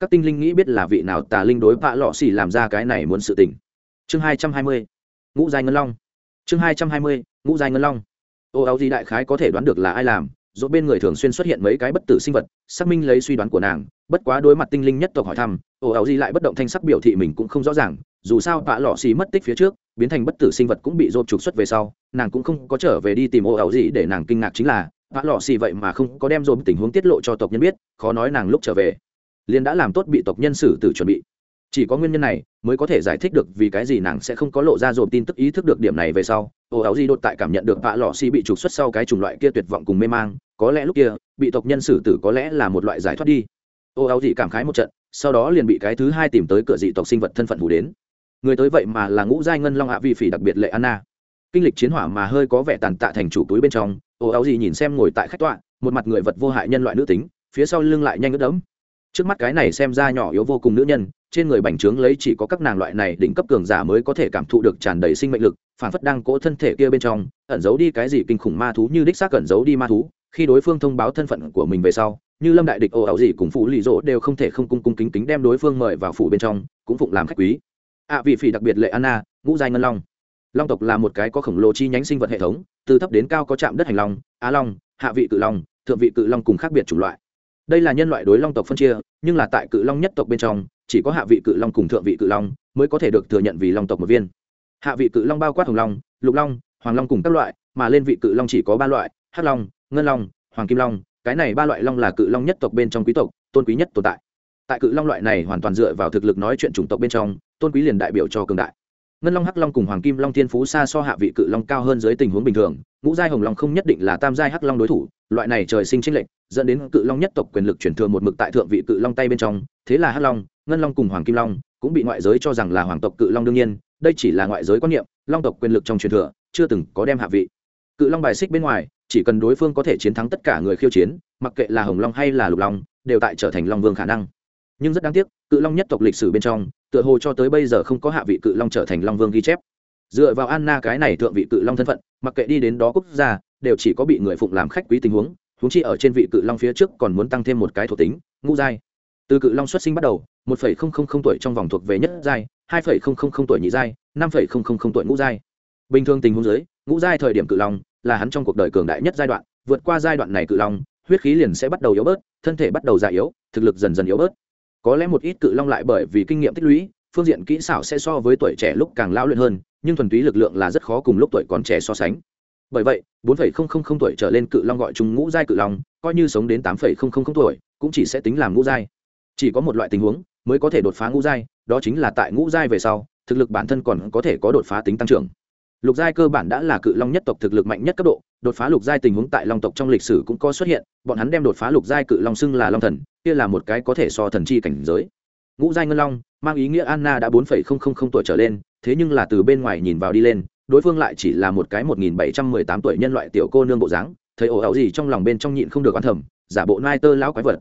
Các tinh linh nghĩ biết là vị nào tà linh đối vạ lọ xì làm ra cái này muốn sự tình. Chương hai trăm hai mươi, ngũ giai ngân long. Chương hai trăm hai mươi, ngũ giai ngân long. Ô áo gì đại khái có thể đoán được là ai làm? Dỗ bên người thường xuyên xuất hiện mấy cái bất tử sinh vật, xác minh lấy suy đoán của nàng, bất quá đối mặt tinh linh nhất tộc hỏi thăm, ồ, ảo gì lại bất động thanh sắc biểu thị mình cũng không rõ ràng, dù sao vạ lọ xì mất tích phía trước, biến thành bất tử sinh vật cũng bị dồn trục xuất về sau, nàng cũng không có trở về đi tìm ồ, ảo gì để nàng kinh ngạc chính là, vạ lọ xì vậy mà không có đem dồn tình huống tiết lộ cho tộc nhân biết, khó nói nàng lúc trở về, liền đã làm tốt bị tộc nhân xử tử chuẩn bị. Chỉ có nguyên nhân này mới có thể giải thích được vì cái gì nàng sẽ không có lộ ra dồn tin tức ý thức được điểm này về sau ồ áo gì đột tại cảm nhận được vạ lọ xì bị trục xuất sau cái chủng loại kia tuyệt vọng cùng mê mang, có lẽ lúc kia, bị tộc nhân xử tử có lẽ là một loại giải thoát đi. Ô áo dị cảm khái một trận, sau đó liền bị cái thứ hai tìm tới cửa dị tộc sinh vật thân phận hủ đến. Người tới vậy mà là ngũ giai ngân long hạ vi phỉ đặc biệt lệ anna. Kinh lịch chiến hỏa mà hơi có vẻ tàn tạ thành chủ túi bên trong, ô áo dị nhìn xem ngồi tại khách tọa, một mặt người vật vô hại nhân loại nữ tính, phía sau lưng lại nhanh ướt đẫm. Trước mắt cái này xem ra nhỏ yếu vô cùng nữ nhân trên người bành trướng lấy chỉ có các nàng loại này đỉnh cấp cường giả mới có thể cảm thụ được tràn đầy sinh mệnh lực, phản phất đang cỗ thân thể kia bên trong, ẩn giấu đi cái gì kinh khủng ma thú như đích xác ẩn giấu đi ma thú. Khi đối phương thông báo thân phận của mình về sau, như lâm đại địch ồ ảo gì cùng phụ lì dỗ đều không thể không cung cung kính kính đem đối phương mời vào phủ bên trong, cũng phụng làm khách quý. Ạ vị phỉ đặc biệt lệ anna, ngũ giai ngân long. Long tộc là một cái có khổng lồ chi nhánh sinh vật hệ thống, từ thấp đến cao có chạm đất hành long, á long, hạ vị cự long, thượng vị cự long cùng khác biệt chủng loại. Đây là nhân loại đối long tộc phân chia, nhưng là tại cự long nhất tộc bên trong chỉ có hạ vị cự long cùng thượng vị cự long mới có thể được thừa nhận vì long tộc một viên. Hạ vị cự long bao quát hồng long, lục long, hoàng long cùng các loại, mà lên vị cự long chỉ có ba loại, hắc long, ngân long, hoàng kim long, cái này ba loại long là cự long nhất tộc bên trong quý tộc, tôn quý nhất tồn tại. Tại cự long loại này hoàn toàn dựa vào thực lực nói chuyện chủng tộc bên trong, tôn quý liền đại biểu cho cường đại ngân long hắc long cùng hoàng kim long thiên phú xa so hạ vị cự long cao hơn dưới tình huống bình thường, ngũ giai hồng long không nhất định là tam giai hắc long đối thủ, loại này trời sinh tranh lệch, dẫn đến cự long nhất tộc quyền lực chuyển thừa một mực tại thượng vị cự long tay bên trong, thế là hắc long, ngân long cùng hoàng kim long cũng bị ngoại giới cho rằng là hoàng tộc cự long đương nhiên, đây chỉ là ngoại giới quan niệm, long tộc quyền lực trong truyền thừa chưa từng có đem hạ vị. Cự long bài xích bên ngoài, chỉ cần đối phương có thể chiến thắng tất cả người khiêu chiến, mặc kệ là hồng long hay là lục long, đều tại trở thành long vương khả năng. Nhưng rất đáng tiếc cự long nhất tộc lịch sử bên trong, tựa hồ cho tới bây giờ không có hạ vị cự long trở thành long vương ghi chép. Dựa vào anna cái này thượng vị cự long thân phận, mặc kệ đi đến đó quốc gia, đều chỉ có bị người phụng làm khách quý tình huống huống chi ở trên vị cự long phía trước còn muốn tăng thêm một cái thuộc tính, ngũ giai. Từ cự long xuất sinh bắt đầu, một phẩy không không không tuổi trong vòng thuộc về nhất giai, hai phẩy không không không tuổi nhị giai, năm phẩy không không không tuổi ngũ giai. Bình thường tình huống dưới, ngũ giai thời điểm cự long là hắn trong cuộc đời cường đại nhất giai đoạn, vượt qua giai đoạn này cự long, huyết khí liền sẽ bắt đầu yếu bớt, thân thể bắt đầu già yếu, thực lực dần dần yếu bớt có lẽ một ít cự long lại bởi vì kinh nghiệm tích lũy phương diện kỹ xảo sẽ so với tuổi trẻ lúc càng lao luyện hơn nhưng thuần túy lực lượng là rất khó cùng lúc tuổi còn trẻ so sánh. Bởi vậy 4,000 tuổi trở lên cự long gọi chúng ngũ giai cự long coi như sống đến 8,000 tuổi cũng chỉ sẽ tính làm ngũ giai. Chỉ có một loại tình huống mới có thể đột phá ngũ giai đó chính là tại ngũ giai về sau thực lực bản thân còn có thể có đột phá tính tăng trưởng lục giai cơ bản đã là cự long nhất tộc thực lực mạnh nhất cấp độ, đột phá lục giai tình huống tại long tộc trong lịch sử cũng có xuất hiện, bọn hắn đem đột phá lục giai cự long xưng là long thần, kia là một cái có thể so thần chi cảnh giới. Ngũ giai ngân long, mang ý nghĩa anna đã bốn phẩy không không không tuổi trở lên, thế nhưng là từ bên ngoài nhìn vào đi lên, đối phương lại chỉ là một cái một nghìn bảy trăm mười tám tuổi nhân loại tiểu cô nương bộ dáng, thấy ồ ảo gì trong lòng bên trong nhịn không được oan thầm, giả bộ nai tơ lão quái vật.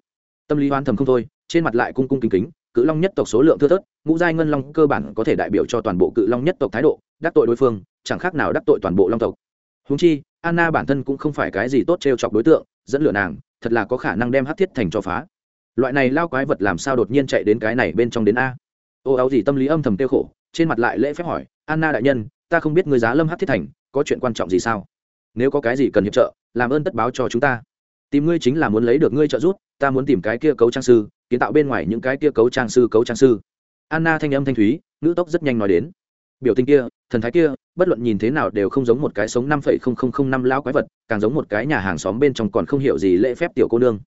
Tâm lý oan thầm không thôi, trên mặt lại cung cung kính kính, cự long nhất tộc số lượng thưa thớt, ngũ giai ngân long cơ bản có thể đại biểu cho toàn bộ cự long nhất tộc thái độ, đắc tội đối phương chẳng khác nào đắc tội toàn bộ long tộc. Húng chi, anna bản thân cũng không phải cái gì tốt t r e o chọc đối tượng, dẫn lửa nàng, thật là có khả năng đem hát thiết thành cho phá. Loại này lao quái vật làm sao đột nhiên chạy đến cái này bên trong đến a? Ô, áo gì tâm lý âm thầm tiêu khổ, trên mặt lại lễ phép hỏi, anna đại nhân, ta không biết người giá lâm hát thiết thành, có chuyện quan trọng gì sao? Nếu có cái gì cần hiệp trợ, làm ơn tất báo cho chúng ta. Tìm ngươi chính là muốn lấy được ngươi trợ giúp, ta muốn tìm cái kia cấu trang sư, kiến tạo bên ngoài những cái kia cấu trang sư cấu trang sư. Anna thanh âm thanh thúy nữ tốc rất nhanh nói đến. Biểu tình kia thần thái kia, bất luận nhìn thế nào đều không giống một cái sống năm phẩy không không không năm lao quái vật, càng giống một cái nhà hàng xóm bên trong còn không hiểu gì lễ phép tiểu cô nương.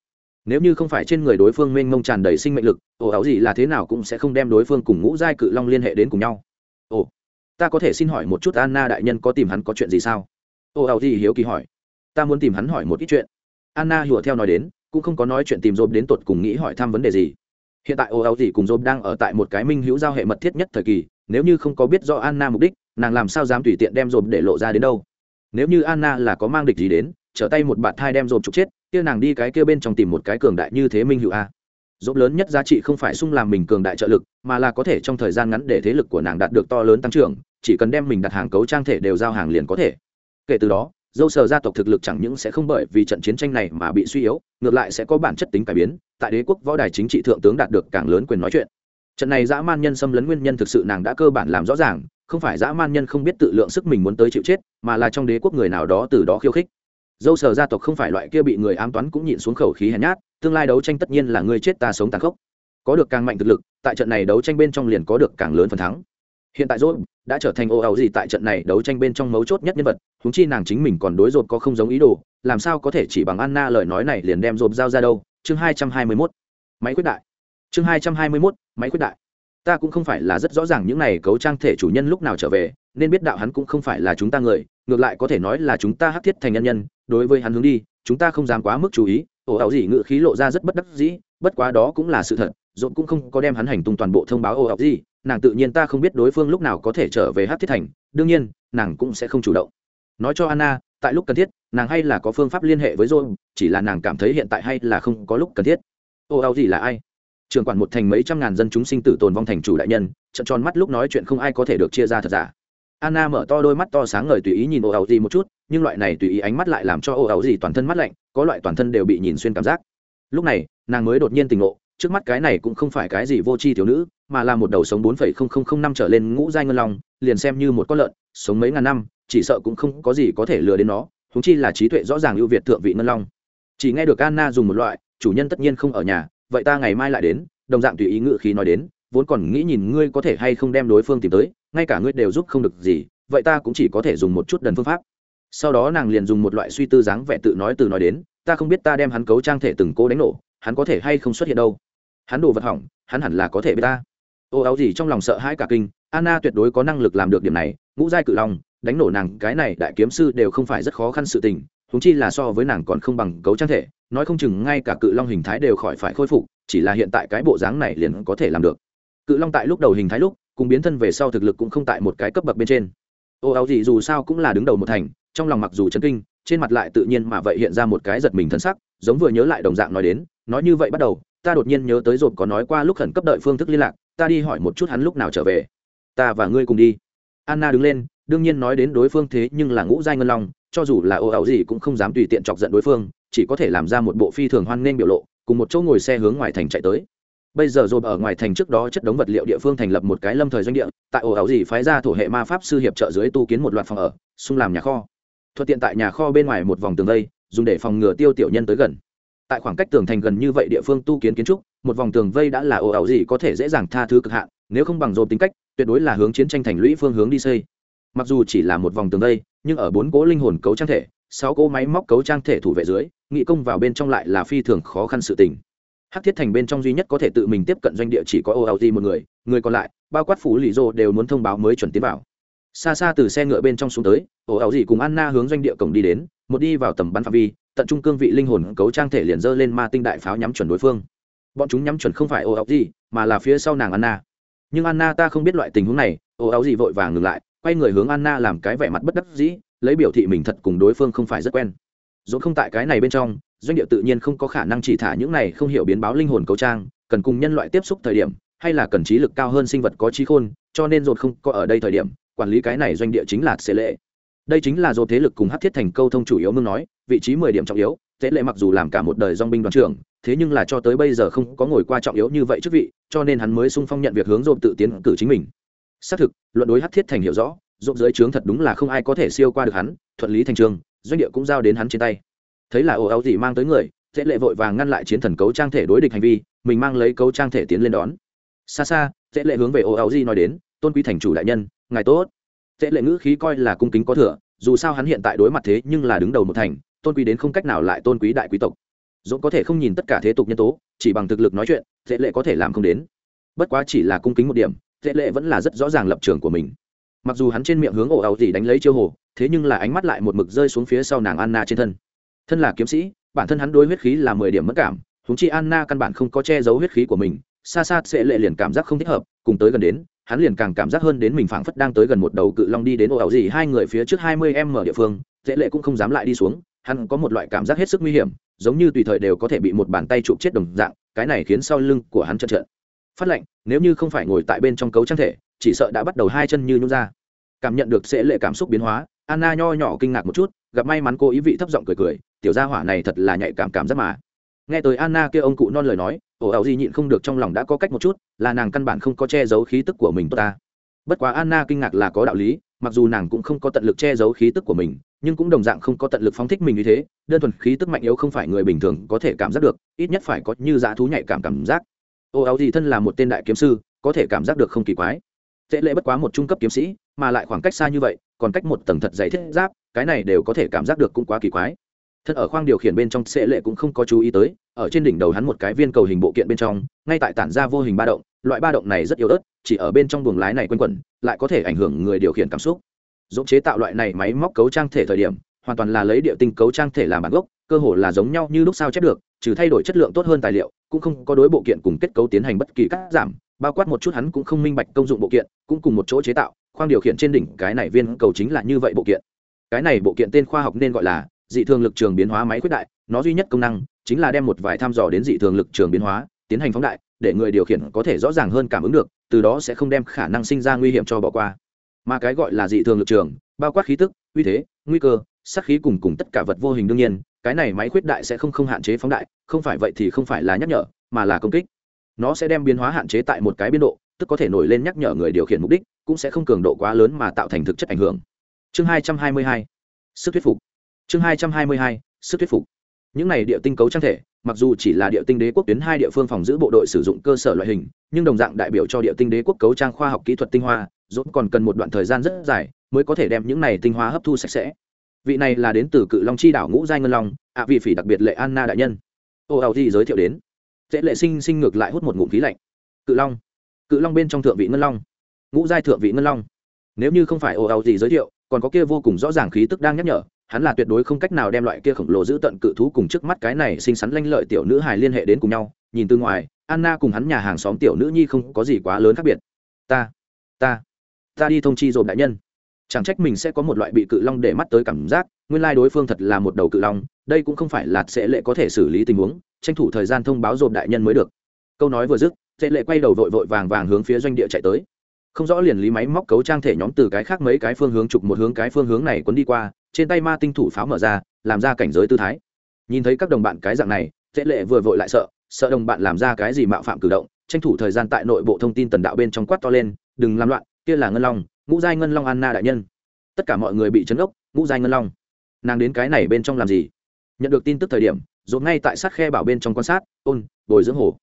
Nếu như không phải trên người đối phương mênh mông tràn đầy sinh mệnh lực, ồ áo gì là thế nào cũng sẽ không đem đối phương cùng ngũ giai cự long liên hệ đến cùng nhau. Ồ, ta có thể xin hỏi một chút anna đại nhân có tìm hắn có chuyện gì sao? Ồ áo gì hiếu kỳ hỏi. Ta muốn tìm hắn hỏi một ít chuyện. Anna hùa theo nói đến, cũng không có nói chuyện tìm dồn đến tột cùng nghĩ hỏi thăm vấn đề gì. Hiện tại ồ áo gì cùng dồn đang ở tại một cái minh hữu giao hệ mật thiết nhất thời kỳ, nếu như không có biết do anna mục đích nàng làm sao dám tùy tiện đem dồn để lộ ra đến đâu? Nếu như anna là có mang địch gì đến, trở tay một bạn thai đem dồn trục chết, kia nàng đi cái kia bên trong tìm một cái cường đại như thế minh hữu a. Dốt lớn nhất giá trị không phải sung làm mình cường đại trợ lực, mà là có thể trong thời gian ngắn để thế lực của nàng đạt được to lớn tăng trưởng, chỉ cần đem mình đặt hàng cấu trang thể đều giao hàng liền có thể. Kể từ đó, dâu sờ gia tộc thực lực chẳng những sẽ không bởi vì trận chiến tranh này mà bị suy yếu, ngược lại sẽ có bản chất tính cải biến, tại đế quốc võ đài chính trị thượng tướng đạt được càng lớn quyền nói chuyện. Trận này dã man nhân xâm lấn nguyên nhân thực sự nàng đã cơ bản làm rõ ràng không phải dã man nhân không biết tự lượng sức mình muốn tới chịu chết, mà là trong đế quốc người nào đó từ đó khiêu khích. Dâu sờ gia tộc không phải loại kia bị người ám toán cũng nhịn xuống khẩu khí hèn nhát, tương lai đấu tranh tất nhiên là người chết ta sống tàn khốc. Có được càng mạnh thực lực, tại trận này đấu tranh bên trong liền có được càng lớn phần thắng. Hiện tại dốt đã trở thành ô ẩu gì tại trận này đấu tranh bên trong mấu chốt nhất nhân vật húng chi nàng chính mình còn đối dột có không giống ý đồ, làm sao có thể chỉ bằng anna lời nói này liền đem dột giao ra đâu? Chương hai trăm hai mươi mốt. Máy quyết đại. Chương hai trăm hai mươi mốt, máy quyết đại ta cũng không phải là rất rõ ràng những này cấu trang thể chủ nhân lúc nào trở về, nên biết đạo hắn cũng không phải là chúng ta người, ngược lại có thể nói là chúng ta hắc thiết thành nhân nhân, đối với hắn hướng đi, chúng ta không dám quá mức chú ý. Ổ ảo gì ngự khí lộ ra rất bất đắc dĩ, bất quá đó cũng là sự thật dồn cũng không có đem hắn hành tung toàn bộ thông báo ổ ảo gì, nàng tự nhiên ta không biết đối phương lúc nào có thể trở về hắc thiết thành, đương nhiên, nàng cũng sẽ không chủ động. Nói cho anna, tại lúc cần thiết, nàng hay là có phương pháp liên hệ với dồn chỉ là nàng cảm thấy hiện tại hay là không có lúc cần thiết. Ổ ảo gì là ai? Trường quản một thành mấy trăm ngàn dân chúng sinh tử tồn vong thành chủ đại nhân, trận tròn mắt lúc nói chuyện không ai có thể được chia ra thật giả. Anna mở to đôi mắt to sáng ngời tùy ý nhìn ồ ẩu gì một chút, nhưng loại này tùy ý ánh mắt lại làm cho ồ ẩu gì toàn thân mắt lạnh, có loại toàn thân đều bị nhìn xuyên cảm giác. Lúc này, nàng mới đột nhiên tỉnh ngộ, trước mắt cái này cũng không phải cái gì vô tri thiếu nữ, mà là một đầu sống bốn phẩy không không không năm trở lên ngũ giai ngân long, liền xem như một con lợn, sống mấy ngàn năm, chỉ sợ cũng không có gì có thể lừa đến nó húng chi là trí tuệ rõ ràng ưu việt thượng vị ngân long. Chỉ nghe được anna dùng một loại, chủ nhân tất nhiên không ở nhà vậy ta ngày mai lại đến, đồng dạng tùy ý ngự khí nói đến, vốn còn nghĩ nhìn ngươi có thể hay không đem đối phương tìm tới, ngay cả ngươi đều giúp không được gì, vậy ta cũng chỉ có thể dùng một chút đần phương pháp. Sau đó nàng liền dùng một loại suy tư dáng vẻ tự nói từ nói đến, ta không biết ta đem hắn cấu trang thể từng cố đánh nổ, hắn có thể hay không xuất hiện đâu. Hắn đồ vật hỏng, hắn hẳn là có thể biết ta. Ô áo gì trong lòng sợ hãi cả kinh, anna tuyệt đối có năng lực làm được điểm này, ngũ giai cự long, đánh nổ nàng, cái này đại kiếm sư đều không phải rất khó khăn sự tình húng chi là so với nàng còn không bằng cấu trang thể nói không chừng ngay cả cự long hình thái đều khỏi phải khôi phục, chỉ là hiện tại cái bộ dáng này liền có thể làm được. Cự long tại lúc đầu hình thái lúc, cùng biến thân về sau thực lực cũng không tại một cái cấp bậc bên trên. Ô, áo gì dù sao cũng là đứng đầu một thành, trong lòng mặc dù chấn kinh, trên mặt lại tự nhiên mà vậy hiện ra một cái giật mình thân sắc, giống vừa nhớ lại đồng dạng nói đến, nói như vậy bắt đầu, ta đột nhiên nhớ tới rồi có nói qua lúc khẩn cấp đợi phương thức liên lạc, ta đi hỏi một chút hắn lúc nào trở về. Ta và ngươi cùng đi. Anna đứng lên, đương nhiên nói đến đối phương thế nhưng là ngũ giai ngân long, cho dù là ô, áo gì cũng không dám tùy tiện chọc giận đối phương chỉ có thể làm ra một bộ phi thường hoan nghênh biểu lộ, cùng một chỗ ngồi xe hướng ngoài thành chạy tới. Bây giờ rồi ở ngoài thành trước đó chất đống vật liệu địa phương thành lập một cái lâm thời doanh địa, tại ổ ảo gì phái ra thổ hệ ma pháp sư hiệp trợ dưới tu kiến một loạt phòng ở, xung làm nhà kho. Thuận tiện tại nhà kho bên ngoài một vòng tường vây, dùng để phòng ngừa tiêu tiểu nhân tới gần. Tại khoảng cách tường thành gần như vậy địa phương tu kiến kiến trúc, một vòng tường vây đã là ổ ảo gì có thể dễ dàng tha thứ cực hạn, nếu không bằng dồn tính cách, tuyệt đối là hướng chiến tranh thành lũy phương hướng đi xây. Mặc dù chỉ là một vòng tường vây, nhưng ở bốn cố linh hồn cấu trang thể, sáu cố máy móc cấu trang thể thủ vệ dưới nghị công vào bên trong lại là phi thường khó khăn sự tình. Hắc thiết thành bên trong duy nhất có thể tự mình tiếp cận doanh địa chỉ có olt một người người còn lại, bao quát phủ lì dô đều muốn thông báo mới chuẩn tiến vào. Xa xa từ xe ngựa bên trong xuống tới ổ ảo cùng anna hướng doanh địa cổng đi đến, một đi vào tầm bắn phạm vi, tận trung cương vị linh hồn cấu trang thể liền dơ lên ma tinh đại pháo nhắm chuẩn đối phương. Bọn chúng nhắm chuẩn không phải ổ ảo mà là phía sau nàng anna. Nhưng anna ta không biết loại tình huống này ổ ảo vội vàng ngừng lại, quay người hướng anna làm cái vẻ mặt bất đắc dĩ, lấy biểu thị mình thật cùng đối phương không phải rất quen dồn không tại cái này bên trong, doanh địa tự nhiên không có khả năng chỉ thả những này không hiểu biến báo linh hồn cấu trang, cần cùng nhân loại tiếp xúc thời điểm, hay là cần trí lực cao hơn sinh vật có trí khôn, cho nên dồn không có ở đây thời điểm, quản lý cái này doanh địa chính là xế lệ. Đây chính là dồn thế lực cùng hát thiết thành câu thông chủ yếu mương nói, vị trí mười điểm trọng yếu thế lệ mặc dù làm cả một đời dong binh đoàn trưởng, thế nhưng là cho tới bây giờ không có ngồi qua trọng yếu như vậy chức vị, cho nên hắn mới sung phong nhận việc hướng dồn tự tiến cử chính mình. Xác thực, luận đối hát thiết thành hiểu rõ dồn dưới trướng thật đúng là không ai có thể siêu qua được hắn, thuận lý thành trường doanh địa cũng giao đến hắn trên tay. Thấy là ồ áo gì mang tới người dễ lệ vội vàng ngăn lại chiến thần cấu trang thể đối địch hành vi, mình mang lấy cấu trang thể tiến lên đón. Xa xa dễ lệ hướng về ồ áo gì nói đến, tôn quý thành chủ đại nhân, ngài tốt. Dễ lệ ngữ khí coi là cung kính có thừa, dù sao hắn hiện tại đối mặt thế nhưng là đứng đầu một thành, tôn quý đến không cách nào lại tôn quý đại quý tộc. Dũng có thể không nhìn tất cả thế tục nhân tố, chỉ bằng thực lực nói chuyện dễ lệ có thể làm không đến. Bất quá chỉ là cung kính một điểm dễ lệ vẫn là rất rõ ràng lập trường của mình mặc dù hắn trên miệng hướng ổ ảo gì đánh lấy chiêu hồ, thế nhưng là ánh mắt lại một mực rơi xuống phía sau nàng anna trên thân. Thân là kiếm sĩ, bản thân hắn đối huyết khí là mười điểm mất cảm húng chi anna căn bản không có che giấu huyết khí của mình, xa xa sẽ lệ liền cảm giác không thích hợp, cùng tới gần đến, hắn liền càng cảm giác hơn đến mình phảng phất đang tới gần một đầu cự long đi đến ổ ảo gì hai người phía trước hai mươi em ở địa phương dễ lệ cũng không dám lại đi xuống, hắn có một loại cảm giác hết sức nguy hiểm, giống như tùy thời đều có thể bị một bàn tay chụp chết đồng dạng, cái này khiến sau lưng của hắn chật trợn. Phát lạnh nếu như không phải ngồi tại bên trong cấu trang thể chỉ sợ đã bắt đầu hai chân như nhún ra. Cảm nhận được sẽ lệ cảm xúc biến hóa, anna nho nhỏ kinh ngạc một chút, gặp may mắn cô ý vị thấp giọng cười cười, tiểu gia hỏa này thật là nhạy cảm cảm rất mà. Nghe tới anna kia ông cụ non lời nói, ổ ảo gì nhịn không được trong lòng đã có cách một chút, là nàng căn bản không có che giấu khí tức của mình tốt ta. Bất quá anna kinh ngạc là có đạo lý, mặc dù nàng cũng không có tận lực che giấu khí tức của mình, nhưng cũng đồng dạng không có tận lực phóng thích mình như thế, đơn thuần khí tức mạnh yếu không phải người bình thường có thể cảm giác được, ít nhất phải có như dã thú nhạy cảm cảm giác. Ô áo gì thân là một tên đại kiếm sư, có thể cảm giác được không kỳ quái tệ lệ bất quá một trung cấp kiếm sĩ, mà lại khoảng cách xa như vậy, còn cách một tầng thật dày thiết giáp, cái này đều có thể cảm giác được cũng quá kỳ quái. Thật ở khoang điều khiển bên trong, tệ lệ cũng không có chú ý tới, ở trên đỉnh đầu hắn một cái viên cầu hình bộ kiện bên trong, ngay tại tản ra vô hình ba động, loại ba động này rất yếu ớt, chỉ ở bên trong buồng lái này quanh quẩn, lại có thể ảnh hưởng người điều khiển cảm xúc. Dũng chế tạo loại này máy móc cấu trang thể thời điểm, hoàn toàn là lấy địa tinh cấu trang thể làm bản gốc, cơ hồ là giống nhau như lúc sao chép được, trừ thay đổi chất lượng tốt hơn tài liệu, cũng không có đối bộ kiện cùng kết cấu tiến hành bất kỳ cắt giảm bao quát một chút hắn cũng không minh bạch công dụng bộ kiện, cũng cùng một chỗ chế tạo, khoang điều khiển trên đỉnh cái này viên cầu chính là như vậy bộ kiện. Cái này bộ kiện tên khoa học nên gọi là dị thường lực trường biến hóa máy khuyết đại, nó duy nhất công năng chính là đem một vài thăm dò đến dị thường lực trường biến hóa, tiến hành phóng đại, để người điều khiển có thể rõ ràng hơn cảm ứng được, từ đó sẽ không đem khả năng sinh ra nguy hiểm cho bỏ qua. Mà cái gọi là dị thường lực trường, bao quát khí tức, uy thế, nguy cơ, sát khí cùng cùng tất cả vật vô hình đương nhiên, cái này máy khuyết đại sẽ không không hạn chế phóng đại, không phải vậy thì không phải là nhắc nhở, mà là công kích nó sẽ đem biến hóa hạn chế tại một cái biên độ, tức có thể nổi lên nhắc nhở người điều khiển mục đích, cũng sẽ không cường độ quá lớn mà tạo thành thực chất ảnh hưởng. Chương hai trăm hai mươi hai, sức thuyết phục. Chương hai trăm hai mươi hai, sức thuyết phục. Những này địa tinh cấu trang thể, mặc dù chỉ là địa tinh đế quốc tuyến hai địa phương phòng giữ bộ đội sử dụng cơ sở loại hình, nhưng đồng dạng đại biểu cho địa tinh đế quốc cấu trang khoa học kỹ thuật tinh hoa dốt còn cần một đoạn thời gian rất dài mới có thể đem những này tinh hoa hấp thu sạch sẽ. Vị này là đến từ cự long chi đảo ngũ giai ngân long, ạ vị phỉ đặc biệt lệ anna đại nhân. Ô ảo thì giới thiệu đến dễ lệ sinh sinh ngược lại hút một ngụm khí lạnh. Cự long. Cự long bên trong thượng vị ngân long. Ngũ giai thượng vị ngân long. Nếu như không phải ồ ào gì giới thiệu, còn có kia vô cùng rõ ràng khí tức đang nhắc nhở, hắn là tuyệt đối không cách nào đem loại kia khổng lồ giữ tận cự thú cùng trước mắt cái này xinh xắn lanh lợi tiểu nữ hài liên hệ đến cùng nhau. Nhìn từ ngoài, anna cùng hắn nhà hàng xóm tiểu nữ nhi không có gì quá lớn khác biệt. Ta ta ta đi thông chi rồi đại nhân. Chẳng trách mình sẽ có một loại bị cự long để mắt tới cảm giác nguyên lai đối phương thật là một đầu cự long, đây cũng không phải là sẽ lệ có thể xử lý tình huống, tranh thủ thời gian thông báo dồn đại nhân mới được. Câu nói vừa dứt, sẽ lệ quay đầu vội vội vàng vàng hướng phía doanh địa chạy tới. Không rõ liền lý máy móc cấu trang thể nhóm từ cái khác mấy cái phương hướng chụp một hướng cái phương hướng này quấn đi qua, trên tay ma tinh thủ pháo mở ra, làm ra cảnh giới tư thái. Nhìn thấy các đồng bạn cái dạng này, sẽ lệ vừa vội lại sợ sợ đồng bạn làm ra cái gì mạo phạm cử động, tranh thủ thời gian tại nội bộ thông tin tần đạo bên trong quát to lên, đừng làm loạn, kia là ngân long, ngũ giai ngân long anna đại nhân. Tất cả mọi người bị chấn ốc, ngũ giai ngân long nàng đến cái này bên trong làm gì? Nhận được tin tức thời điểm dồn ngay tại sát khe bảo bên trong quan sát, ôn, bồi dưỡng hồ.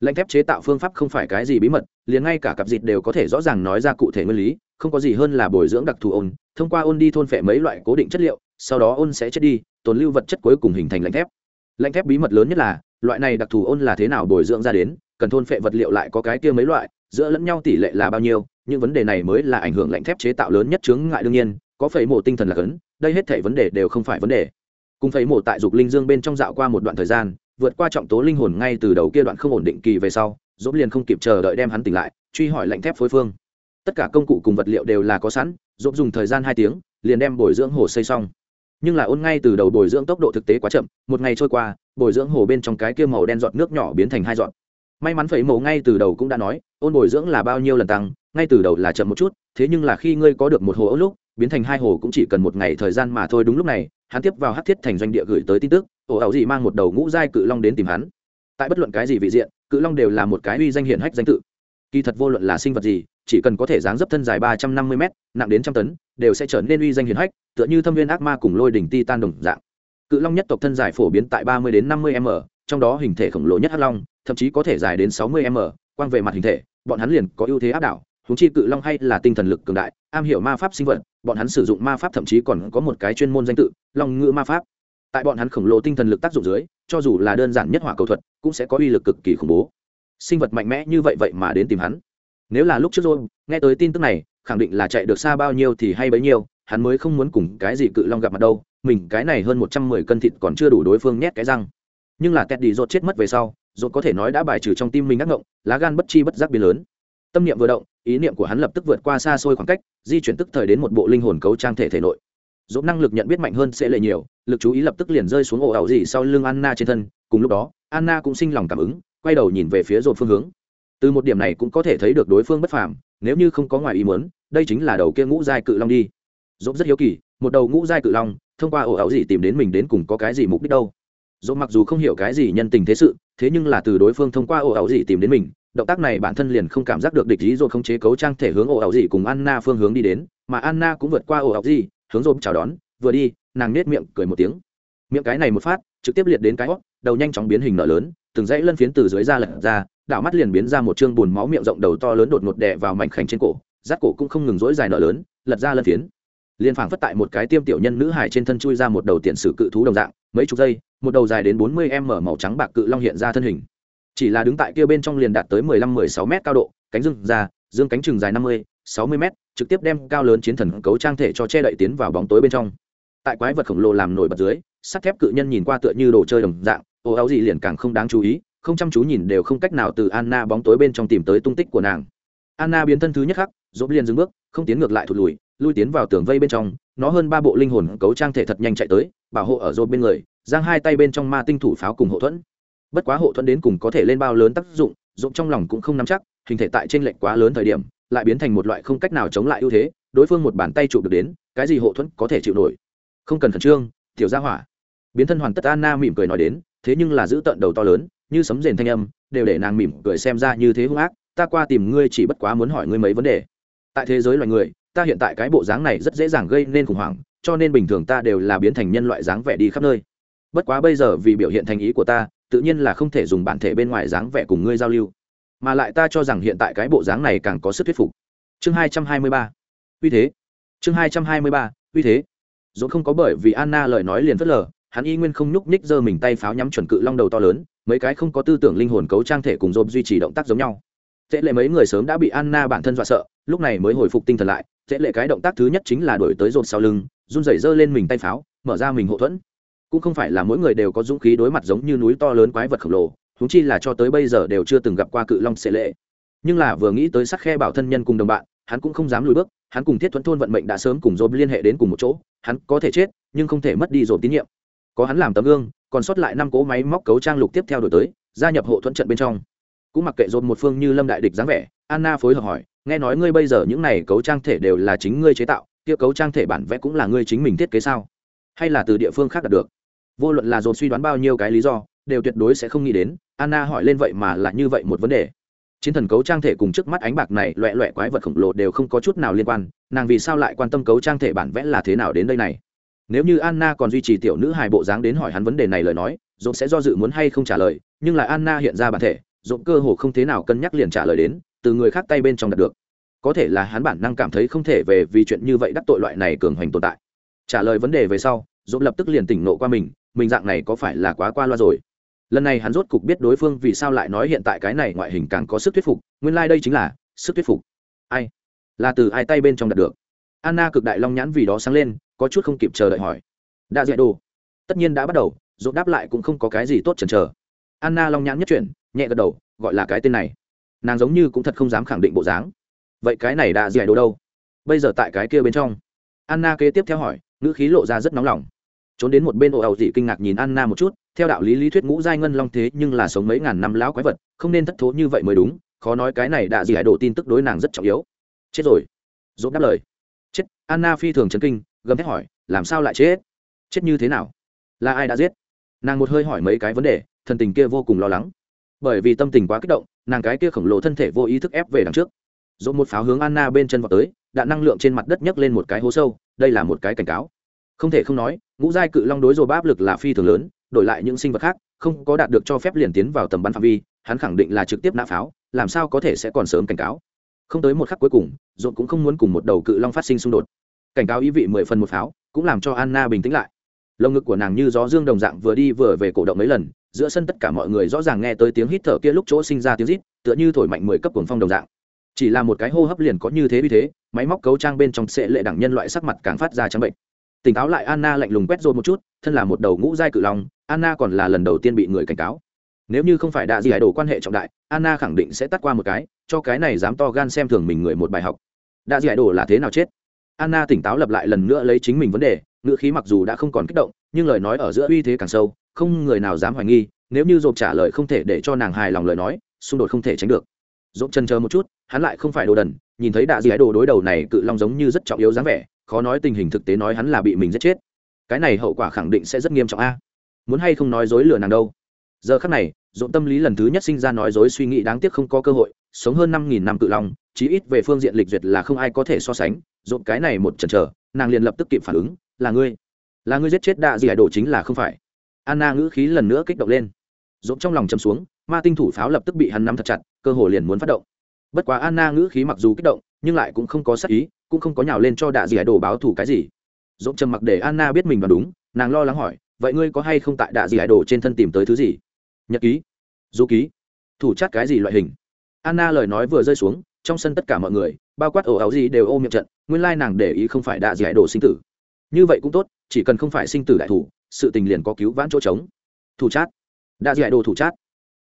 Lệnh thép chế tạo phương pháp không phải cái gì bí mật, liền ngay cả cặp dịt đều có thể rõ ràng nói ra cụ thể nguyên lý, không có gì hơn là bồi dưỡng đặc thù ôn, thông qua ôn đi thôn phệ mấy loại cố định chất liệu, sau đó ôn sẽ chết đi, tồn lưu vật chất cuối cùng hình thành lạnh thép. Lạnh thép bí mật lớn nhất là, loại này đặc thù ôn là thế nào bồi dưỡng ra đến, cần thôn phệ vật liệu lại có cái kia mấy loại, giữa lẫn nhau tỷ lệ là bao nhiêu, những vấn đề này mới là ảnh hưởng lạnh thép chế tạo lớn nhất chướng ngại đương nhiên, có phẩy mổ tinh thần là cấn đây hết thảy vấn đề đều không phải vấn đề. Cùng thấy mổ tại dục linh dương bên trong dạo qua một đoạn thời gian, vượt qua trọng tố linh hồn ngay từ đầu kia đoạn không ổn định kỳ về sau, dỗ liền không kịp chờ đợi đem hắn tỉnh lại, truy hỏi lạnh thép phối phương. Tất cả công cụ cùng vật liệu đều là có sẵn, dỗ dùng thời gian hai tiếng, liền đem bồi dưỡng hồ xây xong. Nhưng là ôn ngay từ đầu bồi dưỡng tốc độ thực tế quá chậm, một ngày trôi qua, bồi dưỡng hồ bên trong cái kia màu đen giọt nước nhỏ biến thành hai giọt. May mắn phẩy mổ ngay từ đầu cũng đã nói, ôn bồi dưỡng là bao nhiêu lần tăng, ngay từ đầu là chậm một chút, thế nhưng là khi ngươi có được một hồ ấu lúc biến thành hai hồ cũng chỉ cần một ngày thời gian mà thôi. Đúng lúc này, hắn tiếp vào hát thiết thành doanh địa gửi tới tin tức. Ổ ảo gì mang một đầu ngũ giai cự long đến tìm hắn. Tại bất luận cái gì vị diện, cự long đều là một cái uy danh hiển hách danh tự. Kỳ thật vô luận là sinh vật gì, chỉ cần có thể dáng dấp thân dài ba trăm năm mươi m nặng đến trăm tấn, đều sẽ trở nên uy danh hiển hách, tựa như thâm viên ác ma cùng lôi đỉnh ti tan đồng dạng. Cự long nhất tộc thân dài phổ biến tại ba mươi đến năm mươi m, trong đó hình thể khổng lồ nhất hắc long, thậm chí có thể dài đến sáu mươi m, quang về mặt hình thể, bọn hắn liền có ưu thế áp đảo. Húng chi cự long hay là tinh thần lực cường đại am hiểu ma pháp sinh vật, bọn hắn sử dụng ma pháp thậm chí còn có một cái chuyên môn danh tự, long ngữ ma pháp. Tại bọn hắn khổng lồ tinh thần lực tác dụng dưới, cho dù là đơn giản nhất hỏa cầu thuật, cũng sẽ có uy lực cực kỳ khủng bố. Sinh vật mạnh mẽ như vậy vậy mà đến tìm hắn. Nếu là lúc trước rồi, nghe tới tin tức này, khẳng định là chạy được xa bao nhiêu thì hay bấy nhiêu, hắn mới không muốn cùng cái gì cự long gặp mặt đâu, mình cái này hơn một trăm mười cân thịt còn chưa đủ đối phương nhét cái răng. Nhưng là tẹt đi rột chết mất về sau rột có thể nói đã bài trừ trong tim mình ác ngộng, lá gan bất chi bất giác biến lớn tâm niệm vừa động, ý niệm của hắn lập tức vượt qua xa xôi khoảng cách, di chuyển tức thời đến một bộ linh hồn cấu trang thể thể nội. Dỗ năng lực nhận biết mạnh hơn sẽ lệ nhiều, lực chú ý lập tức liền rơi xuống ổ ảo gì sau lưng anna trên thân, cùng lúc đó, anna cũng sinh lòng cảm ứng, quay đầu nhìn về phía dồn phương hướng. Từ một điểm này cũng có thể thấy được đối phương bất phàm, nếu như không có ngoài ý muốn, đây chính là đầu kia ngũ giai cự long đi. Dốt rất hiếu kỳ, một đầu ngũ giai cự long, thông qua ổ ảo gì tìm đến mình đến cùng có cái gì mục đích đâu? Dốt mặc dù không hiểu cái gì nhân tình thế sự, thế nhưng là từ đối phương thông qua ổ ảo gì tìm đến mình động tác này bản thân liền không cảm giác được địch ý rồi không chế cấu trang thể hướng ổ ảo gì cùng anna phương hướng đi đến, mà anna cũng vượt qua ổ ảo gì, hướng rồi chào đón, vừa đi, nàng nết miệng cười một tiếng. Miệng cái này một phát, trực tiếp liệt đến cái hót đầu nhanh chóng biến hình nở lớn, từng dãy lân phiến từ dưới ra lật ra đạo mắt liền biến ra một chương bùn máu miệng rộng đầu to lớn đột ngột đè vào mảnh khảnh trên cổ, rát cổ cũng không ngừng rỗi dài nở lớn, lật ra lân phiến. Liền phảng phất tại một cái tiêm tiểu nhân nữ hải trên thân chui ra một đầu tiện sử cự thú đồng dạng, mấy chục giây, một đầu dài đến bốn mươi m màu trắng bạc cự long hiện ra thân hình chỉ là đứng tại kia bên trong liền đạt tới mười lăm, mười sáu m cao độ, cánh rừng ra, dương cánh chừng dài năm mươi, sáu mươi m trực tiếp đem cao lớn chiến thần cấu trang thể cho che đậy tiến vào bóng tối bên trong. Tại quái vật khổng lồ làm nổi bật dưới, sắt thép cự nhân nhìn qua tựa như đồ chơi đồng dạng, ô áo gì liền càng không đáng chú ý, không chăm chú nhìn đều không cách nào từ anna bóng tối bên trong tìm tới tung tích của nàng. Anna biến thân thứ nhất khắc dốt liền dừng bước, không tiến ngược lại thụt lùi, lui tiến vào tường vây bên trong, nó hơn ba bộ linh hồn cấu trang thể thật nhanh chạy tới, bảo hộ ở dốt bên người, giang hai tay bên trong ma tinh thủ pháo cùng hậu thuẫn bất quá hộ thuẫn đến cùng có thể lên bao lớn tác dụng dụng trong lòng cũng không nắm chắc, hình thể tại trên lệnh quá lớn thời điểm, lại biến thành một loại không cách nào chống lại ưu thế, đối phương một bàn tay chụp được đến, cái gì hộ thuẫn có thể chịu nổi? Không cần khẩn trương, tiểu gia hỏa. Biến thân hoàn tất anna mỉm cười nói đến, thế nhưng là giữ tận đầu to lớn, như sấm rền thanh âm, đều để nàng mỉm cười xem ra như thế hung ác, ta qua tìm ngươi chỉ bất quá muốn hỏi ngươi mấy vấn đề. Tại thế giới loài người, ta hiện tại cái bộ dáng này rất dễ dàng gây nên khủng hoảng, cho nên bình thường ta đều là biến thành nhân loại dáng vẻ đi khắp nơi. Bất quá bây giờ vì biểu hiện thành ý của ta tự nhiên là không thể dùng bản thể bên ngoài dáng vẻ cùng ngươi giao lưu. Mà lại ta cho rằng hiện tại cái bộ dáng này càng có sức thuyết phục. Chương hai trăm hai mươi ba. Uy thế. Chương hai trăm hai mươi ba. Uy thế. Dũng không có bởi vì anna lời nói liền phớt lờ, hắn y nguyên không nhúc nhích giơ mình tay pháo nhắm chuẩn cự long đầu to lớn, mấy cái không có tư tưởng linh hồn cấu trang thể cùng dồn duy trì động tác giống nhau. Dễ lệ mấy người sớm đã bị anna bản thân dọa sợ, lúc này mới hồi phục tinh thần lại dễ lệ cái động tác thứ nhất chính là đổi tới dồn sau lưng, run rẩy giơ lên mình tay pháo, mở ra mình hậu thuẫn cũng không phải là mỗi người đều có dũng khí đối mặt giống như núi to lớn quái vật khổng lồ húng chi là cho tới bây giờ đều chưa từng gặp qua cự long xệ lệ. Nhưng là vừa nghĩ tới sắc khe bảo thân nhân cùng đồng bạn, hắn cũng không dám lùi bước, hắn cùng thiết thuẫn thôn vận mệnh đã sớm cùng dồn liên hệ đến cùng một chỗ, hắn có thể chết, nhưng không thể mất đi dồn tín nhiệm. Có hắn làm tấm gương, còn sót lại năm cỗ máy móc cấu trang lục tiếp theo đổi tới, gia nhập hộ thuẫn trận bên trong. Cũng mặc kệ dồn một phương như lâm đại địch dáng vẻ, anna phối hợp hỏi, nghe nói ngươi bây giờ những này cấu trang thể đều là chính ngươi chế tạo, kia cấu trang thể bản vẽ cũng là ngươi chính mình thiết kế sao? Hay là từ địa phương khác đạt được? Vô luận là dồn suy đoán bao nhiêu cái lý do, đều tuyệt đối sẽ không nghĩ đến, anna hỏi lên vậy mà là như vậy một vấn đề. Chiến thần cấu trang thể cùng trước mắt ánh bạc này loẹ loẹ quái vật khổng lồ đều không có chút nào liên quan, nàng vì sao lại quan tâm cấu trang thể bản vẽ là thế nào đến đây này? Nếu như anna còn duy trì tiểu nữ hài bộ dáng đến hỏi hắn vấn đề này lời nói dồn sẽ do dự muốn hay không trả lời, nhưng là anna hiện ra bản thể dồn cơ hồ không thế nào cân nhắc liền trả lời đến, từ người khác tay bên trong đạt được. Có thể là hắn bản năng cảm thấy không thể về vì chuyện như vậy đắc tội loại này cường hoành tồn tại. Trả lời vấn đề về sau dồn lập tức liền tỉnh nộ qua mình mình dạng này có phải là quá qua loa rồi? Lần này hắn rốt cục biết đối phương vì sao lại nói hiện tại cái này ngoại hình càng có sức thuyết phục, nguyên lai、like、đây chính là sức thuyết phục. Ai? Là từ ai tay bên trong đạt được? Anna cực đại long nhãn vì đó sáng lên, có chút không kịp chờ đợi hỏi. Đã dạy đồ. Tất nhiên đã bắt đầu dốt đáp lại cũng không có cái gì tốt chần chờ. Anna long nhãn nhất chuyển, nhẹ gật đầu, gọi là cái tên này. Nàng giống như cũng thật không dám khẳng định bộ dáng. Vậy cái này đã dạy đồ đâu? Bây giờ tại cái kia bên trong. Anna kế tiếp theo hỏi, ngữ khí lộ ra rất nóng lòng trốn đến một bên ồ ẩu dị kinh ngạc nhìn anna một chút, theo đạo lý lý thuyết ngũ giai ngân long thế nhưng là sống mấy ngàn năm lão quái vật, không nên thất thố như vậy mới đúng, khó nói cái này đã gì hải đổ tin tức đối nàng rất trọng yếu. Chết rồi. Dốt đáp lời. Chết, anna phi thường chấn kinh, gầm thét hỏi, làm sao lại chết? Chết như thế nào? Là ai đã giết? Nàng một hơi hỏi mấy cái vấn đề, thần tình kia vô cùng lo lắng. Bởi vì tâm tình quá kích động, nàng cái kia khổng lồ thân thể vô ý thức ép về đằng trước. Dốt một pháo hướng anna bên chân vào tới, đạn năng lượng trên mặt đất nhấc lên một cái hố sâu, đây là một cái cảnh cáo không thể không nói, ngũ giai cự long đối rồi áp lực là phi thường lớn, đổi lại những sinh vật khác, không có đạt được cho phép liền tiến vào tầm bắn phạm vi, hắn khẳng định là trực tiếp nã pháo, làm sao có thể sẽ còn sớm cảnh cáo. Không tới một khắc cuối cùng dồn cũng không muốn cùng một đầu cự long phát sinh xung đột. Cảnh cáo ý vị mười phần một pháo, cũng làm cho anna bình tĩnh lại. Lồng ngực của nàng như gió dương đồng dạng vừa đi vừa về cổ động mấy lần, giữa sân tất cả mọi người rõ ràng nghe tới tiếng hít thở kia lúc chỗ sinh ra tiếng rít, tựa như thổi mạnh mười cấp cuồng phong đồng dạng. Chỉ là một cái hô hấp liền có như thế vì thế, máy móc cấu trang bên trong sệ lệ đẳng nhân loại sắc mặt càng phát ra trắng bệnh tỉnh táo lại, anna lạnh lùng quét rôn một chút, thân là một đầu ngũ giai cự long, anna còn là lần đầu tiên bị người cảnh cáo. Nếu như không phải đạ gì hải đồ quan hệ trọng đại, anna khẳng định sẽ tắt qua một cái, cho cái này dám to gan xem thường mình người một bài học. Đạ gì hải đồ là thế nào chết? Anna tỉnh táo lập lại lần nữa lấy chính mình vấn đề, ngữ khí mặc dù đã không còn kích động, nhưng lời nói ở giữa uy thế càng sâu, không người nào dám hoài nghi, nếu như dộp trả lời không thể để cho nàng hài lòng lời nói, xung đột không thể tránh được. Dộp chân chờ một chút, hắn lại không phải đồ đần, nhìn thấy đạ gì hải đồ đối đầu này, cự long giống như rất trọng yếu dáng vẻ khó nói tình hình thực tế nói hắn là bị mình giết chết. Cái này hậu quả khẳng định sẽ rất nghiêm trọng a. Muốn hay không nói dối lừa nàng đâu. Giờ khắc này dộn tâm lý lần thứ nhất sinh ra nói dối suy nghĩ đáng tiếc không có cơ hội, sống hơn năm nghìn năm cự long, chí ít về phương diện lịch duyệt là không ai có thể so sánh. Dộn cái này một chần chờ, nàng liền lập tức kịp phản ứng, là ngươi là ngươi giết chết đạ gì hải đồ chính là không phải. Anna ngữ khí lần nữa kích động lên. Dộn trong lòng chầm xuống, ma tinh thủ pháo lập tức bị hắn nắm thật chặt, cơ hồ liền muốn phát động. Bất quá anna ngữ khí mặc dù kích động, nhưng lại cũng không có sắc ý cũng không có nhào lên cho đạ dị đồ báo thù cái gì. Dỗm trầm mặc để anna biết mình đoán đúng nàng lo lắng hỏi vậy ngươi có hay không tại đạ dị đồ trên thân tìm tới thứ gì? Nhật ký. Du ký. Thủ chát cái gì loại hình? Anna lời nói vừa rơi xuống trong sân tất cả mọi người bao quát ổ áo gì đều ôm miệng trận nguyên lai nàng để ý không phải đạ dị đồ sinh tử. Như vậy cũng tốt chỉ cần không phải sinh tử đại thủ sự tình liền có cứu vãn chỗ trống. Thủ chát. Đạ dị đồ thủ chát.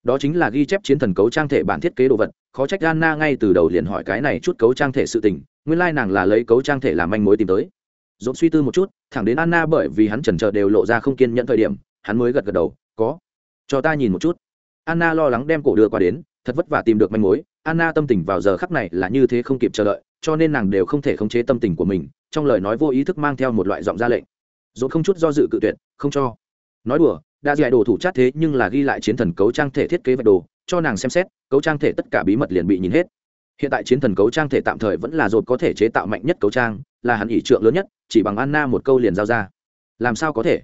Đó chính là ghi chép chiến thần cấu trang thể bản thiết kế đồ vật khó trách Anna ngay từ đầu liền hỏi cái này chút cấu trang thể sự tình, nguyên lai nàng là lấy cấu trang thể làm manh mối tìm tới. dồn suy tư một chút, thẳng đến Anna bởi vì hắn chần chờ đều lộ ra không kiên nhẫn thời điểm, hắn mới gật gật đầu, "Có." "Cho ta nhìn một chút." Anna lo lắng đem cổ đưa qua đến, thật vất vả tìm được manh mối, Anna tâm tình vào giờ khắc này là như thế không kịp chờ đợi, cho nên nàng đều không thể khống chế tâm tình của mình, trong lời nói vô ý thức mang theo một loại giọng ra lệnh. dồn không chút do dự cự tuyệt, "Không cho." Nói đùa, đã giải đồ thủ chát thế nhưng là ghi lại chiến thần cấu trang thể thiết kế vạch đồ, cho nàng xem xét cấu trang thể tất cả bí mật liền bị nhìn hết hiện tại chiến thần cấu trang thể tạm thời vẫn là dột có thể chế tạo mạnh nhất cấu trang, là hắn ỷ trượng lớn nhất, chỉ bằng anna một câu liền giao ra. Làm sao có thể?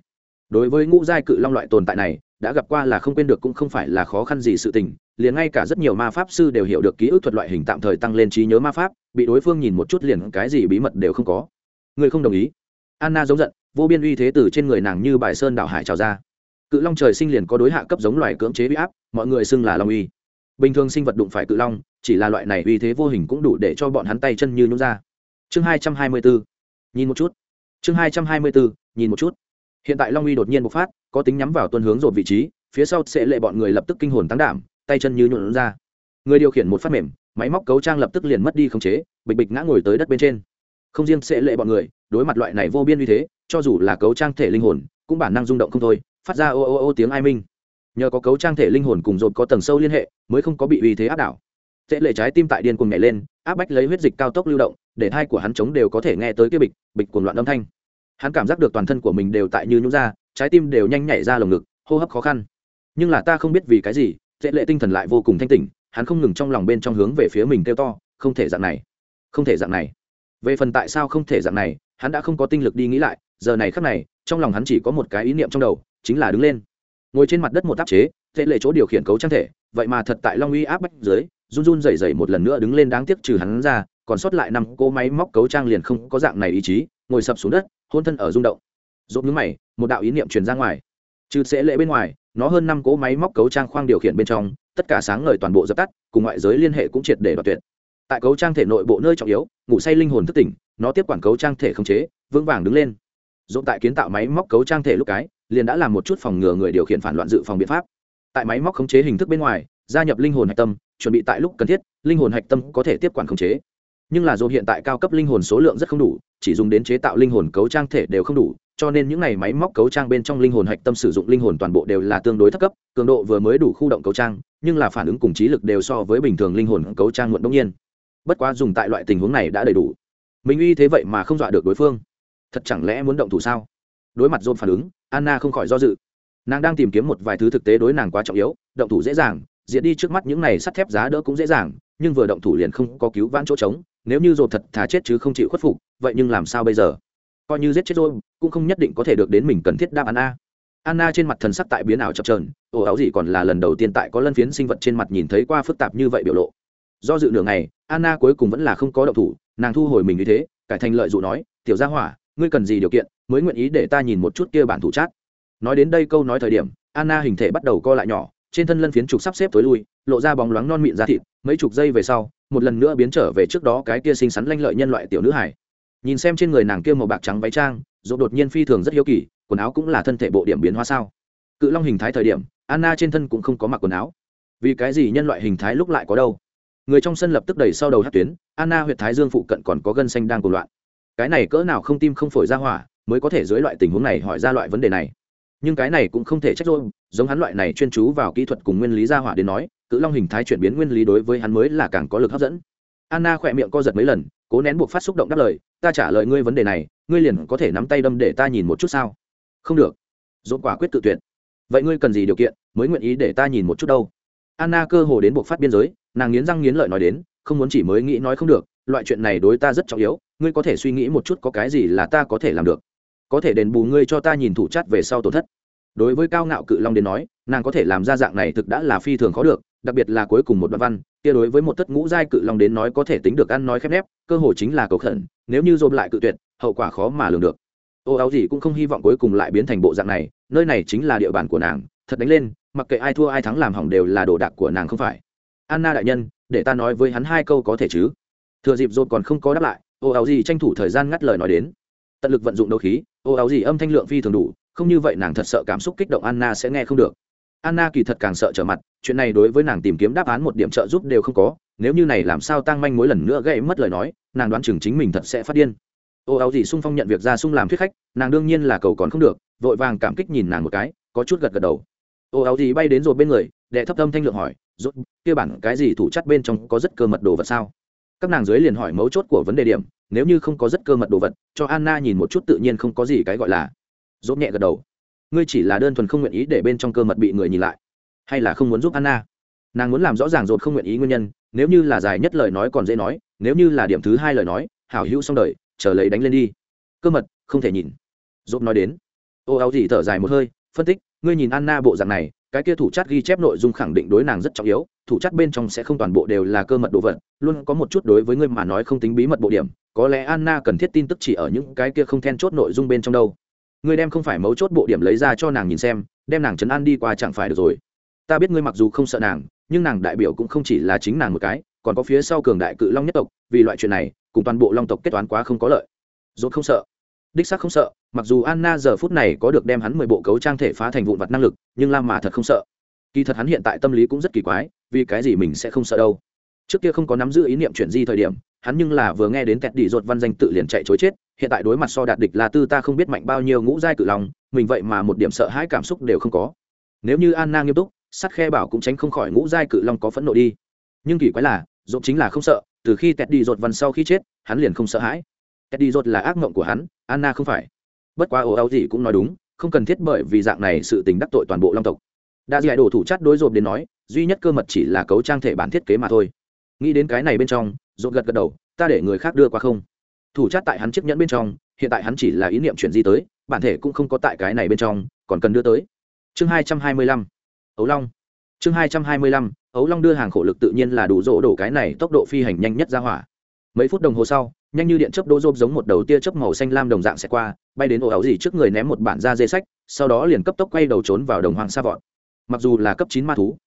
Đối với ngũ giai cự long loại tồn tại này, đã gặp qua là không quên được cũng không phải là khó khăn gì sự tình, liền ngay cả rất nhiều ma pháp sư đều hiểu được ký ức thuật loại hình tạm thời tăng lên trí nhớ ma pháp, bị đối phương nhìn một chút liền cái gì bí mật đều không có. Người không đồng ý. Anna giống giận, vô biên uy thế từ trên người nàng như bài sơn đảo hải trào ra. Cự long trời sinh liền có đối hạ cấp giống loài cưỡng chế uy áp, mọi người xưng là long uy bình thường sinh vật đụng phải cự long, chỉ là loại này uy thế vô hình cũng đủ để cho bọn hắn tay chân như nhún ra. Chương hai trăm hai mươi bốn nhìn một chút. Chương hai trăm hai mươi bốn nhìn một chút. Hiện tại long uy đột nhiên bộc phát, có tính nhắm vào tuân hướng rột vị trí, phía sau sẽ lệ bọn người lập tức kinh hồn tăng đảm, tay chân như nhuộn ra. Người điều khiển một phát mềm, máy móc cấu trang lập tức liền mất đi khống chế, bịch bịch ngã ngồi tới đất bên trên. Không riêng sẽ lệ bọn người, đối mặt loại này vô biên uy thế, cho dù là cấu trang thể linh hồn, cũng bản năng rung động không thôi, phát ra ô ô ô tiếng ai minh nhờ có cấu trang thể linh hồn cùng dồn có tầng sâu liên hệ, mới không có bị uy thế áp đảo. Tệ lệ trái tim tại điên cuồng nhảy lên, áp bách lấy huyết dịch cao tốc lưu động, để thai của hắn chống đều có thể nghe tới cái bịch bịch cuồng loạn âm thanh. Hắn cảm giác được toàn thân của mình đều tại như nhũ ra, trái tim đều nhanh nhảy ra lồng ngực, hô hấp khó khăn. Nhưng là ta không biết vì cái gì, tệ lệ tinh thần lại vô cùng thanh tỉnh, hắn không ngừng trong lòng bên trong hướng về phía mình kêu to, không thể dạng này, không thể dạng này. Về phần tại sao không thể dạng này, hắn đã không có tinh lực đi nghĩ lại, giờ này khắc này, trong lòng hắn chỉ có một cái ý niệm trong đầu, chính là đứng lên ngồi trên mặt đất một áp chế tệ lệ chỗ điều khiển cấu trang thể, vậy mà thật tại long uy áp bách dưới, run run rẩy rẩy một lần nữa đứng lên đáng tiếc trừ hắn ra, còn sót lại năm cô máy móc cấu trang liền không có dạng này ý chí, ngồi sập xuống đất, hôn thân ở rung động. Dốt nhướng mày, một đạo ý niệm truyền ra ngoài. Trừ sẽ lệ bên ngoài, nó hơn năm cỗ máy móc cấu trang khoang điều khiển bên trong, tất cả sáng ngời toàn bộ dập tắt, cùng ngoại giới liên hệ cũng triệt để đoạt tuyệt. Tại cấu trang thể nội bộ nơi trọng yếu, ngủ say linh hồn thức tỉnh, nó tiếp quản cấu trang thể khống chế, vững vàng đứng lên. Dốt tại kiến tạo máy móc cấu trang thể lúc cái liền đã làm một chút phòng ngừa người điều khiển phản loạn dự phòng biện pháp. Tại máy móc khống chế hình thức bên ngoài, gia nhập linh hồn hạch tâm, chuẩn bị tại lúc cần thiết, linh hồn hạch tâm có thể tiếp quản khống chế. Nhưng là dù hiện tại cao cấp linh hồn số lượng rất không đủ, chỉ dùng đến chế tạo linh hồn cấu trang thể đều không đủ, cho nên những này máy móc cấu trang bên trong linh hồn hạch tâm sử dụng linh hồn toàn bộ đều là tương đối thấp cấp, cường độ vừa mới đủ khu động cấu trang, nhưng là phản ứng cùng trí lực đều so với bình thường linh hồn cấu trang muộn đông nhiên. Bất quá dùng tại loại tình huống này đã đầy đủ. Mình uy thế vậy mà không dọa được đối phương. Thật chẳng lẽ muốn động thủ sao? Đối mặt dồn phản ứng, anna không khỏi do dự. Nàng đang tìm kiếm một vài thứ thực tế đối nàng quá trọng yếu, động thủ dễ dàng diễn đi trước mắt những này sắt thép giá đỡ cũng dễ dàng, nhưng vừa động thủ liền không có cứu vãn chỗ trống, nếu như dồn thật thà chết chứ không chịu khuất phục, vậy nhưng làm sao bây giờ? Coi như giết chết rồi cũng không nhất định có thể được đến mình cần thiết đáp án a. Anna trên mặt thần sắc tại biến ảo chập trờn ồ, áo gì còn là lần đầu tiên tại có lân phiến sinh vật trên mặt nhìn thấy qua phức tạp như vậy biểu lộ. Do dự nửa ngày, anna cuối cùng vẫn là không có động thủ, nàng thu hồi mình như thế, cải thành lợi dụ nói, tiểu gia hỏa ngươi cần gì điều kiện, mới nguyện ý để ta nhìn một chút kia bản thủ chát. Nói đến đây câu nói thời điểm, anna hình thể bắt đầu co lại nhỏ, trên thân lân phiến trục sắp xếp tối lui, lộ ra bóng loáng non mịn ra thịt, mấy chục giây về sau, một lần nữa biến trở về trước đó cái kia xinh xắn lanh lợi nhân loại tiểu nữ hải nhìn xem trên người nàng kia màu bạc trắng váy trang, dỗ đột nhiên phi thường rất hiếu kỳ, quần áo cũng là thân thể bộ điểm biến hóa sao? Cự long hình thái thời điểm, anna trên thân cũng không có mặc quần áo. Vì cái gì nhân loại hình thái lúc lại có đâu? Người trong sân lập tức đẩy sau đầu hát tuyến, anna huyện thái dương phụ cận còn có gân xanh đang cuồng loạn cái này cỡ nào không tim không phổi ra hỏa mới có thể dưới loại tình huống này hỏi ra loại vấn đề này. Nhưng cái này cũng không thể trách rồi giống hắn loại này chuyên chú vào kỹ thuật cùng nguyên lý ra hỏa đến nói, cự long hình thái chuyển biến nguyên lý đối với hắn mới là càng có lực hấp dẫn. Anna khỏe miệng co giật mấy lần, cố nén buộc phát xúc động đáp lời, ta trả lời ngươi vấn đề này, ngươi liền có thể nắm tay đâm để ta nhìn một chút sao? Không được. Dỗ quả quyết tự tuyệt. Vậy ngươi cần gì điều kiện, mới nguyện ý để ta nhìn một chút đâu? Anna cơ hồ đến buộc phát biên giới, nàng nghiến răng nghiến lợi nói đến, không muốn chỉ mới nghĩ nói không được, loại chuyện này đối ta rất trọng yếu, ngươi có thể suy nghĩ một chút có cái gì là ta có thể làm được. Có thể đền bù ngươi cho ta nhìn thủ chắt về sau tổn thất. Đối với cao ngạo cự long đến nói, nàng có thể làm ra dạng này thực đã là phi thường khó được, đặc biệt là cuối cùng một đoạn văn, kia đối với một tất ngũ giai cự long đến nói có thể tính được ăn nói khép nép, cơ hội chính là cầu khẩn, nếu như dồn lại cự tuyệt, hậu quả khó mà lường được. Ô áo gì cũng không hy vọng cuối cùng lại biến thành bộ dạng này, nơi này chính là địa bàn của nàng, thật đánh lên mặc kệ ai thua ai thắng làm hỏng đều là đồ đạc của nàng không phải. Anna đại nhân, để ta nói với hắn hai câu có thể chứ? Thừa dịp dồn còn không có đáp lại, ô áo gì tranh thủ thời gian ngắt lời nói đến. Tận lực vận dụng đấu khí, ô áo gì âm thanh lượng phi thường đủ, không như vậy nàng thật sợ cảm xúc kích động anna sẽ nghe không được. Anna kỳ thật càng sợ trở mặt, chuyện này đối với nàng tìm kiếm đáp án một điểm trợ giúp đều không có, nếu như này làm sao tăng manh mối lần nữa gây mất lời nói, nàng đoán chừng chính mình thật sẽ phát điên. Ô áo gì sung phong nhận việc ra sung làm thuyết khách, nàng đương nhiên là cầu còn không được, vội vàng cảm kích nhìn nàng một cái, có chút gật gật đầu ô áo gì bay đến rồi bên người, đệ thấp âm thanh lượng hỏi, rốt, kia bản cái gì thủ chất bên trong có rất cơ mật đồ vật sao? Các nàng dưới liền hỏi mấu chốt của vấn đề điểm, nếu như không có rất cơ mật đồ vật, cho anna nhìn một chút tự nhiên không có gì cái gọi là. Rốt nhẹ gật đầu. Ngươi chỉ là đơn thuần không nguyện ý để bên trong cơ mật bị người nhìn lại, hay là không muốn giúp anna? Nàng muốn làm rõ ràng rốt không nguyện ý nguyên nhân, nếu như là dài nhất lời nói còn dễ nói, nếu như là điểm thứ hai lời nói, hảo hữu xong đời, chờ lấy đánh lên đi. Cơ mật, không thể nhìn. Rốt nói đến. Ô áo gì thở dài một hơi, phân tích ngươi nhìn anna bộ dạng này, cái kia thủ chất ghi chép nội dung khẳng định đối nàng rất trọng yếu, thủ chất bên trong sẽ không toàn bộ đều là cơ mật đồ vật, luôn có một chút đối với ngươi mà nói không tính bí mật bộ điểm, có lẽ anna cần thiết tin tức chỉ ở những cái kia không then chốt nội dung bên trong đâu. Ngươi đem không phải mấu chốt bộ điểm lấy ra cho nàng nhìn xem, đem nàng chấn an đi qua chẳng phải được rồi. Ta biết ngươi mặc dù không sợ nàng, nhưng nàng đại biểu cũng không chỉ là chính nàng một cái, còn có phía sau cường đại cự long nhất tộc, vì loại chuyện này, cùng toàn bộ long tộc kết toán quá không có lợi. Dốt không sợ đích xác không sợ, mặc dù anna giờ phút này có được đem hắn mười bộ cấu trang thể phá thành vụn vặt năng lực, nhưng lam mà thật không sợ. Kỳ thật hắn hiện tại tâm lý cũng rất kỳ quái, vì cái gì mình sẽ không sợ đâu? Trước kia không có nắm giữ ý niệm chuyển di thời điểm, hắn nhưng là vừa nghe đến tẹt đi ruột văn danh tự liền chạy chối chết, hiện tại đối mặt so đạt địch là tư ta không biết mạnh bao nhiêu ngũ giai cự lòng mình vậy mà một điểm sợ hãi cảm xúc đều không có. Nếu như anna nghiêm túc sắt khe bảo cũng tránh không khỏi ngũ giai cự long có phẫn nộ đi. Nhưng kỳ quái là dốt chính là không sợ, từ khi tẹt đi ruột văn sau khi chết, hắn liền không sợ hãi tẹt đi ruột là ác mộng của hắn, anna không phải. Bất quá ồ áo gì cũng nói đúng, không cần thiết bởi vì dạng này sự tình đắc tội toàn bộ long tộc. Đã giải đổ thủ chát đối rộp đến nói, duy nhất cơ mật chỉ là cấu trang thể bản thiết kế mà thôi. Nghĩ đến cái này bên trong, rộp gật gật đầu, ta để người khác đưa qua không? Thủ chát tại hắn chiếc nhẫn bên trong, hiện tại hắn chỉ là ý niệm chuyển di tới, bản thể cũng không có tại cái này bên trong, còn cần đưa tới. Chương hai trăm hai mươi lăm. Ấu long. Chương hai trăm hai mươi lăm, ấu long đưa hàng khổ lực tự nhiên là đủ rỗ đổ cái này tốc độ phi hành nhanh nhất ra hỏa. Mấy phút đồng hồ sau nhanh như điện chớp đỗ rộp giống một đầu tia chớp màu xanh lam đồng dạng sẽ qua, bay đến ổ áo gì trước người ném một bản da dê sách, sau đó liền cấp tốc quay đầu trốn vào đồng hoàng sa vọt. Mặc dù là cấp chín ma thú,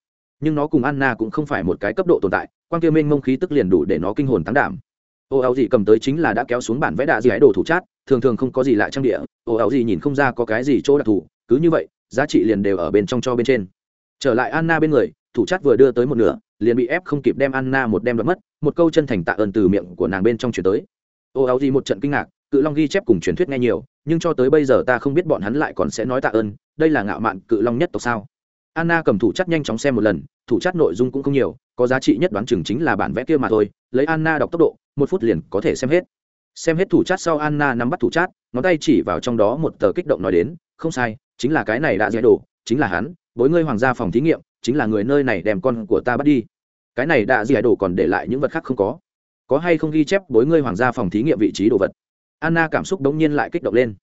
nhưng nó cùng anna cũng không phải một cái cấp độ tồn tại quan kia mênh mông khí tức liền đủ để nó kinh hồn tăng đảm. Ô áo gì cầm tới chính là đã kéo xuống bản vẽ đạ gì ái đồ thủ chát, thường thường không có gì lạ trang địa ô áo gì nhìn không ra có cái gì chỗ đặc thù, cứ như vậy, giá trị liền đều ở bên trong cho bên trên. Trở lại anna bên người, thủ chát vừa đưa tới một nửa, liền bị ép không kịp đem anna một đem đoạt mất, một câu chân thành tạ ơn từ miệng của nàng bên trong chuyển tới ô áo gì một trận kinh ngạc cự long ghi chép cùng truyền thuyết nghe nhiều nhưng cho tới bây giờ ta không biết bọn hắn lại còn sẽ nói tạ ơn đây là ngạo mạn cự long nhất tộc sao? Anna cầm thủ chắc nhanh chóng xem một lần thủ chắc nội dung cũng không nhiều có giá trị nhất đoán chừng chính là bản vẽ kia mà thôi lấy anna đọc tốc độ một phút liền có thể xem hết. Xem hết thủ chát sau anna nắm bắt thủ chát, ngón tay chỉ vào trong đó một tờ kích động nói đến không sai chính là cái này đã dễ đồ chính là hắn bối ngươi hoàng gia phòng thí nghiệm chính là người nơi này đem con của ta bắt đi. Cái này đã dễ đồ còn để lại những vật khác không có có hay không ghi chép bối ngươi hoàng gia phòng thí nghiệm vị trí đồ vật? Anna cảm xúc đống nhiên lại kích động lên.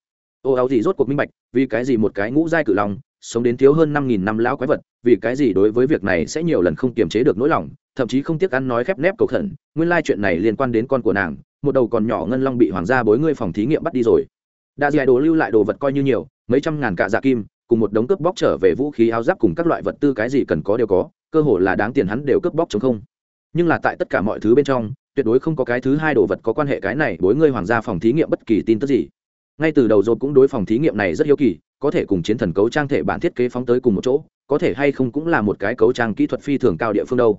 Ô, áo gì rốt cuộc minh bạch, vì cái gì một cái ngũ giai cự long, sống đến thiếu hơn năm nghìn năm lão quái vật, vì cái gì đối với việc này sẽ nhiều lần không kiềm chế được nỗi lòng, thậm chí không tiếc ăn nói khép nép cầu khẩn, nguyên lai chuyện này liên quan đến con của nàng, một đầu còn nhỏ ngân long bị hoàng gia bối ngươi phòng thí nghiệm bắt đi rồi. Đã giải dạ đồ lưu lại đồ vật coi như nhiều, mấy trăm ngàn cạ dạ kim, cùng một đống cướp bóc trở về vũ khí áo giáp cùng các loại vật tư cái gì cần có đều có, cơ hội là đáng tiền hắn đều cướp bóc chống không. Nhưng là tại tất cả mọi thứ bên trong tuyệt đối không có cái thứ hai đồ vật có quan hệ cái này đối ngươi hoàng gia phòng thí nghiệm bất kỳ tin tức gì. Ngay từ đầu dồn cũng đối phòng thí nghiệm này rất hiếu kỳ, có thể cùng chiến thần cấu trang thể bản thiết kế phóng tới cùng một chỗ, có thể hay không cũng là một cái cấu trang kỹ thuật phi thường cao địa phương đâu.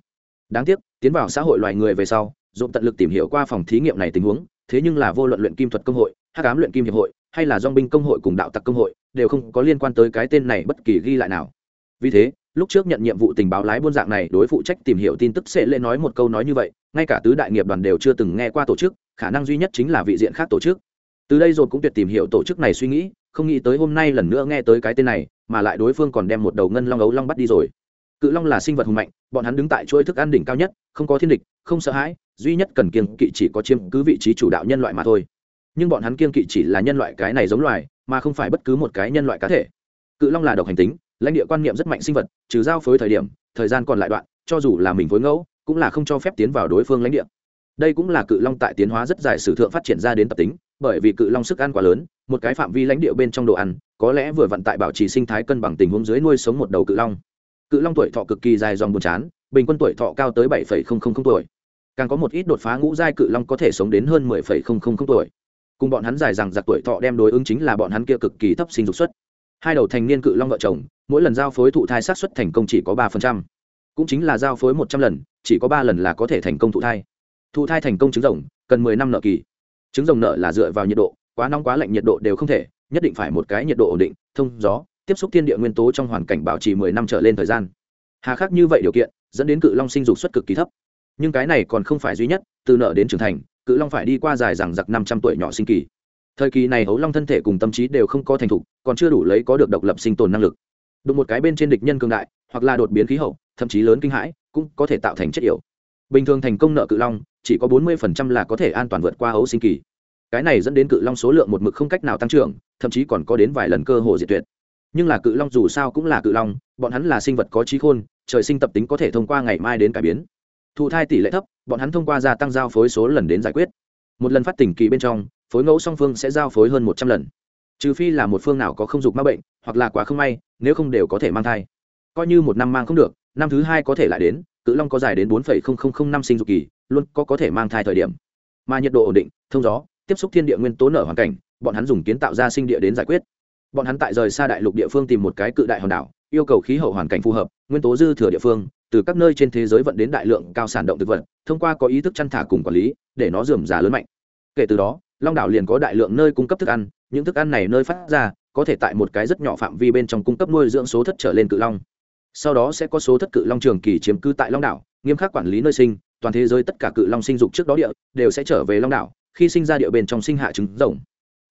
Đáng tiếc, tiến vào xã hội loài người về sau, dồn tận lực tìm hiểu qua phòng thí nghiệm này tình huống, thế nhưng là vô luận luyện kim thuật công hội, hắc ám luyện kim hiệp hội, hay là dong binh công hội cùng đạo tặc công hội, đều không có liên quan tới cái tên này bất kỳ ghi lại nào. Vì thế lúc trước nhận nhiệm vụ tình báo lái buôn dạng này, đối phụ trách tìm hiểu tin tức sẽ lệ nói một câu nói như vậy, ngay cả tứ đại nghiệp đoàn đều chưa từng nghe qua tổ chức, khả năng duy nhất chính là vị diện khác tổ chức. Từ đây rồi cũng tuyệt tìm hiểu tổ chức này suy nghĩ, không nghĩ tới hôm nay lần nữa nghe tới cái tên này, mà lại đối phương còn đem một đầu ngân long ấu long bắt đi rồi. Cự long là sinh vật hùng mạnh, bọn hắn đứng tại chuỗi thức ăn đỉnh cao nhất, không có thiên địch, không sợ hãi, duy nhất cần kiên kỵ chỉ có chiếm cứ vị trí chủ đạo nhân loại mà thôi. Nhưng bọn hắn kiên kỵ chỉ là nhân loại cái này giống loài, mà không phải bất cứ một cái nhân loại cá thể. Cự long là độc hành tính lãnh địa quan niệm rất mạnh sinh vật, trừ giao phối thời điểm, thời gian còn lại đoạn, cho dù là mình phối ngẫu, cũng là không cho phép tiến vào đối phương lãnh địa. Đây cũng là cự long tại tiến hóa rất dài sử thượng phát triển ra đến tập tính, bởi vì cự long sức ăn quá lớn, một cái phạm vi lãnh địa bên trong đồ ăn, có lẽ vừa vận tại bảo trì sinh thái cân bằng tình huống dưới nuôi sống một đầu cự long. Cự long tuổi thọ cực kỳ dài dòng buồn chán, bình quân tuổi thọ cao tới bảy tuổi. Càng có một ít đột phá ngũ giai cự long có thể sống đến hơn 10 tuổi. Cùng bọn hắn dài rằng giặc tuổi thọ đem đối ứng chính là bọn hắn kia cực kỳ thấp sinh dục suất hai đầu thành niên cự long vợ chồng, mỗi lần giao phối thụ thai sát xuất thành công chỉ có ba phần trăm. Cũng chính là giao phối một trăm lần, chỉ có ba lần là có thể thành công thụ thai. Thụ thai thành công trứng rồng, cần mười năm nợ kỳ. Trứng rồng nợ là dựa vào nhiệt độ, quá nóng quá lạnh nhiệt độ đều không thể, nhất định phải một cái nhiệt độ ổn định, thông gió, tiếp xúc thiên địa nguyên tố trong hoàn cảnh bảo trì mười năm trở lên thời gian. Hà khắc như vậy điều kiện, dẫn đến cự long sinh dục suất cực kỳ thấp. Nhưng cái này còn không phải duy nhất, từ nợ đến trưởng thành, cự long phải đi qua dài rằng giặc năm trăm tuổi nhỏ sinh kỳ thời kỳ này hấu long thân thể cùng tâm trí đều không có thành thục, còn chưa đủ lấy có được độc lập sinh tồn năng lực. Đụng một cái bên trên địch nhân cường đại, hoặc là đột biến khí hậu, thậm chí lớn kinh hãi, cũng có thể tạo thành chất yểu. Bình thường thành công nợ cự long, chỉ có bốn mươi là có thể an toàn vượt qua hấu sinh kỳ. Cái này dẫn đến cự long số lượng một mực không cách nào tăng trưởng, thậm chí còn có đến vài lần cơ hồ diệt tuyệt. Nhưng là cự long dù sao cũng là cự long, bọn hắn là sinh vật có trí khôn, trời sinh tập tính có thể thông qua ngày mai đến cải biến. Thụ thai tỷ lệ thấp, bọn hắn thông qua gia tăng giao phối số lần đến giải quyết. Một lần phát tỉnh kỳ bên trong phối ngẫu song phương sẽ giao phối hơn một trăm lần. Trừ phi là một phương nào có không dục mắc bệnh, hoặc là quá không may, nếu không đều có thể mang thai. Coi như một năm mang không được, năm thứ hai có thể lại đến, cự long có dài đến bốn năm sinh dục kỳ, luôn có có thể mang thai thời điểm. Mà nhiệt độ ổn định, thông gió, tiếp xúc thiên địa nguyên tố nở hoàn cảnh, bọn hắn dùng kiến tạo ra sinh địa đến giải quyết. Bọn hắn tại rời xa đại lục địa phương tìm một cái cự đại hòn đảo, yêu cầu khí hậu hoàn cảnh phù hợp, nguyên tố dư thừa địa phương, từ các nơi trên thế giới vận đến đại lượng cao sản động thực vật, thông qua có ý thức chăn thả cùng quản lý, để nó dườm già lớn mạnh. Kể từ đó long đảo liền có đại lượng nơi cung cấp thức ăn, những thức ăn này nơi phát ra, có thể tại một cái rất nhỏ phạm vi bên trong cung cấp nuôi dưỡng số thất trở lên cự long. Sau đó sẽ có số thất cự long trường kỳ chiếm cư tại long đảo, nghiêm khắc quản lý nơi sinh, toàn thế giới tất cả cự long sinh dục trước đó địa, đều sẽ trở về long đảo, khi sinh ra địa bên trong sinh hạ trứng rồng.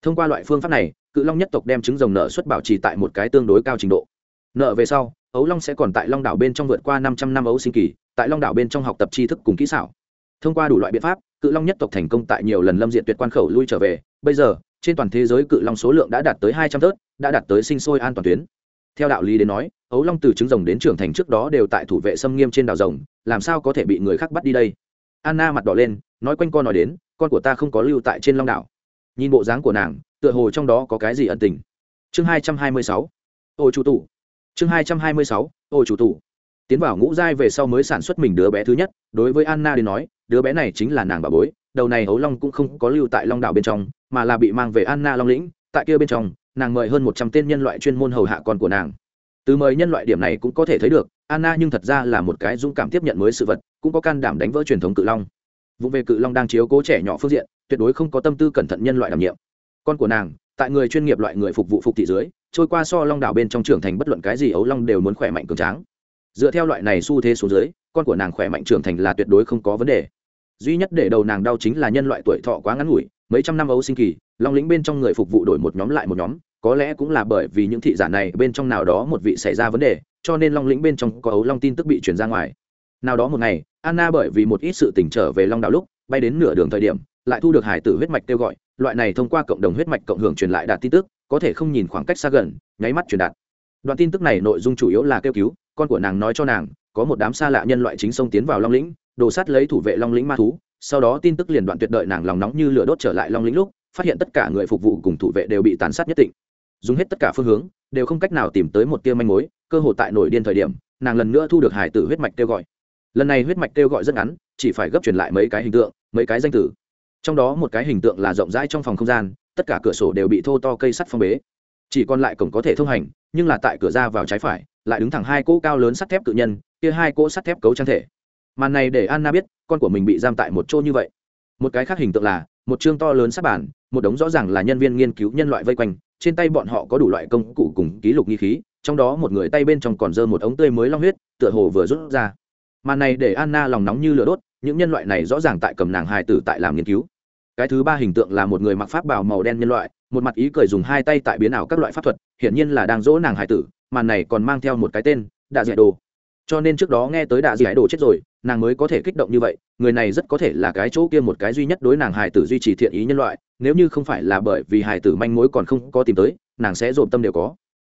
Thông qua loại phương pháp này, cự long nhất tộc đem trứng rồng nợ xuất bảo trì tại một cái tương đối cao trình độ. Nợ về sau, ấu long sẽ còn tại long đảo bên trong vượt qua năm trăm năm ấu sinh kỳ, tại long đảo bên trong học tập tri thức cùng kỹ xảo. Thông qua đủ loại biện pháp cự long nhất tộc thành công tại nhiều lần lâm diện tuyệt quan khẩu lui trở về, bây giờ, trên toàn thế giới cự long số lượng đã đạt tới hai trăm tớt đã đạt tới sinh sôi an toàn tuyến. Theo đạo lý đến nói, ấu long từ trứng rồng đến trưởng thành trước đó đều tại thủ vệ xâm nghiêm trên đảo rồng, làm sao có thể bị người khác bắt đi đây? Anna mặt đỏ lên, nói quanh con nói đến, con của ta không có lưu tại trên long đảo. Nhìn bộ dáng của nàng, tựa hồ trong đó có cái gì ẩn tình. Chương hai trăm hai mươi sáu, ô chủ tủ chương hai trăm hai mươi sáu, ô chủ tủ tiến vào ngũ giai về sau mới sản xuất mình đứa bé thứ nhất. Đối với anna đến nói, đứa bé này chính là nàng bà bối. Đầu này hấu long cũng không có lưu tại long đảo bên trong, mà là bị mang về anna long lĩnh. Tại kia bên trong, nàng mời hơn một trăm tên nhân loại chuyên môn hầu hạ con của nàng. Từ mời nhân loại điểm này cũng có thể thấy được, anna nhưng thật ra là một cái dũng cảm tiếp nhận mới sự vật, cũng có can đảm đánh vỡ truyền thống cự long. Vụ về cự long đang chiếu cố trẻ nhỏ phương diện, tuyệt đối không có tâm tư cẩn thận nhân loại đảm nhiệm. Con của nàng, tại người chuyên nghiệp loại người phục vụ phục thị dưới, trôi qua so long đảo bên trong trưởng thành bất luận cái gì ấu long đều muốn khỏe mạnh cường tráng dựa theo loại này xu thế số dưới, con của nàng khỏe mạnh trưởng thành là tuyệt đối không có vấn đề. Duy nhất để đầu nàng đau chính là nhân loại tuổi thọ quá ngắn ngủi, mấy trăm năm ấu sinh kỳ, long lĩnh bên trong người phục vụ đổi một nhóm lại một nhóm, có lẽ cũng là bởi vì những thị giả này bên trong nào đó một vị xảy ra vấn đề, cho nên long lĩnh bên trong có ấu long tin tức bị truyền ra ngoài. Nào đó một ngày, anna bởi vì một ít sự tỉnh trở về long đảo lúc, bay đến nửa đường thời điểm, lại thu được hải tử huyết mạch kêu gọi, loại này thông qua cộng đồng huyết mạch cộng hưởng truyền lại đạt tin tức, có thể không nhìn khoảng cách xa gần, nháy mắt truyền đạt. Đoạn tin tức này nội dung chủ yếu là kêu cứu con của nàng nói cho nàng, có một đám xa lạ nhân loại chính sông tiến vào long lĩnh, đồ sát lấy thủ vệ long lĩnh ma thú, sau đó tin tức liền đoạn tuyệt đợi nàng lòng nóng như lửa đốt trở lại long lĩnh lúc, phát hiện tất cả người phục vụ cùng thủ vệ đều bị tàn sát nhất định dùng hết tất cả phương hướng, đều không cách nào tìm tới một tia manh mối, cơ hội tại nổi điên thời điểm, nàng lần nữa thu được hải tử huyết mạch kêu gọi. Lần này huyết mạch kêu gọi rất ngắn, chỉ phải gấp truyền lại mấy cái hình tượng, mấy cái danh tử trong đó một cái hình tượng là rộng rãi trong phòng không gian, tất cả cửa sổ đều bị thô to cây sắt phong bế. Chỉ còn lại cổng có thể thông hành, nhưng là tại cửa ra vào trái phải lại đứng thẳng hai cỗ cao lớn sắt thép cự nhân, kia hai cỗ sắt thép cấu trang thể. Màn này để anna biết, con của mình bị giam tại một chỗ như vậy. Một cái khác hình tượng là, một chương to lớn sắt bản một đống rõ ràng là nhân viên nghiên cứu nhân loại vây quanh, trên tay bọn họ có đủ loại công cụ cùng ký lục nghi khí, trong đó một người tay bên trong còn dơ một ống tươi mới long huyết, tựa hồ vừa rút ra. Màn này để anna lòng nóng như lửa đốt, những nhân loại này rõ ràng tại cầm nàng hài tử tại làm nghiên cứu. Cái thứ ba hình tượng là một người mặc pháp bào màu đen nhân loại, một mặt ý cười dùng hai tay tại biến ảo các loại pháp thuật, hiển nhiên là đang dỗ nàng hài tử màn này còn mang theo một cái tên, đạ dạy đồ. Cho nên trước đó nghe tới đạ dạy đồ chết rồi, nàng mới có thể kích động như vậy, người này rất có thể là cái chỗ kia một cái duy nhất đối nàng hài tử duy trì thiện ý nhân loại, nếu như không phải là bởi vì hài tử manh mối còn không có tìm tới, nàng sẽ dồn tâm đều có.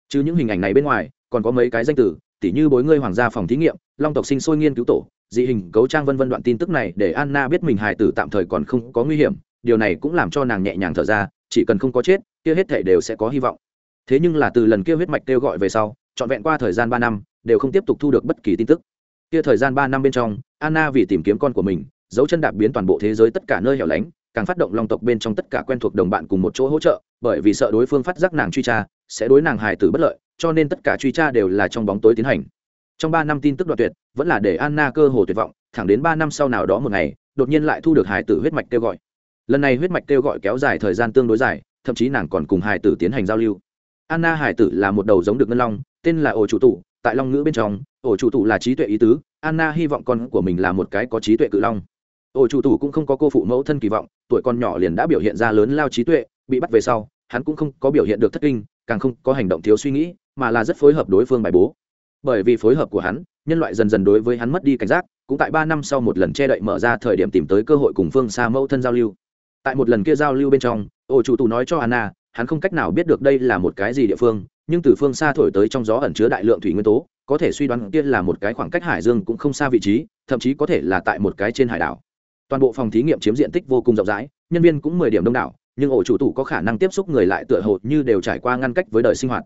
Chứ những hình ảnh này bên ngoài, còn có mấy cái danh tử tỉ như bối ngươi hoàng gia phòng thí nghiệm, long tộc sinh sôi nghiên cứu tổ, dị hình, cấu trang vân vân đoạn tin tức này để anna biết mình hài tử tạm thời còn không có nguy hiểm, điều này cũng làm cho nàng nhẹ nhàng thở ra, chỉ cần không có chết, kia hết thể đều sẽ có hy vọng thế nhưng là từ lần kia huyết mạch kêu gọi về sau, trọn vẹn qua thời gian ba năm, đều không tiếp tục thu được bất kỳ tin tức. Kia thời gian ba năm bên trong, anna vì tìm kiếm con của mình, dấu chân đạp biến toàn bộ thế giới tất cả nơi hẻo lánh, càng phát động long tộc bên trong tất cả quen thuộc đồng bạn cùng một chỗ hỗ trợ, bởi vì sợ đối phương phát giác nàng truy tra, sẽ đối nàng hài tử bất lợi, cho nên tất cả truy tra đều là trong bóng tối tiến hành. Trong ba năm tin tức đoạn tuyệt, vẫn là để anna cơ hồ tuyệt vọng, thẳng đến ba năm sau nào đó một ngày, đột nhiên lại thu được hài tử huyết mạch kêu gọi. Lần này huyết mạch kêu gọi kéo dài thời gian tương đối dài, thậm chí nàng còn cùng hài tử tiến hành giao lưu anna hải tử là một đầu giống được ngân long, tên là ổ chủ tụ, tại long ngữ bên trong, ổ chủ tụ là trí tuệ ý tứ, anna hy vọng con của mình là một cái có trí tuệ cự long. Ổ chủ tụ cũng không có cô phụ mẫu thân kỳ vọng, tuổi con nhỏ liền đã biểu hiện ra lớn lao trí tuệ, bị bắt về sau, hắn cũng không có biểu hiện được thất kinh, càng không có hành động thiếu suy nghĩ, mà là rất phối hợp đối phương bài bố. Bởi vì phối hợp của hắn, nhân loại dần dần đối với hắn mất đi cảnh giác, cũng tại ba năm sau một lần che đậy mở ra thời điểm tìm tới cơ hội cùng phương xa mẫu thân giao lưu. Tại một lần kia giao lưu bên trong, ổ chủ tù nói cho anna hắn không cách nào biết được đây là một cái gì địa phương, nhưng từ phương xa thổi tới trong gió ẩn chứa đại lượng thủy nguyên tố, có thể suy đoán kia là một cái khoảng cách hải dương cũng không xa vị trí, thậm chí có thể là tại một cái trên hải đảo. Toàn bộ phòng thí nghiệm chiếm diện tích vô cùng rộng rãi, nhân viên cũng mười điểm đông đảo, nhưng ổ chủ tủ có khả năng tiếp xúc người lại tựa hồ như đều trải qua ngăn cách với đời sinh hoạt.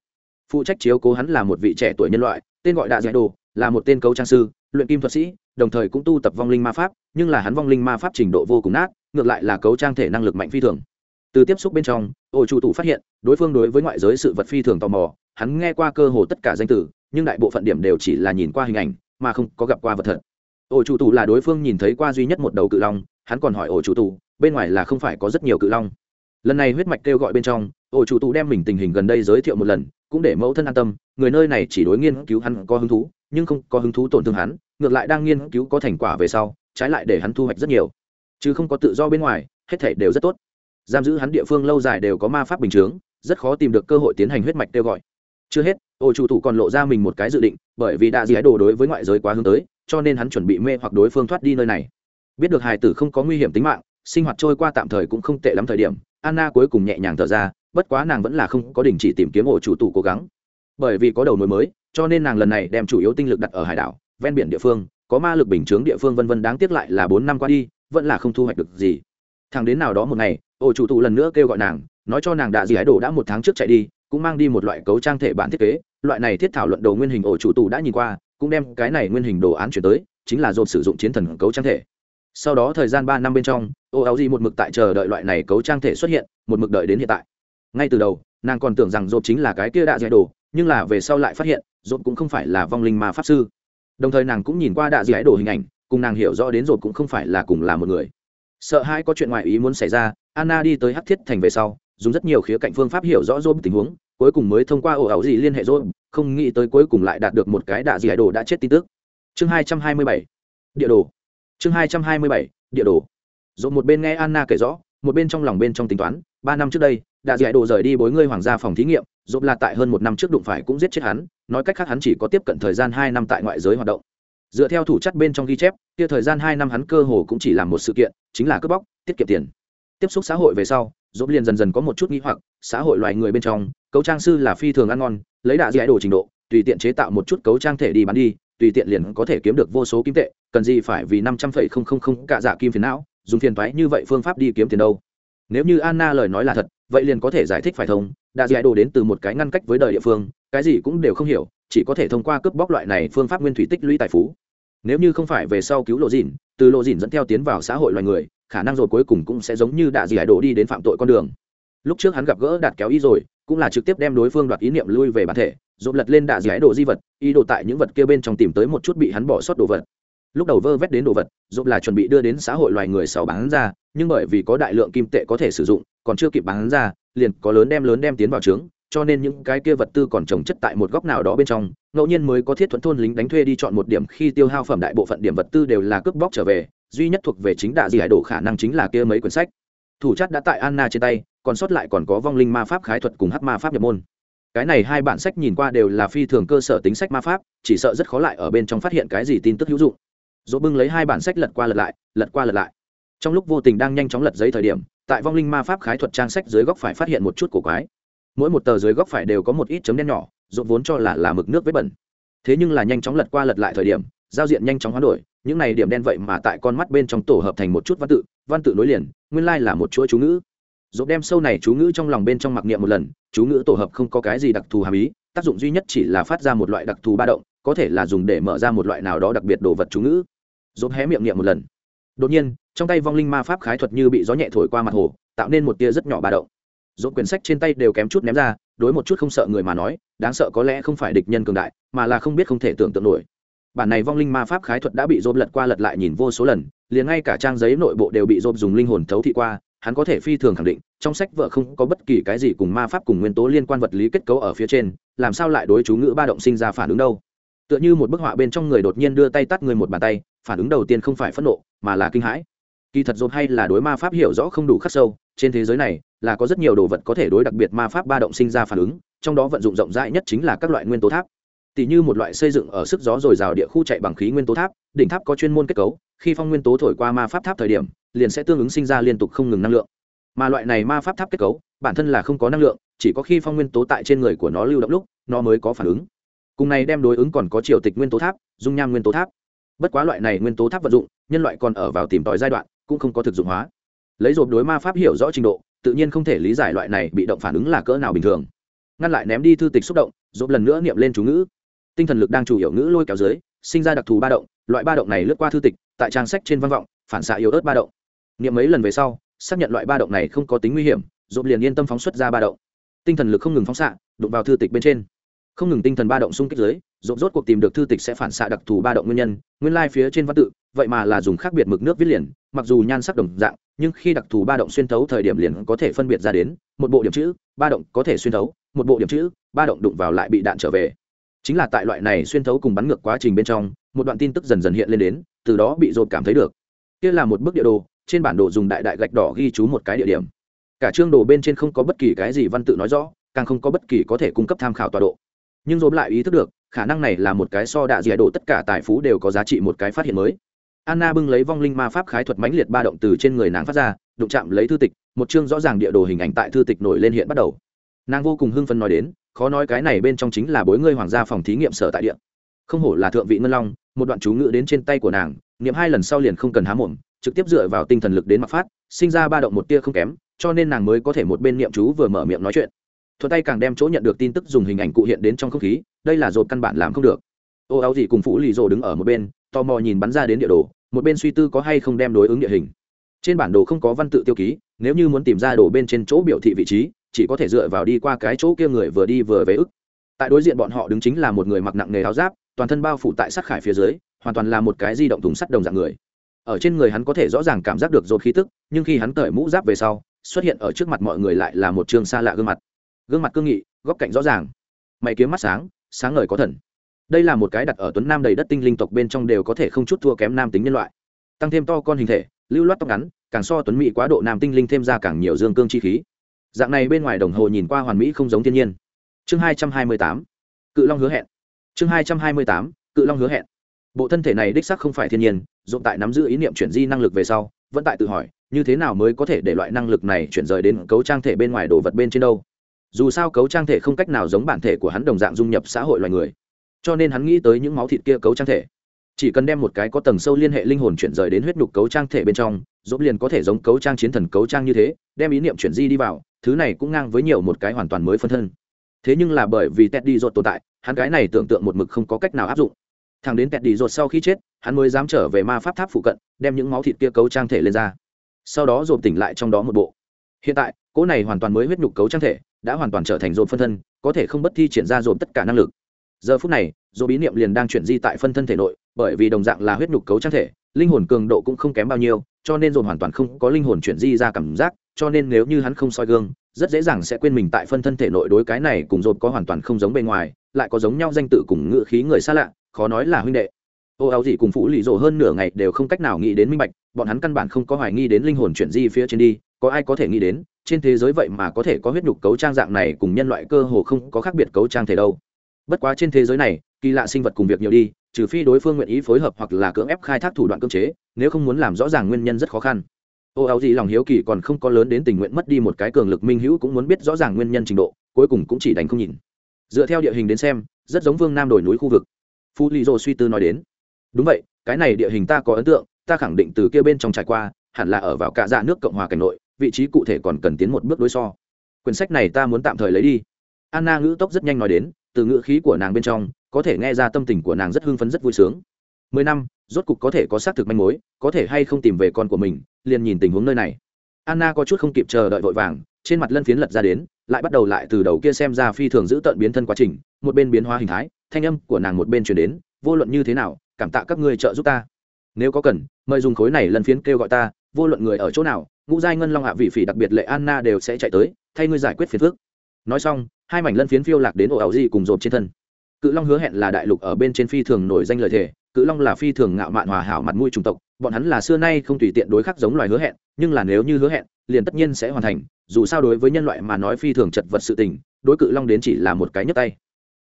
Phụ trách chiếu cố hắn là một vị trẻ tuổi nhân loại, tên gọi đạ dạy đồ, là một tên cấu trang sư, luyện kim thuật sĩ, đồng thời cũng tu tập vong linh ma pháp, nhưng là hắn vong linh ma pháp trình độ vô cùng nát, ngược lại là cấu trang thể năng lực mạnh phi thường từ tiếp xúc bên trong ổ chủ tủ phát hiện, đối phương đối với ngoại giới sự vật phi thường tò mò, hắn nghe qua cơ hồ tất cả danh từ, nhưng đại bộ phận điểm đều chỉ là nhìn qua hình ảnh, mà không có gặp qua vật thật. Ổ chủ tủ là đối phương nhìn thấy qua duy nhất một đầu cự long, hắn còn hỏi ổ chủ tủ bên ngoài là không phải có rất nhiều cự long. Lần này huyết mạch kêu gọi bên trong ổ chủ tụ đem mình tình hình gần đây giới thiệu một lần, cũng để mẫu thân an tâm, người nơi này chỉ đối nghiên cứu hắn có hứng thú, nhưng không có hứng thú tổn thương hắn, ngược lại đang nghiên cứu có thành quả về sau, trái lại để hắn thu hoạch rất nhiều. Chứ không có tự do bên ngoài, hết thể đều rất tốt giam giữ hắn địa phương lâu dài đều có ma pháp bình chướng, rất khó tìm được cơ hội tiến hành huyết mạch kêu gọi. Chưa hết, ô chủ thủ còn lộ ra mình một cái dự định, bởi vì đã dí đồ đối với ngoại giới quá hướng tới, cho nên hắn chuẩn bị mê hoặc đối phương thoát đi nơi này. Biết được hài tử không có nguy hiểm tính mạng, sinh hoạt trôi qua tạm thời cũng không tệ lắm thời điểm, anna cuối cùng nhẹ nhàng thở ra, bất quá nàng vẫn là không có đình chỉ tìm kiếm ổ chủ tủ cố gắng. Bởi vì có đầu mối mới, cho nên nàng lần này đem chủ yếu tinh lực đặt ở hải đảo, ven biển địa phương, có ma lực bình chướng địa phương vân vân đáng tiếc lại là bốn năm qua đi, vẫn là không thu hoạch được gì. Thằng đến nào đó một ngày ổ chủ tụ lần nữa kêu gọi nàng, nói cho nàng đạ gì ái đồ đã một tháng trước chạy đi, cũng mang đi một loại cấu trang thể bản thiết kế. Loại này thiết thảo luận đồ nguyên hình ổ chủ tụ đã nhìn qua, cũng đem cái này nguyên hình đồ án chuyển tới, chính là dồn sử dụng chiến thần cấu trang thể. Sau đó thời gian ba năm bên trong ô áo gì một mực tại chờ đợi loại này cấu trang thể xuất hiện, một mực đợi đến hiện tại. Ngay từ đầu, nàng còn tưởng rằng dồn chính là cái kia đã ái đồ, nhưng là về sau lại phát hiện, dồn cũng không phải là vong linh mà pháp sư. Đồng thời nàng cũng nhìn qua đạ ái đồ hình ảnh, cùng nàng hiểu rõ đến dồn cũng không phải là cùng là một người sợ hai có chuyện ngoại ý muốn xảy ra, anna đi tới hắc thiết thành về sau, dùng rất nhiều khía cạnh phương pháp hiểu rõ dồn tình huống, cuối cùng mới thông qua ổ ảo gì liên hệ dồn không nghĩ tới cuối cùng lại đạt được một cái đạ dạy đồ đã chết tin tức. Chương hai trăm hai mươi bảy, địa đồ. Chương hai trăm hai mươi bảy, địa đồ. Dồn một bên nghe anna kể rõ, một bên trong lòng bên trong tính toán, ba năm trước đây đã hải đồ rời đi bối ngươi hoàng gia phòng thí nghiệm dồn là tại hơn một năm trước đụng phải cũng giết chết hắn, nói cách khác hắn chỉ có tiếp cận thời gian hai năm tại ngoại giới hoạt động dựa theo thủ chất bên trong ghi chép, kia thời gian hai năm hắn cơ hồ cũng chỉ làm một sự kiện, chính là cướp bóc, tiết kiệm tiền. Tiếp xúc xã hội về sau dốt liền dần dần có một chút nghĩ hoặc, xã hội loài người bên trong, cấu trang sư là phi thường ăn ngon, lấy đạ dạy đồ trình độ, tùy tiện chế tạo một chút cấu trang thể đi bán đi, tùy tiện liền có thể kiếm được vô số kim tệ, cần gì phải vì năm trăm phẩy không không không cả dạ kim phiền não, dùng phiền toái như vậy phương pháp đi kiếm tiền đâu. Nếu như anna lời nói là thật, vậy liền có thể giải thích phải thông, đạ dạy đồ đến từ một cái ngăn cách với đời địa phương, cái gì cũng đều không hiểu chỉ có thể thông qua cướp bóc loại này phương pháp nguyên thủy tích lũy tài phú. Nếu như không phải về sau cứu lộ dìn, từ lộ dìn dẫn theo tiến vào xã hội loài người, khả năng rồi cuối cùng cũng sẽ giống như đạ dị đồ đi đến phạm tội con đường. Lúc trước hắn gặp gỡ đạt kéo ý rồi, cũng là trực tiếp đem đối phương đoạt ý niệm lui về bản thể dồn lật lên đạ dị đồ di vật, ý đồ tại những vật kia bên trong tìm tới một chút bị hắn bỏ sót đồ vật. Lúc đầu vơ vét đến đồ vật dồn là chuẩn bị đưa đến xã hội loài người sau bán ra, nhưng bởi vì có đại lượng kim tệ có thể sử dụng, còn chưa kịp bán ra, liền có lớn đem lớn đem tiến vào trướng cho nên những cái kia vật tư còn trồng chất tại một góc nào đó bên trong, ngẫu nhiên mới có thiết thuẫn thôn lính đánh thuê đi chọn một điểm khi tiêu hao phẩm đại bộ phận điểm vật tư đều là cướp bóc trở về, duy nhất thuộc về chính đạ dị hải đổ khả năng chính là kia mấy quyển sách. Thủ chất đã tại anna trên tay, còn sót lại còn có vong linh ma pháp khái thuật cùng hắc ma pháp nhập môn. Cái này hai bản sách nhìn qua đều là phi thường cơ sở tính sách ma pháp, chỉ sợ rất khó lại ở bên trong phát hiện cái gì tin tức hữu dụng. Dỗ bưng lấy hai bản sách lật qua lật lại, lật qua lật lại. Trong lúc vô tình đang nhanh chóng lật giấy thời điểm, tại vong linh ma pháp khái thuật trang sách dưới góc phải phát hiện một chút cổ quái mỗi một tờ dưới góc phải đều có một ít chấm đen nhỏ rộn vốn cho là là mực nước với bẩn. Thế nhưng là nhanh chóng lật qua lật lại thời điểm, giao diện nhanh chóng hoán đổi, những này điểm đen vậy mà tại con mắt bên trong tổ hợp thành một chút văn tự văn tự nối liền, nguyên lai là một chuỗi chú ngữ. Dỗ đem sâu này chú ngữ trong lòng bên trong mặc niệm một lần, chú ngữ tổ hợp không có cái gì đặc thù hàm ý, tác dụng duy nhất chỉ là phát ra một loại đặc thù ba động, có thể là dùng để mở ra một loại nào đó đặc biệt đồ vật chú ngữ. Dỗ hé miệng niệm một lần. Đột nhiên, trong tay vong linh ma pháp khái thuật như bị gió nhẹ thổi qua mặt hồ, tạo nên một tia rất nhỏ ba động dỗ quyển sách trên tay đều kém chút ném ra, đối một chút không sợ người mà nói, đáng sợ có lẽ không phải địch nhân cường đại, mà là không biết không thể tưởng tượng nổi. Bản này vong linh ma pháp khái thuật đã bị dôm lật qua lật lại nhìn vô số lần, liền ngay cả trang giấy nội bộ đều bị dôm dùng linh hồn thấu thị qua, hắn có thể phi thường khẳng định, trong sách vợ không có bất kỳ cái gì cùng ma pháp cùng nguyên tố liên quan vật lý kết cấu ở phía trên, làm sao lại đối chú ngữ ba động sinh ra phản ứng đâu? Tựa như một bức họa bên trong người đột nhiên đưa tay tắt người một bàn tay, phản ứng đầu tiên không phải phẫn nộ, mà là kinh hãi. Kỳ thật dồn hay là đối ma pháp hiểu rõ không đủ khắc sâu, trên thế giới này là có rất nhiều đồ vật có thể đối đặc biệt ma pháp ba động sinh ra phản ứng, trong đó vận dụng rộng rãi nhất chính là các loại nguyên tố tháp. Tỷ như một loại xây dựng ở sức gió dồi dào địa khu chạy bằng khí nguyên tố tháp, đỉnh tháp có chuyên môn kết cấu, khi phong nguyên tố thổi qua ma pháp tháp thời điểm, liền sẽ tương ứng sinh ra liên tục không ngừng năng lượng. Mà loại này ma pháp tháp kết cấu, bản thân là không có năng lượng, chỉ có khi phong nguyên tố tại trên người của nó lưu động lúc, nó mới có phản ứng. Cùng này đem đối ứng còn có triều tịch nguyên tố tháp, dung nham nguyên tố tháp. Bất quá loại này nguyên tố tháp vận dụng, nhân loại còn ở vào tìm tòi giai đoạn, cũng không có thực dụng hóa. Lấy rộp đối ma pháp hiểu rõ trình độ tự nhiên không thể lý giải loại này bị động phản ứng là cỡ nào bình thường. Ngăn lại ném đi thư tịch xúc động rộp lần nữa niệm lên chú ngữ. Tinh thần lực đang chủ yếu ngữ lôi kéo dưới, sinh ra đặc thù ba động, loại ba động này lướt qua thư tịch, tại trang sách trên văn vọng, phản xạ yếu ớt ba động. Niệm mấy lần về sau, xác nhận loại ba động này không có tính nguy hiểm dồn liền yên tâm phóng xuất ra ba động. Tinh thần lực không ngừng phóng xạ, đụng vào thư tịch bên trên. Không ngừng tinh thần ba động xung kích dưới dồn rốt cuộc tìm được thư tịch sẽ phản xạ đặc thù ba động nguyên nhân, nguyên lai phía trên văn tự, vậy mà là dùng khác biệt mực nước viết liền mặc dù nhan sắc đồng dạng, nhưng khi đặc thù ba động xuyên thấu thời điểm liền có thể phân biệt ra đến, một bộ điểm chữ, ba động có thể xuyên thấu, một bộ điểm chữ, ba động đụng vào lại bị đạn trở về. Chính là tại loại này xuyên thấu cùng bắn ngược quá trình bên trong, một đoạn tin tức dần dần hiện lên đến, từ đó bị dồn cảm thấy được. Kia là một bức địa đồ, trên bản đồ dùng đại đại gạch đỏ ghi chú một cái địa điểm. Cả chương đồ bên trên không có bất kỳ cái gì văn tự nói rõ, càng không có bất kỳ có thể cung cấp tham khảo tọa độ. Nhưng dồn lại ý thức được, khả năng này là một cái so đạ dìa độ tất cả tài phú đều có giá trị một cái phát hiện mới anna bưng lấy vong linh ma pháp khái thuật mãnh liệt ba động từ trên người nàng phát ra, đụng chạm lấy thư tịch, một chương rõ ràng địa đồ hình ảnh tại thư tịch nổi lên hiện bắt đầu. Nàng vô cùng hưng phấn nói đến, khó nói cái này bên trong chính là bối ngươi hoàng gia phòng thí nghiệm sở tại địa. Không hổ là thượng vị ngân long, một đoạn chú ngữ đến trên tay của nàng, niệm hai lần sau liền không cần há mồm, trực tiếp dựa vào tinh thần lực đến mặc phát, sinh ra ba động một tia không kém, cho nên nàng mới có thể một bên niệm chú vừa mở miệng nói chuyện. Thuận tay càng đem chỗ nhận được tin tức dùng hình ảnh cụ hiện đến trong không khí, đây là dột căn bản làm không được. Ô áo gì cùng phụ lì rồ đứng ở một bên tò mò nhìn bắn ra đến địa đồ, một bên suy tư có hay không đem đối ứng địa hình. Trên bản đồ không có văn tự tiêu ký, nếu như muốn tìm ra đồ bên trên chỗ biểu thị vị trí, chỉ có thể dựa vào đi qua cái chỗ kia người vừa đi vừa về ức. Tại đối diện bọn họ đứng chính là một người mặc nặng nghề áo giáp, toàn thân bao phủ tại sát khải phía dưới, hoàn toàn là một cái di động thùng sắt đồng dạng người. Ở trên người hắn có thể rõ ràng cảm giác được dột khí tức, nhưng khi hắn cởi mũ giáp về sau, xuất hiện ở trước mặt mọi người lại là một trường xa lạ gương mặt. Gương mặt cương nghị, góc cạnh rõ ràng. Mày kiếm mắt sáng sáng ngời có thần đây là một cái đặt ở tuấn nam đầy đất tinh linh tộc bên trong đều có thể không chút thua kém nam tính nhân loại. Tăng thêm to con hình thể, lưu loát tóc ngắn, càng so tuấn mỹ quá độ nam tinh linh thêm ra càng nhiều dương cương chi khí. Dạng này bên ngoài đồng hồ nhìn qua hoàn mỹ không giống thiên nhiên. Chương hai trăm hai mươi tám, cự long hứa hẹn. Chương hai trăm hai mươi tám, cự long hứa hẹn. Bộ thân thể này đích sắc không phải thiên nhiên, dụng tại nắm giữ ý niệm chuyển di năng lực về sau, vẫn tại tự hỏi, như thế nào mới có thể để loại năng lực này chuyển rời đến cấu trang thể bên ngoài đồ vật bên trên đâu? Dù sao cấu trang thể không cách nào giống bản thể của hắn đồng dạng dung nhập xã hội loài người cho nên hắn nghĩ tới những máu thịt kia cấu trang thể. Chỉ cần đem một cái có tầng sâu liên hệ linh hồn chuyển rời đến huyết nhục cấu trang thể bên trong dốt liền có thể giống cấu trang chiến thần cấu trang như thế, đem ý niệm chuyển di đi vào, thứ này cũng ngang với nhiều một cái hoàn toàn mới phân thân. Thế nhưng là bởi vì teddy rột tồn tại, hắn cái này tưởng tượng một mực không có cách nào áp dụng. Thằng đến teddy rột sau khi chết, hắn mới dám trở về ma pháp tháp phụ cận, đem những máu thịt kia cấu trang thể lên ra. Sau đó dồn tỉnh lại trong đó một bộ. Hiện tại, cỗ này hoàn toàn mới huyết nhục cấu trang thể đã hoàn toàn trở thành dồn phân thân, có thể không bất thi triển ra dồn tất cả năng lực giờ phút này dồn bí niệm liền đang chuyển di tại phân thân thể nội, bởi vì đồng dạng là huyết nhục cấu trang thể, linh hồn cường độ cũng không kém bao nhiêu, cho nên dồn hoàn toàn không có linh hồn chuyển di ra cảm giác, cho nên nếu như hắn không soi gương, rất dễ dàng sẽ quên mình tại phân thân thể nội đối cái này cùng dồn có hoàn toàn không giống bề ngoài, lại có giống nhau danh tự cùng ngựa khí người xa lạ, khó nói là huynh đệ. Ô áo gì cùng phụ lì rộ hơn nửa ngày đều không cách nào nghĩ đến minh bạch, bọn hắn căn bản không có hoài nghi đến linh hồn chuyển di phía trên đi, có ai có thể nghĩ đến, trên thế giới vậy mà có thể có huyết nhục cấu trang dạng này cùng nhân loại cơ hồ không có khác biệt cấu trang thể đâu bất quá trên thế giới này, kỳ lạ sinh vật cùng việc nhiều đi, trừ phi đối phương nguyện ý phối hợp hoặc là cưỡng ép khai thác thủ đoạn cưỡng chế, nếu không muốn làm rõ ràng nguyên nhân rất khó khăn. Ô, áo gì lòng hiếu kỳ còn không có lớn đến tình nguyện mất đi một cái cường lực minh hữu cũng muốn biết rõ ràng nguyên nhân trình độ, cuối cùng cũng chỉ đành không nhìn. Dựa theo địa hình đến xem, rất giống vương nam đồi núi khu vực. Phu lì dô suy tư nói đến. Đúng vậy, cái này địa hình ta có ấn tượng, ta khẳng định từ kia bên trong trải qua, hẳn là ở vào cả dạ nước cộng hòa cảnh nội, vị trí cụ thể còn cần tiến một bước đối so. Quyển sách này ta muốn tạm thời lấy đi. Anna ngữ tốc rất nhanh nói đến từ ngữ khí của nàng bên trong, có thể nghe ra tâm tình của nàng rất hưng phấn rất vui sướng. Mười năm, rốt cục có thể có xác thực manh mối, có thể hay không tìm về con của mình, liền nhìn tình huống nơi này. Anna có chút không kịp chờ đợi vội vàng, trên mặt lân phiến lật ra đến, lại bắt đầu lại từ đầu kia xem ra phi thường giữ tận biến thân quá trình, một bên biến hóa hình thái, thanh âm của nàng một bên chuyển đến, vô luận như thế nào, cảm tạ các ngươi trợ giúp ta. Nếu có cần, mời dùng khối này lần phiến kêu gọi ta, vô luận người ở chỗ nào, ngũ giai ngân long hạ vị phỉ đặc biệt lệ anna đều sẽ chạy tới, thay ngươi giải quyết phiền phước nói xong, hai mảnh lân phiến phiêu lạc đến ổ ảo di cùng rộp trên thân. Cự long hứa hẹn là đại lục ở bên trên phi thường nổi danh lời thề, cự long là phi thường ngạo mạn hòa hảo mặt mũi chủng tộc, bọn hắn là xưa nay không tùy tiện đối khắc giống loài hứa hẹn, nhưng là nếu như hứa hẹn, liền tất nhiên sẽ hoàn thành, dù sao đối với nhân loại mà nói phi thường chật vật sự tình, đối cự long đến chỉ là một cái nhấp tay.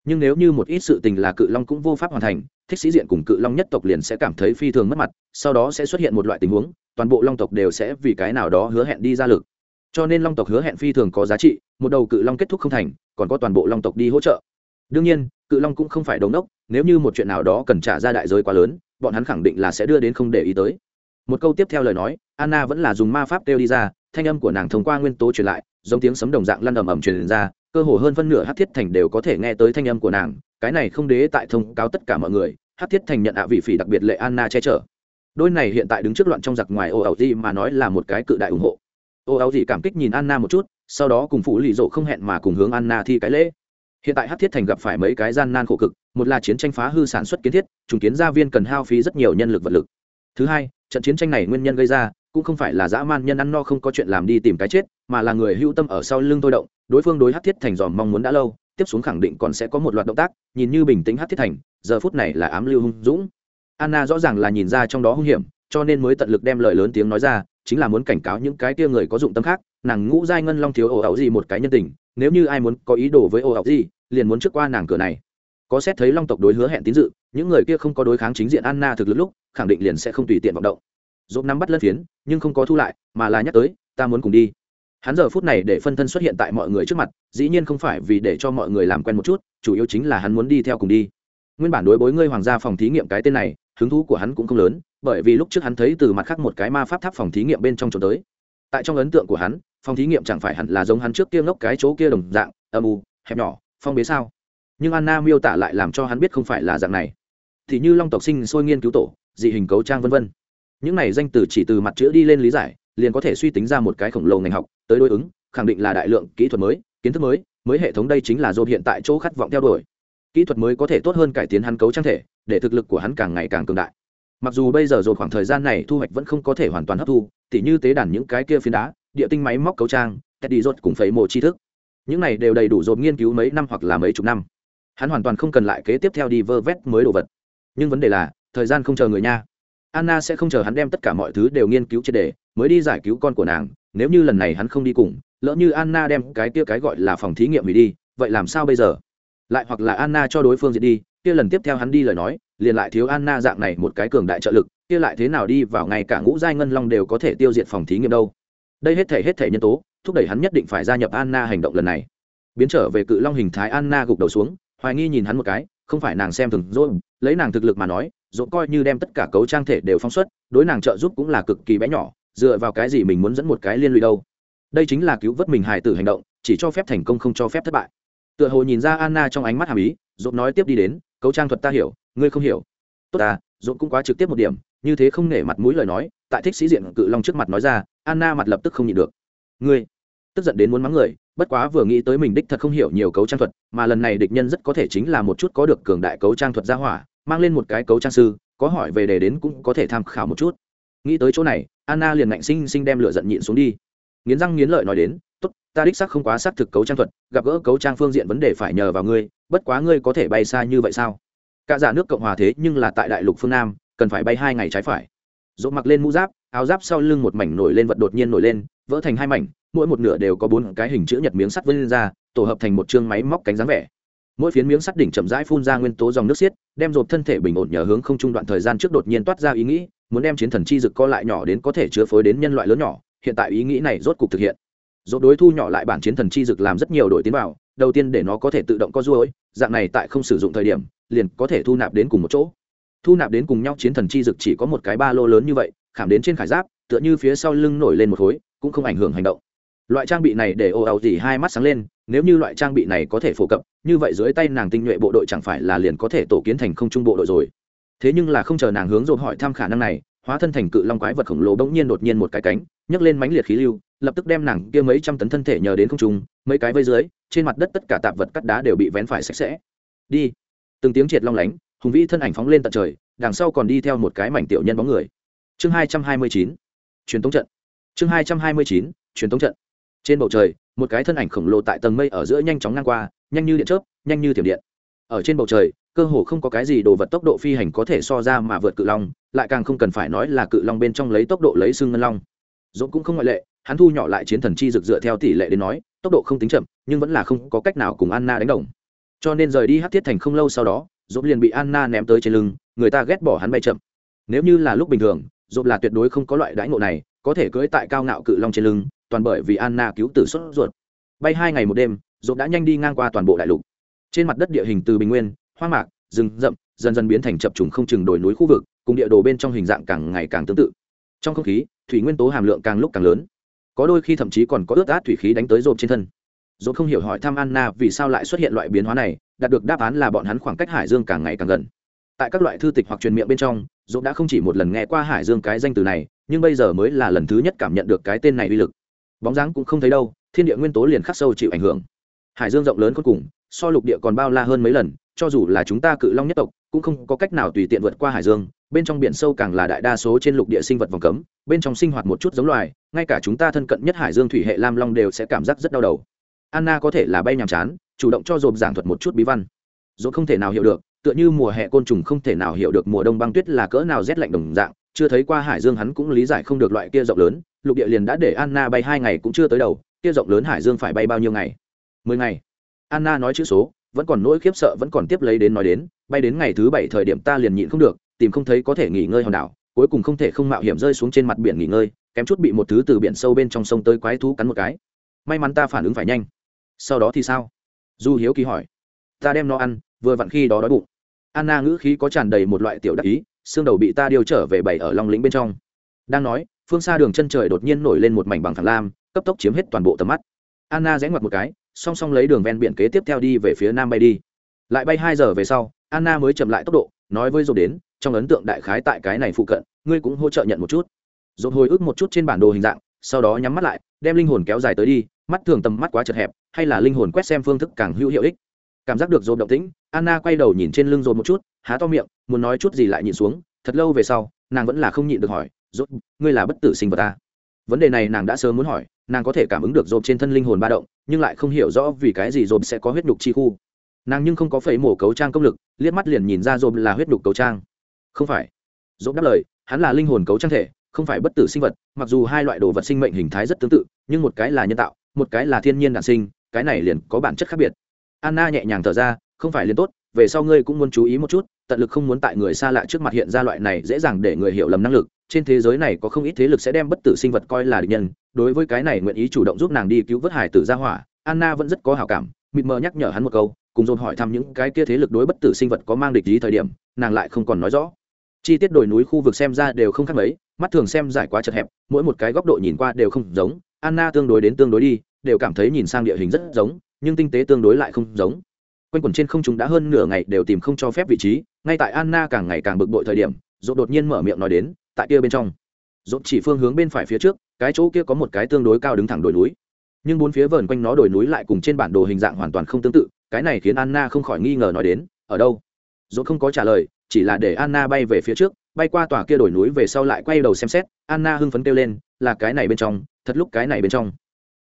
Nhưng nếu như một ít sự tình là cự long cũng vô pháp hoàn thành, thích sĩ diện cùng cự long nhất tộc liền sẽ cảm thấy phi thường mất mặt, sau đó sẽ xuất hiện một loại tình huống, toàn bộ long tộc đều sẽ vì cái nào đó hứa hẹn đi ra lực cho nên long tộc hứa hẹn phi thường có giá trị, một đầu cự long kết thúc không thành, còn có toàn bộ long tộc đi hỗ trợ. Đương nhiên, cự long cũng không phải đống đốc nếu như một chuyện nào đó cần trả ra đại giới quá lớn, bọn hắn khẳng định là sẽ đưa đến không để ý tới. Một câu tiếp theo lời nói, anna vẫn là dùng ma pháp kêu đi ra, thanh âm của nàng thông qua nguyên tố truyền lại, giống tiếng sấm đồng dạng lăn ầm ầm truyền ra, cơ hồ hơn phân nửa hát thiết thành đều có thể nghe tới thanh âm của nàng, cái này không đế tại thông cáo tất cả mọi người, hát thiết thành nhận ạ vị phỉ đặc biệt lệ anna che chở. Đôi này hiện tại đứng trước loạn trong giặc ngoài ô ẩu gì mà nói là một cái cự đại ủng hộ ô áo gì cảm kích nhìn anna một chút, sau đó cùng phụ lì rộ không hẹn mà cùng hướng anna thi cái lễ. Hiện tại hát thiết thành gặp phải mấy cái gian nan khổ cực, một là chiến tranh phá hư sản xuất kiến thiết, trùng kiến gia viên cần hao phí rất nhiều nhân lực vật lực. Thứ hai, trận chiến tranh này nguyên nhân gây ra, cũng không phải là dã man nhân ăn no không có chuyện làm đi tìm cái chết, mà là người hưu tâm ở sau lưng tôi động, đối phương đối hát thiết thành dòm mong muốn đã lâu, tiếp xuống khẳng định còn sẽ có một loạt động tác, nhìn như bình tĩnh hát thiết thành, giờ phút này là ám lưu hung dũng. Anna rõ ràng là nhìn ra trong đó hung hiểm, cho nên mới tận lực đem lời lớn tiếng nói ra chính là muốn cảnh cáo những cái kia người có dụng tâm khác, nàng ngũ giai ngân long thiếu ồ ẩu gì một cái nhân tình, nếu như ai muốn có ý đồ với ồ ẩu gì, liền muốn trước qua nàng cửa này. Có xét thấy long tộc đối hứa hẹn tín dự, những người kia không có đối kháng chính diện anna thực lực lúc, khẳng định liền sẽ không tùy tiện vọng động. Dốt nắm bắt lân phiến, nhưng không có thu lại, mà là nhắc tới, ta muốn cùng đi. Hắn giờ phút này để phân thân xuất hiện tại mọi người trước mặt, dĩ nhiên không phải vì để cho mọi người làm quen một chút, chủ yếu chính là hắn muốn đi theo cùng đi. Nguyên bản đối bối ngươi hoàng gia phòng thí nghiệm cái tên này, hứng thú của hắn cũng không lớn bởi vì lúc trước hắn thấy từ mặt khác một cái ma pháp tháp phòng thí nghiệm bên trong chỗ tới. Tại trong ấn tượng của hắn, phòng thí nghiệm chẳng phải hẳn là giống hắn trước kia ngốc cái chỗ kia đồng dạng, âm u, hẹp nhỏ, phong bế sao? Nhưng anna miêu tả lại làm cho hắn biết không phải là dạng này. Thì như long tộc sinh sôi nghiên cứu tổ, dị hình cấu trang vân vân. Những này danh từ chỉ từ mặt chữ đi lên lý giải, liền có thể suy tính ra một cái khổng lồ ngành học, tới đối ứng, khẳng định là đại lượng kỹ thuật mới, kiến thức mới mới hệ thống đây chính là dồn hiện tại chỗ khát vọng theo đuổi. Kỹ thuật mới có thể tốt hơn cải tiến hắn cấu trang thể, để thực lực của hắn càng ngày càng cường đại mặc dù bây giờ rồi khoảng thời gian này thu hoạch vẫn không có thể hoàn toàn hấp thu, tỉ như tế đàn những cái kia phiến đá, địa tinh máy móc cấu trang, teddy rốt cùng phấy mộ tri thức. Những này đều đầy đủ dồn nghiên cứu mấy năm hoặc là mấy chục năm. Hắn hoàn toàn không cần lại kế tiếp theo đi vơ vét mới đồ vật. Nhưng vấn đề là, thời gian không chờ người nha. Anna sẽ không chờ hắn đem tất cả mọi thứ đều nghiên cứu triệt đề mới đi giải cứu con của nàng. Nếu như lần này hắn không đi cùng, lỡ như anna đem cái kia cái gọi là phòng thí nghiệm hủy đi, vậy làm sao bây giờ? Lại hoặc là anna cho đối phương diệt đi kia lần tiếp theo hắn đi lời nói, liền lại thiếu anna dạng này một cái cường đại trợ lực, kia lại thế nào đi vào ngay cả ngũ giai ngân long đều có thể tiêu diệt phòng thí nghiệm đâu. Đây hết thể hết thể nhân tố, thúc đẩy hắn nhất định phải gia nhập anna hành động lần này. Biến trở về cự long hình thái anna gục đầu xuống, hoài nghi nhìn hắn một cái, không phải nàng xem thường rồi, lấy nàng thực lực mà nói dồn coi như đem tất cả cấu trang thể đều phóng xuất, đối nàng trợ giúp cũng là cực kỳ bé nhỏ, dựa vào cái gì mình muốn dẫn một cái liên lụy đâu. Đây chính là cứu vớt mình hài tử hành động, chỉ cho phép thành công không cho phép thất bại. Tựa hồ nhìn ra anna trong ánh mắt hàm ý dồn nói tiếp đi đến cấu trang thuật ta hiểu, ngươi không hiểu. Tốt ta, dũng cũng quá trực tiếp một điểm, như thế không nể mặt mũi lời nói, tại thích sĩ diện cự long trước mặt nói ra, anna mặt lập tức không nhịn được. Ngươi, tức giận đến muốn mắng người, bất quá vừa nghĩ tới mình đích thật không hiểu nhiều cấu trang thuật, mà lần này địch nhân rất có thể chính là một chút có được cường đại cấu trang thuật gia hỏa, mang lên một cái cấu trang sư, có hỏi về đề đến cũng có thể tham khảo một chút. Nghĩ tới chỗ này, anna liền ngạnh sinh sinh đem lửa giận nhịn xuống đi. Nghiến răng nghiến lợi nói đến tốt, ta đích xác không quá xác thực cấu trang thuật, gặp gỡ cấu trang phương diện vấn đề phải nhờ vào ngươi, bất quá ngươi có thể bay xa như vậy sao? Cả giả nước cộng hòa thế nhưng là tại đại lục phương nam, cần phải bay hai ngày trái phải. Dỗ mặc lên mũ giáp, áo giáp sau lưng một mảnh nổi lên vật đột nhiên nổi lên, vỡ thành hai mảnh, mỗi một nửa đều có bốn cái hình chữ nhật miếng sắt vân lên ra, tổ hợp thành một chương máy móc cánh dáng vẻ. Mỗi phiến miếng sắt đỉnh chậm rãi phun ra nguyên tố dòng nước xiết, đem rộp thân thể bình ổn nhờ hướng không trung đoạn thời gian trước đột nhiên toát ra ý nghĩ, muốn đem chiến thần chi dực co lại nhỏ đến có thể chứa phối đến nhân loại lớn nhỏ, hiện tại ý nghĩ này rốt cục thực hiện rộp đối thu nhỏ lại bản chiến thần chi dực làm rất nhiều đổi tiến vào, đầu tiên để nó có thể tự động co ruôi dạng này tại không sử dụng thời điểm, liền có thể thu nạp đến cùng một chỗ. Thu nạp đến cùng nhau chiến thần chi dực chỉ có một cái ba lô lớn như vậy, khảm đến trên khải giáp, tựa như phía sau lưng nổi lên một khối, cũng không ảnh hưởng hành động. Loại trang bị này để ồ ào gì hai mắt sáng lên, nếu như loại trang bị này có thể phổ cập, như vậy dưới tay nàng tinh nhuệ bộ đội chẳng phải là liền có thể tổ kiến thành không trung bộ đội rồi. Thế nhưng là không chờ nàng hướng dồn hỏi thăm khả năng này, hóa thân thành cự long quái vật khổng lồ bỗng nhiên đột nhiên một cái cánh, nhấc lên mánh liệt khí lưu lập tức đem nàng kia mấy trăm tấn thân thể nhờ đến không trung, mấy cái vây dưới, trên mặt đất tất cả tạp vật cắt đá đều bị vén phải sạch sẽ. Đi. Từng tiếng triệt long lánh, hùng vĩ thân ảnh phóng lên tận trời, đằng sau còn đi theo một cái mảnh tiểu nhân bóng người. Chương hai trăm hai mươi chín. Truyền tống trận. Chương hai trăm hai mươi chín, truyền tống trận. Trên bầu trời, một cái thân ảnh khổng lồ tại tầng mây ở giữa nhanh chóng ngang qua, nhanh như điện chớp, nhanh như thiểm điện. Ở trên bầu trời, cơ hồ không có cái gì đồ vật tốc độ phi hành có thể so ra mà vượt cự long, lại càng không cần phải nói là cự long bên trong lấy tốc độ lấy xương ngân long. Dũng cũng không ngoại lệ hắn thu nhỏ lại chiến thần chi rực dựa theo tỷ lệ đến nói, tốc độ không tính chậm, nhưng vẫn là không có cách nào cùng anna đánh đồng. Cho nên rời đi hát thiết thành không lâu sau đó dốt liền bị anna ném tới trên lưng, người ta ghét bỏ hắn bay chậm. Nếu như là lúc bình thường dốt là tuyệt đối không có loại đãi ngộ này, có thể cưỡi tại cao ngạo cự long trên lưng, toàn bởi vì anna cứu tử xuất ruột. Bay hai ngày một đêm dốt đã nhanh đi ngang qua toàn bộ đại lục. Trên mặt đất địa hình từ bình nguyên, hoang mạc, rừng rậm, dần dần biến thành chập trùng không chừng đồi núi khu vực, cùng địa đồ bên trong hình dạng càng ngày càng tương tự. Trong không khí, thủy nguyên tố hàm lượng càng lúc càng lớn có đôi khi thậm chí còn có ướt át thủy khí đánh tới rộp trên thân. Rộp không hiểu hỏi thăm anna vì sao lại xuất hiện loại biến hóa này, đạt được đáp án là bọn hắn khoảng cách hải dương càng ngày càng gần. Tại các loại thư tịch hoặc truyền miệng bên trong dồn đã không chỉ một lần nghe qua hải dương cái danh từ này, nhưng bây giờ mới là lần thứ nhất cảm nhận được cái tên này uy lực. Bóng dáng cũng không thấy đâu, thiên địa nguyên tố liền khắc sâu chịu ảnh hưởng. Hải dương rộng lớn cuối cùng, so lục địa còn bao la hơn mấy lần, cho dù là chúng ta cự long nhất tộc, cũng không có cách nào tùy tiện vượt qua hải dương bên trong biển sâu càng là đại đa số trên lục địa sinh vật vòng cấm, bên trong sinh hoạt một chút giống loài, ngay cả chúng ta thân cận nhất hải dương thủy hệ lam long đều sẽ cảm giác rất đau đầu. Anna có thể là bay nhàm chán, chủ động cho dồn giảng thuật một chút bí văn. Dồn không thể nào hiểu được, tựa như mùa hè côn trùng không thể nào hiểu được mùa đông băng tuyết là cỡ nào rét lạnh đồng dạng, chưa thấy qua hải dương hắn cũng lý giải không được loại kia rộng lớn, lục địa liền đã để anna bay hai ngày cũng chưa tới đầu, kia rộng lớn hải dương phải bay bao nhiêu ngày? Mười ngày. Anna nói chữ số, vẫn còn nỗi khiếp sợ vẫn còn tiếp lấy đến nói đến, bay đến ngày thứ bảy thời điểm ta liền nhịn không được tìm không thấy có thể nghỉ ngơi hòn đảo, cuối cùng không thể không mạo hiểm rơi xuống trên mặt biển nghỉ ngơi, kém chút bị một thứ từ biển sâu bên trong sông tới quái thú cắn một cái. May mắn ta phản ứng phải nhanh. Sau đó thì sao? Du hiếu kỳ hỏi. Ta đem nó ăn, vừa vặn khi đó đói bụng. Anna ngữ khí có tràn đầy một loại tiểu đặc ý, xương đầu bị ta điều trở về bảy ở long lĩnh bên trong. Đang nói, phương xa đường chân trời đột nhiên nổi lên một mảnh bằng thẳng lam, cấp tốc chiếm hết toàn bộ tầm mắt. Anna rẽ ngoặt một cái, song song lấy đường ven biển kế tiếp theo đi về phía nam bay đi. Lại bay hai giờ về sau, anna mới chậm lại tốc độ, nói với dồn đến trong ấn tượng đại khái tại cái này phụ cận, ngươi cũng hỗ trợ nhận một chút. Dồn hồi ức một chút trên bản đồ hình dạng, sau đó nhắm mắt lại, đem linh hồn kéo dài tới đi, mắt thường tầm mắt quá chật hẹp, hay là linh hồn quét xem phương thức càng hữu hiệu ích. Cảm giác được dồn động tĩnh, anna quay đầu nhìn trên lưng dồn một chút, há to miệng, muốn nói chút gì lại nhìn xuống, thật lâu về sau, nàng vẫn là không nhịn được hỏi dốt ngươi là bất tử sinh vật ta vấn đề này nàng đã sớm muốn hỏi, nàng có thể cảm ứng được dồn trên thân linh hồn ba động, nhưng lại không hiểu rõ vì cái gì dồn sẽ có huyết nhục chi khu. Nàng nhưng không có phẩy mổ cấu trang công lực, liếc mắt liền nhìn ra dồn là huyết nhục cấu trang không phải. Dỗ đáp lời, hắn là linh hồn cấu trang thể, không phải bất tử sinh vật, mặc dù hai loại đồ vật sinh mệnh hình thái rất tương tự, nhưng một cái là nhân tạo, một cái là thiên nhiên đản sinh, cái này liền có bản chất khác biệt. Anna nhẹ nhàng thở ra, không phải liền tốt, về sau ngươi cũng muốn chú ý một chút, tận lực không muốn tại người xa lạ trước mặt hiện ra loại này dễ dàng để người hiểu lầm năng lực, trên thế giới này có không ít thế lực sẽ đem bất tử sinh vật coi là địch nhân, đối với cái này nguyện ý chủ động giúp nàng đi cứu vớt hải tử gia hỏa, anna vẫn rất có hảo cảm, mịt mờ nhắc nhở hắn một câu, cùng dồn hỏi thăm những cái kia thế lực đối bất tử sinh vật có mang địch ý thời điểm, nàng lại không còn nói rõ chi tiết đồi núi khu vực xem ra đều không khác mấy, mắt thường xem giải quá chật hẹp, mỗi một cái góc độ nhìn qua đều không giống, anna tương đối đến tương đối đi, đều cảm thấy nhìn sang địa hình rất giống, nhưng tinh tế tương đối lại không giống. Quanh quẩn trên không chúng đã hơn nửa ngày đều tìm không cho phép vị trí, ngay tại anna càng ngày càng bực bội thời điểm dỗ đột nhiên mở miệng nói đến, tại kia bên trong. Dỗ chỉ phương hướng bên phải phía trước, cái chỗ kia có một cái tương đối cao đứng thẳng đồi núi. Nhưng bốn phía vờn quanh nó đồi núi lại cùng trên bản đồ hình dạng hoàn toàn không tương tự, cái này khiến anna không khỏi nghi ngờ nói đến, ở đâu? Dỗ không có trả lời chỉ là để anna bay về phía trước, bay qua tòa kia đồi núi về sau lại quay đầu xem xét, anna hưng phấn kêu lên, là cái này bên trong, thật lúc cái này bên trong.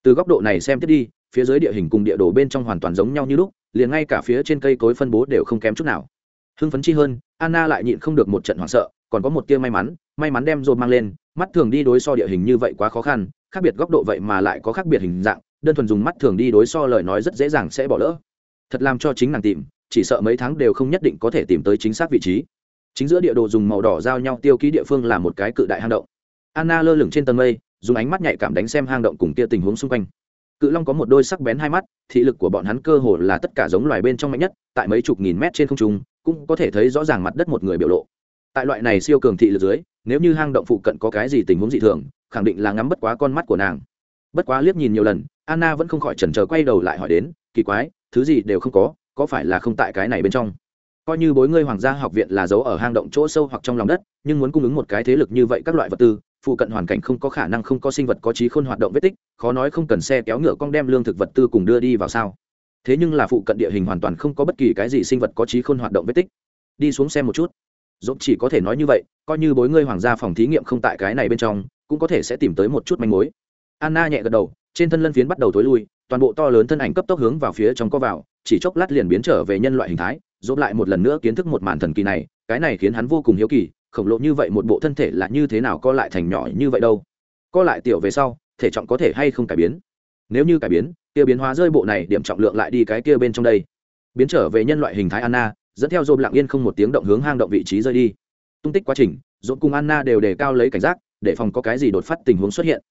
Từ góc độ này xem tiếp đi, phía dưới địa hình cùng địa đồ bên trong hoàn toàn giống nhau như lúc, liền ngay cả phía trên cây cối phân bố đều không kém chút nào. Hưng phấn chi hơn, anna lại nhịn không được một trận hoảng sợ, còn có một tia may mắn may mắn đem rồi mang lên, mắt thường đi đối so địa hình như vậy quá khó khăn, khác biệt góc độ vậy mà lại có khác biệt hình dạng, đơn thuần dùng mắt thường đi đối so lời nói rất dễ dàng sẽ bỏ lỡ. Thật làm cho chính nàng tìm chỉ sợ mấy tháng đều không nhất định có thể tìm tới chính xác vị trí. Chính giữa địa đồ dùng màu đỏ giao nhau tiêu ký địa phương là một cái cự đại hang động. Anna lơ lửng trên tầng mây, dùng ánh mắt nhạy cảm đánh xem hang động cùng kia tình huống xung quanh. Cự long có một đôi sắc bén hai mắt, thị lực của bọn hắn cơ hồ là tất cả giống loài bên trong mạnh nhất, tại mấy chục nghìn mét trên không trung, cũng có thể thấy rõ ràng mặt đất một người biểu lộ. Tại loại này siêu cường thị lực dưới, nếu như hang động phụ cận có cái gì tình huống dị thường, khẳng định là ngắm bất quá con mắt của nàng. Bất quá liếc nhìn nhiều lần, anna vẫn không khỏi chần chờ quay đầu lại hỏi đến, kỳ quái, thứ gì đều không có có phải là không tại cái này bên trong? Coi như bối ngươi hoàng gia học viện là giấu ở hang động chỗ sâu hoặc trong lòng đất, nhưng muốn cung ứng một cái thế lực như vậy các loại vật tư, phụ cận hoàn cảnh không có khả năng không có sinh vật có trí khôn hoạt động vết tích, khó nói không cần xe kéo ngựa con đem lương thực vật tư cùng đưa đi vào sao? Thế nhưng là phụ cận địa hình hoàn toàn không có bất kỳ cái gì sinh vật có trí khôn hoạt động vết tích. Đi xuống xem một chút. Dốt chỉ có thể nói như vậy, coi như bối ngươi hoàng gia phòng thí nghiệm không tại cái này bên trong, cũng có thể sẽ tìm tới một chút manh mối. Anna nhẹ gật đầu, trên thân lân phiến bắt đầu tối lui, toàn bộ to lớn thân ảnh cấp tốc hướng vào phía trong có vào chỉ chốc lát liền biến trở về nhân loại hình thái dốt lại một lần nữa kiến thức một màn thần kỳ này, cái này khiến hắn vô cùng hiếu kỳ, khổng lồ như vậy một bộ thân thể là như thế nào co lại thành nhỏ như vậy đâu? Co lại tiểu về sau, thể trọng có thể hay không cải biến? Nếu như cải biến, kia biến hóa rơi bộ này điểm trọng lượng lại đi cái kia bên trong đây. Biến trở về nhân loại hình thái anna, dẫn theo dôm lặng yên không một tiếng động hướng hang động vị trí rơi đi. Tung tích quá trình dồn cùng anna đều đề cao lấy cảnh giác, để phòng có cái gì đột phát tình huống xuất hiện.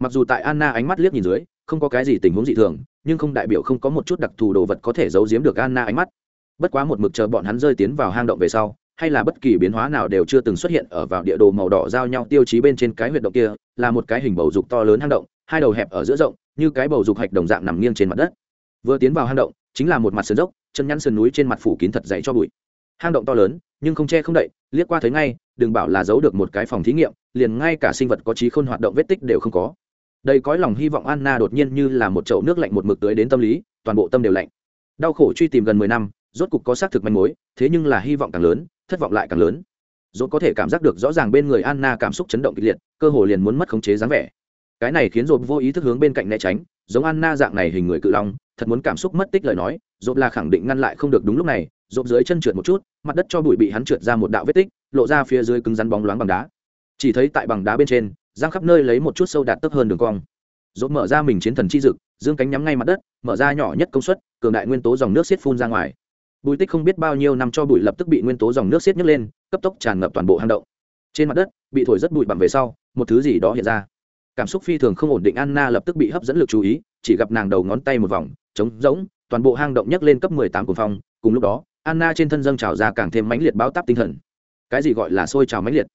Mặc dù tại anna ánh mắt liếc nhìn dưới không có cái gì tình huống dị thường, nhưng không đại biểu không có một chút đặc thù đồ vật có thể giấu giếm được anna ánh mắt. Bất quá một mực chờ bọn hắn rơi tiến vào hang động về sau, hay là bất kỳ biến hóa nào đều chưa từng xuất hiện ở vào địa đồ màu đỏ giao nhau tiêu chí bên trên cái huyệt động kia, là một cái hình bầu dục to lớn hang động, hai đầu hẹp ở giữa rộng, như cái bầu dục hạch đồng dạng nằm nghiêng trên mặt đất. Vừa tiến vào hang động, chính là một mặt sườn dốc, chân nhăn sườn núi trên mặt phủ kín thật dày cho bụi. Hang động to lớn, nhưng không che không đậy, liếc qua thấy ngay, đừng bảo là giấu được một cái phòng thí nghiệm, liền ngay cả sinh vật có trí khôn hoạt động vết tích đều không có đây cõi lòng hy vọng anna đột nhiên như là một chậu nước lạnh một mực tới đến tâm lý, toàn bộ tâm đều lạnh. Đau khổ truy tìm gần mười năm, rốt cục có xác thực manh mối, thế nhưng là hy vọng càng lớn, thất vọng lại càng lớn. Rốt có thể cảm giác được rõ ràng bên người anna cảm xúc chấn động kịch liệt, cơ hồ liền muốn mất khống chế dáng vẻ. Cái này khiến rộp vô ý thức hướng bên cạnh né tránh, giống anna dạng này hình người cự long, thật muốn cảm xúc mất tích lời nói rộp là khẳng định ngăn lại không được đúng lúc này rộp dưới chân trượt một chút, mặt đất cho bụi bị hắn trượt ra một đạo vết tích, lộ ra phía dưới cứng rắn bóng loáng bằng đá. Chỉ thấy tại bằng đá bên trên giang khắp nơi lấy một chút sâu đạt tấp hơn đường cong. Dốt mở ra mình chiến thần chi dực, dương cánh nhắm ngay mặt đất, mở ra nhỏ nhất công suất, cường đại nguyên tố dòng nước xiết phun ra ngoài. Bùi tích không biết bao nhiêu năm cho bụi lập tức bị nguyên tố dòng nước xiết nhấc lên, cấp tốc tràn ngập toàn bộ hang động. Trên mặt đất, bị thổi rất bụi bặm về sau, một thứ gì đó hiện ra. Cảm xúc phi thường không ổn định anna lập tức bị hấp dẫn lực chú ý, chỉ gặp nàng đầu ngón tay một vòng, trống rỗng, toàn bộ hang động nhấc lên cấp mười tám cuồng phong. Cùng lúc đó, anna trên thân dâng trào ra càng thêm mãnh liệt báo táp tinh thần. Cái gì gọi là sôi trào mãnh liệt?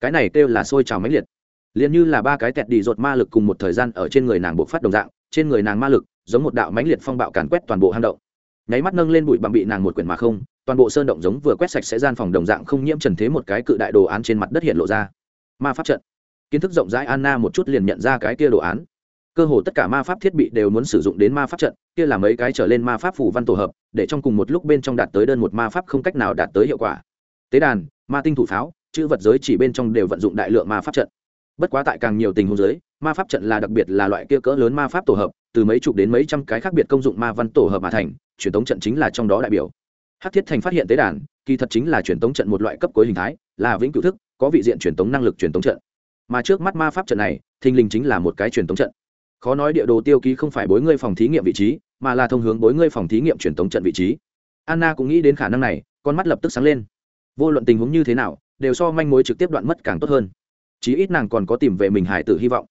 Cái này kêu là sôi trào mãnh liệt liền như là ba cái tẹt đi rột ma lực cùng một thời gian ở trên người nàng buộc phát đồng dạng, trên người nàng ma lực giống một đạo mãnh liệt phong bạo càn quét toàn bộ hang động. Nháy mắt nâng lên bụi bằng bị nàng một quyển mà không, toàn bộ sơn động giống vừa quét sạch sẽ gian phòng đồng dạng không nhiễm trần thế một cái cự đại đồ án trên mặt đất hiện lộ ra. Ma pháp trận. Kiến thức rộng rãi anna một chút liền nhận ra cái kia đồ án. Cơ hồ tất cả ma pháp thiết bị đều muốn sử dụng đến ma pháp trận, kia là mấy cái trở lên ma pháp phủ văn tổ hợp, để trong cùng một lúc bên trong đạt tới đơn một ma pháp không cách nào đạt tới hiệu quả. Tế đàn, ma tinh thủ pháo, chữ vật giới chỉ bên trong đều vận dụng đại lượng ma pháp trận bất quá tại càng nhiều tình huống giới ma pháp trận là đặc biệt là loại kia cỡ lớn ma pháp tổ hợp, từ mấy chục đến mấy trăm cái khác biệt công dụng ma văn tổ hợp mà thành, truyền thống trận chính là trong đó đại biểu. Hát thiết thành phát hiện tế đàn, kỳ thật chính là truyền thống trận một loại cấp cuối hình thái, là vĩnh cửu thức, có vị diện truyền thống năng lực truyền thống trận. Mà trước mắt ma pháp trận này, thình lình chính là một cái truyền thống trận. Khó nói địa đồ tiêu ký không phải bối ngươi phòng thí nghiệm vị trí, mà là thông hướng bối ngươi phòng thí nghiệm truyền thống trận vị trí. Anna cũng nghĩ đến khả năng này, con mắt lập tức sáng lên. Vô luận tình huống như thế nào, đều so manh mối trực tiếp đoạn mất càng tốt hơn chí ít nàng còn có tìm về mình hải tử hy vọng.